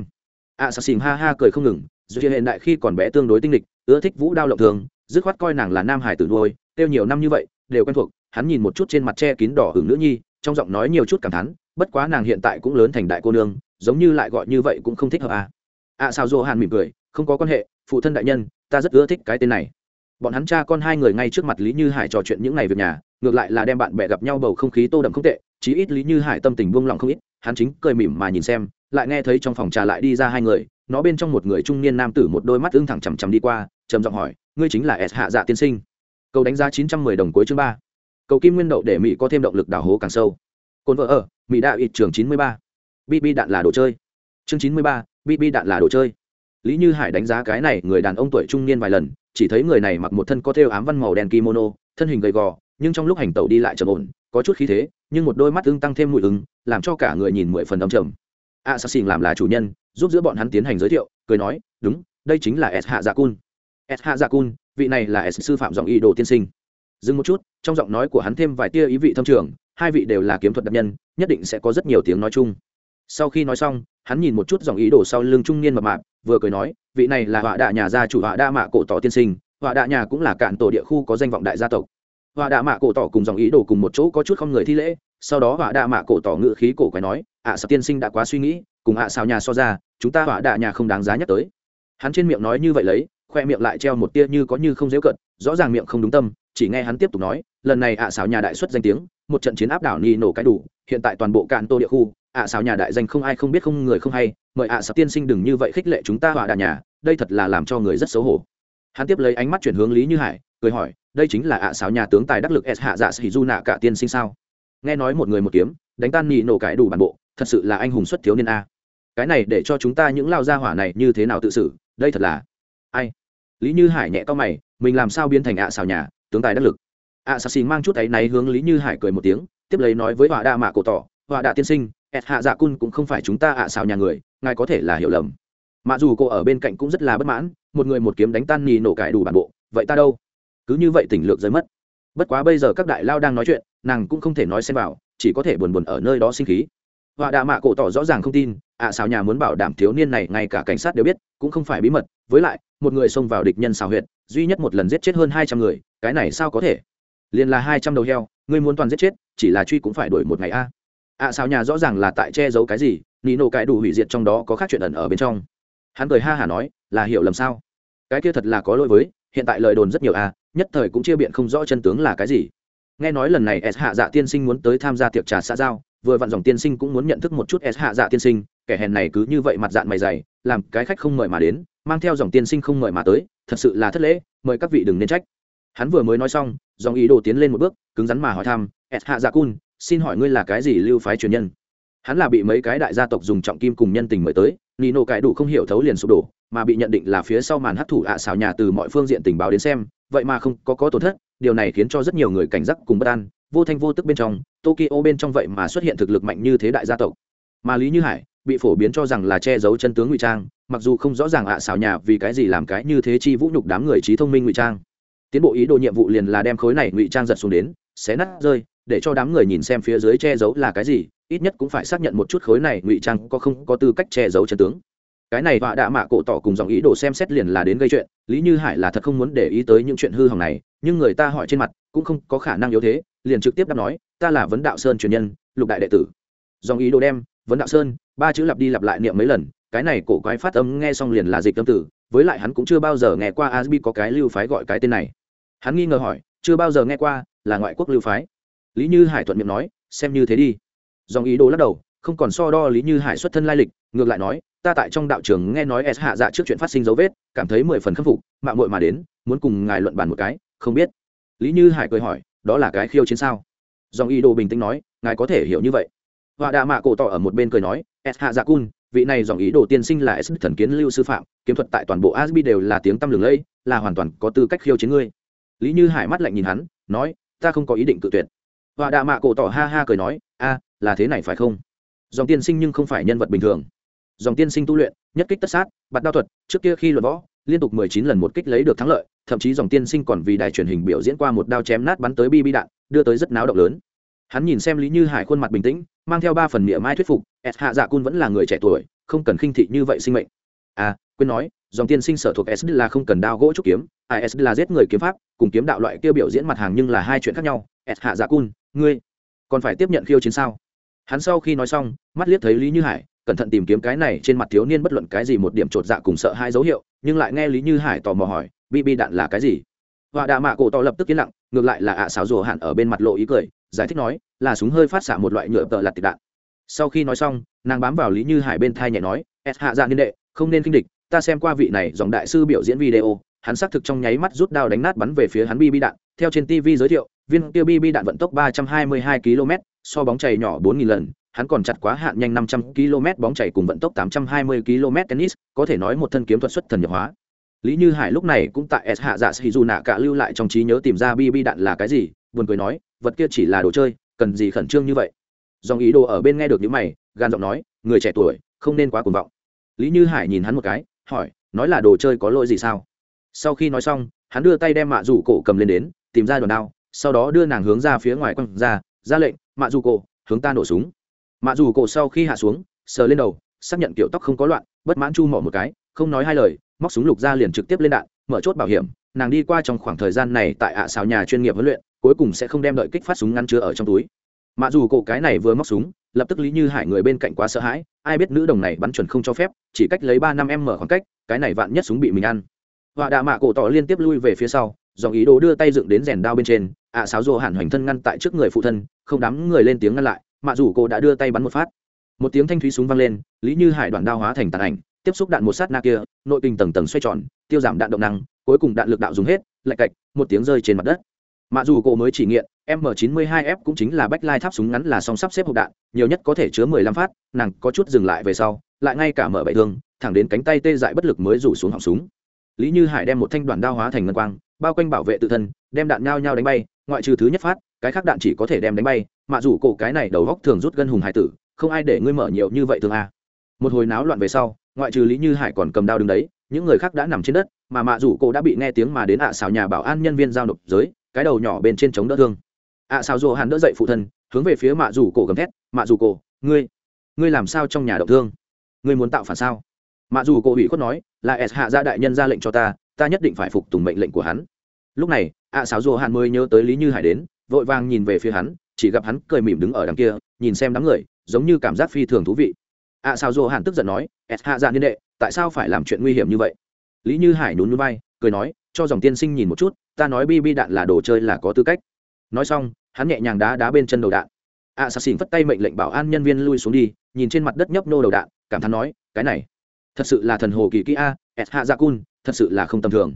Ạ à, sao xìm ha ha cười không ngừng dù hiện đại khi còn bé tương đối tinh lịch ưa thích vũ đao lộng thường dứt khoát coi nàng là nam hải tử nuôi, tiêu nhiều năm như vậy, đều quen thuộc, hắn nhìn một chút trên mặt che kín đỏ hưởng nữ nhi, trong giọng nói nhiều chút cảm thán, bất quá nàng hiện tại cũng lớn thành đại cô nương, giống như lại gọi như vậy cũng không thích hợp à. à sao dô hàn mỉm cười, không có quan hệ, phụ thân đại nhân, ta rất ưa thích cái tên này bọn hắn cha con hai người ngay trước mặt lý như hải trò chuyện những ngày việc nhà, ngược lại là đem bạn bè gặp nhau bầu không khí tô đậm không tệ, chí ít lý như hải tâm tình buông lỏng không ít, hắn chính cười mỉm mà nhìn xem, lại nghe thấy trong phòng trà lại đi ra hai người, nó bên trong một người trung niên nam tử một đôi mắt ưng thẳng chằm chằm đi qua, trầm giọng hỏi ngươi chính là s hạ dạ tiên sinh. Câu đánh giá chín trăm mười đồng cuối chương ba. Cầu kim nguyên đậu để mỹ có thêm động lực đào hố càng sâu. Cồn vợ ở, mỹ đạo ít trường chín mươi ba. Bb đạn là đồ chơi. Chương chín mươi ba bb đạn là đồ chơi. Lý như hải đánh giá cái này người đàn ông tuổi trung niên vài lần, chỉ thấy người này mặc một thân có thêu ám văn màu đen kimono, thân hình gầy gò, nhưng trong lúc hành tẩu đi lại trầm ổn, có chút khí thế, nhưng một đôi mắt ưng tăng thêm mùi ứng, làm cho cả người nhìn mười phần đông trầm. A s làm là chủ nhân, giúp giữa bọn hắn tiến hành giới thiệu, cười nói, đúng, đây chính là s hạ dạ cun s hạ dạ cun vị này là s sư phạm giọng y đồ tiên sinh. Dừng một chút trong giọng nói của hắn thêm vài tia ý vị thâm trường hai vị đều là kiếm thuật đặc nhân nhất định sẽ có rất nhiều tiếng nói chung. Sau khi nói xong hắn nhìn một chút dòng ý đồ sau lưng trung niên mập mạp vừa cười nói vị này là họa đạ nhà gia chủ họa đa mạ cổ tỏ tiên sinh họa đạ nhà cũng là cạn tổ địa khu có danh vọng đại gia tộc. Họa đạ mạ cổ tỏ cùng dòng ý đồ cùng một chỗ có chút không người thi lễ sau đó họa đạ mạ cổ tỏ ngự khí cổ quái nói ạ à, sao tiên sinh đã quá suy nghĩ cùng ạ à sao nhà so ra chúng ta họa đạ nhà không đáng giá nhắc tới. Hắn trên miệng nói như vậy lấy khoe miệng lại treo một tia như có như không dễ cận rõ ràng miệng không đúng tâm, chỉ nghe hắn tiếp tục nói, lần này ạ à nhà đại xuất danh tiếng, một trận chiến áp đảo ni nổ cái đủ, hiện tại toàn bộ cạn tô địa khu, ạ à nhà đại danh không ai không biết không người không hay, mời ạ à tiên sinh đừng như vậy khích lệ chúng ta họa đà nhà, đây thật là làm cho người rất xấu hổ. Hắn tiếp lấy ánh mắt chuyển hướng lý như hải, cười hỏi, đây chính là ạ à xảo nhà tướng tài đắc lực s hạ dạ sĩ du nạ cả tiên sinh sao? Nghe nói một người một kiếm, đánh tan ni nổ cái đủ bản bộ, thật sự là anh hùng xuất thiếu niên a. Cái này để cho chúng ta những lao gia hỏa này như thế nào tự xử, đây thật là ai? Lý như hải nhẹ to mày, mình làm sao biến thành ạ xào nhà, tướng tài đắc lực. Ạ xà xì mang chút áy náy hướng lý như hải cười một tiếng, tiếp lấy nói với họa đa mạ cổ tỏ, họa đạ tiên sinh, ẹt hạ dạ cun cũng không phải chúng ta ạ xào nhà người, ngài có thể là hiểu lầm. Mặc dù cô ở bên cạnh cũng rất là bất mãn, một người một kiếm đánh tan nhì nổ cải đủ bản bộ, vậy ta đâu? Cứ như vậy tỉnh lược rơi mất. Bất quá bây giờ các đại lao đang nói chuyện, nàng cũng không thể nói xem vào, chỉ có thể buồn buồn ở nơi đó sinh khí. Họa đạ mạ cổ tỏ rõ ràng không tin, ạ xào nhà muốn bảo đảm thiếu niên này ngay cả cảnh sát đều biết, cũng không phải bí mật, với lại một người xông vào địch nhân xào huyệt, duy nhất một lần giết chết hơn hai trăm người, cái này sao có thể? Liền là hai trăm đầu heo, ngươi muốn toàn giết chết, chỉ là truy cũng phải đổi một ngày a. Ạ xào nhà rõ ràng là tại che giấu cái gì, nị nổ cái đủ hủy diệt trong đó có khác chuyện ẩn ở bên trong. Hắn cười ha hả nói, là hiểu lầm sao? Cái kia thật là có lỗi với, hiện tại lời đồn rất nhiều a, nhất thời cũng chia biện không rõ chân tướng là cái gì. Nghe nói lần này s hạ dạ tiên sinh muốn tới tham gia tiệc trà xã giao, vừa vặn dòng tiên sinh cũng muốn nhận thức một chút s hạ dạ tiên sinh, kẻ hèn này cứ như vậy mặt dạng mày dày, làm cái khách không mời mà đến mang theo dòng tiên sinh không mời mà tới, thật sự là thất lễ, mời các vị đừng nên trách. Hắn vừa mới nói xong, dòng ý đồ tiến lên một bước, cứng rắn mà hỏi thăm, Et hạ dạ cun, xin hỏi ngươi là cái gì lưu phái truyền nhân? Hắn là bị mấy cái đại gia tộc dùng trọng kim cùng nhân tình mời tới nino cải đủ không hiểu thấu liền sụp đổ, mà bị nhận định là phía sau màn hấp thủ ạ xào nhà từ mọi phương diện tình báo đến xem, vậy mà không có có tổn thất, điều này khiến cho rất nhiều người cảnh giác cùng bất an, vô thanh vô tức bên trong, tokyo bên trong vậy mà xuất hiện thực lực mạnh như thế đại gia tộc. Mà lý như hải bị phổ biến cho rằng là che giấu chân tướng ngụy trang mặc dù không rõ ràng ạ xào nhà vì cái gì làm cái như thế chi vũ nhục đám người trí thông minh ngụy trang. Tiến bộ ý đồ nhiệm vụ liền là đem khối này ngụy trang giật xuống đến, xé nát rơi, để cho đám người nhìn xem phía dưới che giấu là cái gì, ít nhất cũng phải xác nhận một chút khối này ngụy trang có không có tư cách che giấu chân tướng. Cái này họa đạ mạ cổ tỏ cùng dòng ý đồ xem xét liền là đến gây chuyện, lý như hải là thật không muốn để ý tới những chuyện hư hỏng này, nhưng người ta hỏi trên mặt cũng không có khả năng yếu thế, liền trực tiếp đáp nói, ta là vấn đạo sơn truyền nhân, lục đại đệ tử. Dòng ý đồ đem vấn đạo sơn ba chữ lặp đi lặp lại niệm mấy lần cái này cổ quái phát âm nghe xong liền là dịch âm tử, với lại hắn cũng chưa bao giờ nghe qua asbi có cái lưu phái gọi cái tên này. Hắn nghi ngờ hỏi, chưa bao giờ nghe qua, là ngoại quốc lưu phái. Lý như hải thuận miệng nói, xem như thế đi. Dòng ý đồ lắc đầu, không còn so đo lý như hải xuất thân lai lịch, ngược lại nói, ta tại trong đạo trường nghe nói s hạ dạ trước chuyện phát sinh dấu vết, cảm thấy mười phần khâm phục mạng mội mà đến, muốn cùng ngài luận bàn một cái, không biết. Lý như hải cười hỏi, đó là cái khiêu chiến sao? Dòng ý đồ bình tĩnh nói, ngài có thể hiểu như vậy. Họa đạ mạ cổ tỏ ở một bên cười nói, s hạ dạ cun vị này dòng ý đồ tiên sinh là s thần kiến lưu sư phạm, kiếm thuật tại toàn bộ asbi đều là tiếng tăm lừng lẫy, là hoàn toàn có tư cách khiêu chiến ngươi. Lý như hải mắt lạnh nhìn hắn, nói, ta không có ý định cự tuyệt. Và đạ mạ cổ tỏ ha ha cười nói, a, là thế này phải không? Dòng tiên sinh nhưng không phải nhân vật bình thường. Dòng tiên sinh tu luyện, nhất kích tất sát, bạt đao thuật, trước kia khi luận võ, liên tục mười chín lần một kích lấy được thắng lợi, thậm chí dòng tiên sinh còn vì đài truyền hình biểu diễn qua một đao chém nát bắn tới bi bi đạn, đưa tới rất náo động lớn hắn nhìn xem lý như hải khuôn mặt bình tĩnh, mang theo ba phần miệng mai thuyết phục s hạ dạ cun vẫn là người trẻ tuổi, không cần khinh thị như vậy sinh mệnh. À quên nói, dòng tiên sinh sở thuộc s là không cần đao gỗ trúc kiếm à, is là giết người kiếm pháp, cùng kiếm đạo loại kia biểu diễn mặt hàng nhưng là hai chuyện khác nhau. S hạ dạ cun, ngươi còn phải tiếp nhận khiêu chiến sao? Hắn sau khi nói xong, mắt liếc thấy lý như hải, cẩn thận tìm kiếm cái này trên mặt thiếu niên bất luận cái gì một điểm chột dạ cùng sợ hai dấu hiệu, nhưng lại nghe lý như hải tò mò hỏi, bi bi đạn là cái gì? Và đạ mạ cổ to lập tức yên lặng, ngược lại là ạ à xáo rùa hạn ở bên mặt lộ ý cười giải thích nói là súng hơi phát xạ một loại nhựa tợ lặt tịch đạn sau khi nói xong nàng bám vào lý như hải bên thai nhẹ nói s hạ dạ niên đệ không nên kinh địch ta xem qua vị này dòng đại sư biểu diễn video hắn xác thực trong nháy mắt rút đao đánh nát bắn về phía hắn bi bi đạn theo trên tv giới thiệu viên tiêu bi bi đạn vận tốc ba trăm hai mươi hai km so bóng chảy nhỏ bốn nghìn lần hắn còn chặt quá hạn nhanh 500 km bóng chảy cùng vận tốc 820 km tennis, có thể nói một thân kiếm thuật xuất thần nhập hóa. Lý Như Hải lúc này cũng tại S hạ dạ Shizuna cả lưu lại trong trí nhớ tìm ra BB đạn là cái gì, buồn cười nói, vật kia chỉ là đồ chơi, cần gì khẩn trương như vậy. Dòng ý đồ ở bên nghe được những mày, gan giọng nói, người trẻ tuổi, không nên quá cuồng vọng. Lý Như Hải nhìn hắn một cái, hỏi, nói là đồ chơi có lỗi gì sao? Sau khi nói xong, hắn đưa tay đem mạ rủ cổ cầm lên đến, tìm ra đòn đao, sau đó đưa nàng hướng ra phía ngoài quăng ra ra lệnh mạ rủ cổ hướng ta nổ súng mạ rủ cổ sau khi hạ xuống sờ lên đầu xác nhận kiểu tóc không có loạn bất mãn chu mỏ một cái không nói hai lời móc súng lục ra liền trực tiếp lên đạn mở chốt bảo hiểm nàng đi qua trong khoảng thời gian này tại ạ xào nhà chuyên nghiệp huấn luyện cuối cùng sẽ không đem đợi kích phát súng ngăn chứa ở trong túi. Mà dù cổ cái này vừa móc súng, lập tức lý như hải người bên cạnh quá sợ hãi, ai biết nữ đồng này bắn chuẩn không cho phép, chỉ cách lấy ba năm em mở khoảng cách, cái này vạn nhất súng bị mình ăn. Họa đạ mạ cổ tỏ liên tiếp lui về phía sau, dòng ý đồ đưa tay dựng đến rèn đao bên trên, ạ sáo rồ hẳn hoành thân ngăn tại trước người phụ thân, không đám người lên tiếng ngăn lại mạ dù cổ đã đưa tay bắn một phát. Một tiếng thanh thúy súng vang lên, lý như hải đoạn đao hóa thành tàn ảnh, tiếp xúc đạn một sát na kia, nội kinh tầng tầng xoay tròn, tiêu giảm đạn động năng, cuối cùng đạn lực đạo dùng hết, lạch cạch, một tiếng rơi trên mặt đất mặc dù cổ mới chỉ nghiện m 92 f cũng chính là bách lai tháp súng ngắn là song sắp xếp hộp đạn, nhiều nhất có thể chứa 15 phát, nàng có chút dừng lại về sau, lại ngay cả mở bảy thương, thẳng đến cánh tay tê dại bất lực mới rủ xuống họng súng. Lý như hải đem một thanh đoạn đao hóa thành ngân quang, bao quanh bảo vệ tự thân, đem đạn nhao nhao đánh bay, ngoại trừ thứ nhất phát, cái khác đạn chỉ có thể đem đánh bay, mà dù cổ cái này đầu góc thường rút gân hùng hải tử, không ai để ngươi mở nhiều như vậy thường a một hồi náo loạn về sau, ngoại trừ lý như hải còn cầm đao đứng đấy, những người khác đã nằm trên đất, mà mạ dù cổ đã bị nghe tiếng mà đến ạ xào nhà bảo an nhân viên giao nộp giới cái đầu nhỏ bên trên chống đỡ thương. Ạ xào rồ hàn đỡ dậy phụ thân, hướng về phía mạ rủ cổ gầm thét, mạ rủ cổ, ngươi ngươi làm sao trong nhà động thương? Ngươi muốn tạo phản sao? Mạ dù cổ ủy khuất nói, là s hạ gia đại nhân ra lệnh cho ta ta nhất định phải phục tùng mệnh lệnh của hắn. Lúc này ạ xào rồ hàn mới nhớ tới lý như hải đến, vội vàng nhìn về phía hắn, chỉ gặp hắn cười mỉm đứng ở đằng kia, nhìn xem đám người, giống như cảm giác phi thường thú vị. Ạ xào rồ hàn tức giận nói, s hạ gia niên đệ, tại sao phải làm chuyện nguy hiểm như vậy? Lý như hải nhún núi bay cười nói cho dòng tiên sinh nhìn một chút, ta nói bi bi đạn là đồ chơi là có tư cách. Nói xong, hắn nhẹ nhàng đá đá bên chân đầu đạn. Ạ xà xỉn phất tay mệnh lệnh bảo an nhân viên lui xuống đi, nhìn trên mặt đất nhấp nô đầu đạn, cảm thán nói, cái này, thật sự là thần hồ kỳ kỹ a s hạ gia cun, thật sự là không tầm thường.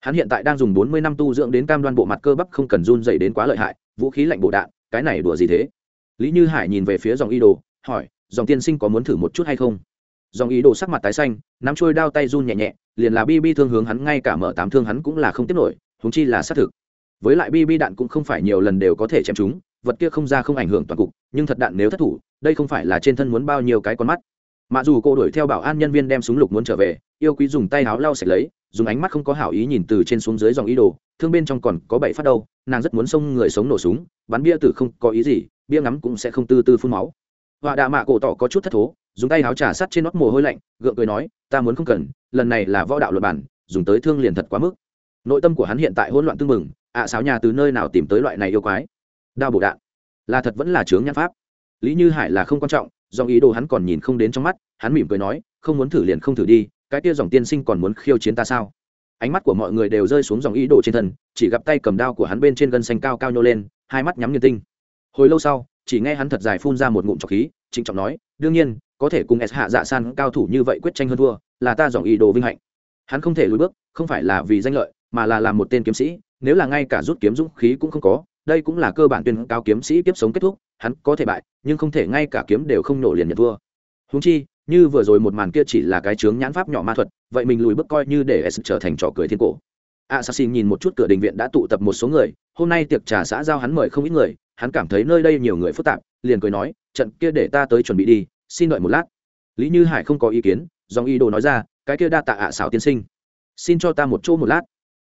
Hắn hiện tại đang dùng bốn mươi năm tu dưỡng đến cam đoan bộ mặt cơ bắp không cần run dày đến quá lợi hại, vũ khí lạnh bộ đạn, cái này đùa gì thế? Lý như hải nhìn về phía dòng y đồ, hỏi, dòng tiên sinh có muốn thử một chút hay không? Dòng ý đồ sắc mặt tái xanh, nắm trôi đao tay run nhẹ nhẹ, liền là bi bi thương hướng hắn ngay cả mở tám thương hắn cũng là không tiếp nổi húng chi là xác thực. Với lại bi bi đạn cũng không phải nhiều lần đều có thể chém chúng, vật kia không ra không ảnh hưởng toàn cục, nhưng thật đạn nếu thất thủ, đây không phải là trên thân muốn bao nhiêu cái con mắt. Mà dù cô đuổi theo bảo an nhân viên đem súng lục muốn trở về, yêu quý dùng tay áo lau sạch lấy, dùng ánh mắt không có hảo ý nhìn từ trên xuống dưới dòng ý đồ, thương bên trong còn có bảy phát đâu, nàng rất muốn xông người sống nổ súng, bắn bia tử không có ý gì, bia ngắm cũng sẽ không tư tư phun máu. Và đạ mạ cổ tỏ có chút thất thố dùng tay áo trà sắt trên nót mồ hôi lạnh gượng cười nói ta muốn không cần lần này là võ đạo luật bản dùng tới thương liền thật quá mức. Nội tâm của hắn hiện tại hỗn loạn tương mừng ạ à, sáo nhà từ nơi nào tìm tới loại này yêu quái? Đao bổ đạn. Là thật vẫn là chướng nhãn pháp. Lý như hải là không quan trọng do ý đồ hắn còn nhìn không đến trong mắt hắn mỉm cười nói không muốn thử liền không thử đi cái kia dòng tiên sinh còn muốn khiêu chiến ta sao? Ánh mắt của mọi người đều rơi xuống dòng ý đồ trên thân chỉ gặp tay cầm đao của hắn bên trên gân xanh cao cao nhô lên hai mắt nhắm như tinh. Hồi lâu sau chỉ nghe hắn thật dài phun ra một ngụm trọc khí trịnh trọng nói đương nhiên có thể cùng s hạ dạ san cao thủ như vậy quyết tranh hơn thua, là ta dòng ý đồ vinh hạnh. Hắn không thể lùi bước, không phải là vì danh lợi, mà là làm một tên kiếm sĩ, nếu là ngay cả rút kiếm dũng khí cũng không có, đây cũng là cơ bản tuyên cao kiếm sĩ tiếp sống kết thúc, hắn có thể bại, nhưng không thể ngay cả kiếm đều không nổ liền nhận thua. Húng chi, như vừa rồi một màn kia chỉ là cái chướng nhãn pháp nhỏ ma thuật, vậy mình lùi bước coi như để s trở thành trò cười thiên cổ. Assassin nhìn một chút cửa đình viện đã tụ tập một số người, hôm nay tiệc trà xã giao hắn mời không ít người, hắn cảm thấy nơi đây nhiều người phức tạp, liền cười nói, trận kia để ta tới chuẩn bị đi xin đợi một lát. Lý như hải không có ý kiến, dòng y đồ nói ra, cái kia đa tạ ạ, xảo tiên sinh. Xin cho ta một chỗ một lát.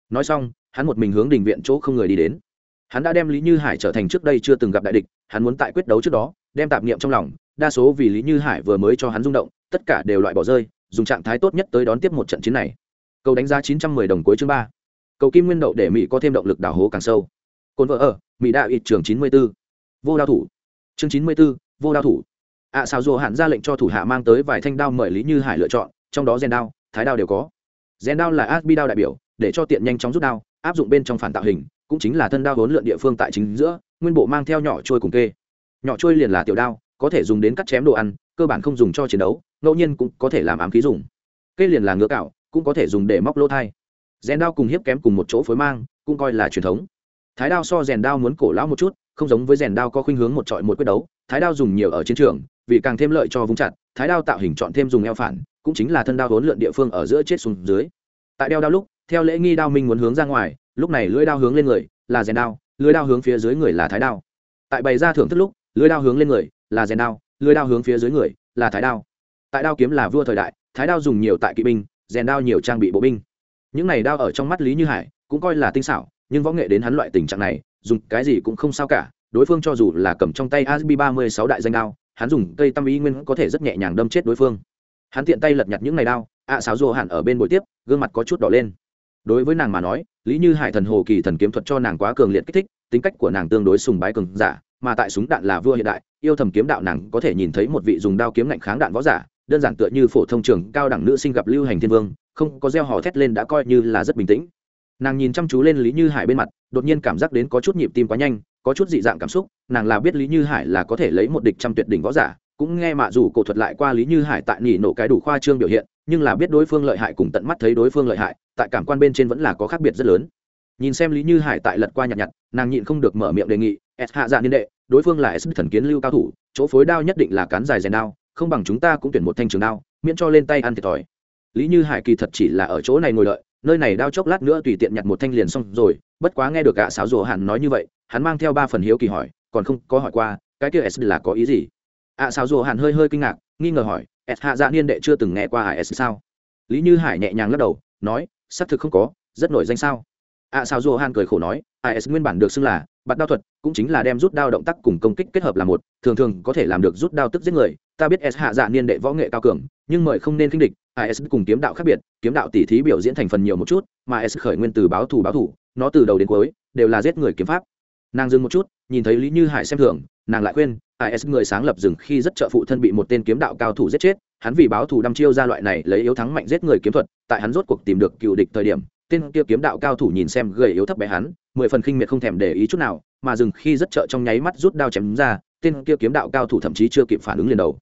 Nói xong, hắn một mình hướng đình viện chỗ không người đi đến. Hắn đã đem lý như hải trở thành trước đây chưa từng gặp đại địch, hắn muốn tại quyết đấu trước đó, đem tạp niệm trong lòng, đa số vì lý như hải vừa mới cho hắn rung động, tất cả đều loại bỏ rơi, dùng trạng thái tốt nhất tới đón tiếp một trận chiến này. Cầu đánh giá chín trăm mười đồng cuối chương ba. Cầu kim nguyên đậu để mỹ có thêm động lực đào hố càng sâu. Cồn vợ ở, mỹ đạo ít trường chín mươi b ố vô đao thủ. Chương chín mươi b ố vô đao thủ ạ à, xào rùa hạn ra lệnh cho thủ hạ mang tới vài thanh đao mời lý như hải lựa chọn trong đó rèn đao thái đao đều có. Rèn đao là asbi đao đại biểu để cho tiện nhanh chóng rút đao áp dụng bên trong phản tạo hình cũng chính là thân đao vốn lượn địa phương tại chính giữa nguyên bộ mang theo nhỏ trôi cùng kê. Nhỏ trôi liền là tiểu đao có thể dùng đến cắt chém đồ ăn cơ bản không dùng cho chiến đấu ngẫu nhiên cũng có thể làm ám khí dùng. Kê liền là ngựa cạo cũng có thể dùng để móc lỗ thai. Rèn đao cùng hiếp kém cùng một chỗ phối mang cũng coi là truyền thống. Thái đao so rèn đao muốn cổ lão một chút không giống với rèn đao có khuynh hướng một trọi một quyết đấu thái đao dùng nhiều ở chiến trường vì càng thêm lợi cho vung chặt, thái đao tạo hình chọn thêm dùng eo phản, cũng chính là thân đao vốn lượn địa phương ở giữa chết xuống dưới. Tại đeo đao lúc, theo lễ nghi đao minh muốn hướng ra ngoài, lúc này lưỡi đao hướng lên người, là rèn đao, lưỡi đao hướng phía dưới người là thái đao. Tại bày ra thưởng thức lúc, lưỡi đao hướng lên người, là rèn đao, lưỡi đao hướng phía dưới người, là thái đao. Tại đao kiếm là vua thời đại, thái đao dùng nhiều tại kỵ binh, rèn đao nhiều trang bị bộ binh. Những này đao ở trong mắt lý như hải, cũng coi là tinh xảo, nhưng võ nghệ đến hắn loại tình trạng này, dùng cái gì cũng không sao cả, đối phương cho dù là cầm trong tay asb ba mươi sáu đại danh đao hắn dùng cây tâm ý nguyên có thể rất nhẹ nhàng đâm chết đối phương. Hắn tiện tay lật nhặt những ngày đao ạ à, sáo rùa hẳn ở bên buổi tiếp gương mặt có chút đỏ lên. Đối với nàng mà nói lý như hải thần hồ kỳ thần kiếm thuật cho nàng quá cường liệt kích thích tính cách của nàng tương đối sùng bái cường giả mà tại súng đạn là vua hiện đại yêu thầm kiếm đạo nàng có thể nhìn thấy một vị dùng đao kiếm ngạnh kháng đạn võ giả đơn giản tựa như phổ thông trường cao đẳng nữ sinh gặp lưu hành thiên vương không có gieo hò thét lên đã coi như là rất bình tĩnh. Nàng nhìn chăm chú lên lý như hải bên mặt đột nhiên cảm giác đến có chút nhịp tim quá nhanh có chút dị dạng cảm xúc nàng là biết lý như hải là có thể lấy một địch trăm tuyệt đỉnh võ giả cũng nghe mạ dù cổ thuật lại qua lý như hải tại nỉ nổ cái đủ khoa trương biểu hiện nhưng là biết đối phương lợi hại cùng tận mắt thấy đối phương lợi hại tại cảm quan bên trên vẫn là có khác biệt rất lớn. Nhìn xem lý như hải tại lật qua nhặt nhặt nàng nhịn không được mở miệng đề nghị s hạ dạ niên đệ đối phương là s thần kiến lưu cao thủ chỗ phối đao nhất định là cán dài rèn đao không bằng chúng ta cũng tuyển một thanh trường đao miễn cho lên tay ăn thiệt thòi. Lý như hải kỳ thật chỉ là ở chỗ này ngồi lợi, nơi này đao chốc lát nữa tùy tiện nhặt một thanh liền xong rồi bất quá nghe được gã sáo rùa hẳn nói như vậy hắn mang theo ba phần hiếu kỳ hỏi còn không có hỏi qua cái kia s là có ý gì? Ạ à, sao rùa hẳn hơi hơi kinh ngạc nghi ngờ hỏi s hạ dạ niên đệ chưa từng nghe qua hải s sao? Lý như hải nhẹ nhàng lắc đầu nói xác thực không có rất nổi danh sao? Ạ à, sao dù hàn cười khổ nói is nguyên bản được xưng là bạt đao thuật cũng chính là đem rút đao động tác cùng công kích kết hợp là một thường thường có thể làm được rút đao tức giết người ta biết s hạ dạ niên đệ võ nghệ cao cường nhưng mời không nên khinh địch is cùng kiếm đạo khác biệt kiếm đạo tỉ thí biểu diễn thành phần nhiều một chút mà s khởi nguyên từ báo thù báo thù nó từ đầu đến cuối đều là giết người kiếm pháp nàng dừng một chút, nhìn thấy lý như hải xem thường, nàng lại khuyên is người sáng lập rừng khi rất trợ phụ thân bị một tên kiếm đạo cao thủ giết chết, hắn vì báo thù đăm chiêu ra loại này lấy yếu thắng mạnh giết người kiếm thuật, tại hắn rốt cuộc tìm được cựu địch thời điểm, tên kia kiếm đạo cao thủ nhìn xem gầy yếu thấp bé hắn, mười phần khinh miệt không thèm để ý chút nào, mà dừng khi rất trợ trong nháy mắt rút đao chém ra, tên kia kiếm đạo cao thủ thậm chí chưa kịp phản ứng liền đầu.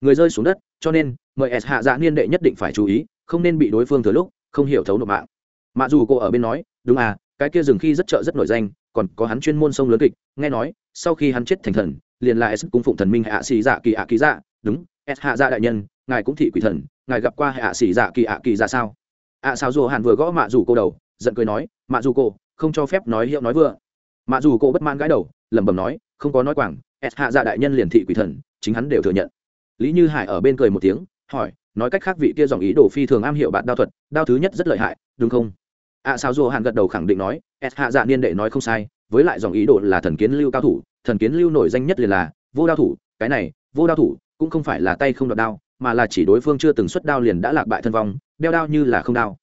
Người rơi xuống đất, cho nên, mời s hạ dạ niên đệ nhất định phải chú ý, không nên bị đối phương thừa lúc, không hiểu thấu nộp mạng. Mặc dù cô ở bên nói, đúng à cái kia dừng khi rất trợ rất nổi danh còn có hắn chuyên môn sông lớn kịch, nghe nói, sau khi hắn chết thành thần, liền lại s cung phụng thần minh hạ xì dạ kỳ ạ kỳ dạ đúng, s hạ dạ đại nhân, ngài cũng thị quỷ thần, ngài gặp qua hạ xì dạ kỳ ạ kỳ dạ sao? Ạ sao dù hàn vừa gõ mạ dù cô đầu, giận cười nói, mạ dù cô, không cho phép nói hiệu nói vừa. Mạ dù cô bất mãn gãi đầu, lẩm bẩm nói, không có nói quảng, s hạ dạ đại nhân liền thị quỷ thần, chính hắn đều thừa nhận. Lý như hải ở bên cười một tiếng, hỏi, nói cách khác vị kia dòng ý đồ phi thường am hiểu bạn đao thuật đao thứ nhất rất lợi hại, đúng không? Ạ sao dù hàn gật đầu khẳng định nói s hạ dạ niên đệ nói không sai, với lại dòng ý đồ là thần kiến lưu cao thủ, thần kiến lưu nổi danh nhất liền là vô đao thủ, cái này, vô đao thủ cũng không phải là tay không đoạt đao, mà là chỉ đối phương chưa từng xuất đao liền đã lạc bại thân vong, đeo đao như là không đao.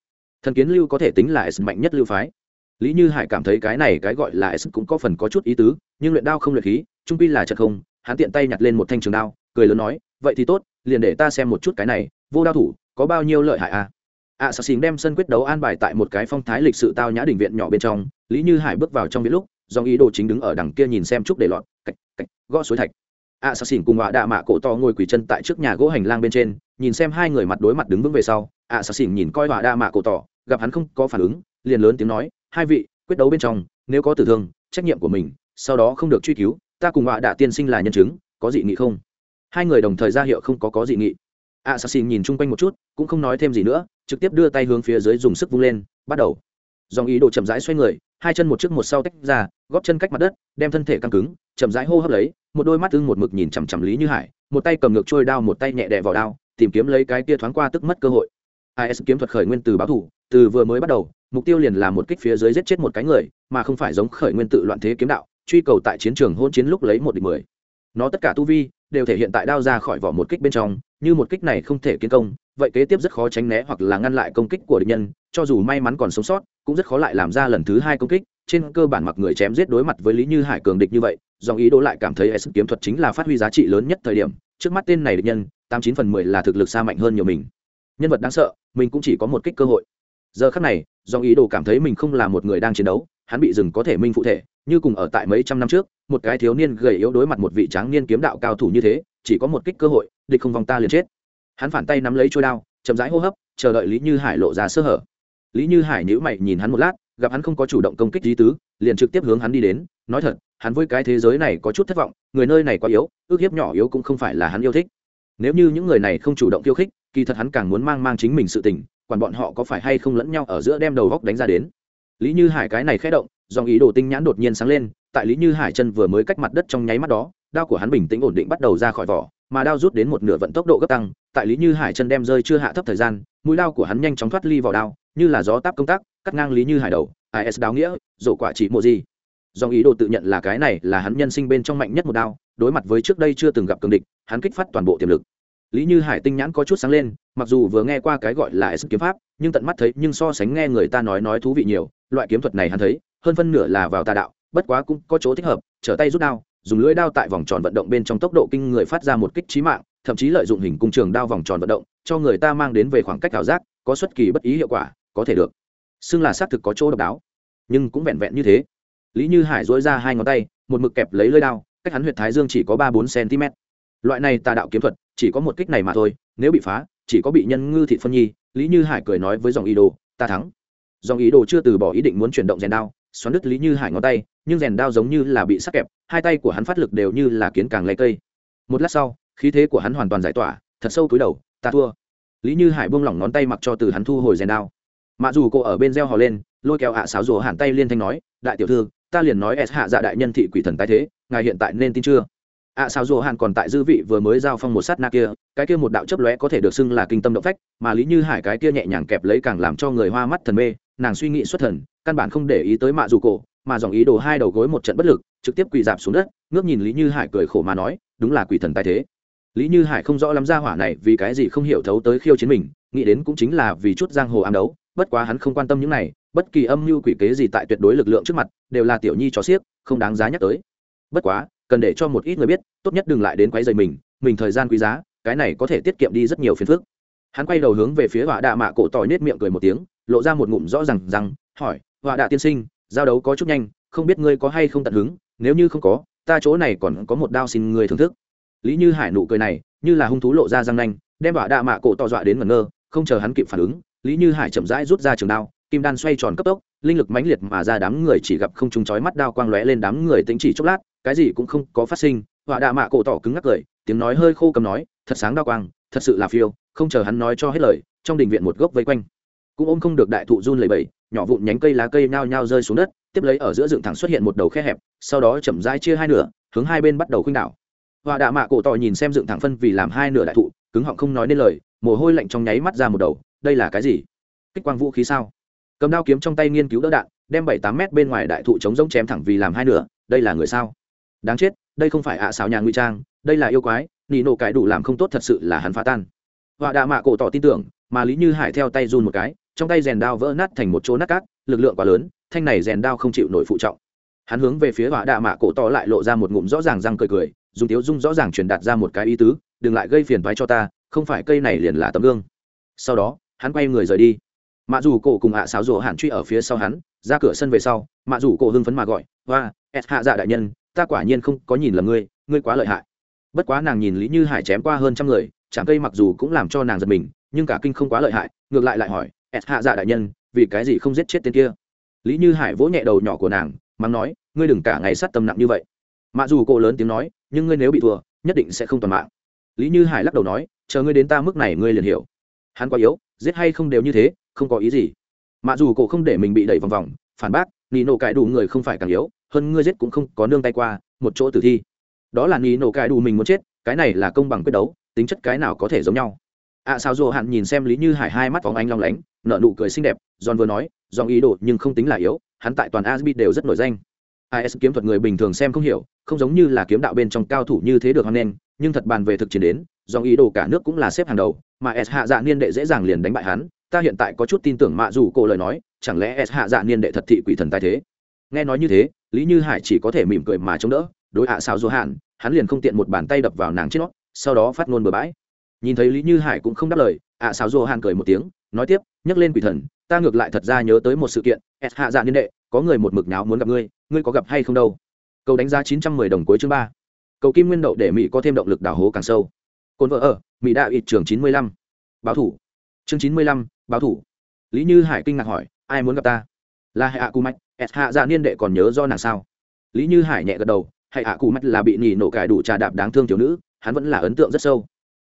Thần kiến lưu có thể tính là s mạnh nhất lưu phái. Lý như hải cảm thấy cái này cái gọi là s cũng có phần có chút ý tứ, nhưng luyện đao không luyện khí, trung pi là chật không, hắn tiện tay nhặt lên một thanh trường đao, cười lớn nói, vậy thì tốt, liền để ta xem một chút cái này, vô đao thủ có bao nhiêu lợi hại à? Ạ xà xình đem sân quyết đấu an bài tại một cái phong thái lịch sự tao nhã đình viện nhỏ bên trong, lý như hải bước vào trong viện lúc do ý đồ chính đứng ở đằng kia nhìn xem chúc để lọt, cạch cạch, gõ suối thạch. ạ xỉn cùng họa đạ mạ cổ to ngồi quỳ chân tại trước nhà gỗ hành lang bên trên, nhìn xem hai người mặt đối mặt đứng vững về sau, ạ xỉn nhìn coi họa đạ mạ cổ tỏ gặp hắn không có phản ứng, liền lớn tiếng nói, hai vị, quyết đấu bên trong, nếu có tử thương, trách nhiệm của mình, sau đó không được truy cứu, ta cùng họa đạ tiên sinh là nhân chứng, có dị nghị không? Hai người đồng thời ra hiệu không có có dị nghị. assassin nhìn chung quanh một chút, cũng không nói thêm gì nữa trực tiếp đưa tay hướng phía dưới dùng sức vung lên, bắt đầu. Dòng ý đồ chậm rãi xoay người, hai chân một trước một sau tách ra, góp chân cách mặt đất, đem thân thể căng cứng, chậm rãi hô hấp lấy, một đôi mắt ưng một mực nhìn chằm chằm lý như hải, một tay cầm ngược trôi đao, một tay nhẹ đè vào đao, tìm kiếm lấy cái kia thoáng qua tức mất cơ hội. Is kiếm thuật khởi nguyên từ báo thủ, từ vừa mới bắt đầu, mục tiêu liền là một kích phía dưới giết chết một cái người, mà không phải giống khởi nguyên tự loạn thế kiếm đạo, truy cầu tại chiến trường hôn chiến lúc lấy một địch mười. Nó tất cả tu vi, đều thể hiện tại đao ra khỏi vỏ một kích bên trong, như một kích này không thể kiến công vậy kế tiếp rất khó tránh né hoặc là ngăn lại công kích của địch nhân, cho dù may mắn còn sống sót, cũng rất khó lại làm ra lần thứ hai công kích. Trên cơ bản mặc người chém giết đối mặt với lý như hải cường địch như vậy, dòng ý đồ lại cảm thấy s kiếm thuật chính là phát huy giá trị lớn nhất thời điểm. Trước mắt tên này địch nhân, tám chín phần mười là thực lực xa mạnh hơn nhiều mình. Nhân vật đáng sợ, mình cũng chỉ có một kích cơ hội. Giờ khắc này, dòng ý đồ cảm thấy mình không là một người đang chiến đấu, hắn bị dừng có thể minh phụ thể, như cùng ở tại mấy trăm năm trước, một cái thiếu niên gầy yếu đối mặt một vị tráng niên kiếm đạo cao thủ như thế, chỉ có một kích cơ hội, địch không vòng ta liền chết hắn phản tay nắm lấy trôi đao, chậm rãi hô hấp, chờ đợi lý như hải lộ ra sơ hở. Lý như hải nhữ mày nhìn hắn một lát, gặp hắn không có chủ động công kích lý tứ, liền trực tiếp hướng hắn đi đến, nói thật, hắn với cái thế giới này có chút thất vọng, người nơi này quá yếu, ước hiếp nhỏ yếu cũng không phải là hắn yêu thích. Nếu như những người này không chủ động khiêu khích, kỳ thật hắn càng muốn mang mang chính mình sự tình, quản bọn họ có phải hay không lẫn nhau ở giữa đem đầu góc đánh ra đến. Lý như hải cái này khé động, dòng ý đồ tinh nhãn đột nhiên sáng lên, tại lý như hải chân vừa mới cách mặt đất trong nháy mắt đó, đao của hắn bình tĩnh ổn định bắt đầu ra khỏi vỏ mà đao rút đến một nửa vận tốc độ gấp tăng, tại lý như hải chân đem rơi chưa hạ thấp thời gian, mũi đao của hắn nhanh chóng thoát ly vào đao, như là gió táp công tác cắt ngang lý như hải đầu is đáo nghĩa, rổ quả chỉ mộ gì. Dòng ý đồ tự nhận là cái này là hắn nhân sinh bên trong mạnh nhất một đao, đối mặt với trước đây chưa từng gặp cường địch, hắn kích phát toàn bộ tiềm lực. Lý như hải tinh nhãn có chút sáng lên, mặc dù vừa nghe qua cái gọi là s kiếm pháp, nhưng tận mắt thấy, nhưng so sánh nghe người ta nói nói thú vị nhiều, loại kiếm thuật này hắn thấy, hơn phân nửa là vào tà đạo, bất quá cũng có chỗ thích hợp, trở tay rút đao dùng lưỡi đao tại vòng tròn vận động bên trong tốc độ kinh người phát ra một kích trí mạng, thậm chí lợi dụng hình cung trường đao vòng tròn vận động, cho người ta mang đến về khoảng cách ảo giác, có xuất kỳ bất ý hiệu quả, có thể được. Xưng là xác thực có chỗ độc đáo, nhưng cũng vẹn vẹn như thế. Lý như hải dối ra hai ngón tay, một mực kẹp lấy lưỡi đao, cách hắn huyệt thái dương chỉ có ba bốn cm. Loại này tà đạo kiếm thuật, chỉ có một kích này mà thôi, nếu bị phá, chỉ có bị nhân ngư thị phân nhi, lý như hải cười nói với dòng ý đồ, ta thắng. Dòng ý đồ chưa từ bỏ ý định muốn chuyển động rèn đao, xoắn đứt lý như hải ngón tay, nhưng rèn đao giống như là bị sắc kẹp hai tay của hắn phát lực đều như là kiến càng lấy cây. Một lát sau, khí thế của hắn hoàn toàn giải tỏa, thật sâu túi đầu, ta thua. Lý như hải buông lỏng ngón tay mặc cho từ hắn thu hồi rèn đao. Mặc dù cô ở bên reo hò lên, lôi kéo ạ à sáo rùa hẳn tay liên thanh nói, đại tiểu thư, ta liền nói s hạ dạ đại nhân thị quỷ thần tái thế, ngài hiện tại nên tin chưa? Ạ à sao rùa hẳn còn tại dư vị vừa mới giao phong một sát na kia, cái kia một đạo chấp lóe có thể được xưng là kinh tâm động phách, mà lý như hải cái kia nhẹ nhàng kẹp lấy càng làm cho người hoa mắt thần mê, nàng suy nghĩ xuất thần, căn bản không để ý tới mạ dù cổ mà dòng ý đồ hai đầu gối một trận bất lực, trực tiếp quỳ dạp xuống đất, ngước nhìn lý như hải cười khổ mà nói, đúng là quỷ thần tài thế. Lý như hải không rõ lắm ra hỏa này vì cái gì không hiểu thấu tới khiêu chiến mình, nghĩ đến cũng chính là vì chút giang hồ ám đấu, bất quá hắn không quan tâm những này, bất kỳ âm mưu quỷ kế gì tại tuyệt đối lực lượng trước mặt, đều là tiểu nhi cho xiếc, không đáng giá nhắc tới. Bất quá, cần để cho một ít người biết, tốt nhất đừng lại đến quấy rầy mình mình thời gian quý giá, cái này có thể tiết kiệm đi rất nhiều phiền phức. Hắn quay đầu hướng về phía họa đạ mạ cổ tỏi nết miệng cười một tiếng, lộ ra một ngụm rõ rằng rằng, hỏi họa đạ tiên sinh giao đấu có chút nhanh, không biết ngươi có hay không tận hứng, nếu như không có, ta chỗ này còn có một đao xin ngươi thưởng thức. Lý như hải nụ cười này, như là hung thú lộ ra răng nanh, đem họa đạ mạ cổ tỏ dọa đến ngẩn ngơ, không chờ hắn kịp phản ứng, lý như hải chậm rãi rút ra trường đao, kim đan xoay tròn cấp tốc, linh lực mãnh liệt mà ra đám người chỉ gặp không trúng chói mắt đao quang lóe lên đám người tính chỉ chốc lát, cái gì cũng không có phát sinh họa đạ mạ cổ tỏ cứng ngắc cười, tiếng nói hơi khô cầm nói, thật sáng đao quang, thật sự là phiêu, không chờ hắn nói cho hết lời, trong đình viện một gốc vây quanh. Cũng ôm không được đại thụ run lầy bẫy nhỏ vụn nhánh cây lá cây nhao nhao rơi xuống đất, tiếp lấy ở giữa dựng thẳng xuất hiện một đầu khe hẹp, sau đó chậm rãi chia hai nửa, hướng hai bên bắt đầu khuynh đảo. Và đạ mạ cổ tỏ nhìn xem dựng thẳng phân vì làm hai nửa đại thụ, cứng họng không nói nên lời, mồ hôi lạnh trong nháy mắt ra một đầu, đây là cái gì? Kích quang vũ khí sao? Cầm đao kiếm trong tay nghiên cứu đỡ đạn, đem bảy tám mét bên ngoài đại thụ chống giống chém thẳng vì làm hai nửa, đây là người sao? Đáng chết, đây không phải ạ à xào nhà nguy trang, đây là yêu quái, nị nổ cải đủ làm không tốt thật sự là hắn phá tan. Và đạ mạ cổ tỏ tin tưởng, mà lý như hải theo tay run một cái trong tay rèn đao vỡ nát thành một chỗ nát cát, lực lượng quá lớn, thanh này rèn đao không chịu nổi phụ trọng. Hắn hướng về phía họa đạ mạ cổ tỏ lại lộ ra một ngụm rõ ràng răng cười cười, dùng tiếu dung rõ ràng truyền đạt ra một cái ý tứ, đừng lại gây phiền thoái cho ta, không phải cây này liền là tấm gương. Sau đó, hắn quay người rời đi. Mạ dù cổ cùng ạ à sáo rổ hẳn truy ở phía sau hắn, ra cửa sân về sau, mạ dù cổ hưng phấn mà gọi và s hạ dạ đại nhân, ta quả nhiên không có nhìn lầm ngươi ngươi quá lợi hại. Bất quá nàng nhìn lý như hải chém qua hơn trăm người chẳng cây mặc dù cũng làm cho nàng giật mình, nhưng cả kinh không quá lợi hại, ngược lại lại hỏi s hạ dạ đại nhân, vì cái gì không giết chết tên kia? Lý như hải vỗ nhẹ đầu nhỏ của nàng, mắng nói, ngươi đừng cả ngày sát tâm nặng như vậy. Mặc dù cô lớn tiếng nói, nhưng ngươi nếu bị thua, nhất định sẽ không toàn mạng. Lý như hải lắc đầu nói, chờ ngươi đến ta mức này ngươi liền hiểu. Hắn quá yếu, giết hay không đều như thế, không có ý gì. Mặc dù cổ không để mình bị đẩy vòng vòng, phản bác, nị nổ cải đủ người không phải càng yếu, hơn ngươi giết cũng không có nương tay qua, một chỗ tử thi. Đó là nị nổ cải đủ mình muốn chết, cái này là công bằng quyết đấu, tính chất cái nào có thể giống nhau ạ à, sao dù hạn nhìn xem lý như hải hai mắt phóng ánh long lánh nợ nụ cười xinh đẹp, giòn vừa nói dòng ý đồ nhưng không tính là yếu, hắn tại toàn asbi đều rất nổi danh. Is kiếm thuật người bình thường xem không hiểu, không giống như là kiếm đạo bên trong cao thủ như thế được hoan nghênh, nhưng thật bàn về thực chiến đến dòng ý đồ cả nước cũng là xếp hàng đầu, mà s hạ dạ niên đệ dễ dàng liền đánh bại hắn, ta hiện tại có chút tin tưởng mạ dù cô lời nói, chẳng lẽ s hạ dạ niên đệ thật thị quỷ thần tài thế? Nghe nói như thế, lý như hải chỉ có thể mỉm cười mà chống đỡ, đối hạ à, sao dù hạn hắn liền không tiện một bàn tay đập vào nàng trên nó, sau đó phát ngôn bừa bãi nhìn thấy lý như hải cũng không đáp lời, ạ à xào dô hàn cười một tiếng, nói tiếp, nhắc lên quỷ thần, ta ngược lại thật ra nhớ tới một sự kiện s hạ dạ niên đệ, có người một mực nào muốn gặp ngươi ngươi có gặp hay không đâu? Cầu đánh giá chín trăm mười đồng cuối chương ba. Cầu kim nguyên đậu để mỹ có thêm động lực đào hố càng sâu. Cồn vợ ở, mỹ đạo ít trường chín mươi lăm. Báo thủ. Chương chín mươi lăm, báo thủ. Lý như hải kinh ngạc hỏi, ai muốn gặp ta? Là hạ cù mạch s hạ dạ niên đệ còn nhớ do nàng sao? Lý như hải nhẹ gật đầu, hạ cù mạch là bị nhì nổ cải đủ trà đạp đáng thương thiếu nữ, hắn vẫn là ấn tượng rất sâu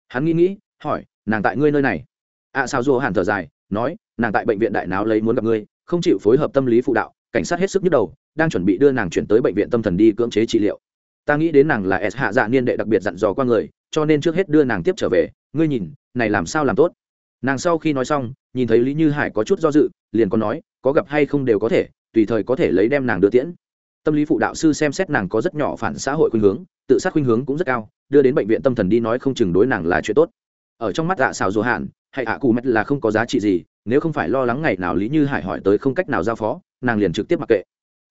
hắn nghĩ nghĩ hỏi nàng tại ngươi nơi này? Ạ à, sao dù hàn thở dài nói nàng tại bệnh viện đại não lấy muốn gặp ngươi không chịu phối hợp tâm lý phụ đạo cảnh sát hết sức nhức đầu đang chuẩn bị đưa nàng chuyển tới bệnh viện tâm thần đi cưỡng chế trị liệu. Ta nghĩ đến nàng là s hạ dạ niên đệ đặc biệt dặn dò qua người cho nên trước hết đưa nàng tiếp trở về. Ngươi nhìn này làm sao làm tốt? Nàng sau khi nói xong nhìn thấy lý như hải có chút do dự liền có nói có gặp hay không đều có thể tùy thời có thể lấy đem nàng đưa tiễn. Tâm lý phụ đạo sư xem xét nàng có rất nhỏ phản xã hội khuynh hướng tự sát khuynh hướng cũng rất cao đưa đến bệnh viện tâm thần đi nói không chừng đối nàng là chuyện tốt. Ở trong mắt ạ xào dù hạn hay ạ cù mẹt là không có giá trị gì nếu không phải lo lắng ngày nào lý như hải hỏi tới không cách nào giao phó nàng liền trực tiếp mặc kệ.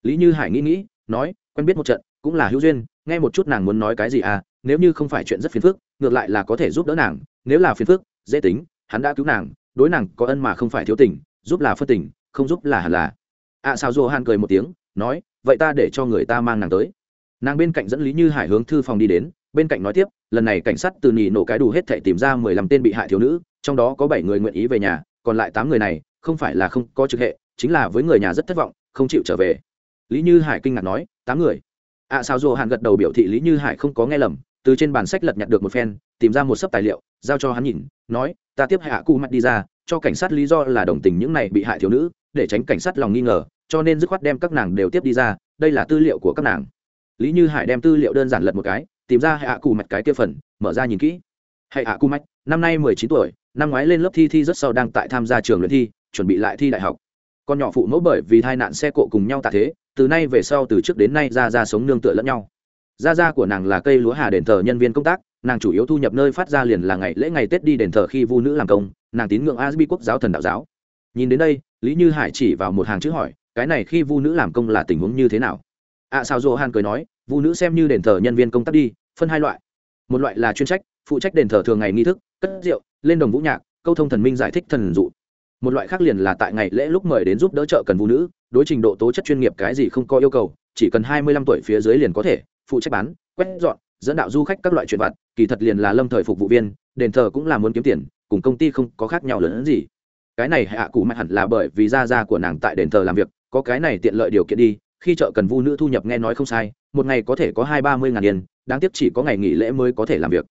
Lý như hải nghĩ nghĩ nói quen biết một trận cũng là hữu duyên nghe một chút nàng muốn nói cái gì à nếu như không phải chuyện rất phiền phức ngược lại là có thể giúp đỡ nàng nếu là phiền phức dễ tính hắn đã cứu nàng đối nàng có ân mà không phải thiếu tình giúp là phân tình không giúp là hẳn là. Ạ à, sao dô cười một tiếng nói vậy ta để cho người ta mang nàng tới. Nàng bên cạnh dẫn lý như hải hướng thư phòng đi đến bên cạnh nói tiếp lần này cảnh sát từ nhì nổ cái đủ hết thể tìm ra mười lăm tên bị hại thiếu nữ trong đó có bảy người nguyện ý về nhà còn lại tám người này không phải là không có trực hệ chính là với người nhà rất thất vọng không chịu trở về. Lý như hải kinh ngạc nói tám người? Ạ à, sao dù hàn gật đầu biểu thị lý như hải không có nghe lầm từ trên bản sách lật nhặt được một phen tìm ra một sấp tài liệu giao cho hắn nhìn nói ta tiếp hạ cu mặt đi ra cho cảnh sát lý do là đồng tình những này bị hại thiếu nữ để tránh cảnh sát lòng nghi ngờ cho nên dứt khoát đem các nàng đều tiếp đi ra đây là tư liệu của các nàng. Lý như hải đem tư liệu đơn giản lật một cái tìm ra hạ cù mạch cái kia phần mở ra nhìn kỹ. Hạ cù mạch năm nay mười chín tuổi năm ngoái lên lớp thi thi rất sâu đang tại tham gia trường luyện thi chuẩn bị lại thi đại học. Con nhỏ phụ mẫu bởi vì tai nạn xe cộ cùng nhau tạ thế từ nay về sau từ trước đến nay ra ra sống nương tựa lẫn nhau. Gia gia của nàng là cây lúa hà đền thờ nhân viên công tác nàng chủ yếu thu nhập nơi phát ra liền là ngày lễ ngày tết đi đền thờ khi vu nữ làm công nàng tín ngưỡng asbi quốc giáo thần đạo giáo. Nhìn đến đây lý như hải chỉ vào một hàng chữ hỏi cái này khi vu nữ làm công là tình huống như thế nào? Ạ à, sao dô hàn cười nói vu nữ xem như đền thờ nhân viên công tác đi phân hai loại. Một loại là chuyên trách, phụ trách đền thờ thường ngày nghi thức, cất rượu, lên đồng vũ nhạc, câu thông thần minh giải thích thần dụ. Một loại khác liền là tại ngày lễ lúc mời đến giúp đỡ trợ cần vũ nữ, đối trình độ tố chất chuyên nghiệp cái gì không có yêu cầu, chỉ cần hai mươi lăm tuổi phía dưới liền có thể, phụ trách bán, quét dọn, dẫn đạo du khách các loại chuyện vặt, kỳ thật liền là lâm thời phục vụ viên, đền thờ cũng là muốn kiếm tiền, cùng công ty không có khác nhau lớn hơn gì. Cái này hạ cụ mạnh hẳn là bởi vì gia gia của nàng tại đền thờ làm việc, có cái này tiện lợi điều kiện đi khi chợ cần vu nữ thu nhập nghe nói không sai một ngày có thể có hai ba mươi ngàn yên đáng tiếc chỉ có ngày nghỉ lễ mới có thể làm việc.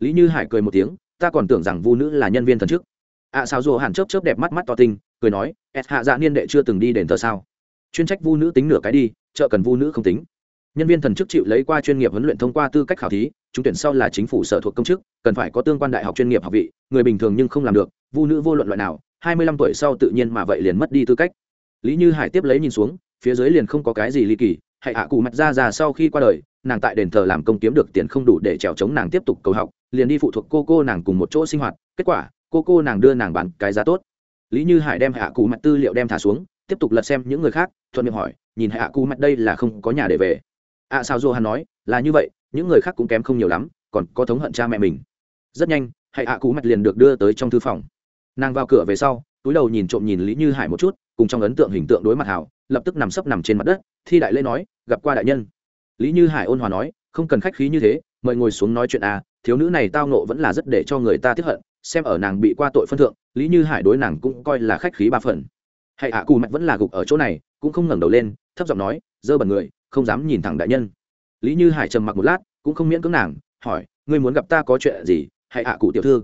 Lý như hải cười một tiếng ta còn tưởng rằng vu nữ là nhân viên thần chức. Ạ à, sao dù hàn chớp chớp đẹp mắt mắt to tinh cười nói ẹt hạ dạ niên đệ chưa từng đi đền thờ sao? Chuyên trách vu nữ tính nửa cái đi chợ cần vu nữ không tính. Nhân viên thần chức chịu lấy qua chuyên nghiệp huấn luyện thông qua tư cách khảo thí trúng tuyển sau là chính phủ sở thuộc công chức cần phải có tương quan đại học chuyên nghiệp học vị người bình thường nhưng không làm được vu nữ vô luận loại nào hai mươi lăm tuổi sau tự nhiên mà vậy liền mất đi tư cách. Lý như hải tiếp lấy nhìn xuống phía dưới liền không có cái gì ly kỳ hãy hạ cụ mặt ra ra sau khi qua đời nàng tại đền thờ làm công kiếm được tiền không đủ để trèo chống nàng tiếp tục cầu học liền đi phụ thuộc cô cô nàng cùng một chỗ sinh hoạt kết quả cô cô nàng đưa nàng bán cái giá tốt. Lý như hải đem hạ cụ mặt tư liệu đem thả xuống tiếp tục lật xem những người khác thuận miệng hỏi nhìn hạ cụ mặt đây là không có nhà để về. Ạ à, sao dô hắn nói là như vậy những người khác cũng kém không nhiều lắm còn có thống hận cha mẹ mình. Rất nhanh hãy hạ cụ mặt liền được đưa tới trong thư phòng. Nàng vào cửa về sau túi đầu nhìn trộm nhìn lý như hải một chút cùng trong ấn tượng hình tượng đối mặt hảo, lập tức nằm sấp nằm trên mặt đất, thi đại lễ nói, gặp qua đại nhân. Lý như hải ôn hòa nói, không cần khách khí như thế, mời ngồi xuống nói chuyện à thiếu nữ này tao nộ vẫn là rất để cho người ta tiếp hận, xem ở nàng bị qua tội phân thượng, lý như hải đối nàng cũng coi là khách khí ba phần. Hãy ạ, cù mạch vẫn là gục ở chỗ này, cũng không ngẩng đầu lên, thấp giọng nói, dơ bẩn người, không dám nhìn thẳng đại nhân. Lý như hải trầm mặc một lát, cũng không miễn cưỡng nàng, hỏi, ngươi muốn gặp ta có chuyện gì? Hãy ạ cụ tiểu thư?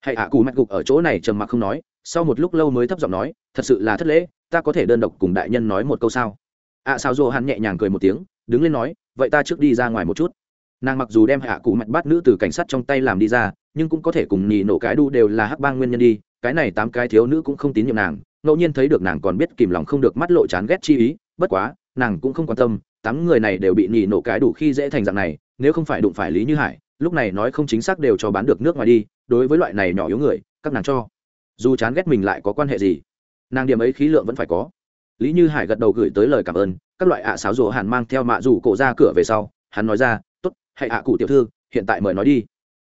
Hãy ạ, cù mạch gục ở chỗ này trầm mặc không nói sau một lúc lâu mới thấp giọng nói thật sự là thất lễ ta có thể đơn độc cùng đại nhân nói một câu sao? Ạ à, sao dô hắn nhẹ nhàng cười một tiếng đứng lên nói vậy ta trước đi ra ngoài một chút. Nàng mặc dù đem hạ cụ mặt bắt nữ từ cảnh sát trong tay làm đi ra nhưng cũng có thể cùng nhì nổ cái đu đều là hắc bang nguyên nhân đi cái này tám cái thiếu nữ cũng không tín nhiệm nàng ngẫu nhiên thấy được nàng còn biết kìm lòng không được mắt lộ chán ghét chi ý bất quá nàng cũng không quan tâm tám người này đều bị nhì nổ cái đủ khi dễ thành dạng này nếu không phải đụng phải lý như hải lúc này nói không chính xác đều cho bán được nước ngoài đi đối với loại này nhỏ yếu người các nàng cho dù chán ghét mình lại có quan hệ gì, nàng điểm ấy khí lượng vẫn phải có. Lý như hải gật đầu gửi tới lời cảm ơn, các loại ạ à sáo rùa hàn mang theo mạ rủ cổ ra cửa về sau, hắn nói ra t ố t hãy ạ cụ tiểu thư, hiện tại mời nói đi.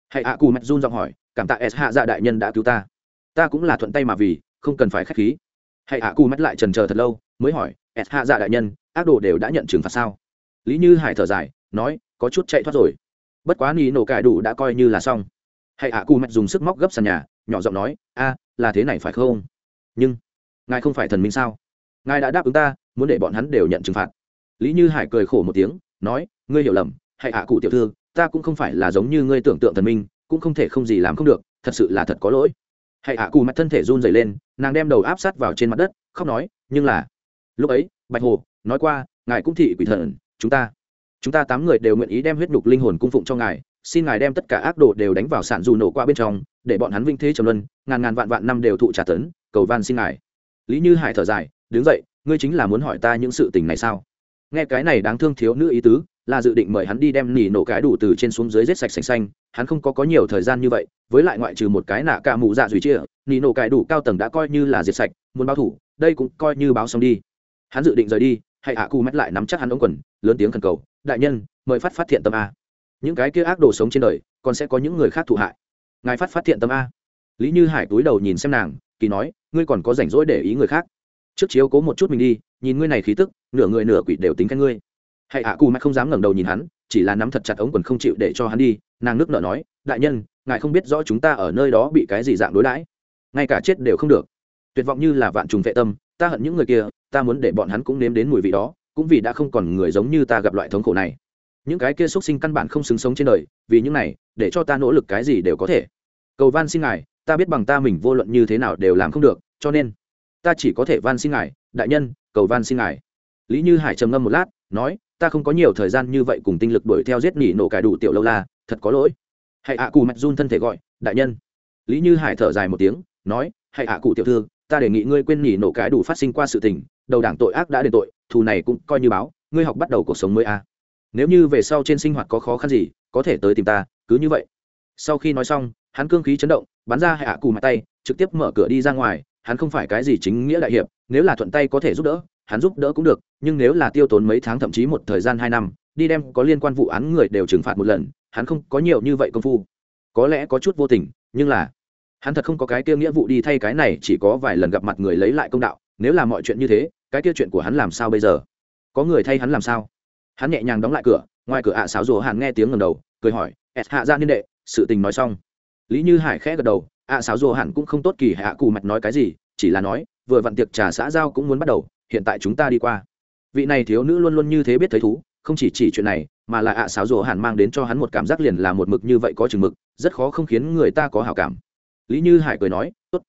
Hãy ạ cụ mẹ run giọng hỏi, cảm tạ s hạ dạ đại nhân đã cứu ta. Ta cũng là thuận tay mà vì, không cần phải k h á c h khí. Hãy ạ cụ mắt lại trần chờ thật lâu, mới hỏi, s hạ dạ đại nhân, ác đồ đều đã nhận trừng phạt sao? Lý như hải thở dài, nói, có chút chạy thoát rồi. Bất quá ni nổ cải đủ đã coi như là xong. Hãy ạ cụ mẹ dùng sức móc gấp sàn nhà, nhỏ giọng nói, a là thế này phải không? Nhưng, ngài không phải thần minh sao? Ngài đã đáp ứng ta, muốn để bọn hắn đều nhận trừng phạt. Lý như hải cười khổ một tiếng, nói, ngươi hiểu lầm, hãy ạ cụ tiểu thư, ta cũng không phải là giống như ngươi tưởng tượng thần minh, cũng không thể không gì làm không được, thật sự là thật có lỗi. Hãy ạ cụ mặt thân thể run dày lên, nàng đem đầu áp sát vào trên mặt đất, khóc nói, nhưng là, lúc ấy, bạch hồ, nói qua, ngài cũng thị quỷ thần, chúng ta chúng ta tám người đều nguyện ý đem huyết nhục linh hồn cung phụng cho ngài, xin ngài đem tất cả ác đồ đều đánh vào sản dù nổ qua bên trong để bọn hắn vinh thế trầm luân, ngàn ngàn vạn vạn năm đều thụ trả tấn, cầu van xin ngài. Lý như hải thở dài, đứng dậy, ngươi chính là muốn hỏi ta những sự tình này sao? Nghe cái này đáng thương thiếu nữ ý tứ là dự định mời hắn đi đem nỉ nổ cái đủ từ trên xuống dưới rết sạch sành xanh, hắn không có có nhiều thời gian như vậy, với lại ngoại trừ một cái nạ cả mụ dạ duy chia, nỉ nổ cái đủ cao tầng đã coi như là diệt sạch, muốn báo thủ, đây cũng coi như báo xong đi. Hắn dự định rời đi hãy hạ cụ mắt lại nắm chắc hắn ống quần, lớn tiếng khẩn cầu, đại nhân, mời phát phát thiện tâm a. Những cái kia ác đồ sống trên đời, còn sẽ có những người khác thụ hại ngài phát phát thiện tâm a. Lý như hải túi đầu nhìn xem nàng, kỳ nói, ngươi còn có rảnh rỗi để ý người khác. Trước chiếu cố một chút mình đi, nhìn ngươi này khí tức, nửa người nửa quỷ đều tính khen ngươi. Hãy ạ à, cù mạch không dám ngẩng đầu nhìn hắn, chỉ là nắm thật chặt ống quần không chịu để cho hắn đi, nàng nước nợ nói, đại nhân, ngài không biết rõ chúng ta ở nơi đó bị cái gì dạng đối đãi. Ngay cả chết đều không được. Tuyệt vọng như là vạn trùng vệ tâm, ta hận những người kia, ta muốn để bọn hắn cũng nếm đến mùi vị đó, cũng vì đã không còn người giống như ta gặp loại thống khổ này những cái kia x u ấ t sinh căn bản không xứng sống trên đời, vì những này, để cho ta nỗ lực cái gì đều có thể. Cầu van xin ngài, ta biết bằng ta mình vô luận như thế nào đều làm không được, cho nên, ta chỉ có thể van xin ngài, đại nhân, cầu van xin ngài. Lý như hải trầm ngâm một lát, nói, ta không có nhiều thời gian như vậy cùng tinh lực đuổi theo giết nỉ nổ cải đủ tiểu lâu la, thật có lỗi. Hãy ạ, cù mạch run thân thể gọi, đại nhân. Lý như hải thở dài một tiếng, nói, hãy ạ cụ tiểu thư, ta đề nghị ngươi quên nỉ nổ cái đủ phát sinh qua sự tình, đầu đảng tội ác đã đền tội, thù này cũng coi như báo, ngươi học bắt đầu cuộc sống mới a. à nếu như về sau trên sinh hoạt có khó khăn gì, có thể tới tìm ta, cứ như vậy. Sau khi nói xong, hắn cương khí chấn động, bắn ra hạ cù mặt tay, trực tiếp mở cửa đi ra ngoài, hắn không phải cái gì chính nghĩa đại hiệp, nếu là thuận tay có thể giúp đỡ, hắn giúp đỡ cũng được, nhưng nếu là tiêu tốn mấy tháng thậm chí một thời gian hai năm, đi đem có liên quan vụ án người đều trừng phạt một lần, hắn không có nhiều như vậy công phu. Có lẽ có chút vô tình, nhưng là, hắn thật không có cái kia nghĩa vụ đi thay cái này, chỉ có vài lần gặp mặt người lấy lại công đạo, nếu là mọi chuyện như thế, cái kia chuyện của hắn làm sao bây giờ? Có người thay hắn làm sao? Hắn nhẹ nhàng đóng lại cửa, ngoài cửa ạ à xáo rùa hàn nghe tiếng ngầm đầu, cười hỏi ẹt hạ ra niên đệ, sự tình nói xong. Lý như hải khẽ gật đầu, ạ à xáo rùa hàn cũng không tốt kỳ hạ cù mặt nói cái gì, chỉ là nói, vừa vặn tiệc trà xã giao cũng muốn bắt đầu, hiện tại chúng ta đi qua. Vị này thiếu nữ luôn luôn như thế biết thấy thú, không chỉ chỉ chuyện này, mà là ạ à xáo rùa hàn mang đến cho hắn một cảm giác liền là một mực như vậy có chừng mực, rất khó không khiến người ta có hào cảm. Lý như hải cười nói, tốt.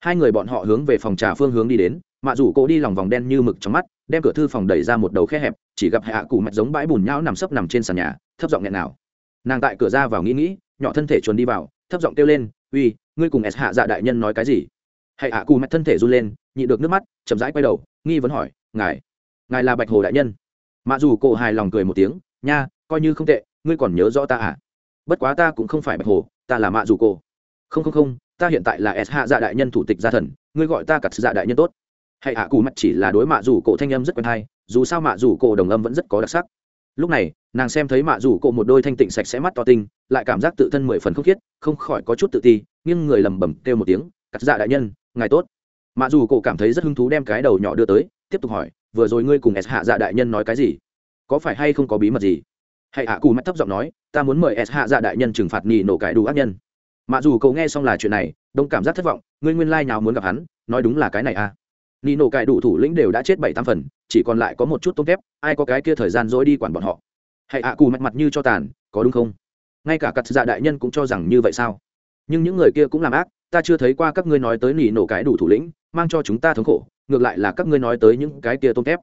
Hai người bọn họ hướng về phòng trà phương hướng đi đến mạ rủ cô đi lòng vòng đen như mực trong mắt đem cửa thư phòng đẩy ra một đầu khe hẹp, chỉ gặp hạ cụ mạch giống bãi bùn nhão nằm sấp nằm trên sàn nhà, thấp giọng nghẹn nào. Nàng tại cửa ra vào nghĩ nghĩ, nhỏ thân thể chuồn đi vào, thấp giọng kêu lên, uy, ngươi cùng s hạ dạ đại nhân nói cái gì? Hãy hạ cụ mạch thân thể run lên, nhị được nước mắt, chậm rãi quay đầu, nghi vấn hỏi, ngài ngài là bạch hồ đại nhân? Mạ dù Cổ hài lòng cười một tiếng, nha, coi như không tệ, ngươi còn nhớ rõ ta à? Bất quá ta cũng không phải bạch hồ, ta là mạ dù cô không không không, ta hiện tại là s hạ dạ đại nhân thủ tịch gia thần, ngươi gọi ta cặt dạ đại nhân tốt hãy hạ cù mặt chỉ là đối mạ rủ cổ thanh âm rất quen hay, dù sao mạ rủ cổ đồng âm vẫn rất có đặc sắc. Lúc này, nàng xem thấy mạ rủ cổ một đôi thanh tịnh sạch sẽ mắt to tinh, lại cảm giác tự thân mười phần không khiết, không khỏi có chút tự ti nhưng người lầm bầm kêu một tiếng, cắt dạ đại nhân, ngài tốt. Mạ rủ cổ cảm thấy rất hứng thú đem cái đầu nhỏ đưa tới, tiếp tục hỏi, vừa rồi ngươi cùng s hạ dạ đại nhân nói cái gì? Có phải hay không có bí mật gì? Hãy hạ cù mắt thấp giọng nói, ta muốn mời s hạ dạ đại nhân trừng phạt nhì nổ cải đủ ác nhân. Mặc dù cậu nghe xong là chuyện này, đông cảm giác thất vọng, ngươi nguyên lai nào muốn gặp hắn, nói đúng là cái này à? Nị nổ cải đủ thủ lĩnh đều đã chết bảy tam phần, chỉ còn lại có một chút tôm thép ai có cái kia thời gian dối đi quản bọn họ. Hãy ạ, cù mặt mặt như cho tàn, có đúng không? Ngay cả cặt dạ đại nhân cũng cho rằng như vậy sao? Nhưng những người kia cũng làm ác, ta chưa thấy qua các ngươi nói tới nỉ nổ cái đủ thủ lĩnh, mang cho chúng ta thống khổ, ngược lại là các ngươi nói tới những cái kia tôm thép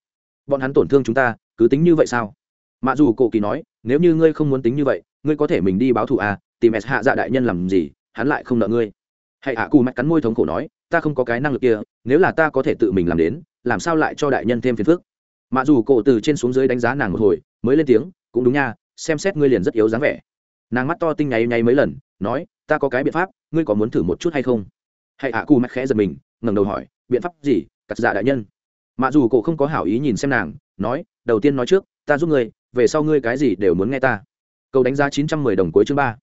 bọn hắn tổn thương chúng ta, cứ tính như vậy sao? Mặc dù cổ kỳ nói, nếu như ngươi không muốn tính như vậy, ngươi có thể mình đi báo thù à tìm s hạ dạ đại nhân làm gì, hắn lại không nợ ngươi. Hãy hạ cù mặt cắn môi thống khổ nói ta không có cái năng lực kia nếu là ta có thể tự mình làm đến làm sao lại cho đại nhân thêm phiền phức? Mà dù cổ từ trên xuống dưới đánh giá nàng một hồi mới lên tiếng cũng đúng nha xem xét ngươi liền rất yếu dáng vẻ. Nàng mắt to tinh nháy nháy mấy lần nói ta có cái biện pháp ngươi có muốn thử một chút hay không? Hãy à, cù mắt khẽ giật mình ngẩng đầu hỏi biện pháp gì cắt dạ đại nhân? Mà dù cổ không có hảo ý nhìn xem nàng nói đầu tiên nói trước ta giúp ngươi về sau ngươi cái gì đều muốn nghe ta. Câu đánh giá chín trăm mười đồng cuối chương ba.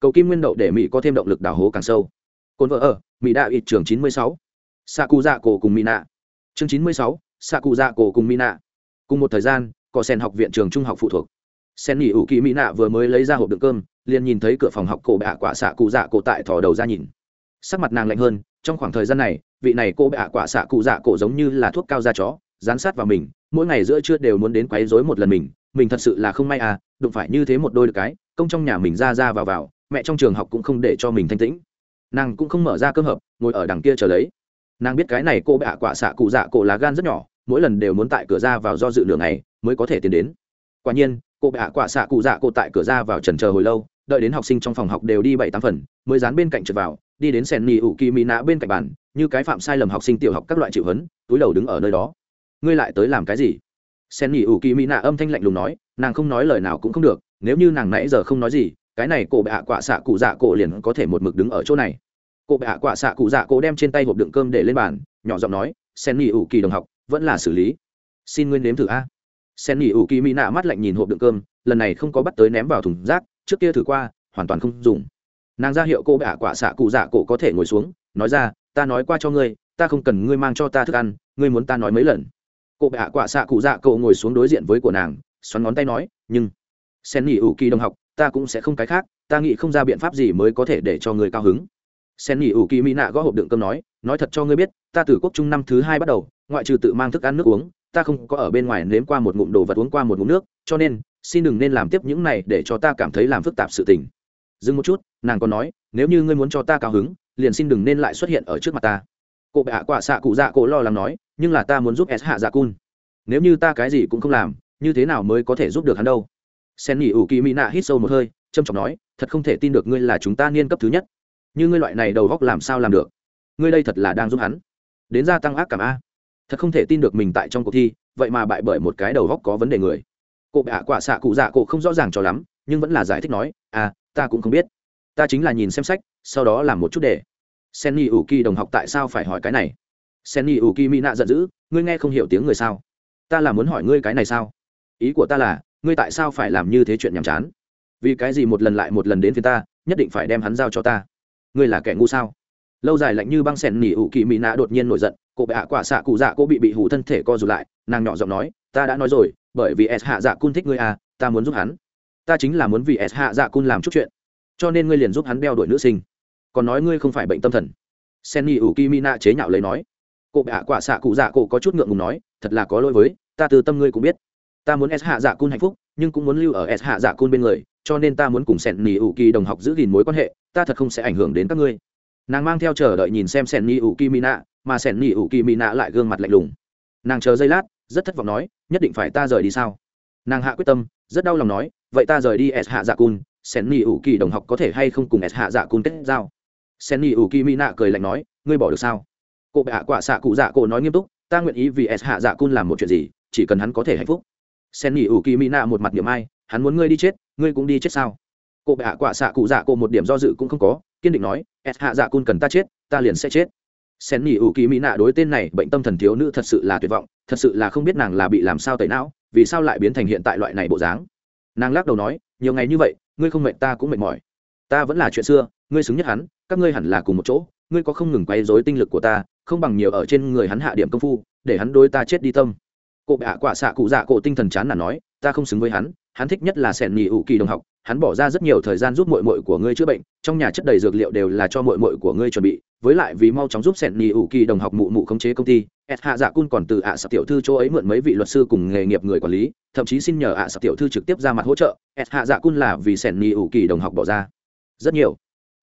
Cầu kim nguyên đậu để mỹ có thêm động lực đào hố càng sâu. Cồn vợ ở mỹ đạo ít trường chín mươi sáu. Xạ cụ dạ cổ cùng mỹ nạ. Chương chín mươi sáu xạ cụ dạ cổ cùng mỹ nạ. Cùng một thời gian có sen học viện trường trung học phụ thuộc. Sen nghỉ ủ kỳ mỹ nạ vừa mới lấy ra hộp đựng cơm, liền nhìn thấy cửa phòng học cổ bạ quả xạ cụ dạ cổ tại thò đầu ra nhìn. Sắc mặt nàng lạnh hơn, trong khoảng thời gian này, vị này cô bạ quả xạ cụ dạ cổ giống như là thuốc cao da chó, dán sát vào mình, mỗi ngày giữa trưa đều muốn đến quấy rối một lần mình mình thật sự là không may à đụng phải như thế một đôi được cái, công trong nhà mình ra ra vào vào, mẹ trong trường học cũng không để cho mình thanh tĩnh nàng cũng không mở ra cơm hợp, ngồi ở đằng kia chờ lấy. Nàng biết cái này cô bạ quả xạ cụ dạ cổ lá gan rất nhỏ, mỗi lần đều muốn tại cửa ra vào do dự lửa này mới có thể tiến đến. Quả nhiên, cô bạ quả xạ cụ dạ cổ tại cửa ra vào trần chờ hồi lâu, đợi đến học sinh trong phòng học đều đi bảy tám phần, mới dán bên cạnh trượt vào, đi đến sèn nỉ ủ kỳ mỹ nã bên cạnh bàn, như cái phạm sai lầm học sinh tiểu học các loại chịu hấn, túi đầu đứng ở nơi đó. Ngươi lại tới làm cái gì? Sen nghỉ ủ kỳ mỹ nạ âm thanh lạnh lùng nói, nàng không nói lời nào cũng không được, nếu như nàng nãy giờ không nói gì, cái này cổ bệ quả xạ cụ dạ cổ liền có thể một mực đứng ở chỗ này cụ bệ hạ xạ cụ dạ cố đem trên tay hộp đựng cơm để lên bàn, nhỏ giọng nói, sen nghỉ ủ kỳ đồng học, vẫn là xử lý. Xin nguyên nếm thử a. Sen nghỉ ủ kỳ mỹ nạ mắt lạnh nhìn hộp đựng cơm, lần này không có bắt tới ném vào thùng rác, trước kia thử qua, hoàn toàn không dùng. Nàng ra hiệu cô bệ hạ quả xạ cụ dạ cổ có thể ngồi xuống, nói ra, ta nói qua cho ngươi, ta không cần ngươi mang cho ta thức ăn, ngươi muốn ta nói mấy lần. Cô bệ hạ quả xạ cụ dạ cổ ngồi xuống đối diện với của nàng, xoắn ngón tay nói, nhưng, sen nghỉ ủ kỳ đồng học, ta cũng sẽ không cái khác, ta nghĩ không ra biện pháp gì mới có thể để cho người cao hứng sen nghỉ ủ kỳ mỹ nạ gõ hộp đựng cơm nói nói thật cho ngươi biết, ta từ quốc trung năm thứ hai bắt đầu, ngoại trừ tự mang thức ăn nước uống, ta không có ở bên ngoài nếm qua một ngụm đồ vật uống qua một ngụm nước, cho nên, xin đừng nên làm tiếp những này để cho ta cảm thấy làm phức tạp sự tình. Dừng một chút, nàng còn nói, nếu như ngươi muốn cho ta cao hứng, liền xin đừng nên lại xuất hiện ở trước mặt ta. Cụ bệ hạ quả xạ cụ dạ cổ lo lắng nói, nhưng là ta muốn giúp s hạ dạ cun. Nếu như ta cái gì cũng không làm, như thế nào mới có thể giúp được hắn đâu? Sen nghỉ ủ kỳ mỹ nạ hít sâu một hơi trâm trọng nói, thật không thể tin được ngươi là chúng ta niên cấp thứ nhất như ngươi loại này đầu góc làm sao làm được? Ngươi đây thật là đang giúp hắn. Đến gia tăng ác cảm a. Thật không thể tin được mình tại trong cuộc thi, vậy mà bại bởi một cái đầu góc có vấn đề người. Cô bạ quả xạ cụ dạ cụ không rõ ràng cho lắm, nhưng vẫn là giải thích nói à ta cũng không biết. Ta chính là nhìn xem sách, sau đó làm một chút để senni ủ kỳ đồng học tại sao phải hỏi cái này? Senni ủ kỳ mỹ nạ giận dữ, ngươi nghe không hiểu tiếng người sao? Ta là muốn hỏi ngươi cái này sao? Ý của ta là, ngươi tại sao phải làm như thế chuyện nhàm chán? Vì cái gì một lần lại một lần đến phía ta, nhất định phải đem hắn giao cho ta ngươi là kẻ ngu sao? Lâu dài lạnh như băng sẻn nỉ ủ kỳ mỹ nạ đột nhiên nổi giận, cô bệ hạ quả xạ cụ dạ cô bị bị hủ thân thể co rụt lại, nàng nhỏ giọng nói, ta đã nói rồi, bởi vì s hạ dạ cun thích ngươi à ta muốn giúp hắn. Ta chính là muốn vì s hạ dạ cun làm chút chuyện, cho nên ngươi liền giúp hắn đeo đuổi nữ sinh. Còn nói ngươi không phải bệnh tâm thần. Senni ủ kỳ mỹ nạ chế nhạo lấy nói. Cô bệ hạ quả xạ cụ dạ cô có chút ngượng ngùng nói, thật là có lỗi với, ta từ tâm ngươi cũng biết. Ta muốn s hạ dạ cun hạnh phúc, nhưng cũng muốn lưu ở s hạ dạ cun bên người cho nên ta muốn cùng sẹn nỉ ủ kỳ đồng học giữ gìn mối quan hệ, ta thật không sẽ ảnh hưởng đến các ngươi. Nàng mang theo chờ đợi nhìn xem sẹn nỉ ủ kỳ mỹ nạ mà sẹn nỉ ủ kỳ mỹ nạ lại gương mặt lạnh lùng. Nàng chờ giây lát, rất thất vọng nói, nhất định phải ta rời đi sao? Nàng hạ quyết tâm, rất đau lòng nói, vậy ta rời đi s hạ dạ cun, sẹn nỉ ủ kỳ đồng học có thể hay không cùng s hạ dạ cun kết giao? Sẹn nỉ ủ kỳ mỹ nạ cười lạnh nói, ngươi bỏ được sao? Cô bệ hạ quả xạ cụ dạ cổ nói nghiêm túc, ta nguyện ý vì s hạ dạ cun làm một chuyện gì, chỉ cần hắn có thể hạnh phúc. Sen nghỉ ủ kỳ mỹ nạ một mặt niệm ai hắn muốn ngươi đi chết, ngươi cũng đi chết sao? Cô bệ hạ quả xạ cụ dạ cô một điểm do dự cũng không có, kiên định nói s hạ dạ cun cần ta chết, ta liền sẽ chết. Sen nghỉ ủ kỳ mỹ nạ đối tên này bệnh tâm thần thiếu nữ thật sự là tuyệt vọng, thật sự là không biết nàng là bị làm sao tẩy não, vì sao lại biến thành hiện tại loại này bộ dáng. Nàng lắc đầu nói, nhiều ngày như vậy, ngươi không mệt ta cũng mệt mỏi. Ta vẫn là chuyện xưa, ngươi xứng nhất hắn, các ngươi hẳn là cùng một chỗ, ngươi có không ngừng quay dối tinh lực của ta, không bằng nhiều ở trên người hắn hạ điểm công phu, để hắn đối ta chết đi tâm. Cụ bạ quả xạ cụ dạ cổ tinh thần chán là nói, ta không xứng với hắn hắn thích nhất là sẻn nhì ủ kỳ đồng học, hắn bỏ ra rất nhiều thời gian giúp mội mội của ngươi chữa bệnh, trong nhà chất đầy dược liệu đều là cho mội mội của ngươi chuẩn bị, với lại vì mau chóng giúp sẻn nhì ủ kỳ đồng học mụ mụ khống chế công ty ed hạ dạ cun còn từ ạ à sập tiểu thư chỗ ấy mượn mấy vị luật sư cùng nghề nghiệp người quản lý, thậm chí xin nhờ ạ à sập tiểu thư trực tiếp ra mặt hỗ trợ ed hạ dạ cun là vì sẻn nhì ủ kỳ đồng học bỏ ra. Rất nhiều.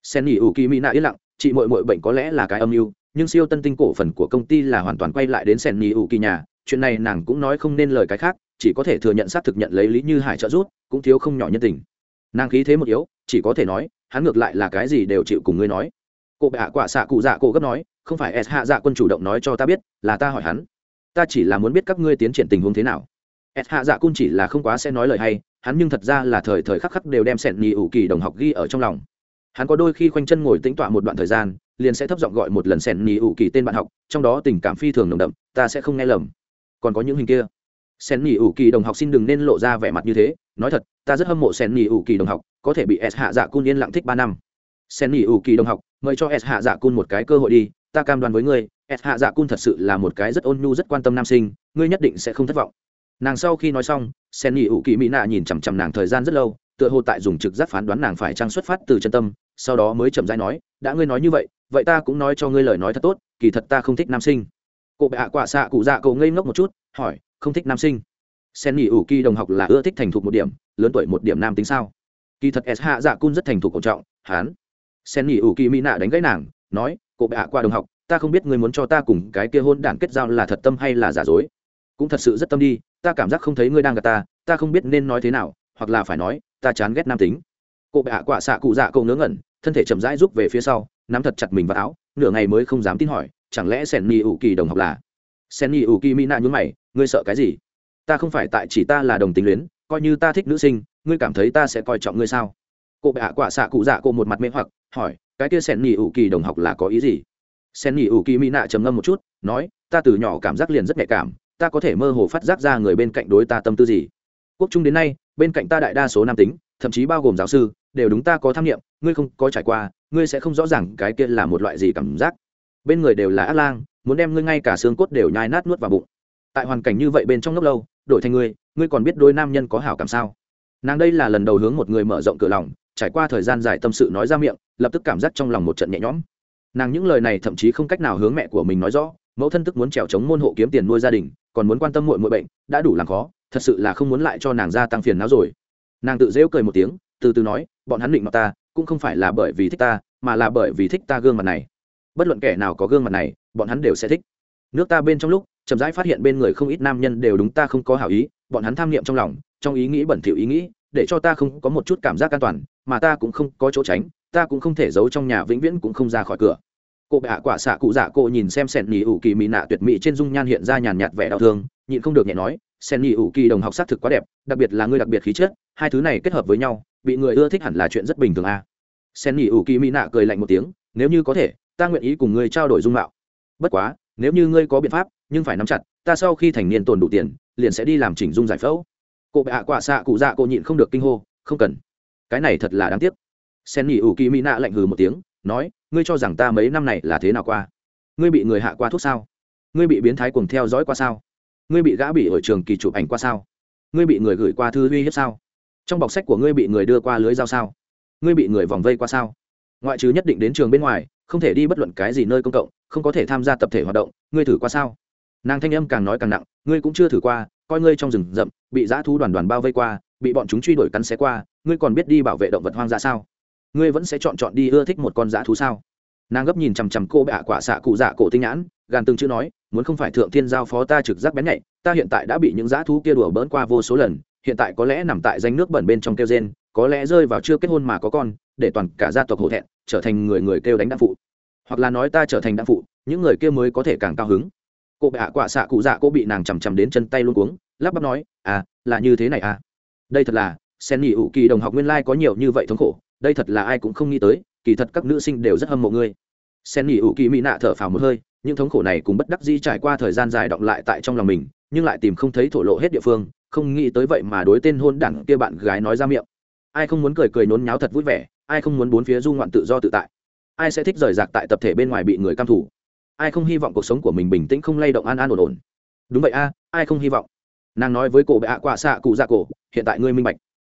Sẻn nhì ủ kỳ mỹ nạ yên lặng, chị mội mội bệnh có lẽ là cái âm mưu, nhưng siêu tân tinh cổ phần của công ty là hoàn toàn quay lại đến sẻn nhì ủ kỳ nhà, chuyện này nàng cũng nói không nên lời cái khác chỉ có thể thừa nhận xác thực nhận lấy lý như hải trợ rút cũng thiếu không nhỏ nhân tình. Nàng khí thế một yếu, chỉ có thể nói, hắn ngược lại là cái gì đều chịu cùng ngươi nói. Cô bệ hạ quả xạ cụ dạ cổ gấp nói, không phải s hạ dạ quân chủ động nói cho ta biết, là ta hỏi hắn. Ta chỉ là muốn biết các ngươi tiến triển tình huống thế nào. S hạ dạ quân chỉ là không quá sẽ nói lời hay, hắn nhưng thật ra là thời thời khắc khắc đều đem sẹn nhì ủ kỳ đồng học ghi ở trong lòng. Hắn có đôi khi khoanh chân ngồi tĩnh tọa một đoạn thời gian, liền sẽ thấp giọng gọi một lần sẹn nhì ủ kỳ tên bạn học, trong đó tình cảm phi thường nồng đậm, ta sẽ không nghe lầm. Còn có những hình kia sen nghỉ ủ kỳ đồng học xin đừng nên lộ ra vẻ mặt như thế. Nói thật, ta rất hâm mộ sen nghỉ ủ kỳ đồng học, có thể bị s hạ dạ cun yên lặng thích ba năm. Sen nghỉ ủ kỳ đồng học, mời cho s hạ dạ cun một cái cơ hội đi. Ta cam đoan với ngươi, s hạ dạ cun thật sự là một cái rất ôn nhu, rất quan tâm nam sinh. Ngươi nhất định sẽ không thất vọng. Nàng sau khi nói xong, sen nghỉ ủ kỳ mỹ nạ nhìn chằm chằm nàng thời gian rất lâu, tựa hồ tại dùng trực giác phán đoán nàng phải trang xuất phát từ chân tâm, sau đó mới chậm rãi nói, đã ngươi nói như vậy vậy ta cũng nói cho ngươi lời nói thật tốt, kỳ thật ta không thích nam sinh. Cụ bệ hạ quả xạ cụ dạ cậu ngây ngốc một chút, hỏi không thích nam sinh. Sen nghỉ ủ kỳ đồng học là ưa thích thành thục một điểm, lớn tuổi một điểm nam tính sao? Kỳ thật s hạ dạ cun rất thành thục cổ trọng hán sen nghỉ ủ kỳ mỹ nạ đánh gãy nàng, nói cô bệ qua đồng học, ta không biết người muốn cho ta cùng cái kia hôn đản kết giao là thật tâm hay là giả dối. Cũng thật sự rất tâm đi, ta cảm giác không thấy ngươi đang gặp ta ta không biết nên nói thế nào, hoặc là phải nói, ta chán ghét nam tính. Cô bệ hạ quả xạ cụ dạ câu ngớ ngẩn, thân thể chậm rãi rút về phía sau, nắm thật chặt mình vào áo, nửa ngày mới không dám tin hỏi, chẳng lẽ sen ni ủ kỳ đồng học là? Sen ni ủ kỳ mỹ nạ nhún mày ngươi sợ cái gì? Ta không phải tại chỉ ta là đồng tính luyến, coi như ta thích nữ sinh, ngươi cảm thấy ta sẽ coi trọng ngươi sao? Cô bệ hạ quả xạ cụ dạ cô một mặt mê hoặc, hỏi, cái kia sen nhị ủ kỳ đồng học là có ý gì? Sen nhị ủ kỳ mỹ nạ trầm ngâm một chút, nói, ta từ nhỏ cảm giác liền rất nhạy cảm, ta có thể mơ hồ phát giác ra người bên cạnh đối ta tâm tư gì. Quốc trung đến nay, bên cạnh ta đại đa số nam tính, thậm chí bao gồm giáo sư, đều đúng ta có tham nghiệm ngươi không có trải qua, ngươi sẽ không rõ ràng cái kia là một loại gì cảm giác. Bên người đều là ác lang, muốn đem ngươi ngay cả xương cốt đều nhai nát nuốt vào bụng tại hoàn cảnh như vậy bên trong lúc lâu, đổi thành ngươi ngươi còn biết đôi nam nhân có hảo cảm sao? Nàng đây là lần đầu hướng một người mở rộng cửa lòng, trải qua thời gian dài tâm sự nói ra miệng, lập tức cảm giác trong lòng một trận nhẹ nhõm. Nàng những lời này thậm chí không cách nào hướng mẹ của mình nói rõ, mẫu thân tức muốn trèo chống môn hộ kiếm tiền nuôi gia đình, còn muốn quan tâm muội muội bệnh, đã đủ làm khó, thật sự là không muốn lại cho nàng gia tăng phiền não rồi. Nàng tự rêu cười một tiếng, từ từ nói, bọn hắn định mặt ta, cũng không phải là bởi vì thích ta, mà là bởi vì thích ta gương mặt này. Bất luận kẻ nào có gương mặt này, bọn hắn đều sẽ thích. Nước ta bên trong lúc chậm rãi phát hiện bên người không ít nam nhân đều đúng ta không có hảo ý, bọn hắn tham niệm trong lòng, trong ý nghĩ bẩn thỉu ý nghĩ, để cho ta không có một chút cảm giác an toàn, mà ta cũng không có chỗ tránh, ta cũng không thể giấu trong nhà vĩnh viễn cũng không ra khỏi cửa cô bệ hạ quả xạ cụ dạ cô nhìn xem sẻn nhì ủ kỳ mỹ nạ tuyệt mỹ trên dung nhan hiện ra nhàn nhạt vẻ đau thương, nhịn không được nhẹ nói sẻn nhì ủ kỳ đồng học xác thực quá đẹp, đặc biệt là ngươi đặc biệt khí chất, hai thứ này kết hợp với nhau, bị người ưa thích hẳn là chuyện rất bình thường a à. sẻn nhì ủ kỳ mỹ nạ cười lạnh một tiếng, nếu như có thể, ta nguyện ý cùng ngươi trao đổi dung mạo bất quá, nếu như ngươi có biện pháp nhưng phải nắm chặt, ta sau khi thành niên tồn đủ tiền, liền sẽ đi làm chỉnh dung giải phẫu. Cụ bệ hạ quả xạ cụ dạ cô nhịn không được kinh hô, không cần. Cái này thật là đáng tiếc. Sen nghỉ ủ kỳ mỹ nạ lạnh hừ một tiếng, nói, ngươi cho rằng ta mấy năm này là thế nào qua? Ngươi bị người hạ qua thuốc sao? Ngươi bị biến thái cùng theo dõi qua sao? Ngươi bị gã bị ở trường kỳ chụp ảnh qua sao? Ngươi bị người gửi qua thư uy hiếp sao? Trong bọc sách của ngươi bị người đưa qua lưới dao sao? Ngươi bị người vòng vây qua sao? Ngoại trừ nhất định đến trường bên ngoài, không thể đi bất luận cái gì nơi công cộng, không có thể tham gia tập thể hoạt động, ngươi thử qua sao? Nàng thanh âm càng nói càng nặng, ngươi cũng chưa thử qua, coi ngươi trong rừng rậm, bị dã thú đoàn đoàn bao vây qua, bị bọn chúng truy đuổi cắn xé qua, ngươi còn biết đi bảo vệ động vật hoang dã sao? Ngươi vẫn sẽ chọn chọn đi ưa thích một con dã thú sao? Nàng gấp nhìn chằm chằm cô bạ quả xạ cụ dạ cổ tinh nhãn, gàn từng chữ nói, muốn không phải thượng thiên giao phó ta trực giác bén nhạy, ta hiện tại đã bị những dã thú kia đùa bỡn qua vô số lần, hiện tại có lẽ nằm tại danh nước bẩn bên trong kêu gen có lẽ rơi vào chưa kết hôn mà có con, để toàn cả gia tộc hổ thẹn, trở thành người người kêu đánh đạn phụ. Hoặc là nói ta trở thành đạn phụ, những người kia mới có thể càng cao hứng cô bạ quả xạ cụ dạ cô bị nàng chằm chằm đến chân tay luôn cuống, lắp bắp nói à là như thế này à? Đây thật là, sen nghỉ ủ kỳ đồng học nguyên lai có nhiều như vậy thống khổ, đây thật là ai cũng không nghĩ tới, kỳ thật các nữ sinh đều rất hâm mộ ngươi. Sen nghỉ ủ kỳ mỹ nạ thở phào một hơi, những thống khổ này cũng bất đắc dĩ trải qua thời gian dài động lại tại trong lòng mình, nhưng lại tìm không thấy thổ lộ hết địa phương, không nghĩ tới vậy mà đối tên hôn đẳng kia bạn gái nói ra miệng. Ai không muốn cười cười nôn nháo thật vui vẻ, ai không muốn bốn phía du ngoạn tự do tự tại. Ai sẽ thích rời rạc tại tập thể bên ngoài bị người cam thủ ai không hy vọng cuộc sống của mình bình tĩnh không lay động an an ổn ổn? Đúng vậy a, ai không hy vọng? Nàng nói với cổ bệ ạ quả xạ cụ dạ cổ, hiện tại ngươi minh bạch.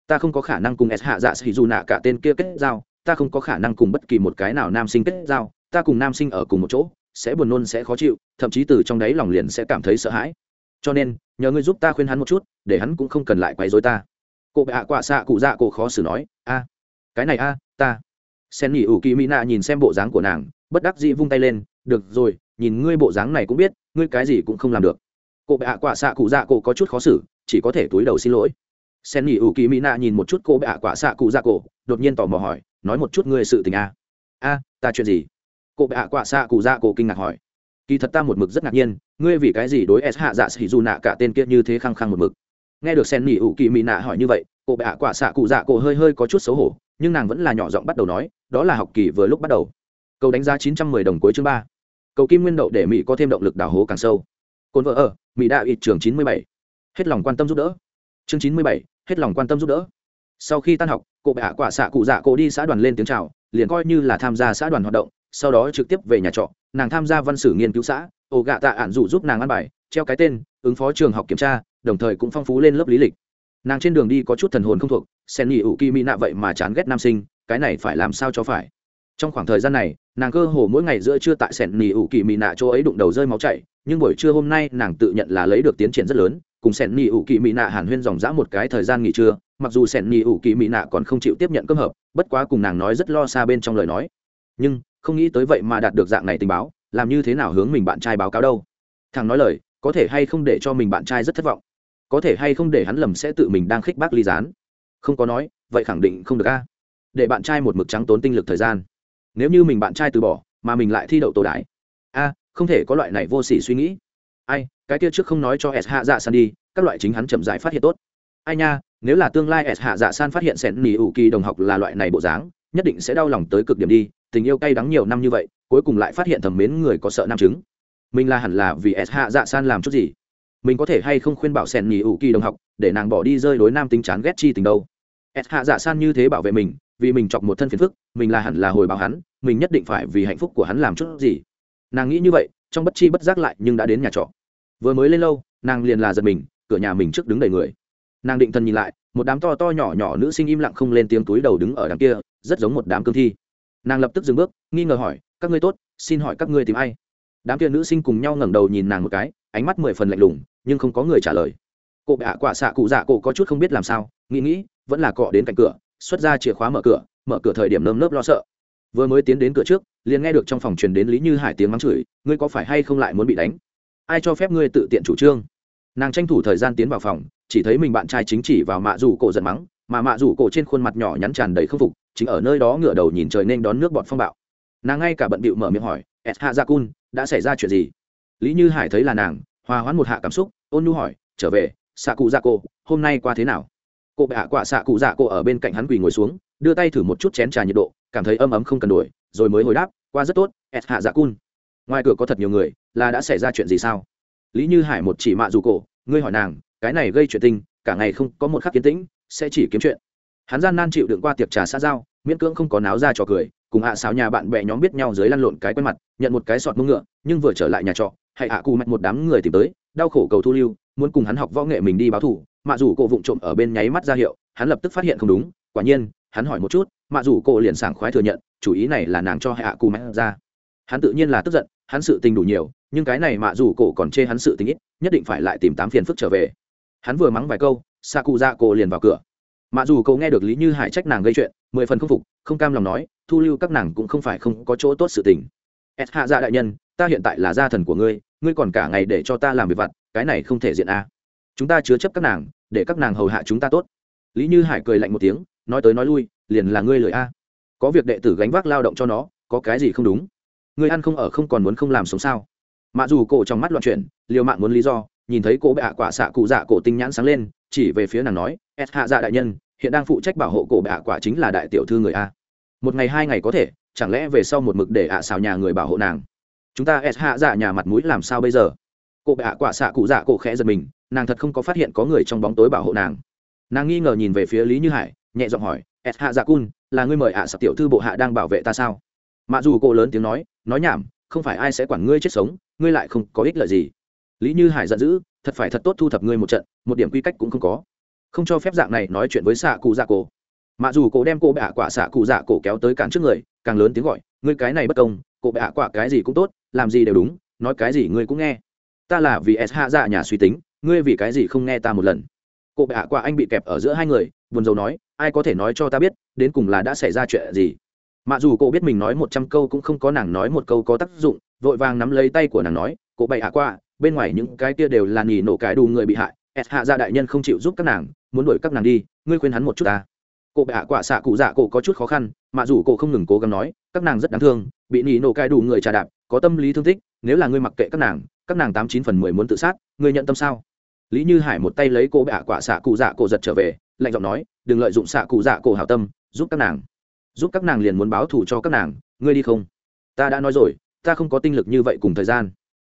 Ta không có khả năng cùng s hạ dạ sĩ dù nạ cả tên kia kết giao, ta không có khả năng cùng bất kỳ một cái nào nam sinh kết giao, ta cùng nam sinh ở cùng một chỗ, sẽ buồn nôn, sẽ khó chịu, thậm chí từ trong đáy lòng liền sẽ cảm thấy sợ hãi. Cho nên, nhờ ngươi giúp ta khuyên hắn một chút, để hắn cũng không cần lại quấy dối ta. Cụ bệ ạ quả xạ cụ dạ cổ khó xử nói, a, cái này a, ta. Sen nghỉ ủ kỳ mỹ nạ nhìn xem bộ dáng của nàng, bất đắc dĩ vung tay lên được rồi, nhìn ngươi bộ dáng này cũng biết, ngươi cái gì cũng không làm được. Cô bệ ạ quả xạ cụ dạ cổ có chút khó xử, chỉ có thể túi đầu xin lỗi. Sen nghỉ ưu kỳ mỹ nạ nhìn một chút cô bệ ạ quả xạ cụ dạ cổ, đột nhiên tò mò hỏi, nói một chút ngươi sự tình a? A, ta chuyện gì? Cô bệ ạ quả xạ cụ dạ cổ kinh ngạc hỏi. Kỳ thật ta một mực rất ngạc nhiên, ngươi vì cái gì đối s hạ dạ xỉ dù nạ cả tên kia như thế khăng khăng một mực? Nghe được sen nghỉ ưu kỳ mỹ nạ hỏi như vậy, cô bệ ạ quả xạ cụ dạ cổ hơi hơi có chút xấu hổ, nhưng nàng vẫn là nhỏ giọng bắt đầu nói, đó là học kỳ vừa lúc bắt đầu. Câu đánh giá chín trăm mười đồng cuối chương ba cầu kim nguyên đậu để mỹ có thêm động lực đào hố càng sâu cồn vợ ở mỹ đã ít trường chín mươi bảy hết lòng quan tâm giúp đỡ chương chín mươi bảy hết lòng quan tâm giúp đỡ sau khi tan học cụ bệ hạ quả xạ cụ dạ cổ đi xã đoàn lên tiếng chào liền coi như là tham gia xã đoàn hoạt động sau đó trực tiếp về nhà trọ nàng tham gia văn sử nghiên cứu xã ổ gạ tạ ạn dụ giúp nàng ăn bài treo cái tên ứng phó trường học kiểm tra đồng thời cũng phong phú lên lớp lý lịch nàng trên đường đi có chút thần hồn không thuộc sen nhị ủ kỳ mỹ nạ vậy mà chán ghét nam sinh cái này phải làm sao cho phải trong khoảng thời gian này nàng cơ hồ mỗi ngày giữa trưa tại sẻn nỉ ủ kỳ mỹ nạ chỗ ấy đụng đầu rơi máu chảy, nhưng buổi trưa hôm nay nàng tự nhận là lấy được tiến triển rất lớn, cùng sẻn nỉ ủ kỳ mỹ nạ hàn huyên dòng dã một cái thời gian nghỉ trưa, mặc dù sẻn nỉ ủ kỳ mỹ nạ còn không chịu tiếp nhận cơm hợp, bất quá cùng nàng nói rất lo xa bên trong lời nói. Nhưng, không nghĩ tới vậy mà đạt được dạng này tình báo, làm như thế nào hướng mình bạn trai báo cáo đâu? Thằng nói lời, có thể hay không để cho mình bạn trai rất thất vọng? Có thể hay không để hắn lầm sẽ tự mình đang khích bác ly gián? Không có nói, vậy khẳng định không được a. Để bạn trai một mực trắng tốn tinh lực thời gian nếu như mình bạn trai từ bỏ, mà mình lại thi đậu tổ đái. A, không thể có loại này vô s ỉ suy nghĩ. Ai, cái kia trước không nói cho s hạ dạ san đi, các loại chính hắn chậm dại phát hiện tốt. Ai nha, nếu là tương lai s hạ dạ san phát hiện sẻn nỉ ủ kỳ đồng học là loại này bộ dáng, nhất định sẽ đau lòng tới cực điểm đi, tình yêu cay đắng nhiều năm như vậy, cuối cùng lại phát hiện thầm mến người có sợ nam chứng. Mình là hẳn là vì s hạ dạ san làm chút gì? Mình có thể hay không khuyên bảo sẻn nỉ ủ kỳ đồng học, để nàng bỏ đi rơi đối nam tính chán ghét chi tình đâu? S hạ dạ san như thế bảo vệ mình vì mình chọc một thân phiền phức, mình là hẳn là hồi báo hắn, mình nhất định phải vì hạnh phúc của hắn làm chút gì. Nàng nghĩ như vậy, trong bất chi bất giác lại nhưng đã đến nhà trọ. Vừa mới lên lâu, nàng liền là giật mình, cửa nhà mình trước đứng đầy người. Nàng định thần nhìn lại, một đám to to nhỏ nhỏ nữ sinh im lặng không lên tiếng túi đầu đứng ở đằng kia, rất giống một đám cương thi. Nàng lập tức dừng bước, nghi ngờ hỏi, các ngươi tốt, xin hỏi các ngươi tìm ai? Đám kia nữ sinh cùng nhau ngẩng đầu nhìn nàng một cái, ánh mắt mười phần lạnh lùng, nhưng không có người trả lời. Cụ bạ quả xạ cụ dạ cụ có chút không biết làm sao, nghĩ nghĩ, vẫn là cọ đến cạnh cửa xuất ra chìa khóa mở cửa mở cửa thời điểm nơm nớp lo sợ. Vừa mới tiến đến cửa trước, liền nghe được trong phòng truyền đến lý như hải tiếng mắng chửi, ngươi có phải hay không lại muốn bị đánh? Ai cho phép ngươi tự tiện chủ trương? Nàng tranh thủ thời gian tiến vào phòng, chỉ thấy mình bạn trai chính chỉ vào mạ rủ cổ giận mắng, mà mạ rủ cổ trên khuôn mặt nhỏ nhắn tràn đầy k phục, chính ở nơi đó ngửa đầu nhìn trời nên đón nước bọt phong bạo. Nàng ngay cả bận bịu mở miệng hỏi s hạ gia cun, đã xảy ra chuyện gì? Lý như hải thấy là nàng, hòa hoãn một hạ cảm xúc, ôn nhu hỏi, trở về xạ cụ gia cô hôm nay qua thế nào? Cô bệ hạ quả xạ cụ dạ cô ở bên cạnh hắn quỳ ngồi xuống đưa tay thử một chút chén trà nhiệt độ cảm thấy âm ấm không cần đổi rồi mới hồi đáp qua rất tốt s hạ dạ cun. Ngoài cửa có thật nhiều người là đã xảy ra chuyện gì sao? Lý như hải một chỉ mạ dù cổ ngươi hỏi nàng cái này gây chuyện tình, cả ngày không có một khắc kiến tĩnh sẽ chỉ kiếm chuyện. Hắn gian nan chịu đựng qua tiệc trà xa giao miễn cưỡng không có náo ra trò cười cùng hạ xào nhà bạn bè nhóm biết nhau dưới lăn lộn cái quen mặt nhận một cái sọt mông ngựa nhưng vừa trở lại nhà trọ hãy hạ cù mạch một đám người tìm tới đau khổ cầu thu lưu muốn cùng hắn học võ nghệ mình đi báo thủ mạ dù cổ vụng trộm ở bên nháy mắt ra hiệu, hắn lập tức phát hiện không đúng, quả nhiên, hắn hỏi một chút, mạ dù cổ liền sảng khoái thừa nhận, chủ ý này là nàng cho hạ cù mẹ ra. Hắn tự nhiên là tức giận, hắn sự tình đủ nhiều, nhưng cái này mạ dù cổ còn chê hắn sự tình ít, nhất định phải lại tìm tám phiền phức trở về. Hắn vừa mắng vài câu sa cụ dạ cổ liền vào cửa. Mạ dù cậu nghe được lý như hải trách nàng gây chuyện, mười phần không phục, không cam lòng nói, thu lưu các nàng cũng không phải không có chỗ tốt sự tình. S hạ dạ đại nhân, ta hiện tại là gia thần của ngươi ngươi còn cả ngày để cho ta làm việc vặt, cái này không thể diện a chúng ta chứa chấp các nàng, để các nàng hầu hạ chúng ta tốt. Lý như hải cười lạnh một tiếng, nói tới nói lui, liền là ngươi lời a. Có việc đệ tử gánh vác lao động cho nó, có cái gì không đúng? Ngươi ăn không ở không còn muốn không làm sống sao? Mà dù cổ trong mắt loạn chuyển, liều mạng muốn lý do, nhìn thấy cô bệ hạ quả xạ cụ dạ cổ tinh nhãn sáng lên, chỉ về phía nàng nói s hạ dạ đại nhân, hiện đang phụ trách bảo hộ cổ bệ hạ quả chính là đại tiểu thư người a. Một ngày hai ngày có thể, chẳng lẽ về sau một mực để ạ xào nhà người bảo hộ nàng? Chúng ta s hạ dạ nhà mặt mũi làm sao bây giờ? Cổ bệ hạ quả xạ cụ dạ cổ khẽ giật mình nàng thật không có phát hiện có người trong bóng tối bảo hộ nàng. Nàng nghi ngờ nhìn về phía lý như hải, nhẹ giọng hỏi s hạ dạ cun, là ngươi mời ạ à tiểu thư bộ hạ đang bảo vệ ta sao? Mặc dù cô lớn tiếng nói nói nhảm, không phải ai sẽ quản ngươi chết sống, ngươi lại không có ích lợi gì. Lý như hải giận dữ, thật phải thật tốt thu thập ngươi một trận, một điểm quy cách cũng không có. Không cho phép dạng này nói chuyện với xạ cụ dạ cổ. Mặc dù cổ đem cô bệ hạ quả xạ cụ dạ cổ kéo tới cản trước người, càng lớn tiếng gọi, ngươi cái này bất công, cô bệ hạ quả cái gì cũng tốt, làm gì đều đúng, nói cái gì ngươi cũng nghe. Ta là vì s hạ dạ nhà suy tính ngươi vì cái gì không nghe ta một lần? Cụ bệ hạ quả anh bị kẹp ở giữa hai người, buồn rầu nói, ai có thể nói cho ta biết, đến cùng là đã xảy ra chuyện gì? Mặc dù cô biết mình nói một trăm câu cũng không có nàng nói một câu có tác dụng, vội vàng nắm lấy tay của nàng nói cụ bệ hạ quả, bên ngoài những cái kia đều là nỉ nổ cái đủ người bị hại s hạ gia đại nhân không chịu giúp các nàng, muốn đuổi các nàng đi, ngươi khuyên hắn một chút ta. Cụ bệ hạ quả xạ cụ dạ cổ có chút khó khăn, mà dù cô không ngừng cố gắng nói, các nàng rất đáng thương, bị nỉ nổ cái đủ người trà đạp, có tâm lý thương tích, nếu là ngươi mặc kệ các nàng các nàng tám chín phần mười muốn tự sát, ngươi nhận tâm sao? Lý như hải một tay lấy cô bệ hạ quả xạ cụ dạ cổ giật trở về, lạnh giọng nói, đừng lợi dụng xạ cụ dạ cổ hảo tâm, giúp các nàng. Giúp các nàng liền muốn báo thù cho các nàng, ngươi đi không? Ta đã nói rồi, ta không có tinh lực như vậy cùng thời gian.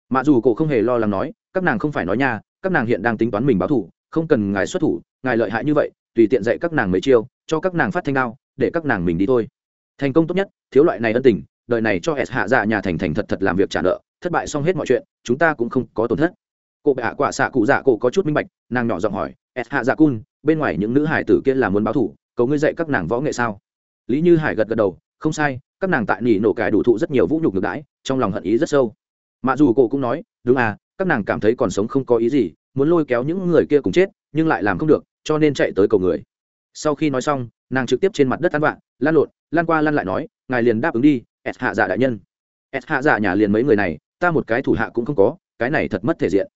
Mà dù cổ không hề lo lắng nói, các nàng không phải nói nha, các nàng hiện đang tính toán mình báo thù, không cần ngài xuất thủ, ngài lợi hại như vậy, tùy tiện dạy các nàng mấy chiêu, cho các nàng phát thanh đao, để các nàng mình đi thôi. Thành công tốt nhất, thiếu loại này ân tình đợi này cho s hạ dạ nhà thành thành thật thật làm việc trả nợ, thất bại xong hết mọi chuyện, chúng ta cũng không có tổn thất cô bệ hạ quả xạ cụ dạ cổ có chút minh bạch, nàng nhỏ giọng hỏi s hạ dạ cun, bên ngoài những nữ hải tử kia là muốn báo thủ, cầu ngươi dạy các nàng võ nghệ sao? Lý như hải gật gật đầu, không sai, các nàng tại nỉ nổ cải đủ thụ rất nhiều vũ nhục ngược đãi, trong lòng hận ý rất sâu. Mặc dù cô cũng nói, đúng à các nàng cảm thấy còn sống không có ý gì, muốn lôi kéo những người kia cùng chết, nhưng lại làm không được, cho nên chạy tới cầu người. Sau khi nói xong, nàng trực tiếp trên mặt đất ăn vạn lan lộn, lan qua lan lại nói, ngài liền đáp ứng đi s hạ dạ đại nhân. S hạ dạ nhà liền mấy người này, ta một cái thủ hạ cũng không có, cái này thật mất thể diện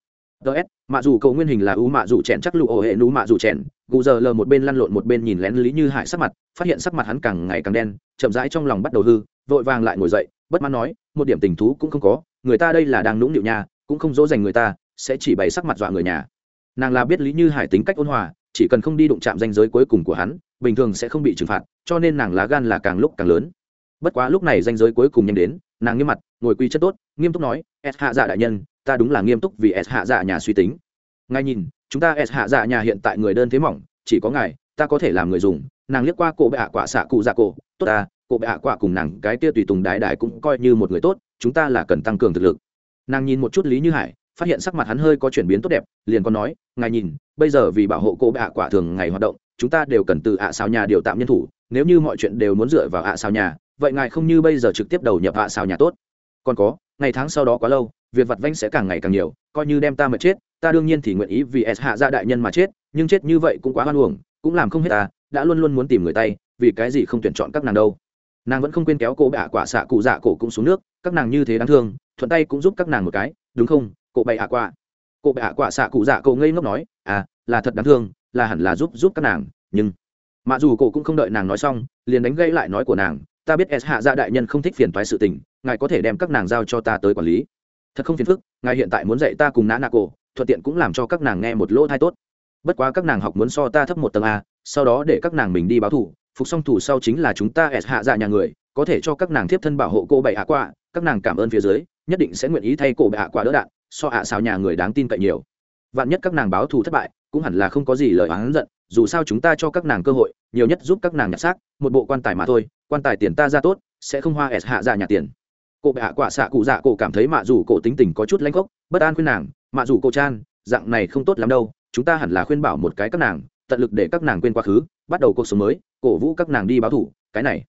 ts mạ dù cầu nguyên hình là ú mạ dù chèn, chắc lụ ổ hệ nú mạ dù chèn. Gù giờ lờ một bên lăn lộn một bên nhìn lén lý như Hải sắc mặt, phát hiện sắc mặt hắn càng ngày càng đen, chậm rãi trong lòng bắt đầu hư, vội vàng lại ngồi dậy, bất mãn nói, một điểm tình thú cũng không có, người ta đây là đang nũng nịu nha, cũng không dỗ dành người ta, sẽ chỉ bày sắc mặt dọa người nhà. Nàng là biết lý như hải tính cách ôn hòa, chỉ cần không đi đụng chạm danh giới cuối cùng của hắn, bình thường sẽ không bị trừng phạt, cho nên nàng lá gan là càng lúc càng lớn. Bất quá lúc này danh giới cuối cùng nhanh đến, nàng nghiêm mặt, ngồi quy chất tốt, nghiêm túc nói s hạ dạ đại nhân ta đúng là nghiêm túc vì s hạ dạ nhà suy tính. Ngài nhìn, chúng ta s hạ dạ nhà hiện tại người đơn thế mỏng, chỉ có ngài, ta có thể làm người dùng. Nàng liếc qua cổ bệ hạ quả xạ cụ dạ cổ, tốt ta, cổ bệ hạ quả cùng nàng cái tia tùy tùng đại đại cũng coi như một người tốt, chúng ta là cần tăng cường thực lực. Nàng nhìn một chút lý như hải, phát hiện sắc mặt hắn hơi có chuyển biến tốt đẹp, liền còn nói, ngài nhìn, bây giờ vì bảo hộ cổ bệ hạ quả thường ngày hoạt động, chúng ta đều cần từ ạ sao nhà điều tạm nhân thủ, nếu như mọi chuyện đều muốn dựa vào ạ sao nhà, vậy ngài không như bây giờ trực tiếp đầu nhập ạ sao nhà tốt. Còn có, ngày tháng sau đó quá lâu việc vặt vanh sẽ càng ngày càng nhiều, coi như đem ta mà chết, ta đương nhiên thì nguyện ý vì s hạ gia đại nhân mà chết, nhưng chết như vậy cũng quá hoan uổng, cũng làm không hết ta, đã luôn luôn muốn tìm người tay, vì cái gì không tuyển chọn các nàng đâu. Nàng vẫn không quên kéo cô bạ quả xạ cụ dạ cổ cũng xuống nước, các nàng như thế đáng thương, thuận tay cũng giúp các nàng một cái, đúng không cô bậy hạ quả? Cô bệ hạ quả xạ cụ dạ cổ ngây ngốc nói à là thật đáng thương, là hẳn là giúp giúp các nàng, nhưng mà dù cổ cũng không đợi nàng nói xong, liền đánh gây lại nói của nàng, ta biết s hạ gia đại nhân không thích phiền toái sự tình, ngài có thể đem các nàng giao cho ta tới quản lý thật không phiền phức ngài hiện tại muốn dạy ta cùng nã nạ cổ thuận tiện cũng làm cho các nàng nghe một lỗ thai tốt. Bất quá các nàng học muốn so ta thấp một tầng a sau đó để các nàng mình đi báo thủ phục xong thủ sau chính là chúng ta s hạ dạ nhà người có thể cho các nàng tiếp thân bảo hộ cô bảy hạ quả, các nàng cảm ơn phía dưới nhất định sẽ nguyện ý thay cổ bảy hạ quả đỡ đạn so hạ xào nhà người đáng tin cậy nhiều. Vạn nhất các nàng báo thù thất bại cũng hẳn là không có gì lời oán giận dù sao chúng ta cho các nàng cơ hội nhiều nhất giúp các nàng nhặt xác một bộ quan tài mà thôi quan tài tiền ta ra tốt sẽ không hoa s hạ dạ ra nhà tiền cô bệ hạ quả xạ cụ dạ cổ cảm thấy mạ dù cổ tính tình có chút lanh gốc bất an khuyên nàng, mạ dù cổ chan, dạng này không tốt lắm đâu, chúng ta hẳn là khuyên bảo một cái các nàng, tận lực để các nàng quên quá khứ, bắt đầu cuộc sống mới, cổ vũ các nàng đi báo thủ, cái này.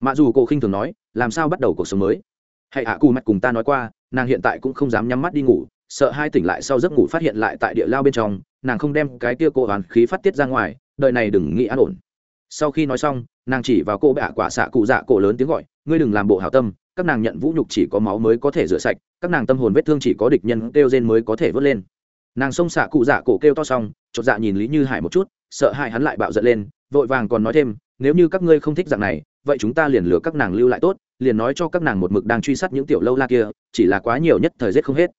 Mạ dù cổ khinh thường nói, làm sao bắt đầu cuộc sống mới? Hãy hạ cù mạch cùng ta nói qua, nàng hiện tại cũng không dám nhắm mắt đi ngủ, sợ hai tỉnh lại sau giấc ngủ phát hiện lại tại địa lao bên trong, nàng không đem cái tia cổ hoàn khí phát tiết ra ngoài, đời này đừng nghĩ an ổn. Sau khi nói xong, nàng chỉ vào cô bạ quả xạ cụ dạ cổ lớn tiếng gọi, ngươi đừng làm bộ hảo tâm các nàng nhận vũ nhục chỉ có máu mới có thể rửa sạch, các nàng tâm hồn vết thương chỉ có địch nhân kêu rên mới có thể vớt lên. Nàng xông xạ cụ dạ cổ kêu to xong, chột dạ nhìn lý như hải một chút, sợ hãi hắn lại bạo giận lên, vội vàng còn nói thêm, nếu như các ngươi không thích dạng này, vậy chúng ta liền lừa các nàng lưu lại tốt, liền nói cho các nàng một mực đang truy sát những tiểu lâu la kia, chỉ là quá nhiều nhất thời giết không hết.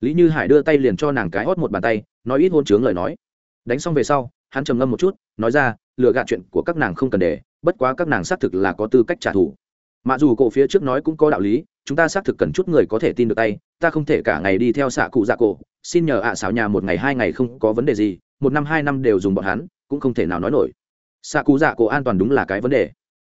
Lý như hải đưa tay liền cho nàng cái hót một bàn tay, nói ít hôn chướng lời nói. Đánh xong về sau, hắn trầm ngâm một chút, nói ra, lừa gạt chuyện của các nàng không cần để, bất quá các nàng xác thực là có tư cách trả thù mặc dù cổ phía trước nói cũng có đạo lý, chúng ta xác thực cần chút người có thể tin được tay, ta không thể cả ngày đi theo xạ cụ dạ cổ. Xin nhờ ạ à xảo nhà một ngày hai ngày không có vấn đề gì, một năm hai năm đều dùng bọn hắn, cũng không thể nào nói nổi. Xạ cụ dạ cổ an toàn đúng là cái vấn đề.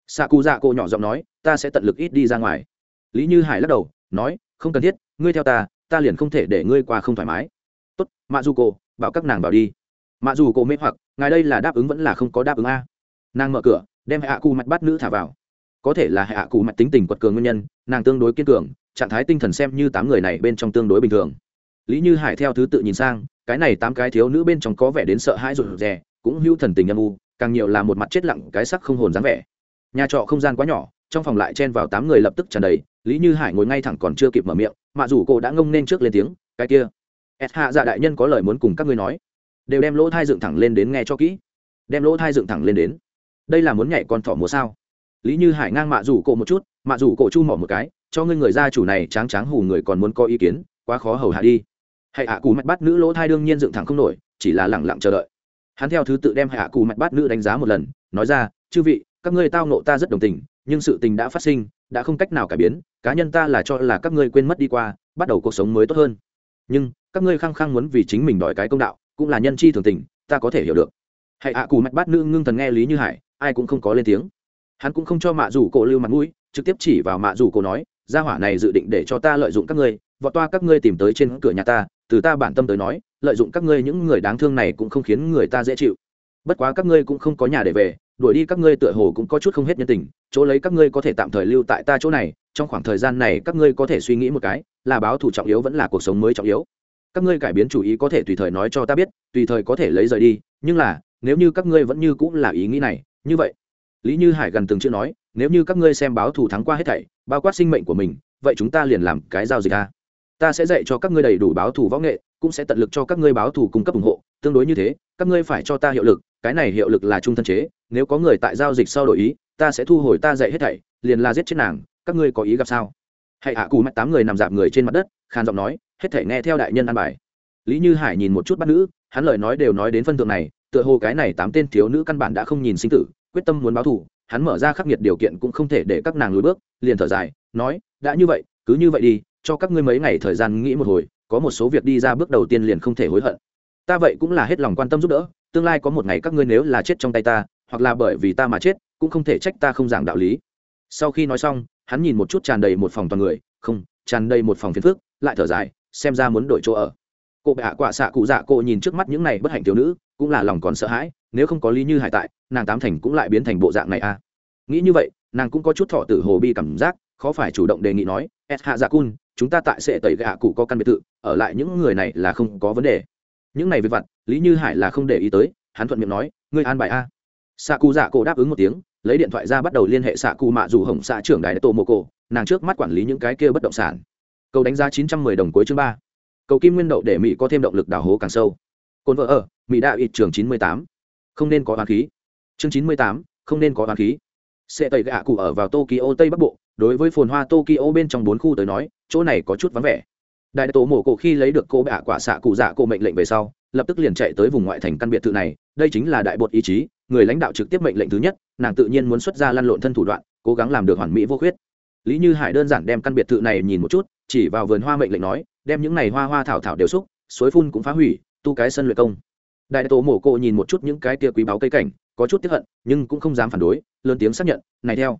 Xạ cụ dạ cổ nhỏ giọng nói, ta sẽ tận lực ít đi ra ngoài. Lý như hải lắc đầu, nói, không cần thiết, ngươi theo ta ta liền không thể để ngươi qua không thoải mái. Tốt, mạ dù cổ, bảo các nàng bảo đi. Mạ dù cổ mê hoặc, ngài đây là đáp ứng vẫn là không có đáp ứng a. Nàng mở cửa, đem hạ cụ mạch bắt nữ thả vào có thể là hạ cụ mạch tính tình quật cường nguyên nhân, nàng tương đối kiên cường, trạng thái tinh thần xem như tám người này bên trong tương đối bình thường. Lý như hải theo thứ tự nhìn sang, cái này tám cái thiếu nữ bên trong có vẻ đến sợ hãi rụt rè, cũng hữu thần tình âm u, càng nhiều là một mặt chết lặng, cái sắc không hồn dáng vẻ. Nhà trọ không gian quá nhỏ, trong phòng lại chen vào tám người lập tức tràn đầy, lý như hải ngồi ngay thẳng còn chưa kịp mở miệng, mà dù cô đã ngông nên trước lên tiếng, cái kia s hạ dạ đại nhân có lời muốn cùng các ngươi nói. Đều đem lỗ thai dựng thẳng lên đến nghe cho kỹ. Đem lỗ thai dựng thẳng lên đến. Đây là muốn nhảy con thỏ múa sao? Lý như hải ngang mạ rủ cổ một chút, mạ rủ cổ chu mỏ một cái, cho ngươi người gia chủ này tráng tráng hù người còn muốn có ý kiến, quá khó hầu hạ đi. Hãy hạ cù mạch bắt nữ lỗ thai đương nhiên dựng thẳng không nổi, chỉ là lẳng lặng chờ đợi. Hắn theo thứ tự đem hạ cù mạch bắt nữ đánh giá một lần, nói ra, chư vị, các ngươi tao nộ ta rất đồng tình, nhưng sự tình đã phát sinh, đã không cách nào cải biến, cá nhân ta là cho là các ngươi quên mất đi qua, bắt đầu cuộc sống mới tốt hơn. Nhưng, các ngươi khăng khăng muốn vì chính mình đòi cái công đạo, cũng là nhân chi thường tình, ta có thể hiểu được. Hãy hạ cù mạch bắt nữ ngưng thần nghe lý như hải, ai cũng không có lên tiếng hắn cũng không cho mạ rủ cổ lưu mặt mũi, trực tiếp chỉ vào mạ rủ cổ nói, gia hỏa này dự định để cho ta lợi dụng các ngươi, vọt toa các ngươi tìm tới trên cửa nhà ta, từ ta bản tâm tới nói, lợi dụng các ngươi những người đáng thương này cũng không khiến người ta dễ chịu. Bất quá các ngươi cũng không có nhà để về, đuổi đi các ngươi tựa hồ cũng có chút không hết nhân tình, chỗ lấy các ngươi có thể tạm thời lưu tại ta chỗ này, trong khoảng thời gian này các ngươi có thể suy nghĩ một cái, là báo thủ trọng yếu vẫn là cuộc sống mới trọng yếu. Các ngươi cải biến chủ ý có thể tùy thời nói cho ta biết, tùy thời có thể lấy rời đi, nhưng là, nếu như các ngươi vẫn như cũng là ý nghĩ này, như vậy lý như hải gần từng chữ nói, nếu như các ngươi xem báo thù thắng qua hết thảy, bao quát sinh mệnh của mình, vậy chúng ta liền làm cái giao dịch ta ta sẽ dạy cho các ngươi đầy đủ báo thù võ nghệ, cũng sẽ tận lực cho các ngươi báo thù cung cấp ủng hộ. Tương đối như thế, các ngươi phải cho ta hiệu lực, cái này hiệu lực là trung thân chế, nếu có người tại giao dịch sau đổi ý, ta sẽ thu hồi ta dạy hết thảy, liền là giết chết nàng, các ngươi có ý gặp sao? Hãy hạ cù mắt tám người nằm dạp người trên mặt đất khan giọng nói, hết thảy nghe theo đại nhân an bài. Lý như hải nhìn một chút bắt nữ, hắn lời nói đều nói đến phân thượng này, tựa hồ cái này tám tên thiếu nữ căn bản đã không nhìn sinh tử quyết tâm muốn báo thù, hắn mở ra khắc nghiệt điều kiện cũng không thể để các nàng lùi bước, liền thở dài, nói, đã như vậy, cứ như vậy đi, cho các ngươi mấy ngày thời gian nghĩ một hồi, có một số việc đi ra bước đầu tiên liền không thể hối hận. Ta vậy cũng là hết lòng quan tâm giúp đỡ, tương lai có một ngày các ngươi nếu là chết trong tay ta, hoặc là bởi vì ta mà chết, cũng không thể trách ta không giảng đạo lý. Sau khi nói xong, hắn nhìn một chút tràn đầy một phòng toàn người, không, tràn đầy một phòng phiền phước lại thở dài, xem ra muốn đổi chỗ ở. Cô bệ hạ quả xạ cụ dạ cô nhìn trước mắt những này bất hạnh thiếu nữ cũng là lòng còn sợ hãi, nếu không có lý như hải tại, nàng tám thành cũng lại biến thành bộ dạng này à. Nghĩ như vậy, nàng cũng có chút thọ tử hồ bi cảm giác, khó phải chủ động đề nghị nói s hạ dạ cun, chúng ta tại sẽ tẩy gạ cụ có căn biệt thự, ở lại những người này là không có vấn đề. Những này về vặt, lý như hải là không để ý tới, hắn thuận miệng nói, ngươi an bài a. Xạ cụ dạ cổ đáp ứng một tiếng, lấy điện thoại ra bắt đầu liên hệ xạ cụ mạ dù hồng xạ trưởng đài tổ mô cổ nàng trước mắt quản lý những cái kia bất động sản. Cầu đánh giá chín trăm mười đồng cuối chương ba. Cầu kim nguyên đậu để mỹ có thêm động lực đào hố càng sâu. Cồn vợ ở mỹ đã ít trường chín mươi tám. Không nên có hoa khí. Chương chín mươi tám, không nên có hoa khí. Sẽ tẩy gạ cụ ở vào tokyo tây bắc bộ. Đối với phồn hoa tokyo bên trong bốn khu tới nói, chỗ này có chút vắng vẻ. Đại tổ mổ cổ khi lấy được cô bạ quả xạ cụ dạ cô mệnh lệnh về sau, lập tức liền chạy tới vùng ngoại thành căn biệt thự này. Đây chính là đại bột ý chí, người lãnh đạo trực tiếp mệnh lệnh thứ nhất, nàng tự nhiên muốn xuất ra lăn lộn thân thủ đoạn, cố gắng làm được hoàn mỹ vô khuyết. Lý như hải đơn giản đem căn biệt thự này nhìn một chút, chỉ vào vườn hoa mệnh lệnh nói, đem những này hoa hoa thảo thảo đều xúc, suối phun cũng phá hủy, tu cái sân luyện công đại tổ mổ cộ nhìn một chút những cái tia quý báu cây cảnh, có chút tiếp hận, nhưng cũng không dám phản đối, lớn tiếng xác nhận, này theo.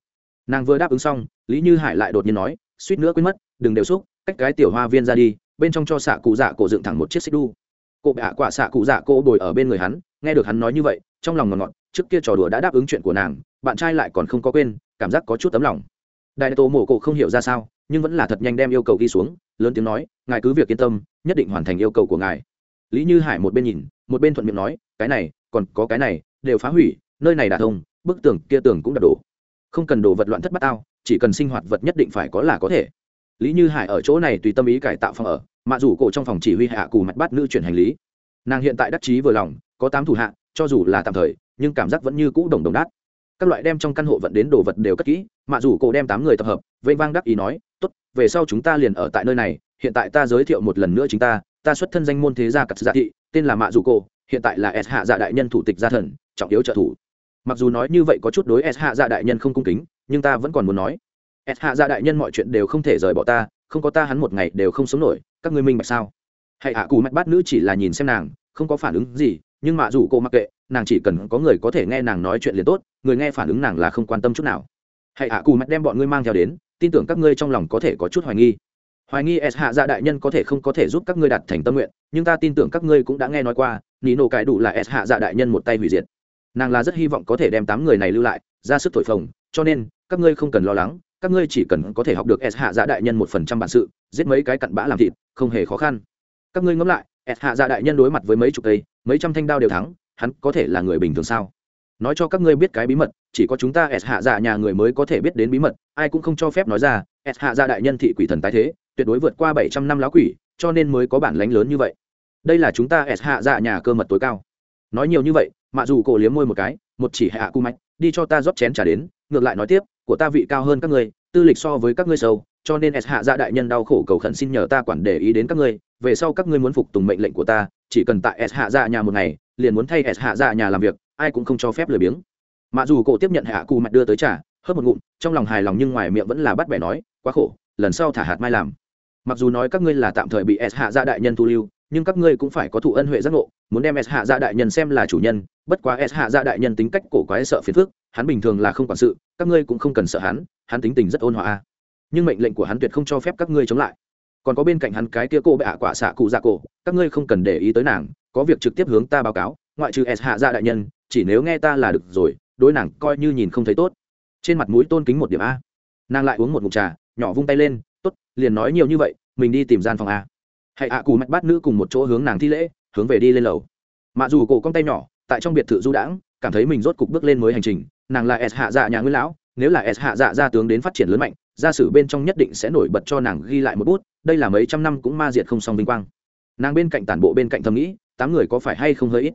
Nàng vừa đáp ứng xong, lý như hải lại đột nhiên nói, suýt nữa quên mất, đừng đều xúc, cách cái tiểu hoa viên ra đi, bên trong cho xạ cụ dạ cổ dựng thẳng một chiếc xích đu. Cụ bạ quả xạ cụ dạ cổ bồi ở bên người hắn, nghe được hắn nói như vậy, trong lòng ngọt ngọt, trước kia trò đùa đã đáp ứng chuyện của nàng, bạn trai lại còn không có quên, cảm giác có chút tấm lòng. Đại tổ mổ cổ không hiểu ra sao, nhưng vẫn là thật nhanh đem yêu cầu ghi xuống, lớn tiếng nói, ngài cứ việc yên tâm, nhất định hoàn thành yêu cầu của ngài lý như hải một bên nhìn, một bên thuận miệng nói, cái này, còn có cái này, đều phá hủy, nơi này đả thông, bức tường kia tường cũng đập đổ. Không cần đồ vật loạn thất bát ao chỉ cần sinh hoạt vật nhất định phải có là có thể. Lý như hải ở chỗ này tùy tâm ý cải tạo phòng ở mạ dù cổ trong phòng chỉ huy hạ cù mặt bắt nữ chuyển hành lý. Nàng hiện tại đắc chí vừa lòng, có tám thủ hạ, cho dù là tạm thời, nhưng cảm giác vẫn như cũ đồng đồng đát. Các loại đem trong căn hộ vận đến đồ vật đều cất kỹ mạ dù cổ đem tám người tập hợp, vây vang đắc ý nói, tốt, về sau chúng ta liền ở tại nơi này hiện tại ta giới thiệu một lần nữa chính ta ta xuất thân danh môn thế gia cắt gia dạ thị tên là mạ dù cô, hiện tại là s hạ dạ đại nhân thủ tịch gia thần trọng yếu trợ thủ. Mặc dù nói như vậy có chút đối s hạ dạ đại nhân không cung kính nhưng ta vẫn còn muốn nói. S hạ dạ đại nhân mọi chuyện đều không thể rời bỏ ta không có ta hắn một ngày đều không sống nổi các ngươi minh bạch sao? Hãy hạ cù mạch bát nữ chỉ là nhìn xem nàng không có phản ứng gì nhưng mạ dù cô mặc kệ nàng chỉ cần có người có thể nghe nàng nói chuyện liền tốt người nghe phản ứng nàng là không quan tâm chút nào. Hãy hạ cù mạch đem bọn ngươi mang theo đến tin tưởng các ngươi trong lòng có thể có chút hoài nghi hoài nghi s hạ dạ đại nhân có thể không có thể giúp các ngươi đạt thành tâm nguyện, nhưng ta tin tưởng các ngươi cũng đã nghe nói qua ní nổ cải đủ là s hạ dạ đại nhân một tay hủy diệt. Nàng là rất hy vọng có thể đem tám người này lưu lại, ra sức thổi phồng, cho nên, các ngươi không cần lo lắng, các ngươi chỉ cần có thể học được s hạ dạ đại nhân một phần trăm bản sự, giết mấy cái cặn bã làm thịt, không hề khó khăn. Các ngươi ngẫm lại, s hạ dạ đại nhân đối mặt với mấy chục cây, mấy trăm thanh đao đều thắng, hắn có thể là người bình thường sao? Nói cho các ngươi biết cái bí mật, chỉ có chúng ta s hạ dạ nhà người mới có thể biết đến bí mật, ai cũng không cho phép nói ra, s hạ dạ đại nhân thị quỷ thần tái thế tuyệt đối vượt qua bảy trăm năm lá quỷ, cho nên mới có bản lánh lớn như vậy. Đây là chúng ta s hạ dạ nhà cơ mật tối cao. Nói nhiều như vậy mạ dù cổ liếm môi một cái, một chỉ hạ cu mạch, đi cho ta rót chén trà đến, ngược lại nói tiếp, của ta vị cao hơn các ngươi, tư lịch so với các ngươi sâu, cho nên s hạ dạ đại nhân đau khổ cầu khẩn xin nhờ ta quản để ý đến các ngươi, về sau các ngươi muốn phục tùng mệnh lệnh của ta, chỉ cần tại s hạ dạ nhà một ngày, liền muốn thay s hạ dạ nhà làm việc, ai cũng không cho phép lười biếng. Mà dù cổ tiếp nhận hạ cù mạch đưa tới trả hớp một ngụm, trong lòng hài lòng nhưng ngoài miệng vẫn là bắt bẻ nói, quá khổ, lần sau thả hạt mai làm mặc dù nói các ngươi là tạm thời bị s hạ gia đại nhân thu lưu, nhưng các ngươi cũng phải có thụ ân huệ giác ngộ, muốn đem s hạ gia đại nhân xem là chủ nhân, bất quá s hạ gia đại nhân tính cách cổ quái sợ phiền phức, hắn bình thường là không quản sự, các ngươi cũng không cần sợ hắn hắn tính tình rất ôn hòa. Nhưng mệnh lệnh của hắn tuyệt không cho phép các ngươi chống lại. Còn có bên cạnh hắn cái kia cô bệ hạ quả xạ cụ dạ cổ, các ngươi không cần để ý tới nàng, có việc trực tiếp hướng ta báo cáo, ngoại trừ s hạ gia đại nhân, chỉ nếu nghe ta là được rồi, đối nàng coi như nhìn không thấy tốt. Trên mặt mũi tôn kính một điểm a. Nàng lại uống một mục trà, nhỏ vung tay lên tốt, liền nói nhiều như vậy, mình đi tìm gian phòng a. Hãy ạ à cù mạch bát nữ cùng một chỗ hướng nàng thi lễ, hướng về đi lên lầu. Mạ dù cổ con tay nhỏ, tại trong biệt thự du đãng, cảm thấy mình rốt cục bước lên mới hành trình, nàng là s hạ dạ nhà nguyên lão, nếu là s hạ dạ gia tướng đến phát triển lớn mạnh, gia sử bên trong nhất định sẽ nổi bật cho nàng ghi lại một bút, đây là mấy trăm năm cũng ma diệt không song vinh quang. Nàng bên cạnh tản bộ bên cạnh thầm nghĩ, tám người có phải hay không hơi ít?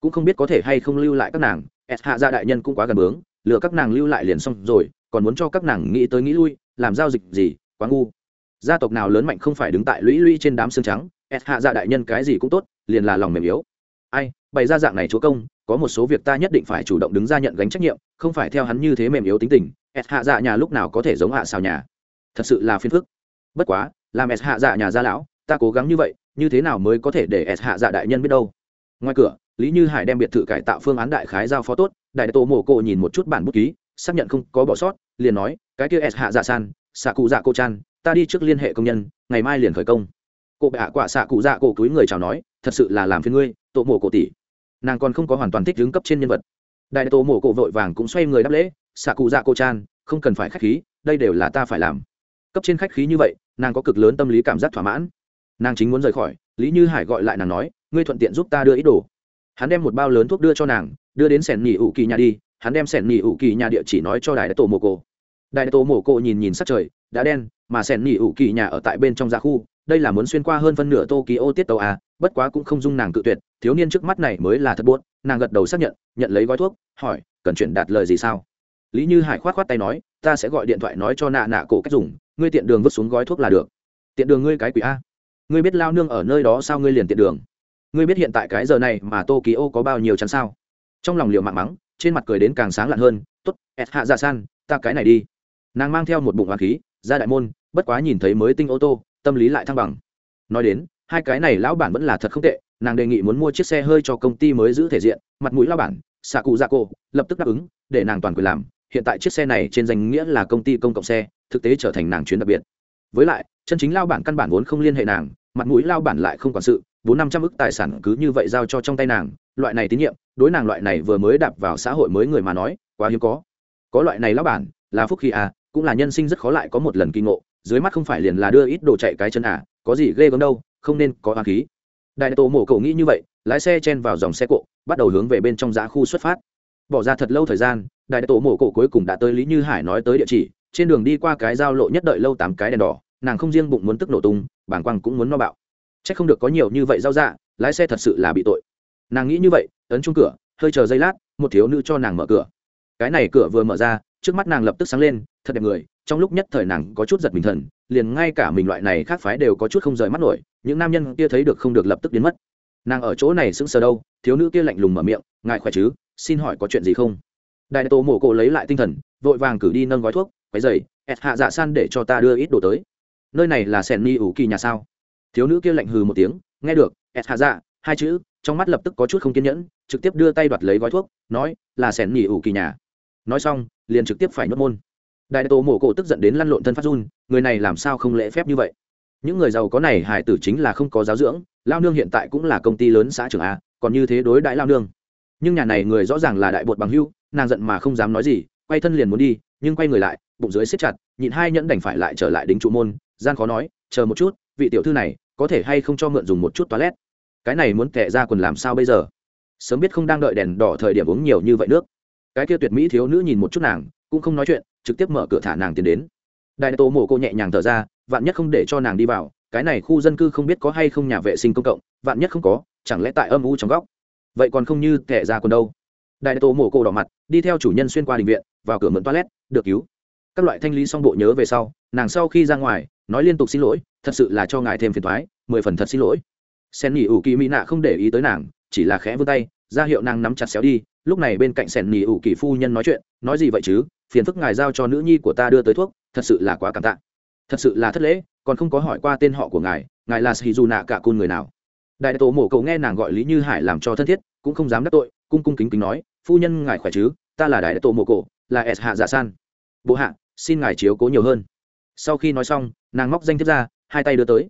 Cũng không biết có thể hay không lưu lại các nàng, s hạ gia đại nhân cũng quá gần bướng lựa các nàng lưu lại liền xong rồi, còn muốn cho các nàng nghĩ tới nghĩ lui, làm giao dịch gì quá ngu. Gia tộc nào lớn mạnh không phải đứng tại lũy lũy trên đám xương trắng s hạ dạ đại nhân cái gì cũng tốt, liền là lòng mềm yếu. Ai, bày ra dạng này chúa công, có một số việc ta nhất định phải chủ động đứng ra nhận gánh trách nhiệm, không phải theo hắn như thế mềm yếu tính tình s hạ dạ nhà lúc nào có thể giống hạ xào nhà. Thật sự là phiền phức. Bất quá, làm s hạ dạ nhà gia lão, ta cố gắng như vậy, như thế nào mới có thể để s hạ dạ đại nhân biết đâu? Ngoài cửa, lý như hải đem biệt thự cải tạo phương án đại khái giao phó tốt, đại tổ mổ cộ nhìn một chút bản bút ký, xác nhận không có bỏ sót, liền nói, cái kia s hạ dạ san xạ cụ dạ cô chan, ta đi trước liên hệ công nhân, ngày mai liền khởi công. Cụ bệ hạ quả xạ cụ dạ cổ túi người chào nói, thật sự là làm phiền ngươi tổ mổ cổ tỷ. Nàng còn không có hoàn toàn thích đứng cấp trên nhân vật. Đại tổ mổ cổ vội vàng cũng xoay người đáp lễ, xạ cụ dạ cô chan, không cần phải khách khí, đây đều là ta phải làm. Cấp trên khách khí như vậy, nàng có cực lớn tâm lý cảm giác thỏa mãn. Nàng chính muốn rời khỏi, lý như hải gọi lại nàng nói, ngươi thuận tiện giúp ta đưa ít đồ. Hắn đem một bao lớn thuốc đưa cho nàng, đưa đến sẻn nỉ ủ kỳ nhà đi, hắn đem sẻn nỉ ủ kỳ nhà địa chỉ nói cho đại tổ mổ cổ đại tổ mổ cộ nhìn nhìn sắc trời, đã đen, mà sẻn nỉ ủ kỳ nhà ở tại bên trong gia khu, đây là muốn xuyên qua hơn phân nửa tokyo tiết tàu à bất quá cũng không dung nàng cự tuyệt, thiếu niên trước mắt này mới là thật buốt nàng gật đầu xác nhận nhận lấy gói thuốc, hỏi, cần chuyển đạt lời gì sao? Lý như hải khoát khoát tay nói, ta sẽ gọi điện thoại nói cho nạ nạ cổ cách dùng, ngươi tiện đường vứt xuống gói thuốc là được. Tiện đường ngươi cái quỷ a. Ngươi biết lao nương ở nơi đó sao ngươi liền tiện đường? Ngươi biết hiện tại cái giờ này mà tokyo có bao nhiêu chắn sao? Trong lòng liệu mạng mắng, trên mặt cười đến càng sáng lạn hơn t ố t ẹt hạ ra san, ta cái này đi nàng mang theo một bụng hoàng khí, ra đại môn, bất quá nhìn thấy mới tinh ô tô, tâm lý lại thăng bằng. Nói đến, hai cái này lão bản vẫn là thật không tệ, nàng đề nghị muốn mua chiếc xe hơi cho công ty mới giữ thể diện, mặt mũi lão bản xạ cụ dạ cô lập tức đáp ứng, để nàng toàn quyền làm. Hiện tại chiếc xe này trên danh nghĩa là công ty công cộng xe, thực tế trở thành nàng chuyến đặc biệt. Với lại, chân chính lao bản căn bản vốn không liên hệ nàng, mặt mũi lao bản lại không quản sự vốn năm trăm ức tài sản cứ như vậy giao cho trong tay nàng, loại này tín nhiệm, đối nàng loại này vừa mới đạp vào xã hội mới người mà nói, quá hiếm có. Có loại này lao bản, là phúc khi à cũng là nhân sinh rất khó lại có một lần kinh ngộ, dưới mắt không phải liền là đưa ít đồ chạy cái chân à có gì ghê gớm đâu, không nên có hoa khí. Đại tổ mổ cậu nghĩ như vậy, lái xe chen vào dòng xe cộ, bắt đầu hướng về bên trong giá khu xuất phát. Bỏ ra thật lâu thời gian, đại tổ mổ cậu cuối cùng đã tới lý như hải nói tới địa chỉ, trên đường đi qua cái giao lộ nhất đợi lâu tám cái đèn đỏ, nàng không riêng bụng muốn tức nổ tung bảng quang cũng muốn no bạo. C h ắ c không được có nhiều như vậy giao dạ lái xe thật sự là bị tội. Nàng nghĩ như vậy, ấn chung cửa, hơi chờ giây lát, một thiếu nữ cho nàng mở cửa. Cái này cửa vừa mở ra, trước mắt nàng lập tức sáng lên thật đẹp người, trong lúc nhất thời nàng có chút giật mình thần, liền ngay cả mình loại này khác phái đều có chút không rời mắt nổi, những nam nhân kia thấy được không được lập tức biến mất. Nàng ở chỗ này sững sờ đâu, thiếu nữ kia lạnh lùng mở miệng ngại khỏe chứ? Xin hỏi có chuyện gì không? Đại tổ mổ cổ lấy lại tinh thần, vội vàng cử đi nâng gói thuốc, quấy dày ẹt hạ dạ san để cho ta đưa ít đồ tới. Nơi này là sẻn ni ủ kỳ nhà sao? Thiếu nữ kia lạnh hừ một tiếng, nghe được ẹt hạ dạ hai chữ. Trong mắt lập tức có chút không kiên nhẫn, trực tiếp đưa tay đoạt lấy gói thuốc, nói, là sẻn ni ủ kỳ nhà. Nói xong, liền trực tiếp phải nhốt môn đại tổ mổ cổ tức giận đến lăn lộn thân phát run, người này làm sao không lễ phép như vậy? Những người giàu có này hải tử chính là không có giáo dưỡng, lao nương hiện tại cũng là công ty lớn xã trưởng a, còn như thế đối đại lao nương. Nhưng nhà này người rõ ràng là đại bột bằng hưu, nàng giận mà không dám nói gì, quay thân liền muốn đi, nhưng quay người lại, bụng dưới xếp chặt, nhịn hai nhẫn đành phải lại trở lại đính trụ môn, gian khó nói, chờ một chút, vị tiểu thư này có thể hay không cho mượn dùng một chút toilet? Cái này muốn tệ ra quần làm sao bây giờ? Sớm biết không đang đợi đèn đỏ thời điểm uống nhiều như vậy nước. Cái kia tuyệt mỹ thiếu nữ nhìn một chút nàng, cũng không nói chuyện trực tiếp mở cửa thả nàng tiến đến. Đại tổ mổ cô nhẹ nhàng thở ra, vạn nhất không để cho nàng đi vào, cái này khu dân cư không biết có hay không nhà vệ sinh công cộng, vạn nhất không có, chẳng lẽ tại âm u trong góc? Vậy còn không như kẻ ra còn đâu. Đại tổ mổ cô đỏ mặt, đi theo chủ nhân xuyên qua đình viện, vào cửa mượn toilet, được cứu. Các loại thanh lý xong bộ nhớ về sau, nàng sau khi ra ngoài, nói liên tục xin lỗi, thật sự là cho ngài thêm phiền thoái, mười phần thật xin lỗi. Sen nghỉ ủ kỳ mỹ nạ không để ý tới nàng, chỉ là khẽ vươn tay, ra hiệu nàng nắm chặt xéo đi, lúc này bên cạnh sẻn nỉ ủ kỳ phu nhân nói chuyện, nói gì vậy chứ? Phiền phức ngài giao cho nữ nhi của ta đưa tới thuốc, thật sự là quá cảm tạ. Thật sự là thất lễ, còn không có hỏi qua tên họ của ngài ngài là sĩ dù nạ cả côn người nào? Đại tổ mổ cậu nghe nàng gọi lý như hải làm cho thân thiết, cũng không dám đắc tội, cung cung kính kính nói, phu nhân ngài khỏe chứ? Ta là đại tổ mổ cổ là s hạ dạ san. Bộ hạ, xin ngài chiếu cố nhiều hơn. Sau khi nói xong, nàng móc danh thiếp ra, hai tay đưa tới.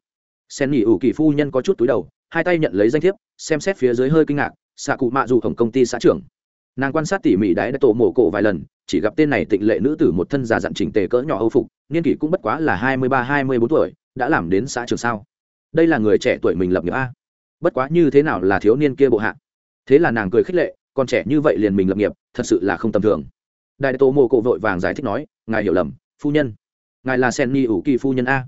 Sen nghỉ ủ kỳ phu nhân có chút túi đầu, hai tay nhận lấy danh thiếp, xem xét phía dưới hơi kinh ngạc xạ cụ mạ dù tổng công ty xã trưởng. Nàng quan sát tỉ mỉ đáy đã tổ mổ cổ vài lần chỉ gặp tên này tịnh lệ nữ tử một thân già dặn chỉnh tề cỡ nhỏ âu phục, niên kỷ cũng bất quá là hai mươi ba, hai mươi bốn tuổi, đã làm đến xã trường sao. Đây là người trẻ tuổi mình lập nghiệp a. Bất quá như thế nào là thiếu niên kia bộ hạ? Thế là nàng cười khích lệ còn trẻ như vậy liền mình lập nghiệp, thật sự là không tầm thường. Đại tô mô cộ vội vàng giải thích nói, ngài hiểu lầm, phu nhân. Ngài là sen ni ủ kỳ phu nhân a.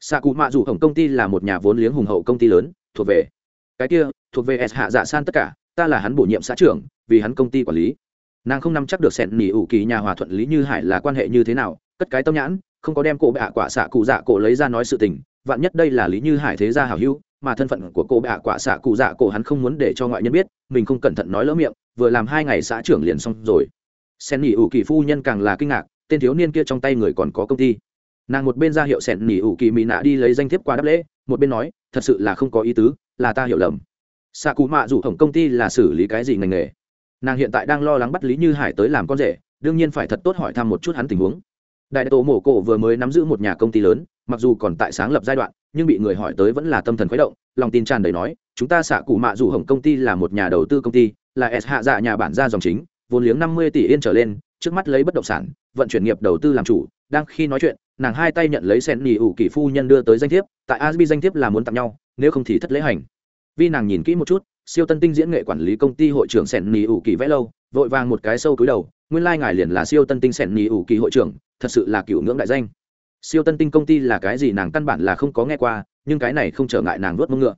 Xạ cụ mạ dù tổng công ty là một nhà vốn liếng hùng hậu công ty lớn, thuộc về cái kia, thuộc về s hạ dạ san tất cả, ta là hắn bổ nhiệm xã trưởng, vì hắn công ty quản lý nàng không nắm chắc được sẹn nỉ ủ kỳ nhà hòa thuận lý như hải là quan hệ như thế nào, cất cái tâm nhãn, không có đem cổ bệ hạ quả xạ cụ dạ cổ lấy ra nói sự tình, vạn nhất đây là lý như hải thế gia hảo hữu, mà thân phận của cô bạ quả xạ cụ dạ cổ hắn không muốn để cho ngoại nhân biết, mình không cẩn thận nói lỡ miệng, vừa làm hai ngày xã trưởng liền xong rồi. Sen nỉ ủ kỳ phu nhân càng là kinh ngạc, tên thiếu niên kia trong tay người còn có công ty. Nàng một bên ra hiệu sẻn nỉ ủ kỳ mỹ nạ đi lấy danh thiếp qua đáp lễ, một bên nói, thật sự là không có ý tứ, là ta hiểu lầm. Xạ cụ mạ rủ hỏng công ty là xử lý cái gì ngành nghề? Nàng hiện tại đang lo lắng bắt lý như hải tới làm con rể, đương nhiên phải thật tốt hỏi thăm một chút hắn tình huống. Đại tổ mổ cổ vừa mới nắm giữ một nhà công ty lớn, mặc dù còn tại sáng lập giai đoạn, nhưng bị người hỏi tới vẫn là tâm thần khuấy động, lòng tin tràn đầy nói, chúng ta xạ cụ mạ rủ hỏng công ty là một nhà đầu tư công ty, là s hạ dạ nhà bản gia dòng chính, vốn liếng năm mươi tỷ yên trở lên, trước mắt lấy bất động sản, vận chuyển nghiệp đầu tư làm chủ, đang khi nói chuyện, nàng hai tay nhận lấy sen nỉ ủ kỳ phu nhân đưa tới danh thiếp, tại asbi danh thiếp là muốn tặng nhau, nếu không thì thất lễ hành. Vì nàng nhìn kỹ một chút siêu tân tinh diễn nghệ quản lý công ty hội trưởng sẹn nỉ ủ kỳ vẽ lâu, vội vàng một cái sâu cúi đầu, nguyên lai、like、ngài liền là siêu tân tinh sẹn nỉ ủ kỳ hội trưởng, thật sự là cựu ngưỡng đại danh. Siêu tân tinh công ty là cái gì nàng căn bản là không có nghe qua, nhưng cái này không trở ngại nàng nuốt mông ngựa.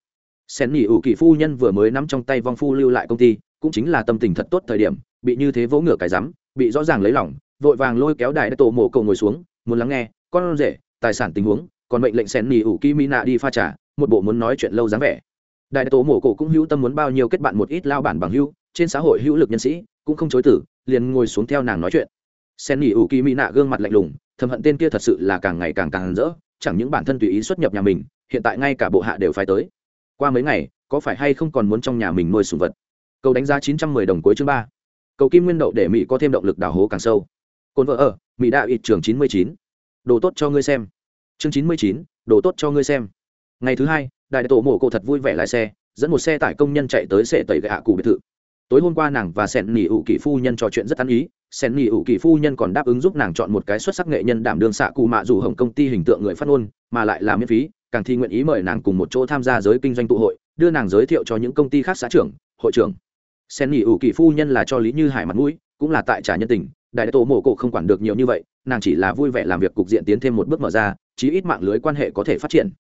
Sẹn nỉ ủ kỳ phu nhân vừa mới nắm trong tay vong phu lưu lại công ty, cũng chính là tâm tình thật tốt thời điểm, bị như thế vỗ ngựa cái rắm, bị rõ ràng lấy lỏng vội vàng lôi kéo đại tổ mộ cầu ngồi xuống, muốn lắng nghe, con rể, tài sản tình huống, còn mệnh lệnh sẹn nỉ ủ kỳ mỹ nạ đi pha trả một bộ muốn nói chuyện lâu dáng vẻ đại tổ mộ cổ cũng hữu tâm muốn bao nhiêu kết bạn một ít lao bản bằng hữu, trên xã hội hữu lực nhân sĩ, cũng không chối tử, liền ngồi xuống theo nàng nói chuyện. Sen nghỉ ủ kỳ mỹ nạ gương mặt lạnh lùng, thầm hận tên kia thật sự là càng ngày càng càng rỡ, chẳng những bản thân tùy ý xuất nhập nhà mình, hiện tại ngay cả bộ hạ đều phải tới. Qua mấy ngày, có phải hay không còn muốn trong nhà mình nuôi sùng vật? Cầu đánh giá chín trăm mười đồng cuối chương ba. Cầu kim nguyên đậu để mỹ có thêm động lực đào hố càng sâu. Cồn vợ ở, mỹ đạo ít trường chín mươi chín. Đồ tốt cho ngươi xem. Chương chín mươi chín, đồ tốt cho ngươi xem ngày thứ hai, đại tổ mộ cổ thật vui vẻ lái xe, dẫn một xe tải công nhân chạy tới sệ tẩy gạ cụ biệt thự. Tối hôm qua nàng và sẻn nỉ ủ kỳ phu nhân trò chuyện rất ăn ý sẻn nỉ ủ kỳ phu nhân còn đáp ứng giúp nàng chọn một cái xuất sắc nghệ nhân đảm đương xạ cụ mạ dù hồng công ty hình tượng người phát ngôn, mà lại là miễn phí, càng thi nguyện ý mời nàng cùng một chỗ tham gia giới kinh doanh tụ hội, đưa nàng giới thiệu cho những công ty khác xã trưởng, hội trưởng. Sen nỉ ủ kỳ phu nhân là cho lý như hải mặt mũi, cũng là tại trả nhân tình, đại tổ mộ cổ không quản được nhiều như vậy, nàng chỉ là vui vẻ làm việc cục diện tiến thêm một bước mở ra, chí ít mạng lưới quan hệ có thể phát triển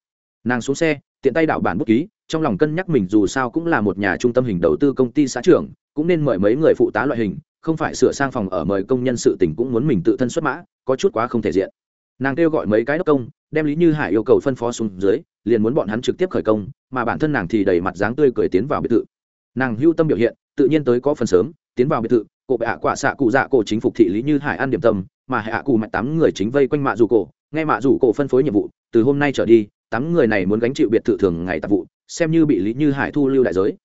nàng xuống xe, tiện tay đạo bản bút ký, trong lòng cân nhắc mình dù sao cũng là một nhà trung tâm hình đầu tư công ty xã trưởng, cũng nên mời mấy người phụ tá loại hình, không phải sửa sang phòng ở mời công nhân sự tỉnh cũng muốn mình tự thân xuất mã, có chút quá không thể diện. Nàng kêu gọi mấy cái đốc công, đem lý như hải yêu cầu phân phó xuống dưới, liền muốn bọn hắn trực tiếp khởi công, mà bản thân nàng thì đầy mặt dáng tươi cười tiến vào biệt thự. Nàng hưu tâm biểu hiện, tự nhiên tới có phần sớm, tiến vào biệt thự cụ bệ hạ quả xạ cụ dạ cổ chính phục thị lý như hải ăn điểm tâm, mà hạ cụ mạch tám người chính vây quanh mạ dù cổ, nghe mạ dù cổ phân phối nhiệm vụ, từ hôm nay trở đi tám người này muốn gánh chịu biệt thự thường ngày tạp vụ, xem như bị lý như hải thu lưu đại giới.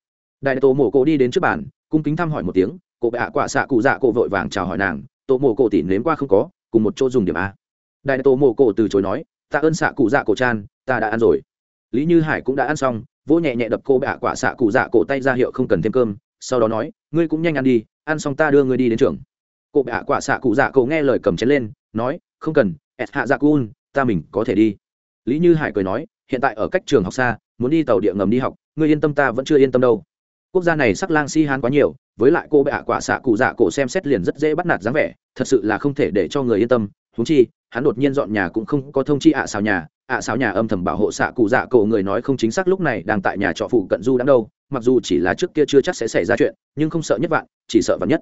Đại tổ mổ cổ đi đến trước bàn, cung kính thăm hỏi một tiếng, cổ bệ hạ quả xạ cụ dạ cổ vội vàng chào hỏi nàng, tổ mổ cổ tỉ nếm qua không có, cùng một chỗ dùng điểm a. Đại tổ mổ cổ từ chối nói, tạ ơn xạ cụ dạ cổ chan, ta đã ăn rồi. Lý như hải cũng đã ăn xong, vỗ nhẹ nhẹ đập cô bệ hạ quả xạ cụ dạ cổ tay ra hiệu không cần thêm cơm, sau đó nói, ngươi cũng nhanh ăn đi, ăn xong ta đưa ngươi đi đến trường. Cô bệ hạ quả xạ cụ dạ cổ nghe lời cầm chén lên, nói, không cần ẹt hạ dạ cun, ta mình có thể đi lý như hải cười nói, hiện tại ở cách trường học xa, muốn đi tàu địa ngầm đi học, ngươi yên tâm ta vẫn chưa yên tâm đâu. Quốc gia này sắc lang si hán quá nhiều, với lại cô bệ ạ quả xạ cụ dạ cổ xem xét liền rất dễ bắt nạt dáng vẻ, thật sự là không thể để cho người yên tâm. Thú chi, hắn đột nhiên dọn nhà cũng không có thông chi ạ à xào nhà, ạ à xào nhà âm thầm bảo hộ xạ cụ dạ cổ người nói không chính xác lúc này đang tại nhà trọ phụ cận du đang đâu, mặc dù chỉ là trước kia chưa chắc sẽ xảy ra chuyện, nhưng không sợ nhất vạn, chỉ sợ vạn nhất.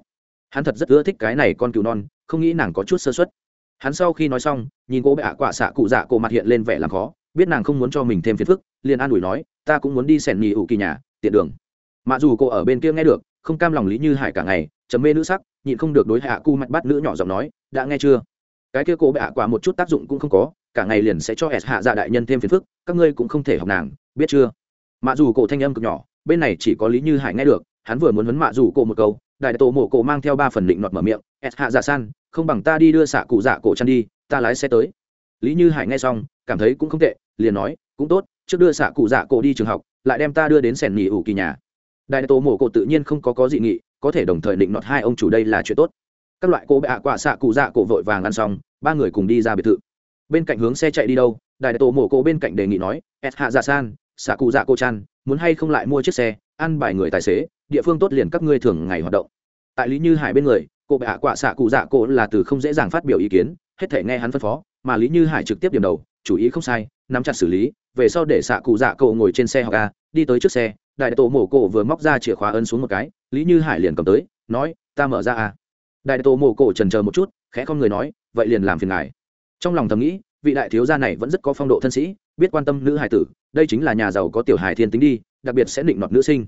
Hắn thật rất ưa thích cái này con cừu non, không nghĩ nàng có chút sơ xuất hắn sau khi nói xong, nhìn cô bệ ạ quả xạ cụ dạ cổ mặt hiện lên vẻ làm khó, biết nàng không muốn cho mình thêm phiền phức, liền an ủi nói, ta cũng muốn đi sẻn nhì ủ kỳ nhà, tiện đường. Mặc dù cô ở bên kia nghe được, không cam lòng lý như hải cả ngày chấm mê nữ sắc, nhịn không được đối hạ cu mạch bắt nữ nhỏ giọng nói, đã nghe chưa? Cái kia cô bệ ạ quả một chút tác dụng cũng không có, cả ngày liền sẽ cho s hạ dạ đại nhân thêm phiền phức, các ngươi cũng không thể học nàng, biết chưa? Mặc dù cổ thanh âm cực nhỏ, bên này chỉ có lý như hải nghe được, hắn vừa muốn vấn mạ dù cổ một câu, đại tổ mộ cổ mang theo ba phần định nọt mở miệng, s hạ dạ san không bằng ta đi đưa xạ cụ dạ cổ chăn đi, ta lái xe tới. Lý như hải nghe xong, cảm thấy cũng không tệ, liền nói, cũng tốt, trước đưa xạ cụ dạ cổ đi trường học, lại đem ta đưa đến sẻn nghỉ ủ kỳ nhà. Đại tổ mộ cổ tự nhiên không có có dị nghị, có thể đồng thời định nọt hai ông chủ đây là chuyện tốt. Các loại cô bệ ạ quả xạ cụ dạ cổ vội vàng ăn xong, ba người cùng đi ra biệt thự. Bên cạnh hướng xe chạy đi đâu, đại tổ mộ cổ bên cạnh đề nghị nói s hạ dạ san, xạ cụ dạ cổ chăn, muốn hay không lại mua chiếc xe, ăn bài người tài xế, địa phương tốt liền các ngươi thường ngày hoạt động. Tại lý như hải bên người cô bệ hạ quả xạ cụ dạ cổ là từ không dễ dàng phát biểu ý kiến, hết thể nghe hắn phân phó, mà lý như hải trực tiếp điểm đầu, chủ ý không sai, nắm chặt xử lý, về sau để xạ cụ dạ cổ ngồi trên xe hoặc a, đi tới trước xe, đại tổ mổ cổ vừa móc ra chìa khóa ấn xuống một cái, lý như hải liền cầm tới, nói, ta mở ra a. Đại tổ mổ cổ trần chờ một chút, khẽ không người nói, vậy liền làm phiền ngài. Trong lòng thầm nghĩ, vị đại thiếu gia này vẫn rất có phong độ thân sĩ, biết quan tâm nữ hải tử, đây chính là nhà giàu có tiểu hải thiên tính đi, đặc biệt sẽ định nọt nữ sinh.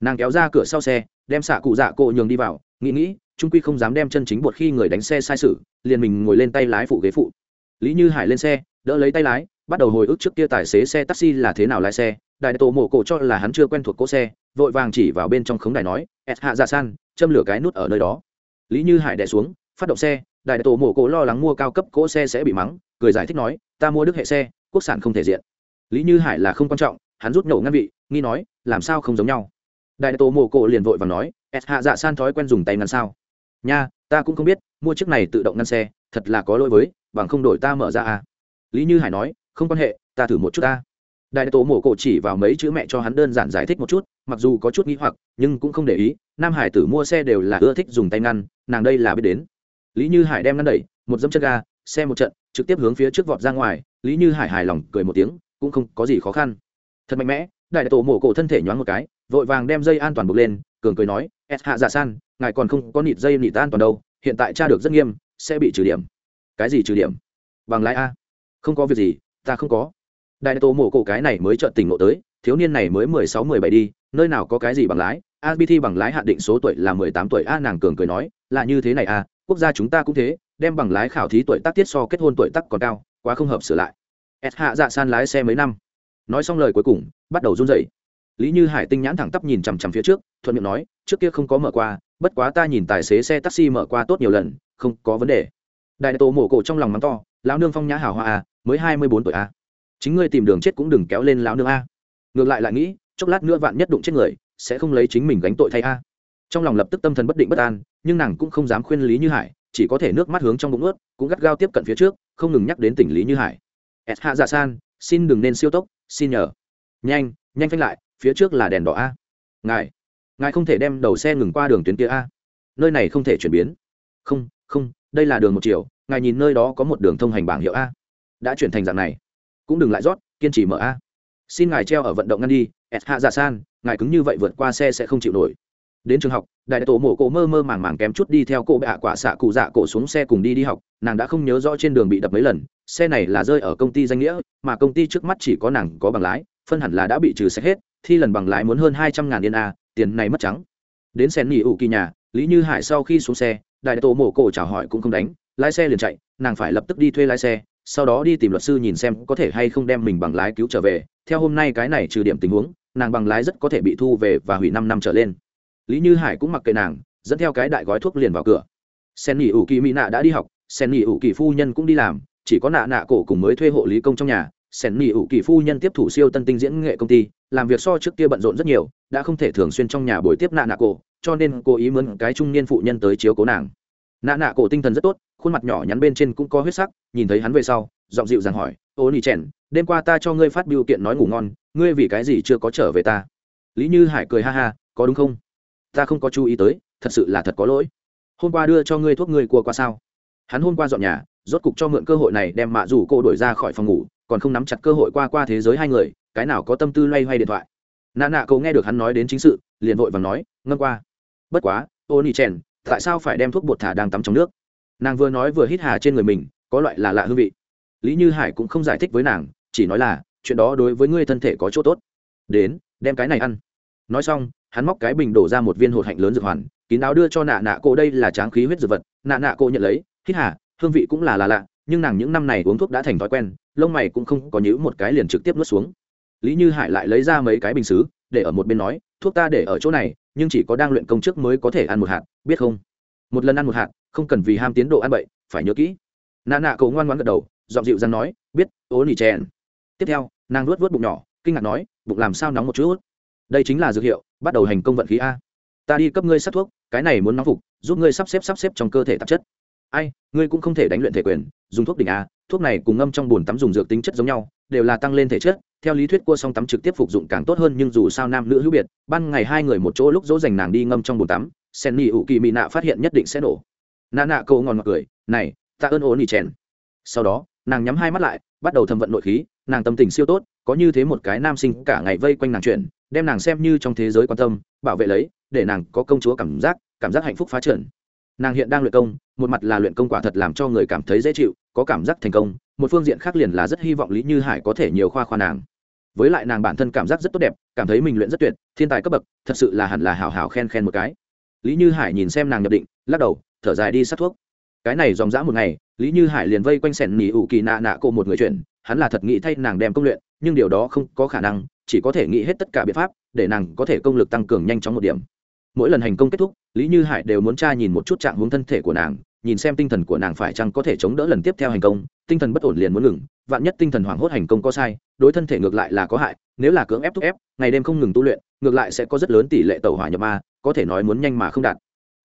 Nàng kéo ra cửa sau xe, đem xạ cụ dạ cổ nhường đi vào, nghĩ nghĩ trung quy không dám đem chân chính bột khi người đánh xe sai sự, liền mình ngồi lên tay lái phụ ghế phụ. Lý như hải lên xe, đỡ lấy tay lái, bắt đầu hồi ức trước kia tài xế xe taxi là thế nào lái xe, đại tổ mộ cổ cho là hắn chưa quen thuộc cỗ xe, vội vàng chỉ vào bên trong khống đài nói ẹt hạ dạ san, châm lửa cái nút ở nơi đó. Lý như hải đẻ xuống, phát động xe, đại tổ mộ cổ lo lắng mua cao cấp cỗ xe sẽ bị mắng, cười giải thích nói, ta mua đức hệ xe, quốc sản không thể diện. Lý như hải là không quan trọng, hắn rút nhổ ngăn vị, nghi nói, làm sao không giống nhau? Đại tổ mộ cổ liền vội và nói ẹt hạ dạ san thói quen dùng tay ngăn sao? Nha, ta cũng không biết, mua chiếc này tự động ngăn xe, thật là có lỗi với, bằng không đổi ta mở ra à. Lý như hải nói, không quan hệ, ta thử một chút ta. Đại tổ mổ cổ chỉ vào mấy chữ mẹ cho hắn đơn giản giải thích một chút, mặc dù có chút nghĩ hoặc, nhưng cũng không để ý, nam hải tử mua xe đều là ưa thích dùng tay ngăn, nàng đây là biết đến. Lý như hải đem ngăn đẩy, một dâm chân ga, xe một trận, trực tiếp hướng phía trước vọt ra ngoài, lý như hải hài lòng cười một tiếng, cũng không có gì khó khăn. Thật mạnh mẽ, đại tổ mổ cổ thân thể nhoáng một cái, vội vàng đem dây an toàn buộc lên, cường cười nói s hạ dạ san ngài còn không có nịt dây nịt an toàn đâu, hiện tại tra được rất nghiêm, sẽ bị trừ điểm. Cái gì trừ điểm? Bằng lái a. Không có việc gì, ta không có. Đại tổ mổ cổ cái này mới trợn tỉnh ngộ tới, thiếu niên này mới mười sáu, mười bảy đi, nơi nào có cái gì bằng lái? Abt bằng lái hạn định số tuổi là mười tám tuổi, a nàng cường cười nói, là như thế này a, quốc gia chúng ta cũng thế, đem bằng lái khảo thí tuổi tác tiết so kết hôn tuổi tác còn cao, quá không hợp sửa lại. S hạ dạ san lái xe mấy năm. Nói xong lời cuối cùng, bắt đầu run rẩy. Lý như hải tinh nhãn thẳng tắp nhìn chằm chằm phía trước, thuận miệng nói, trước kia không có mở qua bất quá ta nhìn tài xế xe taxi mở qua tốt nhiều lần, không có vấn đề. Đại tổ mổ cổ trong lòng mắng to, lão nương phong nhã hào hoa a mới hai mươi bốn tuổi a chính ngươi tìm đường chết cũng đừng kéo lên lão nương a. Ngược lại lại nghĩ, chốc lát nữa vạn nhất đụng chết người, sẽ không lấy chính mình gánh tội thay a. Trong lòng lập tức tâm thần bất định bất an, nhưng nàng cũng không dám khuyên lý như hải, chỉ có thể nước mắt hướng trong bụng ướt cũng gắt gao tiếp cận phía trước, không ngừng nhắc đến tỉnh lý như hải. S hạ dạ san, xin đừng nên siêu tốc, xin nhờ. Nhanh nhanh phanh lại, phía trước là đèn đỏ a. Ngài ngài không thể đem đầu xe ngừng qua đường tuyến kia a. Nơi này không thể chuyển biến. Không không, đây là đường một chiều, ngài nhìn nơi đó có một đường thông hành bảng hiệu a. Đã chuyển thành dạng này. Cũng đừng lại rót, kiên trì mở a. Xin ngài treo ở vận động ngăn đi s hạ giả san, ngài cứng như vậy vượt qua xe sẽ không chịu nổi. Đến trường học, đại tổ mổ cổ mơ mơ màng màng kém chút đi theo cô bạ quả xạ cụ dạ cổ xuống xe cùng đi đi học, nàng đã không nhớ rõ trên đường bị đập mấy lần, xe này là rơi ở công ty danh nghĩa, mà công ty trước mắt chỉ có nàng có bằng lái, phân hẳn là đã bị trừ sạch hết, thi lần bằng lái muốn hơn hai trăm ngàn yên a tiền này mất trắng. Đến sen nghỉ ủ kỳ nhà, lý như hải sau khi xuống xe, đại tổ mổ cổ chào hỏi cũng không đánh, lái xe liền chạy, nàng phải lập tức đi thuê lái xe, sau đó đi tìm luật sư nhìn xem có thể hay không đem mình bằng lái cứu trở về. Theo hôm nay cái này trừ điểm tình huống, nàng bằng lái rất có thể bị thu về và hủy năm năm trở lên. Lý như hải cũng mặc kệ nàng, dẫn theo cái đại gói thuốc liền vào cửa. Sen nghỉ ủ kỳ mỹ nạ đã đi học, sen nghỉ ủ kỳ phu nhân cũng đi làm, chỉ có nạ nạ cổ cùng mới thuê hộ lý công trong nhà sẻn nỉ ủ kỳ phu nhân tiếp thủ siêu tân tinh diễn nghệ công ty, làm việc so trước kia bận rộn rất nhiều, đã không thể thường xuyên trong nhà buổi tiếp nạ nạ cổ, cho nên cô ý mướn cái trung niên phụ nhân tới chiếu cố nàng. Nạ nạ cổ tinh thần rất tốt, khuôn mặt nhỏ nhắn bên trên cũng có huyết sắc, nhìn thấy hắn về sau, giọng dịu dàng hỏi, ô nỉ chèn, đêm qua ta cho ngươi phát biểu kiện nói ngủ ngon, ngươi vì cái gì chưa có trở về ta? Lý như hải cười ha ha, có đúng không? Ta không có chú ý tới, thật sự là thật có lỗi. Hôm qua đưa cho ngươi thuốc ngươi cua qua sao? Hắn hôm qua dọn nhà, rốt cục cho mượn cơ hội này đem mạ rủ cô đổi ra khỏi phòng ngủ còn không nắm chặt cơ hội qua qua thế giới hai người, cái nào có tâm tư loay hoay điện thoại. Nạ nạ cậu nghe được hắn nói đến chính sự, liền vội và nói, ngâm qua. Bất quá ô nỉ chèn tại sao phải đem thuốc bột thả đang tắm trong nước? Nàng vừa nói vừa hít hà trên người mình, có loại là lạ hương vị. Lý như hải cũng không giải thích với nàng, chỉ nói là, chuyện đó đối với ngươi thân thể có chỗ tốt. Đến, đem cái này ăn. Nói xong, hắn móc cái bình đổ ra một viên hột hạnh lớn dược hoàn, kín đáo đưa cho nạ nạ cô đây là tráng khí huyết dược vật. Nạ nạ cô nhận lấy, hít hà, hương vị cũng là là lạ nhưng nàng những năm này uống thuốc đã thành thói quen, lông mày cũng không có nhữ một cái liền trực tiếp nuốt xuống. Lý như hải lại lấy ra mấy cái bình xứ, để ở một bên nói, thuốc ta để ở chỗ này, nhưng chỉ có đang luyện công chức mới có thể ăn một hạt, biết không? Một lần ăn một hạt, không cần vì ham tiến độ ăn bậy, phải nhớ kỹ. Nạ nạ cậu ngoan ngoan gật đầu dọn dịu dằn nói, biết, ố nỉ chèn. Tiếp theo, nàng nuốt vớt bụng nhỏ, kinh ngạc nói, bụng làm sao nóng một chút? Đây chính là dược hiệu, bắt đầu hành công vận khí a. Ta đi cấp ngươi sát thuốc, cái này muốn nóng phục, giúp ngươi sắp xếp sắp xếp trong cơ thể tạp chất. Ai, ngươi cũng không thể đánh luyện thể quyền dùng thuốc đỉnh a, thuốc này cùng ngâm trong bồn tắm dùng dược tính chất giống nhau, đều là tăng lên thể chất. Theo lý thuyết cua song tắm trực tiếp phục dụng càng tốt hơn, nhưng dù sao nam nữ hữu biệt, ban ngày hai người một chỗ lúc dỗ dành nàng đi ngâm trong bồn tắm, sen ni ủ kỳ mỹ nạ phát hiện nhất định sẽ nổ. Nạ nạ câu ngon ngọt cười, này, ta ơn ố nỉ chèn sau đó, nàng nhắm hai mắt lại, bắt đầu thâm vận nội khí, nàng tâm tình siêu tốt, có như thế một cái nam sinh cả ngày vây quanh nàng chuyện, đem nàng xem như trong thế giới quan tâm, bảo vệ lấy, để nàng có công chúa cảm giác cảm giác hạnh phúc phá trần nàng hiện đang luyện công một mặt là luyện công quả thật làm cho người cảm thấy dễ chịu có cảm giác thành công một phương diện khác liền là rất hy vọng lý như hải có thể nhiều khoa khoa nàng. Với lại nàng bản thân cảm giác rất tốt đẹp cảm thấy mình luyện rất tuyệt thiên tài cấp bậc thật sự là hẳn là hào hào khen khen một cái. Lý như hải nhìn xem nàng nhập định lắc đầu thở dài đi sát thuốc. Cái này dòng dã một ngày lý như hải liền vây quanh sẻn nỉ ủ kỳ nạ nạ cô một người chuyển, hắn là thật nghĩ thay nàng đem công luyện nhưng điều đó không có khả năng chỉ có thể nghĩ hết tất cả biện pháp để nàng có thể công lực tăng cường nhanh chóng một điểm mỗi lần hành công kết thúc, lý như hải đều muốn tra nhìn một chút trạng hướng thân thể của nàng, nhìn xem tinh thần của nàng phải chăng có thể chống đỡ lần tiếp theo hành công, tinh thần bất ổn liền muốn ngừng, vạn nhất tinh thần hoảng hốt hành công có sai, đối thân thể ngược lại là có hại, nếu là cưỡng ép thúc ép, ngày đêm không ngừng tu luyện, ngược lại sẽ có rất lớn tỷ lệ tẩu hỏa nhập ma, có thể nói muốn nhanh mà không đạt.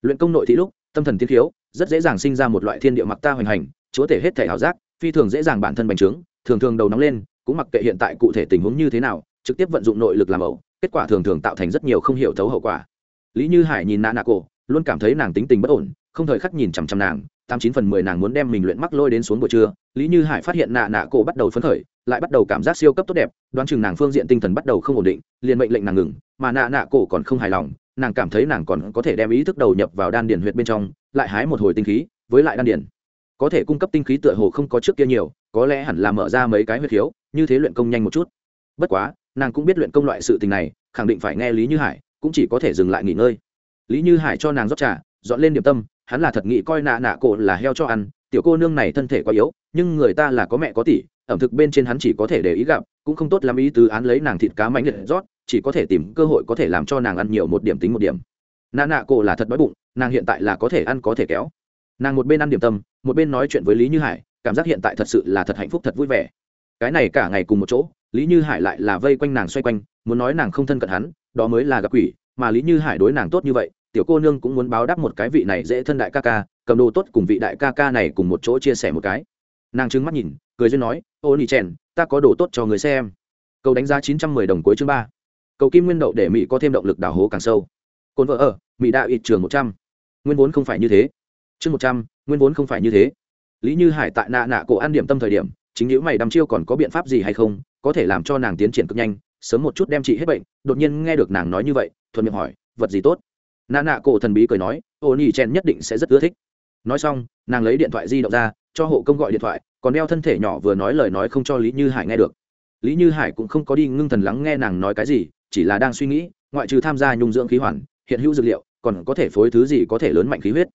Luyện công nội thị lúc, tâm thần tiến thiếu rất dễ dàng sinh ra một loại thiên địa mặc ta hoành hành, chúa thể hết thể ảo giác, phi thường dễ dàng bản thân bành trướng, thường thường đầu nóng lên, cũng mặc kệ hiện tại cụ thể tình huống như thế nào, trực tiếp vận dụng nội lực làm ẩu, kết quả thường thường tạo thành rất nhiều không hiểu thấu hậu quả lý như hải nhìn nạ nạ cổ, luôn cảm thấy nàng tính tình bất ổn, không thời khắc nhìn chằm chằm nàng, tám chín phần mười nàng muốn đem mình luyện mắc lôi đến xuống buổi trưa, lý như hải phát hiện nạ nạ cổ bắt đầu phấn khởi, lại bắt đầu cảm giác siêu cấp tốt đẹp, đoán chừng nàng phương diện tinh thần bắt đầu không ổn định, liền mệnh lệnh nàng ngừng, mà nạ nạ cổ còn không hài lòng, nàng cảm thấy nàng còn có thể đem ý thức đầu nhập vào đan điền huyệt bên trong, lại hái một hồi tinh khí, với lại đan điền. Có thể cung cấp tinh khí tựa hồ không có trước kia nhiều, có lẽ hẳn là mở ra mấy cái huyệt khiếu, như thế luyện công nhanh một chút. Bất quá, nàng cũng biết luyện công loại sự tình này, khẳng định phải nghe lý như hải cũng chỉ có thể dừng lại nghỉ ngơi. Lý như hải cho nàng rót trà, dọn lên điểm tâm, hắn là thật nghĩ coi nạ nạ cổ là heo cho ăn, tiểu cô nương này thân thể quá yếu, nhưng người ta là có mẹ có tỷ, ẩm thực bên trên hắn chỉ có thể để ý gặp, cũng không tốt lắm ý tứ án lấy nàng thịt cá mánh liệt rót, chỉ có thể tìm cơ hội có thể làm cho nàng ăn nhiều một điểm tính một điểm. Nạ nạ cổ là thật đói bụng, nàng hiện tại là có thể ăn có thể kéo. Nàng một bên ăn điểm tâm, một bên nói chuyện với lý như hải, cảm giác hiện tại thật sự là thật hạnh phúc thật vui vẻ. Cái này cả ngày cùng một chỗ, lý như hải lại là vây quanh nàng xoay quanh, muốn nói nàng không thân cận hắn đó mới là gặp quỷ, mà lý như hải đối nàng tốt như vậy, tiểu cô nương cũng muốn báo đáp một cái vị này dễ thân đại ca ca, cầm đồ tốt cùng vị đại ca ca này cùng một chỗ chia sẻ một cái. Nàng trứng mắt nhìn, cười duyên nói, ô nỉ chèn, ta có đồ tốt cho người xem. Cầu đánh giá chín trăm mười đồng cuối chương ba. Cầu kim nguyên đậu để mỹ có thêm động lực đào hố càng sâu. Cồn vợ ở, mỹ đạo ít trường một trăm. Nguyên vốn không phải như thế. Chương một trăm, nguyên vốn không phải như thế. Lý như hải tại nạ nạ cổ ăn điểm tâm thời điểm, chính những mày đăm chiêu còn có biện pháp gì hay không, có thể làm cho nàng tiến triển cực nhanh sớm một chút đem chị hết bệnh, đột nhiên nghe được nàng nói như vậy, thuận miệng hỏi, vật gì tốt? Nà nạ cổ thần bí cười nói ô nhi chen nhất định sẽ rất ưa thích. Nói xong, nàng lấy điện thoại di động ra, cho hộ công gọi điện thoại, còn đeo thân thể nhỏ vừa nói lời nói không cho lý như hải nghe được. Lý như hải cũng không có đi ngưng thần lắng nghe nàng nói cái gì, chỉ là đang suy nghĩ, ngoại trừ tham gia nhung dưỡng khí hoàn, hiện hữu dược liệu, còn có thể phối thứ gì có thể lớn mạnh khí huyết.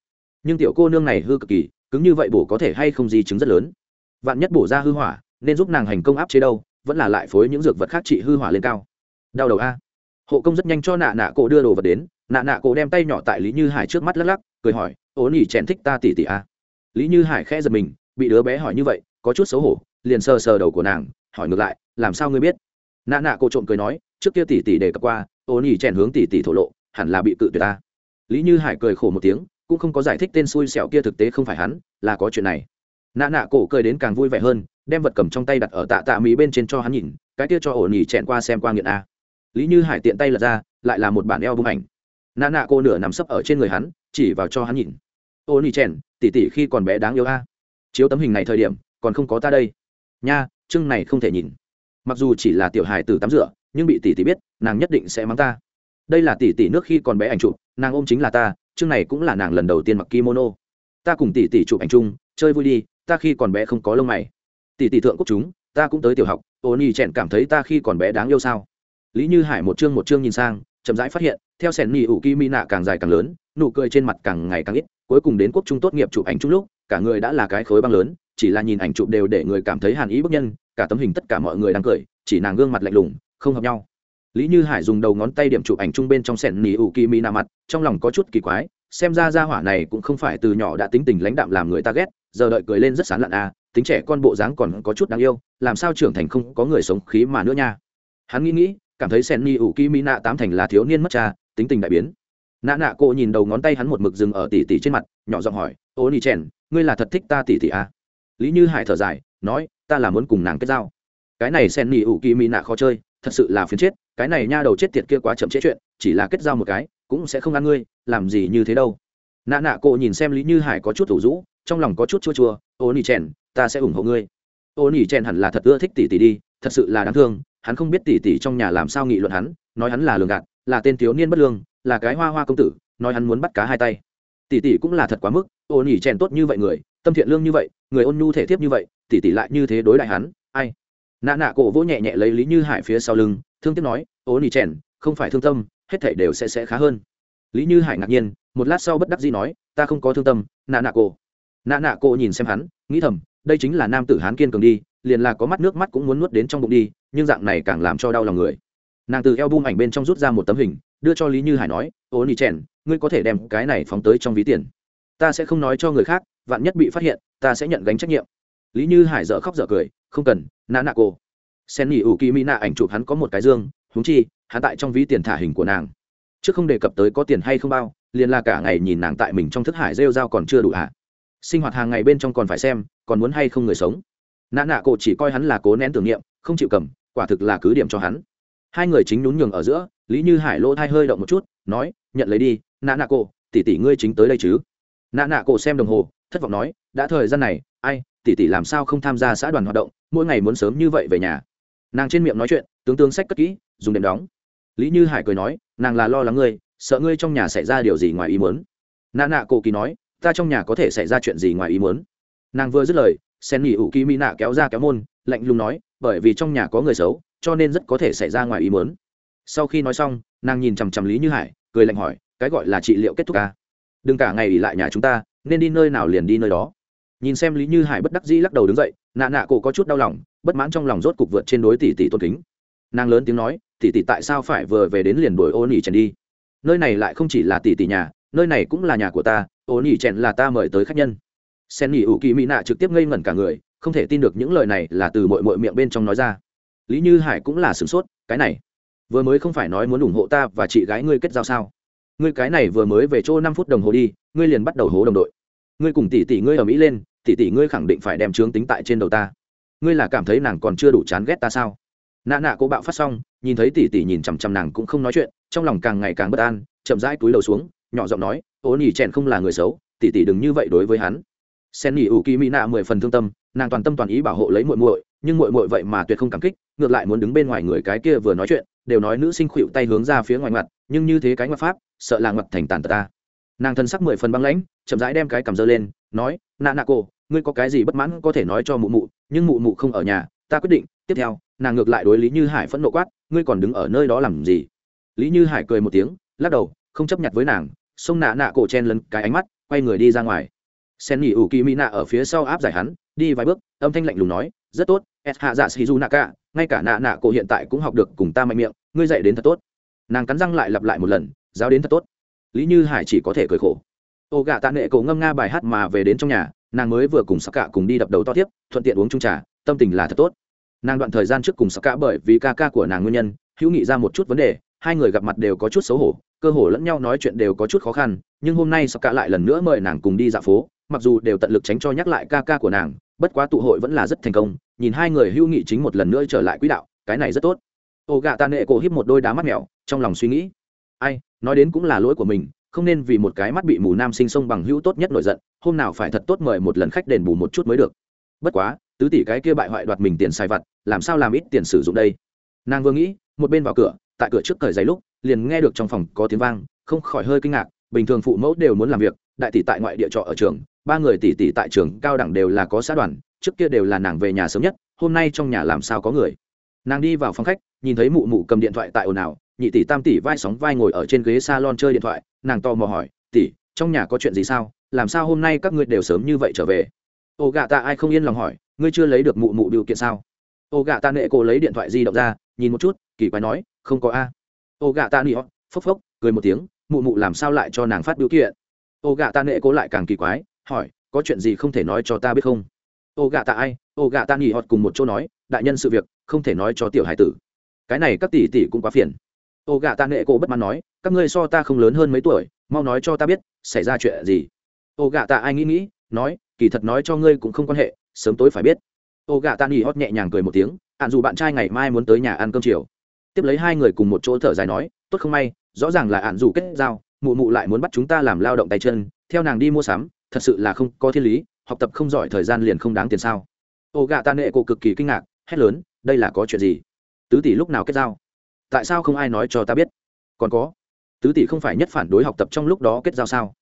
Nhưng tiểu cô nương này hư cực kỳ, cứng như vậy bổ có thể hay không di chứng rất lớn. Vạn nhất bổ ra hư hỏa, nên giúp nàng hành công áp chế đâu vẫn là lại phối những dược vật khác trị hư hỏa lên cao. Đau đầu a. Hộ công rất nhanh cho nạ nạ cổ đưa đồ vật đến, nạ nạ cổ đem tay nhỏ tại lý như hải trước mắt lắc lắc, cười hỏi, ố nỉ chèn thích ta tỉ tỉ a? Lý như hải khẽ giật mình, bị đứa bé hỏi như vậy, có chút xấu hổ, liền sờ sờ đầu của nàng, hỏi ngược lại, làm sao ngươi biết? Nạ nạ cổ trộm cười nói, trước kia tỉ tỉ đề cập qua, ố nỉ chèn hướng tỉ tỉ thổ lộ, hẳn là bị cự tuyệt ta. Lý như hải cười khổ một tiếng, cũng không có giải thích tên xui xẻo kia thực tế không phải hắn, là có chuyện này nạ nạ cổ cười đến càng vui vẻ hơn, đem vật cầm trong tay đặt ở tạ tạ mỹ bên trên cho hắn nhìn, cái kia cho ổ nhì chẹn qua xem qua nghiện a. Lý như hải tiện tay lật ra, lại là một bản eo bung ảnh. Nạ nạ cô nửa nằm sấp ở trên người hắn, chỉ vào cho hắn nhìn. Ổ nhì chẹn, tỉ tỉ khi còn bé đáng yêu a. Chiếu tấm hình này thời điểm, còn không có ta đây. Nha chưng này không thể nhìn. Mặc dù chỉ là tiểu hài từ tắm rửa, nhưng bị tỷ tỷ biết, nàng nhất định sẽ mắng ta. Đây là tỷ tỷ nước khi còn bé ảnh chụp, nàng ôm chính là ta, chương này cũng là nàng lần đầu tiên mặc kimono. Ta cùng tỷ tỷ chụp ảnh chung, chơi vui đi ta khi còn bé không có lông mày. Tỷ tỷ thượng quốc chúng, ta cũng tới tiểu học ô nhi chẹn cảm thấy ta khi còn bé đáng yêu sao? Lý như hải một chương một chương nhìn sang, chậm rãi phát hiện, theo sẻn nhì ủ kỳ mi nạ càng dài càng lớn, nụ cười trên mặt càng ngày càng ít, cuối cùng đến quốc trung tốt nghiệp chụp ảnh chung lúc, cả người đã là cái khối băng lớn, chỉ là nhìn ảnh chụp đều để người cảm thấy hàn ý bức nhân, cả tấm hình tất cả mọi người đang cười, chỉ nàng gương mặt lạnh lùng, không hợp nhau. Lý như hải dùng đầu ngón tay điểm chụp ảnh chung bên trong sẻn nỉ ủ kỳ mi nạ mặt, trong lòng có chút kỳ quái xem ra gia hỏa này cũng không phải từ nhỏ đã tính tình lãnh đạm làm người ta ghét, giờ đợi cười lên rất sán lạn à tính trẻ con bộ dáng còn có chút đáng yêu, làm sao trưởng thành không có người sống khí mà nữa nha. Hắn nghĩ nghĩ, cảm thấy sen ni ủ nạ tám thành là thiếu niên mất cha, tính tình đại biến. Nạ nạ cô nhìn đầu ngón tay hắn một mực dừng ở tỉ tỉ trên mặt, nhỏ giọng hỏi, ô ni chèn, ngươi là thật thích ta tỉ tỉ à? lý như hải thở dài, nói, ta là muốn cùng nàng kết giao. Cái này sen ni ủ nạ khó chơi, thật sự là phiền chết, cái này nha đầu chết tiệt kia quá chậm chế chuyện, chỉ là kết giao một cái cũng sẽ không ăn ngươi, làm gì như thế đâu. Nạ nạ cô nhìn xem lý như hải có chút thủ rũ, trong lòng có chút chua chua, ô nỉ trèn ta sẽ ủng hộ ngươi. Ô nỉ trèn hẳn là thật ưa thích tỷ tỷ đi, thật sự là đáng thương, hắn không biết tỷ tỷ trong nhà làm sao nghị luận hắn, nói hắn là lường gạt, là tên thiếu niên bất lương, là cái hoa hoa công tử, nói hắn muốn bắt cá hai tay. Tỷ tỷ cũng là thật quá mức, ô nỉ trèn tốt như vậy người, tâm thiện lương như vậy, người ôn nhu thể thiếp như vậy, tỷ tỷ lại như thế đối đại hắn, ai? Nạ nạ cổ vỗ nhẹ nhẹ lấy lý như hải phía sau lưng, thương tiếc nói, ô nỉ trèn không phải thương tâm hết thảy đều sẽ sẽ khá hơn. Lý như hải ngạc nhiên, một lát sau bất đắc dĩ nói, ta không có thương tâm, nạ nạ cổ. Nạ nạ cổ nhìn xem hắn, nghĩ thầm, đây chính là nam tử hán kiên cường đi, liền là có mắt nước mắt cũng muốn nuốt đến trong bụng đi, nhưng dạng này càng làm cho đau lòng người. Nàng từ eo bung ảnh bên trong rút ra một tấm hình, đưa cho lý như hải nói, ô nỉ trẻn ngươi có thể đem cái này phóng tới trong ví tiền. Ta sẽ không nói cho người khác, vạn nhất bị phát hiện, ta sẽ nhận gánh trách nhiệm. Lý như hải dở khóc dở cười, không cần, nạ nạ cô sen nghỉ ủ kỳ mỹ nạ ảnh chụp hắn có một cái dương húng chi hắn tại trong ví tiền thả hình của nàng. Chứ không đề cập tới có tiền hay không bao, liền là cả ngày nhìn nàng tại mình trong thức hải rêu dao còn chưa đủ hạ sinh hoạt hàng ngày bên trong còn phải xem, còn muốn hay không người sống. Nạ nạ cổ chỉ coi hắn là cố nén tưởng niệm, không chịu cầm, quả thực là cứ điểm cho hắn. Hai người chính nhún nhường ở giữa, lý như hải lỗ thai hơi động một chút, nói, nhận lấy đi nạ nạ cổ, tỷ tỷ ngươi chính tới đây chứ? Nạ nạ cổ xem đồng hồ, thất vọng nói, đã thời gian này, ai, tỷ tỷ làm sao không tham gia xã đoàn hoạt động, mỗi ngày muốn sớm như vậy về nhà. Nàng trên miệng nói chuyện, tướng tướng sách cất kỹ, dùng đệm đóng lý như hải cười nói, nàng là lo lắng ngươi, sợ ngươi trong nhà xảy ra điều gì ngoài ý muốn. Nạ nạ cổ kỳ nói, ta trong nhà có thể xảy ra chuyện gì ngoài ý muốn? Nàng vừa dứt lời, sen nghỉ ủ kỳ mỹ nạ kéo ra kéo môn, lạnh lùng nói, bởi vì trong nhà có người xấu, cho nên rất có thể xảy ra ngoài ý muốn. Sau khi nói xong, nàng nhìn chằm chằm lý như hải, cười lạnh hỏi, cái gọi là trị liệu kết thúc ca à? đừng cả ngày ỉ lại nhà chúng ta, nên đi nơi nào liền đi nơi đó? Nhìn xem lý như hải bất đắc dĩ lắc đầu đứng dậy, nạ nạ cổ có chút đau lòng, bất mãn trong lòng rốt cục vượt trên đối tỷ tỷ tôn kính. Nàng lớn tiếng nói tỷ tỷ tại sao phải vừa về đến liền đuổi ô nỉ chèn đi? Nơi này lại không chỉ là tỷ tỷ nhà, nơi này cũng là nhà của ta ô nỉ chèn là ta mời tới khách nhân. Sen nỉ ủ kỳ mỹ nạ trực tiếp ngây ngẩn cả người, không thể tin được những lời này là từ mội mội miệng bên trong nói ra. Lý như hải cũng là sửng sốt, cái này, vừa mới không phải nói muốn ủng hộ ta và chị gái ngươi kết giao sao? Ngươi cái này vừa mới về chỗ năm phút đồng hồ đi, ngươi liền bắt đầu hố đồng đội. Ngươi cùng tỷ tỷ ngươi ở mỹ lên, tỷ tỷ ngươi khẳng định phải đem trướng tính tại trên đầu ta. Ngươi là cảm thấy nàng còn chưa đủ chán ghét ta sao? Nạ nạ cô bạo phát xong nhìn thấy tỷ tỷ nhìn chằm chằm nàng cũng không nói chuyện, trong lòng càng ngày càng bất an, chậm rãi túi đầu xuống, nhỏ giọng nói, ô nỉ trẻn không là người xấu tỷ tỷ đừng như vậy đối với hắn. Sen nỉ ủ kỳ mỹ nạ mười phần thương tâm, nàng toàn tâm toàn ý bảo hộ lấy muội muội, nhưng muội muội vậy mà tuyệt không cảm kích, ngược lại muốn đứng bên ngoài người cái kia vừa nói chuyện, đều nói nữ sinh khuỵu tay hướng ra phía ngoài mặt nhưng như thế cái ngoại pháp, sợ là ngoặt thành tàn tật ta. Nàng thân sắc mười phần băng lãnh, chậm rãi đem cái cầm dơ lên, nói, nạ nạ cô, ngươi có cái gì bất mãn có thể nói cho mụ mụ, nhưng mụ mụ không ở nhà, ta quyết định, tiếp theo nàng ngược lại đối lý như hải phẫn nộ quát ngươi còn đứng ở nơi đó làm gì? Lý như hải cười một tiếng lắc đầu không chấp nhận với nàng xông nạ nạ cổ chen lấn cái ánh mắt quay người đi ra ngoài. Sen nghỉ ủ kỳ mỹ nạ ở phía sau áp giải hắn đi vài bước âm thanh lạnh lùng nói rất tốt s hạ dạ nạ cả, ngay cả nạ nạ cổ hiện tại cũng học được cùng ta mạnh miệng ngươi dạy đến thật tốt. Nàng cắn răng lại lặp lại một lần giáo đến thật tốt. Lý như hải chỉ có thể cười khổ. Ô gạ tạ nệ cổ ngâm nga bài hát mà về đến trong nhà nàng mới vừa cùng sắc cả cùng đi đập đầu to tiếp thuận tiện uống chung trà tâm tình là thật tốt nàng đoạn thời gian trước cùng sắc cả bởi vì ca ca của nàng nguyên nhân, hữu nghị ra một chút vấn đề, hai người gặp mặt đều có chút xấu hổ, cơ hồ lẫn nhau nói chuyện đều có chút khó khăn, nhưng hôm nay sắc cả lại lần nữa mời nàng cùng đi dạo phố, mặc dù đều tận lực tránh cho nhắc lại ca ca của nàng, bất quá tụ hội vẫn là rất thành công, nhìn hai người hữu nghị chính một lần nữa trở lại quỹ đạo, cái này rất tốt. Ô gạ tạ nệ cổ híp một đôi đá mắt mèo, trong lòng suy nghĩ, ai, nói đến cũng là lỗi của mình, không nên vì một cái mắt bị mù nam sinh sông bằng hữu tốt nhất nổi giận, hôm nào phải thật tốt mời một lần khách đền bù một chút mới được. Bất quá tứ tỷ cái kia bại hoại đoạt mình tiền xài vặt, làm sao làm ít tiền sử dụng đây? Nàng vừa nghĩ, một bên vào cửa, tại cửa trước cởi giấy lúc, liền nghe được trong phòng có tiếng vang, không khỏi hơi kinh ngạc, bình thường phụ mẫu đều muốn làm việc, đại tỷ tại ngoại địa trọ ở trường, ba người tỷ tỷ tại trường cao đẳng đều là có xã đoàn, trước kia đều là nàng về nhà sớm nhất, hôm nay trong nhà làm sao có người? Nàng đi vào phòng khách, nhìn thấy mụ mụ cầm điện thoại tại ồn ào, nhị tỷ tam tỷ vai sóng vai ngồi ở trên ghế salon chơi điện thoại, nàng to mò hỏi, tỷ, trong nhà có chuyện gì sao? Làm sao hôm nay các ngươi đều sớm như vậy trở về? Ô gạ ta, ai không yên lòng hỏi ngươi chưa lấy được mụ mụ điều kiện sao? Ô gạ ta nệ cô lấy điện thoại di động ra, nhìn một chút, kỳ quái nói, không có a. Ô gạ ta nị phốc phốc, cười một tiếng, mụ mụ làm sao lại cho nàng phát biểu kiện? Ô gạ ta nệ cô lại càng kỳ quái, hỏi, có chuyện gì không thể nói cho ta biết không? Ô gạ ta ai? Ô gạ ta nị họt cùng một chỗ nói, đại nhân sự việc, không thể nói cho tiểu hải tử. Cái này các tỷ tỷ cũng quá phiền. Ô gạ ta nệ cô bất mãn nói, các ngươi so ta không lớn hơn mấy tuổi, mau nói cho ta biết, xảy ra chuyện gì? Ô gạ ta ai nghĩ nghĩ nói, kỳ thật nói cho ngươi cũng không quan hệ, sớm tối phải biết. Ô gạ ta nghỉ hót nhẹ nhàng cười một tiếng, ạn dù bạn trai ngày mai muốn tới nhà ăn cơm chiều. Tiếp lấy hai người cùng một chỗ thở dài nói, tốt không may, rõ ràng là ạn dù kết giao, mụ mụ lại muốn bắt chúng ta làm lao động tay chân, theo nàng đi mua sắm, thật sự là không có thiên lý, học tập không giỏi thời gian liền không đáng tiền sao. Ô gạ ta nệ cô cực kỳ kinh ngạc, hét lớn, đây là có chuyện gì? Tứ tỷ lúc nào kết giao? Tại sao không ai nói cho ta biết? Còn có, tứ tỷ không phải nhất phản đối học tập trong lúc đó kết giao sao?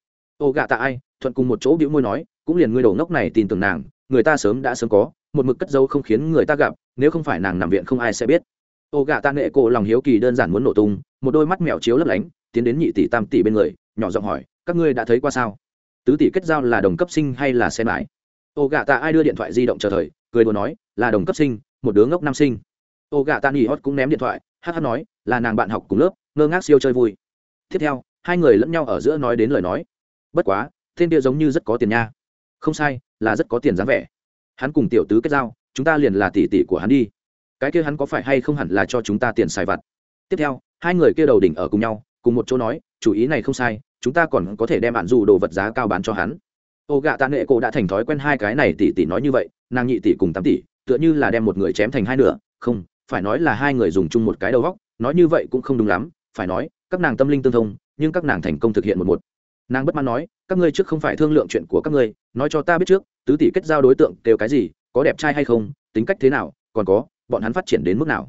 Ô gạ tạ ai, thuận cùng một chỗ bĩu môi nói, cũng liền ngươi đầu ngốc này tin tưởng nàng, người ta sớm đã sớm có, một mực cất dấu không khiến người ta gặp, nếu không phải nàng nằm viện không ai sẽ biết. Ô gạ tạ nghệ cổ lòng hiếu kỳ đơn giản muốn nổ tung, một đôi mắt mèo chiếu lấp lánh, tiến đến nhị tỷ tam tỷ bên người, nhỏ giọng hỏi, các ngươi đã thấy qua sao? Tứ tỷ kết giao là đồng cấp sinh hay là xe mãi? Ô gạ tạ ai đưa điện thoại di động chờ thời, cười đùa nói, là đồng cấp sinh, một đứa ngốc nam sinh. Ô gạ tạ nghỉ hót cũng ném điện thoại, hát hát nói, là nàng bạn học cùng lớp, ngơ ngác siêu chơi vui. Tiếp theo, hai người lẫn nhau ở giữa nói đến lời nói bất quá, tên kia giống như rất có tiền nha. Không sai, là rất có tiền dáng vẻ. Hắn cùng tiểu tứ kết giao, chúng ta liền là tỷ tỷ của hắn đi. Cái kia hắn có phải hay không hẳn là cho chúng ta tiền xài vặt? Tiếp theo, hai người kia đầu đỉnh ở cùng nhau, cùng một chỗ nói, chủ ý này không sai, chúng ta còn có thể đem bạn dù đồ vật giá cao bán cho hắn. Ô gạ tạ nghệ cổ đã thành thói quen hai cái này tỷ tỷ nói như vậy, nàng nhị tỷ cùng tám tỷ, tựa như là đem một người chém thành hai nửa. Không, phải nói là hai người dùng chung một cái đầu góc, nói như vậy cũng không đúng lắm, phải nói, các nàng tâm linh tương thông, nhưng các nàng thành công thực hiện một một nàng bất mãn nói, các ngươi trước không phải thương lượng chuyện của các ngươi, nói cho ta biết trước, tứ tỷ kết giao đối tượng kêu cái gì, có đẹp trai hay không, tính cách thế nào, còn có, bọn hắn phát triển đến mức nào?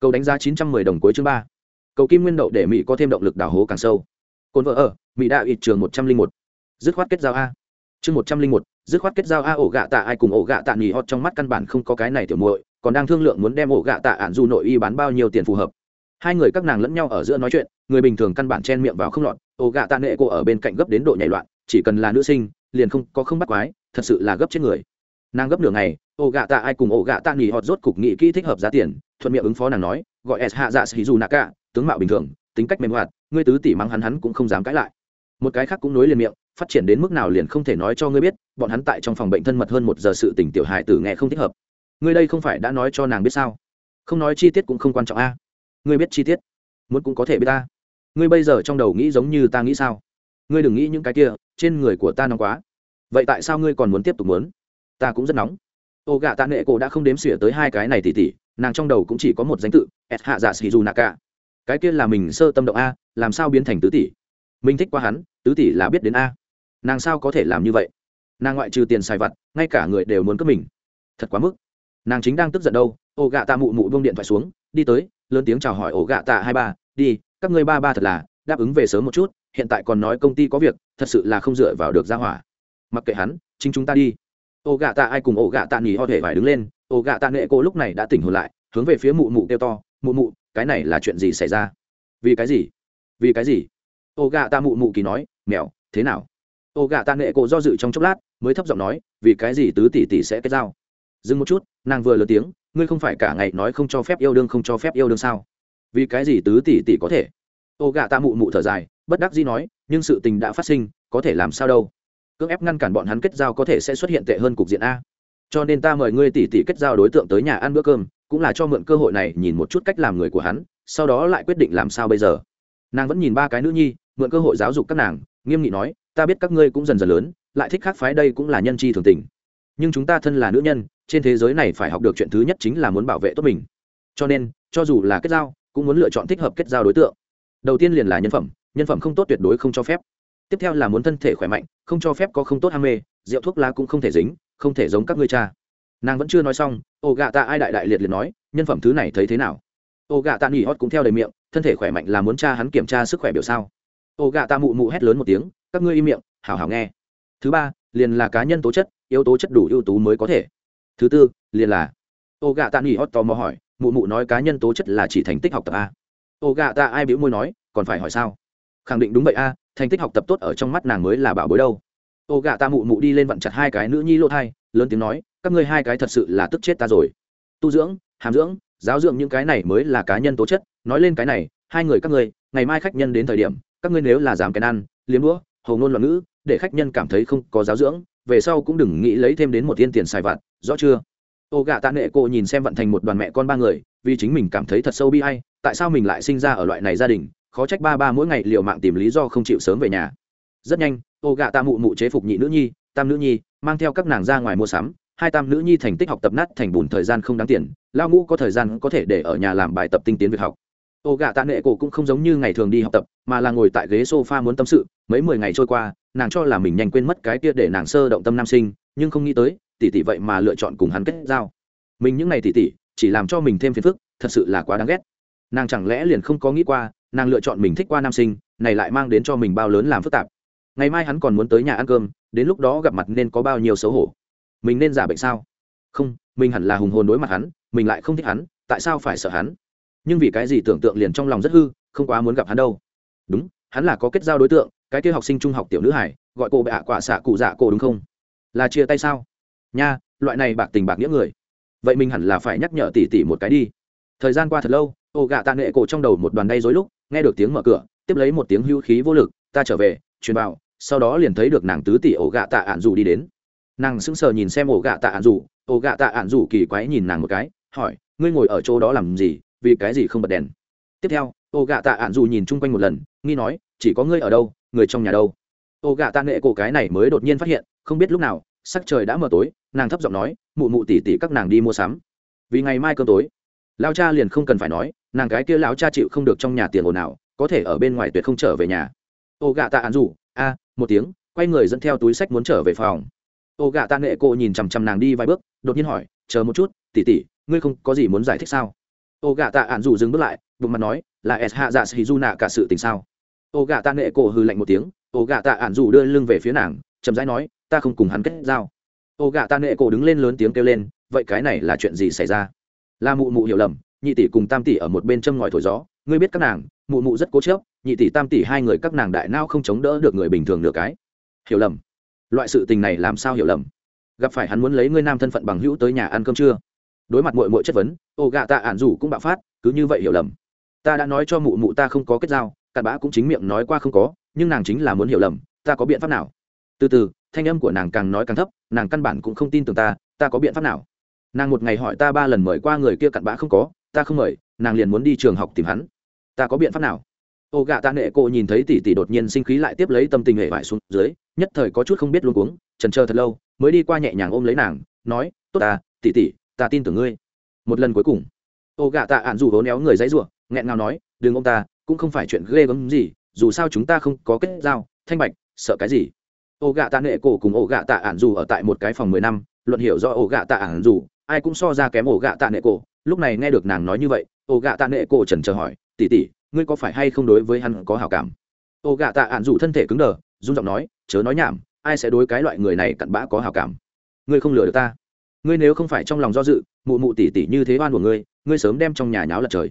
Cầu đánh giá chín trăm mười đồng cuối chương ba. Cầu kim nguyên đậu để mỹ có thêm động lực đào hố càng sâu. Cồn vợ ở, mỹ đạo ít trường một trăm linh một. Dứt khoát kết giao a. Chương một trăm linh một, dứt khoát kết giao a, ổ gạ tạ ai cùng ổ gạ tạ nghỉ hot trong mắt căn bản không có cái này tiểu muội, còn đang thương lượng muốn đem ổ gạ tạ ạn du nội y bán bao nhiêu tiền phù hợp. Hai người các nàng lẫn nhau ở giữa nói chuyện, người bình thường căn bản chen miệng vào không lọt ổ gạ tạ nệ cô ở bên cạnh gấp đến độ nhảy loạn chỉ cần là nữ sinh liền không có không bắt quái thật sự là gấp chết người. Nàng gấp nửa ngày ổ gạ tạ ai cùng ổ gạ tạ nghỉ hot rốt cục nghị kỹ thích hợp giá tiền thuận miệng ứng phó nàng nói gọi s hạ dạ sĩ dù cả, tướng mạo bình thường tính cách mềm hoạt ngươi tứ tỷ mắng hắn hắn cũng không dám cãi lại. Một cái khác cũng nối liền miệng phát triển đến mức nào liền không thể nói cho ngươi biết bọn hắn tại trong phòng bệnh thân mật hơn một giờ sự tình tiểu hài tử nghe không thích hợp. Ngươi đây không phải đã nói cho nàng biết sao? Không nói chi tiết cũng không quan trọng a. Ngươi biết chi tiết muốn cũng có thể biết ta ngươi bây giờ trong đầu nghĩ giống như ta nghĩ sao? Ngươi đừng nghĩ những cái kia, trên người của ta nóng quá. Vậy tại sao ngươi còn muốn tiếp tục muốn? Ta cũng rất nóng. Ô gạ tạ nệ cổ đã không đếm xỉa tới hai cái này tỉ tỉ, nàng trong đầu cũng chỉ có một danh tự, Et hạ giả sĩ dù nạ cả cái kia là mình sơ tâm động a, làm sao biến thành tứ tỷ? Mình thích qua hắn, tứ tỷ là biết đến a. Nàng sao có thể làm như vậy? Nàng ngoại trừ tiền xài vặt, ngay cả người đều muốn cướp mình. Thật quá mức. Nàng chính đang tức giận đâu ổ gạ tạ mụ mụ bông điện thoại xuống, đi tới, lớn tiếng chào hỏi ổ gạ tạ hai ba, đi các ngươi ba ba thật là đáp ứng về sớm một chút, hiện tại còn nói công ty có việc, thật sự là không dựa vào được ra hỏa. Mặc kệ hắn, chính chúng ta đi. Ô gạ tạ ai cùng ô gạ tạ nghỉ ho thể phải đứng lên, ô gạ tạ nghệ cô lúc này đã tỉnh hồn lại, hướng về phía mụ mụ kêu to, mụ mụ, cái này là chuyện gì xảy ra? Vì cái gì? Vì cái gì? Ô gạ tạ mụ mụ kỳ nói, mèo, thế nào? Ô gạ tạ nghệ cô do dự trong chốc lát, mới thấp giọng nói, vì cái gì tứ tỷ tỷ sẽ kết giao? Dừng một chút, nàng vừa lớn tiếng, ngươi không phải cả ngày nói không cho phép yêu đương không cho phép yêu đương sao? Vì cái gì tứ tỷ tỷ có thể? Ô gạ ta mụ mụ thở dài, bất đắc dĩ nói, nhưng sự tình đã phát sinh, có thể làm sao đâu? Cưỡng ép ngăn cản bọn hắn kết giao có thể sẽ xuất hiện tệ hơn cục diện a. Cho nên ta mời ngươi tỷ tỷ kết giao đối tượng tới nhà ăn bữa cơm, cũng là cho mượn cơ hội này nhìn một chút cách làm người của hắn, sau đó lại quyết định làm sao bây giờ. Nàng vẫn nhìn ba cái nữ nhi, mượn cơ hội giáo dục các nàng, nghiêm nghị nói, ta biết các ngươi cũng dần dần lớn, lại thích khác phái đây cũng là nhân chi thường tình. Nhưng chúng ta thân là nữ nhân, trên thế giới này phải học được chuyện thứ nhất chính là muốn bảo vệ tốt mình. Cho nên, cho dù là kết giao cũng muốn lựa chọn thích hợp kết giao đối tượng. Đầu tiên liền là nhân phẩm nhân phẩm không tốt tuyệt đối không cho phép. Tiếp theo là muốn thân thể khỏe mạnh, không cho phép có không tốt ham mê, rượu thuốc lá cũng không thể dính, không thể giống các ngươi cha. Nàng vẫn chưa nói xong ô gạ tạ ai đại đại liệt liệt nói, nhân phẩm thứ này thấy thế nào? Ô gạ tạ nghỉ hót cũng theo đầy miệng, thân thể khỏe mạnh là muốn cha hắn kiểm tra sức khỏe biểu sao? Ô gạ tạ mụ mụ hét lớn một tiếng, các ngươi im miệng, hảo hảo nghe. Thứ ba, liền là cá nhân tố chất, yếu tố chất đủ ưu tú mới có thể. Thứ tư, liền là ô gạ tạ nghỉ hót tò mò hỏi mụ mụ nói cá nhân tố chất là chỉ thành tích học tập a. Ô gạ ta ai biểu môi nói, còn phải hỏi sao? Khẳng định đúng vậy a, thành tích học tập tốt ở trong mắt nàng mới là bảo bối đâu. Ô gạ ta mụ mụ đi lên vặn chặt hai cái nữ nhi lỗ thai, lớn tiếng nói, các ngươi hai cái thật sự là tức chết ta rồi. Tu dưỡng, hàm dưỡng, giáo dưỡng những cái này mới là cá nhân tố chất. Nói lên cái này, hai người các ngươi, ngày mai khách nhân đến thời điểm, các ngươi nếu là giảm cái ăn, liếm đũa hầu ngôn loạn ngữ, để khách nhân cảm thấy không có giáo dưỡng, về sau cũng đừng nghĩ lấy thêm đến một tiên tiền xài vặt, rõ chưa? Ô gạ tạ nệ cô nhìn xem vận thành một đoàn mẹ con ba người, vì chính mình cảm thấy thật sâu bi hay tại sao mình lại sinh ra ở loại này gia đình, khó trách ba ba mỗi ngày liều mạng tìm lý do không chịu sớm về nhà. Rất nhanh, ô gạ tạ mụ mụ chế phục nhị nữ nhi, tam nữ nhi, mang theo các nàng ra ngoài mua sắm, hai tam nữ nhi thành tích học tập nát thành bùn thời gian không đáng tiền, lao ngũ có thời gian có thể để ở nhà làm bài tập tinh tiến việc học. Ô gạ tạ nệ cổ cũng không giống như ngày thường đi học tập, mà là ngồi tại ghế s o f a muốn tâm sự, mấy mười ngày trôi qua, nàng cho là mình nhanh quên mất cái kia để nàng sơ động tâm nam sinh, nhưng không nghĩ tới tỷ tỷ vậy mà lựa chọn cùng hắn kết giao. Mình những này tỷ tỷ, chỉ làm cho mình thêm phiền phức, thật sự là quá đáng ghét. Nàng chẳng lẽ liền không có nghĩ qua, nàng lựa chọn mình thích qua nam sinh, này lại mang đến cho mình bao lớn làm phức tạp. Ngày mai hắn còn muốn tới nhà ăn cơm, đến lúc đó gặp mặt nên có bao nhiêu xấu hổ. Mình nên giả bệnh sao? Không, mình hẳn là hùng hồn đối mặt hắn, mình lại không thích hắn, tại sao phải sợ hắn? Nhưng vì cái gì tưởng tượng liền trong lòng rất hư, không quá muốn gặp hắn đâu. Đúng, hắn là có kết giao đối tượng, cái kia học sinh trung học tiểu nữ hải, gọi cô bệ ạ quả xạ cụ dạ cô đúng không? Là chia tay sao? Nha, loại này bạc tình bạc nghĩa người. Vậy mình hẳn là phải nhắc nhở tỉ tỉ một cái đi. Thời gian qua thật lâu, ô gạ tạ nghệ cổ trong đầu một đoàn đay dối lúc, nghe được tiếng mở cửa, tiếp lấy một tiếng hưu khí vô lực, ta trở về, truyền vào, sau đó liền thấy được nàng tứ tỷ ổ gạ tạ ạn dù đi đến. Nàng sững sờ nhìn xem ổ gạ tạ ạn dù ổ gạ tạ ạn dù kỳ quái nhìn nàng một cái, hỏi, ngươi ngồi ở chỗ đó làm gì? Vì cái gì không bật đèn? Tiếp theo, ổ gạ tạ ạn dù nhìn chung quanh một lần, nghi nói, chỉ có ngươi ở đâu, người trong nhà đâu? Ổ gạ tạ nghệ cổ cái này mới đột nhiên phát hiện, không biết lúc nào sắc trời đã mờ tối, nàng thấp giọng nói, mụ mụ tỉ tỉ các nàng đi mua sắm. Vì ngày mai cơm tối lao cha liền không cần phải nói, nàng cái kia lão cha chịu không được trong nhà tiền ồn nào có thể ở bên ngoài tuyệt không trở về nhà. Ô gạ tạ ạn rủ, a, một tiếng, quay người dẫn theo túi sách muốn trở về phòng. Ô gạ tạ nghệ cô nhìn chằm chằm nàng đi vài bước, đột nhiên hỏi, chờ một chút tỉ tỉ ngươi không có gì muốn giải thích sao? Ô gạ tạ ạn rủ dừng bước lại, bụng mặt nói, là s hạ dạ sĩ du nạ cả sự tình sao? Ô gạ tạ nghệ cô hư lạnh một tiếng, ô gạ tạ ạn rủ đưa lưng về phía nàng, chậm rãi nói ta không cùng hắn kết giao. Ô gạ ta nệ cổ đứng lên lớn tiếng kêu lên, vậy cái này là chuyện gì xảy ra? Là mụ mụ hiểu lầm, nhị tỷ cùng tam tỷ ở một bên châm ngòi thổi gió, ngươi biết các nàng, mụ mụ rất cố chớp nhị tỷ tam tỷ hai người các nàng đại nao không chống đỡ được người bình thường được cái. Hiểu lầm. Loại sự tình này làm sao hiểu lầm? Gặp phải hắn muốn lấy ngươi nam thân phận bằng hữu tới nhà ăn cơm trưa. Đối mặt mội mội chất vấn, ô gạ tạ ản rủ cũng bạo phát, cứ như vậy hiểu lầm. Ta đã nói cho mụ mụ ta không có kết giao, cặn bã cũng chính miệng nói qua không có, nhưng nàng chính là muốn hiểu lầm, ta có biện pháp nào? Từ từ thanh âm của nàng càng nói càng thấp, nàng căn bản cũng không tin tưởng ta ta có biện pháp nào? Nàng một ngày hỏi ta ba lần mời qua người kia cặn bã không có, ta không mời, nàng liền muốn đi trường học tìm hắn. Ta có biện pháp nào? Ô gạ tạ nệ cô nhìn thấy tỷ tỷ đột nhiên sinh khí lại tiếp lấy tâm tình hệ vải xuống dưới, nhất thời có chút không biết luôn cuống trần chờ thật lâu, mới đi qua nhẹ nhàng ôm lấy nàng, nói, tốt ta, tỷ tỷ, ta tin tưởng ngươi. Một lần cuối cùng, ô gạ tạ ạn dù hố néo người dãy ruộng nghẹn ngào nói, đừng ông ta, cũng không phải chuyện ghê gớm gì, dù sao chúng ta không có kết giao, thanh bạch, sợ cái gì? Ổ gạ tạ nệ cổ cùng ổ gạ tạ ản dù ở tại một cái phòng mười năm, luận hiểu do ổ gạ tạ ản dù, ai cũng so ra kém ổ gạ tạ nệ cổ. Lúc này nghe được nàng nói như vậy ổ gạ tạ nệ cổ trần chờ hỏi tỉ tỉ ngươi có phải hay không đối với hắn có hào cảm? Ổ gạ tạ ản dù thân thể cứng đờ, run giọng nói, chớ nói nhảm, ai sẽ đối cái loại người này cặn bã có hào cảm? Ngươi không lừa được ta. Ngươi nếu không phải trong lòng do dự, mụ mụ tỉ tỉ như thế oan của ngươi ngươi sớm đem trong nhà nháo lật trời.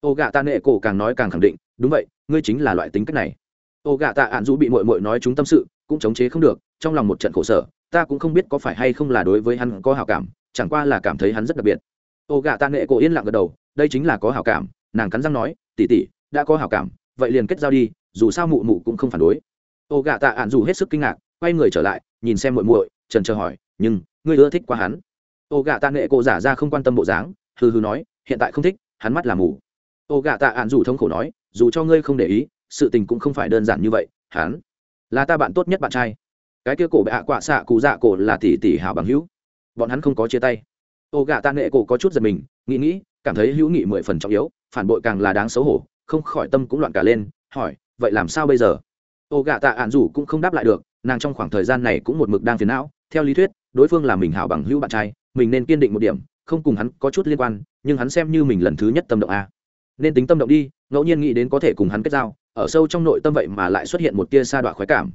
Ô gạ tạ nệ cổ càng nói càng khẳng định, đúng vậy, ngươi chính là loại tính cách này. Ô gạ tạ ạn dù bị mội mội nói chúng tâm sự cũng chống chế không được, trong lòng một trận khổ sở, ta cũng không biết có phải hay không là đối với hắn có hào cảm, chẳng qua là cảm thấy hắn rất đặc biệt. Ô gạ tạ nghệ cổ yên lặng gật đầu, đây chính là có hào cảm, nàng cắn răng nói tỉ tỉ đã có hào cảm, vậy liền kết giao đi, dù sao mụ mụ cũng không phản đối. Ô gạ tạ ạn dù hết sức kinh ngạc, quay người trở lại, nhìn xem muội muội, trần chờ hỏi, nhưng, ngươi ưa thích qua hắn? Ô gạ tạ nghệ cổ giả ra không quan tâm bộ dáng, hừ hừ nói, hiện tại không thích, hắn mắt là mù. Ô gạ tạ ạn dù thống khổ nói, dù cho ngươi không để ý, sự tình cũng không phải đơn giản như vậy, hắn là ta bạn tốt nhất bạn trai. Cái kia cổ bệ hạ quạ xạ cụ dạ cổ là tỷ tỷ hảo bằng hữu. Bọn hắn không có chia tay. Ô gạ tạ nghệ cổ có chút giật mình, nghĩ nghĩ, cảm thấy hữu nghị mười phần trọng yếu, phản bội càng là đáng xấu hổ, không khỏi tâm cũng loạn cả lên, hỏi, vậy làm sao bây giờ? Ô gạ tạ ạn rủ cũng không đáp lại được, nàng trong khoảng thời gian này cũng một mực đang phiền não, theo lý thuyết, đối phương là mình hảo bằng hữu bạn trai, mình nên kiên định một điểm, không cùng hắn có chút liên quan, nhưng hắn xem như mình lần thứ nhất tâm động a. Nên tính tâm động đi, ngẫu nhiên nghĩ đến có thể cùng hắn kết giao ở sâu trong nội tâm vậy mà lại xuất hiện một tia sa đọa khoái cảm.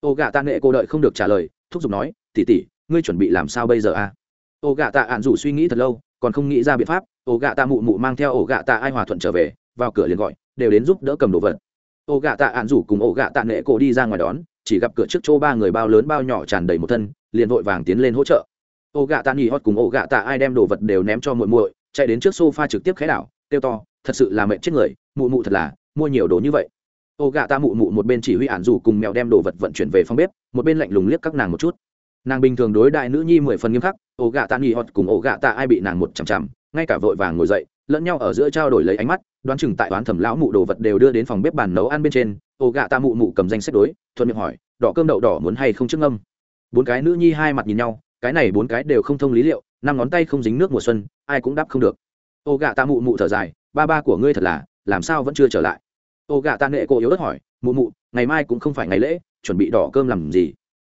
Ô gạ tạ nghệ cô đợi không được trả lời, thúc giục nói tỉ tỉ ngươi chuẩn bị làm sao bây giờ a à? ô gạ tạ ạn rủ suy nghĩ thật lâu, còn không nghĩ ra biện pháp, ô gạ tạ mụ mụ mang theo ổ gạ tạ ai hòa thuận trở về, vào cửa liền gọi, đều đến giúp đỡ cầm đồ vật. Ô gạ tạ ạn rủ cùng ổ gạ tạ nghệ cô đi ra ngoài đón, chỉ gặp cửa trước chỗ ba người bao lớn bao nhỏ tràn đầy một thân, liền vội vàng tiến lên hỗ trợ. Ô gạ tạ nghỉ hót cùng ổ gạ tạ ai đem đồ vật đều ném cho muội muội, chạy đến trước sofa trực tiếp khẽ đảo, kêu to, thật sự là mệnh chết người, mụ mụ thật là, mua nhiều đồ như vậy ô gạ ta mụ mụ một bên chỉ huy ản dù cùng mèo đem đồ vật vận chuyển về phòng bếp, một bên lạnh lùng liếc các nàng một chút. Nàng bình thường đối đại nữ nhi mười phần nghiêm khắc, ô gạ ta nghỉ hot cùng ô gạ ta ai bị nàng một chằm chằm, ngay cả vội vàng ngồi dậy, lẫn nhau ở giữa trao đổi lấy ánh mắt, đoán chừng tại đoán thẩm lão mụ đồ vật đều đưa đến phòng bếp bàn nấu ăn bên trên, ô gạ ta mụ mụ cầm danh sách đối, thuận miệng hỏi, đỏ cơm đậu đỏ muốn hay không trước ngâm? Bốn cái nữ nhi hai mặt nhìn nhau, cái này bốn cái đều không thông lý liệu, năm ngón tay không dính nước mùa xuân, ai cũng đáp không được. Ô gạ ta mụ mụ thở dài, ba ba của ngươi thật là, làm sao vẫn chưa trở lại? Ô gạ ta nệ cô yếu đất hỏi, mụ mụ, ngày mai cũng không phải ngày lễ, chuẩn bị đỏ cơm làm gì?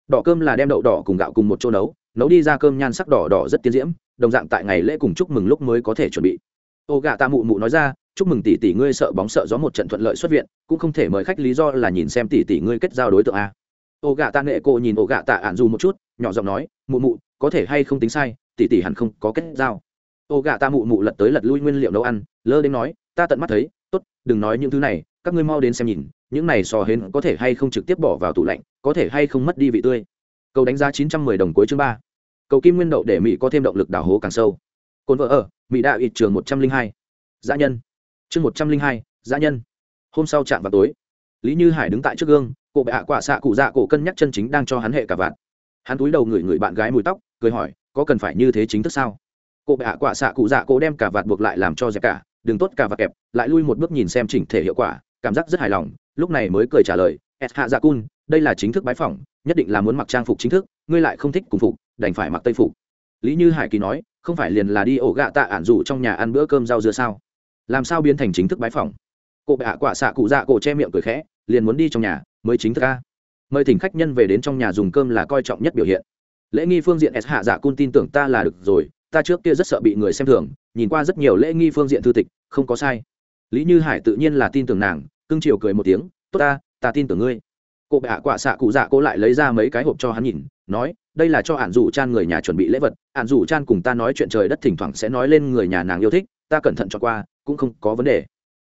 Đỏ cơm là đem đậu đỏ cùng gạo cùng một chỗ nấu nấu đi ra cơm nhan sắc đỏ đỏ rất tiến diễm, đồng dạng tại ngày lễ cùng chúc mừng lúc mới có thể chuẩn bị. Ô gạ ta mụ mụ nói ra, chúc mừng tỷ tỷ ngươi sợ bóng sợ gió một trận thuận lợi xuất viện, cũng không thể mời khách lý do là nhìn xem tỷ tỷ ngươi kết giao đối tượng a. Ô gạ ta nệ cô nhìn ô gạ tạ ạn dù một chút, nhỏ giọng nói, mụ mụ, có thể hay không tính sai, tỷ tỷ hẳn không có kết giao. Ô gạ ta mụ mụ lật tới lật lui nguyên liệu nấu ăn, lơ đến nói, ta tận mắt thấy, tốt, đừng nói những thứ này các ngươi mau đến xem nhìn, những này sò hến có thể hay không trực tiếp bỏ vào tủ lạnh, có thể hay không mất đi vị tươi. Cầu đánh giá chín trăm mười đồng cuối chương ba. Cầu kim nguyên đậu để mỹ có thêm động lực đào hố càng sâu. Cồn vợ ở, mỹ đạo ít trường một trăm linh hai. Dã nhân. Chương một trăm linh hai, dã nhân. Hôm sau chạm vào tối, lý như hải đứng tại trước gương cụ bệ hạ quả xạ cụ dạ cổ cân nhắc chân chính đang cho hắn hệ cả vạn. Hắn túi đầu ngửi người bạn gái mùi tóc, cười hỏi, có cần phải như thế chính thức sao? Cụ bệ hạ quả xạ cụ dạ cổ đem cả vạt buộc lại làm cho dẹp cả, đừng tốt cả vạt kẹp, lại lui một bước nhìn xem chỉnh thể hiệu quả cảm giác rất hài lòng, lúc này mới cười trả lời s hạ dạ cun, đây là chính thức bái phỏng, nhất định là muốn mặc trang phục chính thức, ngươi lại không thích cùng phục, đành phải mặc tây phục. Lý như hải kỳ nói, không phải liền là đi ổ gạ tạ ản rủ trong nhà ăn bữa cơm rau dưa sao? Làm sao biến thành chính thức bái phỏng? Cụ bệ hạ quả xạ cụ dạ cổ che miệng cười khẽ, liền muốn đi trong nhà, mới chính thức ca mời thỉnh khách nhân về đến trong nhà dùng cơm là coi trọng nhất biểu hiện. Lễ nghi phương diện s hạ dạ cun tin tưởng ta là được rồi, ta trước kia rất sợ bị người xem thường, nhìn qua rất nhiều lễ nghi phương diện thư tịch, không có sai. Lý như hải tự nhiên là tin tưởng nàng cưng chiều cười một tiếng tốt ta ta tin tưởng ngươi. Cụ bệ hạ quả xạ cụ dạ cố lại lấy ra mấy cái hộp cho hắn nhìn nói đây là cho hạn dù chan người nhà chuẩn bị lễ vật hạn dù chan cùng ta nói chuyện trời đất thỉnh thoảng sẽ nói lên người nhà nàng yêu thích ta cẩn thận cho qua cũng không có vấn đề.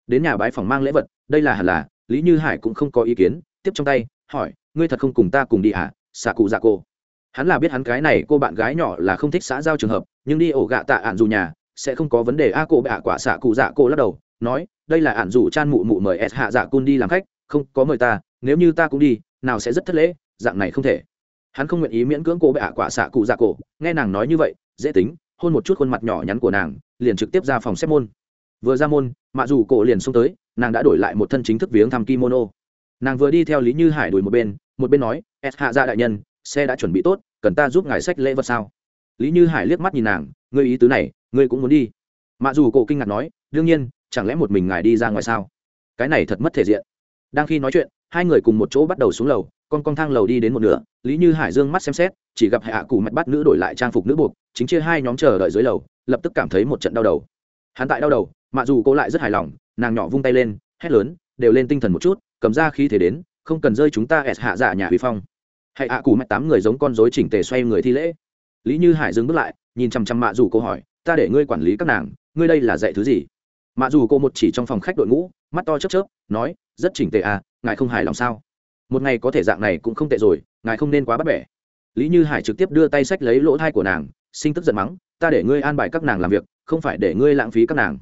Đến nhà bái phòng mang lễ vật đây là hẳn là lý như hải cũng không có ý kiến tiếp trong tay hỏi ngươi thật không cùng ta cùng đi à xạ cụ dạ cô? Hắn là biết hắn cái này cô bạn gái nhỏ là không thích xã giao trường hợp nhưng đi ổ gạ tạ ạn dù nhà sẽ không có vấn đề. A à, cô bạ quả xạ cụ dạ cô lắc đầu nói đây là ạn rủ chan mụ mụ mời s hạ dạ cun đi làm khách, không, có mời ta, nếu như ta cũng đi, nào sẽ rất thất lễ, dạng này không thể. Hắn không nguyện ý miễn cưỡng cô ạ quả xạ cụ dạ cổ, nghe nàng nói như vậy, dễ tính, hôn một chút khuôn mặt nhỏ nhắn của nàng, liền trực tiếp ra phòng xếp môn. Vừa ra môn, mạ dù cổ liền xông tới, nàng đã đổi lại một thân chính thức viếng thăm kimono. Nàng vừa đi theo lý như hải đuổi một bên một bên nói, s hạ dạ đại nhân, xe đã chuẩn bị tốt, cần ta giúp ngài sách lễ vật sao? Lý như hải liếc mắt nhìn nàng, ngươi ý tứ này, ngươi cũng muốn đi? Mạ dù cổ kinh ngạc nói, đương nhiên chẳng lẽ một mình ngài đi ra ngoài sao? Cái này thật mất thể diện. Đang khi nói chuyện, hai người cùng một chỗ bắt đầu xuống lầu, con con thang lầu đi đến một nửa, lý như hải dương mắt xem xét, chỉ gặp hạ cụ mạch bắt nữ đổi lại trang phục nữ buộc, chính chia hai nhóm chờ đợi dưới lầu, lập tức cảm thấy một trận đau đầu. Hắn tại đau đầu, mặc dù cô lại rất hài lòng, nàng nhỏ vung tay lên, hét lớn, đều lên tinh thần một chút, cầm ra khí thể đến, không cần rơi chúng ta ẹt hạ giả nhà huy phong. Hãy hạ cụ mạch tám người giống con dối chỉnh tề xoay người thi lễ. Lý như hải dừng bước lại, nhìn chằm chằm mạ dù cô hỏi, ta để ngươi quản lý các nàng, ngươi đây là dạy thứ gì? Mà dù cô một chỉ trong phòng khách đội ngũ, mắt to chớp chớp, nói, rất chỉnh tề à ngài không hài lòng sao? Một ngày có thể dạng này cũng không tệ rồi, ngài không nên quá bắt bẻ. Lý như hải trực tiếp đưa tay sách lấy lỗ thai của nàng, sinh tức giận mắng, ta để ngươi an bài các nàng làm việc, không phải để ngươi lãng phí các nàng.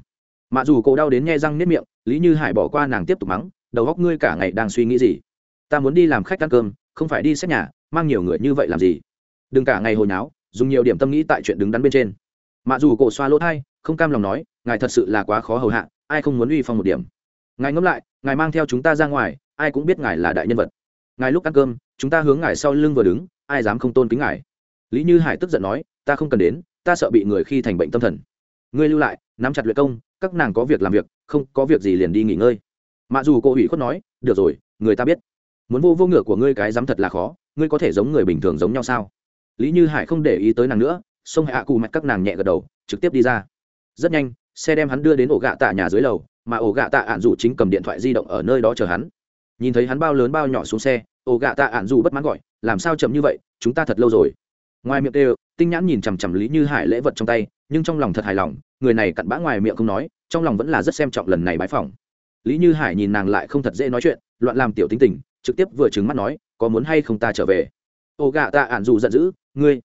Mà dù cô đau đến nghe răng nếp miệng, lý như hải bỏ qua nàng tiếp tục mắng, đầu góc ngươi cả ngày đang suy nghĩ gì? Ta muốn đi làm khách ăn cơm, không phải đi xét nhà, mang nhiều người như vậy làm gì? Đừng cả ngày hồi náo dùng nhiều điểm tâm nghĩ tại chuyện đứng đắn bên trên. Mà dù cổ xoa lỗ thai, không cam lòng nói ngài thật sự là quá khó hầu hạ, ai không muốn uy phong một điểm? Ngài ngẫm lại, ngài mang theo chúng ta ra ngoài, ai cũng biết ngài là đại nhân vật. Ngài lúc ăn cơm, chúng ta hướng ngài sau lưng vừa đứng, ai dám không tôn kính ngài? Lý như hải tức giận nói, ta không cần đến, ta sợ bị người khi thành bệnh tâm thần. Ngươi lưu lại, nắm chặt luyện công, các nàng có việc làm việc, không có việc gì liền đi nghỉ ngơi. Mặc dù cô ủy khuất nói, được rồi, người ta biết. Muốn vô vô ngựa của ngươi cái dám thật là khó, ngươi có thể giống người bình thường giống nhau sao? Lý như hải không để ý tới nàng nữa, xông hạ cụ mạch các nàng nhẹ gật đầu, trực tiếp đi ra. Rất nhanh xe đem hắn đưa đến ổ gạ tạ nhà dưới lầu, mà ổ gạ tạ ạn dù chính cầm điện thoại di động ở nơi đó chờ hắn. Nhìn thấy hắn bao lớn bao nhỏ xuống xe, ổ gạ tạ ạn dù bất mãn gọi, làm sao chậm như vậy, chúng ta thật lâu rồi. Ngoài miệng đều tinh nhãn nhìn chằm chằm lý như hải lễ vật trong tay, nhưng trong lòng thật hài lòng, người này cặn bã ngoài miệng không nói, trong lòng vẫn là rất xem trọng lần này bãi phòng lý như hải nhìn nàng lại không thật dễ nói chuyện, loạn làm tiểu tính tình, trực tiếp vừa trừng mắt nói, có muốn hay không ta trở về? Ô gạ ta ạn dù giận dữ, ngươi,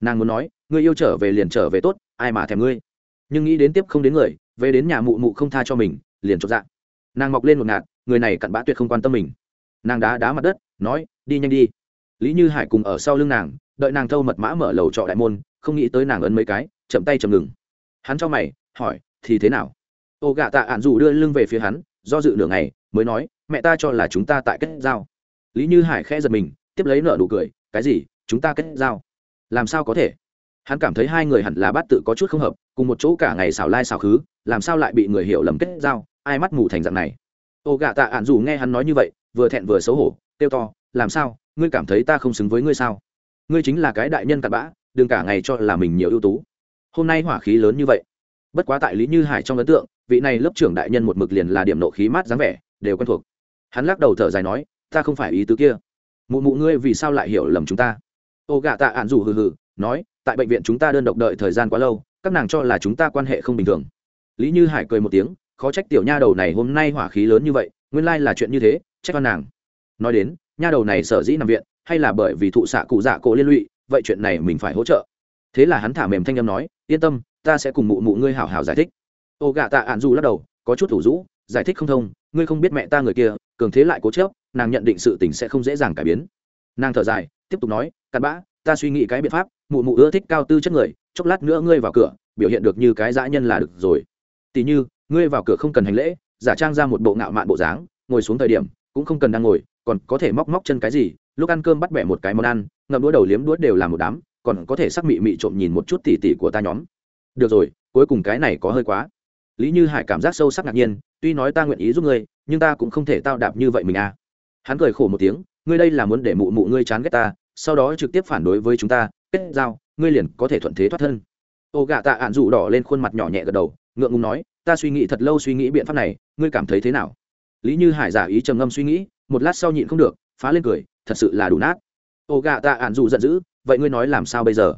nàng muốn nói, ngươi yêu trở về liền trở về tốt, ai mà thèm ngươi? Nhưng nghĩ đến tiếp không đến người, về đến nhà mụ mụ không tha cho mình, liền chột dạ. Nàng mọc lên một ngạt, người này cặn bã tuyệt không quan tâm mình. Nàng đá đá mặt đất, nói, đi nhanh đi. Lý như hải cùng ở sau lưng nàng, đợi nàng thâu mật mã mở lầu trọ đại môn, không nghĩ tới nàng ấn mấy cái, chậm tay chậm ngừng. Hắn cho mày, hỏi, thì thế nào? Ô gạ tạ ạn dù đưa lưng về phía hắn, do dự nửa ngày, mới nói, mẹ ta cho là chúng ta tại kết giao. Lý như hải khẽ giật mình, tiếp lấy nợ nụ cười, cái gì? Chúng ta kết giao? Làm sao có thể? Hắn cảm thấy hai người hẳn là bát tự có chút không hợp cùng một chỗ cả ngày xảo lai xảo khứ, làm sao lại bị người hiểu lầm kết giao, ai mắt mù thành dạng này. Ô gạ tạ ạn dù nghe hắn nói như vậy, vừa thẹn vừa xấu hổ tiêu to, làm sao? Ngươi cảm thấy ta không xứng với ngươi sao? Ngươi chính là cái đại nhân cặn bã, đừng cả ngày cho là mình nhiều ưu tú. Hôm nay hỏa khí lớn như vậy. Bất quá tại lý như hải trong ấn tượng, vị này lớp trưởng đại nhân một mực liền là điểm nộ khí mát dáng vẻ, đều quen thuộc. Hắn lắc đầu thở dài nói, ta không phải ý tứ kia. Mụ mụ ngươi vì sao lại hiểu lầm chúng ta? Ô gạ tạ ạn dù hừ hừ, nói, tại bệnh viện chúng ta đơn độc đợi thời gian quá lâu các nàng cho là chúng ta quan hệ không bình thường. Lý như hải cười một tiếng, khó trách tiểu nha đầu này hôm nay hỏa khí lớn như vậy, nguyên lai là chuyện như thế, trách con nàng. Nói đến, nha đầu này sở dĩ nằm viện, hay là bởi vì thụ xạ cụ dạ cổ liên lụy, vậy chuyện này mình phải hỗ trợ. Thế là hắn thả mềm thanh âm nói, yên tâm, ta sẽ cùng mụ mụ ngươi hảo hảo giải thích. Ô gạ tạ ạn dù lắc đầu, có chút thủ rũ giải thích không thông, ngươi không biết mẹ ta người kia, cường thế lại cố chớp nàng nhận định sự tình sẽ không dễ dàng cải biến. Nàng thở dài, tiếp tục nói, cặn bã, ta suy nghĩ cái biện pháp mụ mụ ưa thích cao tư chất người, chốc lát nữa ngươi vào cửa, biểu hiện được như cái dã nhân là được rồi. Tỉ như, ngươi vào cửa không cần hành lễ, giả trang ra một bộ ngạo mạn bộ dáng, ngồi xuống thời điểm, cũng không cần đang ngồi, còn có thể móc móc chân cái gì, lúc ăn cơm bắt bẻ một cái món ăn, ngậm đũa đầu liếm đũa đều là một đám, còn có thể sắc mị mị trộm nhìn một chút tỉ tỉ của ta nhóm. Được rồi, cuối cùng cái này có hơi quá. Lý như hải cảm giác sâu sắc ngạc nhiên, tuy nói ta nguyện ý giúp ngươi, nhưng ta cũng không thể tao đạp như vậy mình à. Hắn cười khổ một tiếng, ngươi đây là muốn để mụ mụ ngươi chán ghét ta, sau đó trực tiếp phản đối với chúng ta kết giao, ngươi liền có thể thuận thế thoát thân. Ô gạ tạ ạn rủ đỏ lên khuôn mặt nhỏ nhẹ gật đầu, ngượng ngùng nói, ta suy nghĩ thật lâu suy nghĩ biện pháp này, ngươi cảm thấy thế nào? Lý như hải giả ý trầm ngâm suy nghĩ, một lát sau nhịn không được, phá lên cười, thật sự là đủ nát. Ô gạ tạ ạn rủ giận dữ, vậy ngươi nói làm sao bây giờ?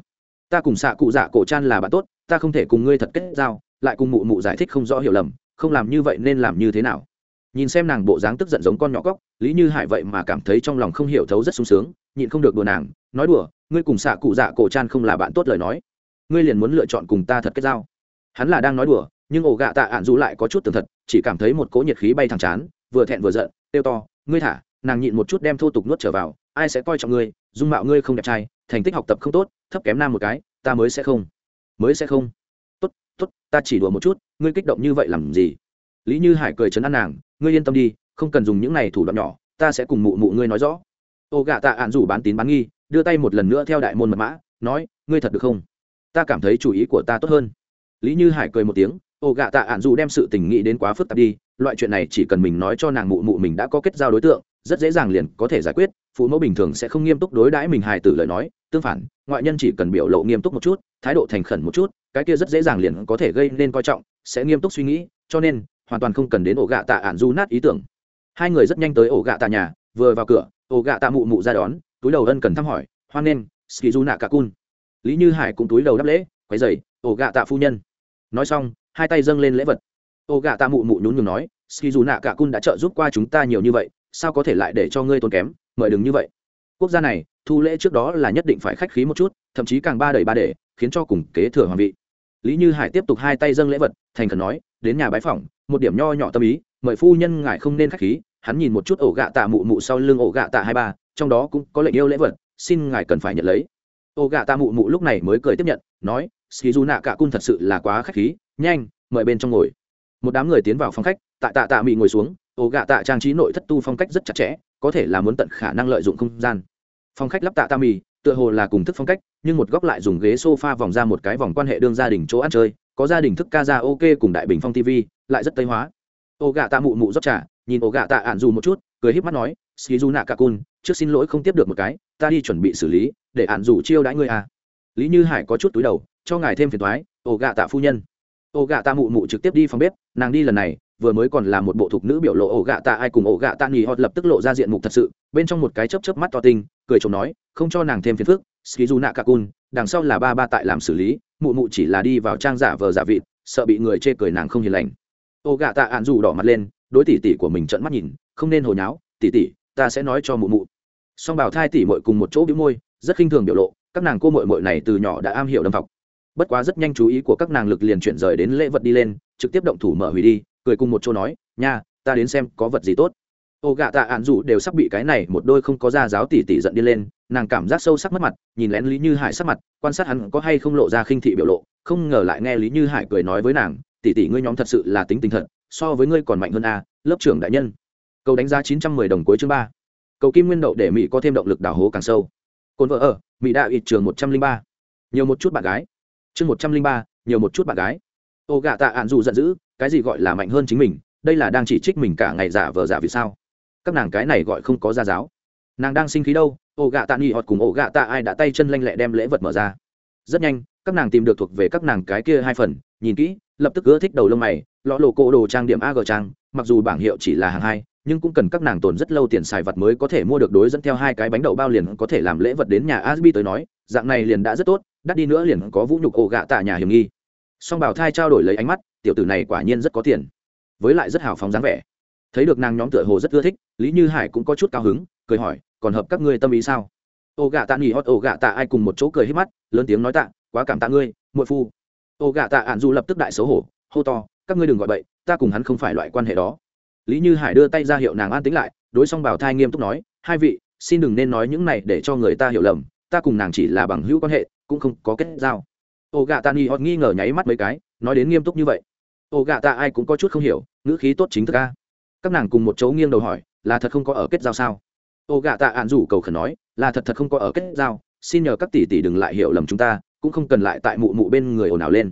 Ta cùng xạ cụ dạ cổ chan là bạn tốt, ta không thể cùng ngươi thật kết giao, lại cùng mụ mụ giải thích không rõ hiểu lầm, không làm như vậy nên làm như thế nào? Nhìn xem nàng bộ dáng tức giận giống con nhỏ cóc, lý như hải vậy mà cảm thấy trong lòng không hiểu thấu rất sung sướng, nhịn không được đùa nàng, nói đùa ngươi cùng xạ cụ dạ cổ chan không là bạn tốt lời nói. Ngươi liền muốn lựa chọn cùng ta thật kết giao. Hắn là đang nói đùa, nhưng ổ gạ tạ ạn dù lại có chút tường thật, chỉ cảm thấy một cỗ nhiệt khí bay thẳng chán, vừa thẹn vừa giận tiêu to, ngươi thả, nàng nhịn một chút đem thô tục nuốt trở vào, ai sẽ coi trọng ngươi, dung mạo ngươi không đẹp trai, thành tích học tập không tốt, thấp kém nam một cái, ta mới sẽ không, mới sẽ không. Tốt tốt, ta chỉ đùa một chút, ngươi kích động như vậy làm gì? Lý như hải cười chấn an nàng, ngươi yên tâm đi, không cần dùng những này thủ đoạn nhỏ, ta sẽ cùng mụ mụ ngươi nói rõ. Ô gạ tạ ạn rủ bán tín bán nghi đưa tay một lần nữa theo đại môn mật mã, nói, ngươi thật được không? Ta cảm thấy chủ ý của ta tốt hơn. Lý như hải cười một tiếng, ô gạ tạ ạn dù đem sự tình nghĩ đến quá phức tạp đi, loại chuyện này chỉ cần mình nói cho nàng mụ mụ mình đã có kết giao đối tượng, rất dễ dàng liền có thể giải quyết, phụ mẫu bình thường sẽ không nghiêm túc đối đãi mình hài tử lời nói, tương phản, ngoại nhân chỉ cần biểu lộ nghiêm túc một chút, thái độ thành khẩn một chút, cái kia rất dễ dàng liền có thể gây nên coi trọng, sẽ nghiêm túc suy nghĩ, cho nên, hoàn toàn không cần đến ổ gạ tạ ạn du nát ý tưởng. Hai người rất nhanh tới ổ gạ tạ nhà, vừa vào cửa, ổ gạ tạ mụ mụ ra đón túi đầu ân cần thăm hỏi, hoan nghênh ski du nạ cả cun lý như hải cũng túi đầu đáp lễ, quấy dày ổ gạ tạ phu nhân. Nói xong, hai tay dâng lên lễ vật. Ổ gạ tạ mụ mụ nhún nhường nói ski du nạ cả cun đã trợ giúp qua chúng ta nhiều như vậy, sao có thể lại để cho ngươi tốn kém, mời đừng như vậy. Quốc gia này, thu lễ trước đó là nhất định phải khách khí một chút, thậm chí càng ba đầy ba để, khiến cho cùng kế thừa hoàng vị. Lý như hải tiếp tục hai tay dâng lễ vật, thành khẩn nói, đến nhà bái phỏng, một điểm nho nhỏ tâm ý, mời phu nhân ngài không nên khách khí. Hắn nhìn một chút ổ gạ tạ mụ mụ sau lưng ổ gạ tạ hai ba trong đó cũng có lệnh yêu lễ vật, xin ngài cần phải nhận lấy. Ô gà ta mụ mụ lúc này mới cười tiếp nhận, nói ski du nạ cả cung thật sự là quá khách khí, nhanh, mời bên trong ngồi. Một đám người tiến vào phòng khách, tạ tạ tạ mị ngồi xuống, ô gà tạ trang trí nội thất tu phong cách rất chặt chẽ, có thể là muốn tận khả năng lợi dụng không gian. Phòng khách lắp tạ tạ mì tựa hồ là cùng thức phong cách, nhưng một góc lại dùng ghế sofa vòng ra một cái vòng quan hệ đương gia đình chỗ ăn chơi, có gia đình thức ca ra ok cùng đại bình phong tv lại rất tây hóa. Ô gà tạ mụ mụ rót trà, nhìn ô gà tạ ạn dù một chút, cười híp mắt nói ski du nạ cả cun trước xin lỗi không tiếp được một cái, ta đi chuẩn bị xử lý, để ạn dù chiêu đãi ngươi à. Lý như hải có chút túi đầu, cho ngài thêm phiền thoái ô gạ tạ phu nhân. Ô gạ tạ mụ mụ trực tiếp đi phòng bếp, nàng đi lần này, vừa mới còn là một bộ thục nữ biểu lộ ổ gạ tạ ai cùng ổ gạ tạ nghỉ hot lập tức lộ ra diện mục thật sự, bên trong một cái chớp chớp mắt to tinh, cười chồng nói, không cho nàng thêm phiền phức ski du nạ cun đằng sau là ba ba tại làm xử lý, mụ mụ chỉ là đi vào trang giả vờ giả vịt, sợ bị người chê cười nàng không hiền lành. Ô gạ tạ ạn dù đỏ mặt lên, đối tỷ tỷ của mình trợn mắt nhìn, không nên hồi nháo, tỷ tỷ ta sẽ nói cho mụ mụ. Song bảo thai tỷ mội cùng một chỗ bĩu môi, rất khinh thường biểu lộ, các nàng cô mội mội này từ nhỏ đã am hiểu đâm học bất quá rất nhanh chú ý của các nàng lực liền chuyển rời đến lễ vật đi lên, trực tiếp động thủ mở hủy đi, cười cùng một chỗ nói, nha, ta đến xem có vật gì tốt. Ô gạ tạ ạn dù đều sắp bị cái này một đôi không có da giáo tỉ tỉ giận đi lên, nàng cảm giác sâu sắc mất mặt, nhìn lén lý như hải sắc mặt, quan sát hắn có hay không lộ ra khinh thị biểu lộ, không ngờ lại nghe lý như hải cười nói với nàng, tỉ tỉ ngươi nhóm thật sự là tính tình thật, so với ngươi còn mạnh hơn a, lớp trưởng đại nhân câu đánh giá chín trăm mười đồng cuối chương ba. Cầu kim nguyên đậu để mỹ có thêm động lực đào hố càng sâu. Cồn vợ ở, mỹ đã ít trường một trăm linh ba. Nhiều một chút bạn gái. Chương một trăm linh ba, nhiều một chút bạn gái. Ô gạ tạ ạn dù giận dữ, cái gì gọi là mạnh hơn chính mình, đây là đang chỉ trích mình cả ngày giả vờ giả vì sao? Các nàng cái này gọi không có gia giáo. Nàng đang sinh khí đâu ổ gạ tạ nghỉ hoặc cùng ổ gạ tạ ai đã tay chân lanh lẹ đem lễ vật mở ra. Rất nhanh, các nàng tìm được thuộc về các nàng cái kia hai phần, nhìn kỹ, lập tức ưa thích đầu lông mày, lọ lộ cổ đồ trang điểm ag trang, mặc dù bảng hiệu chỉ là hàng hai nhưng cũng cần các nàng tồn rất lâu tiền xài vật mới có thể mua được đối dẫn theo hai cái bánh đậu bao liền có thể làm lễ vật đến nhà asbi tới nói, dạng này liền đã rất tốt, đắt đi nữa liền có vũ nhục ổ gạ tạ nhà hiểm nghi. Song bảo thai trao đổi lấy ánh mắt, tiểu tử này quả nhiên rất có tiền, với lại rất hào phóng dáng vẻ. Thấy được nàng nhóm tựa hồ rất ưa thích, lý như hải cũng có chút cao hứng, cười hỏi, còn hợp các ngươi tâm ý sao? Ổ gạ tạ nhỉ hót, ổ gạ tạ ai cùng một chỗ cười hết mắt, lớn tiếng nói tạ, quá cảm tạ ngươi, muội phu. Ổ gạ tạ ản du lập tức đại xấu hổ, hô to, các ngươi đừng gọi bậy, ta cùng hắn không phải loại quan hệ đó lý như hải đưa tay ra hiệu nàng an tính lại, đối xong bảo thai nghiêm túc nói, hai vị, xin đừng nên nói những này để cho người ta hiểu lầm, ta cùng nàng chỉ là bằng hữu quan hệ, cũng không có kết giao. Ô gà ta nghỉ họ nghi ngờ nháy mắt mấy cái, nói đến nghiêm túc như vậy. Ô Gà tạ ai cũng có chút không hiểu, ngữ khí tốt chính thức ca các nàng cùng một chỗ nghiêng đầu hỏi, là thật không có ở kết giao sao? Ô Gà tạ ạn rủ cầu khẩn nói, là thật thật không có ở kết giao, xin nhờ các tỷ tỷ đừng lại hiểu lầm chúng ta, cũng không cần lại tại mụ mụ bên người ồn ào lên.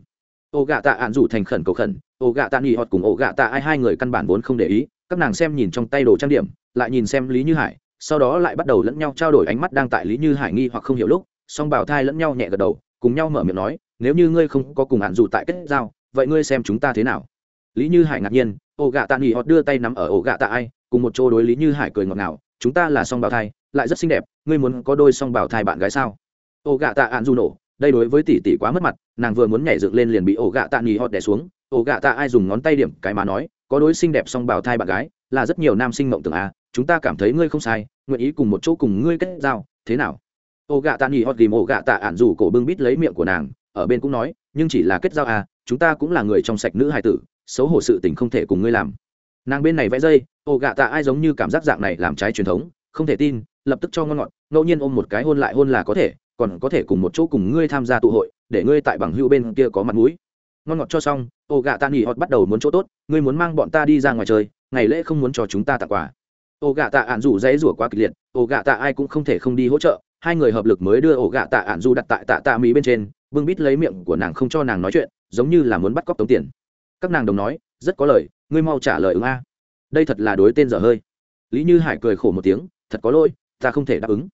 Ô Gà tạ ạn rủ thành khẩn cầu khẩn Ổ gạ tạ nghỉ họt cùng ổ gạ tạ ai, hai người căn bản vốn không để ý, các nàng xem nhìn trong tay đồ trang điểm, lại nhìn xem lý như hải, sau đó lại bắt đầu lẫn nhau trao đổi ánh mắt đang tại lý như hải nghi hoặc không hiểu lúc, song bảo thai lẫn nhau nhẹ gật đầu, cùng nhau mở miệng nói, nếu như ngươi không có cùng hạn dù tại kết giao, vậy ngươi xem chúng ta thế nào? Lý như hải ngạc nhiên, ổ gạ tạ nghỉ họ đưa tay nắm ở ổ gạ tạ ai, cùng một chỗ đối lý như hải cười ngọt ngào, chúng ta là song Bảo thai, lại rất xinh đẹp, ngươi muốn có đôi song Bảo thai bạn gái sao? Ổ gạ tạ hạn du nổ, đây đối với tỷ tỷ quá mất mặt, nàng vừa muốn nhảy dựng lên liền bị ổ gạ tạ nghỉ họ đè xuống ổ gạ tạ ai dùng ngón tay điểm cái mà nói, có đôi xinh đẹp song bào thai bạn gái, là rất nhiều nam sinh mộng tưởng à chúng ta cảm thấy ngươi không sai, nguyện ý cùng một chỗ cùng ngươi kết giao, thế nào? Ổ gạ tạ nghỉ hót ghìm ổ gạ tạ ạn dù cổ bưng bít lấy miệng của nàng, ở bên cũng nói, nhưng chỉ là kết giao à chúng ta cũng là người trong sạch nữ hài tử, xấu hổ sự tình không thể cùng ngươi làm. Nàng bên này vẽ dây, ổ gạ tạ ai giống như cảm giác dạng này làm trái truyền thống, không thể tin, lập tức cho ngon ngọt, ngẫu nhiên ôm một cái hôn lại hôn là có thể, còn có thể cùng một chỗ cùng ngươi tham gia tụ hội, để ngươi tại bằng hữu bên kia có mặt mũi. Ngon ngọt cho xong ô gạ tạ nghỉ họt bắt đầu muốn chỗ tốt, ngươi muốn mang bọn ta đi ra ngoài chơi ngày lễ không muốn cho chúng ta tặng quà. Ô gạ tạ ạn dù dãy rủa quá kịch liệt, ô gạ tạ ai cũng không thể không đi hỗ trợ, hai người hợp lực mới đưa ổ gạ tạ ạn du đặt tại tạ tạ mỹ bên trên bưng bít lấy miệng của nàng không cho nàng nói chuyện, giống như là muốn bắt cóc tống tiền. Các nàng đồng nói, rất có lời, ngươi mau trả lời ứng a. Đây thật là đối tên dở hơi. Lý như hải cười khổ một tiếng, thật có lỗi, ta không thể đáp ứng.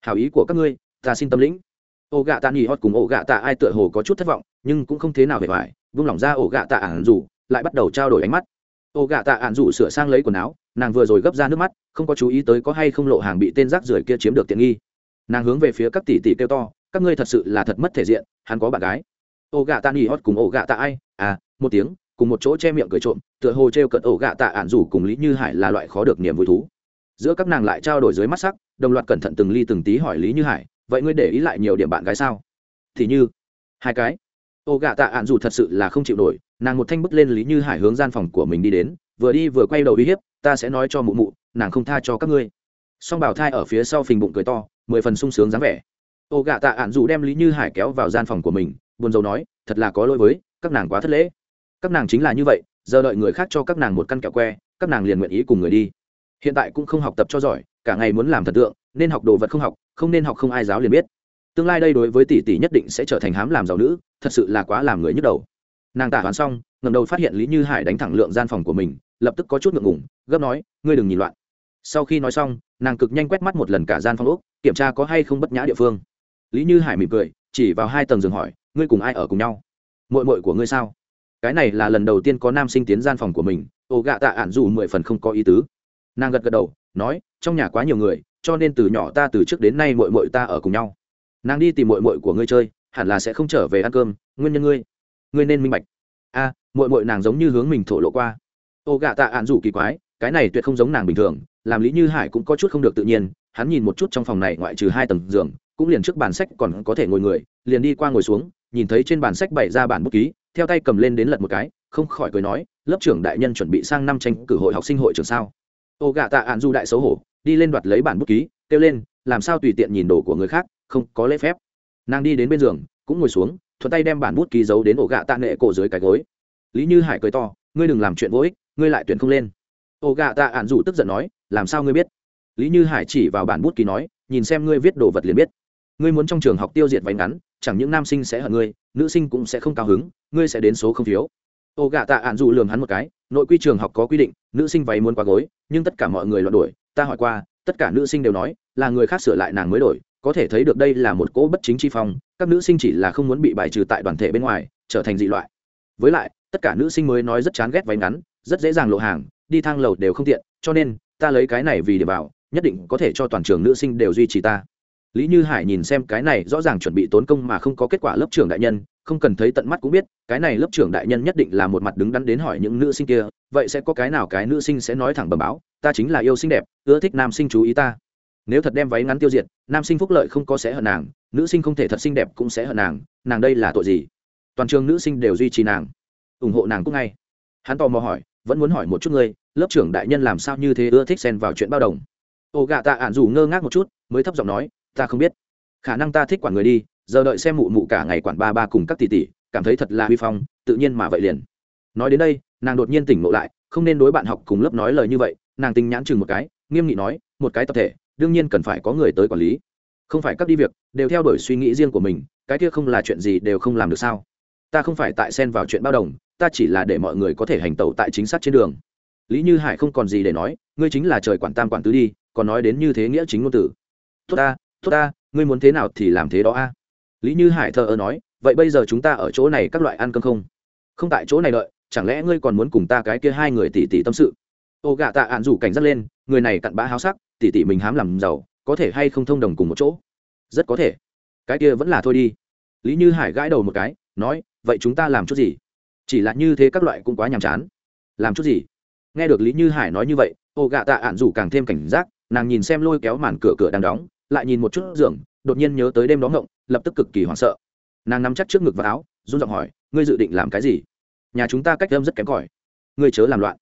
Hào ý của các ngươi, ta xin tâm lĩnh. Ổ gạ tạ nghỉ hót cùng ổ gạ tạ ai tựa hồ có chút thất vọng, nhưng cũng không thế nào hề hoài vung lỏng ra ổ gạ tạ ản rủ, lại bắt đầu trao đổi ánh mắt. Ổ gạ tạ ản rủ sửa sang lấy quần áo, nàng vừa rồi gấp ra nước mắt, không có chú ý tới có hay không lộ hàng bị tên rác rưởi kia chiếm được tiện nghi. Nàng hướng về phía các tỷ tỷ kêu to, các ngươi thật sự là thật mất thể diện, hắn có bạn gái. Ổ gạ tạ nghỉ hót cùng ổ gạ tạ ai? À một tiếng, cùng một chỗ che miệng cười trộm, tựa hồ t r e o cận ổ gạ tạ ản rủ cùng lý như hải là loại khó được niềm vui thú. Giữa các nàng lại trao đổi dưới mắt sắc, đồng loạt cẩn thận từng ly từng tí hỏi lý như hải, vậy ngươi để ý lại nhiều điểm bạn gái sao? Thì như, hai cái. Ô gạ tạ ạn dù thật sự là không chịu nổi, nàng một thanh bức lên lý như hải hướng gian phòng của mình đi đến, vừa đi vừa quay đầu uy hiếp, ta sẽ nói cho mụ mụ, nàng không tha cho các ngươi. Song bảo thai ở phía sau phình bụng cười to, mười phần sung sướng dáng vẻ. Ô gạ tạ ạn dù đem lý như hải kéo vào gian phòng của mình, buồn rầu nói, thật là có lỗi với, các nàng quá thất lễ. Các nàng chính là như vậy, giờ đợi người khác cho các nàng một căn kẹo que, các nàng liền nguyện ý cùng người đi. Hiện tại cũng không học tập cho giỏi, cả ngày muốn làm thần tượng, nên học đồ vật không học, không nên học không ai giáo liền biết. Tương lai đây đối với tỷ tỷ nhất định sẽ trở thành hám làm giàu nữ thật sự là quá làm người nhức đầu. Nàng tả hoán xong ngầm đầu phát hiện lý như hải đánh thẳng lượng gian phòng của mình, lập tức có chút ngượng ngủng gấp nói, ngươi đừng nhìn loạn. Sau khi nói xong, nàng cực nhanh quét mắt một lần cả gian phòng úc kiểm tra có hay không bất nhã địa phương. Lý như hải mỉm cười, chỉ vào hai tầng giường hỏi, ngươi cùng ai ở cùng nhau? Mội mội của ngươi sao? Cái này là lần đầu tiên có nam sinh tiến gian phòng của mình, ô gạ tạ ản dù mười phần không có ý tứ. Nàng gật gật đầu, nói, trong nhà quá nhiều người, cho nên từ nhỏ ta từ trước đến nay mội mội ta ở cùng nhau. Nàng đi tìm mội mội của ngươi chơi hẳn là sẽ không trở về ăn cơm nguyên nhân ngươi ngươi nên minh bạch. A à, mội mội nàng giống như hướng mình thổ lộ qua. Ô gạ tạ ạn dù kỳ quái cái này tuyệt không giống nàng bình thường làm lý như hải cũng có chút không được tự nhiên hắn nhìn một chút trong phòng này ngoại trừ hai tầng giường cũng liền trước bàn sách còn có thể ngồi người liền đi qua ngồi xuống nhìn thấy trên bàn sách bày ra bản bút ký theo tay cầm lên đến lật một cái không khỏi cười nói lớp trưởng đại nhân chuẩn bị sang năm tranh cử hội học sinh hội trường sao? Ô gạ tạ ạn du đại xấu hổ đi lên đoạt lấy bản bút ký kêu lên làm sao tùy tiện nhìn đồ của người khác không có lễ phép nàng đi đến bên giường, cũng ngồi xuống, thuận tay đem bản bút ký giấu đến ổ gạ tạ nghệ cổ dưới cái gối. Lý như hải cười to, ngươi đừng làm chuyện vô ích, ngươi lại tuyển không lên. Ổ gạ tạ ạn dù tức giận nói, làm sao ngươi biết? Lý như hải chỉ vào bản bút ký nói, nhìn xem ngươi viết đồ vật liền biết. Ngươi muốn trong trường học tiêu diệt váy ngắn, chẳng những nam sinh sẽ hận ngươi, nữ sinh cũng sẽ không cao hứng, ngươi sẽ đến số không phiếu. Ô gạ tạ ạn dụ lường hắn một cái, nội quy trường học có quy định, nữ sinh váy muốn quá gối, nhưng tất cả mọi người loạn đổi ta hỏi qua, tất cả nữ sinh đều nói, là người khác sửa lại nàng mới đổi có thể thấy được đây là một cỗ bất chính chi phong, các nữ sinh chỉ là không muốn bị bài trừ tại đoàn thể bên ngoài, trở thành dị loại. Với lại, tất cả nữ sinh mới nói rất chán ghét váy ngắn, rất dễ dàng lộ hàng, đi thang lầu đều không tiện, cho nên, ta lấy cái này vì để bảo, nhất định có thể cho toàn trường nữ sinh đều duy trì ta. Lý như hải nhìn xem cái này rõ ràng chuẩn bị tốn công mà không có kết quả lớp trưởng đại nhân, không cần thấy tận mắt cũng biết, cái này lớp trưởng đại nhân nhất định là một mặt đứng đắn đến hỏi những nữ sinh kia, vậy sẽ có cái nào cái nữ sinh sẽ nói thẳng bầm báo, ta chính là yêu xinh đẹp, ưa thích nam sinh chú ý ta nếu thật đem váy ngắn tiêu diệt, nam sinh phúc lợi không có sẽ hận nàng, nữ sinh không thể thật xinh đẹp cũng sẽ hận nàng nàng đây là tội gì? Toàn trường nữ sinh đều duy trì nàng, ủng hộ nàng cũng ngay. Hắn tò mò hỏi, vẫn muốn hỏi một chút ngươi, lớp trưởng đại nhân làm sao như thế ưa thích xen vào chuyện bao đồng? Ô gạ tạ ạn dù ngơ ngác một chút, mới thấp giọng nói, ta không biết. Khả năng ta thích quản người đi, giờ đợi xem mụ mụ cả ngày quản ba ba cùng các tỷ tỷ, cảm thấy thật là huy phong, tự nhiên mà vậy liền. Nói đến đây, nàng đột nhiên tỉnh ngộ lại, không nên đối bạn học cùng lớp nói lời như vậy, nàng tinh nhãn chừng một cái, nghiêm nghị nói, một cái tập thể đương nhiên cần phải có người tới quản lý. Không phải các đi việc, đều theo đuổi suy nghĩ riêng của mình, cái kia không là chuyện gì đều không làm được sao? Ta không phải tại xen vào chuyện bao đồng, ta chỉ là để mọi người có thể hành tẩu tại chính xác trên đường. Lý như hải không còn gì để nói, ngươi chính là trời quản tam quản tứ đi, còn nói đến như thế nghĩa chính ngôn tử. Tốt ta tốt ta, ngươi muốn thế nào thì làm thế đó a. Lý như hải thờ ơ nói, vậy bây giờ chúng ta ở chỗ này các loại ăn cơm không? Không tại chỗ này đợi, chẳng lẽ ngươi còn muốn cùng ta cái kia hai người tỷ tỷ tâm sự? Ô gạ tạ ạn rủ cảnh giác lên, người này cặn bã háo sắc tỷ tỷ mình hám làm giàu, có thể hay không thông đồng cùng một chỗ? Rất có thể. Cái kia vẫn là thôi đi. Lý như hải gãi đầu một cái, nói, vậy chúng ta làm chút gì? Chỉ là như thế các loại cũng quá nhàm chán. Làm chút gì? Nghe được lý như hải nói như vậy, ô gạ tạ ạn rủ càng thêm cảnh giác, nàng nhìn xem lôi kéo màn cửa cửa đang đóng, lại nhìn một chút giường, đột nhiên nhớ tới đêm đó ngộng, lập tức cực kỳ hoảng sợ. Nàng nắm chắc trước ngực và áo, run giọng hỏi, ngươi dự định làm cái gì? Nhà chúng ta cách âm rất kém cỏi. Ngươi chớ làm loạn.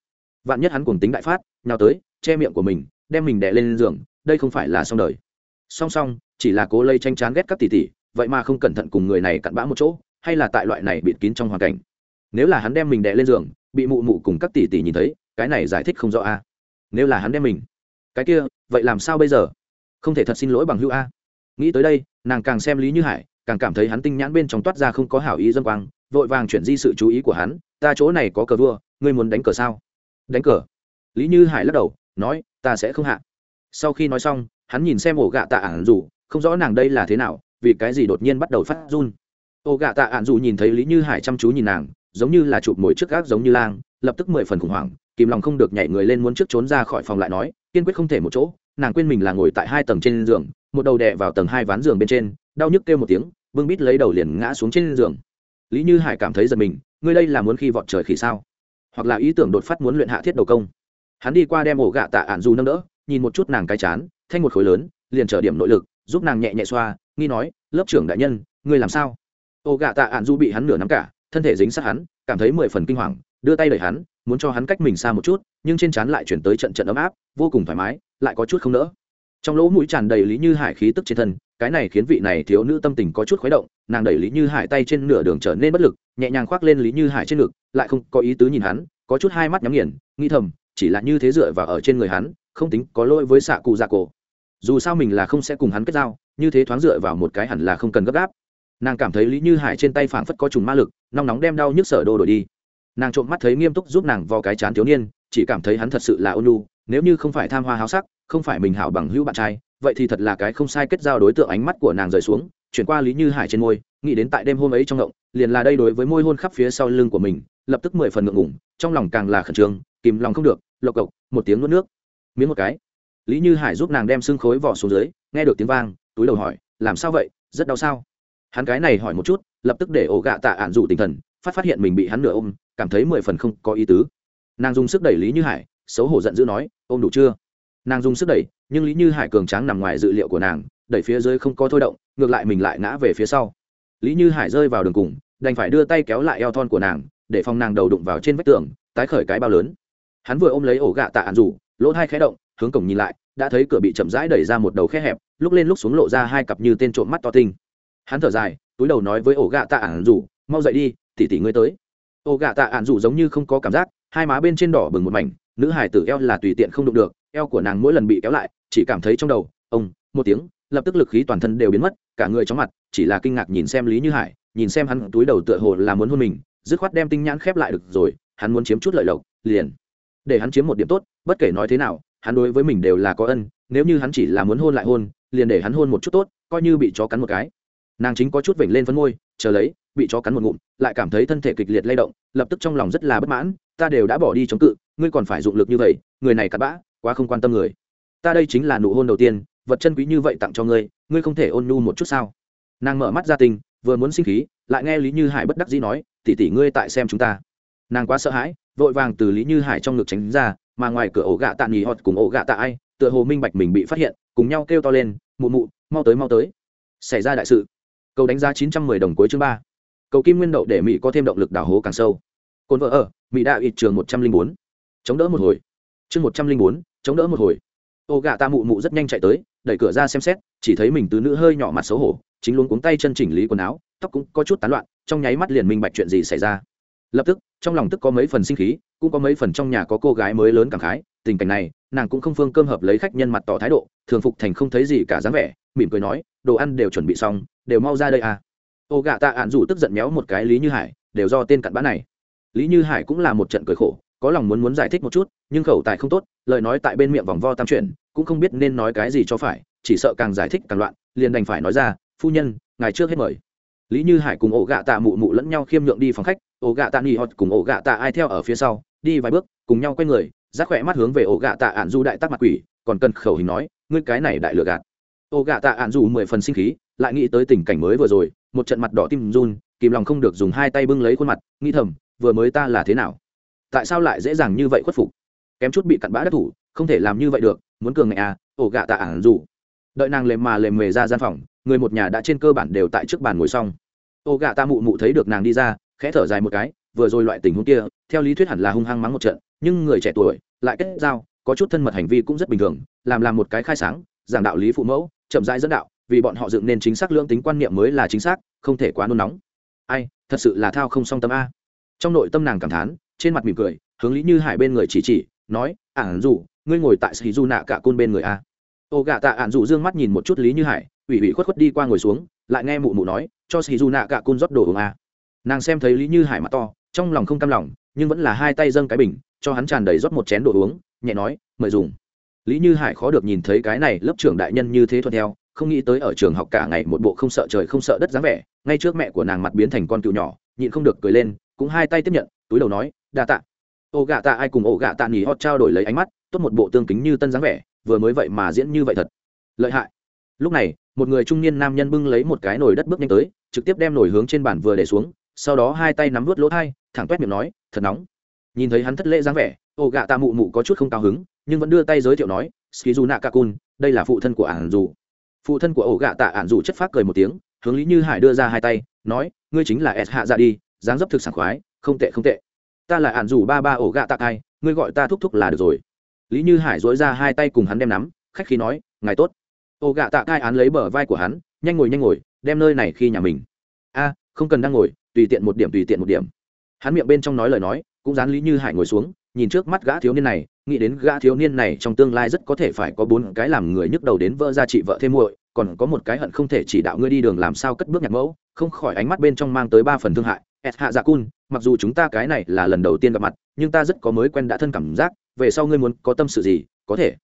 Vạn nhất hắn cùng tính đại phát, nhào tới, che miệng của mình đem mình đè lên giường, đây không phải là xong đời. Song song, chỉ là cố lây tranh chán ghét các tỷ tỷ, vậy mà không cẩn thận cùng người này cặn bã một chỗ, hay là tại loại này bịt kín trong hoàn cảnh. Nếu là hắn đem mình đè lên giường, bị mụ mụ cùng các tỷ tỷ nhìn thấy, cái này giải thích không rõ a. Nếu là hắn đem mình, cái kia, vậy làm sao bây giờ? Không thể thật xin lỗi bằng hữu a. Nghĩ tới đây, nàng càng xem lý như hải, càng cảm thấy hắn tinh nhãn bên trong toát ra không có hảo ý dân quang, vội vàng chuyển di sự chú ý của hắn, ta chỗ này có cờ vua, ngươi muốn đánh cờ sao? Đánh cờ? Lý như hải lắc đầu nói, ta sẽ không hạ. Sau khi nói xong, hắn nhìn xem ổ gạ tạ ản dù, không rõ nàng đây là thế nào, vì cái gì đột nhiên bắt đầu phát run. Ổ gạ tạ ản dù nhìn thấy lý như hải chăm chú nhìn nàng, giống như là chụp mồi trước gác giống như lang, lập tức mười phần khủng hoảng, kìm lòng không được nhảy người lên muốn trước trốn ra khỏi phòng lại nói, kiên quyết không thể một chỗ, nàng quên mình là ngồi tại hai tầng trên giường, một đầu đè vào tầng hai ván giường bên trên, đau nhức kêu một tiếng, vương bít lấy đầu liền ngã xuống trên giường. Lý như hải cảm thấy giật mình, ngươi đây là muốn khi vọt trời khỉ sao? Hoặc là ý tưởng đột phát muốn luyện hạ thiết đầu công? Hắn đi qua đem ổ gạ tạ ạn dù nâng đỡ, nhìn một chút nàng cái chán, thanh một khối lớn, liền trở điểm nội lực, giúp nàng nhẹ nhẹ xoa, nghi nói, lớp trưởng đại nhân, ngươi làm sao? Ổ gạ tạ ạn dù bị hắn nửa nắm cả, thân thể dính sát hắn, cảm thấy mười phần kinh hoàng, đưa tay đẩy hắn, muốn cho hắn cách mình xa một chút, nhưng trên trán lại chuyển tới trận trận ấm áp, vô cùng thoải mái, lại có chút không nỡ. Trong lỗ mũi tràn đầy lý như hải khí tức trên thân, cái này khiến vị này thiếu nữ tâm tình có chút khuấy động, nàng đẩy lý như hải tay trên nửa đường trở nên bất lực, nhẹ nhàng khoác lên lý như hải trên ngực, lại không có ý tứ nhìn hắn, có chút hai mắt nhắm nghiền nghi thầm chỉ là như thế dựa vào ở trên người hắn, không tính có lỗi với xạ cụ dạ cổ dù sao mình là không sẽ cùng hắn kết giao, như thế thoáng dựa vào một cái hẳn là không cần gấp gáp. Nàng cảm thấy lý như hải trên tay phảng phất có trùng ma lực, nóng nóng đem đau nhức sở đồ đổi đi. Nàng trộm mắt thấy nghiêm túc giúp nàng vào cái chán thiếu niên, chỉ cảm thấy hắn thật sự là ôn lu nếu như không phải tham hoa háo sắc, không phải mình hảo bằng hữu bạn trai, vậy thì thật là cái không sai kết giao đối tượng ánh mắt của nàng rời xuống, chuyển qua lý như hải trên môi, nghĩ đến tại đêm hôm ấy trong ngộng, liền là đây đối với môi hôn khắp phía sau lưng của mình, lập tức mười phần ngượng ngủng trong lòng càng là khẩn trương, kìm lòng không được lộc cộc, một tiếng nuốt nước. Miếng một cái. Lý như hải giúp nàng đem xương khối vỏ xuống dưới, nghe được tiếng vang, túi đầu hỏi, làm sao vậy? Rất đau sao? Hắn cái này hỏi một chút, lập tức để ổ gạ tạ ạn dụ tinh thần, phát phát hiện mình bị hắn nửa ôm, cảm thấy mười phần không có ý tứ. Nàng dùng sức đẩy lý như hải, xấu hổ giận dữ nói, ôm đủ chưa? Nàng dùng sức đẩy, nhưng lý như hải cường tráng nằm ngoài dự liệu của nàng, đẩy phía dưới không có thôi động, ngược lại mình lại ngã về phía sau. Lý như hải rơi vào đường cùng, đành phải đưa tay kéo lại eo thon của nàng, để phòng nàng đầu đụng vào trên vách tường, tái khởi cái bao lớn hắn vừa ôm lấy ổ gạ tạ ạn rủ, lỗ hai khé động, hướng cổng nhìn lại, đã thấy cửa bị chậm rãi đẩy ra một đầu khe hẹp, lúc lên lúc xuống lộ ra hai cặp như tên trộm mắt to tinh. Hắn thở dài, túi đầu nói với ổ gạ tạ ạn rủ, mau dậy đi tỉ tỉ ngươi tới. Ổ gạ tạ ạn rủ giống như không có cảm giác, hai má bên trên đỏ bừng một mảnh, nữ hải tử eo là tùy tiện không đụng được, eo của nàng mỗi lần bị kéo lại, chỉ cảm thấy trong đầu, ông, một tiếng, lập tức lực khí toàn thân đều biến mất, cả người chóng mặt, chỉ là kinh ngạc nhìn xem lý như hải, nhìn xem hắn túi đầu tựa hồ là muốn hôn mình, dứt khoát đem tinh nhãn khép lại được rồi, hắn muốn chiếm chút lợi lộc, liền để hắn chiếm một điểm tốt, bất kể nói thế nào, hắn đối với mình đều là có ân, nếu như hắn chỉ là muốn hôn lại hôn, liền để hắn hôn một chút tốt, coi như bị chó cắn một cái. Nàng chính có chút vểnh lên phân môi, chờ lấy, bị chó cắn một ngụm, lại cảm thấy thân thể kịch liệt lay động, lập tức trong lòng rất là bất mãn, ta đều đã bỏ đi chống cự, ngươi còn phải dụng lực như vậy, người này cắt bã, quá không quan tâm người. Ta đây chính là nụ hôn đầu tiên, vật chân quý như vậy tặng cho ngươi ngươi không thể ôn nhu một chút sao? Nàng mở mắt ra tình, vừa muốn sinh khí, lại nghe lý như hải bất đắc dĩ nói tỉ tỉ ngươi tại xem chúng ta. Nàng quá sợ hãi vội vàng từ lý như hải trong ngực tránh ra, mà ngoài cửa ổ gạ tạ nghỉ họt cùng ổ gạ tạ ai, tựa hồ minh bạch mình bị phát hiện, cùng nhau kêu to lên, mụ mụ, mau tới mau tới. Xảy ra đại sự. Cầu đánh giá chín trăm mười đồng cuối chương ba. Cầu kim nguyên đậu để mỹ có thêm động lực đào hố càng sâu. Cồn vợ ở, mỹ đạo ít trường một trăm linh bốn. Chống đỡ một hồi. Chương một trăm linh bốn, chống đỡ một hồi. Ô gạ ta mụ mụ rất nhanh chạy tới, đẩy cửa ra xem xét, chỉ thấy mình tứ nữ hơi nhỏ mặt xấu hổ, chính luôn cuống tay chân chỉnh lý quần áo, tóc cũng có chút tán loạn, trong nháy mắt liền minh bạch chuyện gì xảy ra lập tức, trong lòng tức có mấy phần sinh khí, cũng có mấy phần trong nhà có cô gái mới lớn cảm khái, tình cảnh này, nàng cũng không phương cơm hợp lấy khách nhân mặt tỏ thái độ, thường phục thành không thấy gì cả dáng vẻ, mỉm cười nói, đồ ăn đều chuẩn bị xong, đều mau ra đây à. Ô gạ tạ ạn rủ tức giận méo một cái lý như hải, đều do tên cặn bã này. Lý như hải cũng là một trận cười khổ, có lòng muốn muốn giải thích một chút, nhưng khẩu tài không tốt, lời nói tại bên miệng vòng vo tam chuyện cũng không biết nên nói cái gì cho phải, chỉ sợ càng giải thích càng loạn, liền đành phải nói ra, phu nhân, ngài trước hết mời lý như hải cùng ổ gạ tạ mụ mụ lẫn nhau khiêm nhượng đi phòng khách, ổ gạ tạ nghỉ họt cùng ổ gạ tạ ai theo ở phía sau, đi vài bước, cùng nhau quay người, rác khỏe mắt hướng về ổ gạ tạ ạn du đại tắc mặt quỷ, còn cần khẩu hình nói, ngươi cái này đại lừa gạt. Ổ gạ tạ ạn du mười phần sinh khí, lại nghĩ tới tình cảnh mới vừa rồi, một trận mặt đỏ tim run, kìm lòng không được dùng hai tay bưng lấy khuôn mặt, nghĩ thầm, vừa mới ta là thế nào? Tại sao lại dễ dàng như vậy khuất phục? Kém chút bị cặn bã đắc thủ, không thể làm như vậy được, muốn cường ngại à ổ gạ tạ ạn dù đợi nàng lềm mà lềm mề ra gian phòng người một nhà đã trên cơ bản đều tại trước bàn ngồi xong. Ô gạ Ta mụ mụ thấy được nàng đi ra, khẽ thở dài một cái, vừa rồi loại tình huống kia, theo lý thuyết hẳn là hung hăng mắng một trận, nhưng người trẻ tuổi, lại kết giao, có chút thân mật hành vi cũng rất bình thường, làm làm một cái khai sáng, giảng đạo lý phụ mẫu, chậm rãi dẫn đạo, vì bọn họ dựng nên chính xác lưỡng tính quan niệm mới là chính xác, không thể quá nôn nóng. Ai, thật sự là thao không song tâm a. Trong nội tâm nàng cảm thán, trên mặt mỉm cười, hướng lý như hải bên người chỉ chỉ, nói, ản dù ngươi ngồi tại sĩ du nạ cả côn bên người a. Ô gạ tạ ản dù d ư ơ n g mắt nhìn một chút lý như hải ủy ủy khuất khuất đi qua ngồi xuống, lại nghe mụ mụ nói, cho xì dù nạ cả cun rót đồ uống à. nàng xem thấy lý như hải mặt to, trong lòng không cam lòng, nhưng vẫn là hai tay dâng cái bình, cho hắn tràn đầy rót một chén đồ uống, nhẹ nói, mời dùng. Lý như hải khó được nhìn thấy cái này lớp trưởng đại nhân như thế thuận theo, không nghĩ tới ở trường học cả ngày một bộ không sợ trời không sợ đất dáng vẻ, ngay trước mẹ của nàng mặt biến thành con cựu nhỏ, nhịn không được cười lên, cũng hai tay tiếp nhận, túi đầu nói, đa tạ. Ô gạ tạ, ai cùng ô gạ tạ nghỉ hót trao đổi lấy ánh mắt, tốt một bộ tương kính như tân dáng vẻ, vừa mới vậy mà diễn như vậy thật. Lợi hại. Lúc này một người trung niên nam nhân bưng lấy một cái nồi đất bước nhanh tới, trực tiếp đem nồi hướng trên bàn vừa để xuống, sau đó hai tay nắm vớt lỗ thai, thẳng quét miệng nói, thật nóng. Nhìn thấy hắn thất lễ dáng vẻ, ô gạ tạ mụ mụ có chút không cao hứng, nhưng vẫn đưa tay giới thiệu nói, skizu nakakun, đây là phụ thân của ản dù phụ thân của ổ gạ tạ ản dù chất phát cười một tiếng, hướng lý như hải đưa ra hai tay, nói, ngươi chính là s hạ ra đi, dáng dấp thực sảng khoái, không tệ không tệ. Ta là ản dù ba ba ổ gạ tạ ai ngươi gọi ta thúc thúc là được rồi. Lý như hải dối ra hai tay cùng hắn đem nắm, khách khí nói, ngài tốt. Ô gạ tạ cai án lấy bờ vai của hắn, nhanh ngồi nhanh ngồi, đem nơi này khi nhà mình. A, không cần đang ngồi, tùy tiện một điểm, tùy tiện một điểm. Hắn miệng bên trong nói lời nói, cũng dán lý như hải ngồi xuống, nhìn trước mắt gã thiếu niên này, nghĩ đến gã thiếu niên này trong tương lai rất có thể phải có bốn cái làm người nhức đầu đến vợ ra trị vợ thêm muội, còn có một cái hận không thể chỉ đạo ngươi đi đường làm sao cất bước nhạc mẫu, không khỏi ánh mắt bên trong mang tới ba phần thương hại. Et hạ dạ cun, mặc dù chúng ta cái này là lần đầu tiên gặp mặt, nhưng ta rất có mới quen đã thân cảm giác, về sau ngươi muốn có tâm sự gì, có thể.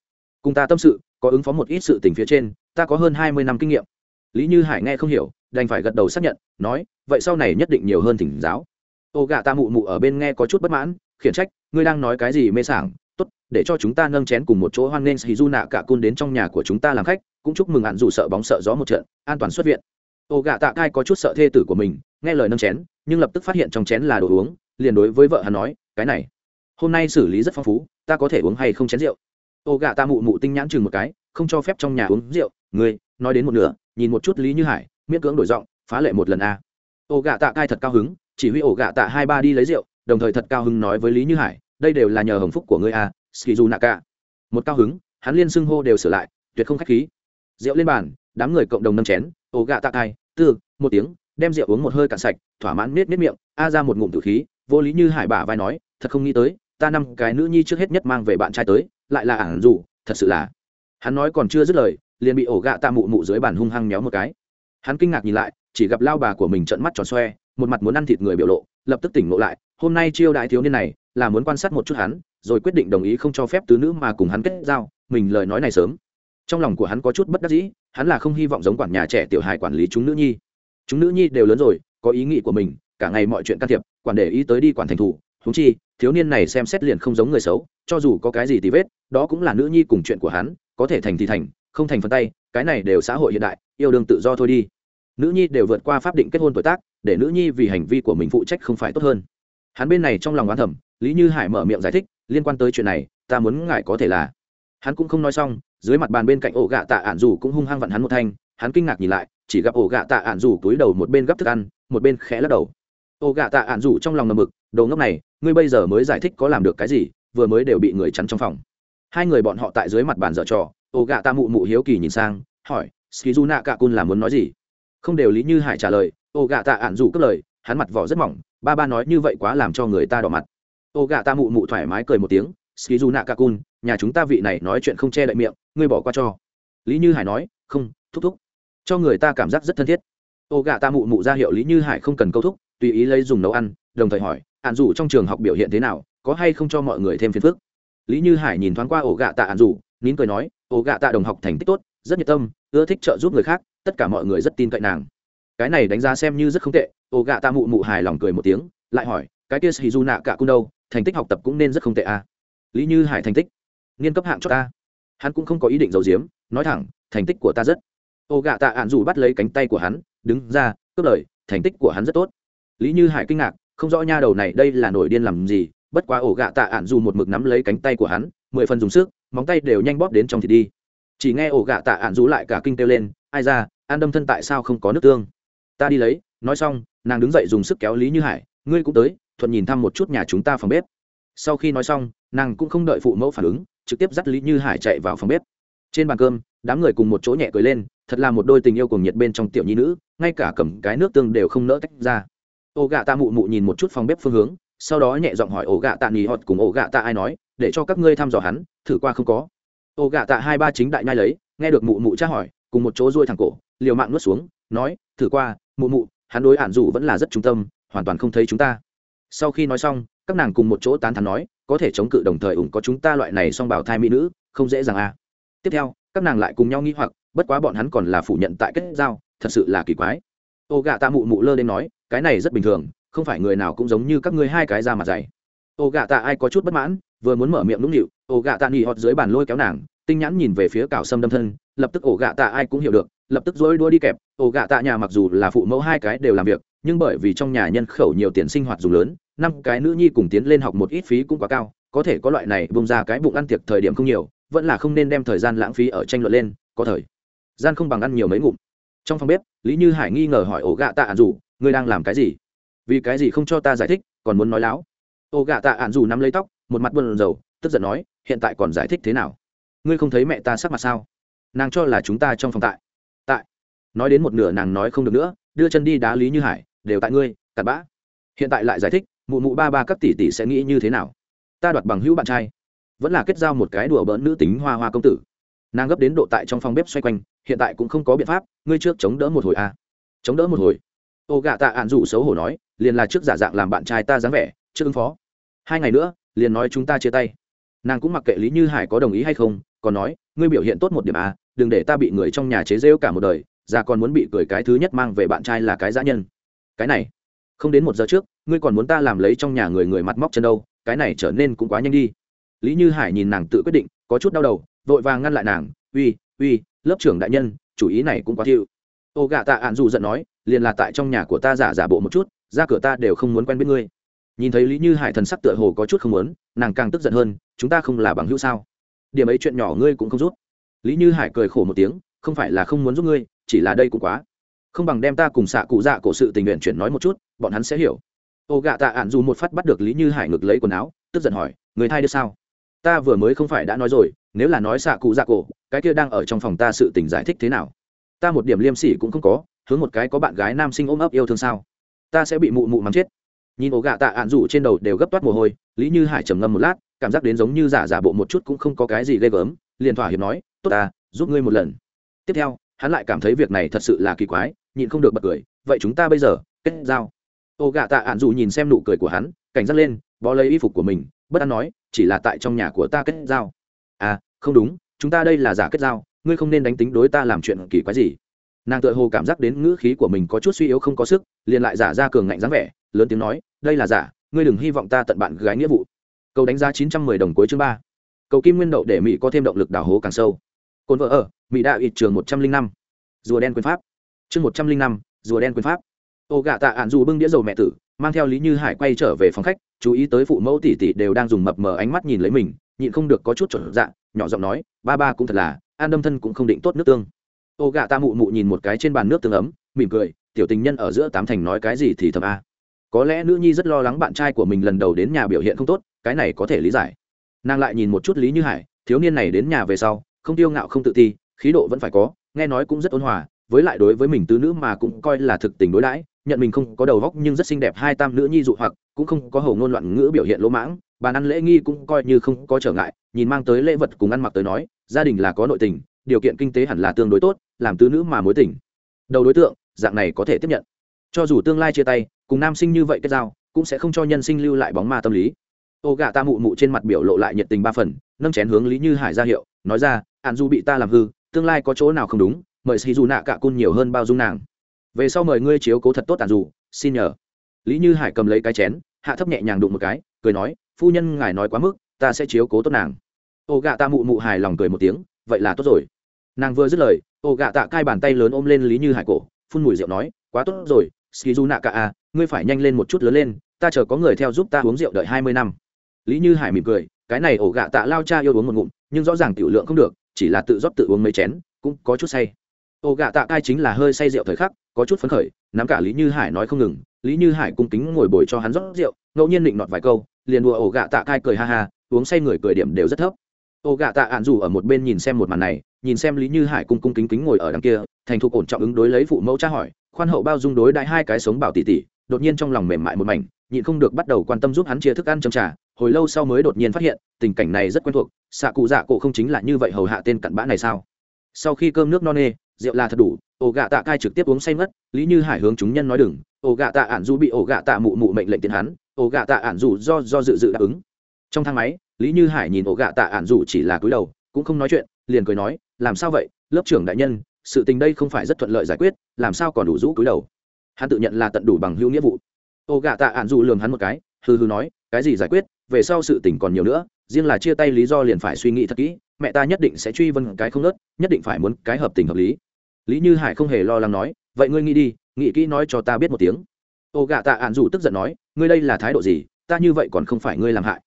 Cùng ta tâm sự có ứng phó một ít sự tình phía trên, ta có hơn hai mươi năm kinh nghiệm. Lý như hải nghe không hiểu, đành phải gật đầu xác nhận, nói, vậy sau này nhất định nhiều hơn thỉnh giáo. Ô gạ ta mụ mụ ở bên nghe có chút bất mãn, khiển trách, ngươi đang nói cái gì mê sảng? Tốt, để cho chúng ta nâng chén cùng một chỗ hoan nghênh shizu nạ cả cun đến trong nhà của chúng ta làm khách, cũng chúc mừng hạn dù sợ bóng sợ gió một trận, an toàn xuất viện. Ô gạ tạ cai có chút sợ thê tử của mình, nghe lời nâng chén, nhưng lập tức phát hiện trong chén là đồ uống, liền đối với vợ hắn nói, cái này, hôm nay xử lý rất phong phú, ta có thể uống hay không chén rượu? Ô gạ ta mụ mụ tinh nhãn chừng một cái, không cho phép trong nhà uống rượu. Ngươi, nói đến một nửa, nhìn một chút lý như hải, miễn cưỡng đổi giọng, phá lệ một lần a. Ô gạ tạ cai thật cao hứng, chỉ huy ổ gạ tạ hai ba đi lấy rượu, đồng thời thật cao hứng nói với lý như hải, đây đều là nhờ hồng phúc của ngươi a, skizu naka. Một cao hứng, hắn liên xưng hô đều sửa lại, tuyệt không khách khí. Rượu lên bàn, đám người cộng đồng nâng chén, ổ gạ tạ cai, tư, một tiếng, đem rượu uống một hơi cạn sạch, thỏa mãn nết nết miệng, a ra một ngụm tử khí, vô lý như hải bả vai nói, thật không nghĩ tới ta năm cái nữ nhi trước hết nhất mang về bạn trai tới, lại là ản dù thật sự là. Hắn nói còn chưa dứt lời, liền bị ổ gạ tạ mụ mụ dưới bàn hung hăng méo một cái. Hắn kinh ngạc nhìn lại, chỉ gặp lao bà của mình trợn mắt tròn xoe, một mặt muốn ăn thịt người biểu lộ, lập tức tỉnh ngộ lại, hôm nay chiêu đại thiếu niên này, là muốn quan sát một chút hắn, rồi quyết định đồng ý không cho phép tứ nữ mà cùng hắn kết giao, mình lời nói này sớm. Trong lòng của hắn có chút bất đắc dĩ, hắn là không hy vọng giống quản nhà trẻ tiểu hài quản lý chúng nữ nhi. Chúng nữ nhi đều lớn rồi, có ý nghĩ của mình, cả ngày mọi chuyện can thiệp, quản để ý tới đi quản thành thủ thú chi thiếu niên này xem xét liền không giống người xấu, cho dù có cái gì tì vết, đó cũng là nữ nhi cùng chuyện của hắn, có thể thành thì thành, không thành phân tay, cái này đều xã hội hiện đại, yêu đương tự do thôi đi. Nữ nhi đều vượt qua pháp định kết hôn tuổi tác, để nữ nhi vì hành vi của mình phụ trách không phải tốt hơn. Hắn bên này trong lòng oán thẩm lý như hải mở miệng giải thích, liên quan tới chuyện này, ta muốn ngài có thể là. Hắn cũng không nói xong, dưới mặt bàn bên cạnh ổ gạ tạ ạn dù cũng hung hăng vặn hắn một thanh, hắn kinh ngạc nhìn lại, chỉ gặp ổ gạ tạ ạn dù túi đầu một bên gấp thức ăn, một bên khẽ lắc đầu. Ổ gạ tạ ạn dù trong lòng ngầm mực đồ ngốc này, ngươi bây giờ mới giải thích có làm được cái gì, vừa mới đều bị người chắn trong phòng. Hai người bọn họ tại dưới mặt bàn dở trò ô gạ ta mụ mụ hiếu kỳ nhìn sang, hỏi skizu nạ cạ cun là muốn nói gì? Không đều lý như hải trả lời ô gạ tạ ạn dù cất lời, hắn mặt vỏ rất mỏng, ba ba nói như vậy quá làm cho người ta đỏ mặt. Ô gạ ta mụ mụ thoải mái cười một tiếng skizu nạ cạ cun nhà chúng ta vị này nói chuyện không che đậy miệng, ngươi bỏ qua cho. Lý như hải nói, không, thúc thúc, cho người ta cảm giác rất thân thiết. Ô gạ ta mụ mụ ra hiệu lý như hải không cần câu thúc, tùy ý lấy dùng nấu ăn đồng thời hỏi ạn dù trong trường học biểu hiện thế nào? Có hay không cho mọi người thêm phiền phức? Lý như hải nhìn thoáng qua ổ gạ tạ ạn dù nín cười nói, ổ gạ tạ đồng học thành tích tốt, rất nhiệt tâm, ưa thích trợ giúp người khác, tất cả mọi người rất tin cậy nàng. Cái này đánh giá xem như rất không tệ, ổ gạ tạ mụ mụ hài lòng cười một tiếng, lại hỏi, cái kia shizu nạ cả cung đâu? Thành tích học tập cũng nên rất không tệ à. lý như hải thành tích. Nghiên cấp hạng cho ta. Hắn cũng không có ý định giấu giếm, nói thẳng, thành tích của ta rất. Ô gạ tạ ạn dù bắt lấy cánh tay của hắn, đứng ra, cướp lời, thành tích của hắn rất tốt. Lý như hải kinh ngạc không rõ nha đầu này đây là nổi điên làm gì, bất quá ổ gạ tạ ạn dù một mực nắm lấy cánh tay của hắn, mười phần dùng sức, móng tay đều nhanh bóp đến trong thịt đi. Chỉ nghe ổ gạ tạ ạn dù lại cả kinh kêu lên, ai ra, an đâm thân tại sao không có nước tương? Ta đi lấy. Nói xong, nàng đứng dậy dùng sức kéo lý như hải, ngươi cũng tới, thuận nhìn thăm một chút nhà chúng ta phòng bếp. Sau khi nói xong, nàng cũng không đợi phụ mẫu phản ứng, trực tiếp dắt lý như hải chạy vào phòng bếp. Trên bàn cơm, đám người cùng một chỗ nhẹ cười lên, thật là một đôi tình yêu cùng nhiệt bên trong tiểu nhi nữ, ngay cả cầm cái nước tương đều không nỡ tách ra ổ gạ tạ mụ mụ nhìn một chút phòng bếp phương hướng, sau đó nhẹ giọng hỏi ổ gạ tạ nghỉ họt cùng ổ gạ tạ ai nói, để cho các ngươi thăm dò hắn, thử qua không có. Ổ gạ tạ hai ba chính đại nhai lấy, nghe được mụ mụ tra hỏi, cùng một chỗ ruôi thẳng cổ, liều mạng nuốt xuống, nói, thử qua, mụ mụ, hắn đối ản dù vẫn là rất trung tâm, hoàn toàn không thấy chúng ta. Sau khi nói xong, các nàng cùng một chỗ tán thắn nói, có thể chống cự đồng thời ủng có chúng ta loại này song bảo thai mỹ nữ, không dễ dàng à. tiếp theo, các nàng lại cùng nhau nghĩ hoặc, bất quá bọn hắn còn là phủ nhận tại kết giao, thật sự là kỳ quái. Ô gạ tạ mụ mụ lơ đến nói cái này rất bình thường, không phải người nào cũng giống như các ngươi hai cái da mặt dày. Ô gạ tạ ai có chút bất mãn, vừa muốn mở miệng nũng nịu ô gạ tạ nghỉ họt dưới bàn lôi kéo nàng, tinh nhãn nhìn về phía cào sâm đâm thân, lập tức ổ gạ tạ ai cũng hiểu được, lập tức dối đua đi kẹp. Ổ gạ tạ nhà mặc dù là phụ mẫu hai cái đều làm việc, nhưng bởi vì trong nhà nhân khẩu nhiều tiền sinh hoạt dùng lớn, năm cái nữ nhi cùng tiến lên học một ít phí cũng quá cao, có thể có loại này bông ra cái bụng ăn tiệc thời điểm không nhiều, vẫn là không nên đem thời gian lãng phí ở tranh luận lên, có thời gian không bằng ăn nhiều mấy ngụm. Trong phòng bếp, lý như hải nghi ngờ hỏi ổ gạ tạ dù ngươi đang làm cái gì? Vì cái gì không cho ta giải thích, còn muốn nói láo? Ô gạ tạ ạn dù nắm lấy tóc, một mặt buồn rầu, tức giận nói, hiện tại còn giải thích thế nào? Ngươi không thấy mẹ ta sắc mặt sao? Nàng cho là chúng ta trong phòng tại. Tại. Nói đến một nửa nàng nói không được nữa, đưa chân đi đá lý như hải, đều tại ngươi, cặn bã. Hiện tại lại giải thích, mụ mụ ba ba các tỷ tỷ sẽ nghĩ như thế nào? Ta đoạt bằng hữu bạn trai. Vẫn là kết giao một cái đùa bỡn nữ tính hoa hoa công tử. Nàng gấp đến độ tại trong phòng bếp xoay quanh, hiện tại cũng không có biện pháp, ngươi trước chống đỡ một hồi à. chống đỡ một hồi ô gạ tạ ạn dù xấu hổ nói, liền là trước giả dạng làm bạn trai ta dáng vẻ, trước ứng phó. Hai ngày nữa, liền nói chúng ta chia tay. Nàng cũng mặc kệ lý như hải có đồng ý hay không, còn nói, ngươi biểu hiện tốt một điểm à đừng để ta bị người trong nhà chế rêu cả một đời, già còn muốn bị cười cái thứ nhất mang về bạn trai là cái dã nhân. Cái này, không đến một giờ trước, ngươi còn muốn ta làm lấy trong nhà người người mặt móc chân đâu, cái này trở nên cũng quá nhanh đi. Lý như hải nhìn nàng tự quyết định, có chút đau đầu, vội vàng ngăn lại nàng, uy uy, lớp trưởng đại nhân, chủ ý này cũng quá thiệu. Ô gạ tạ ạn dù giận nói liền là tại trong nhà của ta giả giả bộ một chút, ra cửa ta đều không muốn quen biết ngươi. Nhìn thấy lý như hải thần sắc tựa hồ có chút không muốn, nàng càng tức giận hơn, chúng ta không là bằng hữu sao? Điểm ấy chuyện nhỏ ngươi cũng không rút. Lý như hải cười khổ một tiếng, không phải là không muốn giúp ngươi, chỉ là đây cũng quá. Không bằng đem ta cùng xạ cụ dạ cổ sự tình nguyện chuyển nói một chút, bọn hắn sẽ hiểu. Ô gạ tạ ạn dù một phát bắt được lý như hải ngực lấy quần áo, tức giận hỏi, người thai được sao? Ta vừa mới không phải đã nói rồi, nếu là nói xạ cụ dạ cổ, cái kia đang ở trong phòng ta sự tình giải thích thế nào? Ta một điểm liêm sỉ cũng không có hướng một cái có bạn gái nam sinh ôm ấp yêu thương sao? Ta sẽ bị mụ mụ mắng chết. Nhìn ổ gạ tạ ạn rủ trên đầu đều gấp toát mồ hôi, lý như hải trầm ngâm một lát, cảm giác đến giống như giả giả bộ một chút cũng không có cái gì ghê gớm, liền thỏa hiệp nói, tốt ta, giúp ngươi một lần. Tiếp theo, hắn lại cảm thấy việc này thật sự là kỳ quái, nhịn không được bật cười, vậy chúng ta bây giờ, kết giao. Ô gạ tạ ạn dù nhìn xem nụ cười của hắn, cảnh giác lên, bó lấy y phục của mình, bất an nói, chỉ là tại trong nhà của ta kết giao. À không đúng, chúng ta đây là giả kết giao, ngươi không nên đánh tính đối ta làm chuyện kỳ quái gì nàng tự hồ cảm giác đến ngữ khí của mình có chút suy yếu không có sức, liền lại giả ra cường ngạnh dáng vẻ, lớn tiếng nói, đây là giả, ngươi đừng hy vọng ta tận bạn gái nghĩa vụ. Cầu đánh giá chín trăm mười đồng cuối chương ba. Cầu kim nguyên đậu để mỹ có thêm động lực đào hố càng sâu. Cồn vợ ở, mỹ đạo ít trường một trăm linh năm. Rùa đen quyền pháp. Chương một trăm linh năm, rùa đen quyền pháp. Ô gạ tạ ạn dù bưng đĩa dầu mẹ tử, mang theo lý như hải quay trở về phòng khách, chú ý tới phụ mẫu tỷ tỷ đều đang dùng mập mờ ánh mắt nhìn lấy mình, nhịn không được có chút trở dạ nhỏ giọng nói, ba ba cũng thật là, an đâm thân cũng không định tốt nước tương ô gạ ta mụ mụ nhìn một cái trên bàn nước tương ấm, mỉm cười, tiểu tình nhân ở giữa tám thành nói cái gì thì thầm a. Có lẽ nữ nhi rất lo lắng bạn trai của mình lần đầu đến nhà biểu hiện không tốt, cái này có thể lý giải. Nàng lại nhìn một chút lý như hải, thiếu niên này đến nhà về sau, không tiêu ngạo không tự ti, khí độ vẫn phải có, nghe nói cũng rất ôn hòa, với lại đối với mình tứ nữ mà cũng coi là thực tình đối đãi, nhận mình không có đầu góc nhưng rất xinh đẹp, hai tam nữ nhi dụ hoặc, cũng không có hầu ngôn loạn ngữ biểu hiện lỗ mãng, bàn ăn lễ nghi cũng coi như không có trở ngại, nhìn mang tới lễ vật cùng ăn mặc tới nói, gia đình là có nội tình, điều kiện kinh tế hẳn là tương đối tốt làm tứ nữ mà mối tình. Đầu đối tượng, dạng này có thể tiếp nhận. Cho dù tương lai chia tay, cùng nam sinh như vậy kết giao, cũng sẽ không cho nhân sinh lưu lại bóng ma tâm lý. Ô gà ta mụ mụ trên mặt biểu lộ lại nhiệt tình ba phần, nâng chén hướng lý như hải ra hiệu, nói ra hạn du bị ta làm hư, tương lai có chỗ nào không đúng, mời xì dù nạ cả cun nhiều hơn bao dung nàng. Về sau mời ngươi chiếu cố thật tốt tàn dù xin nhờ. Lý như hải cầm lấy cái chén, hạ thấp nhẹ nhàng đụng một cái, cười nói, phu nhân ngài nói quá mức, ta sẽ chiếu cố tốt nàng. Ô gạ ta mụ mụ hài lòng cười một tiếng, vậy là tốt rồi nàng vừa dứt lời, ô gạ tạ cai bàn tay lớn ôm lên lý như hải cổ, phun mùi rượu nói, quá tốt rồi, ski du nạ cả à ngươi phải nhanh lên một chút lớn lên, ta chờ có người theo giúp ta uống rượu đợi hai mươi năm. Lý như hải mỉm cười, cái này ổ gạ tạ lao cha yêu uống một ngụm, nhưng rõ ràng tiểu lượng không được, chỉ là tự rót tự uống mấy chén, cũng có chút say. Ổ gạ tạ cai chính là hơi say rượu thời khắc, có chút phấn khởi, nắm cả lý như hải nói không ngừng, lý như hải cung kính ngồi bồi cho hắn rót rượu, ngẫu nhiên định nọt vài câu, liền đùa ổ gạ tạ cai cười ha ha, uống say người cười điểm đều rất thấp ổ gạ tạ ạn dù ở một bên nhìn xem một màn này, nhìn xem lý như hải cung cung kính kính ngồi ở đằng kia, thành thục ổn trọng ứng đối lấy phụ mẫu tra hỏi, khoan hậu bao dung đối đại hai cái sống bảo tỷ tỷ, đột nhiên trong lòng mềm mại một mảnh, nhịn không được bắt đầu quan tâm giúp hắn chia thức ăn châm trà, hồi lâu sau mới đột nhiên phát hiện, tình cảnh này rất quen thuộc, xạ cụ dạ cổ không chính là như vậy hầu hạ tên cặn bã này sao? Sau khi cơm nước no nê, rượu là thật đủ ổ gạ tạ cai trực tiếp uống say mất lý như hải hướng chúng nhân nói đừng ổ gạ tạ ản du bị ổ gạ tạ mụ mụ mệnh lệnh tiền hắn ổ gạ tạ ản dù do do dự dự đáp ứng. Trong thang máy lý như hải nhìn ổ gạ tạ ản dù chỉ là cúi đầu, cũng không nói chuyện, liền cười nói, làm sao vậy, lớp trưởng đại nhân, sự tình đây không phải rất thuận lợi giải quyết, làm sao còn đủ rũ cúi đầu? Hắn tự nhận là tận đủ bằng hữu nghĩa vụ. Ổ gạ tạ ản dù lường hắn một cái, hừ hừ nói, cái gì giải quyết, về sau sự tình còn nhiều nữa, riêng là chia tay lý do liền phải suy nghĩ thật kỹ, mẹ ta nhất định sẽ truy vân cái không nớt, nhất định phải muốn cái hợp tình hợp lý. Lý như hải không hề lo lắng nói, vậy ngươi nghĩ đi, nghĩ kỹ nói cho ta biết một tiếng. Ô gạ tạ ạn dù tức giận nói, ngươi đây là thái độ gì, ta như vậy còn không phải ngươi làm hại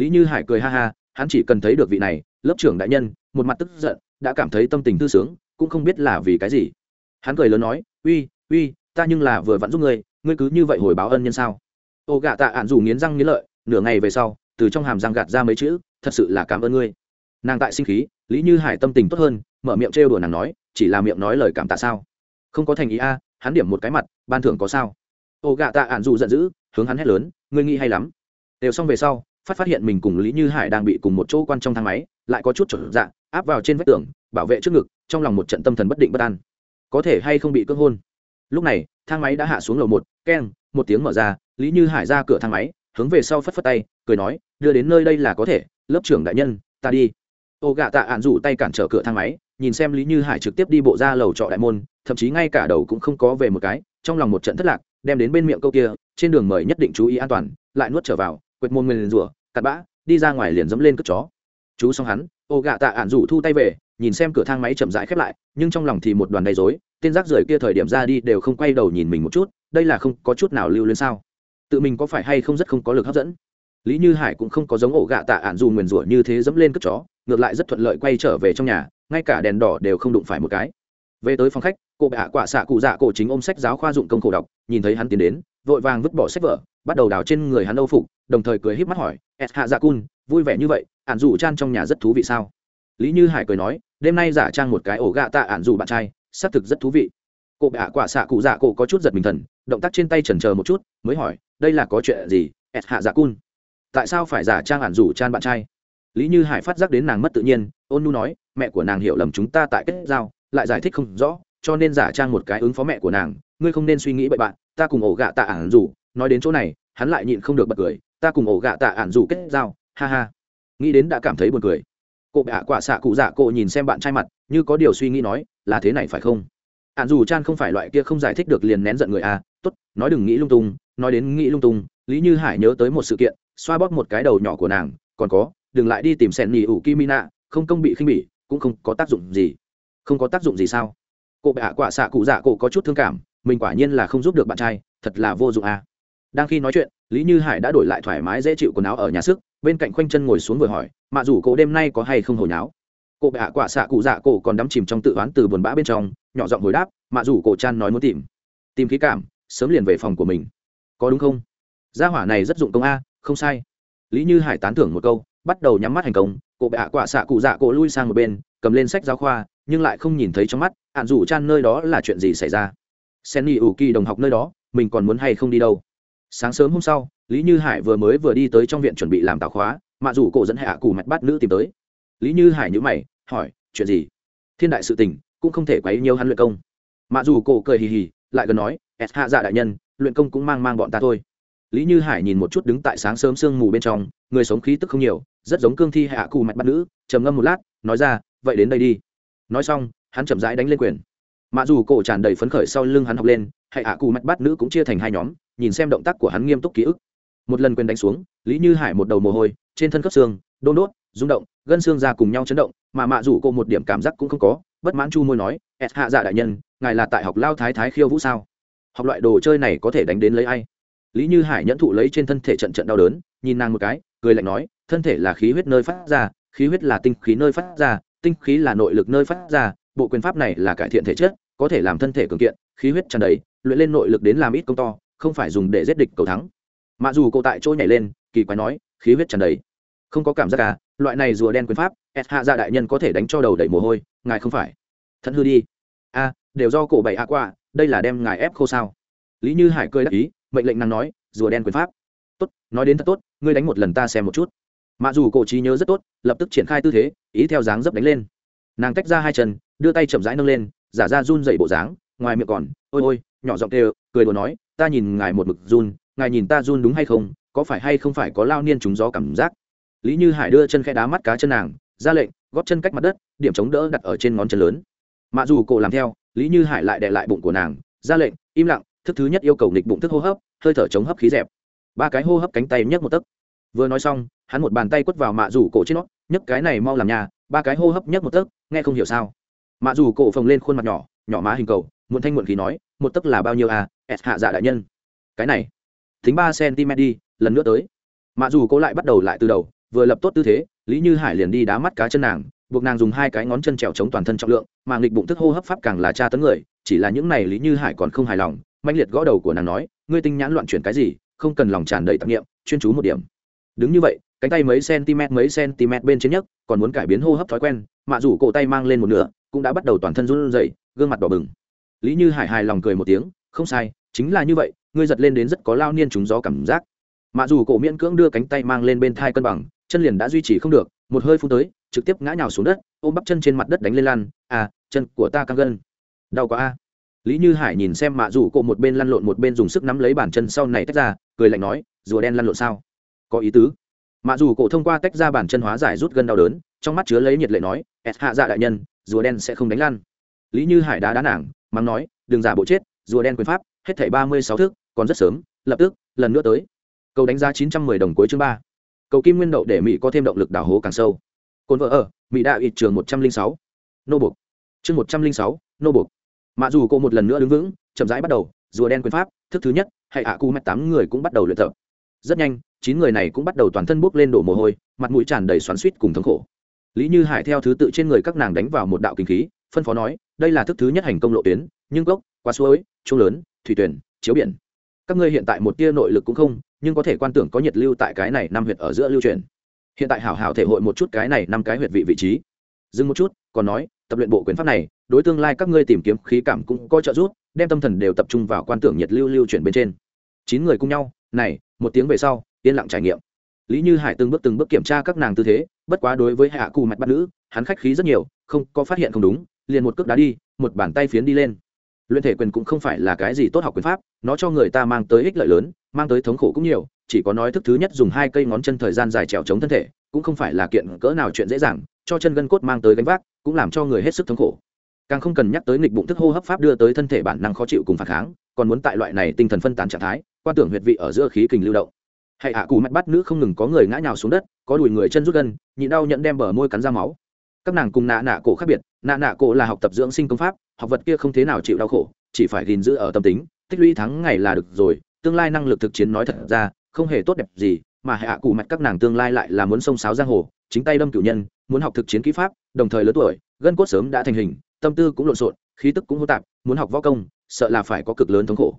lý như hải cười ha ha, hắn chỉ cần thấy được vị này, lớp trưởng đại nhân, một mặt tức giận, đã cảm thấy tâm tình tư sướng, cũng không biết là vì cái gì. Hắn cười lớn nói, uy uy, ta nhưng là vừa vặn giúp ngươi ngươi cứ như vậy hồi báo ân nhân sao? Ô gạ tạ ạn dù nghiến răng nghiến lợi, nửa ngày về sau, từ trong hàm răng gạt ra mấy chữ, thật sự là cảm ơn ngươi. Nàng tại sinh khí, lý như hải tâm tình tốt hơn, mở miệng trêu đùa nàng nói, chỉ là miệng nói lời cảm tạ sao? Không có thành ý a, hắn điểm một cái mặt, ban thưởng có sao? Ô gạ tạ ạn dù giận dữ, hướng hắn hét lớn, ngươi nghĩ hay lắm. Đều xong về sau phát phát hiện mình cùng lý như hải đang bị cùng một chỗ quan trong thang máy, lại có chút trở dạ áp vào trên vách tường, bảo vệ trước ngực, trong lòng một trận tâm thần bất định bất an. Có thể hay không bị cưỡng hôn? Lúc này, thang máy đã hạ xuống lầu một, keng, một tiếng mở ra, lý như hải ra cửa thang máy, hướng về sau phất phất tay, cười nói, đưa đến nơi đây là có thể, lớp trưởng đại nhân, ta đi. Ô gạ tạ ạn rủ tay cản trở cửa thang máy, nhìn xem lý như hải trực tiếp đi bộ ra lầu trọ đại môn, thậm chí ngay cả đầu cũng không có về một cái, trong lòng một trận thất lạc, đem đến bên miệng câu kia, trên đường mời nhất định chú ý an toàn, lại nuốt trở vào, quệt môn mình rủa cặn bã, đi ra ngoài liền dẫm lên cất chó. Chú xong hắn, ô gạ tạ ạn rủ thu tay về, nhìn xem cửa thang máy chậm rãi khép lại, nhưng trong lòng thì một đoàn đầy dối tên rác rưởi kia thời điểm ra đi đều không quay đầu nhìn mình một chút, đây là không có chút nào lưu lên sao? Tự mình có phải hay không rất không có lực hấp dẫn? Lý như hải cũng không có giống ổ gạ tạ ạn dù nguyền rủa như thế dẫm lên cất chó, ngược lại rất thuận lợi quay trở về trong nhà, ngay cả đèn đỏ đều không đụng phải một cái. Về tới phòng khách, cô bạ quả xạ cụ dạ cổ chính ôm sách giáo khoa dụng công khổ đọc, nhìn thấy hắn tiến đến, vội vàng vứt bỏ sách vở, bắt đầu đào trên người hắn âu phục, đồng thời cười híp mắt hỏi s hạ dạ cun, vui vẻ như vậy ạn dù chan trong nhà rất thú vị sao? Lý như hải cười nói, đêm nay giả trang một cái ổ gạ tạ ạn dù bạn trai, xác thực rất thú vị. Cụ bạ quả xạ cụ dạ cụ có chút giật mình thần, động tác trên tay chần chờ một chút, mới hỏi, đây là có chuyện gì, s hạ dạ cun? Tại sao phải giả trang ạn dù chan bạn trai? Lý như hải phát giác đến nàng mất tự nhiên, ôn nu nói, mẹ của nàng hiểu lầm chúng ta tại kết giao, lại giải thích không rõ, cho nên giả trang một cái ứng phó mẹ của nàng, ngươi không nên suy nghĩ bậy bạn, ta cùng ổ gạ tạ ản dù nói đến chỗ này, hắn lại nhịn không được bật cười ta cùng ổ gạ tạ ản dù kết giao, ha ha. Nghĩ đến đã cảm thấy buồn cười. Cụ bạ quả xạ cụ dạ cụ nhìn xem bạn trai mặt, như có điều suy nghĩ nói, là thế này phải không? Ạn dù chan không phải loại kia không giải thích được liền nén giận người à tốt, nói đừng nghĩ lung tung, nói đến nghĩ lung tung, lý như hải nhớ tới một sự kiện, xoa bóp một cái đầu nhỏ của nàng, còn có, đừng lại đi tìm sẻn nỉ ủ kimina không công bị khinh bỉ, cũng không có tác dụng gì. Không có tác dụng gì sao? Cô bạ quả xạ cụ dạ cổ có chút thương cảm, mình quả nhiên là không giúp được bạn trai, thật là vô dụng à. đang khi nói chuyện lý như hải đã đổi lại thoải mái dễ chịu quần áo ở nhà sức, bên cạnh khoanh chân ngồi xuống vừa hỏi, mạ dù cổ đêm nay có hay không hồi nháo Cụ bệ hạ quả xạ cụ dạ cổ còn đắm chìm trong tự oán từ buồn bã bên trong, nhỏ giọng hồi đáp, mạ dù cổ chan nói muốn tìm tìm khí cảm, sớm liền về phòng của mình. Có đúng không? Gia hỏa này rất dụng công a, không sai. Lý như hải tán thưởng một câu, bắt đầu nhắm mắt hành công cụ bệ hạ quả xạ cụ dạ cổ lui sang một bên, cầm lên sách giáo khoa, nhưng lại không nhìn thấy trong mắt, ạn dù chan nơi đó là chuyện gì xảy ra? Sen y ủ kỳ đồng học nơi đó, mình còn muốn hay không đi đâu? Sáng sớm hôm sau, lý như hải vừa mới vừa đi tới trong viện chuẩn bị làm tào khóa mạ dù cổ dẫn hạ cù mạch bắt nữ tìm tới. Lý như hải nhữ mày, hỏi, chuyện gì? Thiên đại sự tình, cũng không thể quấy nhiều hắn luyện công. Mạ dù cổ cười hì hì, lại gần nói s hạ dạ đại nhân, luyện công cũng mang mang bọn ta thôi. Lý như hải nhìn một chút đứng tại sáng sớm sương mù bên trong, người sống khí tức không nhiều, rất giống cương thi hạ cù mạch bắt nữ, trầm ngâm một lát, nói ra, vậy đến đây đi. Nói xong, hắn chậm rãi đánh lên quyền mặc dù cổ tràn đầy phấn khởi sau lưng hắn học lên, hay hạ cù mạch bát nữ cũng chia thành hai nhóm, nhìn xem động tác của hắn nghiêm túc ký ức. Một lần quyền đánh xuống, lý như hải một đầu mồ hôi, trên thân khớp xương, đôn đốt, rung động, gân xương ra cùng nhau chấn động, mà mạ dù cô một điểm cảm giác cũng không có, bất mãn chu môi nói s hạ dạ đại nhân, ngài là tại học lao thái thái khiêu vũ sao? Học loại đồ chơi này có thể đánh đến lấy ai? Lý như hải nhẫn thụ lấy trên thân thể trận trận đau đớn, nhìn nàng một cái, cười lạnh nói, thân thể là khí huyết nơi phát ra, khí huyết là tinh khí nơi phát ra, tinh khí là nội lực nơi phát ra bộ quyền pháp này là cải thiện thể chất, có thể làm thân thể cường kiện, khí huyết tràn đầy, luyện lên nội lực đến làm ít công to, không phải dùng để giết địch cầu thắng. Mà dù cô tại chỗ nhảy lên, kỳ quái nói, khí huyết tràn đầy. Không có cảm giác à loại này rùa đen quyền pháp s hạ gia đại nhân có thể đánh cho đầu đầy mồ hôi, ngài không phải. Thận hư đi. A đều do cổ bảy hạ qua, đây là đem ngài ép khô sao? Lý như hải cười đắc ý, mệnh lệnh nàng nói, rùa đen quyền pháp. Tốt, nói đến thật tốt, ngươi đánh một lần ta xem một chút. Mà dù cổ trí nhớ rất tốt, lập tức triển khai tư thế, ý theo dáng dấp đánh lên. Nàng tách ra hai chân đưa tay chậm rãi nâng lên, giả ra run dậy bộ dáng, ngoài miệng còn, ôi ôi, nhỏ giọng kêu, cười đồ nói, ta nhìn ngài một mực run, ngài nhìn ta run đúng hay không? Có phải hay không phải có lao niên trúng gió cảm giác? Lý như hải đưa chân khe đá mắt cá chân nàng, ra lệnh, góp chân cách mặt đất, điểm chống đỡ đặt ở trên ngón chân lớn. Mặc dù cổ làm theo, lý như hải lại đè lại bụng của nàng, ra lệnh, im lặng, thức thứ nhất yêu cầu nghịch bụng thức hô hấp, hơi thở chống hấp khí dẹp. Ba cái hô hấp cánh tay nhấc một tấc. Vừa nói xong, hắn một bàn tay quất vào mạ rủ cổ trên nó, nhấc cái này mau làm nhà, ba cái hô hấp nhấc một tấc, nghe không hiểu sao mạ dù cổ phồng lên khuôn mặt nhỏ nhỏ má hình cầu, muộn thanh muộn khí nói, một tấc là bao nhiêu à s hạ dạ đại nhân? Cái này, thính ba cm đi, lần nữa tới. Mạ dù cô lại bắt đầu lại từ đầu, vừa lập tốt tư thế, lý như hải liền đi đá mắt cá chân nàng, buộc nàng dùng hai cái ngón chân trèo chống toàn thân trọng lượng, mà nghịch bụng thức hô hấp pháp càng là tra tấn người, chỉ là những này lý như hải còn không hài lòng mạnh liệt gõ đầu của nàng nói, ngươi tinh nhãn loạn chuyển cái gì, không cần lòng tràn đầy tạp nghiệm chuyên chú một điểm. Đứng như vậy, cánh tay mấy cm mấy cm bên trên nhất còn muốn cải biến hô hấp thói quen mạ dù cổ tay mang lên một nửa cũng đã bắt đầu toàn thân run rẩy, gương mặt đỏ bừng. Lý như hải hài lòng cười một tiếng, không sai, chính là như vậy, ngươi giật lên đến rất có lao niên trúng gió cảm giác. Mạ dù cổ miễn cưỡng đưa cánh tay mang lên bên thai cân bằng, chân liền đã duy trì không được, một hơi phun tới, trực tiếp ngã nhào xuống đất, ôm bắp chân trên mặt đất đánh lên lăn. À chân của ta căng gân. Đau quá a. Lý như hải nhìn xem mạ dù cổ một bên lăn lộn một bên dùng sức nắm lấy bàn chân sau này tách ra, cười lạnh nói, rùa đen lăn lộn sao? Có ý tứ. Mạ dù cổ thông qua tách ra bàn chân hóa giải rút gân đau đớn, trong mắt chứa lấy nhiệt lệ nói, ẹt hạ dạ đại nhân rùa đen sẽ không đánh lăn. Lý như hải đá đá nàng, mắng nói, đừng giả bộ chết, rùa đen quyền pháp, hết thảy ba mươi sáu thước, còn rất sớm, lập tức, lần nữa tới. Cầu đánh giá chín trăm mười đồng cuối chương ba. Cầu kim nguyên đậu để mỹ có thêm động lực đào hố càng sâu. Cồn vợ ở, mỹ đạo ít trường một trăm linh sáu. Nô bục chương một trăm linh sáu, nô bục mặc dù cô một lần nữa đứng vững, chậm rãi bắt đầu, rùa đen quyền pháp, thức thứ nhất hãy ạ cu mét tám người cũng bắt đầu luyện tập. Rất nhanh, chín người này cũng bắt đầu toàn thân bốc lên đổ mồ hôi, mặt mũi tràn đầy xoắn suýt cùng thống khổ lý như hải theo thứ tự trên người các nàng đánh vào một đạo kinh khí, phân phó nói, đây là thức thứ nhất hành công lộ tuyến, nhưng gốc qua suối, trung lớn, thủy tuyển, chiếu biển. Các ngươi hiện tại một tia nội lực cũng không, nhưng có thể quan tưởng có nhiệt lưu tại cái này năm huyệt ở giữa lưu truyền hiện tại hảo hảo thể hội một chút cái này năm cái huyệt vị vị trí. Dừng một chút, còn nói, tập luyện bộ quyền pháp này, đối tương lai các ngươi tìm kiếm khí cảm cũng có trợ giúp, đem tâm thần đều tập trung vào quan tưởng nhiệt lưu lưu chuyển bên trên. Chín người cùng nhau, này, một tiếng về sau, yên lặng trải nghiệm. Lý như hải từng bước từng bước kiểm tra các nàng tư thế bất quá đối với hạ cù mạch bắt nữ, hắn khách khí rất nhiều, không, có phát hiện không đúng, liền một cước đá đi, một bàn tay phiến đi lên. Luyện thể quyền cũng không phải là cái gì tốt học quyền pháp, nó cho người ta mang tới ích lợi lớn, mang tới thống khổ cũng nhiều, chỉ có nói thức thứ nhất dùng hai cây ngón chân thời gian dài trèo chống thân thể, cũng không phải là kiện cỡ nào chuyện dễ dàng, cho chân gân cốt mang tới gánh vác, cũng làm cho người hết sức thống khổ. Càng không cần nhắc tới nghịch bụng thức hô hấp pháp đưa tới thân thể bản năng khó chịu cùng phản kháng, còn muốn tại loại này tinh thần phân tán trạng thái, quan tưởng huyệt vị ở giữa khí kình lưu động hãy hạ à cù mắt bắt nữ không ngừng có người ngã nhào xuống đất, có đùi người chân rút gân nhịn đau nhận đem bờ môi cắn ra máu. Các nàng cùng nạ nạ cổ khác biệt, nạ nạ cổ là học tập dưỡng sinh công pháp, học vật kia không thế nào chịu đau khổ, chỉ phải gìn giữ ở tâm tính, tích lũy thắng ngày là được rồi, tương lai năng lực thực chiến nói thật ra, không hề tốt đẹp gì, mà hạ cụ mặt các nàng tương lai lại là muốn sông sáo giang hồ, chính tay đâm cử nhân, muốn học thực chiến kỹ pháp, đồng thời lớn tuổi, gân cốt sớm đã thành hình, tâm tư cũng lộn xộn, khí tức cũng hô tạp, muốn học võ công, sợ là phải có cực lớn thống khổ.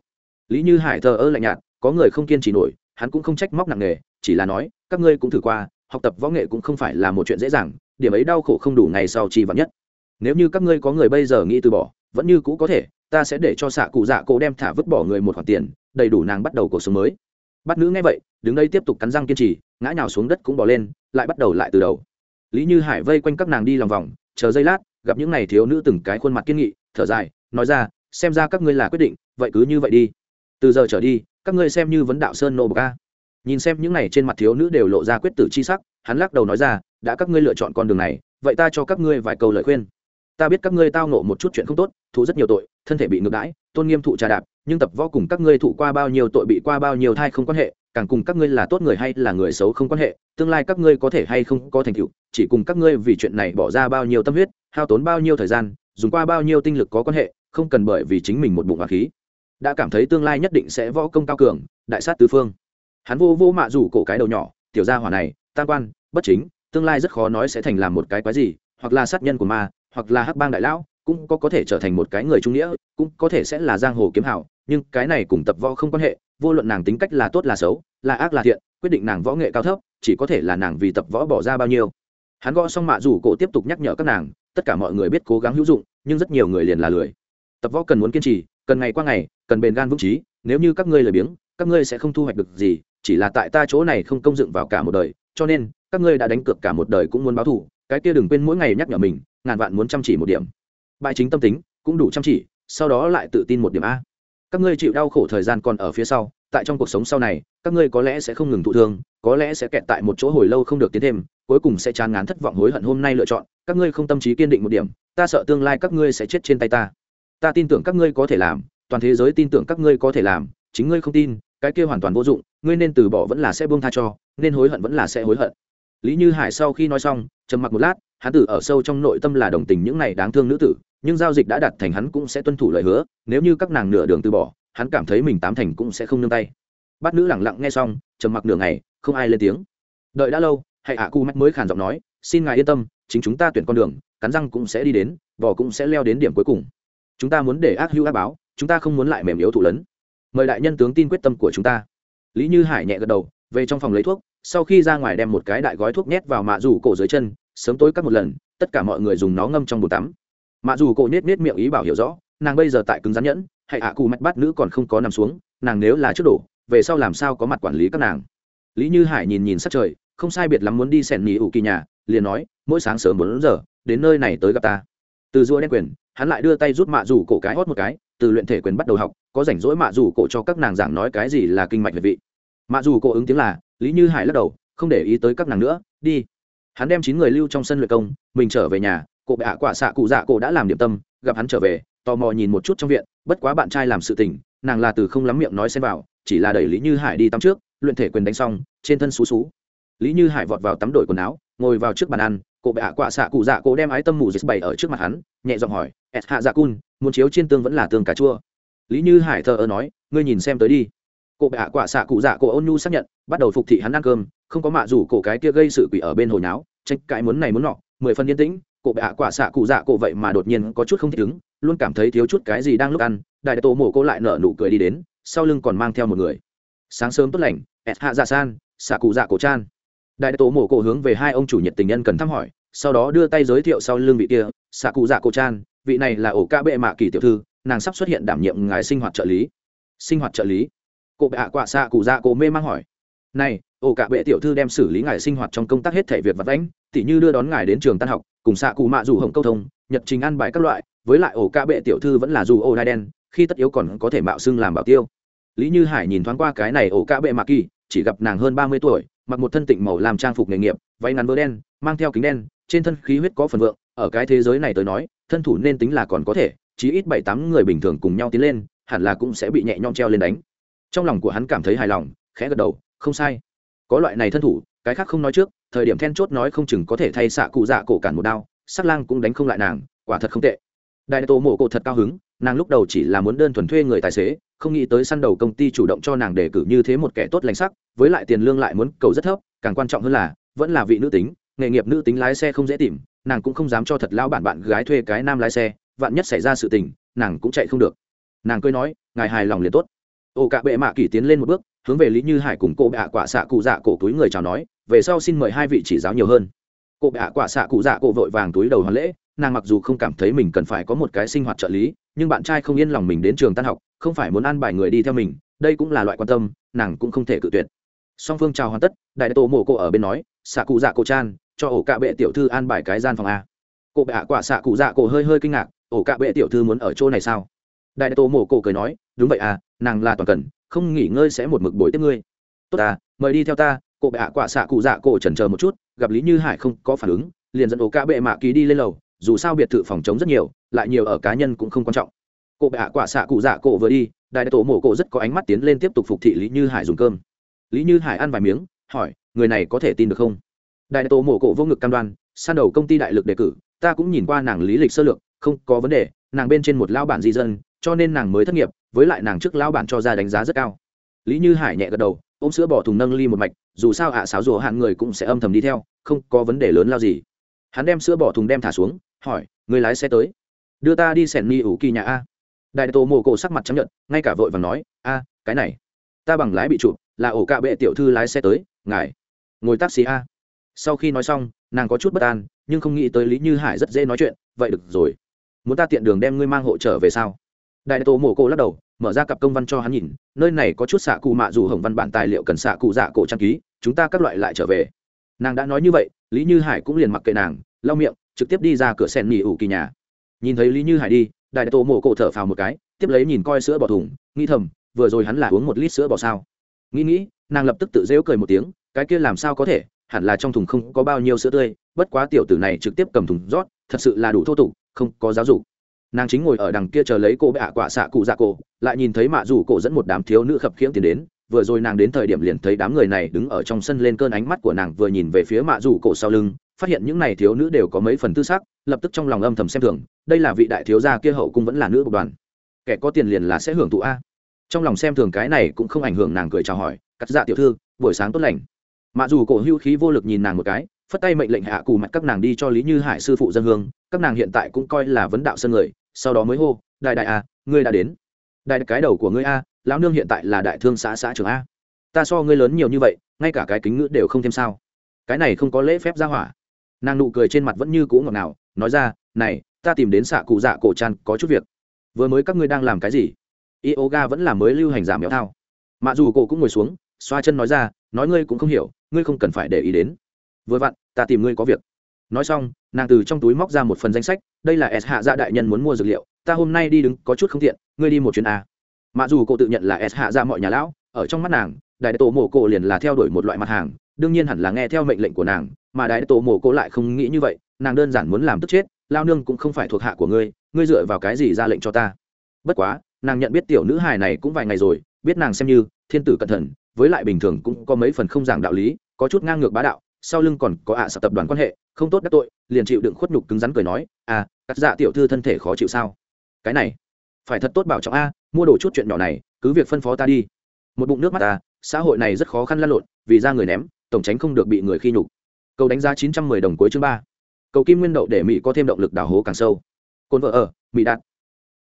Lý như hải thờ ơ lạnh nhạt, có người không kiên trì nổi hắn cũng không trách móc nặng nề, chỉ là nói, các ngươi cũng thử qua, học tập võ nghệ cũng không phải là một chuyện dễ dàng, điểm ấy đau khổ không đủ ngày sau chi vắn nhất. Nếu như các ngươi có người bây giờ nghĩ từ bỏ, vẫn như cũ có thể, ta sẽ để cho xạ cụ dạ cổ đem thả vứt bỏ người một khoản tiền, đầy đủ nàng bắt đầu cuộc sống mới. Bắt nữ nghe vậy, đứng đây tiếp tục cắn răng kiên trì, ngã nhào xuống đất cũng bỏ lên, lại bắt đầu lại từ đầu. Lý như hải vây quanh các nàng đi lòng vòng, chờ giây lát, gặp những n à y thiếu nữ từng cái khuôn mặt kiên nghị, thở dài, nói ra, xem ra các ngươi là quyết định, vậy cứ như vậy đi. Từ giờ trở đi các ngươi xem như vấn đạo sơn nô bờ a. Nhìn xem những này trên mặt thiếu nữ đều lộ ra quyết tử c h i sắc, hắn lắc đầu nói ra, đã các ngươi lựa chọn con đường này, vậy ta cho các ngươi vài câu lời khuyên. Ta biết các ngươi tao nộ một chút chuyện không tốt, thụ rất nhiều tội, thân thể bị ngược đãi, tôn nghiêm thụ trà đạp, nhưng tập võ cùng các ngươi thụ qua bao nhiêu tội bị qua bao nhiêu thai không quan hệ, càng cùng các ngươi là tốt người hay là người xấu không quan hệ, tương lai các ngươi có thể hay không có thành tựu, chỉ cùng các ngươi vì chuyện này bỏ ra bao nhiêu tâm huyết, hao tốn bao nhiêu thời gian, dùng qua bao nhiêu tinh lực có quan hệ, không cần bởi vì chính mình một bụng hỏa khí đã cảm thấy tương lai nhất định sẽ võ công cao cường, đại sát tứ phương. Hắn vô vô mạ rủ cổ cái đầu nhỏ, tiểu gia hỏa này, tam quan, bất chính, tương lai rất khó nói sẽ thành làm một cái quái gì, hoặc là sát nhân của ma, hoặc là hắc bang đại lão, cũng có có thể trở thành một cái người trung nghĩa, cũng có thể sẽ là giang hồ kiếm hảo, nhưng cái này cùng tập võ không quan hệ, vô luận nàng tính cách là tốt là xấu, là ác là thiện, quyết định nàng võ nghệ cao thấp, chỉ có thể là nàng vì tập võ bỏ ra bao nhiêu. Hắn gõ xong mạ rủ cổ tiếp tục nhắc nhở các nàng, tất cả mọi người biết cố gắng hữu dụng, nhưng rất nhiều người liền là lười. Tập võ cần muốn kiên trì, cần ngày qua ngày cần bền gan vững trí, nếu như các ngươi lười biếng, các ngươi sẽ không thu hoạch được gì, chỉ là tại ta chỗ này không công dựng vào cả một đời, cho nên, các ngươi đã đánh cược cả một đời cũng muốn báo thù, cái kia đừng quên mỗi ngày nhắc nhở mình, ngàn vạn muốn chăm chỉ một điểm. Bài chính tâm tính, cũng đủ chăm chỉ, sau đó lại tự tin một điểm a. Các ngươi chịu đau khổ thời gian còn ở phía sau, tại trong cuộc sống sau này, các ngươi có lẽ sẽ không ngừng thụ thương, có lẽ sẽ kẹt tại một chỗ hồi lâu không được tiến thêm, cuối cùng sẽ chán ngán thất vọng hối hận hôm nay lựa chọn, các ngươi không tâm trí kiên định một điểm, ta sợ tương lai các ngươi sẽ chết trên tay ta. Ta tin tưởng các ngươi có thể làm toàn thế giới tin tưởng các ngươi có thể làm, chính ngươi không tin, cái kia hoàn toàn vô dụng, ngươi nên từ bỏ vẫn là sẽ buông tha cho, nên hối hận vẫn là sẽ hối hận. Lý như hải sau khi nói xong, trầm mặc một lát, hắn tử ở sâu trong nội tâm là đồng tình những này đáng thương nữ tử, nhưng giao dịch đã đặt thành hắn cũng sẽ tuân thủ lời hứa, nếu như các nàng nửa đường từ bỏ, hắn cảm thấy mình tám thành cũng sẽ không nương tay. Bát nữ lẳng lặng nghe xong, trầm mặc nửa ngày, không ai lên tiếng. Đợi đã lâu, hãy ạ cu mắt mới khản giọng nói, xin ngài yên tâm, chính chúng ta tuyển con đường, cắn răng cũng sẽ đi đến bò cũng sẽ leo đến điểm cuối cùng. Chúng ta muốn để ác hữu ác báo chúng ta không muốn lại mềm yếu thủ lấn. Mời đại nhân tướng tin quyết tâm của chúng ta. Lý như hải nhẹ gật đầu, về trong phòng lấy thuốc, sau khi ra ngoài đem một cái đại gói thuốc nhét vào mạ dù cổ dưới chân, sớm tối cắt một lần, tất cả mọi người dùng nó ngâm trong bồn tắm. Mạ dù cổ nết nết miệng ý bảo hiểu rõ, nàng bây giờ tại cứng rắn nhẫn hãy hạ cụ mạch bắt nữ còn không có nằm xuống, nàng nếu là trước đổ, về sau làm sao có mặt quản lý các nàng. Lý như hải nhìn nhìn sát trời, không sai biệt lắm muốn đi sẻn nhì ủ kỳ nhà, liền nói, mỗi sáng sớm bốn giờ, đến nơi này tới gặp ta. Từ rua đen quyền, hắn lại đưa tay rút mạ rủ cổ cái hót một cái từ luyện thể quyền bắt đầu học, có rảnh rỗi mạ dù cổ cho các nàng giảng nói cái gì là kinh mạch huyệt vị. Mạ dù cổ ứng tiếng là, lý như hải lắc đầu, không để ý tới các nàng nữa, đi. Hắn đem chín người lưu trong sân luyện công, mình trở về nhà cụ bệ hạ quả xạ cụ dạ cổ đã làm điểm tâm, gặp hắn trở về, tò mò nhìn một chút trong viện, bất quá bạn trai làm sự tình, nàng là từ không lắm miệng nói xen vào, chỉ là đẩy lý như hải đi tắm trước, luyện thể quyền đánh xong, trên thân xú xú. Lý như hải vọt vào tắm đổi quần áo, ngồi vào trước bàn ăn cổ bệ hạ quả xạ cụ dạ cổ đem ái tâm mù dịch bày ở trước mặt hắn, nhẹ giọng hỏi ẹt hạ dạ cun, muốn chiếu chiên tương vẫn là tương cà chua? Lý như hải thờ ơ nói, ngươi nhìn xem tới đi. Cổ bệ hạ quả xạ cụ dạ cổ ôn nhu xác nhận, bắt đầu phục thị hắn ăn cơm, không có mạ rủ cổ cái kia gây sự quỷ ở bên hồi náo tranh cãi muốn này muốn nọ, mười phần yên tĩnh, cổ bệ hạ quả xạ cụ dạ cổ vậy mà đột nhiên có chút không thích ứng, luôn cảm thấy thiếu chút cái gì đang lúc ăn, đại tổ mổ cô lại nở nụ cười đi đến, sau lưng còn mang theo một người. Sáng sớm tốt lành ẹt hạ dạ san, xạ cụ dạ cổ chan đại tổ mổ cổ hướng về hai ông chủ nhiệt tình nhân cần thăm hỏi, sau đó đưa tay giới thiệu sau lưng vị kia xạ cụ dạ cổ chan vị này là ổ ca bệ mạ kỳ tiểu thư, nàng sắp xuất hiện đảm nhiệm ngài sinh hoạt trợ lý. Sinh hoạt trợ lý? Cụ bệ ạ quả xạ cụ dạ cổ mê mang hỏi. Này, ổ cả bệ tiểu thư đem xử lý ngài sinh hoạt trong công tác hết thể việc vật vãnh, tỉ như đưa đón ngài đến trường tan học, cùng xạ cụ mạ dù hồng câu thông, nhật trình ăn bài các loại, với lại ổ ca bệ tiểu thư vẫn là dù ô đai đen, khi tất yếu còn có thể mạo xưng làm bảo tiêu. Lý như hải nhìn thoáng qua cái này ổ ca bệ mạ kỳ, chỉ gặp nàng hơn ba mươi tuổi mặc một thân tịnh màu làm trang phục nghề nghiệp, váy ngắn vớ đen, mang theo kính đen, trên thân khí huyết có phần vượng, ở cái thế giới này tới nói, thân thủ nên tính là còn có thể, chí ít bảy tám người bình thường cùng nhau tiến lên, hẳn là cũng sẽ bị nhẹ nhõm treo lên đánh. Trong lòng của hắn cảm thấy hài lòng, khẽ gật đầu, không sai. Có loại này thân thủ, cái khác không nói trước, thời điểm then chốt nói không chừng có thể thay xạ cụ dạ cổ cản một đao, sắc lang cũng đánh không lại nàng, quả thật không tệ. Đại tổ mộ cổ thật cao hứng, nàng lúc đầu chỉ là muốn đơn thuần thuê người tài xế không nghĩ tới săn đầu công ty chủ động cho nàng đề cử như thế một kẻ tốt lành sắc, với lại tiền lương lại muốn cầu rất thấp, càng quan trọng hơn là, vẫn là vị nữ tính, nghề nghiệp nữ tính lái xe không dễ tìm, nàng cũng không dám cho thật lao bản bạn gái thuê cái nam lái xe, vạn nhất xảy ra sự tình, nàng cũng chạy không được. Nàng cười nói, ngài hài lòng liền tốt. Ô cả bệ mạ kỷ tiến lên một bước, hướng về lý như hải cùng cô bạ quả xạ cụ dạ cổ túi người chào nói, về sau xin mời hai vị chỉ giáo nhiều hơn. Cô bạ quả xạ cụ dạ cổ vội vàng túi đầu hoàn lễ nàng mặc dù không cảm thấy mình cần phải có một cái sinh hoạt trợ lý, nhưng bạn trai không yên lòng mình đến trường tan học, không phải muốn ăn bài người đi theo mình, đây cũng là loại quan tâm, nàng cũng không thể cự tuyệt. Song phương chào hoàn tất, đại tổ mộ cô ở bên nói xạ cụ dạ cổ chan, cho ổ cạ bệ tiểu thư an bài cái gian phòng a. Cô bệ hạ quả xạ cụ dạ cổ hơi hơi kinh ngạc, ổ cạ bệ tiểu thư muốn ở chỗ này sao? Đại tổ mộ cổ cười nói, đúng vậy à nàng là toàn cần, không nghỉ ngơi sẽ một mực bồi tiếp ngươi. Tốt à mời đi theo ta. Cô bệ hạ quả xạ cụ dạ cổ chần chờ một chút, gặp lý như hải không có phản ứng, liền dẫn ổ cạ bệ mạ ký đi lên lầu dù sao biệt thự phòng chống rất nhiều, lại nhiều ở cá nhân cũng không quan trọng. Cô bệ hạ quả xạ cụ dạ cổ vừa đi, đại tổ mổ cổ rất có ánh mắt tiến lên tiếp tục phục thị lý như hải dùng cơm. Lý như hải ăn vài miếng, hỏi, người này có thể tin được không? Đại tổ mổ cổ vô ngực cam đoan, san đầu công ty đại lực đề cử, ta cũng nhìn qua nàng lý lịch sơ lược, không có vấn đề, nàng bên trên một lao bản di dân, cho nên nàng mới thất nghiệp, với lại nàng trước lao bản cho ra đánh giá rất cao. Lý như hải nhẹ gật đầu, ôm sữa bỏ thùng nâng ly một mạch, dù sao ạ à sáo rùa hạn người cũng sẽ âm thầm đi theo, không có vấn đề lớn lao gì. Hắn đem sữa bỏ thùng đem thả xuống hỏi, người lái xe tới, đưa ta đi sẻn ni ủ kỳ nhà a. Đại tổ mồ cổ sắc mặt chấp nhận ngay cả vội và nói, a, cái này, ta bằng lái bị chụp, là ổ cạ bệ tiểu thư lái xe tới, ngài, ngồi taxi a. Sau khi nói xong, nàng có chút bất an, nhưng không nghĩ tới lý như hải rất dễ nói chuyện, vậy được rồi, muốn ta tiện đường đem ngươi mang hộ trở về sao? Đại tổ mồ cổ lắc đầu, mở ra cặp công văn cho hắn nhìn, nơi này có chút xạ cụ mạ dù hồng văn bản tài liệu cần xạ cụ dạ cổ trang ký, chúng ta các loại lại trở về. Nàng đã nói như vậy, lý như hải cũng liền mặc kệ nàng, lau miệng trực tiếp đi ra cửa sen nghỉ ủ kỳ nhà. Nhìn thấy lý như hải đi, đại tổ mổ cổ thở phào một cái, tiếp lấy nhìn coi sữa bỏ thùng, nghĩ thầm, vừa rồi hắn là uống một lít sữa bỏ sao? Nghĩ nghĩ, nàng lập tức tự rêu cười một tiếng, cái kia làm sao có thể, hẳn là trong thùng không có bao nhiêu sữa tươi, bất quá tiểu tử này trực tiếp cầm thùng rót, thật sự là đủ thô tục, không có giáo dục. Nàng chính ngồi ở đằng kia chờ lấy cô bệ ạ quả xạ cụ dạ cổ, lại nhìn thấy mạ rủ cổ dẫn một đám thiếu nữ khập khiễng tiến đến, vừa rồi nàng đến thời điểm liền thấy đám người này đứng ở trong sân lên cơn ánh mắt của nàng vừa nhìn về phía mạ rủ cổ sau lưng phát hiện những này thiếu nữ đều có mấy phần tư sắc, lập tức trong lòng âm thầm xem thường, đây là vị đại thiếu gia kia hậu cung vẫn là nữ bộ đoàn. Kẻ có tiền liền là sẽ hưởng thụ a. Trong lòng xem thường cái này cũng không ảnh hưởng nàng cười chào hỏi, cắt dạ tiểu thư, buổi sáng tốt lành. Mạ dù cổ hưu khí vô lực nhìn nàng một cái, phất tay mệnh lệnh hạ cù mặt các nàng đi cho lý như hải sư phụ dân hương, các nàng hiện tại cũng coi là vấn đạo sân người, sau đó mới hô, đại đại a, ngươi đã đến. Đại cái đầu của ngươi a, lão nương hiện tại là đại thương xã xã trưởng a. Ta so ngươi lớn nhiều như vậy, ngay cả cái kính ngữ đều không thêm sao. Cái này không có lễ phép ra hỏa nàng nụ cười trên mặt vẫn như cũ ngọt ngào, nói ra, này, ta tìm đến xạ cụ dạ cổ trăn có chút việc. Vừa mới các ngươi đang làm cái gì? Yoga vẫn là mới lưu hành giảm béo thao. Mạ dù cổ cũng ngồi xuống, xoa chân nói ra, nói ngươi cũng không hiểu, ngươi không cần phải để ý đến. Vừa vặn, ta tìm ngươi có việc. Nói xong, nàng từ trong túi móc ra một phần danh sách, đây là s hạ dạ đại nhân muốn mua dược liệu, ta hôm nay đi đứng, có chút không tiện, ngươi đi một chuyến a. Mặc dù cô tự nhận là s hạ dạ mọi nhà lão, ở trong mắt nàng, đại tổ mộ cổ liền là theo đuổi một loại mặt hàng, đương nhiên hẳn là nghe theo mệnh lệnh của nàng mà đại tổ mồ cô lại không nghĩ như vậy, nàng đơn giản muốn làm tức chết, lao nương cũng không phải thuộc hạ của ngươi ngươi dựa vào cái gì ra lệnh cho ta? Bất quá, nàng nhận biết tiểu nữ hài này cũng vài ngày rồi, biết nàng xem như thiên tử cẩn thận, với lại bình thường cũng có mấy phần không giảng đạo lý, có chút ngang ngược bá đạo, sau lưng còn có ạ à tập đoàn quan hệ, không tốt đắc tội, liền chịu đựng khuất nhục cứng rắn cười nói à cắt dạ tiểu thư thân thể khó chịu sao? Cái này, phải thật tốt bảo trọng a, mua đồ chút chuyện nhỏ này, cứ việc phân phó ta đi. Một bụng nước mắt ta, xã hội này rất khó khăn lăn lộn, vì ra người ném, tổng tránh không được bị người khi nhục câu đánh giá chín trăm mười đồng cuối chương ba. Cầu kim nguyên đậu để mỹ có thêm động lực đào hố càng sâu. Cồn vợ ở, mỹ đạt.